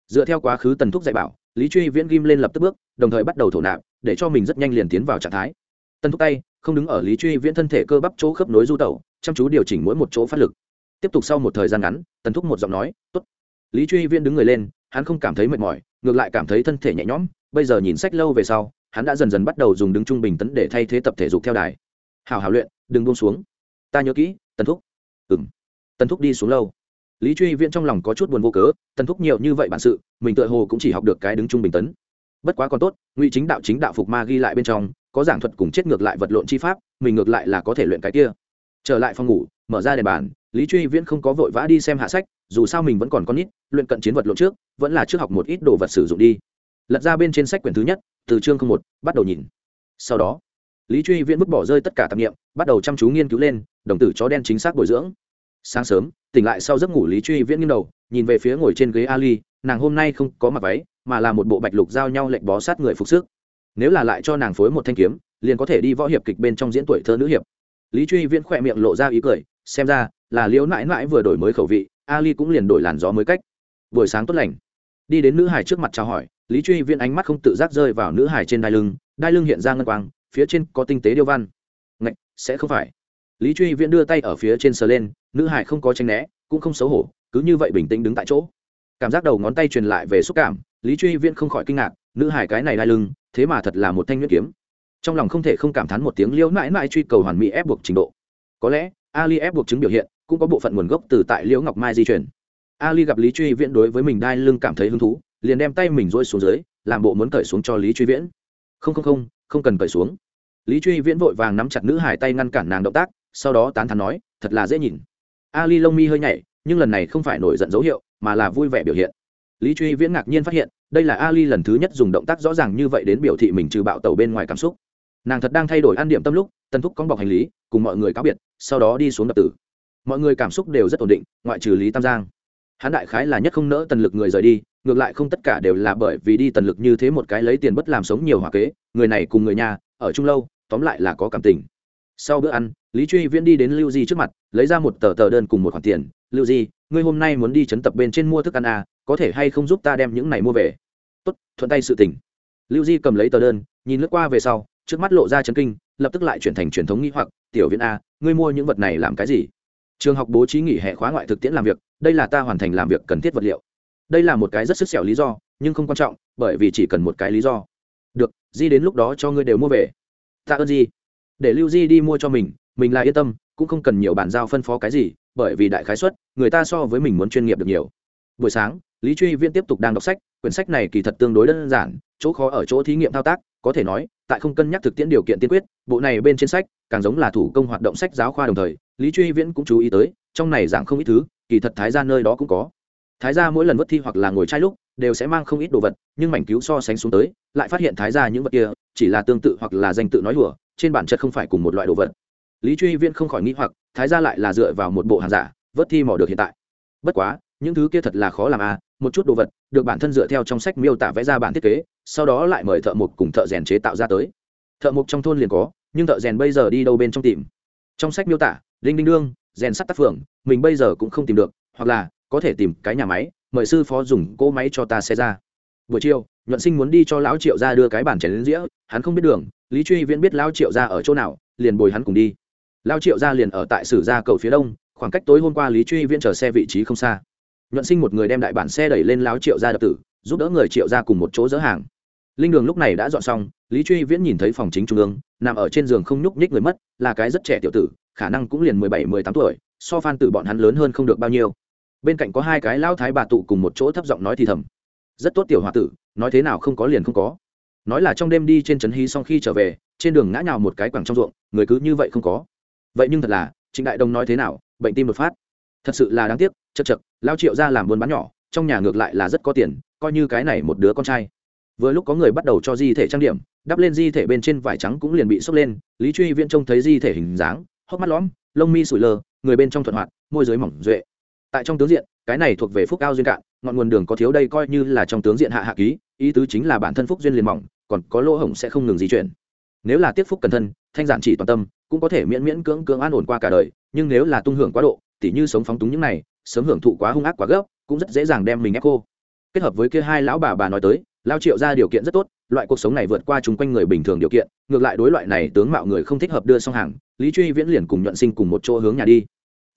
Dựa theo quá khứ tần thúc dạy bảo, lý truy viễn ghim lên lập tức bước, đồng thời bắt đầu thổ nạp, để cho mình rất nhanh liền tiến vào trạng thái. Tần thúc tay, không đứng ở lý truy viễn thân thể cơ bắp chỗ khớp nối du tẩu, chăm chú điều chỉnh mỗi một chỗ phát lực. Tiếp tục sau một thời gian ngắn, tần thúc một giọng nói t ố t lý truy viễn đứng người lên, hắn không cảm thấy mệt mỏi, ngược lại cảm thấy thân thể nhẹ nhõm bây giờ nhìn sách lâu về sau, hắn đã dần dần bắt đầu dùng đứng trung bình tấn để thay thế tập thể dục theo đài. Hào hào luyện, đừng buông xuống. Ta nhớ kỹ, tần thúc. Ừ m tần thúc đi xuống lâu. Lý truy viễn trong lòng có chút buồn vô cớ, tần thúc nhiều như vậy bản sự, mình tựa hồ cũng chỉ học được cái đứng trung bình tấn. Bất quá còn tốt, ngụy chính đạo chính đạo phục ma ghi lại bên trong, có giảng thuật cùng chết ngược lại vật lộn chi pháp, mình ngược lại là có thể luyện cái kia. Trở lại phòng ngủ, mở ra đèn bàn, lý truy viễn không có vội vã đi xem hạ sách, dù sao mình vẫn còn con nít, luyện cận chiến vật lộn trước, vẫn là trước học một ít đồ vật sử dụng đi lật ra bên trên sách quyển thứ nhất, từ chương không một, bắt đầu nhìn. Sau đó, lý truy viễn vứt bỏ rơi tất cả tạp nghiệm bắt đầu chăm chú nghiên cứu lên, đồng tử chó đen chính xác bồi dưỡng. Sáng sớm, tỉnh lại sau giấc ngủ lý truy viễn nghiêng đầu, nhìn về phía ngồi trên ghế ali, nàng hôm nay không có mặc váy, mà là một bộ bạch lục giao nhau lệnh bó sát người phục sức. Nếu là lại cho nàng phối một thanh kiếm, liền có thể đi võ hiệp kịch bên trong diễn tuổi thơ nữ hiệp. Lý truy viễn khỏe miệng lộ ra ý cười, xem ra là liễu nãi nãi vừa đổi mới khẩu vị, ali cũng liền đổi làn gió mới cách. Buổi sáng tốt lành đi đến nữ hải trước mặt chào hỏi, lý truy viên ánh mắt không tự giác rơi vào nữ hải trên đai lưng đai lưng hiện ra ngân quang, phía trên có tinh tế điêu văn. Ngạch, sẽ không phải. Lý truy viễn đưa tay ở phía trên sờ lên, nữ hải không có tranh né, cũng không xấu hổ, cứ như vậy bình tĩnh đứng tại chỗ. Cảm giác đầu ngón tay truyền lại về xúc cảm, lý truy viễn không khỏi kinh ngạc, nữ hải cái này đai lưng, thế mà thật là một thanh nhuyễn kiếm. Trong lòng không thể không cảm thán một tiếng liễu mãi mãi truy cầu hoàn mỹ ép buộc trình độ. Có lẽ ali ép buộc chứng biểu hiện, cũng có bộ phận nguồn gốc từ tại liễu ngọc mai di chuyển ali gặp lý truy viễn đối với mình đai lưng cảm thấy hứng thú, liền đem tay mình rôi xuống dưới, làm bộ muốn cởi xuống cho lý truy viễn. Không không không không cần cởi xuống. Lý truy viễn vội vàng nắm chặt nữ hải tay ngăn cản nàng động tác, sau đó tán thắn nói, thật là dễ nhìn. Ali lông mi hơi nhảy, nhưng lần này không phải nổi giận dấu hiệu, mà là vui vẻ biểu hiện. Lý truy viễn ngạc nhiên phát hiện, đây là ali lần thứ nhất dùng động tác rõ ràng như vậy đến biểu thị mình trừ bạo tàu bên ngoài cảm xúc. Nàng thật đang thay đổi ăn điểm tâm lúc tân thúc con bọc hành lý, cùng mọi người cáo biệt, sau đó đi xuống đập tử. Mọi người cảm xúc đều rất ổn định, ngoại trừ lý tam giang hắn đại khái là nhất không nỡ tần lực người rời đi ngược lại không tất cả đều là bởi vì đi tần lực như thế một cái lấy tiền bất làm sống nhiều hòa kế người này cùng người nhà ở chung lâu tóm lại là có cảm tình. Sau bữa ăn lý truy viễn đi đến lưu di trước mặt lấy ra một tờ tờ đơn cùng một khoản tiền. Lưu di ngươi hôm nay muốn đi chấn tập bên trên mua thức ăn à, có thể hay không giúp ta đem những này mua về? Tốt thuận tay sự tình. Lưu di cầm lấy tờ đơn nhìn lướt qua về sau trước mắt lộ ra chấn kinh lập tức lại chuyển thành truyền thống nghĩ hoặc. Tiểu viễn a ngươi mua những vật này làm cái gì? Trường học bố trí nghỉ hè khóa ngoại thực tiễn làm việc đây là ta hoàn thành làm việc cần thiết vật liệu. Đây là một cái rất sức xẻo lý do, nhưng không quan trọng, bởi vì chỉ cần một cái lý do. Được, di đến lúc đó cho ngươi đều mua về. Tạ ơn di. Để lưu di đi mua cho mình mình là yên tâm, cũng không cần nhiều bản giao phân phó cái gì, bởi vì đại khái xuất người ta so với mình muốn chuyên nghiệp được nhiều. Buổi sáng, lý truy viễn tiếp tục đang đọc sách, quyển sách này kỳ thật tương đối đơn giản, chỗ khó ở chỗ thí nghiệm thao tác, có thể nói, tại không cân nhắc thực tiễn điều kiện tiên quyết, bộ này bên trên sách, càng giống là thủ công hoạt động sách giáo khoa đồng thời, lý truy viễn cũng chú ý tới trong này dạng không ít thứ, kỳ thật thái ra nơi đó cũng có. Thái ra mỗi lần vất thi hoặc là ngồi trai lúc, đều sẽ mang không ít đồ vật, nhưng mảnh cứu so sánh xuống tới, lại phát hiện thái ra những vật kia, chỉ là tương tự hoặc là danh tự nói đùa, trên bản chất không phải cùng một loại đồ vật. Lý truy viễn không khỏi nghĩ hoặc, thái ra lại là dựa vào một bộ hàng giả vớt thi mỏ được hiện tại. Bất quá, những thứ kia thật là khó làm à một chút đồ vật, được bản thân dựa theo trong sách miêu tả vẽ ra bản thiết kế, sau đó lại mời thợ mộc cùng thợ rèn chế tạo ra tới. Thợ mộc trong thôn liền có, nhưng thợ rèn bây giờ đi đâu bên trong tìm? Trong sách miêu tả, đinh đinh đương rèn sắt tác phường, mình bây giờ cũng không tìm được, hoặc là có thể tìm cái nhà máy, mời sư phó dùng cỗ máy cho ta xe ra. Buổi chiều, nhuận sinh muốn đi cho lão triệu ra đưa cái bản chén đến dĩa, hắn không biết đường, lý truy viễn biết lão triệu ra ở chỗ nào, liền bồi hắn cùng đi. Lão triệu ra liền ở tại sử gia cầu phía đông, khoảng cách tối hôm qua lý truy viễn chờ xe vị trí không xa. Nhuận sinh một người đem đại bản xe đẩy lên lão triệu ra đập tử, giúp đỡ người triệu ra cùng một chỗ dỡ hàng linh đường lúc này đã dọn xong, lý truy viễn nhìn thấy phòng chính trung ương, nằm ở trên giường không nhúc nhích người mất, là cái rất trẻ tiểu tử, khả năng cũng liền mười bảy, mười tám tuổi, so phan tử bọn hắn lớn hơn không được bao nhiêu. Bên cạnh có hai cái lao thái bà tụ cùng một chỗ thấp giọng nói thì thầm. Rất tốt tiểu h o a tử, nói thế nào không có liền không có. Nói là trong đêm đi trên trấn hí xong khi trở về, trên đường ngã nhào một cái quẳng trong ruộng, người cứ như vậy không có. Vậy nhưng thật là, trịnh đại Đông nói thế nào, bệnh tim đột phát. Thật sự là đáng tiếc, chật chật lao triệu ra làm buôn bán nhỏ, trong nhà ngược lại là rất có tiền, coi như cái này một đứa con trai vừa lúc có người bắt đầu cho di thể trang điểm, đắp lên di thể bên trên vải trắng cũng liền bị sốc lên, lý truy viễn trông thấy di thể hình dáng, hốc mắt lõm, lông mi sủi lơ, người bên trong thuận hoạt, môi giới mỏng duệ. Tại trong tướng diện, cái này thuộc về phúc cao duyên cạn, ngọn nguồn đường có thiếu đây coi như là trong tướng diện hạ hạ ký, ý tứ chính là bản thân phúc duyên liền mỏng, còn có lỗ hổng sẽ không ngừng di chuyển. Nếu là tiếp phúc cẩn thân, thanh giản chỉ toàn tâm, cũng có thể miễn miễn cưỡng cưỡng an ổn qua cả đời, nhưng nếu là tung hưởng quá độ, tỉ như sống phóng túng những này, sớm hưởng thụ quá hung ác quá gấp, cũng rất dễ dàng đem mình ép cô. Kết hợp với kia hai lão bà bà nói tới lao triệu ra điều kiện rất tốt, loại cuộc sống này vượt qua chung quanh người bình thường điều kiện, ngược lại đối loại này tướng mạo người không thích hợp đưa xong hàng, lý truy viễn liền cùng nhuận sinh cùng một chỗ hướng nhà đi.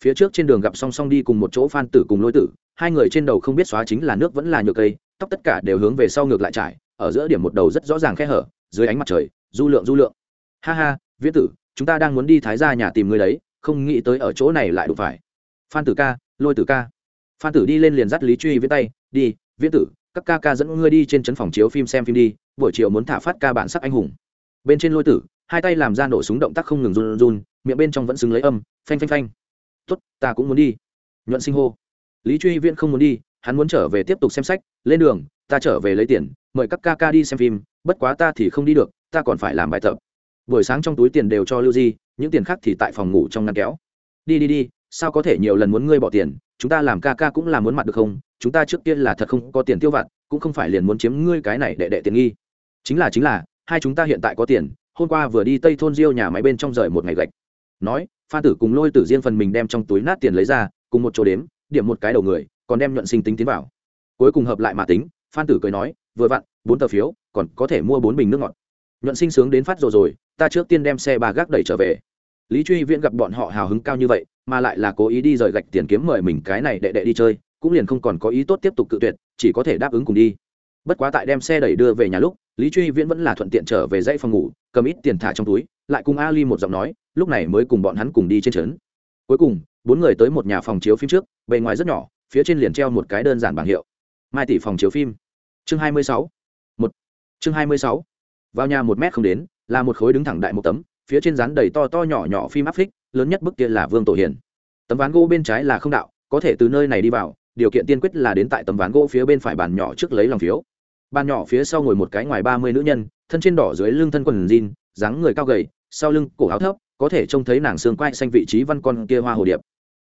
Phía trước trên đường gặp song song đi cùng một chỗ phan tử cùng lôi tử, hai người trên đầu không biết xóa chính là nước vẫn là nhược cây, tóc tất cả đều hướng về sau ngược lại trải, ở giữa điểm một đầu rất rõ ràng khe hở, dưới ánh mặt trời, du lượng du lượng. Ha ha, viễn tử, chúng ta đang muốn đi thái ra nhà tìm người đấy, không nghĩ tới ở chỗ này lại đụng phải. Phan tử ca, lôi tử ca. Phan tử đi lên liền dắt lý truy viễn tay, đi, viễn tử các ca ca dẫn ngươi đi trên trấn phòng chiếu phim xem phim đi, buổi chiều muốn thả phát ca bản sắc anh hùng. Bên trên lôi tử, hai tay làm ra nổ súng động tác không ngừng run run, miệng bên trong vẫn xứng lấy âm, phanh phanh phanh. Tốt, ta cũng muốn đi. Nhuận sinh hô. Lý truy viễn không muốn đi, hắn muốn trở về tiếp tục xem sách, lên đường, ta trở về lấy tiền, mời các ca ca đi xem phim, bất quá ta thì không đi được, ta còn phải làm bài tập. Buổi sáng trong túi tiền đều cho lưu di, những tiền khác thì tại phòng ngủ trong ngăn kéo. Đi đi đi, sao có thể nhiều lần muốn ngươi bỏ tiền chúng ta làm ca ca cũng là muốn mặt được không? Chúng ta trước tiên là thật không có tiền tiêu vặt, cũng không phải liền muốn chiếm ngươi cái này để đệ tiền nghi. Chính là chính là, hai chúng ta hiện tại có tiền, hôm qua vừa đi tây thôn diêu nhà máy bên trong rời một ngày gạch. Nói pha tử cùng lôi tử riêng phần mình đem trong túi nát tiền lấy ra, cùng một chỗ đếm, điểm một cái đầu người, còn đem nhuận sinh tính tiến vào. Cuối cùng hợp lại mà tính, phan tử cười nói, vừa vặn, bốn tờ phiếu, còn có thể mua bốn bình nước ngọt. Nhuận sinh sướng đến phát rồi rồi, ta trước tiên đem xe ba gác đẩy trở về. Lý truy viễn gặp bọn họ hào hứng cao như vậy mà lại là cố ý đi rời gạch tiền kiếm mời mình cái này đệ đệ đi chơi, cũng liền không còn có ý tốt tiếp tục cự tuyệt, chỉ có thể đáp ứng cùng đi. Bất quá tại đem xe đẩy đưa về nhà lúc, lý truy viễn vẫn là thuận tiện trở về dãy phòng ngủ, cầm ít tiền thả trong túi, lại cùng ali một giọng nói, lúc này mới cùng bọn hắn cùng đi trên trấn. Cuối cùng, bốn người tới một nhà phòng chiếu phim trước, bề ngoài rất nhỏ, phía trên liền treo một cái đơn giản bảng hiệu. Mai tỷ phòng chiếu phim. Chương hai mươi sáu. Một. Chương hai mươi sáu. Vào nhà một mét không đến, là một khối đứng thẳng đại một tấm, phía trên rán đầy to to nhỏ nhỏ phim áp phích lớn nhất bức kia là vương tổ hiền. Tấm ván gỗ bên trái là không đạo, có thể từ nơi này đi vào, điều kiện tiên quyết là đến tại tấm ván gỗ phía bên phải bàn nhỏ trước lấy lòng phiếu. Bàn nhỏ phía sau ngồi một cái ngoài ba mươi nữ nhân, thân trên đỏ dưới lưng thân quần jean, dáng người cao gầy, sau lưng cổ áo thấp, có thể trông thấy nàng xương quai xanh vị trí văn con kia hoa hồ điệp.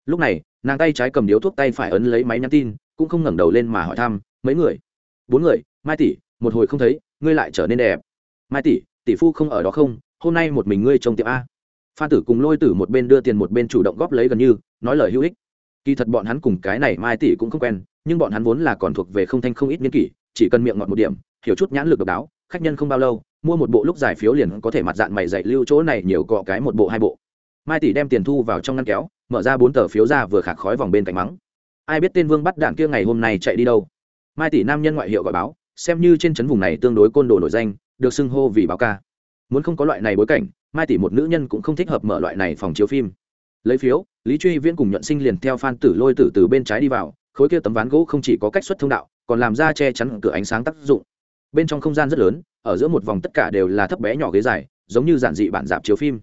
Lúc này, nàng tay trái cầm điếu thuốc tay phải ấn lấy máy nhắn tin, cũng không ngẩng đầu lên mà hỏi thăm, mấy người? Bốn người, mai tỷ, một hồi không thấy, ngươi lại trở nên đẹp. Mai tỷ tỷ phu không ở đó không? Hôm nay một mình ngươi trông tiệm a phan tử cùng lôi tử một bên đưa tiền một bên chủ động góp lấy gần như, nói lời hữu ích. Kỳ thật bọn hắn cùng cái này mai tỷ cũng không quen, nhưng bọn hắn vốn là còn thuộc về không thanh không ít nghiên kỷ, chỉ cần miệng ngọt một điểm, hiểu chút nhãn lực độc đáo, khách nhân không bao lâu, mua một bộ lúc giải phiếu liền có thể mặt dạng mày dạy lưu chỗ này nhiều cọ cái một bộ hai bộ. Mai tỷ đem tiền thu vào trong ngăn kéo, mở ra bốn tờ phiếu ra vừa khạc khói vòng bên cạnh mắng. Ai biết tên vương bắt đạn kia ngày hôm nay chạy đi đâu? Mai tỷ nam nhân ngoại hiệu gọi báo, xem như trên trấn vùng này tương đối côn đồ nổi danh, được xưng hô vì báo ca. Muốn không có loại này bối cảnh mai tỷ một nữ nhân cũng không thích hợp mở loại này phòng chiếu phim. Lấy phiếu, lý truy viễn cùng nhuận sinh liền theo phan tử lôi tử từ bên trái đi vào, khối kia tấm ván gỗ không chỉ có cách xuất thông đạo, còn làm ra che chắn cửa ánh sáng tác dụng. Bên trong không gian rất lớn, ở giữa một vòng tất cả đều là thấp bé nhỏ ghế dài, giống như giản dị bản dạp chiếu phim.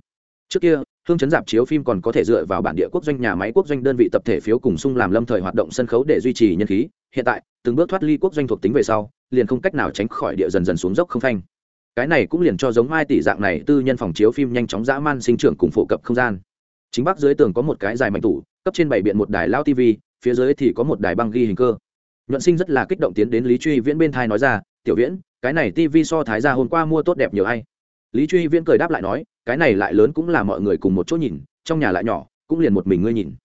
Trước kia, hương chấn dạp chiếu phim còn có thể dựa vào bản địa quốc doanh, nhà máy quốc doanh đơn vị tập thể phiếu cùng sung làm lâm thời hoạt động sân khấu để duy trì nhân khí. Hiện tại, từng bước thoát ly quốc doanh thuộc tính về sau, liền không cách nào tránh khỏi địa dần dần xuống dốc không phanh cái này cũng liền cho giống mai tỷ dạng này tư nhân phòng chiếu phim nhanh chóng dã man sinh trưởng cùng phổ cập không gian. Chính bắc dưới tường có một cái dài mảnh tủ, cấp trên bảy biện một đài lao tv phía dưới thì có một đài băng ghi hình cơ. Nhuận sinh rất là kích động tiến đến lý truy viễn bên thai nói ra, tiểu viễn, cái này tv so thái ra hôm qua mua tốt đẹp nhiều hay lý truy viễn cười đáp lại nói, cái này lại lớn cũng là mọi người cùng một chỗ nhìn, trong nhà lại nhỏ, cũng liền một mình ngươi nhìn.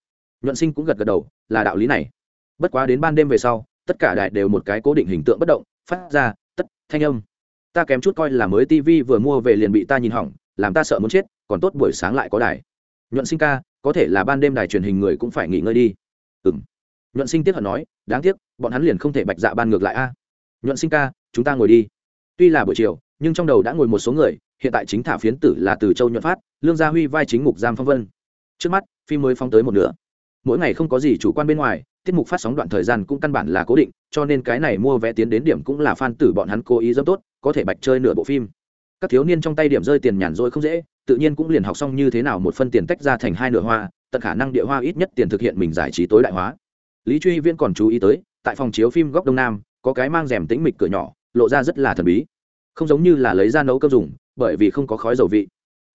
Nhuận sinh cũng gật gật đầu, là đạo lý này. Bất quá đến ban đêm về sau, tất cả đại đều một cái cố định hình tượng bất động, phát ra tất thanh âm ta kém chút coi là mới tv vừa mua về liền bị ta nhìn hỏng, làm ta sợ muốn chết, còn tốt buổi sáng lại có đài. Nhuận sinh ca, có thể là ban đêm đài truyền hình người cũng phải nghỉ ngơi đi. Ừ m nhuận sinh tiếp hận nói, đáng tiếc, bọn hắn liền không thể bạch dạ ban ngược lại a. Nhuận sinh ca, chúng ta ngồi đi. Tuy là buổi chiều, nhưng trong đầu đã ngồi một số người, hiện tại chính thả phiến tử là từ châu nhuận phát, lương gia huy vai chính mục giam phong vân. Trước mắt, phim mới phong tới một nửa. Mỗi ngày không có gì chủ quan bên ngoài, tiết mục phát sóng đoạn thời gian cũng căn bản là cố định, cho nên cái này mua vé tiến đến điểm cũng là fan tử bọn hắn cố ý dâm tốt có thể bạch chơi nửa bộ phim. Các thiếu niên trong tay điểm rơi tiền nhàn rỗi không dễ, tự nhiên cũng liền học xong như thế nào một phân tiền tách ra thành hai nửa hoa, tận khả năng địa hoa ít nhất tiền thực hiện mình giải trí tối đại hóa. Lý truy viễn còn chú ý tới, tại phòng chiếu phim góc đông nam, có cái mang rèm tĩnh mịch cửa nhỏ, lộ ra rất là thần bí. Không giống như là lấy ra nấu cơm dùng, bởi vì không có khói dầu vị.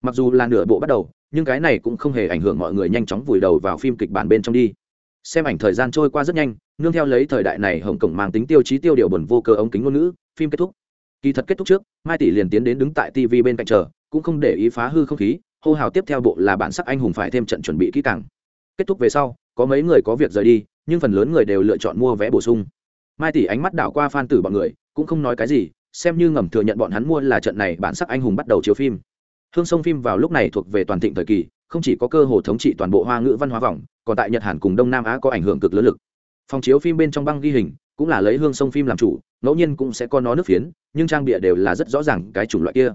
Mặc dù là nửa bộ bắt đầu, nhưng cái này cũng không hề ảnh hưởng mọi người nhanh chóng vùi đầu vào phim kịch bản bên trong đi. Xem ảnh thời gian trôi qua rất nhanh, nương theo lấy thời đại này hồng cổng mang tính tiêu chí tiêu điều buồn vô cơ ống kính ngôn ngữ, phim kết thúc kỳ thật kết thúc trước, mai tỷ liền tiến đến đứng tại tv bên cạnh chờ, cũng không để ý phá hư không khí, hô hào tiếp theo bộ là bản sắc anh hùng phải thêm trận chuẩn bị kỹ càng. Kết thúc về sau, có mấy người có việc rời đi, nhưng phần lớn người đều lựa chọn mua vé bổ sung. Mai tỷ ánh mắt đảo qua phan tử bọn người, cũng không nói cái gì, xem như ngầm thừa nhận bọn hắn mua là trận này bản sắc anh hùng bắt đầu chiếu phim. Hương sông phim vào lúc này thuộc về toàn thịnh thời kỳ, không chỉ có cơ hồ thống trị toàn bộ hoa ngữ văn hóa vòng còn tại nhật hàn cùng đông nam á có ảnh hưởng cực lớn lực. Phòng chiếu phim bên trong băng ghi hình cũng là lấy hương sông phim làm chủ, ngẫu nhiên cũng sẽ có nó nước phiến, nhưng trang bịa đều là rất rõ ràng cái chủng loại kia.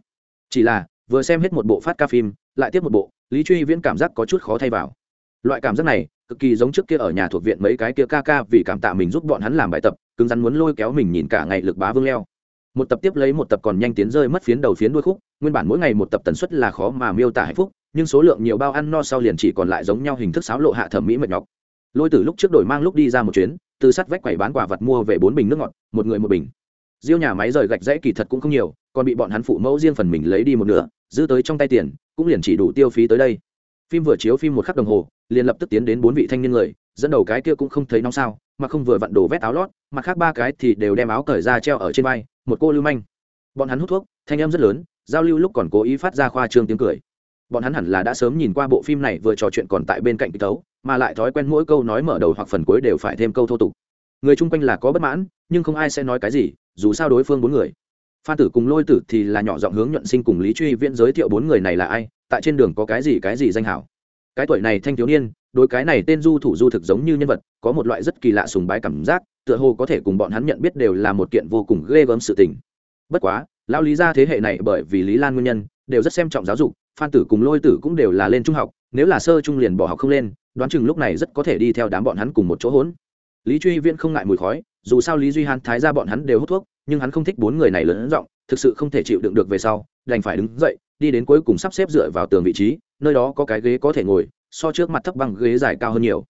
Chỉ là, vừa xem hết một bộ phát ca phim, lại tiếp một bộ, lý truy viễn cảm giác có chút khó thay vào. Loại cảm giác này, cực kỳ giống trước kia ở nhà thuộc viện mấy cái kia ca ca vì cảm tạ mình giúp bọn hắn làm bài tập, cứng rắn muốn lôi kéo mình nhìn cả ngày lực bá vương leo. Một tập tiếp lấy một tập còn nhanh tiến rơi mất phiến đầu phiến đuôi khúc, nguyên bản mỗi ngày một tập tần suất là khó mà miêu tả hạnh phúc, nhưng số lượng nhiều bao ăn no sau liền chỉ còn lại giống nhau hình thức sáo lộ hạ thẩm mỹ mệt nhọc. Lôi từ lúc trước đổi mang lúc đi ra một chuyến từ sắt vách quầy bán quả vật mua về bốn bình nước ngọt, một người một bình. Riêu nhà máy rời gạch rẽ kỳ thật cũng không nhiều, còn bị bọn hắn phụ mẫu riêng phần mình lấy đi một nửa, giữ tới trong tay tiền, cũng liền chỉ đủ tiêu phí tới đây. Phim vừa chiếu phim một khắc đồng hồ, liền lập tức tiến đến bốn vị thanh niên người, dẫn đầu cái kia cũng không thấy nóng sao, mà không vừa vặn đổ vét áo lót mặt khác ba cái thì đều đem áo cởi ra treo ở trên vai, một cô lưu manh. Bọn hắn hút thuốc, thanh âm rất lớn, giao lưu lúc còn cố ý phát ra khoa trương tiếng cười. Bọn hắn hẳn là đã sớm nhìn qua bộ phim này vừa trò chuyện còn tại bên cạnh kịch tấu mà lại thói quen mỗi câu nói mở đầu hoặc phần cuối đều phải thêm câu thô tục. Người chung quanh là có bất mãn, nhưng không ai sẽ nói cái gì, dù sao đối phương bốn người. Phan tử cùng lôi tử thì là nhỏ giọng hướng nhuận sinh cùng lý truy viễn giới thiệu bốn người này là ai, tại trên đường có cái gì cái gì danh hảo. Cái tuổi này thanh thiếu niên, đối cái này tên du thủ du thực giống như nhân vật, có một loại rất kỳ lạ sùng bái cảm giác, tựa hồ có thể cùng bọn hắn nhận biết đều là một kiện vô cùng ghê gớm sự tình. Bất quá, lão lý ra thế hệ này bởi vì lý lan nguyên nhân, đều rất xem trọng giáo dục phan tử cùng lôi tử cũng đều là lên trung học, nếu là sơ trung liền bỏ học không lên, đoán chừng lúc này rất có thể đi theo đám bọn hắn cùng một chỗ hỗn lý truy viễn không ngại mùi khói, dù sao lý duy hàn thái ra bọn hắn đều hút thuốc, nhưng hắn không thích bốn người này lớn giọng, thực sự không thể chịu đựng được về sau, đành phải đứng dậy, đi đến cuối cùng sắp xếp dựa vào tường vị trí, nơi đó có cái ghế có thể ngồi, so trước mặt thấp bằng ghế dài cao hơn nhiều.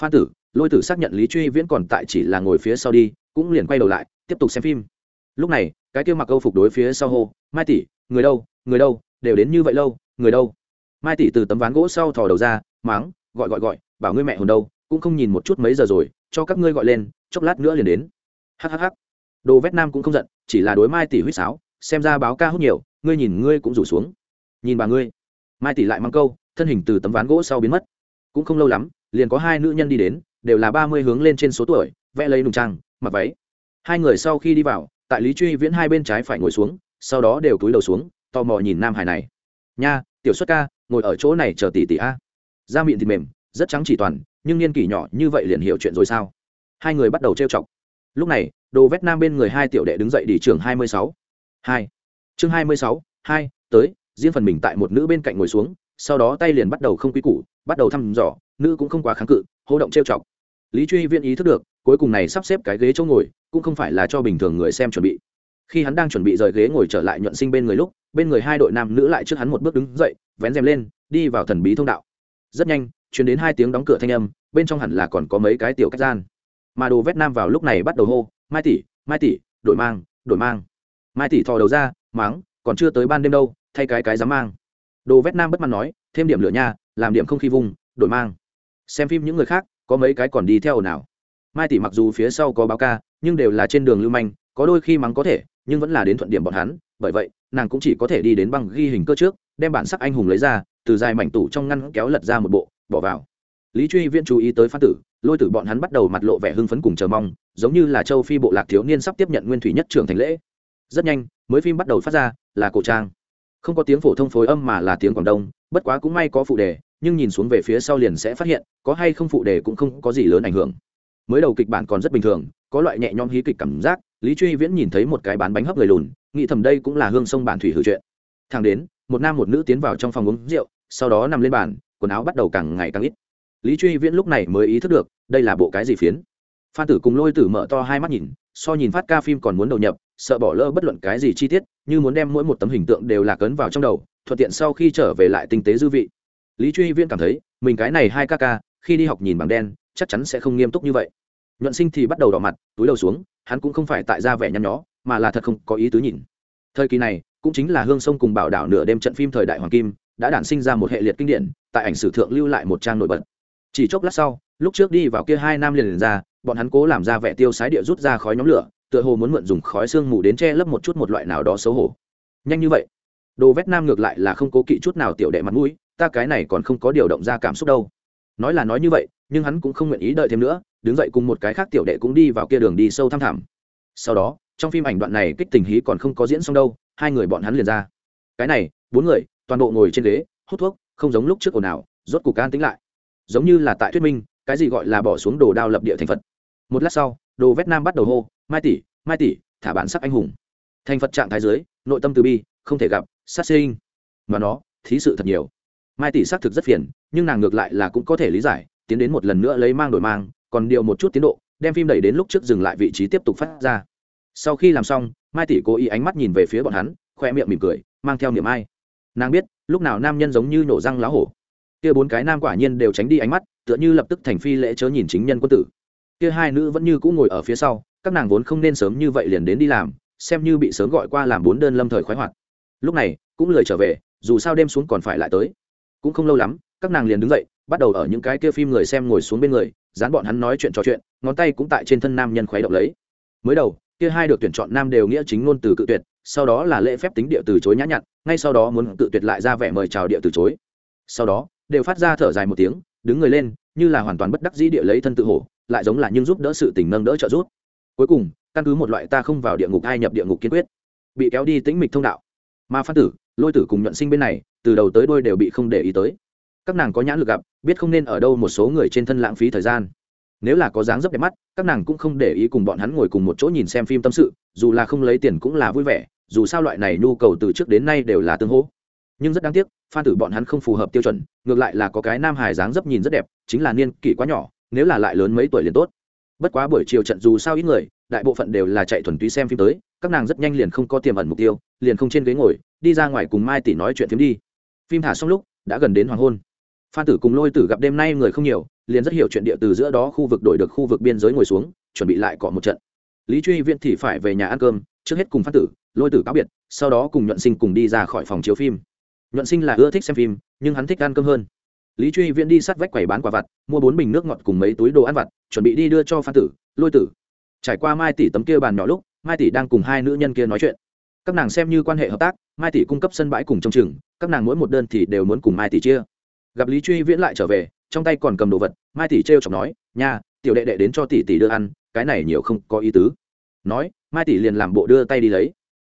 Phan tử, lôi tử xác nhận lý truy viễn còn tại chỉ là ngồi phía sau đi, cũng liền quay đầu lại, tiếp tục xem phim. Lúc này, cái kia mặc câu phục đối phía sau hô, mai tỷ, người đâu người đâu, đều đến như vậy lâu người đâu? Mai tỷ từ tấm ván gỗ sau thò đầu ra máng gọi gọi gọi, bảo ngươi mẹ hồn đâu, cũng không nhìn một chút mấy giờ rồi, cho các ngươi gọi lên, chốc lát nữa liền đến. Hhh đồ vét nam cũng không giận, chỉ là đối mai tỷ huýt sáo, xem ra báo ca hút nhiều, ngươi nhìn ngươi cũng rủ xuống. Nhìn bà ngươi. Mai tỷ lại mang câu, thân hình từ tấm ván gỗ sau biến mất. Cũng không lâu lắm, liền có hai nữ nhân đi đến, đều là ba mươi hướng lên trên số tuổi, vẽ lấy nùng trang, mặc váy. Hai người sau khi đi vào, tại lý truy viễn hai bên trái phải ngồi xuống, sau đó đều cúi đầu xuống, tò mò nhìn nam hải này nha, tiểu xuất ca, ngồi ở chỗ này chờ tỷ tỷ a. Da miệng thì mềm, rất trắng chỉ toàn, nhưng niên kỷ nhỏ như vậy liền hiểu chuyện rồi sao? Hai người bắt đầu trêu chọc. Lúc này, đồ vét nam bên người hai tiểu đệ đứng dậy đi trường hai mươi sáu. Hai. Chương hai mươi sáu, hai, tới, riêng phần mình tại một nữ bên cạnh ngồi xuống, sau đó tay liền bắt đầu không quy củ, bắt đầu thăm dò, nữ cũng không quá kháng cự, hô động trêu chọc. Lý truy viên ý thức được, cuối cùng này sắp xếp cái ghế chỗ ngồi, cũng không phải là cho bình thường người xem chuẩn bị khi hắn đang chuẩn bị rời ghế ngồi trở lại nhuận sinh bên người lúc, bên người hai đội nam nữ lại trước hắn một bước đứng dậy, vén rèm lên, đi vào thần bí thông đạo. Rất nhanh chuyển đến hai tiếng đóng cửa thanh âm, bên trong hẳn là còn có mấy cái tiểu cách gian. Mà đồ vét nam vào lúc này bắt đầu hô, mai tỷ mai tỷ đổi mang đổi mang. Mai tỷ thò đầu ra, máng, còn chưa tới ban đêm đâu, thay cái cái dám mang. Đồ vét nam bất mãn nói, thêm điểm lửa nha, làm điểm không khí vùng đổi mang. Xem phim những người khác, có mấy cái còn đi theo nào. Mai tỷ mặc dù phía sau có báo ca, nhưng đều là trên đường lưu manh, có đôi khi mắng có thể nhưng vẫn là đến thuận điểm bọn hắn, bởi vậy, nàng cũng chỉ có thể đi đến băng ghi hình cơ trước, đem bản sắc anh hùng lấy ra, từ dài mảnh tủ trong ngăn kéo lật ra một bộ, bỏ vào. Lý truy viên chú ý tới phan tử, lôi tử bọn hắn bắt đầu mặt lộ vẻ hưng phấn cùng chờ mong, giống như là châu phi bộ lạc thiếu niên sắp tiếp nhận nguyên thủy nhất trường thành lễ. Rất nhanh, mới phim bắt đầu phát ra, là cổ trang. Không có tiếng phổ thông phối âm mà là tiếng quảng đông, bất quá cũng may có phụ đề, nhưng nhìn xuống về phía sau liền sẽ phát hiện, có hay không phụ đề cũng không có gì lớn ảnh hưởng. Mới đầu kịch bản còn rất bình thường, có loại nhẹ nhõm hí kịch cảm giác lý truy viễn nhìn thấy một cái bán bánh hấp người lùn, nghĩ thầm đây cũng là hương sông bản thủy hử chuyện. Thang đến, một nam một nữ tiến vào trong phòng uống rượu, sau đó nằm lên bàn, quần áo bắt đầu càng ngày càng ít. Lý truy viễn lúc này mới ý thức được, đây là bộ cái gì phiến. Phan tử cùng lôi tử mở to hai mắt nhìn, so nhìn phát ca phim còn muốn đầu nhập, sợ bỏ lỡ bất luận cái gì chi tiết, như muốn đem mỗi một tấm hình tượng đều là cấn vào trong đầu, thuận tiện sau khi trở về lại tinh tế dư vị. Lý truy viễn cảm thấy, mình cái này hai ca ca, khi đi học nhìn bằng đen, chắc chắn sẽ không nghiêm túc như vậy. Nhuận sinh thì bắt đầu đỏ mặt, túi đầu xuống hắn cũng không phải tại ra vẻ nhăn nhó mà là thật không có ý tứ nhìn. Thời kỳ này cũng chính là hương sông cùng bảo đảo nửa đêm trận phim thời đại hoàng kim đã đản sinh ra một hệ liệt kinh điển tại ảnh sử thượng lưu lại một trang nổi bật. Chỉ chốc lát sau lúc trước đi vào kia hai nam liền, liền ra bọn hắn cố làm ra vẻ tiêu sái địa rút ra khói nhóm lửa tựa hồ muốn mượn dùng khói sương mù đến che lấp một chút một loại nào đó xấu hổ. Nhanh như vậy đồ vét nam ngược lại là không cố kỵ chút nào tiểu đệ mặt mũi ta cái này còn không có điều động ra cảm xúc đâu nói là nói như vậy, nhưng hắn cũng không nguyện ý đợi thêm nữa, đứng dậy cùng một cái khác tiểu đệ cũng đi vào kia đường đi sâu thăm thẳm. Sau đó, trong phim ảnh đoạn này kích tình hí còn không có diễn xong đâu, hai người bọn hắn liền ra. Cái này, bốn người, toàn bộ ngồi trên ghế, hút thuốc, không giống lúc trước ồn ào, rốt cục can tính lại. Giống như là tại thuyết minh, cái gì gọi là bỏ xuống đồ đao lập địa thành phật. Một lát sau, đồ vét nam bắt đầu hô, mai tỷ mai tỷ, thả bản sắc anh hùng. Thành phật trạng thái dưới, nội tâm từ bi, không thể gặp sát sinh. Mà nó, thí sự thật nhiều mai tỷ xác thực rất phiền, nhưng nàng ngược lại là cũng có thể lý giải, tiến đến một lần nữa lấy mang đổi mang, còn điều một chút tiến độ, đem phim đẩy đến lúc trước dừng lại vị trí tiếp tục phát ra. Sau khi làm xong, mai tỷ cố ý ánh mắt nhìn về phía bọn hắn, khoe miệng mỉm cười, mang theo niềm ai. Nàng biết, lúc nào nam nhân giống như nổ răng lá hổ. Kia bốn cái nam quả nhiên đều tránh đi ánh mắt, tựa như lập tức thành phi lễ chớ nhìn chính nhân quân tử. Kia hai nữ vẫn như cũ ngồi ở phía sau, các nàng vốn không nên sớm như vậy liền đến đi làm, xem như bị sớm gọi qua làm bốn đơn lâm thời khoái hoạt. Lúc này, cũng lời trở về, dù sao đêm xuống còn phải lại tới cũng không lâu lắm, các nàng liền đứng dậy, bắt đầu ở những cái kia phim người xem ngồi xuống bên người, dán bọn hắn nói chuyện trò chuyện, ngón tay cũng tại trên thân nam nhân khuấy động lấy. Mới đầu, kia hai được tuyển chọn nam đều nghĩa chính ngôn từ cự tuyệt, sau đó là lễ phép tính địa từ chối nhã nhặn, ngay sau đó muốn cự tuyệt lại ra vẻ mời chào địa từ chối. Sau đó, đều phát ra thở dài một tiếng, đứng người lên, như là hoàn toàn bất đắc dĩ địa lấy thân tự hổ, lại giống là nhưng giúp đỡ sự tình nâng đỡ trợ giúp. Cuối cùng, căn cứ một loại ta không vào địa ngục ai nhập địa ngục kiên quyết, bị kéo đi tĩnh mịch thông đạo. Mà phan tử lôi tử cùng nhuận sinh bên này, từ đầu tới đôi đều bị không để ý tới. Các nàng có nhãn lực gặp, biết không nên ở đâu một số người trên thân lãng phí thời gian. Nếu là có dáng dấp đẹp mắt, các nàng cũng không để ý cùng bọn hắn ngồi cùng một chỗ nhìn xem phim tâm sự, dù là không lấy tiền cũng là vui vẻ, dù sao loại này nhu cầu từ trước đến nay đều là tương hỗ. Nhưng rất đáng tiếc, phan tử bọn hắn không phù hợp tiêu chuẩn, ngược lại là có cái nam hài dáng dấp nhìn rất đẹp, chính là niên kỷ quá nhỏ, nếu là lại lớn mấy tuổi liền tốt. Bất quá buổi chiều trận dù sao ít người, đại bộ phận đều là chạy thuần túy xem phim tới, các nàng rất nhanh liền không có tiềm ẩn mục tiêu, liền không trên ghế ngồi đi ra ngoài cùng mai tỷ nói chuyện phim đi. Phim thả xong lúc, đã gần đến hoàng hôn. Phan tử cùng lôi tử gặp đêm nay người không nhiều, liền rất hiểu chuyện địa từ giữa đó khu vực đổi được khu vực biên giới ngồi xuống, chuẩn bị lại cọ một trận. Lý truy viễn thì phải về nhà ăn cơm, trước hết cùng phan tử, lôi tử cáo biệt, sau đó cùng nhuận sinh cùng đi ra khỏi phòng chiếu phim. Nhuận sinh là ưa thích xem phim, nhưng hắn thích ăn cơm hơn. Lý truy viễn đi sát vách quầy bán quả vặt, mua bốn bình nước ngọt cùng mấy túi đồ ăn vặt, chuẩn bị đi đưa cho phan tử. Lôi tử. Trải qua mai tỷ tấm kia bàn nhỏ lúc, mai tỷ đang cùng hai nữ nhân kia nói chuyện các nàng xem như quan hệ hợp tác mai tỷ cung cấp sân bãi cùng trong trường, các nàng mỗi một đơn thì đều muốn cùng mai tỷ chia. Gặp lý truy viễn lại trở về trong tay còn cầm đồ vật mai tỷ t r chọc nói nha tiểu đệ đệ đến cho tỷ tỷ đưa ăn cái này nhiều không có ý tứ. Nói mai tỷ liền làm bộ đưa tay đi lấy.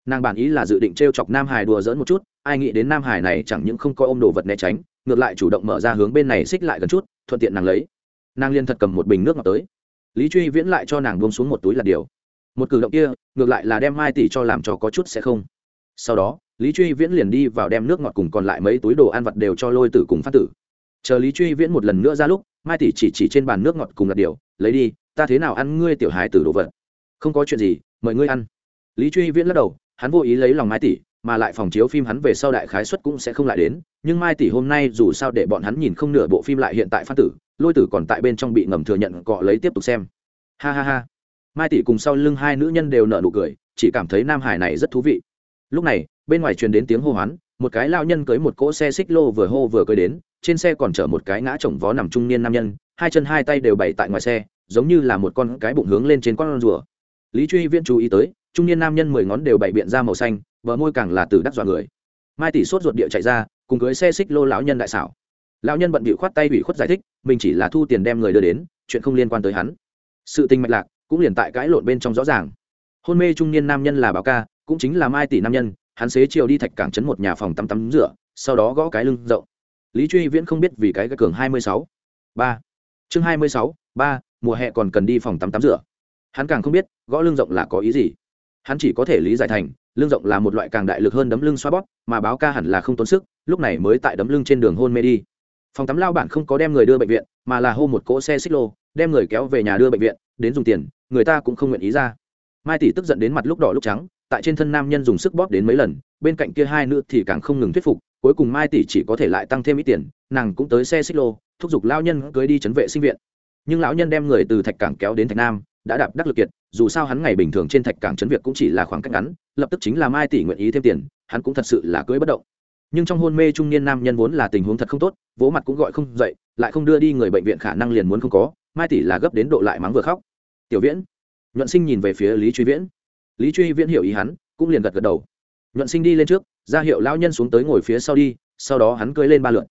Nàng bản ý là dự định t r e o chọc nam hải đùa dỡn một chút ai nghĩ đến nam hải này chẳng những không có ôm đồ vật né tránh ngược lại chủ động mở ra hướng bên này xích lại gần chút thuận tiện nàng lấy. Nàng liên thật cầm một bình nước ngọt tới. Lý truy viễn lại cho nàng buông xuống một túi là điều một cử động kia, ngược lại là đem mai tỷ cho làm cho có chút sẽ không. Sau đó, lý truy viễn liền đi vào đem nước ngọt cùng còn lại mấy túi đồ ăn vặt đều cho lôi tử cùng phát tử. Chờ lý truy viễn một lần nữa ra lúc, mai tỷ chỉ chỉ trên bàn nước ngọt cùng đặt điều, lấy đi, ta thế nào ăn ngươi tiểu hài tử đồ vật? Không có chuyện gì, mời ngươi ăn. Lý truy viễn lắc đầu, hắn vô ý lấy lòng mai tỷ, mà lại phòng chiếu phim hắn về sau đại khái xuất cũng sẽ không lại đến, nhưng mai tỷ hôm nay dù sao để bọn hắn nhìn không nửa bộ phim lại hiện tại phát tử, lôi tử còn tại bên trong bị ngầm thừa nhận, cọ lấy tiếp tục xem. Ha ha ha mai tỷ cùng sau lưng hai nữ nhân đều nở nụ cười, chỉ cảm thấy nam hải này rất thú vị. Lúc này, bên ngoài truyền đến tiếng hô hoán, một cái lao nhân cưới một cỗ xe xích lô vừa hô vừa cưới đến, trên xe còn chở một cái ngã chồng vó nằm trung niên nam nhân, hai chân hai tay đều bày tại ngoài xe, giống như là một con cái bụng hướng lên trên con rùa. Lý truy viễn chú ý tới, trung niên nam nhân mười ngón đều bày biện ra màu xanh vợ môi càng là từ đắc dọa người. Mai tỷ sốt ruột địa chạy ra, cùng cưới xe xích lô lão nhân đại xảo. Lão nhân bận bị khoát tay ủy khuất giải thích, mình chỉ là thu tiền đem người đưa đến, chuyện không liên quan tới hắn. Sự tình mạch lạc cũng liền tại cãi lộn bên trong rõ ràng. Hôn mê trung niên nam nhân là báo ca, cũng chính là mai tỷ nam nhân, hắn xế chiều đi thạch cảng chấn một nhà phòng tắm tắm rửa, sau đó gõ cái lưng rộng. Lý truy viễn không biết vì cái cái cường hai mươi sáu. Ba. Chương hai mươi sáu, ba, mùa hè còn cần đi phòng tắm tắm rửa. Hắn càng không biết, gõ lưng rộng là có ý gì. Hắn chỉ có thể lý giải thành, lưng rộng là một loại càng đại lực hơn đấm lưng xoa bóp, mà báo ca hẳn là không tốn sức, lúc này mới tại đấm lưng trên đường hôn mê đi. Phòng tắm lao bản không có đem người đưa bệnh viện, mà là hô một cỗ xe xích lô, đem người kéo về nhà đưa bệnh viện, đến dùng tiền người ta cũng không nguyện ý ra. Mai tỷ tức giận đến mặt lúc đỏ lúc trắng, tại trên thân nam nhân dùng sức bóp đến mấy lần, bên cạnh kia hai nữ thì càng không ngừng thuyết phục, cuối cùng mai tỷ chỉ có thể lại tăng thêm ít tiền, nàng cũng tới xe xích lô, thúc giục lao nhân cưới đi chấn vệ sinh viện. Nhưng lão nhân đem người từ thạch cảng kéo đến thạch nam, đã đạp đắc lực kiệt, dù sao hắn ngày bình thường trên thạch cảng chấn việc cũng chỉ là khoảng cách ngắn, lập tức chính là mai tỷ nguyện ý thêm tiền, hắn cũng thật sự là cưới bất động. Nhưng trong hôn mê trung niên nam nhân vốn là tình huống thật không tốt, vỗ mặt cũng gọi không dậy, lại không đưa đi người bệnh viện khả năng liền muốn không có, mai tỷ là gấp đến độ lại mắng vừa khóc tiểu viễn. Nhuận sinh nhìn về phía lý truy viễn. Lý truy viễn hiểu ý hắn, cũng liền gật gật đầu. Nhuận sinh đi lên trước, ra hiệu lão nhân xuống tới ngồi phía sau đi, sau đó hắn cưới lên ba lượt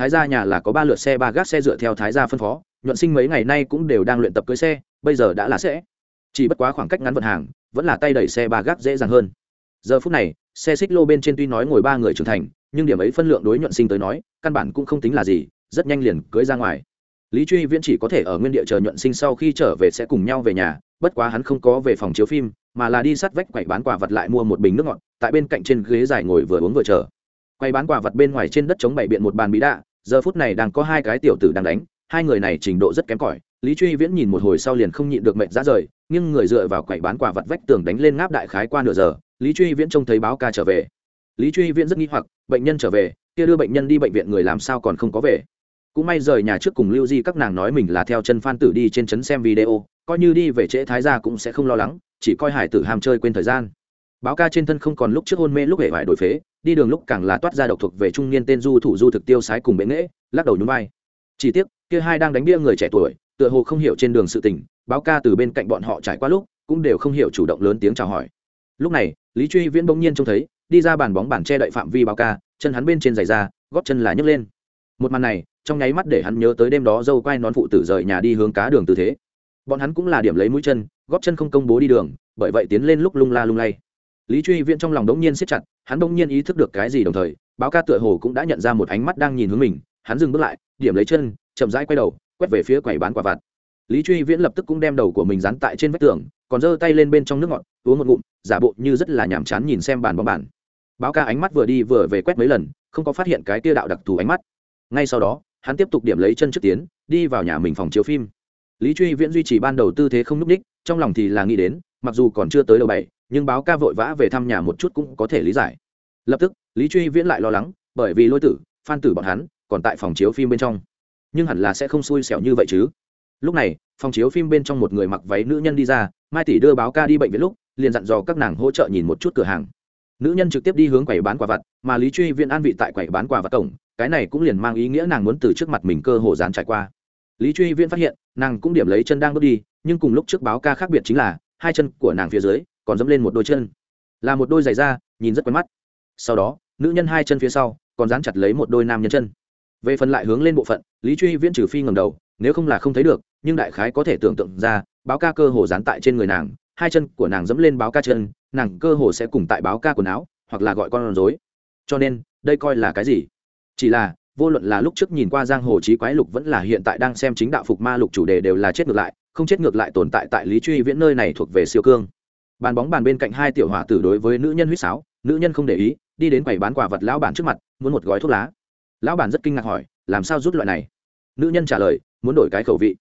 thái gia nhà là có ba lượt xe, ba gác xe dựa theo thái gia phân phó. Nhuận sinh mấy ngày nay cũng đều đang luyện tập cưới xe, bây giờ đã là sẽ. Chỉ bất quá khoảng cách ngắn vận hàng, vẫn là tay đẩy xe ba gác dễ dàng hơn. Giờ phút này, xe xích lô bên trên tuy nói ngồi ba người trưởng thành, nhưng điểm ấy phân lượng đối nhuận sinh tới nói, căn bản cũng không tính là gì, rất nhanh liền cưới ra ngoài lý truy viễn chỉ có thể ở nguyên địa chờ nhuận sinh sau khi trở về sẽ cùng nhau về nhà, bất quá hắn không có về phòng chiếu phim, mà là đi sát vách quầy bán quả vật lại mua một bình nước ngọt, tại bên cạnh trên ghế dài ngồi vừa uống vừa chờ. Quầy bán quả vật bên ngoài trên đất chống bày biện một bàn bí đạ, giờ phút này đang có hai cái tiểu tử đang đánh, hai người này trình độ rất kém cỏi. Lý truy viễn nhìn một hồi sau liền không nhịn được mệnh ra rời nhưng người dựa vào quầy bán quả vật vách tường đánh lên ngáp đại khái qua nửa giờ, lý truy viễn trông thấy báo ca trở về. Lý truy viễn rất nghi hoặc, bệnh nhân trở về, kia đưa bệnh nhân đi bệnh viện người làm sao còn không có về? Cũng may rời nhà trước cùng lưu di các nàng nói mình là theo chân phan tử đi trên trấn xem video, coi như đi về trễ thái gia cũng sẽ không lo lắng, chỉ coi hải tử ham chơi quên thời gian. Báo ca trên thân không còn lúc trước hôn mê lúc hệ vải đổi phế, đi đường lúc càng là toát ra độc thuộc về trung niên tên du thủ du thực tiêu sái cùng bệ nghễ, lắc đầu nhún vai. Chỉ tiếc, kia hai đang đánh bia người trẻ tuổi, tựa hồ không hiểu trên đường sự tình, báo ca từ bên cạnh bọn họ trải qua lúc, cũng đều không hiểu chủ động lớn tiếng chào hỏi. Lúc này, lý truy viễn bỗng nhiên trông thấy, đi ra bàn bóng bàn che đậy phạm vi báo ca, chân hắn bên trên giày ra góp chân là nhấc lên một màn này, trong nháy mắt để hắn nhớ tới đêm đó dâu quay nón phụ tử rời nhà đi hướng cá đường tư thế. Bọn hắn cũng là điểm lấy mũi chân, góp chân không công bố đi đường, bởi vậy tiến lên lúc lung la lung lay. Lý truy viễn trong lòng đống nhiên siết chặt, hắn đống nhiên ý thức được cái gì đồng thời, báo ca tựa hồ cũng đã nhận ra một ánh mắt đang nhìn hướng mình, hắn dừng bước lại, điểm lấy chân, chậm rãi quay đầu, quét về phía quầy bán quả vặt. Lý truy viễn lập tức cũng đem đầu của mình dán tại trên vách tường, còn giơ tay lên bên trong nước ngọt, uống một ngụm, giả bộ như rất là nhàm chán nhìn xem bàn bóng bàn. Báo ca ánh mắt vừa đi vừa về quét mấy lần, không có phát hiện cái tia đạo đặc thù ánh mắt ngay sau đó, hắn tiếp tục điểm lấy chân trước tiến, đi vào nhà mình phòng chiếu phim. Lý truy viễn duy trì ban đầu tư thế không n ú c ních trong lòng thì là nghĩ đến, mặc dù còn chưa tới đầu bảy, nhưng báo ca vội vã về thăm nhà một chút cũng có thể lý giải. Lập tức, lý truy viễn lại lo lắng, bởi vì lôi tử phan tử bọn hắn, còn tại phòng chiếu phim bên trong. Nhưng hẳn là sẽ không xui xẻo như vậy chứ. Lúc này, phòng chiếu phim bên trong một người mặc váy nữ nhân đi ra, mai tỷ đưa báo ca đi bệnh viện lúc, liền dặn dò các nàng hỗ trợ nhìn một chút cửa hàng. Nữ nhân trực tiếp đi hướng quầy bán quà vặt, mà lý truy viễn an vị tại quầy bán quà vặt cổng cái này cũng liền mang ý nghĩa nàng muốn từ trước mặt mình cơ hồ dán trải qua. Lý truy viễn phát hiện, nàng cũng điểm lấy chân đang bước đi, nhưng cùng lúc trước báo ca khác biệt chính là, hai chân của nàng phía dưới còn dẫm lên một đôi chân. Là một đôi giày da, nhìn rất quen mắt. Sau đó, nữ nhân hai chân phía sau còn dán chặt lấy một đôi nam nhân chân. Về phần lại hướng lên bộ phận, lý truy viễn trừ phi ngầm đầu, nếu không là không thấy được, nhưng đại khái có thể tưởng tượng ra, báo ca cơ hồ dán tại trên người nàng, hai chân của nàng dẫm lên báo ca chân, nàng cơ hồ sẽ cùng tại báo ca quần áo, hoặc là gọi con rối. Cho nên, đây coi là cái gì? Chỉ là, vô luận là lúc trước nhìn qua giang hồ trí quái lục vẫn là hiện tại đang xem chính đạo phục ma lục chủ đề đều là chết ngược lại, không chết ngược lại tồn tại tại lý truy viễn nơi này thuộc về siêu cương. Bàn bóng bàn bên cạnh hai tiểu hỏa tử đối với nữ nhân huýt sáo, nữ nhân không để ý, đi đến quầy bán quả vật lão bản trước mặt, muốn một gói thuốc lá. Lão bản rất kinh ngạc hỏi, làm sao rút loại này? Nữ nhân trả lời, muốn đổi cái khẩu vị.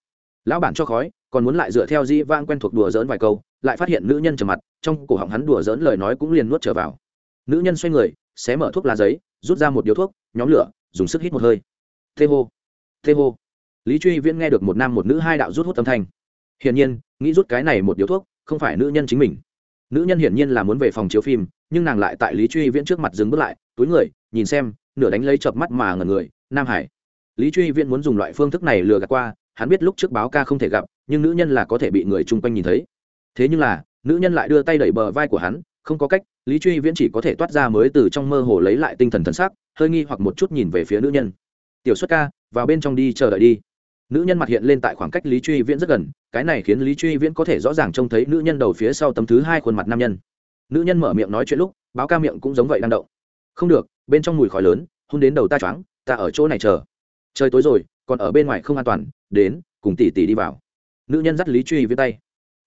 Lão bản cho khói, còn muốn lại dựa theo di vang quen thuộc đùa dỡn vài câu, lại phát hiện nữ nhân trầm mặt, trong cổ họng hắn đùa dỡn lời nói cũng liền nuốt trở vào. Nữ nhân xoay người, xé mở thuốc lá giấy rút ra một điếu thuốc, nhóm lửa, dùng sức hít một hơi. Thê hô thê hô. Lý truy viễn nghe được một nam một nữ hai đạo rút hút âm thanh. Hiển nhiên, nghĩ rút cái này một điếu thuốc, không phải nữ nhân chính mình. Nữ nhân hiển nhiên là muốn về phòng chiếu phim, nhưng nàng lại tại lý truy viễn trước mặt dừng bước lại, túi người, nhìn xem, nửa đánh lấy chợp mắt mà ngẩn người, nam hải. Lý truy viễn muốn dùng loại phương thức này lừa gạt qua, hắn biết lúc trước báo ca không thể gặp, nhưng nữ nhân là có thể bị người chung quanh nhìn thấy. Thế nhưng là, nữ nhân lại đưa tay đẩy bờ vai của hắn không có cách, lý truy viễn chỉ có thể toát ra mới từ trong mơ hồ lấy lại tinh thần thần sắc, hơi nghi hoặc một chút nhìn về phía nữ nhân. Tiểu xuất ca, vào bên trong đi, chờ đợi đi. Nữ nhân mặt hiện lên tại khoảng cách lý truy viễn rất gần, cái này khiến lý truy viễn có thể rõ ràng trông thấy nữ nhân đầu phía sau tấm thứ hai khuôn mặt nam nhân. Nữ nhân mở miệng nói chuyện lúc, báo ca miệng cũng giống vậy đang động. Không được, bên trong mùi khói lớn hôn đến đầu ta choáng, ta ở chỗ này chờ. Trời tối rồi, còn ở bên ngoài không an toàn, đến, cùng tỷ tỷ đi vào. Nữ nhân dắt lý truy viễn tay.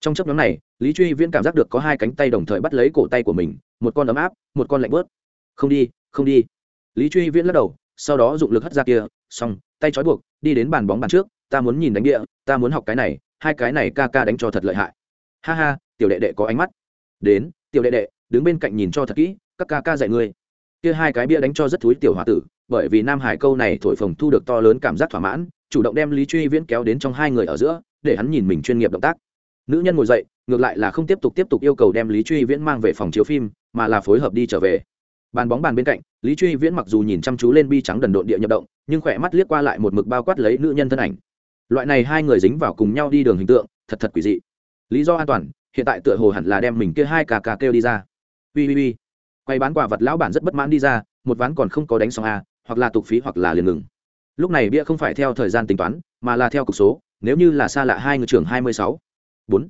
Trong chấp nhóm này lý truy viễn cảm giác được có hai cánh tay đồng thời bắt lấy cổ tay của mình, một con ấm áp, một con lạnh bớt không đi không đi. Lý truy viễn lắc đầu, sau đó dụng lực hất ra kia, xong, tay trói buộc, đi đến bàn bóng bàn trước, ta muốn nhìn đánh địa, ta muốn học cái này, hai cái này ca ca đánh cho thật lợi hại. Ha ha, tiểu đệ đệ có ánh mắt. Đến, tiểu đệ đệ, đứng bên cạnh nhìn cho thật kỹ, các ca ca dạy ngươi. Kia hai cái bia đánh cho rất thúi tiểu h tử, bởi vì nam hải câu này thổi phồng thu được to lớn cảm giác thỏa mãn, chủ động đem lý truy viễn kéo đến trong hai người ở giữa, để hắn nhìn mình chuyên nghiệp động tác. Nữ nhân ngồi dậy ngược lại là không tiếp tục tiếp tục yêu cầu đem lý truy viễn mang về phòng chiếu phim, mà là phối hợp đi trở về. Bàn bóng bàn bên cạnh, lý truy viễn mặc dù nhìn chăm chú lên bi trắng đần độn địa nhập động, nhưng khỏe mắt liếc qua lại một mực bao quát lấy nữ nhân thân ảnh. Loại này hai người dính vào cùng nhau đi đường hình tượng, thật thật quỷ dị. Lý do an toàn, hiện tại tựa hồ hẳn là đem mình kia hai cà cà kêu đi ra. Ui ui ui. Quay bán quả vật lão bản rất bất mãn đi ra, một ván còn không có đánh xong a hoặc là tục phí hoặc là liền ngừng. Lúc này bia không phải theo thời gian tính toán, mà là theo cục số, nếu như là xa lạ hai người trưởng hai mươi sáu. Bốn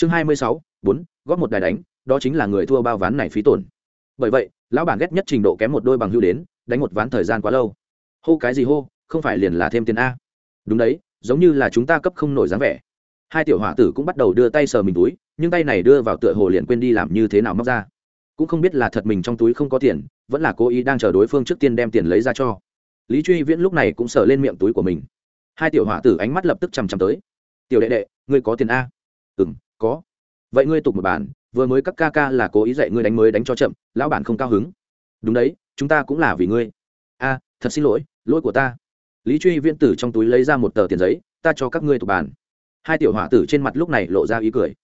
chương hai mươi sáu, bốn, góp một đài đánh, đó chính là người thua bao ván này phí tổn. Bởi vậy, lão bản ghét nhất trình độ kém một đôi bằng hưu đến, đánh một ván thời gian quá lâu. Hô cái gì hô, không phải liền là thêm tiền a. Đúng đấy, giống như là chúng ta cấp không nổi dáng vẻ. Hai tiểu hỏa tử cũng bắt đầu đưa tay sờ mình túi, nhưng tay này đưa vào tựa hồ liền quên đi làm như thế nào móc ra. Cũng không biết là thật mình trong túi không có tiền, vẫn là cố ý đang chờ đối phương trước tiên đem tiền lấy ra cho. Lý truy viễn lúc này cũng sờ lên miệng túi của mình. Hai tiểu hỏa tử ánh mắt lập tức chằm chằm tới. Tiểu đệ đệ, ngươi có tiền a? Ừ m có. Vậy ngươi tục một bản, vừa mới các ca ca là cố ý dạy ngươi đánh mới đánh cho chậm, lão bản không cao hứng. Đúng đấy, chúng ta cũng là vì ngươi. A, thật xin lỗi lỗi của ta. Lý truy viễn tử trong túi lấy ra một tờ tiền giấy, ta cho các ngươi tục bản. Hai tiểu hỏa tử trên mặt lúc này lộ ra ý cười.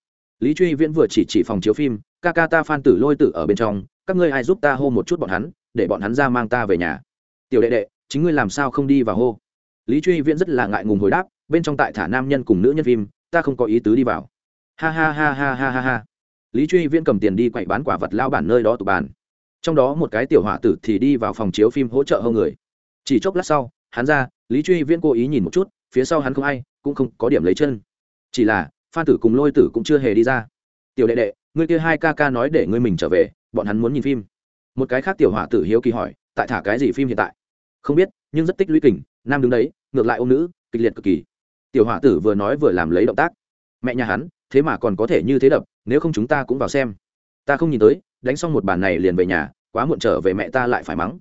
Lý truy viễn vừa chỉ chỉ phòng chiếu phim, ca ca ta phan tử lôi tử ở bên trong, các ngươi ai giúp ta hô một chút bọn hắn, để bọn hắn ra mang ta về nhà. Tiểu đệ đệ, chính ngươi làm sao không đi vào hô? Lý truy viễn rất là ngại ngùng hồi đáp, bên trong tại thả nam nhân cùng nữ nhân phim, ta không có ý tứ đi vào ha ha ha ha ha ha ha. Lý truy viễn cầm tiền đi quậy bán quả vật lao bản nơi đó tụ bàn. Trong đó một cái tiểu hỏa tử thì đi vào phòng chiếu phim hỗ trợ hơn người. Chỉ chốc lát sau, hắn ra, lý truy viễn cố ý nhìn một chút, phía sau hắn không ai, cũng không có điểm lấy chân. Chỉ là, phan tử cùng lôi tử cũng chưa hề đi ra. Tiểu đệ đệ, ngươi kia hai ca ca nói để ngươi mình trở về, bọn hắn muốn nhìn phim. Một cái khác tiểu hỏa tử hiếu kỳ hỏi, tại thả cái gì phim hiện tại? Không biết, nhưng rất tích lũy kình, nam đứng đấy, ngược lại ô nữ, kịch liệt cực kỳ. Tiểu hỏa tử vừa nói vừa làm lấy động tác. Mẹ nhà hắn thế mà còn có thể như thế đập, nếu không chúng ta cũng vào xem. Ta không nhìn tới, đánh xong một bàn này liền về nhà, quá muộn trở về mẹ ta lại phải mắng.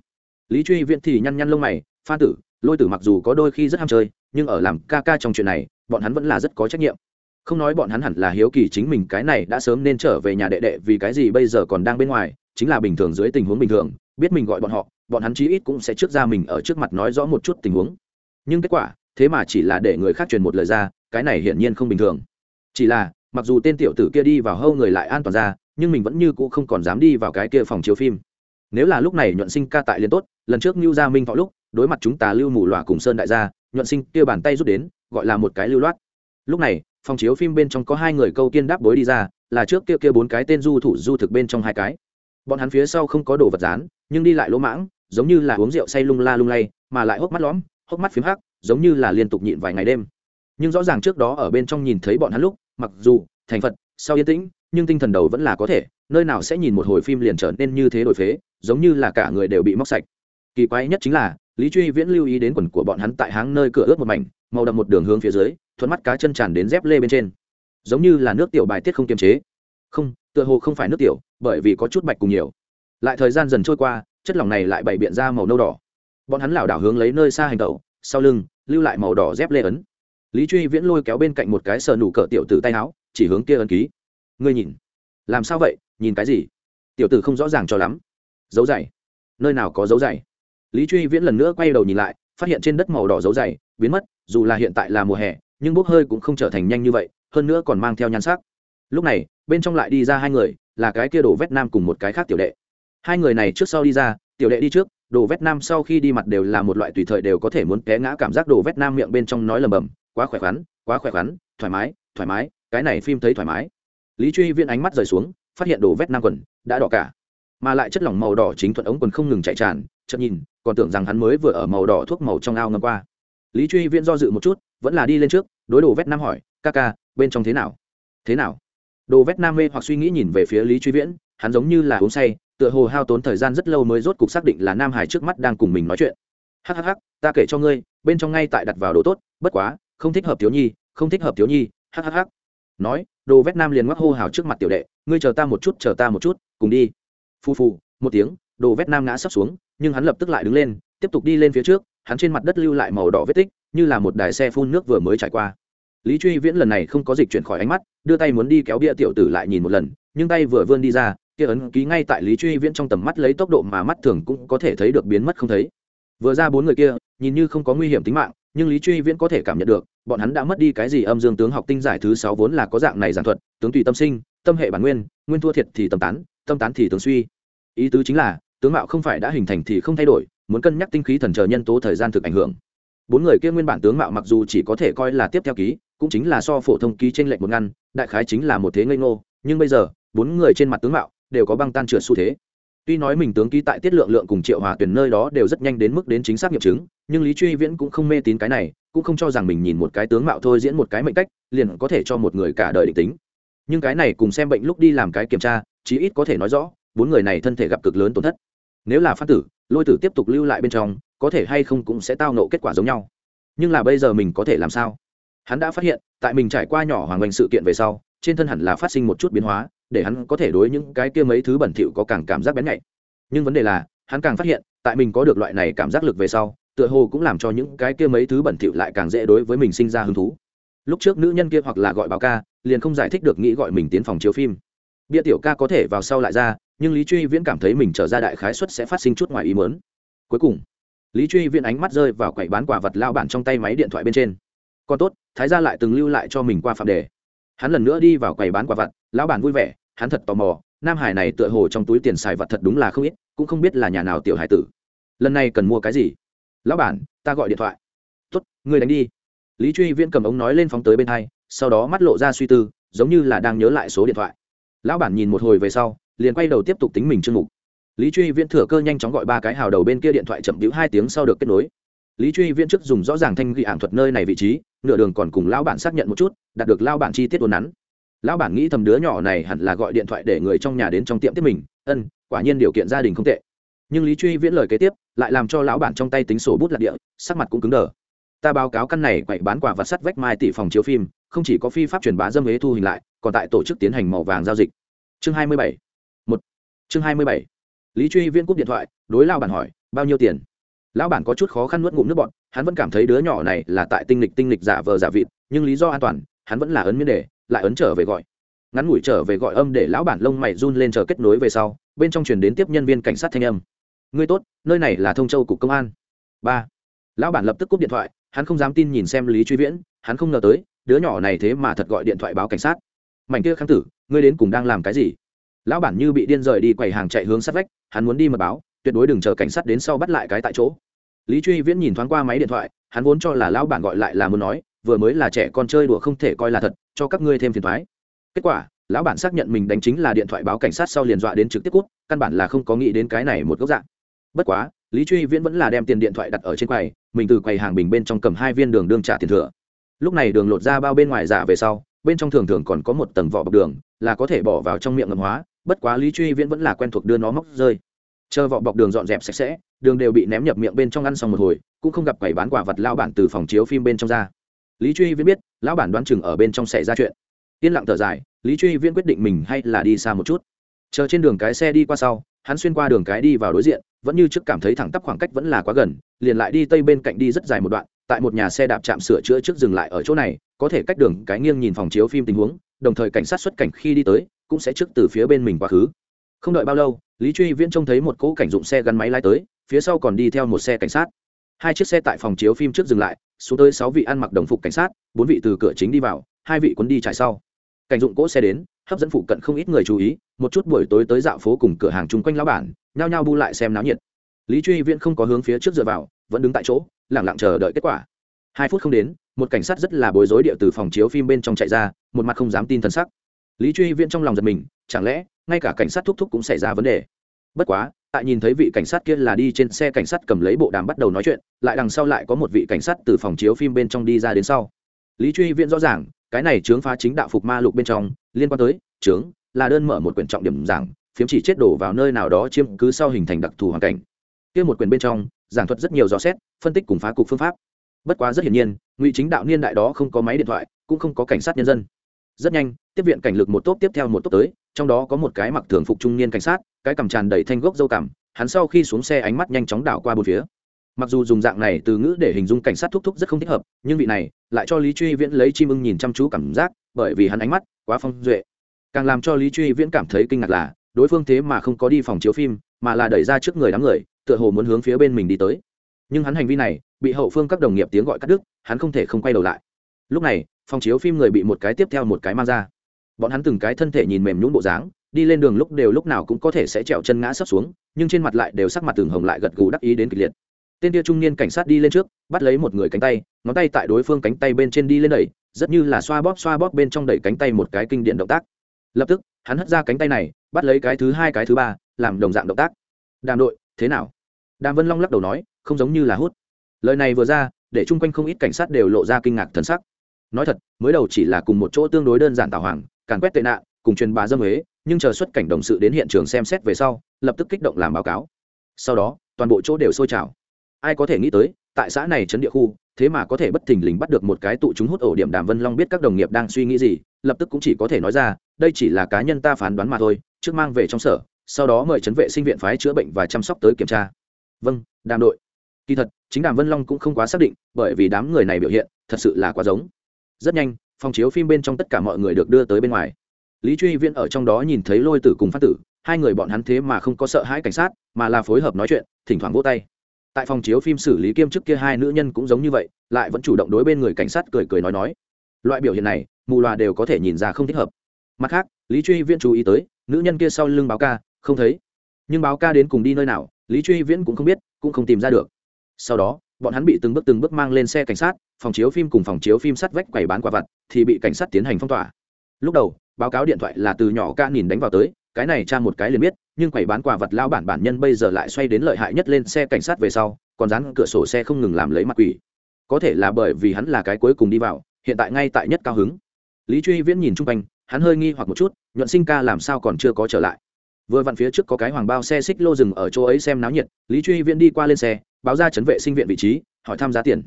Lý truy viễn thì nhăn nhăn lông mày, pha tử, lôi tử mặc dù có đôi khi rất ham chơi, nhưng ở làm ca ca trong chuyện này, bọn hắn vẫn là rất có trách nhiệm. Không nói bọn hắn hẳn là hiếu kỳ chính mình cái này đã sớm nên trở về nhà đệ đệ vì cái gì bây giờ còn đang bên ngoài, chính là bình thường dưới tình huống bình thường, biết mình gọi bọn họ, bọn hắn chí ít cũng sẽ trước ra mình ở trước mặt nói rõ một chút tình huống. Nhưng kết quả, thế mà chỉ là để người khác truyền một lời ra, cái này hiển nhiên không bình thường chỉ là, mặc dù tên tiểu tử kia đi vào hâu người lại an toàn ra, nhưng mình vẫn như cũ không còn dám đi vào cái kia phòng chiếu phim. Nếu là lúc này nhuận sinh ca tại liên tốt, lần trước lưu gia minh thọ lúc, đối mặt chúng ta lưu mù loà cùng sơn đại gia, nhuận sinh kia bàn tay rút đến, gọi là một cái lưu loát. Lúc này, phòng chiếu phim bên trong có hai người câu kiên đáp bối đi ra, là trước kia kia bốn cái tên du thủ du thực bên trong hai cái. Bọn hắn phía sau không có đồ vật dán, nhưng đi lại lỗ mãng, giống như là uống rượu say lung la lung lay, mà lại hốc mắt lõm, hốc mắt phím hắc, giống như là liên tục nhịn vài ngày đêm. Nhưng rõ ràng trước đó ở bên trong nhìn thấy bọn hắn lúc mặc dù, thành phật, sau yên tĩnh, nhưng tinh thần đầu vẫn là có thể, nơi nào sẽ nhìn một hồi phim liền trở nên như thế đổi phế, giống như là cả người đều bị móc sạch. Kỳ quái nhất chính là, lý truy viễn lưu ý đến quần của bọn hắn tại háng nơi cửa ướt một mảnh, màu đậm một đường hướng phía dưới, thuận mắt cá chân tràn đến dép lê bên trên. Giống như là nước tiểu bài tiết không kiềm chế. Không, tựa hồ không phải nước tiểu, bởi vì có chút bạch cùng nhiều. Lại thời gian dần trôi qua, chất lỏng này lại bày biện ra màu nâu đỏ. Bọn hắn lảo đảo hướng lấy nơi xa hành tẩu, sau lưng, lưu lại màu đỏ dép lê ấn lý truy viễn lôi kéo bên cạnh một cái sờ nủ cỡ tiểu tử tay áo, chỉ hướng kia ấn ký. Ngươi nhìn. Làm sao vậy? Nhìn cái gì? Tiểu tử không rõ ràng cho lắm. Dấu dày. Nơi nào có dấu dày? Lý truy viễn lần nữa quay đầu nhìn lại, phát hiện trên đất màu đỏ dấu dày, biến mất, dù là hiện tại là mùa hè, nhưng bốc hơi cũng không trở thành nhanh như vậy, hơn nữa còn mang theo nhan sắc. Lúc này, bên trong lại đi ra hai người, là cái kia đồ vét nam cùng một cái khác tiểu đệ. Hai người này trước sau đi ra, tiểu đệ đi trước, đồ vét nam sau khi đi mặt đều là một loại tùy thời đều có thể muốn té ngã cảm giác đồ vét nam miệng bên trong nói lầm bầm quá khỏe khoắn, quá khỏe khoắn, thoải mái thoải mái, cái này phim thấy thoải mái. Lý truy viên ánh mắt rời xuống, phát hiện đồ vét nam quần, đã đỏ cả. Mà lại chất lỏng màu đỏ chính thuận ống quần không ngừng chạy tràn chậm nhìn, còn tưởng rằng hắn mới vừa ở màu đỏ thuốc màu trong ao ngâm qua. Lý truy viễn do dự một chút, vẫn là đi lên trước, đối đồ vét nam hỏi, ca ca, bên trong thế nào? Thế nào? Đồ vét nam mê hoặc suy nghĩ nhìn về phía lý truy viễn, hắn giống như là uống say, tựa hồ hao tốn thời gian rất lâu mới rốt cục xác định là nam hải trước mắt đang cùng mình nói chuyện. Hhh ta kể cho ngươi, bên trong ngay tại đặt vào đồ tốt, bất quá không thích hợp thiếu nhi, không thích hợp thiếu nhi hhh nói, đồ vét nam liền ngoắc hô hào trước mặt tiểu đệ, ngươi chờ ta một chút, chờ ta một chút, cùng đi. Phu phu một tiếng, đồ vét nam ngã sấp xuống, nhưng hắn lập tức lại đứng lên, tiếp tục đi lên phía trước, hắn trên mặt đất lưu lại màu đỏ vết tích, như là một đài xe phun nước vừa mới trải qua. Lý truy viễn lần này không có dịch chuyển khỏi ánh mắt, đưa tay muốn đi kéo bia tiểu tử lại nhìn một lần, nhưng tay vừa vươn đi ra, kia ấn ký ngay tại lý truy viễn trong tầm mắt lấy tốc độ mà mắt thường cũng có thể thấy được biến mất không thấy. Vừa ra bốn người kia, nhìn như không có nguy hiểm tính mạng nhưng lý truy viễn có thể cảm nhận được, bọn hắn đã mất đi cái gì âm dương tướng học tinh giải thứ sáu vốn là có dạng này giảng thuật, tướng tùy tâm sinh, tâm hệ bản nguyên nguyên thua thiệt thì tâm tán tâm tán thì tướng suy. Ý tứ chính là, tướng mạo không phải đã hình thành thì không thay đổi, muốn cân nhắc tinh khí thần chờ nhân tố thời gian thực ảnh hưởng. Bốn người kia nguyên bản tướng mạo mặc dù chỉ có thể coi là tiếp theo ký, cũng chính là so phổ thông ký trên lệnh một ngăn, đại khái chính là một thế ngây ngô, nhưng bây giờ, bốn người trên mặt tướng mạo đều có băng tan trượt xu thế. Tuy nói mình tướng ký tại tiết lượng lượng cùng triệu hòa tuyển nơi đó đều rất nhanh đến mức đến chính xác nghiệm chứng nhưng lý truy viễn cũng không mê tín cái này, cũng không cho rằng mình nhìn một cái tướng mạo thôi diễn một cái mệnh cách, liền có thể cho một người cả đời định tính. Nhưng cái này cùng xem bệnh lúc đi làm cái kiểm tra, chí ít có thể nói rõ, bốn người này thân thể gặp cực lớn tổn thất. Nếu là phát tử, lôi tử tiếp tục lưu lại bên trong, có thể hay không cũng sẽ tao nộ kết quả giống nhau. Nhưng là bây giờ mình có thể làm sao? Hắn đã phát hiện, tại mình trải qua nhỏ hoàng oanh sự kiện về sau, trên thân hẳn là phát sinh một chút biến hóa, để hắn có thể đối những cái kia mấy thứ bẩn thỉu có càng cảm giác bén nhạy. Nhưng vấn đề là, hắn càng phát hiện, tại mình có được loại này cảm giác lực về sau tựa hồ cũng làm cho những cái kia mấy thứ bẩn thỉu lại càng dễ đối với mình sinh ra hứng thú. Lúc trước nữ nhân kia hoặc là gọi báo ca, liền không giải thích được nghĩ gọi mình tiến phòng chiếu phim. Bia tiểu ca có thể vào sau lại ra, nhưng lý truy viễn cảm thấy mình trở ra đại khái suất sẽ phát sinh chút ngoài ý mớn cuối cùng, lý truy viễn ánh mắt rơi vào quầy bán quả vật lao bản trong tay máy điện thoại bên trên. Còn tốt, thái gia lại từng lưu lại cho mình qua phạm đề. Hắn lần nữa đi vào quầy bán quả vật, lão bản vui vẻ, hắn thật tò mò, nam hải này tựa hồ trong túi tiền xài vật thật đúng là không ít, cũng không biết là nhà nào tiểu hải tử. Lần này cần mua cái gì? Lão bản, ta gọi điện thoại. Tuất người đánh đi. Lý truy viễn cầm ống nói lên phóng tới bên hai, sau đó mắt lộ ra suy tư, giống như là đang nhớ lại số điện thoại. Lão bản nhìn một hồi về sau, liền quay đầu tiếp tục tính mình chương mục. Lý truy viễn thừa cơ nhanh chóng gọi ba cái hào đầu bên kia điện thoại chậm cứu hai tiếng sau được kết nối. Lý truy viễn trước dùng rõ ràng thanh ghi ảng thuật nơi này vị trí, nửa đường còn cùng lão bản xác nhận một chút, đạt được lão bản chi tiết đồn nắn. Lão bản nghĩ thầm đứa nhỏ này hẳn là gọi điện thoại để người trong nhà đến trong tiệm tiếp mình. Ân, quả nhiên điều kiện gia đình không tệ nhưng lý truy viễn lời kế tiếp lại làm cho lão bản trong tay tính sổ bút lạc địa, sắc mặt cũng cứng đờ. Ta báo cáo căn này quậy bán quả vật sắt vách mai tỷ phòng chiếu phim, không chỉ có phi pháp truyền bá dâm huế thu hình lại, còn tại tổ chức tiến hành màu vàng giao dịch. Chương hai mươi bảy. Một. Chương hai mươi bảy. Lý truy viễn cúp điện thoại, đối lao bản hỏi, bao nhiêu tiền? Lão bản có chút khó khăn nuốt ngụm nước bọn hắn vẫn cảm thấy đứa nhỏ này là tại tinh lịch tinh lịch giả vờ giả vịt, nhưng lý do an toàn, hắn vẫn là ấn miễn đề, lại ấn trở về gọi. Ngắn ngủi trở về gọi âm để lão bản lông mày run lên chờ kết nối về sau, bên trong truyền đến tiếp nhân viên cảnh sát thanh âm ngươi tốt, nơi này là thông châu cục công an. Ba. Lão bản lập tức cúp điện thoại, hắn không dám tin nhìn xem lý truy viễn, hắn không ngờ tới, đứa nhỏ này thế mà thật gọi điện thoại báo cảnh sát. Mảnh kia kháng tử, ngươi đến cùng đang làm cái gì? Lão bản như bị điên rời đi quầy hàng chạy hướng sát vách, hắn muốn đi mật báo, tuyệt đối đừng chờ cảnh sát đến sau bắt lại cái tại chỗ. Lý truy viễn nhìn thoáng qua máy điện thoại, hắn vốn cho là lão bản gọi lại là muốn nói, vừa mới là trẻ con chơi đùa không thể coi là thật, cho các ngươi thêm phiền thoái kết quả, lão bản xác nhận mình đánh chính là điện thoại báo cảnh sát sau liền dọa đến trực tiếp cút, căn bản là không có nghĩ đến cái này một góc dạng bất quá, lý truy viễn vẫn là đem tiền điện thoại đặt ở trên quầy, mình từ quầy hàng bình bên trong cầm hai viên đường đương trả tiền thừa. Lúc này đường lột ra bao bên ngoài giả về sau, bên trong thường thường còn có một tầng vỏ bọc đường, là có thể bỏ vào trong miệng ngầm hóa, bất quá lý truy viễn vẫn là quen thuộc đưa nó móc rơi. Chờ vỏ bọc đường dọn dẹp sạch sẽ, đường đều bị ném nhập miệng bên trong ăn xong một hồi, cũng không gặp quầy bán quả vật lao bản từ phòng chiếu phim bên trong ra. Lý truy viễn biết, lão bản đoán chừng ở bên trong xảy ra chuyện. Yên lặng thở dài, lý truy viễn quyết định mình hay là đi xa một chút. Chờ trên đường cái xe đi qua sau hắn xuyên qua đường cái đi vào đối diện, vẫn như trước cảm thấy thẳng tắp khoảng cách vẫn là quá gần, liền lại đi tây bên cạnh đi rất dài một đoạn, tại một nhà xe đạp chạm sửa chữa trước dừng lại ở chỗ này, có thể cách đường cái nghiêng nhìn phòng chiếu phim tình huống, đồng thời cảnh sát xuất cảnh khi đi tới, cũng sẽ trước từ phía bên mình quá khứ. Không đợi bao lâu, lý truy viễn trông thấy một cỗ cảnh dụng xe gắn máy lái tới, phía sau còn đi theo một xe cảnh sát. Hai chiếc xe tại phòng chiếu phim trước dừng lại, xuống tới sáu vị ăn mặc đồng phục cảnh sát, bốn vị từ cửa chính đi vào, hai vị cuốn đi trải sau. Cảnh dụng cỗ xe đến hấp dẫn phụ cận không ít người chú ý, một chút buổi tối tới dạo phố cùng cửa hàng chung quanh lão bản, nhao nhao bu lại xem náo nhiệt. Lý truy viễn không có hướng phía trước dựa vào, vẫn đứng tại chỗ lẳng lặng chờ đợi kết quả. Hai phút không đến, một cảnh sát rất là bối rối địa từ phòng chiếu phim bên trong chạy ra, một mặt không dám tin thân sắc. Lý truy viễn trong lòng giật mình, chẳng lẽ, ngay cả cảnh sát thúc thúc cũng xảy ra vấn đề? Bất quá, tại nhìn thấy vị cảnh sát kia là đi trên xe cảnh sát cầm lấy bộ đàm bắt đầu nói chuyện, lại đằng sau lại có một vị cảnh sát từ phòng chiếu phim bên trong đi ra đến sau. Lý truy viễn rõ ràng, cái này chướng phá chính đạo phục ma lục bên trong liên quan tới, trướng, là đơn mở một quyển trọng điểm giảng, phiếm chỉ chết đổ vào nơi nào đó chiếm cứ sau hình thành đặc thù hoàn cảnh. Kia một quyển bên trong, giảng thuật rất nhiều dò xét, phân tích cùng phá cục phương pháp. Bất quá rất hiển nhiên, ngụy chính đạo niên đại đó không có máy điện thoại, cũng không có cảnh sát nhân dân. Rất nhanh, tiếp viện cảnh lực một tốp tiếp theo một tốp tới, trong đó có một cái mặc thường phục trung niên cảnh sát, cái cầm tràn đầy thanh gốc dâu cằm, hắn sau khi xuống xe ánh mắt nhanh chóng đảo qua bốn phía mặc dù dùng dạng này từ ngữ để hình dung cảnh sát thúc thúc rất không thích hợp, nhưng vị này lại cho lý truy viễn lấy chim ưng nhìn chăm chú cảm giác, bởi vì hắn ánh mắt quá phong duệ. Càng làm cho lý truy viễn cảm thấy kinh ngạc là, đối phương thế mà không có đi phòng chiếu phim, mà là đẩy ra trước người đám người, tựa hồ muốn hướng phía bên mình đi tới. Nhưng hắn hành vi này bị hậu phương các đồng nghiệp tiếng gọi cắt đứt, hắn không thể không quay đầu lại. Lúc này, phòng chiếu phim người bị một cái tiếp theo một cái mang ra. Bọn hắn từng cái thân thể nhìn mềm nhún bộ dáng, đi lên đường lúc đều lúc nào cũng có thể sẽ trèo chân ngã sấp xuống, nhưng trên mặt lại đều sắc mặt từng hồng lại gật gù đắc ý đến kịch liệt tên kia trung niên cảnh sát đi lên trước, bắt lấy một người cánh tay, ngón tay tại đối phương cánh tay bên trên đi lên đẩy, rất như là xoa bóp xoa bóp bên trong đẩy cánh tay một cái kinh điện động tác. Lập tức, hắn hất ra cánh tay này, bắt lấy cái thứ hai, cái thứ ba, làm đồng dạng động tác. Đàm đội, thế nào? Đàm vân long lắc đầu nói, không giống như là hút. Lời này vừa ra, để chung quanh không ít cảnh sát đều lộ ra kinh ngạc thần sắc. Nói thật, mới đầu chỉ là cùng một chỗ tương đối đơn giản tào hoàng, càn quét tệ nạn, cùng truyền bá dâm huế, nhưng chờ xuất cảnh đồng sự đến hiện trường xem xét về sau, lập tức kích động làm báo cáo. Sau đó, toàn bộ chỗ đều sôi trào ai có thể nghĩ tới, tại xã này trấn địa khu, thế mà có thể bất thình lình bắt được một cái tụ chúng hút ổ điểm đàm vân long biết các đồng nghiệp đang suy nghĩ gì, lập tức cũng chỉ có thể nói ra, đây chỉ là cá nhân ta phán đoán mà thôi, trước mang về trong sở, sau đó mời chấn vệ sinh viện phái chữa bệnh và chăm sóc tới kiểm tra. Vâng đàm đội. Kỳ thật, chính đàm vân long cũng không quá xác định, bởi vì đám người này biểu hiện, thật sự là quá giống. Rất nhanh, phòng chiếu phim bên trong tất cả mọi người được đưa tới bên ngoài. Lý truy viễn ở trong đó nhìn thấy lôi tử cùng phát tử, hai người bọn hắn thế mà không có sợ hãi cảnh sát, mà là phối hợp nói chuyện, thỉnh thoảng vỗ tay tại phòng chiếu phim xử lý kiêm chức kia hai nữ nhân cũng giống như vậy, lại vẫn chủ động đối bên người cảnh sát cười cười nói nói. Loại biểu hiện này, mù loà đều có thể nhìn ra không thích hợp. Mặt khác, lý truy viễn chú ý tới, nữ nhân kia sau lưng báo ca, không thấy. Nhưng báo ca đến cùng đi nơi nào, lý truy viễn cũng không biết, cũng không tìm ra được. Sau đó, bọn hắn bị từng bước từng bước mang lên xe cảnh sát, phòng chiếu phim cùng phòng chiếu phim sắt vách quầy bán quả vặt, thì bị cảnh sát tiến hành phong tỏa. Lúc đầu, báo cáo điện thoại là từ nhỏ ca nhìn đánh vào tới cái này cha một cái liền biết, nhưng quầy bán quà vật lao bản bản nhân bây giờ lại xoay đến lợi hại nhất lên xe cảnh sát về sau, còn dán cửa sổ xe không ngừng làm lấy mặt quỷ. Có thể là bởi vì hắn là cái cuối cùng đi vào, hiện tại ngay tại nhất cao hứng. Lý truy viễn nhìn chung quanh, hắn hơi nghi hoặc một chút, nhuận sinh ca làm sao còn chưa có trở lại. Vừa vặn phía trước có cái hoàng bao xe xích lô rừng ở chỗ ấy xem náo nhiệt, lý truy viễn đi qua lên xe, báo ra chấn vệ sinh viện vị trí, hỏi thăm giá tiền.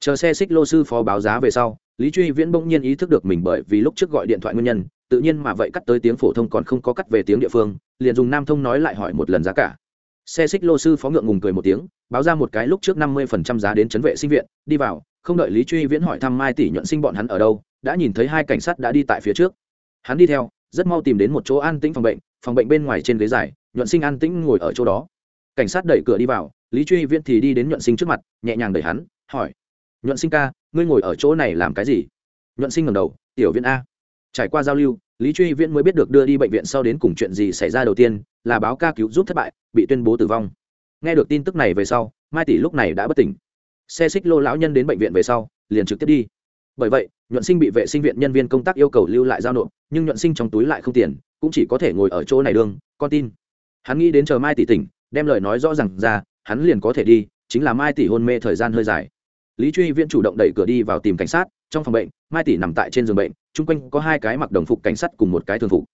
Chờ xe xích lô sư phó báo giá về sau, lý truy viễn bỗng nhiên ý thức được mình bởi vì lúc trước gọi điện thoại nguyên nhân tự nhiên mà vậy cắt tới tiếng phổ thông còn không có cắt về tiếng địa phương, liền dùng nam thông nói lại hỏi một lần giá cả. Xe xích lô sư phó ngượng ngùng cười một tiếng, báo ra một cái lúc trước năm mươi phần trăm giá đến chấn vệ sinh viện, đi vào, không đợi lý truy viễn hỏi thăm mai tỷ nhuận sinh bọn hắn ở đâu, đã nhìn thấy hai cảnh sát đã đi tại phía trước. Hắn đi theo, rất mau tìm đến một chỗ an tĩnh phòng bệnh phòng bệnh bên ngoài trên ghế dài, nhuận sinh an tĩnh ngồi ở chỗ đó. Cảnh sát đẩy cửa đi vào, lý truy viễn thì đi đến nhuận sinh trước mặt, nhẹ nhàng đẩy hắn, hỏi, nhuận sinh ca, ngươi ngồi ở chỗ này làm cái gì? Nhuận sinh ngầm đầu, tiểu viễn a trải qua giao lưu, lý truy viễn mới biết được đưa đi bệnh viện sau đến cùng chuyện gì xảy ra đầu tiên, là báo ca cứu giúp thất bại, bị tuyên bố tử vong. Nghe được tin tức này về sau, mai tỷ lúc này đã bất tỉnh. Xe xích lô lão nhân đến bệnh viện về sau, liền trực tiếp đi. Bởi vậy, nhuận sinh bị vệ sinh viện nhân viên công tác yêu cầu lưu lại giao nộp, nhưng nhuận sinh trong túi lại không tiền, cũng chỉ có thể ngồi ở chỗ này đương, con tin. Hắn nghĩ đến chờ mai tỷ tỉnh, đem lời nói rõ r à n g ra, hắn liền có thể đi, chính là mai tỷ hôn mê thời gian hơi dài. Lý truy viễn chủ động đẩy cửa đi vào tìm cảnh sát trong phòng bệnh, mai tỷ nằm tại trên giường bệnh, chung quanh có hai cái mặc đồng phục cảnh sát cùng một cái thường phục.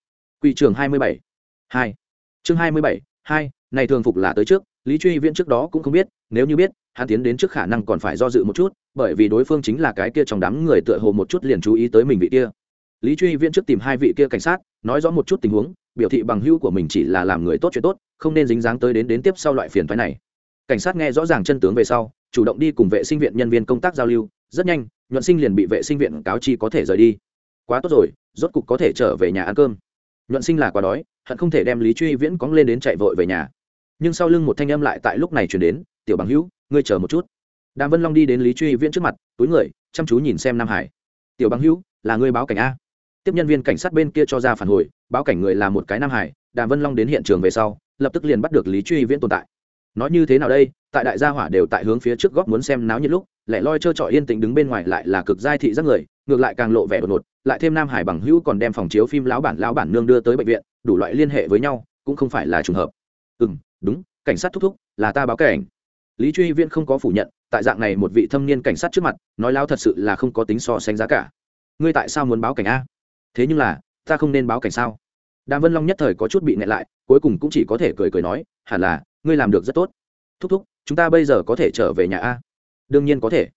Quy trường hai mươi bảy. Hai. Chương hai mươi bảy, hai, này thường phục là tới trước, lý truy viễn trước đó cũng không biết, nếu như biết, hắn tiến đến trước khả năng còn phải do dự một chút, bởi vì đối phương chính là cái kia trong đám người tựa hồ một chút liền chú ý tới mình vị kia. Lý truy viễn trước tìm hai vị kia cảnh sát, nói rõ một chút tình huống, biểu thị bằng hữu của mình chỉ là làm người tốt chuyện tốt, không nên dính dáng tới đến đến tiếp sau loại phiền thoái này. Cảnh sát nghe rõ ràng chân tướng về sau, chủ động đi cùng vệ sinh viện nhân viên công tác giao lưu rất nhanh, nhuận sinh liền bị vệ sinh viện cáo chi có thể rời đi. Quá tốt rồi, rốt cục có thể trở về nhà ăn cơm. Nhuận sinh là quá đói, hận không thể đem lý truy viễn cóng lên đến chạy vội về nhà. Nhưng sau lưng một thanh âm lại tại lúc này chuyển đến, tiểu bằng hữu, ngươi chờ một chút. Đàm vân long đi đến lý truy viễn trước mặt, túi người, chăm chú nhìn xem nam hải. Tiểu bằng hữu, là ngươi báo cảnh a. Tiếp nhân viên cảnh sát bên kia cho ra phản hồi, báo cảnh người là một cái nam hải, đàm vân long đến hiện trường về sau, lập tức liền bắt được lý truy viễn tồn tại. Nói như thế nào đây? Tại đại gia hỏa đều tại hướng phía trước góc muốn xem náo nhiệt lúc lẻ loi trơ trọi yên tĩnh đứng bên ngoài lại là cực giai thị giác người, ngược lại càng lộ vẻ đột ngột, lại thêm nam hải bằng hữu còn đem phòng chiếu phim lão bản lão bản nương đưa tới bệnh viện, đủ loại liên hệ với nhau, cũng không phải là trùng hợp. Ừ đúng, cảnh sát thúc thúc, là ta báo cảnh. Lý truy viễn không có phủ nhận, tại dạng này một vị thâm niên cảnh sát trước mặt, nói lao thật sự là không có tính so sánh giá cả. Ngươi tại sao muốn báo cảnh a? Thế nhưng là, ta không nên báo cảnh sao? Đàm vân long nhất thời có chút bị nghẹn lại, cuối cùng cũng chỉ có thể cười cười nói, hẳn là, ngươi làm được rất tốt. Thúc thúc, chúng ta bây giờ có thể trở về nhà a? Đương nhiên có thể.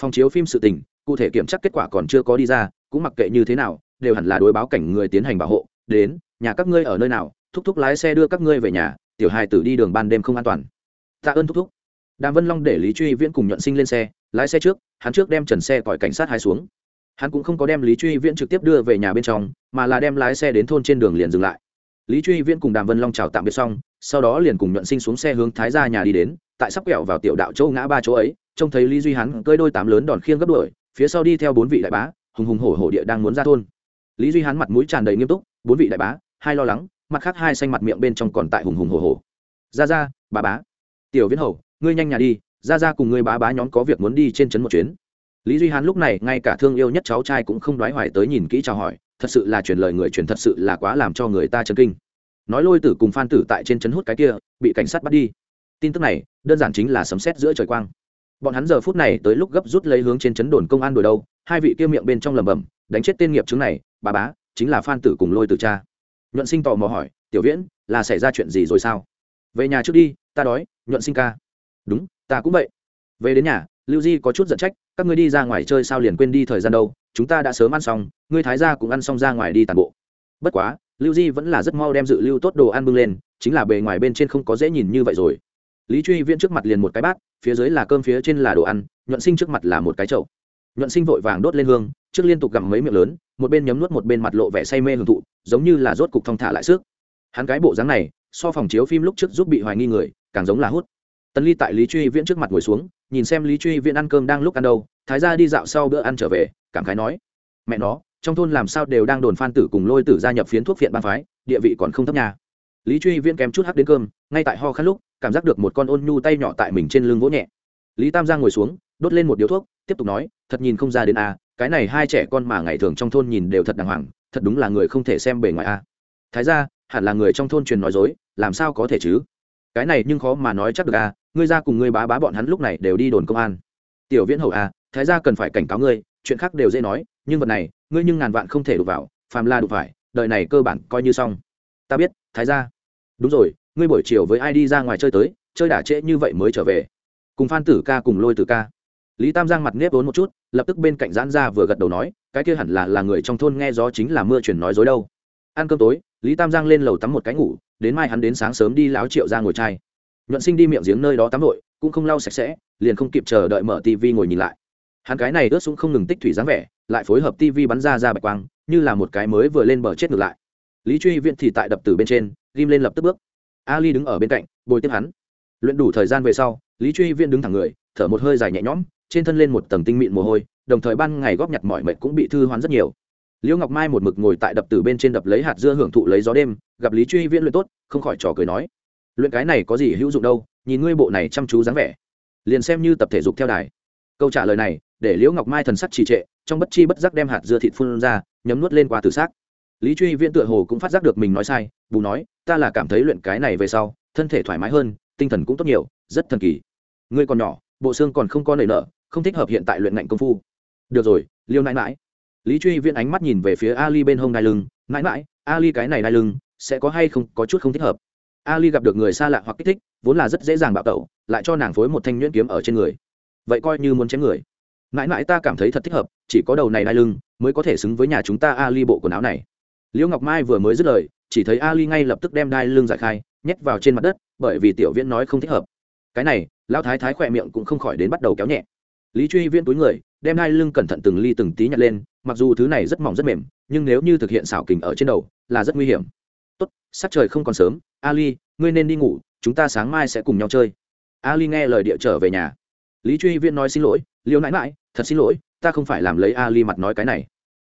Phòng chiếu phim sự tình, cụ thể kiểm tra kết quả còn chưa có đi ra, cũng mặc kệ như thế nào, đều hẳn là đối báo cảnh người tiến hành bảo hộ. Đến, nhà các ngươi ở nơi nào, thúc thúc lái xe đưa các ngươi về nhà, tiểu hài tử đi đường ban đêm không an toàn. Tạ ơn thúc thúc. Đàm vân long để lý truy viễn cùng nhuận sinh lên xe, lái xe trước, hắn trước đem trần xe còi cảnh sát hai xuống. Hắn cũng không có đem lý truy viễn trực tiếp đưa về nhà bên trong, mà là đem lái xe đến thôn trên đường liền dừng lại. Lý truy viễn cùng đàm vân long chào tạm biệt xong, sau đó liền cùng nhuận sinh xuống xe hướng thái ra nhà đi đến, tại sắp quẹo vào tiểu đạo châu ngã ba chỗ ấy trông thấy lý duy hắn cơi đôi tám lớn đòn khiêng gấp đuổi, phía sau đi theo bốn vị đại bá, hùng hùng hổ hổ địa đang muốn ra thôn. Lý duy hắn mặt mũi tràn đầy nghiêm túc, bốn vị đại bá, hai lo lắng, mặt khác hai xanh mặt miệng bên trong còn tại hùng hùng hổ hổ. Ra ra bà bá. Tiểu viễn hầu, ngươi nhanh nhà đi ra ra cùng ngươi bá bá nhóm có việc muốn đi trên trấn một chuyến. Lý duy hán lúc này ngay cả thương yêu nhất cháu trai cũng không đoái hoài tới nhìn kỹ chào hỏi, thật sự là truyền lời người truyền thật sự là quá làm cho người ta chấn kinh. Nói lôi tử cùng phan tử tại trên trấn hút cái kia, bị cảnh sát bắt đi. Tin tức này, đơn giản chính là sấm sét giữa trời quang bọn hắn giờ phút này tới lúc gấp rút lấy hướng trên trấn đồn công an đuổi đâu, hai vị kia miệng bên trong lẩm bẩm, đánh chết tên nghiệp chứng này, bà bá, chính là phan tử cùng lôi tử cha. Nhuận sinh tò mò hỏi, tiểu viễn, là xảy ra chuyện gì rồi sao? Về nhà trước đi, ta đói, nhuận sinh ca. Đúng, ta cũng vậy. Về đến nhà, lưu di có chút giận trách, các ngươi đi ra ngoài chơi sao liền quên đi thời gian đâu, chúng ta đã sớm ăn xong, ngươi thái gia cũng ăn xong ra ngoài đi tàn bộ. Bất quá, lưu di vẫn là rất mau đem dự lưu tốt đồ ăn bưng lên, chính là bề ngoài bên trên không có dễ nhìn như vậy rồi. Lý truy viễn trước mặt liền một cái bát phía dưới là cơm phía trên là đồ ăn, nhuận sinh trước mặt là một cái chậu. Nhuận sinh vội vàng đốt lên hương, trước liên tục gặm mấy miệng lớn, một bên nhấm nuốt một bên mặt lộ vẻ say mê hưởng thụ, giống như là rốt cục thong thả lại sức. Hắn cái bộ dáng này, so phòng chiếu phim lúc trước giúp bị hoài nghi người, càng giống là hút. Tân ly tại lý truy viễn trước mặt ngồi xuống, nhìn xem lý truy viễn ăn cơm đang lúc ăn đâu, thái ra đi dạo sau bữa ăn trở về, cảm khái nói, mẹ nó, trong thôn làm sao đều đang đồn phan tử cùng lôi tử gia nhập phiến thuốc viện ban phái, địa vị còn không thấp nhà lý truy viễn kém chút hắc đến cơm, ngay tại ho khát lúc, cảm giác được một con ôn nhu tay nhỏ tại mình trên lưng vỗ nhẹ. Lý tam giang ngồi xuống, đốt lên một điếu thuốc, tiếp tục nói, thật nhìn không ra đến a, cái này hai trẻ con mà ngày thường trong thôn nhìn đều thật đàng hoàng, thật đúng là người không thể xem bề ngoài a. Thái ra hẳn là người trong thôn truyền nói dối, làm sao có thể chứ? Cái này nhưng khó mà nói chắc được a, ngươi ra cùng ngươi bá bá bọn hắn lúc này đều đi đồn công an. Tiểu viễn hậu a, thái ra cần phải cảnh cáo ngươi, chuyện khác đều dễ nói, nhưng vật này, ngươi nhưng ngàn vạn không thể đụng vào, phàm la đụng phải, đời này cơ bản coi như xong ta biết, thái ra đúng rồi, ngươi buổi chiều với ai đi ra ngoài chơi tới, chơi đả trễ như vậy mới trở về. Cùng phan tử ca cùng lôi tử ca. Lý tam giang mặt nếp vốn một chút, lập tức bên cạnh giãn ra vừa gật đầu nói, cái kia hẳn là là người trong thôn nghe gió chính là mưa chuyển nói dối đâu. Ăn cơm tối, lý tam giang lên lầu tắm một cái ngủ, đến mai hắn đến sáng sớm đi láo triệu ra ngồi chai. Nhuận sinh đi miệng giếng nơi đó tắm vội cũng không lau sạch sẽ, liền không kịp chờ đợi mở tv ngồi nhìn lại. Hắn cái này ướt sũng không ngừng tích thủy dáng vẻ, lại phối hợp tv bắn ra ra bạch quang, như là một cái mới vừa lên bờ chết ngược lại lý truy viện thì tại đập tử bên trên, ghim lên lập tức bước. Ali đứng ở bên cạnh, bồi tiếp hắn. Luyện đủ thời gian về sau, lý truy viện đứng thẳng người, thở một hơi dài nhẹ nhõm, trên thân lên một tầng tinh mịn mồ hôi, đồng thời ban ngày góp nhặt mọi mệt cũng bị thư hoán rất nhiều. Liễu ngọc mai một mực ngồi tại đập tử bên trên đập lấy hạt dưa hưởng thụ lấy gió đêm, gặp lý truy viễn luyện tốt, không khỏi trò cười nói, luyện cái này có gì hữu dụng đâu, nhìn ngươi bộ này chăm chú dáng vẻ, liền xem như tập thể dục theo đài. Câu trả lời này, để liễu ngọc mai thần sắc trì trệ, trong bất chi bất giác đem hạt dưa thịt phun ra, nhấm nuốt lên qua từ xác lý truy viễn tựa hồ cũng phát giác được mình nói sai, bù nói, ta là cảm thấy luyện cái này về sau, thân thể thoải mái hơn, tinh thần cũng tốt nhiều, rất thần kỳ. Ngươi còn nhỏ, bộ xương còn không có nảy nở, không thích hợp hiện tại luyện ngạnh công phu. Được rồi, liêu nãi mãi lý truy viễn ánh mắt nhìn về phía ali bên hông đai lưng mãi mãi ali cái này đai lưng, sẽ có hay không, có chút không thích hợp. Ali gặp được người xa lạ hoặc kích thích, vốn là rất dễ dàng bạo tẩu, lại cho nàng phối một thanh nhuyễn kiếm ở trên người. Vậy coi như muốn chém người. Mãi mãi ta cảm thấy thật thích hợp, chỉ có đầu này đai lưng, mới có thể xứng với nhà chúng ta ali bộ quần áo này liễu ngọc mai vừa mới dứt lời, chỉ thấy ali ngay lập tức đem đai lưng giải khai, nhét vào trên mặt đất, bởi vì tiểu viễn nói không thích hợp. Cái này, lão thái thái khỏe miệng cũng không khỏi đến bắt đầu kéo nhẹ. Lý truy viễn túi người, đem đai lưng cẩn thận từng ly từng tí nhặt lên, mặc dù thứ này rất mỏng rất mềm, nhưng nếu như thực hiện xảo kình ở trên đầu, là rất nguy hiểm. Tốt sắc trời không còn sớm, ali, ngươi nên đi ngủ, chúng ta sáng mai sẽ cùng nhau chơi. Ali nghe lời địa trở về nhà. Lý truy viễn nói xin lỗi, liêu nãi mãi thật xin lỗi, ta không phải làm lấy ali mặt nói cái này.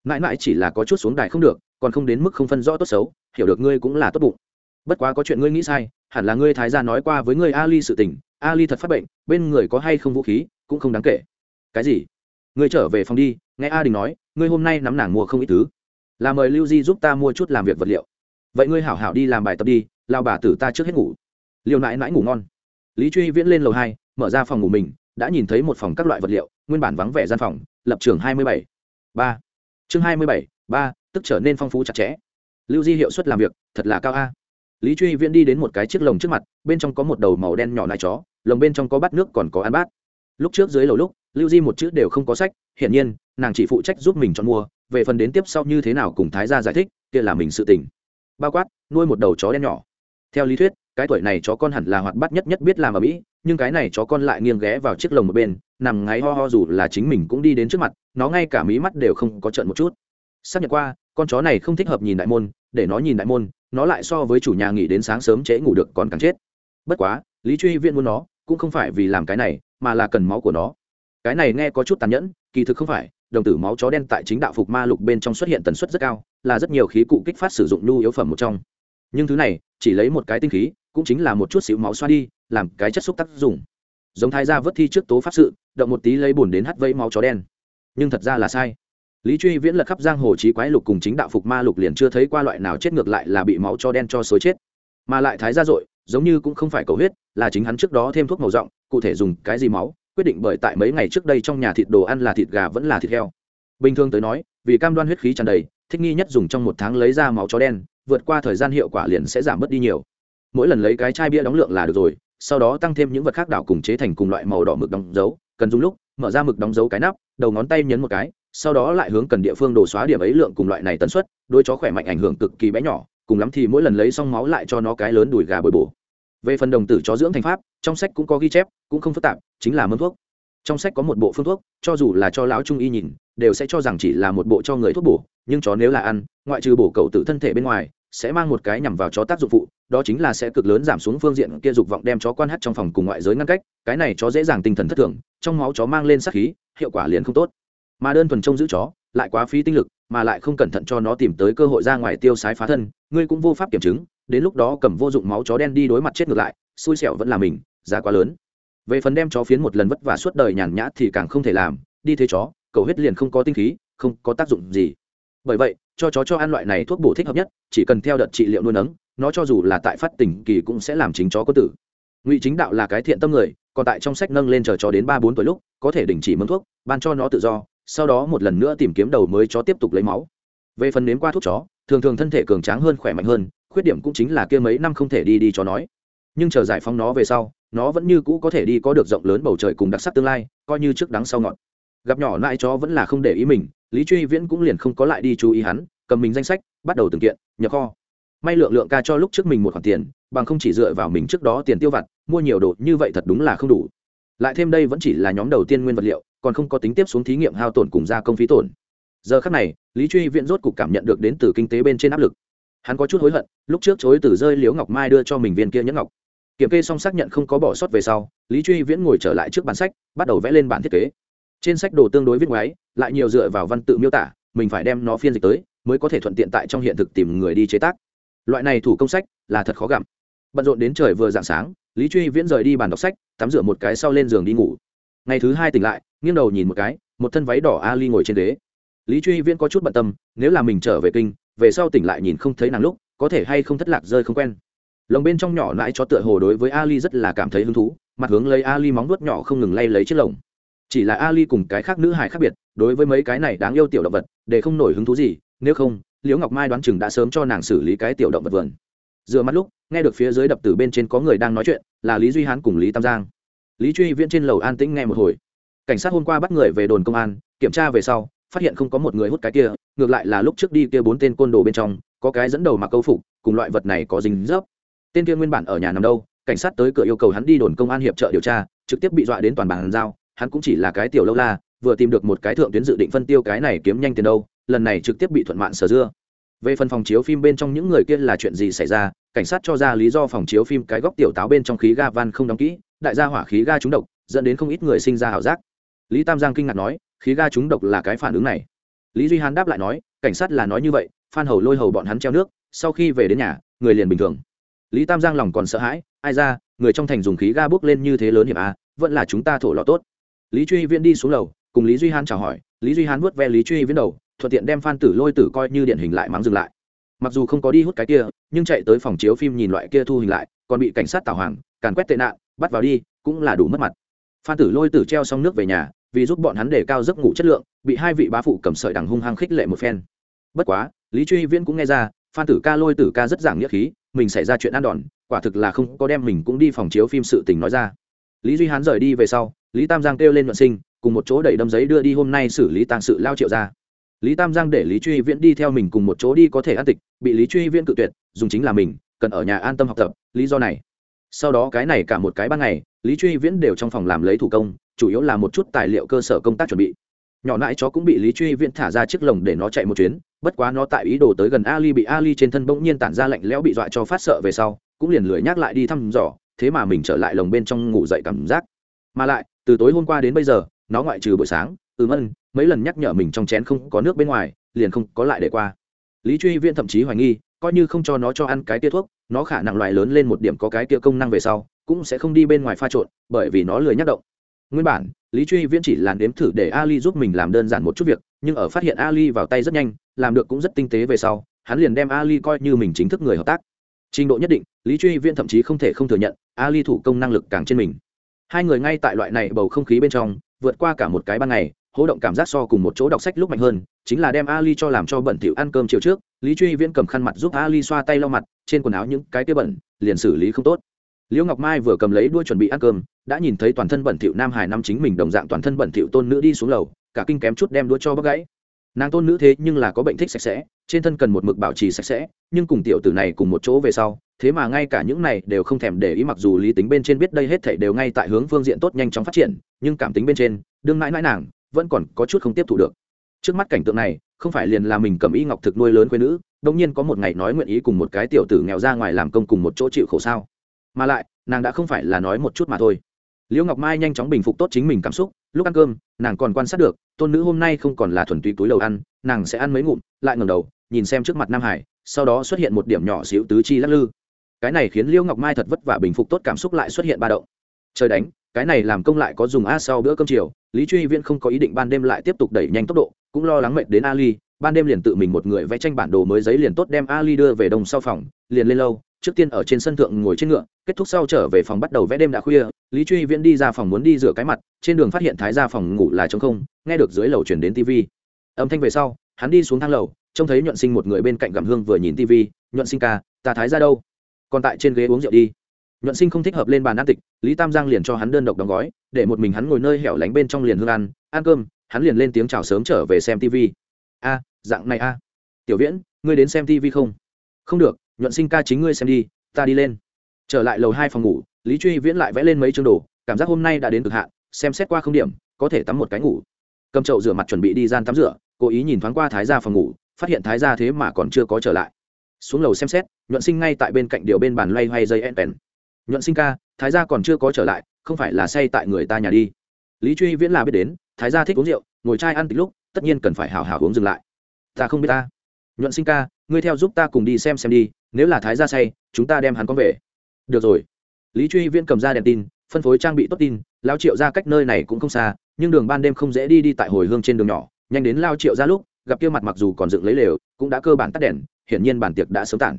Mãi mãi chỉ là có chút xuống đài không được còn không đến mức không phân rõ tốt xấu, hiểu được ngươi cũng là tốt bụng. Bất quá có chuyện ngươi nghĩ sai, hẳn là ngươi thái gia nói qua với ngươi ali sự tình, ali thật phát bệnh, bên người có hay không vũ khí, cũng không đáng kể. Cái gì? Ngươi trở về phòng đi, nghe a đình nói, ngươi hôm nay nắm nàng mua không ít thứ. Là mời lưu di giúp ta mua chút làm việc vật liệu. Vậy ngươi hảo hảo đi làm bài tập đi, lao bà tử ta trước hết ngủ. Liều nãi nãi ngủ ngon. Lý truy viễn lên lầu hai, mở ra phòng ngủ mình, đã nhìn thấy một phòng các loại vật liệu, nguyên bản vắng vẻ gian phòng, lập trường hai mươi bảy. Ba. Chương hai mươi bảy, ba tức trở nên phong phú chặt chẽ. Lưu di hiệu suất làm việc, thật là cao a. Lý truy viễn đi đến một cái chiếc lồng trước mặt, bên trong có một đầu màu đen nhỏ nai chó, lồng bên trong có bát nước còn có ăn bát. Lúc trước dưới lầu lúc, lưu di một chữ đều không có sách, hiển nhiên, nàng chỉ phụ trách giúp mình chọn mua, về phần đến tiếp sau như thế nào cùng thái gia giải thích, kia là mình sự tình. Bao quát, nuôi một đầu chó đen nhỏ. Theo lý thuyết, cái tuổi này chó con hẳn là hoạt bát nhất nhất biết làm ở mỹ, nhưng cái này chó con lại nghiêng ghé vào chiếc lồng một bên, nằm ngáy ho ho dù là chính mình cũng đi đến trước mặt, nó ngay cả mí mắt đều không có trận một chút xác nhận qua, con chó này không thích hợp nhìn đại môn, để nó nhìn đại môn, nó lại so với chủ nhà nghỉ đến sáng sớm trễ ngủ được còn càng chết. Bất quá, lý truy viễn muốn nó, cũng không phải vì làm cái này, mà là cần máu của nó. Cái này nghe có chút tàn nhẫn, kỳ thực không phải, đồng tử máu chó đen tại chính đạo phục ma lục bên trong xuất hiện tần suất rất cao, là rất nhiều khí cụ kích phát sử dụng nhu yếu phẩm một trong. Nhưng thứ này, chỉ lấy một cái tinh khí, cũng chính là một chút xíu máu xoa đi, làm cái chất xúc tác dụng. Giống thái gia vớt thi trước tố pháp sự, động một tí lấy bùn đến hắt vẫy máu chó đen. Nhưng thật ra là sai lý truy viễn lật khắp giang hồ trí quái lục cùng chính đạo phục ma lục liền chưa thấy qua loại nào chết ngược lại là bị máu cho đen cho xối chết. Mà lại thái ra dội, giống như cũng không phải cầu huyết, là chính hắn trước đó thêm thuốc màu rộng, cụ thể dùng cái gì máu, quyết định bởi tại mấy ngày trước đây trong nhà thịt đồ ăn là thịt gà vẫn là thịt heo. Bình thường tới nói, vì cam đoan huyết khí tràn đầy, thích nghi nhất dùng trong một tháng lấy ra máu chó đen, vượt qua thời gian hiệu quả liền sẽ giảm bớt đi nhiều. Mỗi lần lấy cái chai bia đóng lượng là được rồi, sau đó tăng thêm những vật khác đảo cùng chế thành cùng loại màu đỏ mực đóng dấu, cần dùng lúc mở ra mực đóng dấu cái nắp, đầu ngón tay nhấn một cái sau đó lại hướng cần địa phương đổ xóa điểm ấy lượng cùng loại này tần suất, đôi chó khỏe mạnh ảnh hưởng cực kỳ bé nhỏ, cùng lắm thì mỗi lần lấy xong máu lại cho nó cái lớn đùi gà bồi bổ. Về phần đồng tử chó dưỡng thành pháp, trong sách cũng có ghi chép, cũng không phức tạp, chính là mâm thuốc. Trong sách có một bộ phương thuốc, cho dù là cho lão trung y nhìn, đều sẽ cho rằng chỉ là một bộ cho người thuốc bổ, nhưng chó nếu là ăn, ngoại trừ bổ cầu tự thân thể bên ngoài, sẽ mang một cái nhằm vào chó tác dụng phụ, đó chính là sẽ cực lớn giảm xuống phương diện kia dục vọng đem chó quan hát trong phòng cùng ngoại giới ngăn cách, cái này chó dễ dàng tinh thần thất thường, trong máu chó mang lên sát khí, hiệu quả liền không tốt mà đơn thuần trông giữ chó, lại quá phí tinh lực, mà lại không cẩn thận cho nó tìm tới cơ hội ra ngoài tiêu sái phá thân, ngươi cũng vô pháp kiểm chứng, đến lúc đó cầm vô dụng máu chó đen đi đối mặt chết ngược lại, xui xẻo vẫn là mình, giá quá lớn. Về phần đem chó phiến một lần vất vả suốt đời nhàn nhã thì càng không thể làm, đi thế chó, cầu huyết liền không có tinh khí, không có tác dụng gì. Bởi vậy, cho chó cho ăn loại này thuốc bổ thích hợp nhất, chỉ cần theo đợt trị liệu nuôi nấng, nó cho dù là tại phát tỉnh kỳ cũng sẽ làm chính chó có tử. Ngụy chính đạo là cái thiện tâm người, còn tại trong sách nâng lên chờ chó đến ba bốn tuổi lúc, có thể đình chỉ mướn thuốc, ban cho nó tự do sau đó một lần nữa tìm kiếm đầu mới cho tiếp tục lấy máu. Về phần nếm qua thuốc chó, thường thường thân thể cường tráng hơn, khỏe mạnh hơn, khuyết điểm cũng chính là kia mấy năm không thể đi đi cho nói. Nhưng chờ giải phóng nó về sau, nó vẫn như cũ có thể đi có được rộng lớn bầu trời cùng đặc sắc tương lai, coi như trước đắng sau ngọt. Gặp nhỏ lại chó vẫn là không để ý mình, lý truy viễn cũng liền không có lại đi chú ý hắn, cầm mình danh sách, bắt đầu từng kiện, nhập kho. May lượng lượng ca cho lúc trước mình một khoản tiền, bằng không chỉ dựa vào mình trước đó tiền tiêu vặt, mua nhiều đồ như vậy thật đúng là không đủ. Lại thêm đây vẫn chỉ là nhóm đầu tiên nguyên vật liệu còn không có tính tiếp xuống thí nghiệm hao tổn cùng gia công phí tổn. Giờ khắc này, lý truy viễn rốt cục cảm nhận được đến từ kinh tế bên trên áp lực. Hắn có chút hối hận, lúc trước chối từ rơi Liễu ngọc mai đưa cho mình viên kia nhẫn ngọc. Kiểm kê xong xác nhận không có bỏ sót về sau, lý truy viễn ngồi trở lại trước bản sách, bắt đầu vẽ lên bản thiết kế. Trên sách đồ tương đối viết ngoáy, lại nhiều dựa vào văn tự miêu tả, mình phải đem nó phiên dịch tới, mới có thể thuận tiện tại trong hiện thực tìm người đi chế tác. Loại này thủ công sách là thật khó gặm. Bận rộn đến trời vừa d ạ n g sáng, lý truy viễn rời đi bàn đọc sách, tắm rửa một cái sau lên giường đi ngủ. Ngày thứ hai tỉnh lại nghiêng đầu nhìn một cái, một thân váy đỏ ali ngồi trên ghế. Lý truy viễn có chút bận tâm, nếu là mình trở về kinh, về sau tỉnh lại nhìn không thấy nàng lúc, có thể hay không thất lạc rơi không quen. Lồng bên trong nhỏ lại cho tựa hồ đối với ali rất là cảm thấy hứng thú, mặt hướng lấy ali móng nuốt nhỏ không ngừng lay lấy chiếc lồng. Chỉ là ali cùng cái khác nữ hài khác biệt, đối với mấy cái này đáng yêu tiểu động vật, để không nổi hứng thú gì, nếu không, liễu ngọc mai đoán chừng đã sớm cho nàng xử lý cái tiểu động vật vườn. Dựa mắt lúc, nghe được phía dưới đập từ bên trên có người đang nói chuyện, là lý duy hán cùng lý tam giang. Lý truy viễn trên lầu an tĩnh nghe một hồi cảnh sát hôm qua bắt người về đồn công an, kiểm tra về sau, phát hiện không có một người hút cái kia, ngược lại là lúc trước đi kia bốn tên côn đồ bên trong, có cái dẫn đầu mặc câu phục, cùng loại vật này có dính dấp. Tên kia nguyên bản ở nhà nằm đâu, cảnh sát tới cửa yêu cầu hắn đi đồn công an hiệp trợ điều tra, trực tiếp bị dọa đến toàn bàn giao, hắn cũng chỉ là cái tiểu lâu la, vừa tìm được một cái thượng tuyến dự định phân tiêu cái này kiếm nhanh tiền đâu, lần này trực tiếp bị thuận mạn sở dưa. Về phần phòng chiếu phim bên trong những người kia là chuyện gì xảy ra, cảnh sát cho ra lý do phòng chiếu phim cái góc tiểu táo bên trong khí ga van không đóng kỹ, đại gia hỏa khí ga trúng độc, dẫn đến không ít người sinh ra ảo giác lý tam giang kinh ngạc nói, khí ga trúng độc là cái phản ứng này. Lý duy hán đáp lại nói, cảnh sát là nói như vậy, phan hầu lôi hầu bọn hắn treo nước, sau khi về đến nhà, người liền bình thường. Lý tam giang lòng còn sợ hãi, ai ra, người trong thành dùng khí ga bước lên như thế lớn hiểm a vẫn là chúng ta thổ lọ tốt. Lý truy viễn đi xuống lầu, cùng lý duy hán chào hỏi, lý duy hán vuốt ve lý truy viễn đầu, thuận tiện đem phan tử lôi tử coi như điện hình lại mắng dừng lại. Mặc dù không có đi hút cái kia, nhưng chạy tới phòng chiếu phim nhìn loại kia thu hình lại, còn bị cảnh sát tào hoàng, càn quét tệ nạn, bắt vào đi, cũng là đủ mất mặt phan tử lôi tử treo xong nước về nhà, vì giúp bọn hắn để cao giấc ngủ chất lượng, bị hai vị bá phụ cầm sợi đằng hung hăng khích lệ một phen. Bất quá, lý truy viễn cũng nghe ra, phan tử ca lôi tử ca rất giảng nghĩa khí, mình xảy ra chuyện ăn đòn, quả thực là không có đem mình cũng đi phòng chiếu phim sự tình nói ra. Lý duy hán rời đi về sau, lý tam giang kêu lên nhuận sinh, cùng một chỗ đẩy đâm giấy đưa đi hôm nay xử lý tàng sự lao triệu ra. Lý tam giang để lý truy viễn đi theo mình cùng một chỗ đi có thể an tịch, bị lý truy viễn cự tuyệt, dùng chính là mình, cần ở nhà an tâm học tập, lý do này sau đó cái này cả một cái ban ngày, lý truy viễn đều trong phòng làm lấy thủ công, chủ yếu là một chút tài liệu cơ sở công tác chuẩn bị. Nhỏ nãi chó cũng bị lý truy viễn thả ra chiếc lồng để nó chạy một chuyến, bất quá nó tại ý đồ tới gần ali bị ali trên thân bỗng nhiên tản ra lạnh lẽo bị dọa cho phát sợ về sau, cũng liền lười nhắc lại đi thăm dò, thế mà mình trở lại lồng bên trong ngủ dậy cảm giác. Mà lại, từ tối hôm qua đến bây giờ, nó ngoại trừ buổi sáng ừ mân, mấy lần nhắc nhở mình trong chén không có nước bên ngoài, liền không có lại để qua. Lý truy viễn thậm chí hoài nghi coi như không cho nó cho ăn cái tia thuốc, nó khả năng loại lớn lên một điểm có cái tia công năng về sau, cũng sẽ không đi bên ngoài pha trộn, bởi vì nó lười nhắc động. Nguyên bản, lý truy viễn chỉ làn đếm thử để ali giúp mình làm đơn giản một chút việc, nhưng ở phát hiện ali vào tay rất nhanh, làm được cũng rất tinh tế về sau, hắn liền đem ali coi như mình chính thức người hợp tác. Trình độ nhất định, lý truy viễn thậm chí không thể không thừa nhận, ali thủ công năng lực càng trên mình. Hai người ngay tại loại này bầu không khí bên trong, vượt qua cả một cái ban ngày hố động cảm giác so cùng một chỗ đọc sách lúc mạnh hơn, chính là đem ali cho làm cho bẩn thỉu ăn cơm chiều trước, lý truy viễn cầm khăn mặt giúp ali xoa tay lau mặt, trên quần áo những cái kia bẩn, liền xử lý không tốt. Liễu ngọc mai vừa cầm lấy đuôi chuẩn bị ăn cơm, đã nhìn thấy toàn thân bẩn thỉu nam hải năm chính mình đồng dạng toàn thân bẩn thỉu tôn nữ đi xuống lầu, cả kinh kém chút đem đuôi cho bóc gãy. Nàng tôn nữ thế nhưng là có bệnh thích sạch sẽ, trên thân cần một mực bảo trì sạch sẽ, nhưng cùng tiểu tử này cùng một chỗ về sau, thế mà ngay cả những này đều không thèm để ý mặc dù lý tính bên trên biết đây hết thảy đều ngay tại hướng phương diện tốt nhanh chóng phát triển, nhưng cảm tính bên trên, đương mãi mãi nàng vẫn còn có chút không tiếp thu được. Trước mắt cảnh tượng này, không phải liền là mình cầm y ngọc thực nuôi lớn quê nữ đông nhiên có một ngày nói nguyện ý cùng một cái tiểu tử nghèo ra ngoài làm công cùng một chỗ chịu khổ sao? Mà lại, nàng đã không phải là nói một chút mà thôi. Liễu ngọc mai nhanh chóng bình phục tốt chính mình cảm xúc, lúc ăn cơm, nàng còn quan sát được, tôn nữ hôm nay không còn là thuần túy túi đầu ăn, nàng sẽ ăn mấy ngụm, lại ngẩng đầu, nhìn xem trước mặt nam hải, sau đó xuất hiện một điểm nhỏ xíu tứ chi lắc lư. Cái này khiến liễu ngọc mai thật vất vả bình phục tốt cảm xúc lại xuất hiện ba động. Trời đánh, cái này làm công lại có dùng a sau bữa cơm chiều lý truy viễn không có ý định ban đêm lại tiếp tục đẩy nhanh tốc độ, cũng lo lắng mệt đến ali, ban đêm liền tự mình một người vẽ tranh bản đồ mới giấy liền tốt đem ali đưa về đông sau phòng, liền lên lâu trước tiên ở trên sân thượng ngồi trên ngựa, kết thúc sau trở về phòng bắt đầu vẽ đêm đã khuya, lý truy viễn đi ra phòng muốn đi rửa cái mặt, trên đường phát hiện thái ra phòng ngủ là trống không, nghe được dưới lầu chuyển đến tv âm thanh về sau, hắn đi xuống thang lầu, trông thấy nhuận sinh một người bên cạnh gặm hương vừa nhìn tv nhuận sinh ca, ta thái ra đâu? Còn tại trên ghế uống rượu đi nhuận sinh không thích hợp lên bàn ăn tịch, lý tam giang liền cho hắn đơn độc đóng gói, để một mình hắn ngồi nơi hẻo lánh bên trong liền hương ăn ăn cơm, hắn liền lên tiếng chào sớm trở về xem tv a, dạng này a. Tiểu viễn, ngươi đến xem tv không? Không được, nhuận sinh ca chính ngươi xem đi, ta đi lên. Trở lại lầu hai phòng ngủ, lý truy viễn lại vẽ lên mấy chương đồ, cảm giác hôm nay đã đến cực hạn, xem xét qua không điểm, có thể tắm một cái ngủ. Cầm chậu rửa mặt chuẩn bị đi gian tắm rửa, cố ý nhìn thoáng qua thái gia phòng ngủ, phát hiện thái gia thế mà còn chưa có trở lại. Xuống lầu xem xét, nhuận sinh ngay tại bên cạnh điều bên bàn loay hoay dây en pèn nhuận sinh ca, thái gia còn chưa có trở lại, không phải là say tại người ta nhà đi. Lý truy viễn là biết đến, thái gia thích uống rượu, ngồi chai ăn tịch lúc, tất nhiên cần phải hào hào uống dừng lại. Ta không biết ta. Nhuận sinh ca, ngươi theo giúp ta cùng đi xem xem đi, nếu là thái gia say, chúng ta đem hắn con về. Được rồi. Lý truy viễn cầm ra đèn tin, phân phối trang bị tốt tin, lao triệu ra cách nơi này cũng không xa, nhưng đường ban đêm không dễ đi đi tại hồi hương trên đường nhỏ. Nhanh đến lao triệu ra lúc, gặp kia mặt mặc dù còn dựng lấy lều, cũng đã cơ bản tắt đèn, hiển nhiên bản tiệc đã sớm tản.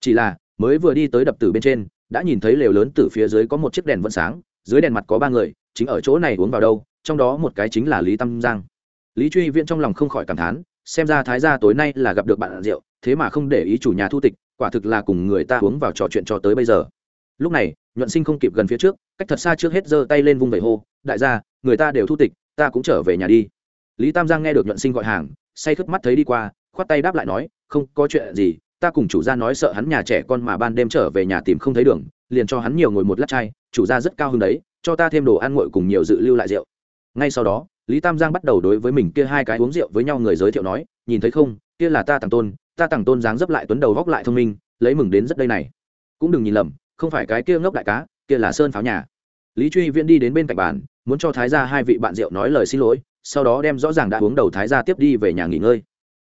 Chỉ là, mới vừa đi tới đập tử bên trên đã nhìn thấy lều lớn từ phía dưới có một chiếc đèn vẫn sáng, dưới đèn mặt có ba người, chính ở chỗ này uống vào đâu, trong đó một cái chính là lý Tam giang. Lý truy viễn trong lòng không khỏi cảm thán, xem ra thái gia tối nay là gặp được bạn rượu, thế mà không để ý chủ nhà thu tịch, quả thực là cùng người ta uống vào trò chuyện cho tới bây giờ. Lúc này, nhuận sinh không kịp gần phía trước, cách thật xa trước hết giơ tay lên vung vẩy hô, đại gia, người ta đều thu tịch, ta cũng trở về nhà đi. Lý tam giang nghe được nhuận sinh gọi hàng, say khướp mắt thấy đi qua, khoát tay đáp lại nói, không có chuyện gì ta cùng chủ gia nói sợ hắn nhà trẻ con mà ban đêm trở về nhà tìm không thấy đường, liền cho hắn nhiều ngồi một lát chai, chủ gia rất cao hơn đấy, cho ta thêm đồ ăn nguội cùng nhiều dự lưu lại rượu. Ngay sau đó, lý tam giang bắt đầu đối với mình kia hai cái uống rượu với nhau người giới thiệu nói, nhìn thấy không, kia là ta tàng tôn, ta tàng tôn dáng dấp lại tuấn đầu góc lại thông minh, lấy mừng đến rất đây này. Cũng đừng nhìn lầm, không phải cái kia ngốc đại cá, kia là sơn pháo nhà. Lý truy viễn đi đến bên cạnh bàn, muốn cho thái gia hai vị bạn rượu nói lời xin lỗi, sau đó đem rõ ràng đã uống đầu thái gia tiếp đi về nhà nghỉ ngơi.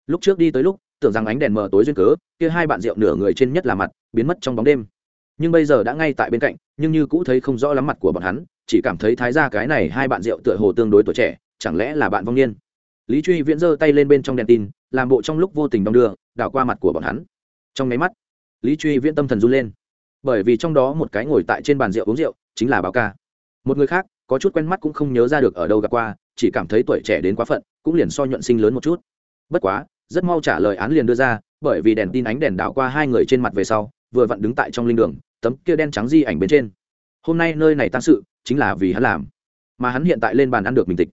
Lúc trước đi tới lúc tưởng rằng ánh đèn mờ tối duyên cớ, kia hai bạn rượu nửa người trên nhất là mặt, biến mất trong bóng đêm. Nhưng bây giờ đã ngay tại bên cạnh, nhưng như cũ thấy không rõ lắm mặt của bọn hắn, chỉ cảm thấy thái gia cái này hai bạn rượu tựa hồ tương đối tuổi trẻ, chẳng lẽ là bạn vong niên. Lý truy viễn giơ tay lên bên trong đèn tin, làm bộ trong lúc vô tình đong đưa, đảo qua mặt của bọn hắn. Trong nháy mắt, lý truy viễn tâm thần run lên. Bởi vì trong đó một cái ngồi tại trên bàn rượu uống rượu, chính là báo ca. Một người khác, có chút quen mắt cũng không nhớ ra được ở đâu gặp qua, chỉ cảm thấy tuổi trẻ đến quá phận, cũng liền so nhuận sinh lớn một chút. Bất quá rất mau trả lời án liền đưa ra, bởi vì đèn tin ánh đèn đảo qua hai người trên mặt về sau, vừa vặn đứng tại trong linh đường, tấm kia đen trắng di ảnh bên trên. Hôm nay nơi này tăng sự, chính là vì hắn làm. Mà hắn hiện tại lên bàn ăn được mình tịch.